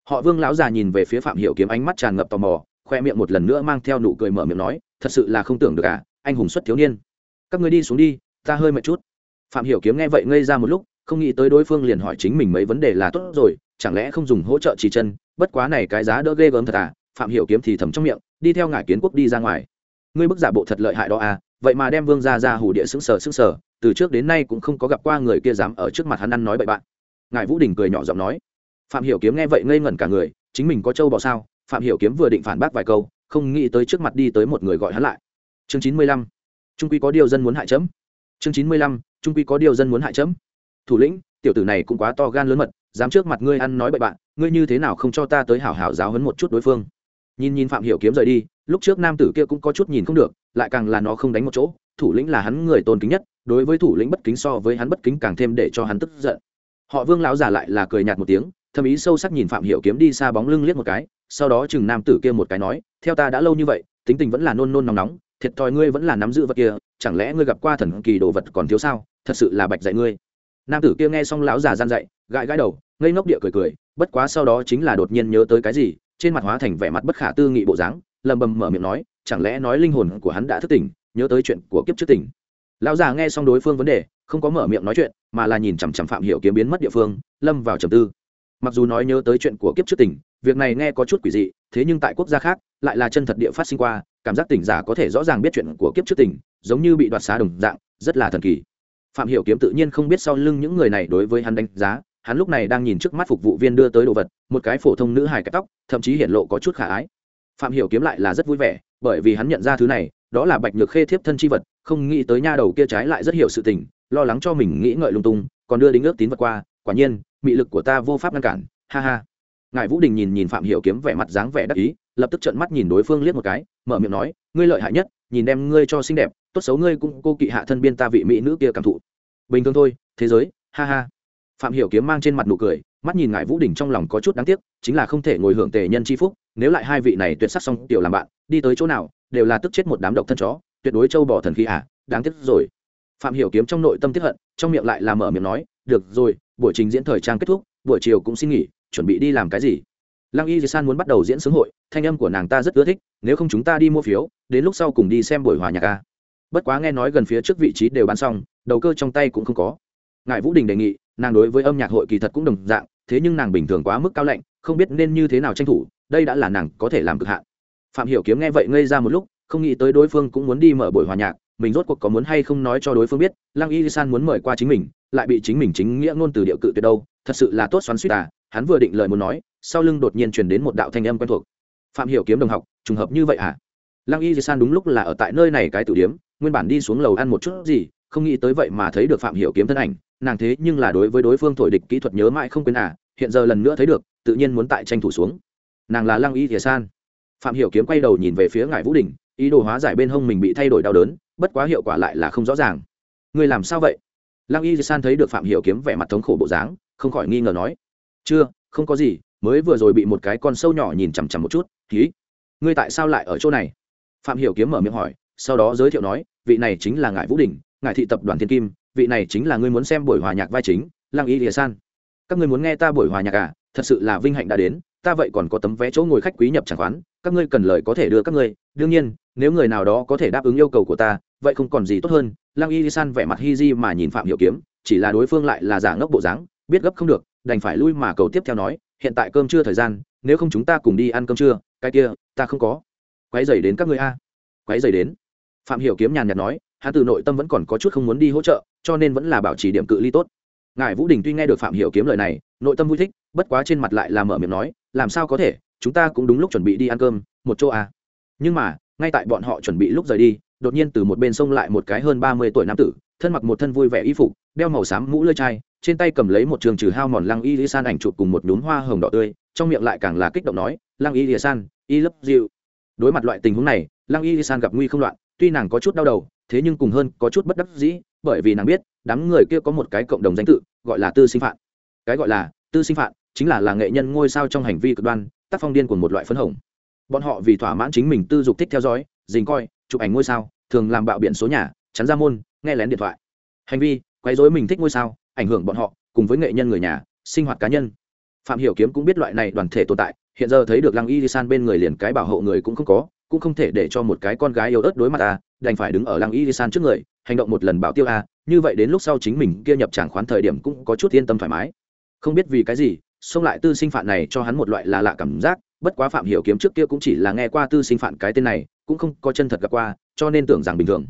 Họ vương lão già nhìn về phía phạm hiểu kiếm ánh mắt tràn ngập tò mò, khoe miệng một lần nữa mang theo nụ cười mở miệng nói, thật sự là không tưởng được à anh hùng xuất thiếu niên. Các người đi xuống đi, ta hơi mệt chút. Phạm hiểu kiếm nghe vậy ngây ra một lúc, không nghĩ tới đối phương liền hỏi chính mình mấy vấn đề là tốt rồi, chẳng lẽ không dùng hỗ trợ chỉ chân, bất quá này cái giá đỡ ghê gớm thật à phạm hiểu kiếm thì thầm trong miệng, đi theo ngải kiến quốc đi ra ngoài. Ngươi bức giả bộ thật lợi hại đó à vậy mà đem vương gia ra hủ địa sững sờ sững sờ, từ trước đến nay cũng không có gặp qua người kia dám ở trước mặt hắn ăn nói bậy bạn ngài vũ đình cười nhỏ giọng nói phạm hiểu kiếm nghe vậy ngây ngẩn cả người chính mình có châu bò sao phạm hiểu kiếm vừa định phản bác vài câu không nghĩ tới trước mặt đi tới một người gọi hắn lại chương chín mươi lăm trung quy có điều dân muốn hại chấm chương chín mươi lăm trung quy có điều dân muốn hại chấm thủ lĩnh tiểu tử này cũng quá to gan lớn mật dám trước mặt ngươi ăn nói bậy bạn ngươi như thế nào không cho ta tới hảo hảo giáo hấn một chút đối phương nhìn nhìn phạm hiểu kiếm rời đi lúc trước nam tử kia cũng có chút nhìn không được lại càng là nó không đánh một chỗ thủ lĩnh là hắn người tôn kính nhất đối với thủ lĩnh bất kính so với hắn bất kính càng thêm để cho hắn tức giận họ vương lão già lại là cười nhạt một tiếng, thâm ý sâu sắc nhìn phạm hiểu kiếm đi xa bóng lưng liếc một cái, sau đó chừng nam tử kia một cái nói, theo ta đã lâu như vậy, tính tình vẫn là nôn nôn nóng nóng, thiệt thòi ngươi vẫn là nắm giữ vật kia, chẳng lẽ ngươi gặp qua thần kỳ đồ vật còn thiếu sao? Thật sự là bạch dạy ngươi. Nam tử kia nghe xong lão già gian dạy, gãi gãi đầu, ngây ngốc địa cười cười, bất quá sau đó chính là đột nhiên nhớ tới cái gì, trên mặt hóa thành vẻ mặt bất khả tư nghị bộ dáng lầm bầm mở miệng nói, chẳng lẽ nói linh hồn của hắn đã thức tỉnh, nhớ tới chuyện của kiếp trước tỉnh? Lão già nghe xong đối phương vấn đề không có mở miệng nói chuyện, mà là nhìn chằm chằm phạm hiểu kiếm biến mất địa phương, lâm vào trầm tư. Mặc dù nói nhớ tới chuyện của kiếp trước tỉnh, việc này nghe có chút quỷ dị, thế nhưng tại quốc gia khác, lại là chân thật địa phát sinh qua, cảm giác tỉnh giả có thể rõ ràng biết chuyện của kiếp trước tỉnh, giống như bị đoạt xá đồng dạng, rất là thần kỳ. Phạm hiểu kiếm tự nhiên không biết sau lưng những người này đối với hắn đánh giá, hắn lúc này đang nhìn trước mắt phục vụ viên đưa tới đồ vật, một cái phổ thông nữ hài cắt tóc, thậm chí hiện lộ có chút khả ái. Phạm hiểu kiếm lại là rất vui vẻ, bởi vì hắn nhận ra thứ này, đó là bạch nhược khê thiếp thân chi vật, không nghĩ tới nha đầu kia trái lại rất hiểu sự tình lo lắng cho mình nghĩ ngợi lung tung, còn đưa đính ước tín vật qua, quả nhiên, mị lực của ta vô pháp ngăn cản, ha ha. Ngài vũ đình nhìn nhìn phạm hiểu kiếm vẻ mặt dáng vẻ đắc ý, lập tức trợn mắt nhìn đối phương liếc một cái, mở miệng nói, ngươi lợi hại nhất, nhìn đem ngươi cho xinh đẹp, tốt xấu ngươi cũng cô kỵ hạ thân biên ta vị mỹ nữ kia cảm thụ. Bình thường thôi, thế giới, ha ha. Phạm hiểu kiếm mang trên mặt nụ cười, mắt nhìn ngài vũ đình trong lòng có chút đáng tiếc, chính là không thể ngồi hưởng tề nhân chi phúc, nếu lại hai vị này tuyệt sắc xong, tiểu làm bạn, đi tới chỗ nào, đều là tức chết một đám độc thân chó, tuyệt đối châu bỏ thần khí à đáng tiếc rồi phạm hiểu kiếm trong nội tâm tiếc hận, trong miệng lại là mở miệng nói, được rồi, buổi trình diễn thời trang kết thúc, buổi chiều cũng xin nghỉ, chuẩn bị đi làm cái gì? Lăng y Di san muốn bắt đầu diễn sướng hội, thanh âm của nàng ta rất ưa thích, nếu không chúng ta đi mua phiếu, đến lúc sau cùng đi xem buổi hòa nhạc a. Bất quá nghe nói gần phía trước vị trí đều bán xong, đầu cơ trong tay cũng không có. Ngài vũ đình đề nghị, nàng đối với âm nhạc hội kỳ thật cũng đồng dạng, thế nhưng nàng bình thường quá mức cao lạnh, không biết nên như thế nào tranh thủ, đây đã là nàng có thể làm cực hạn. Phạm hiểu kiếm nghe vậy ngây ra một lúc, không nghĩ tới đối phương cũng muốn đi mở buổi hòa nhạc mình rốt cuộc có muốn hay không nói cho đối phương biết, lăng y san muốn mời qua chính mình, lại bị chính mình chính nghĩa ngôn từ điệu cự tuyệt đâu, thật sự là tốt xoắn suýt à hắn vừa định lời muốn nói, sau lưng đột nhiên truyền đến một đạo thanh âm quen thuộc. Phạm hiểu kiếm đồng học, trùng hợp như vậy à? Lăng y san đúng lúc là ở tại nơi này cái tử điếm nguyên bản đi xuống lầu ăn một chút gì, không nghĩ tới vậy mà thấy được phạm hiểu kiếm thân ảnh, nàng thế nhưng là đối với đối phương thổi địch kỹ thuật nhớ mãi không quên à hiện giờ lần nữa thấy được, tự nhiên muốn tại tranh thủ xuống. Nàng là lăng y san. Phạm hiểu kiếm quay đầu nhìn về phía ngài vũ đình ý đồ hóa giải bên hông mình bị thay đổi đau đớn, bất quá hiệu quả lại là không rõ ràng. Người làm sao vậy? Lăng y san thấy được phạm hiểu kiếm vẻ mặt thống khổ bộ dáng, không khỏi nghi ngờ nói. Chưa, không có gì, mới vừa rồi bị một cái con sâu nhỏ nhìn chằm chằm một chút ký ngươi tại sao lại ở chỗ này? Phạm hiểu kiếm mở miệng hỏi, sau đó giới thiệu nói, vị này chính là ngài vũ đình ngài thị tập đoàn thiên kim, vị này chính là ngươi muốn xem buổi hòa nhạc vai chính, lăng y lìa san. Các ngươi muốn nghe ta buổi hòa nhạc à? Thật sự là vinh hạnh đã đến, ta vậy còn có tấm vé chỗ ngồi khách quý nhập chẳng khoán, các ngươi cần lời có thể đưa các ngươi, đương nhiên nếu người nào đó có thể đáp ứng yêu cầu của ta, vậy không còn gì tốt hơn. Lăng y san vẻ mặt hi di mà nhìn phạm hiểu kiếm, chỉ là đối phương lại là giả ngốc bộ dáng, biết gấp không được, đành phải lui mà cầu tiếp theo nói, hiện tại cơm trưa thời gian, nếu không chúng ta cùng đi ăn cơm trưa, cái kia, ta không có. Quấy dày đến các ngươi a. Quấy dày đến. Phạm hiểu kiếm nhàn nhạt nói, hắn từ nội tâm vẫn còn có chút không muốn đi hỗ trợ, cho nên vẫn là bảo trì điểm cự ly tốt. Ngài vũ đình tuy nghe được phạm hiểu kiếm lời này, nội tâm vui thích, bất quá trên mặt lại là mở miệng nói, làm sao có thể, chúng ta cũng đúng lúc chuẩn bị đi ăn cơm, một chỗ à. Nhưng mà ngay tại bọn họ chuẩn bị lúc rời đi, đột nhiên từ một bên sông lại một cái hơn ba mươi tuổi nam tử, thân mặc một thân vui vẻ y phục, đeo màu xám mũ lưỡi chai, trên tay cầm lấy một trường trừ hao mòn lăng y lý san ảnh chụp cùng một nhún hoa hồng đỏ tươi, trong miệng lại càng là kích động nói, lăng y lý san, y lấp dịu. Đối mặt loại tình huống này, lăng y lý san gặp nguy không loạn, tuy nàng có chút đau đầu, thế nhưng cùng hơn có chút bất đắc dĩ, bởi vì nàng biết, đám người kia có một cái cộng đồng danh tự, gọi là tư sinh phạt cái gọi là tư sinh phạt chính là là nghệ nhân ngôi sao trong hành vi cực đoan, tác phong điên của một loại phấn hồng bọn họ vì thỏa mãn chính mình tư dục thích theo dõi, dình coi, chụp ảnh ngôi sao, thường làm bạo biện số nhà, chắn ra môn, nghe lén điện thoại. Hành vi, quấy dối mình thích ngôi sao, ảnh hưởng bọn họ, cùng với nghệ nhân người nhà, sinh hoạt cá nhân. Phạm hiểu kiếm cũng biết loại này đoàn thể tồn tại, hiện giờ thấy được lăng y san bên người liền cái bảo hộ người cũng không có, cũng không thể để cho một cái con gái yếu ớt đối mặt ta đành phải đứng ở lăng y san trước người, hành động một lần bảo tiêu a như vậy đến lúc sau chính mình kia nhập tràng khoán thời điểm cũng có chút yên tâm thoải mái. Không biết vì cái gì, xông lại tư sinh phạn này cho hắn một loại là lạ cảm giác bất quá phạm hiểu kiếm trước kia cũng chỉ là nghe qua tư sinh phạn cái tên này, cũng không có chân thật gặp qua, cho nên tưởng rằng bình thường.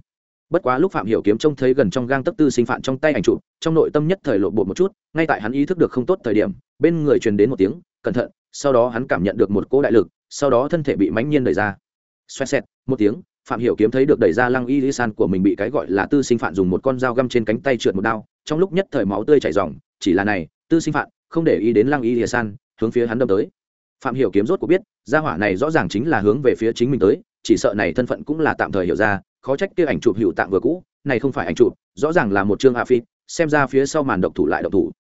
Bất quá lúc phạm hiểu kiếm trông thấy gần trong gang tấc tư sinh phạn trong tay ảnh chụp, trong nội tâm nhất thời lộ bộ một chút, ngay tại hắn ý thức được không tốt thời điểm, bên người truyền đến một tiếng, cẩn thận. Sau đó hắn cảm nhận được một cỗ đại lực, sau đó thân thể bị mãnh nhiên đẩy ra. Xoẹt xẹt, một tiếng, phạm hiểu kiếm thấy được đẩy ra lăng y lý san của mình bị cái gọi là tư sinh phạn dùng một con dao găm trên cánh tay trượt một đao, trong lúc nhất thời máu tươi chảy ròng, chỉ là này, tư sinh phạn không để ý đến lăng y lý san, hướng phía hắn đâm tới phạm hiểu kiếm rốt cuộc biết, gia hỏa này rõ ràng chính là hướng về phía chính mình tới, chỉ sợ này thân phận cũng là tạm thời hiểu ra, khó trách kia ảnh chụp hữu tạm vừa cũ, này không phải ảnh chụp, rõ ràng là một chương hạ phi xem ra phía sau màn độc thủ lại độc thủ.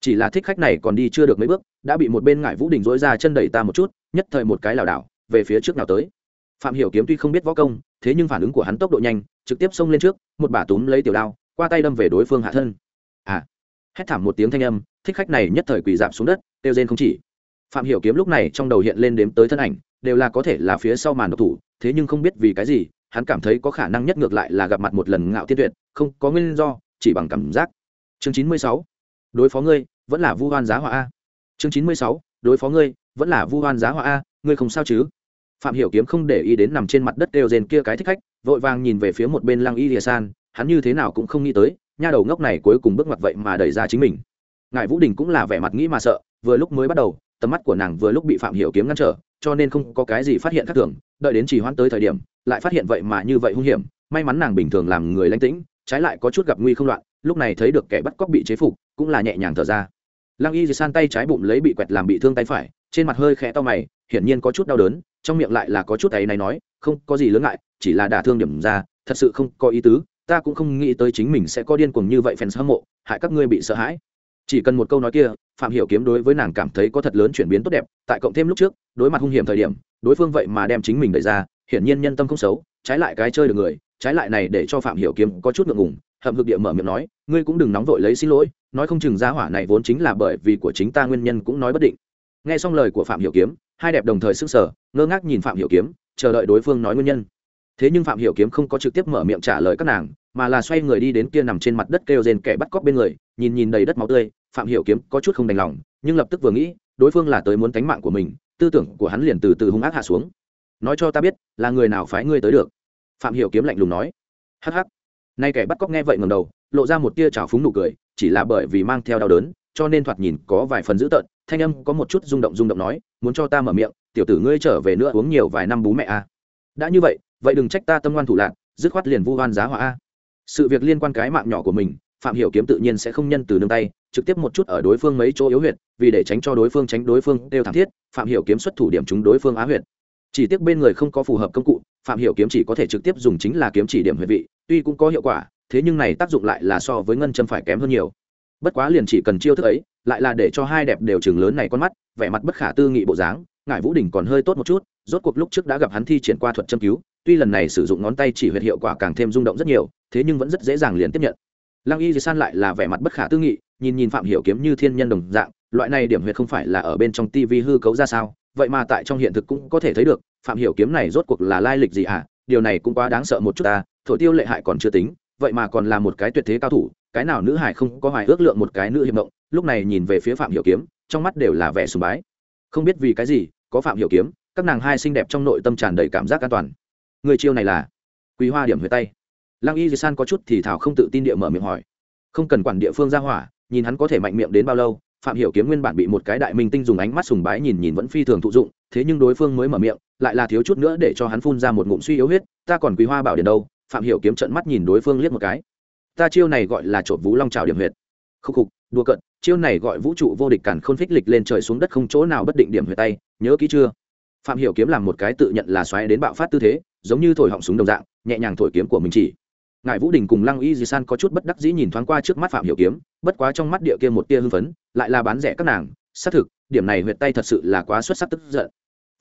Chỉ là thích khách này còn đi chưa được mấy bước, đã bị một bên ngải vũ đình dối ra chân đẩy ta một chút, nhất thời một cái lảo đảo, về phía trước nào tới. Phạm hiểu kiếm tuy không biết võ công, thế nhưng phản ứng của hắn tốc độ nhanh, trực tiếp xông lên trước, một bà túm lấy tiểu đao, qua tay đâm về đối phương hạ thân. À hét thảm một tiếng thanh âm, thích khách này nhất thời quỳ dạp xuống đất tiêu rên không chỉ phạm hiểu kiếm lúc này trong đầu hiện lên đếm tới thân ảnh, đều là có thể là phía sau màn độc thủ, thế nhưng không biết vì cái gì, hắn cảm thấy có khả năng nhất ngược lại là gặp mặt một lần ngạo tiên tuyệt, không có nguyên do, chỉ bằng cảm giác. Chương chín mươi sáu, đối phó ngươi, vẫn là vu hoan giá họa a. Chương chín mươi sáu, đối phó ngươi, vẫn là vu hoan giá họa a, ngươi không sao chứ? Phạm hiểu kiếm không để ý đến nằm trên mặt đất đều rền kia cái thích khách, vội vàng nhìn về phía một bên lăng y lìa san, hắn như thế nào cũng không nghĩ tới, nha đầu ngốc này cuối cùng bước mặt vậy mà đẩy ra chính mình. Ngài vũ đình cũng là vẻ mặt nghĩ mà sợ, vừa lúc mới bắt đầu tầm mắt của nàng vừa lúc bị phạm hiểu kiếm ngăn trở, cho nên không có cái gì phát hiện khác thường, đợi đến chỉ hoãn tới thời điểm, lại phát hiện vậy mà như vậy hung hiểm, may mắn nàng bình thường làm người lãnh tĩnh, trái lại có chút gặp nguy không loạn, lúc này thấy được kẻ bắt cóc bị chế phục, cũng là nhẹ nhàng thở ra. Lăng y san tay trái bụng lấy bị quẹt làm bị thương tay phải, trên mặt hơi khẽ to mày, hiển nhiên có chút đau đớn, trong miệng lại là có chút ấy này nói, không có gì lớn ngại, chỉ là đả thương điểm ra, thật sự không có ý tứ, ta cũng không nghĩ tới chính mình sẽ có điên cuồng như vậy fans hâm mộ, hại các ngươi bị sợ hãi chỉ cần một câu nói kia, phạm hiểu kiếm đối với nàng cảm thấy có thật lớn chuyển biến tốt đẹp, tại cộng thêm lúc trước, đối mặt hung hiểm thời điểm, đối phương vậy mà đem chính mình đẩy ra, hiển nhiên nhân tâm không xấu, trái lại cái chơi được người, trái lại này để cho phạm hiểu kiếm có chút ngượng ngùng, hậm hực địa mở miệng nói, ngươi cũng đừng nóng vội lấy xin lỗi, nói không chừng gia hỏa này vốn chính là bởi vì của chính ta nguyên nhân cũng nói bất định. Nghe xong lời của phạm hiểu kiếm, hai đẹp đồng thời sức sở ngơ ngác nhìn phạm hiểu kiếm, chờ đợi đối phương nói nguyên nhân. Thế nhưng phạm hiểu kiếm không có trực tiếp mở miệng trả lời các nàng, mà là xoay người đi đến kia nằm trên mặt đất kêu rên kẻ bắt cóc bên người, nhìn nhìn đầy đất máu tươi phạm hiểu kiếm có chút không đành lòng, nhưng lập tức vừa nghĩ, đối phương là tới muốn tánh mạng của mình, tư tưởng của hắn liền từ từ hung ác hạ xuống. Nói cho ta biết, là người nào phái ngươi tới được? Phạm hiểu kiếm lạnh lùng nói. Hắc hắc. Nay kẻ bắt cóc nghe vậy ngẩng đầu, lộ ra một tia trào phúng nụ cười, chỉ là bởi vì mang theo đau đớn, cho nên thoạt nhìn có vài phần dữ tợn, thanh âm có một chút rung động rung động nói, muốn cho ta mở miệng, tiểu tử ngươi trở về nữa uống nhiều vài năm bú mẹ a. Đã như vậy vậy đừng trách ta tâm ngoan thủ lạc dứt khoát liền vu oan giá họa a. Sự việc liên quan cái mạng nhỏ của mình, phạm hiểu kiếm tự nhiên sẽ không nhân từ nương tay trực tiếp một chút ở đối phương mấy chỗ yếu huyệt, vì để tránh cho đối phương tránh đối phương đều thảm thiết, phạm hiểu kiếm xuất thủ điểm chúng đối phương á huyệt. Chỉ tiếc bên người không có phù hợp công cụ, phạm hiểu kiếm chỉ có thể trực tiếp dùng chính là kiếm chỉ điểm huyệt vị, tuy cũng có hiệu quả, thế nhưng này tác dụng lại là so với ngân châm phải kém hơn nhiều. Bất quá liền chỉ cần chiêu thức ấy, lại là để cho hai đẹp đều trường lớn này con mắt, vẻ mặt bất khả tư nghị bộ dáng, ngải vũ đình còn hơi tốt một chút, rốt cuộc lúc trước đã gặp hắn thi triển qua thuật châm cứu, tuy lần này sử dụng ngón tay chỉ huyệt hiệu quả càng thêm rung động rất nhiều, thế nhưng vẫn rất dễ dàng liền tiếp nhận. Lăng y di san lại là vẻ mặt bất khả tư nghị nhìn nhìn phạm hiểu kiếm như thiên nhân đồng dạng, loại này điểm huyệt không phải là ở bên trong tivi hư cấu ra sao? Vậy mà tại trong hiện thực cũng có thể thấy được, phạm hiểu kiếm này rốt cuộc là lai lịch gì à điều này cũng quá đáng sợ một chút ta thổi tiêu lệ hại còn chưa tính, vậy mà còn là một cái tuyệt thế cao thủ, cái nào nữ hải không có hoài ước lượng một cái nữ hiệp động lúc này nhìn về phía phạm hiểu kiếm, trong mắt đều là vẻ sùng bái. Không biết vì cái gì, có phạm hiểu kiếm, các nàng hai xinh đẹp trong nội tâm tràn đầy cảm giác an toàn. Người chiêu này là quý hoa điểm huyệt tay. Lăng y di san có chút thì thảo không tự tin địa mở miệng hỏi. Không cần quản địa phương ra hỏa nhìn hắn có thể mạnh miệng đến bao lâu, phạm hiểu kiếm nguyên bản bị một cái đại minh tinh dùng ánh mắt sùng bái nhìn nhìn vẫn phi thường thụ dụng, thế nhưng đối phương mới mở miệng, lại là thiếu chút nữa để cho hắn phun ra một ngụm suy yếu huyết, ta còn quý hoa bảo điện đâu? Phạm hiểu kiếm trợn mắt nhìn đối phương liếc một cái. Ta chiêu này gọi là trộm vũ long trào điểm huyệt. Khúc khục đua cận chiêu này gọi vũ trụ vô địch cản khôn phích lịch lên trời xuống đất không chỗ nào bất định điểm huyệt tay, nhớ kỹ chưa? Phạm hiểu kiếm làm một cái tự nhận là xoáy đến bạo phát tư thế, giống như thổi họng súng đồng dạng, nhẹ nhàng thổi kiếm của mình chỉ. Ngài vũ đình cùng lăng y di san có chút bất đắc dĩ nhìn thoáng qua trước mắt phạm hiểu kiếm bất quá trong mắt địa kia một tia hưng phấn, lại là bán rẻ các nàng, xác thực, điểm này huyệt tay thật sự là quá xuất sắc tức giận.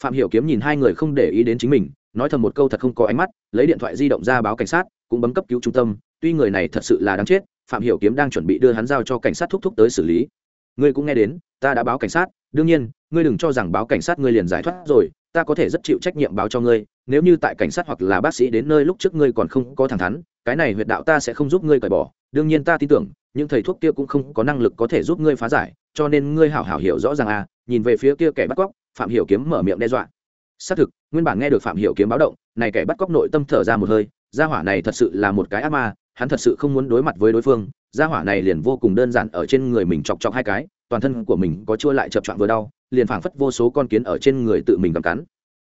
Phạm hiểu kiếm nhìn hai người không để ý đến chính mình, nói thầm một câu thật không có ánh mắt, lấy điện thoại di động ra báo cảnh sát, cũng bấm cấp cứu trung tâm, tuy người này thật sự là đáng chết, phạm hiểu kiếm đang chuẩn bị đưa hắn giao cho cảnh sát thúc thúc tới xử lý. Ngươi cũng nghe đến, ta đã báo cảnh sát, đương nhiên ngươi đừng cho rằng báo cảnh sát ngươi liền giải thoát rồi, ta có thể rất chịu trách nhiệm báo cho ngươi, nếu như tại cảnh sát hoặc là bác sĩ đến nơi lúc trước ngươi còn không có thẳng thắn, cái này huyệt đạo ta sẽ không giúp ngươi cởi bỏ. Đương nhiên ta tin tưởng, những thầy thuốc kia cũng không có năng lực có thể giúp ngươi phá giải, cho nên ngươi hảo hảo hiểu rõ ràng à nhìn về phía kia kẻ bắt cóc, phạm hiểu kiếm mở miệng đe dọa. Xác thực, nguyên bản nghe được phạm hiểu kiếm báo động, này kẻ bắt cóc nội tâm thở ra một hơi, gia hỏa này thật sự là một cái ác ma, hắn thật sự không muốn đối mặt với đối phương, gia hỏa này liền vô cùng đơn giản ở trên người mình chọc chọc hai cái, toàn thân của mình có chua lại chập chọn vừa đau liền phảng phất vô số con kiến ở trên người tự mình cầm cắn.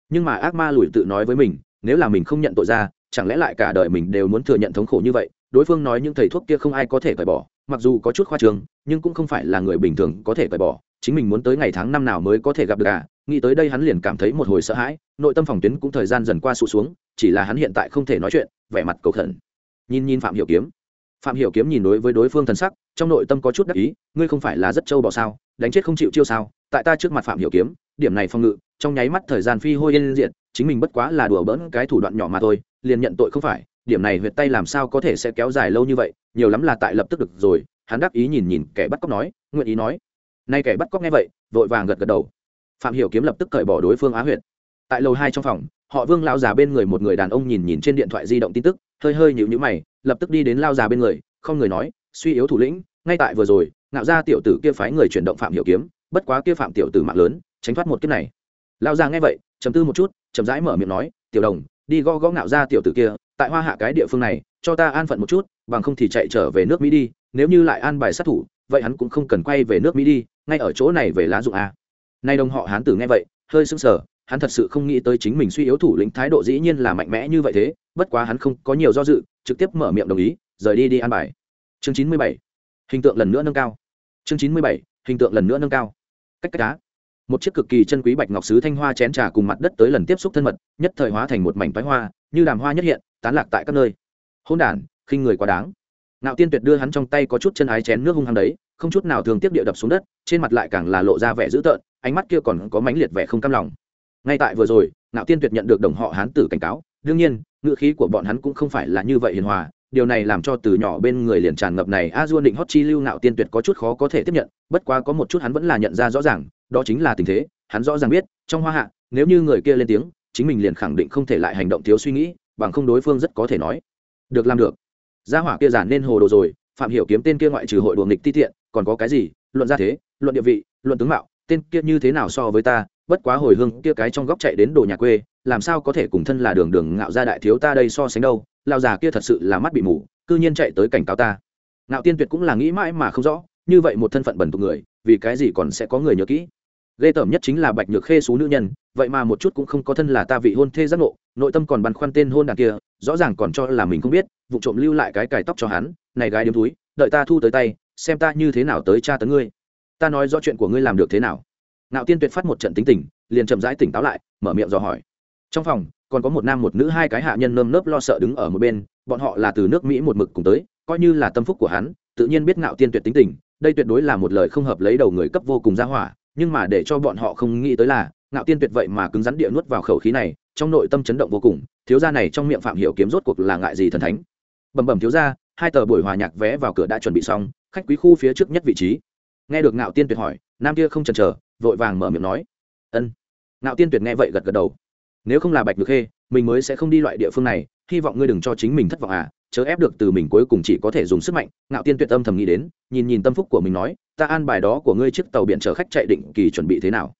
Nhưng mà ác ma lùi tự nói với mình, nếu là mình không nhận tội ra, chẳng lẽ lại cả đời mình đều muốn thừa nhận thống khổ như vậy? Đối phương nói những thầy thuốc kia không ai có thể cởi bỏ, mặc dù có chút khoa trương, nhưng cũng không phải là người bình thường có thể cởi bỏ. Chính mình muốn tới ngày tháng năm nào mới có thể gặp được à? Nghĩ tới đây hắn liền cảm thấy một hồi sợ hãi, nội tâm phòng tuyến cũng thời gian dần qua sụt xuống, chỉ là hắn hiện tại không thể nói chuyện, vẻ mặt cầu khẩn. Nhìn nhìn phạm hiểu kiếm phạm hiểu kiếm nhìn đối với đối phương thần sắc, trong nội tâm có chút đắc ý, ngươi không phải là rất trâu bò sao, đánh chết không chịu chiêu sao? Tại ta trước mặt phạm hiểu kiếm, điểm này phong ngự, trong nháy mắt thời gian phi hôi yên diện chính mình bất quá là đùa bỡn cái thủ đoạn nhỏ mà thôi, liền nhận tội không phải, điểm này huyệt tay làm sao có thể sẽ kéo dài lâu như vậy, nhiều lắm là tại lập tức được rồi, hắn đắc ý nhìn nhìn kẻ bắt cóc nói, nguyện ý nói. Nay kẻ bắt cóc nghe vậy, vội vàng gật gật đầu. Phạm hiểu kiếm lập tức cởi bỏ đối phương á huyệt tại lầu hai trong phòng, họ vương lao già bên người một người đàn ông nhìn nhìn trên điện thoại di động tin tức, hơi hơi nhíu nhíu mày, lập tức đi đến lao già bên người, không người nói, suy yếu thủ lĩnh, ngay tại vừa rồi, ngạo gia tiểu tử kia phái người chuyển động phạm hiểu kiếm, bất quá kia phạm tiểu tử mạng lớn, tránh thoát một kiếp này. Lao già nghe vậy, trầm tư một chút, chậm rãi mở miệng nói, tiểu đồng, đi gõ gõ ngạo gia tiểu tử kia, tại hoa hạ cái địa phương này, cho ta an phận một chút, bằng không thì chạy trở về nước mỹ đi, nếu như lại an bài sát thủ, vậy hắn cũng không cần quay về nước mỹ đi, ngay ở chỗ này về lá dụng a. Nay đồng họ hán tử nghe vậy, hơi sững sờ hắn thật sự không nghĩ tới chính mình suy yếu thủ lĩnh thái độ dĩ nhiên là mạnh mẽ như vậy thế, bất quá hắn không có nhiều do dự, trực tiếp mở miệng đồng ý, rời đi đi an bài. Chương chín mươi bảy, hình tượng lần nữa nâng cao. Chương chín mươi bảy, hình tượng lần nữa nâng cao. Cách cách cá. Một chiếc cực kỳ chân quý bạch ngọc sứ thanh hoa chén trà cùng mặt đất tới lần tiếp xúc thân mật, nhất thời hóa thành một mảnh phái hoa, như đàm hoa nhất hiện, tán lạc tại các nơi. Hôn đản, khinh người quá đáng. Nạo tiên tuyệt đưa hắn trong tay có chút chân ái chén nước hung hăng đấy, không chút nào thường tiếp địa đập xuống đất, trên mặt lại càng là lộ ra vẻ dữ tợn, ánh mắt kia còn có mãnh liệt vẻ không cam lòng ngay tại vừa rồi, ngạo tiên tuyệt nhận được đồng họ hán tử cảnh cáo, đương nhiên, ngữ khí của bọn hắn cũng không phải là như vậy hiền hòa, điều này làm cho từ nhỏ bên người liền tràn ngập này a duôn định hót chi lưu ngạo tiên tuyệt có chút khó có thể tiếp nhận, bất quá có một chút hắn vẫn là nhận ra rõ ràng, đó chính là tình thế, hắn rõ ràng biết, trong hoa hạ, nếu như người kia lên tiếng, chính mình liền khẳng định không thể lại hành động thiếu suy nghĩ, bằng không đối phương rất có thể nói, được làm được. Gia hỏa kia giản nên hồ đồ rồi, phạm hiểu kiếm tên kia ngoại trừ hội đuồng nghịch ti tiện, còn có cái gì? Luận ra thế, luận địa vị, luận tướng mạo, tên kia như thế nào so với ta bất quá hồi hương kia cái trong góc chạy đến đồ nhà quê, làm sao có thể cùng thân là đường đường ngạo gia đại thiếu ta đây so sánh đâu, lão già kia thật sự là mắt bị mù, cư nhiên chạy tới cảnh cáo ta. Ngạo tiên tuyệt cũng là nghĩ mãi mà không rõ, như vậy một thân phận bẩn tục người, vì cái gì còn sẽ có người nhớ kỹ? Ghê tởm nhất chính là bạch nhược khê xú nữ nhân, vậy mà một chút cũng không có thân là ta vị hôn thê giác ngộ, nội tâm còn băn khoăn tên hôn đàn kia, rõ ràng còn cho là mình không biết, vụ trộm lưu lại cái cài tóc cho hắn, này gái điếm túi, đợi ta thu tới tay, xem ta như thế nào tới tra tấn ngươi. Ta nói rõ chuyện của ngươi làm được thế nào nạo tiên tuyệt phát một trận tính tình, liền chậm rãi tỉnh táo lại, mở miệng dò hỏi. Trong phòng, còn có một nam một nữ hai cái hạ nhân nơm nớp lo sợ đứng ở một bên, bọn họ là từ nước mỹ một mực cùng tới, coi như là tâm phúc của hắn, tự nhiên biết ngạo tiên tuyệt tính tình, đây tuyệt đối là một lời không hợp lấy đầu người cấp vô cùng ra hỏa, nhưng mà để cho bọn họ không nghĩ tới là ngạo tiên tuyệt vậy mà cứng rắn địa nuốt vào khẩu khí này, trong nội tâm chấn động vô cùng, thiếu gia này trong miệng phạm hiểu kiếm rốt cuộc là ngại gì thần thánh. Bẩm bẩm thiếu gia, hai tờ buổi hòa nhạc vé vào cửa đã chuẩn bị xong, khách quý khu phía trước nhất vị trí. Nghe được ngạo tiên tuyệt hỏi, nam kia không chần chờ vội vàng mở miệng nói, ân. Ngạo tiên tuyệt nghe vậy gật gật đầu. Nếu không là bạch được khê, mình mới sẽ không đi loại địa phương này, hy vọng ngươi đừng cho chính mình thất vọng à chớ ép được từ mình cuối cùng chỉ có thể dùng sức mạnh. Ngạo tiên tuyệt tâm thầm nghĩ đến, nhìn nhìn tâm phúc của mình nói, ta an bài đó của ngươi chiếc tàu biển chở khách chạy định kỳ chuẩn bị thế nào?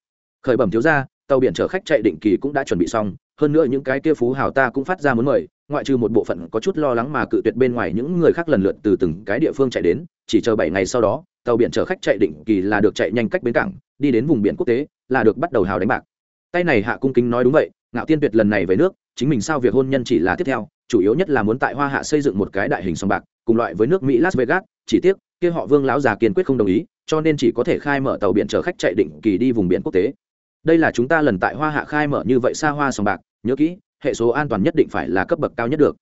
Khởi bẩm thiếu ra tàu biển chở khách chạy định kỳ cũng đã chuẩn bị xong, hơn nữa những cái kia phú hào ta cũng phát ra muốn mời, ngoại trừ một bộ phận có chút lo lắng mà cự tuyệt bên ngoài những người khác lần lượt từ từng cái địa phương chạy đến, chỉ chờ bảy ngày sau đó tàu biển chở khách chạy định kỳ là được chạy nhanh cách bến cảng, đi đến vùng biển quốc tế là được bắt đầu hào đánh bạc. Tay này hạ cung kính nói đúng vậy, ngạo tiên tuyệt lần này về nước, chính mình sao việc hôn nhân chỉ là tiếp theo, chủ yếu nhất là muốn tại hoa hạ xây dựng một cái đại hình sòng bạc, cùng loại với nước mỹ las vegas, chỉ tiếc, kia họ vương lão già kiên quyết không đồng ý, cho nên chỉ có thể khai mở tàu biển chở khách chạy định kỳ đi vùng biển quốc tế. Đây là chúng ta lần tại hoa hạ khai mở như vậy xa hoa sòng bạc, nhớ kỹ, hệ số an toàn nhất định phải là cấp bậc cao nhất được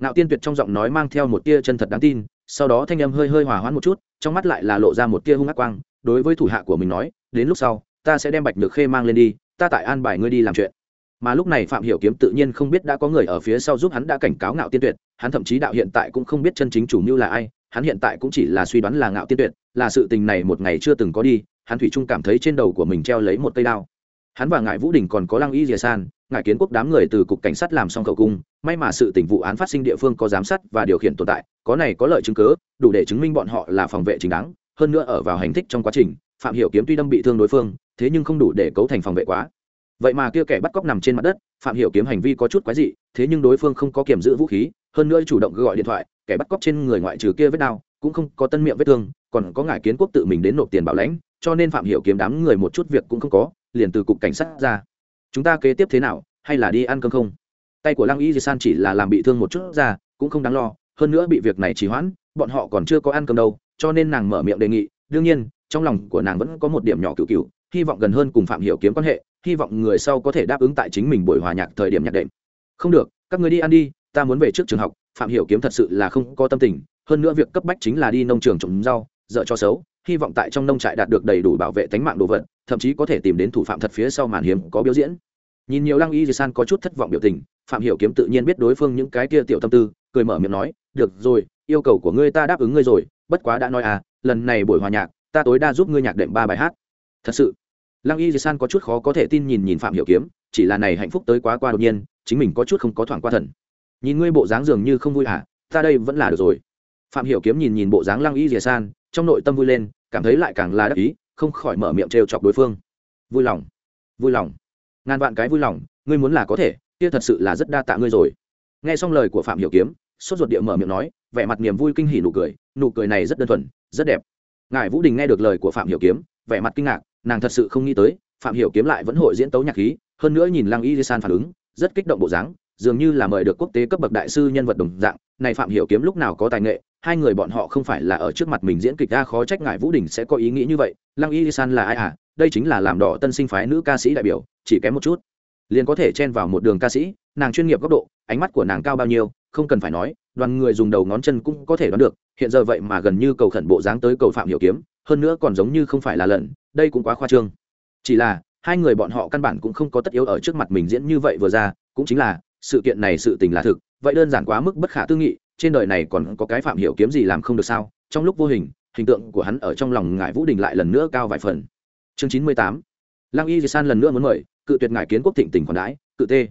ngạo tiên tuyệt trong giọng nói mang theo một tia chân thật đáng tin, sau đó thanh âm hơi hơi hòa hoãn một chút, trong mắt lại là lộ ra một tia hung ác quang, đối với thủ hạ của mình nói, đến lúc sau, ta sẽ đem bạch nhược khê mang lên đi, ta tại an bài ngươi đi làm chuyện. Mà lúc này phạm hiểu kiếm tự nhiên không biết đã có người ở phía sau giúp hắn đã cảnh cáo ngạo tiên tuyệt, hắn thậm chí đạo hiện tại cũng không biết chân chính chủ mưu là ai, hắn hiện tại cũng chỉ là suy đoán là ngạo tiên tuyệt, là sự tình này một ngày chưa từng có đi, hắn thủy trung cảm thấy trên đầu của mình treo lấy một cây đao. Hắn và Ngải vũ đình còn có lăng y dìa san ngài kiến quốc đám người từ cục cảnh sát làm xong khẩu cung, may mà sự tình vụ án phát sinh địa phương có giám sát và điều khiển tồn tại, có này có lợi chứng cứ, đủ để chứng minh bọn họ là phòng vệ chính đáng, hơn nữa ở vào hành thích trong quá trình, phạm hiểu kiếm tuy đâm bị thương đối phương, thế nhưng không đủ để cấu thành phòng vệ quá. Vậy mà kia kẻ bắt cóc nằm trên mặt đất, phạm hiểu kiếm hành vi có chút quái dị, thế nhưng đối phương không có kiểm giữ vũ khí, hơn nữa chủ động gọi điện thoại, kẻ bắt cóc trên người ngoại trừ kia vết đau cũng không có tân miệng vết thương, còn có ngài kiến quốc tự mình đến nộp tiền bảo lãnh, cho nên phạm hiểu kiếm đám người một chút việc cũng không có, liền từ cục cảnh sát ra chúng ta kế tiếp thế nào, hay là đi ăn cơm không? Tay của lăng y di san chỉ là làm bị thương một chút ra, cũng không đáng lo, hơn nữa bị việc này trì hoãn, bọn họ còn chưa có ăn cơm đâu, cho nên nàng mở miệng đề nghị. Đương nhiên, trong lòng của nàng vẫn có một điểm nhỏ cựu cựu, hy vọng gần hơn cùng phạm hiểu kiếm quan hệ, hy vọng người sau có thể đáp ứng tại chính mình buổi hòa nhạc thời điểm nhạc đệm. Không được, các người đi ăn đi, ta muốn về trước trường học, phạm hiểu kiếm thật sự là không có tâm tình, hơn nữa việc cấp bách chính là đi nông trường trồng rau, dợ cho xấu hy vọng tại trong nông trại đạt được đầy đủ bảo vệ tính mạng đồ vật, thậm chí có thể tìm đến thủ phạm thật phía sau màn hiếm có biểu diễn. Nhìn nhiều lăng y di san có chút thất vọng biểu tình, phạm hiểu kiếm tự nhiên biết đối phương những cái kia tiểu tâm tư, cười mở miệng nói, được rồi, yêu cầu của ngươi ta đáp ứng ngươi rồi, bất quá đã nói à lần này buổi hòa nhạc, ta tối đa giúp ngươi nhạc đệm ba bài hát. Thật sự, lăng y di san có chút khó có thể tin nhìn nhìn phạm hiểu kiếm, chỉ là này hạnh phúc tới quá qua đột nhiên, chính mình có chút không có thoảng qua thần. Nhìn ngươi bộ dáng dường như không vui à ta đây vẫn là được rồi. Phạm hiểu kiếm nhìn nhìn bộ dáng lăng y di san trong nội tâm vui lên, cảm thấy lại càng là đắc ý, không khỏi mở miệng trêu chọc đối phương. Vui lòng vui lòng. Ngàn vạn cái vui lòng, ngươi muốn là có thể, kia thật sự là rất đa tạ ngươi rồi. Nghe xong lời của phạm hiểu kiếm, sốt ruột địa mở miệng nói, vẻ mặt niềm vui kinh hỉ nụ cười nụ cười này rất đơn thuần, rất đẹp. Ngài vũ đình nghe được lời của phạm hiểu kiếm, vẻ mặt kinh ngạc, nàng thật sự không nghĩ tới, phạm hiểu kiếm lại vẫn hội diễn tấu nhạc khí, hơn nữa nhìn lăng y di san phản ứng, rất kích động bộ dáng, dường như là mời được quốc tế cấp bậc đại sư nhân vật đồng dạng. Này phạm hiểu kiếm lúc nào có tài nghệ hai người bọn họ không phải là ở trước mặt mình diễn kịch ra khó trách ngại vũ đình sẽ có ý nghĩ như vậy, lăng y san là ai à? Đây chính là làm đỏ tân sinh phái nữ ca sĩ đại biểu, chỉ kém một chút. Liền có thể chen vào một đường ca sĩ, nàng chuyên nghiệp góc độ, ánh mắt của nàng cao bao nhiêu, không cần phải nói, đoàn người dùng đầu ngón chân cũng có thể đoán được, hiện giờ vậy mà gần như cầu khẩn bộ dáng tới cầu phạm hiểu kiếm, hơn nữa còn giống như không phải là lần, đây cũng quá khoa trương. Chỉ là, hai người bọn họ căn bản cũng không có tất yếu ở trước mặt mình diễn như vậy vừa ra, cũng chính là, sự kiện này sự tình là thực, vậy đơn giản quá mức bất khả tư nghị trên đời này còn có cái phạm hiểu kiếm gì làm không được sao? Trong lúc vô hình hình tượng của hắn ở trong lòng ngải vũ đình lại lần nữa cao vài phần. Chương chín mươi tám. Lăng y di san lần nữa muốn mời, cự tuyệt ngải kiến quốc thịnh tình khoản đãi, cự tê.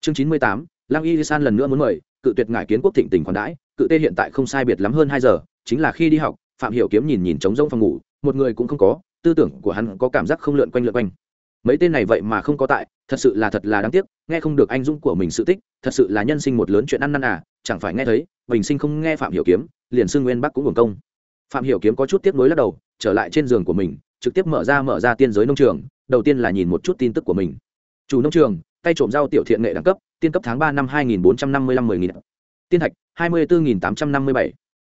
Chương chín mươi tám. Lăng y di san lần nữa muốn mời, cự tuyệt ngải kiến quốc thịnh tình khoản đãi, cự tê hiện tại không sai biệt lắm hơn hai giờ, chính là khi đi học, phạm hiểu kiếm nhìn nhìn trống rỗng phòng ngủ, một người cũng không có, tư tưởng của hắn có cảm giác không lượn quanh lượn quanh. Mấy tên này vậy mà không có tại, thật sự là thật là đáng tiếc, nghe không được anh dũng của mình sự tích, thật sự là nhân sinh một lớn chuyện ăn năn à chẳng phải nghe thấy, bình sinh không nghe phạm hiểu kiếm, liền xưng nguyên bắc cũng hưởng công. Phạm hiểu kiếm có chút tiếp nối lắc đầu, trở lại trên giường của mình, trực tiếp mở ra mở ra tiên giới nông trường, đầu tiên là nhìn một chút tin tức của mình. Chủ nông trường, tay trộm rau tiểu thiện nghệ đẳng cấp, tiên cấp tháng ba năm hai nghìn bốn trăm năm mươi lăm mười nghìn. Tiên thạch hai mươi bốn nghìn tám trăm năm mươi bảy.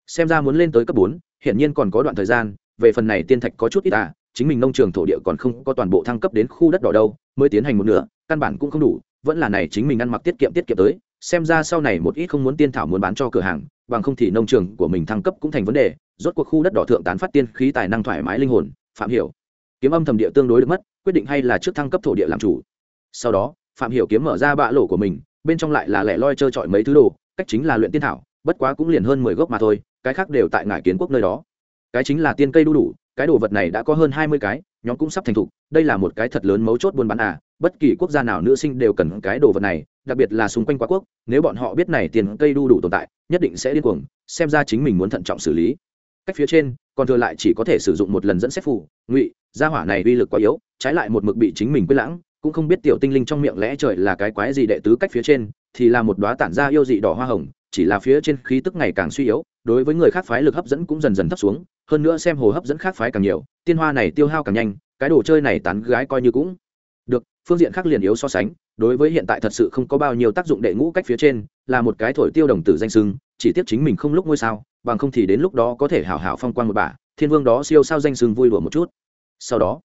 Xem ra muốn lên tới cấp bốn hiện nhiên còn có đoạn thời gian, về phần này tiên thạch có chút ít à chính mình nông trường thổ địa còn không có toàn bộ thăng cấp đến khu đất đỏ đâu, mới tiến hành một nửa, căn bản cũng không đủ, vẫn là này chính mình ăn mặc tiết kiệm tiết kiệm tới xem ra sau này một ít không muốn tiên thảo muốn bán cho cửa hàng, bằng không thì nông trường của mình thăng cấp cũng thành vấn đề, rốt cuộc khu đất đỏ thượng tán phát tiên khí tài năng thoải mái linh hồn, phạm hiểu. Kiếm âm thầm địa tương đối được mất, quyết định hay là trước thăng cấp thổ địa làm chủ. Sau đó, phạm hiểu kiếm mở ra bạ lỗ của mình, bên trong lại là lẻ loi chơi chọi mấy thứ đồ, cách chính là luyện tiên thảo, bất quá cũng liền hơn mười gốc mà thôi, cái khác đều tại ngải kiến quốc nơi đó. Cái chính là tiên cây đu đủ, cái đồ vật này đã có hơn hai mươi cái, nhóm cũng sắp thành thục, đây là một cái thật lớn mấu chốt buôn bán à bất kỳ quốc gia nào nữ sinh đều cần cái đồ vật này, đặc biệt là xung quanh quá quốc, nếu bọn họ biết này tiền cây đu đủ tồn tại, nhất định sẽ điên cuồng, xem ra chính mình muốn thận trọng xử lý. Cách phía trên, còn thừa lại chỉ có thể sử dụng một lần dẫn xét phủ ngụy, gia hỏa này uy lực quá yếu, trái lại một mực bị chính mình quyết lãng, cũng không biết tiểu tinh linh trong miệng lẽ trời là cái quái gì đệ tứ cách phía trên, thì là một đóa tản ra yêu dị đỏ hoa hồng, chỉ là phía trên khí tức ngày càng suy yếu, đối với người khác phái lực hấp dẫn cũng dần dần thấp xuống, hơn nữa xem hồ hấp dẫn khác phái càng nhiều, tiên hoa này tiêu hao càng nhanh, cái đồ chơi này tán gái coi như cũng phương diện khác liền yếu so sánh, đối với hiện tại thật sự không có bao nhiêu tác dụng đệ ngũ cách phía trên, là một cái thổi tiêu đồng tử danh sưng chỉ tiếc chính mình không lúc ngôi sao, bằng không thì đến lúc đó có thể hảo hảo phong quan một bà thiên vương đó siêu sao danh sưng vui đùa một chút. Sau đó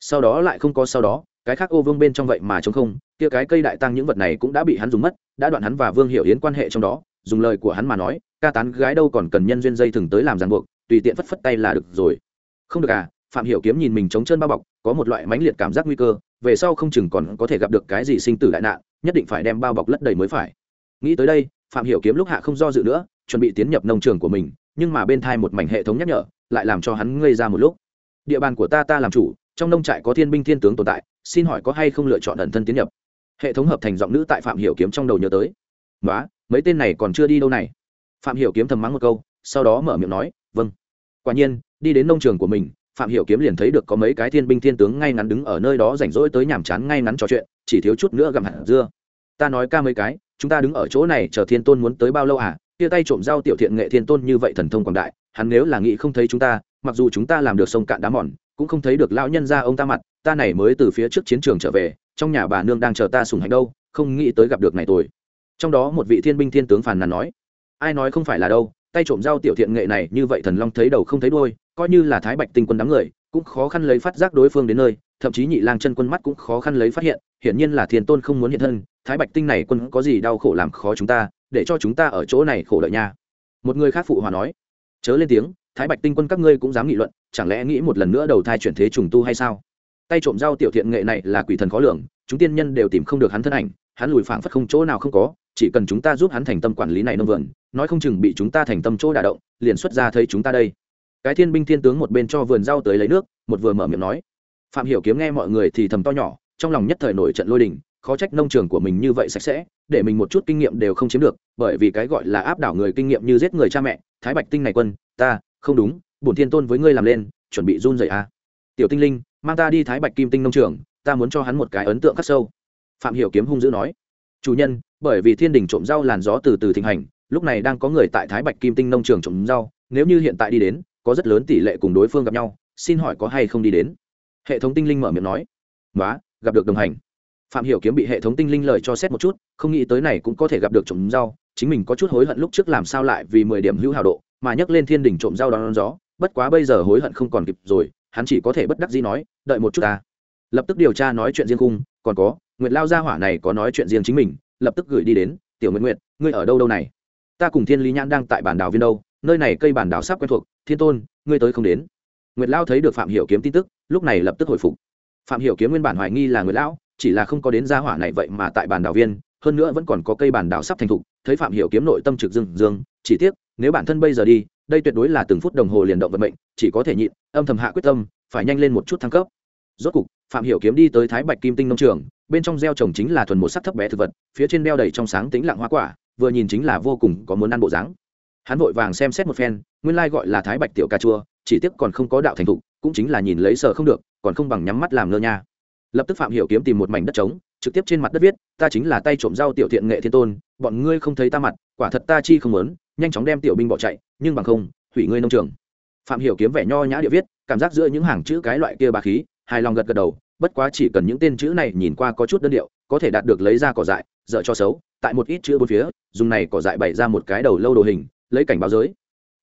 sau đó lại không có sau đó, cái khác ô vương bên trong vậy mà chống không, kia cái cây đại tăng những vật này cũng đã bị hắn dùng mất, đã đoạn hắn và vương hiểu yến quan hệ trong đó, dùng lời của hắn mà nói, ca tán gái đâu còn cần nhân duyên dây thừng tới làm ràng buộc, tùy tiện phất phất tay là được rồi. Không được à phạm hiểu kiếm nhìn mình chống chân bao bọc, có một loại mãnh liệt cảm giác nguy cơ về sau không chừng còn có thể gặp được cái gì sinh tử đại nạn, nhất định phải đem bao bọc lất đầy mới phải. Nghĩ tới đây, phạm hiểu kiếm lúc hạ không do dự nữa, chuẩn bị tiến nhập nông trường của mình, nhưng mà bên thai một mảnh hệ thống nhắc nhở, lại làm cho hắn ngây ra một lúc. Địa bàn của ta ta làm chủ, trong nông trại có thiên binh thiên tướng tồn tại, xin hỏi có hay không lựa chọn ẩn thân tiến nhập? Hệ thống hợp thành giọng nữ tại phạm hiểu kiếm trong đầu nhớ tới. Nói mấy tên này còn chưa đi đâu này? Phạm hiểu kiếm thầm mắng một câu, sau đó mở miệng nói vâng. Quả nhiên, đi đến nông trường của mình phạm hiểu kiếm liền thấy được có mấy cái thiên binh thiên tướng ngay ngắn đứng ở nơi đó rảnh rỗi tới nhảm chán ngay ngắn trò chuyện, chỉ thiếu chút nữa gặm hạt dưa ta nói ca mấy cái, chúng ta đứng ở chỗ này chờ thiên tôn muốn tới bao lâu à kia tay trộm dao tiểu thiện nghệ thiên tôn như vậy thần thông quảng đại, hắn nếu là nghĩ không thấy chúng ta, mặc dù chúng ta làm được sông cạn đá mòn, cũng không thấy được lão nhân gia ông ta mặt, ta này mới từ phía trước chiến trường trở về, trong nhà bà nương đang chờ ta sùng hành đâu, không nghĩ tới gặp được này tuổi. trong đó một vị thiên binh thiên tướng phàn nàn nói, ai nói không phải là đâu, tay trộm dao tiểu thiện nghệ này như vậy thần long thấy đầu không thấy đuôi coi như là thái bạch tinh quân đám người, cũng khó khăn lấy phát giác đối phương đến nơi, thậm chí nhị lang chân quân mắt cũng khó khăn lấy phát hiện, hiển nhiên là thiên tôn không muốn hiện thân, thái bạch tinh này quân có gì đau khổ làm khó chúng ta, để cho chúng ta ở chỗ này khổ lợi nha. Một người khác phụ hòa nói. Chớ lên tiếng, thái bạch tinh quân các ngươi cũng dám nghị luận, chẳng lẽ nghĩ một lần nữa đầu thai chuyển thế trùng tu hay sao? Tay trộm rau tiểu thiện nghệ này là quỷ thần khó lường, chúng tiên nhân đều tìm không được hắn thân ảnh, hắn lùi phảng phất không chỗ nào không có, chỉ cần chúng ta giúp hắn thành tâm quản lý này nông vườn, nói không chừng bị chúng ta thành tâm chỗ đả động, liền xuất ra thấy chúng ta đây cái thiên binh thiên tướng một bên cho vườn rau tới lấy nước, một vừa mở miệng nói. Phạm hiểu kiếm nghe mọi người thì thầm to nhỏ, trong lòng nhất thời nổi trận lôi đình, khó trách nông trường của mình như vậy sạch sẽ, để mình một chút kinh nghiệm đều không chiếm được, bởi vì cái gọi là áp đảo người kinh nghiệm như giết người cha mẹ, thái bạch tinh này quân, ta, không đúng, bổn thiên tôn với ngươi làm lên, chuẩn bị run rẩy à. Tiểu tinh linh, mang ta đi thái bạch kim tinh nông trường, ta muốn cho hắn một cái ấn tượng khắc sâu. Phạm hiểu kiếm hung dữ nói. Chủ nhân, bởi vì thiên đình trộm rau làn gió từ từ thịnh hành, lúc này đang có người tại thái bạch kim tinh nông trường trộm rau, nếu như hiện tại đi đến có rất lớn tỷ lệ cùng đối phương gặp nhau xin hỏi có hay không đi đến? Hệ thống tinh linh mở miệng nói. Nói gặp được đồng hành. Phạm hiểu kiếm bị hệ thống tinh linh lời cho xét một chút không nghĩ tới này cũng có thể gặp được trộm rau. Chính mình có chút hối hận lúc trước làm sao lại vì mười điểm hữu hảo độ mà nhắc lên thiên đỉnh trộm rau đón gió. Bất quá bây giờ hối hận không còn kịp rồi hắn chỉ có thể bất đắc dĩ nói đợi một chút ta. Lập tức điều tra nói chuyện riêng cung còn có nguyệt lao gia hỏa này có nói chuyện riêng chính mình lập tức gửi đi đến tiểu nguyệt nguyệt, ngươi ở đâu đâu này? Ta cùng thiên lý nhãn đang tại bản đảo viên đâu? Nơi này cây bản đảo sắp quen thuộc, thiên tôn, ngươi tới không đến. Nguyệt lao thấy được phạm hiểu kiếm tin tức, lúc này lập tức hồi phục. Phạm hiểu kiếm nguyên bản hoài nghi là nguyệt lão, chỉ là không có đến gia hỏa này vậy mà tại bản đảo viên, hơn nữa vẫn còn có cây bản đảo sắp thành thục, thấy phạm hiểu kiếm nội tâm trực dương dương, chỉ tiếc, nếu bản thân bây giờ đi, đây tuyệt đối là từng phút đồng hồ liền động vận mệnh, chỉ có thể nhịn, âm thầm hạ quyết tâm, phải nhanh lên một chút thăng cấp. Rốt cục, phạm hiểu kiếm đi tới thái bạch kim tinh nông trường, bên trong gieo trồng chính là thuần một sắc thấp bé thực vật, phía trên đeo đầy trong sáng tĩnh lặng hoa quả, vừa nhìn chính là vô cùng có muốn ăn bộ dáng hắn vội vàng xem xét một phen, nguyên lai gọi là thái bạch tiểu cà chua, chỉ tiếc còn không có đạo thành thục, cũng chính là nhìn lấy sợ không được, còn không bằng nhắm mắt làm ngơ nha. Lập tức phạm hiểu kiếm tìm một mảnh đất trống, trực tiếp trên mặt đất viết, ta chính là tay trộm rau tiểu thiện nghệ thiên tôn, bọn ngươi không thấy ta mặt, quả thật ta chi không muốn, nhanh chóng đem tiểu binh bỏ chạy, nhưng bằng không, hủy ngươi nông trường. Phạm hiểu kiếm vẻ nho nhã địa viết, cảm giác giữa những hàng chữ cái loại kia bà khí, hài lòng gật gật đầu, bất quá chỉ cần những tên chữ này nhìn qua có chút đơn điệu, có thể đạt được lấy ra cỏ dại, dở cho xấu, tại một ít chữ bốn phía, dùng này cỏ dại bày ra một cái đầu lâu đồ hình lấy cảnh báo giới.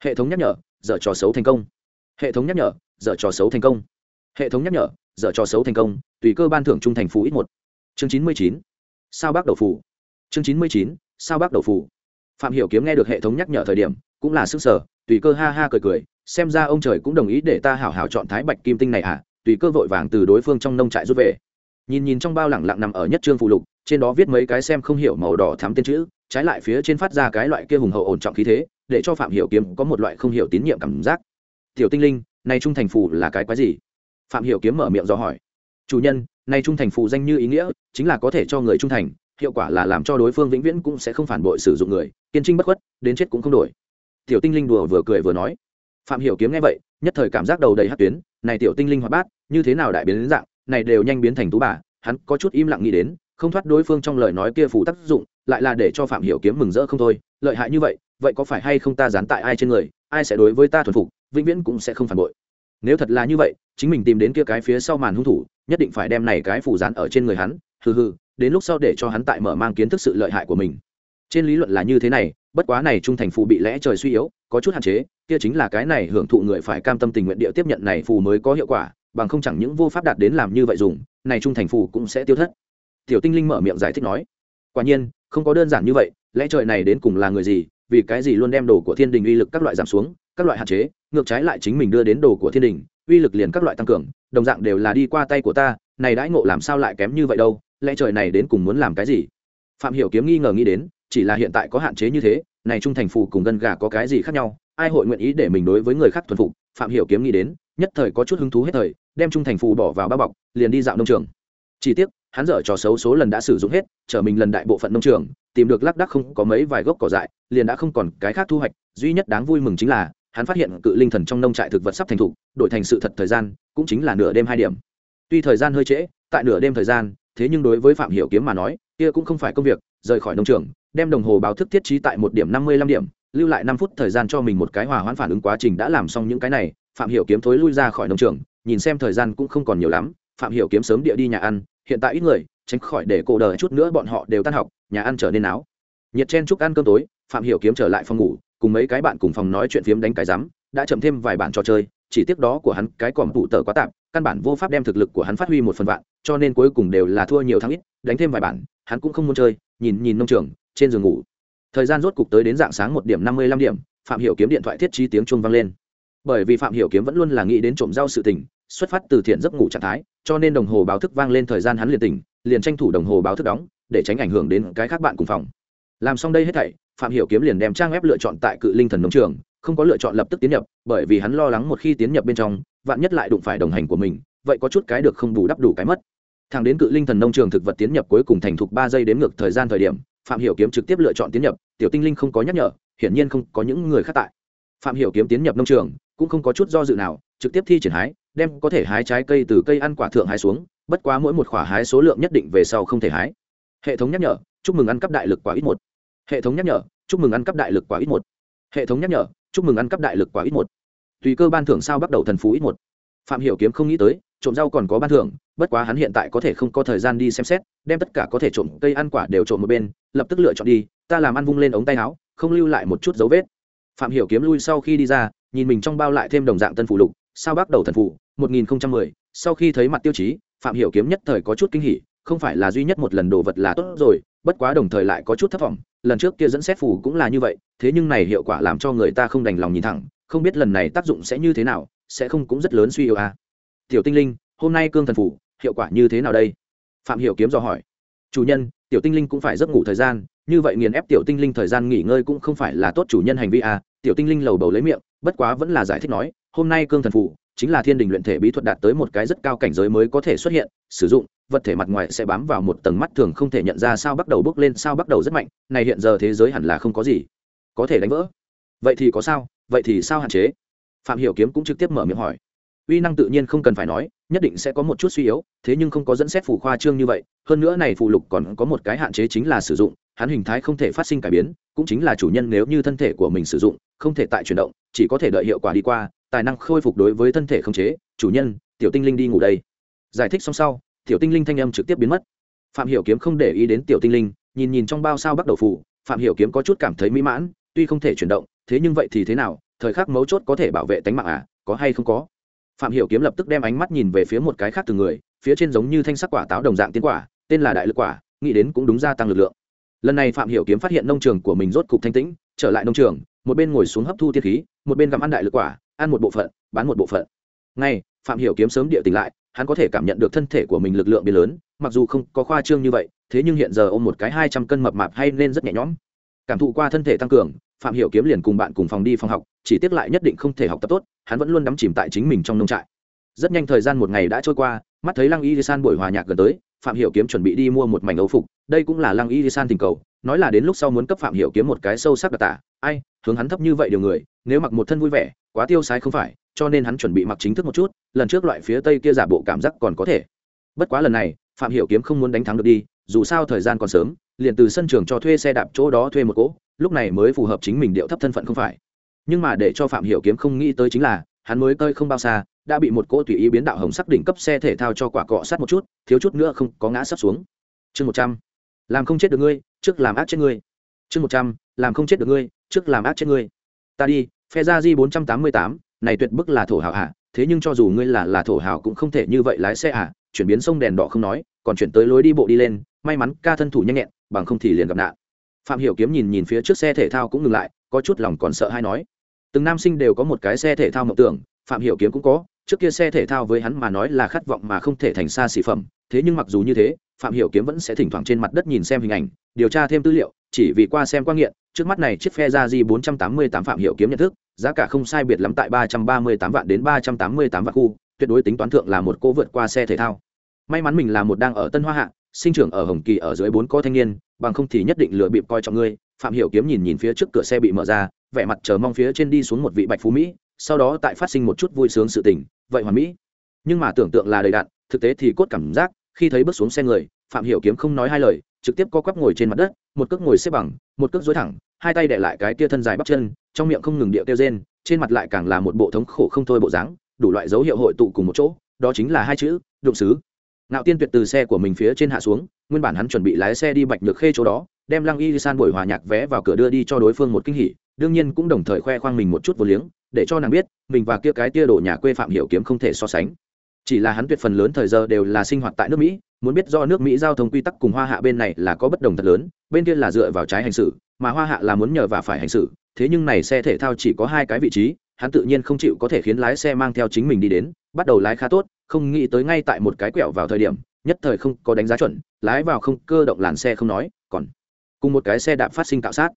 Hệ thống nhắc nhở, dở trò xấu thành công. Hệ thống nhắc nhở, dở trò xấu thành công. Hệ thống nhắc nhở, dở trò xấu thành công, tùy cơ ban thưởng trung thành phú ít một. Chương chín mươi chín, sao bác đầu phủ chương chín mươi chín, sao bác đầu phủ phạm hiểu kiếm nghe được hệ thống nhắc nhở thời điểm, cũng là sức sở tùy cơ ha ha cười cười, xem ra ông trời cũng đồng ý để ta hảo hảo chọn thái bạch kim tinh này à tùy cơ vội vàng từ đối phương trong nông trại rút về. Nhìn nhìn trong bao lẳng lặng nằm ở nhất trương phụ lục, trên đó viết mấy cái xem không hiểu màu đỏ thắm tên chữ trái lại phía trên phát ra cái loại kia hùng hậu ổn trọng khí thế, để cho phạm hiểu kiếm có một loại không hiểu tín nhiệm cảm giác. Tiểu tinh linh này trung thành phù là cái quái gì? Phạm hiểu kiếm mở miệng do hỏi. Chủ nhân này trung thành phù danh như ý nghĩa, chính là có thể cho người trung thành, hiệu quả là làm cho đối phương vĩnh viễn cũng sẽ không phản bội sử dụng người, kiên trinh bất khuất, đến chết cũng không đổi. Tiểu tinh linh đùa vừa cười vừa nói. Phạm hiểu kiếm nghe vậy, nhất thời cảm giác đầu đầy hắt tuyến, này tiểu tinh linh hoạt bát, như thế nào đại biến đến dạng, này đều nhanh biến thành tú bà, hắn có chút im lặng nghĩ đến không thoát đối phương trong lời nói kia phủ tác dụng, lại là để cho phạm hiểu kiếm mừng rỡ không thôi, lợi hại như vậy vậy có phải hay không ta dán tại ai trên người, ai sẽ đối với ta thuần phục, vĩnh viễn cũng sẽ không phản bội. Nếu thật là như vậy, chính mình tìm đến kia cái phía sau màn hung thủ, nhất định phải đem này cái phù dán ở trên người hắn, hừ hừ, đến lúc sau để cho hắn tại mở mang kiến thức sự lợi hại của mình. Trên lý luận là như thế này, bất quá này trung thành phù bị lẽ trời suy yếu, có chút hạn chế, kia chính là cái này hưởng thụ người phải cam tâm tình nguyện địa tiếp nhận này phù mới có hiệu quả, bằng không chẳng những vô pháp đạt đến làm như vậy dùng, này trung thành phù cũng sẽ tiêu thất tiểu tinh linh mở miệng giải thích nói, quả nhiên, không có đơn giản như vậy, lẽ trời này đến cùng là người gì, vì cái gì luôn đem đồ của thiên đình uy lực các loại giảm xuống, các loại hạn chế, ngược trái lại chính mình đưa đến đồ của thiên đình, uy lực liền các loại tăng cường, đồng dạng đều là đi qua tay của ta, này đãi ngộ làm sao lại kém như vậy đâu, lẽ trời này đến cùng muốn làm cái gì? Phạm hiểu kiếm nghi ngờ nghĩ đến, chỉ là hiện tại có hạn chế như thế, này trung thành phù cùng gân gà có cái gì khác nhau, ai hội nguyện ý để mình đối với người khác thuần phục, phạm hiểu kiếm nghĩ đến, nhất thời có chút hứng thú hết thời, đem trung thành phù bỏ vào bao bọc, liền đi dạo nông trường. Chỉ tiếc hắn dở trò xấu số lần đã sử dụng hết, trở mình lần đại bộ phận nông trường, tìm được lác đắc không có mấy vài gốc cỏ dại, liền đã không còn cái khác thu hoạch, duy nhất đáng vui mừng chính là, hắn phát hiện cự linh thần trong nông trại thực vật sắp thành thục, đổi thành sự thật thời gian, cũng chính là nửa đêm hai điểm. Tuy thời gian hơi trễ, tại nửa đêm thời gian, thế nhưng đối với phạm hiểu kiếm mà nói, kia cũng không phải công việc, rời khỏi nông trường, đem đồng hồ báo thức thiết trí tại một điểm năm mươi lăm điểm, lưu lại năm phút thời gian cho mình một cái hòa hoãn phản ứng quá trình đã làm xong những cái này, phạm hiểu kiếm thối lui ra khỏi nông trường, nhìn xem thời gian cũng không còn nhiều lắm, phạm hiểu kiếm sớm địa đi nhà ăn hiện tại ít người tránh khỏi để cổ đời chút nữa bọn họ đều tan học nhà ăn trở nên áo, nhiệt chen chúc ăn cơm tối phạm hiểu kiếm trở lại phòng ngủ cùng mấy cái bạn cùng phòng nói chuyện phiếm đánh cái rắm đã chậm thêm vài bản trò chơi chỉ tiếc đó của hắn cái còm tủ tờ quá tạm căn bản vô pháp đem thực lực của hắn phát huy một phần vạn cho nên cuối cùng đều là thua nhiều thắng ít đánh thêm vài bản hắn cũng không muốn chơi nhìn nhìn nông trường trên giường ngủ. Thời gian rốt cục tới đến dạng sáng một điểm năm mươi lăm điểm phạm hiểu kiếm điện thoại thiết trí tiếng chuông vang lên. Bởi vì phạm hiểu kiếm vẫn luôn là nghĩ đến trộm rau sự tình xuất phát từ thiện giấc ngủ trạng thái, cho nên đồng hồ báo thức vang lên thời gian hắn liền tỉnh, liền tranh thủ đồng hồ báo thức đóng, để tránh ảnh hưởng đến cái khác bạn cùng phòng. Làm xong đây hết thảy, phạm hiểu kiếm liền đem trang web lựa chọn tại cự linh thần nông trường, không có lựa chọn lập tức tiến nhập, bởi vì hắn lo lắng một khi tiến nhập bên trong, vạn nhất lại đụng phải đồng hành của mình, vậy có chút cái được không bù đắp đủ cái mất. Thằng đến cự linh thần nông trường thực vật tiến nhập cuối cùng thành thục ba giây đến ngược thời gian thời điểm, phạm hiểu kiếm trực tiếp lựa chọn tiến nhập, tiểu tinh linh không có nhắc nhở, hiển nhiên không có những người khác tại. Phạm hiểu kiếm tiến nhập nông trường, cũng không có chút do dự nào, trực tiếp thi triển hái đem có thể hái trái cây từ cây ăn quả thượng hái xuống, bất quá mỗi một quả hái số lượng nhất định về sau không thể hái. Hệ thống nhắc nhở, chúc mừng ăn cắp đại lực quả ít một. Hệ thống nhắc nhở, chúc mừng ăn cắp đại lực quả ít một. Hệ thống nhắc nhở, chúc mừng ăn cắp đại lực quả ít một. Tùy cơ ban thưởng sao bắt đầu thần phú ít một. Phạm hiểu kiếm không nghĩ tới, trộm rau còn có ban thưởng, bất quá hắn hiện tại có thể không có thời gian đi xem xét, đem tất cả có thể trộm cây ăn quả đều trộm một bên, lập tức lựa chọn đi, ta làm ăn vung lên ống tay áo, không lưu lại một chút dấu vết. Phạm hiểu kiếm lui sau khi đi ra, nhìn mình trong bao lại thêm đồng dạng tân phụ lục sao bắt đầu thần phụ 1010 sau khi thấy mặt tiêu chí, phạm hiểu kiếm nhất thời có chút kinh hỉ, không phải là duy nhất một lần đồ vật là tốt rồi, bất quá đồng thời lại có chút thất vọng, lần trước kia dẫn xét phù cũng là như vậy, thế nhưng này hiệu quả làm cho người ta không đành lòng nhìn thẳng, không biết lần này tác dụng sẽ như thế nào, sẽ không cũng rất lớn suy yếu à. tiểu tinh linh, hôm nay cương thần phủ hiệu quả như thế nào đây? Phạm hiểu kiếm dò hỏi. Chủ nhân, tiểu tinh linh cũng phải giấc ngủ thời gian, như vậy nghiền ép tiểu tinh linh thời gian nghỉ ngơi cũng không phải là tốt chủ nhân hành vi à. Tiểu tinh linh lầu bầu lấy miệng, bất quá vẫn là giải thích nói hôm nay cương thần phủ chính là thiên đình luyện thể bí thuật đạt tới một cái rất cao cảnh giới mới có thể xuất hiện, sử dụng, vật thể mặt ngoài sẽ bám vào một tầng mắt thường không thể nhận ra sao bắt đầu bước lên, sao bắt đầu rất mạnh, này hiện giờ thế giới hẳn là không có gì có thể đánh vỡ. Vậy thì có sao? Vậy thì sao hạn chế? Phạm hiểu kiếm cũng trực tiếp mở miệng hỏi. Uy năng tự nhiên không cần phải nói, nhất định sẽ có một chút suy yếu, thế nhưng không có dẫn xét phù khoa trương như vậy, hơn nữa này phù lục còn có một cái hạn chế chính là sử dụng, hắn hình thái không thể phát sinh cải biến, cũng chính là chủ nhân nếu như thân thể của mình sử dụng, không thể tại chuyển động, chỉ có thể đợi hiệu quả đi qua tài năng khôi phục đối với thân thể không chế, chủ nhân, tiểu tinh linh đi ngủ đây. Giải thích xong sau, tiểu tinh linh thanh âm trực tiếp biến mất. Phạm hiểu kiếm không để ý đến tiểu tinh linh, nhìn nhìn trong bao sao bắt đầu phủ, phạm hiểu kiếm có chút cảm thấy mỹ mãn, tuy không thể chuyển động, thế nhưng vậy thì thế nào, thời khắc mấu chốt có thể bảo vệ tính mạng à có hay không có? Phạm hiểu kiếm lập tức đem ánh mắt nhìn về phía một cái khác từ người, phía trên giống như thanh sắc quả táo đồng dạng tiến quả, tên là đại lực quả, nghĩ đến cũng đúng gia tăng lực lượng. Lần này phạm hiểu kiếm phát hiện nông trường của mình rốt cục thanh tĩnh, trở lại nông trường, một bên ngồi xuống hấp thu tiên khí, một bên gặm ăn đại lực quả ăn một bộ phận, bán một bộ phận. Ngay, phạm hiểu kiếm sớm địa tỉnh lại, hắn có thể cảm nhận được thân thể của mình lực lượng biến lớn, mặc dù không có khoa trương như vậy, thế nhưng hiện giờ ôm một cái hai trăm cân mập mạp hay nên rất nhẹ nhõm. Cảm thụ qua thân thể tăng cường, phạm hiểu kiếm liền cùng bạn cùng phòng đi phòng học, chỉ tiếc lại nhất định không thể học tập tốt, hắn vẫn luôn đắm chìm tại chính mình trong nông trại. Rất nhanh thời gian một ngày đã trôi qua, mắt thấy lăng y san buổi hòa nhạc gần tới phạm hiểu kiếm chuẩn bị đi mua một mảnh ấu phục, đây cũng là lăng y san tình cầu, nói là đến lúc sau muốn cấp phạm hiểu kiếm một cái sâu sắc đặc tả. Ai, hướng hắn thấp như vậy điều người, nếu mặc một thân vui vẻ, quá tiêu sái không phải, cho nên hắn chuẩn bị mặc chính thức một chút, lần trước loại phía tây kia giả bộ cảm giác còn có thể. Bất quá lần này, phạm hiểu kiếm không muốn đánh thắng được đi, dù sao thời gian còn sớm, liền từ sân trường cho thuê xe đạp chỗ đó thuê một cỗ, lúc này mới phù hợp chính mình điệu thấp thân phận không phải. Nhưng mà để cho phạm hiểu kiếm không nghĩ tới chính là hắn mới cơi không bao xa, đã bị một cỗ tùy ý biến đạo hồng sắc đỉnh cấp xe thể thao cho quả cọ sát một chút, thiếu chút nữa không có ngã sắp xuống. Chương một trăm, làm không chết được ngươi, trước làm ác chết ngươi. Chương một trăm, làm không chết được ngươi, trước làm ác chết ngươi. Ta đi phe ra di bốn trăm tám mươi tám, này tuyệt bức là thổ hảo hạ thế nhưng cho dù ngươi là là thổ hảo cũng không thể như vậy lái xe hạ chuyển biến sông đèn đỏ không nói, còn chuyển tới lối đi bộ đi lên, may mắn ca thân thủ nhanh nhẹn, bằng không thì liền gặp nạn. Phạm hiểu kiếm nhìn nhìn phía trước xe thể thao cũng ngừng lại, có chút lòng còn sợ hay nói từng nam sinh đều có một cái xe thể thao mộng tưởng, phạm hiểu kiếm cũng có, trước kia xe thể thao với hắn mà nói là khát vọng mà không thể thành xa xỉ phẩm, thế nhưng mặc dù như thế, phạm hiểu kiếm vẫn sẽ thỉnh thoảng trên mặt đất nhìn xem hình ảnh, điều tra thêm tư liệu, chỉ vì qua xem quan nghiện, trước mắt này chiếc phe ra di 488 phạm hiểu kiếm nhận thức, giá cả không sai biệt lắm tại 338 vạn đến 388 vạn khu, tuyệt đối tính toán thượng là một cô vượt qua xe thể thao. May mắn mình là một đang ở tân hoa hạ, sinh trưởng ở hồng kỳ ở dưới bốn có thanh niên, bằng không thì nhất định lựa bịp coi trọng ngươi. Phạm hiểu kiếm nhìn nhìn phía trước cửa xe bị mở ra vẻ mặt chờ mong phía trên đi xuống một vị bạch phú mỹ sau đó tại phát sinh một chút vui sướng sự tình vậy hoàn mỹ. Nhưng mà tưởng tượng là đầy đạn thực tế thì cốt cảm giác khi thấy bước xuống xe người phạm hiểu kiếm không nói hai lời trực tiếp co quắp ngồi trên mặt đất một cước ngồi xếp bằng một cước duỗi thẳng hai tay để lại cái kia thân dài bắp chân trong miệng không ngừng điệu kêu rên trên mặt lại càng là một bộ thống khổ không thôi bộ dáng đủ loại dấu hiệu hội tụ cùng một chỗ đó chính là hai chữ đụng xứ. Ngạo Tiên Tuyệt từ xe của mình phía trên hạ xuống, nguyên bản hắn chuẩn bị lái xe đi Bạch Nhược Khê chỗ đó, đem Lăng Y San buổi hòa nhạc vé vào cửa đưa đi cho đối phương một kinh hỉ, đương nhiên cũng đồng thời khoe khoang mình một chút vô liếng, để cho nàng biết, mình và kia cái tia đồ nhà quê Phạm Hiểu Kiếm không thể so sánh. Chỉ là hắn tuyệt phần lớn thời giờ đều là sinh hoạt tại nước Mỹ, muốn biết do nước Mỹ giao thông quy tắc cùng Hoa Hạ bên này là có bất đồng thật lớn, bên kia là dựa vào trái hành xử, mà Hoa Hạ là muốn nhờ và phải hành xử, thế nhưng này xe thể thao chỉ có hai cái vị trí, hắn tự nhiên không chịu có thể khiến lái xe mang theo chính mình đi đến, bắt đầu lái khá tốt, không nghĩ tới ngay tại một cái quẹo vào thời điểm nhất thời không có đánh giá chuẩn lái vào không cơ động làn xe không nói còn cùng một cái xe đạp phát sinh tạo sát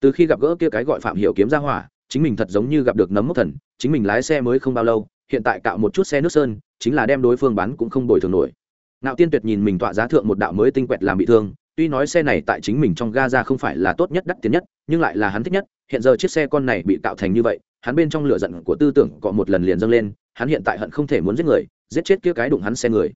từ khi gặp gỡ kia cái gọi phạm hiểu kiếm ra hỏa, chính mình thật giống như gặp được nấm mốc thần, chính mình lái xe mới không bao lâu, hiện tại cạo một chút xe nước sơn, chính là đem đối phương bán cũng không bồi thường nổi. Nạo tiên tuyệt nhìn mình tọa giá thượng một đạo mới tinh quẹt làm bị thương, tuy nói xe này tại chính mình trong ga ra không phải là tốt nhất đắt tiền nhất, nhưng lại là hắn thích nhất, hiện giờ chiếc xe con này bị tạo thành như vậy, hắn bên trong lửa giận của tư tưởng cọ một lần liền dâng lên, hắn hiện tại hận không thể muốn giết người, giết chết kia cái đụng hắn xe người.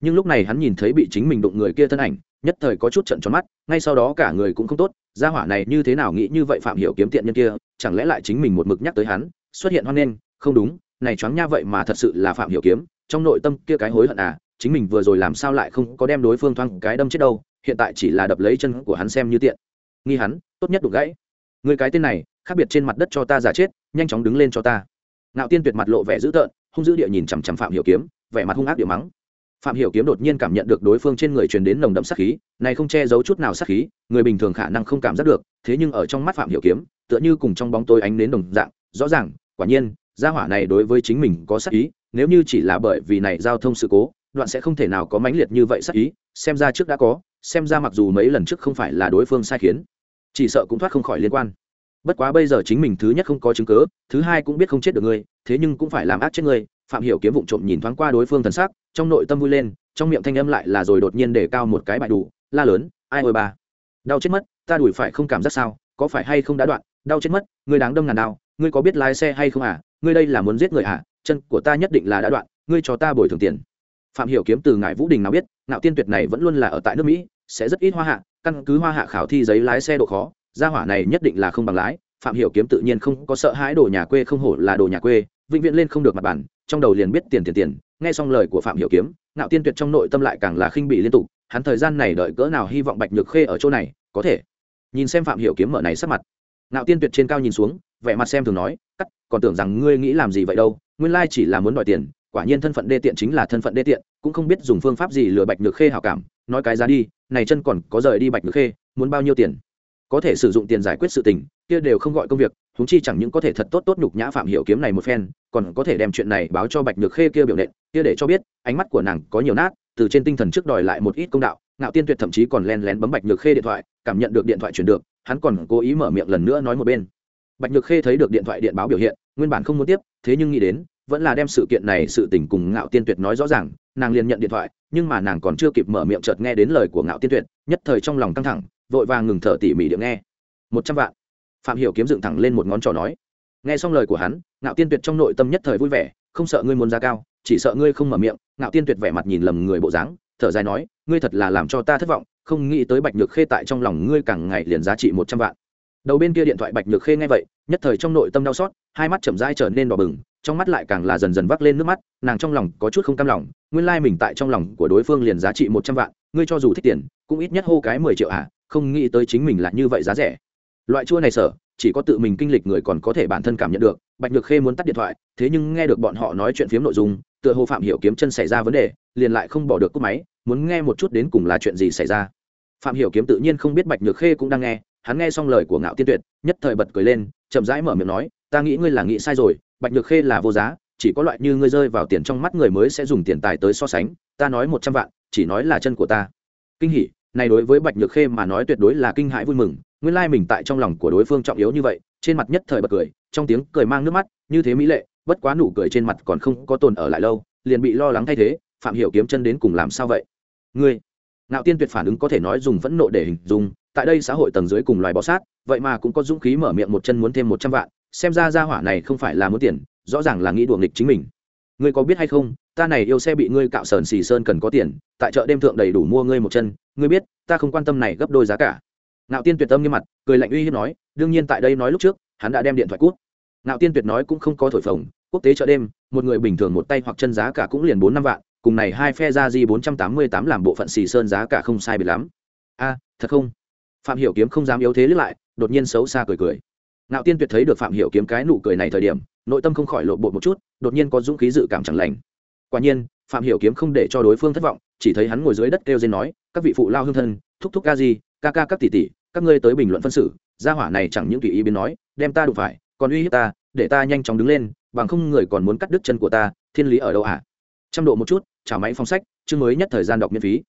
Nhưng lúc này hắn nhìn thấy bị chính mình đụng người kia thân ảnh, nhất thời có chút trận tròn mắt, ngay sau đó cả người cũng không tốt gia hỏa này như thế nào nghĩ như vậy phạm hiểu kiếm tiện nhân kia, chẳng lẽ lại chính mình một mực nhắc tới hắn, xuất hiện hoan nghênh, không đúng, này choáng nha vậy mà thật sự là phạm hiểu kiếm, trong nội tâm kia cái hối hận à chính mình vừa rồi làm sao lại không có đem đối phương thoáng cái đâm chết đâu, hiện tại chỉ là đập lấy chân của hắn xem như tiện. Nghi hắn, tốt nhất đục gãy. Người cái tên này, khác biệt trên mặt đất cho ta giả chết, nhanh chóng đứng lên cho ta. Nạo tiên tuyệt mặt lộ vẻ dữ tợn, hung dữ địa nhìn chằm chằm phạm hiểu kiếm, vẻ mặt hung ác địa mắng phạm hiểu kiếm đột nhiên cảm nhận được đối phương trên người truyền đến nồng đậm sát khí, này không che giấu chút nào sát khí, người bình thường khả năng không cảm giác được, thế nhưng ở trong mắt phạm hiểu kiếm, tựa như cùng trong bóng tối ánh đến đồng dạng, rõ ràng, quả nhiên, gia hỏa này đối với chính mình có sát ý, nếu như chỉ là bởi vì này giao thông sự cố, đoạn sẽ không thể nào có mãnh liệt như vậy sát ý, xem ra trước đã có, xem ra mặc dù mấy lần trước không phải là đối phương sai khiến, chỉ sợ cũng thoát không khỏi liên quan. Bất quá bây giờ chính mình thứ nhất không có chứng cứ, thứ hai cũng biết không chết được ngươi, thế nhưng cũng phải làm ác chết ngươi phạm hiểu kiếm vụng trộm nhìn thoáng qua đối phương thần sắc, trong nội tâm vui lên, trong miệng thanh âm lại là rồi đột nhiên để cao một cái bại đủ, la lớn, ai ôi ba? Đau chết mất, ta đuổi phải không cảm giác sao? Có phải hay không đã đoạn? Đau chết mất, ngươi đáng đâm ngàn đau, ngươi có biết lái xe hay không à? Ngươi đây là muốn giết người à? Chân của ta nhất định là đã đoạn, ngươi cho ta bồi thường tiền. Phạm hiểu kiếm từ ngải vũ đình nào biết nạo tiên tuyệt này vẫn luôn là ở tại nước mỹ, sẽ rất ít hoa hạ, căn cứ hoa hạ khảo thi giấy lái xe độ khó, gia hỏa này nhất định là không bằng lái. Phạm hiểu kiếm tự nhiên không có sợ hãi đồ nhà quê không hổ là đồ nhà quê vĩnh viễn lên không được mặt bản trong đầu liền biết tiền tiền tiền. Nghe xong lời của phạm hiểu kiếm, ngạo tiên tuyệt trong nội tâm lại càng là khinh bị liên tục, hắn thời gian này đợi cỡ nào hy vọng bạch nhược khê ở chỗ này, có thể. Nhìn xem phạm hiểu kiếm mở này sắc mặt, ngạo tiên tuyệt trên cao nhìn xuống, vẻ mặt xem thường nói, cắt, còn tưởng rằng ngươi nghĩ làm gì vậy đâu, nguyên lai chỉ là muốn đòi tiền, quả nhiên thân phận đê tiện chính là thân phận đê tiện, cũng không biết dùng phương pháp gì lừa bạch nhược khê hảo cảm, nói cái giá đi, này chân còn có rời đi bạch nhược khê, muốn bao nhiêu tiền? Có thể sử dụng tiền giải quyết sự tình, kia đều không gọi công việc húng chi chẳng những có thể thật tốt tốt nhục nhã phạm hiểu kiếm này một phen, còn có thể đem chuyện này báo cho bạch nhược khê kia biểu nện, kia để cho biết, ánh mắt của nàng có nhiều nát, từ trên tinh thần trước đòi lại một ít công đạo, ngạo tiên tuyệt thậm chí còn len lén bấm bạch nhược khê điện thoại, cảm nhận được điện thoại chuyển được, hắn còn cố ý mở miệng lần nữa nói một bên. Bạch nhược khê thấy được điện thoại điện báo biểu hiện, nguyên bản không muốn tiếp, thế nhưng nghĩ đến, vẫn là đem sự kiện này sự tình cùng ngạo tiên tuyệt nói rõ ràng, nàng liền nhận điện thoại, nhưng mà nàng còn chưa kịp mở miệng chợt nghe đến lời của ngạo tiên tuyệt, nhất thời trong lòng căng thẳng, vội vàng ngừng thở tỉ mỉ điện nghe. Một trăm vạn phạm hiểu kiếm dựng thẳng lên một ngón trỏ nói. Nghe xong lời của hắn, ngạo tiên tuyệt trong nội tâm nhất thời vui vẻ, không sợ ngươi muốn ra cao, chỉ sợ ngươi không mở miệng. Ngạo tiên tuyệt vẻ mặt nhìn lầm người bộ dáng, thở dài nói, ngươi thật là làm cho ta thất vọng, không nghĩ tới bạch nhược khê tại trong lòng ngươi càng ngày liền giá trị một trăm vạn. Đầu bên kia điện thoại bạch nhược khê nghe vậy, nhất thời trong nội tâm đau xót, hai mắt chậm rãi trở nên đỏ bừng, trong mắt lại càng là dần dần vác lên nước mắt, nàng trong lòng có chút không cam lòng, nguyên lai mình tại trong lòng của đối phương liền giá trị một trăm vạn, ngươi cho dù thích tiền, cũng ít nhất hô cái mười triệu à không nghĩ tới chính mình là như vậy giá rẻ loại chua này sở, chỉ có tự mình kinh lịch người còn có thể bản thân cảm nhận được. Bạch nhược khê muốn tắt điện thoại, thế nhưng nghe được bọn họ nói chuyện phiếm nội dung, tựa hồ phạm hiểu kiếm chân xảy ra vấn đề, liền lại không bỏ được cúp máy, muốn nghe một chút đến cùng là chuyện gì xảy ra. Phạm hiểu kiếm tự nhiên không biết bạch nhược khê cũng đang nghe, hắn nghe xong lời của ngạo tiên tuyệt, nhất thời bật cười lên, chậm rãi mở miệng nói, ta nghĩ ngươi là nghĩ sai rồi, bạch nhược khê là vô giá, chỉ có loại như ngươi rơi vào tiền trong mắt người mới sẽ dùng tiền tài tới so sánh, ta nói một trăm vạn, chỉ nói là chân của ta. Kinh hỉ, này đối với bạch nhược khê mà nói tuyệt đối là kinh hãi vui mừng nguyên lai mình tại trong lòng của đối phương trọng yếu như vậy, trên mặt nhất thời bật cười, trong tiếng cười mang nước mắt, như thế mỹ lệ, bất quá nụ cười trên mặt còn không có tồn ở lại lâu, liền bị lo lắng thay thế, phạm hiểu kiếm chân đến cùng làm sao vậy? Ngươi, ngạo tiên tuyệt phản ứng có thể nói dùng phẫn nộ để hình dung, tại đây xã hội tầng dưới cùng loài bọ sát, vậy mà cũng có dũng khí mở miệng một chân muốn thêm một trăm vạn, xem ra gia hỏa này không phải là muốn tiền, rõ ràng là nghĩ đùa nghịch chính mình. Ngươi có biết hay không, ta này yêu xe bị ngươi cạo sờn xì sơn cần có tiền, tại chợ đêm thượng đầy đủ mua ngươi một chân, ngươi biết, ta không quan tâm này gấp đôi giá cả. Nạo tiên tuyệt tâm nghiêm mặt, cười lạnh uy hiếp nói, đương nhiên tại đây nói lúc trước, hắn đã đem điện thoại cút. Nạo tiên tuyệt nói cũng không có thổi phồng, quốc tế chợ đêm, một người bình thường một tay hoặc chân giá cả cũng liền bốn năm vạn, cùng này hai phe ra di bốn trăm tám mươi tám làm bộ phận xì sơn giá cả không sai biệt lắm. A, thật không? Phạm hiểu kiếm không dám yếu thế lướt lại, đột nhiên xấu xa cười cười. Nạo tiên tuyệt thấy được phạm hiểu kiếm cái nụ cười này thời điểm, nội tâm không khỏi lộ bộ một chút, đột nhiên có dũng khí dự cảm chẳng lành. Quả nhiên, phạm hiểu kiếm không để cho đối phương thất vọng, chỉ thấy hắn ngồi dưới đất kêu rên nói, các vị phụ lao hương thân, thúc thúc ca gì ca ca các tỷ tỷ các ngươi tới bình luận phân xử, gia hỏa này chẳng những tùy ý biến nói, đem ta đụng phải, còn uy hiếp ta, để ta nhanh chóng đứng lên, bằng không người còn muốn cắt đứt chân của ta, thiên lý ở đâu à trăm độ một chút, trả máy phong sách, chương mới nhất thời gian đọc miễn phí.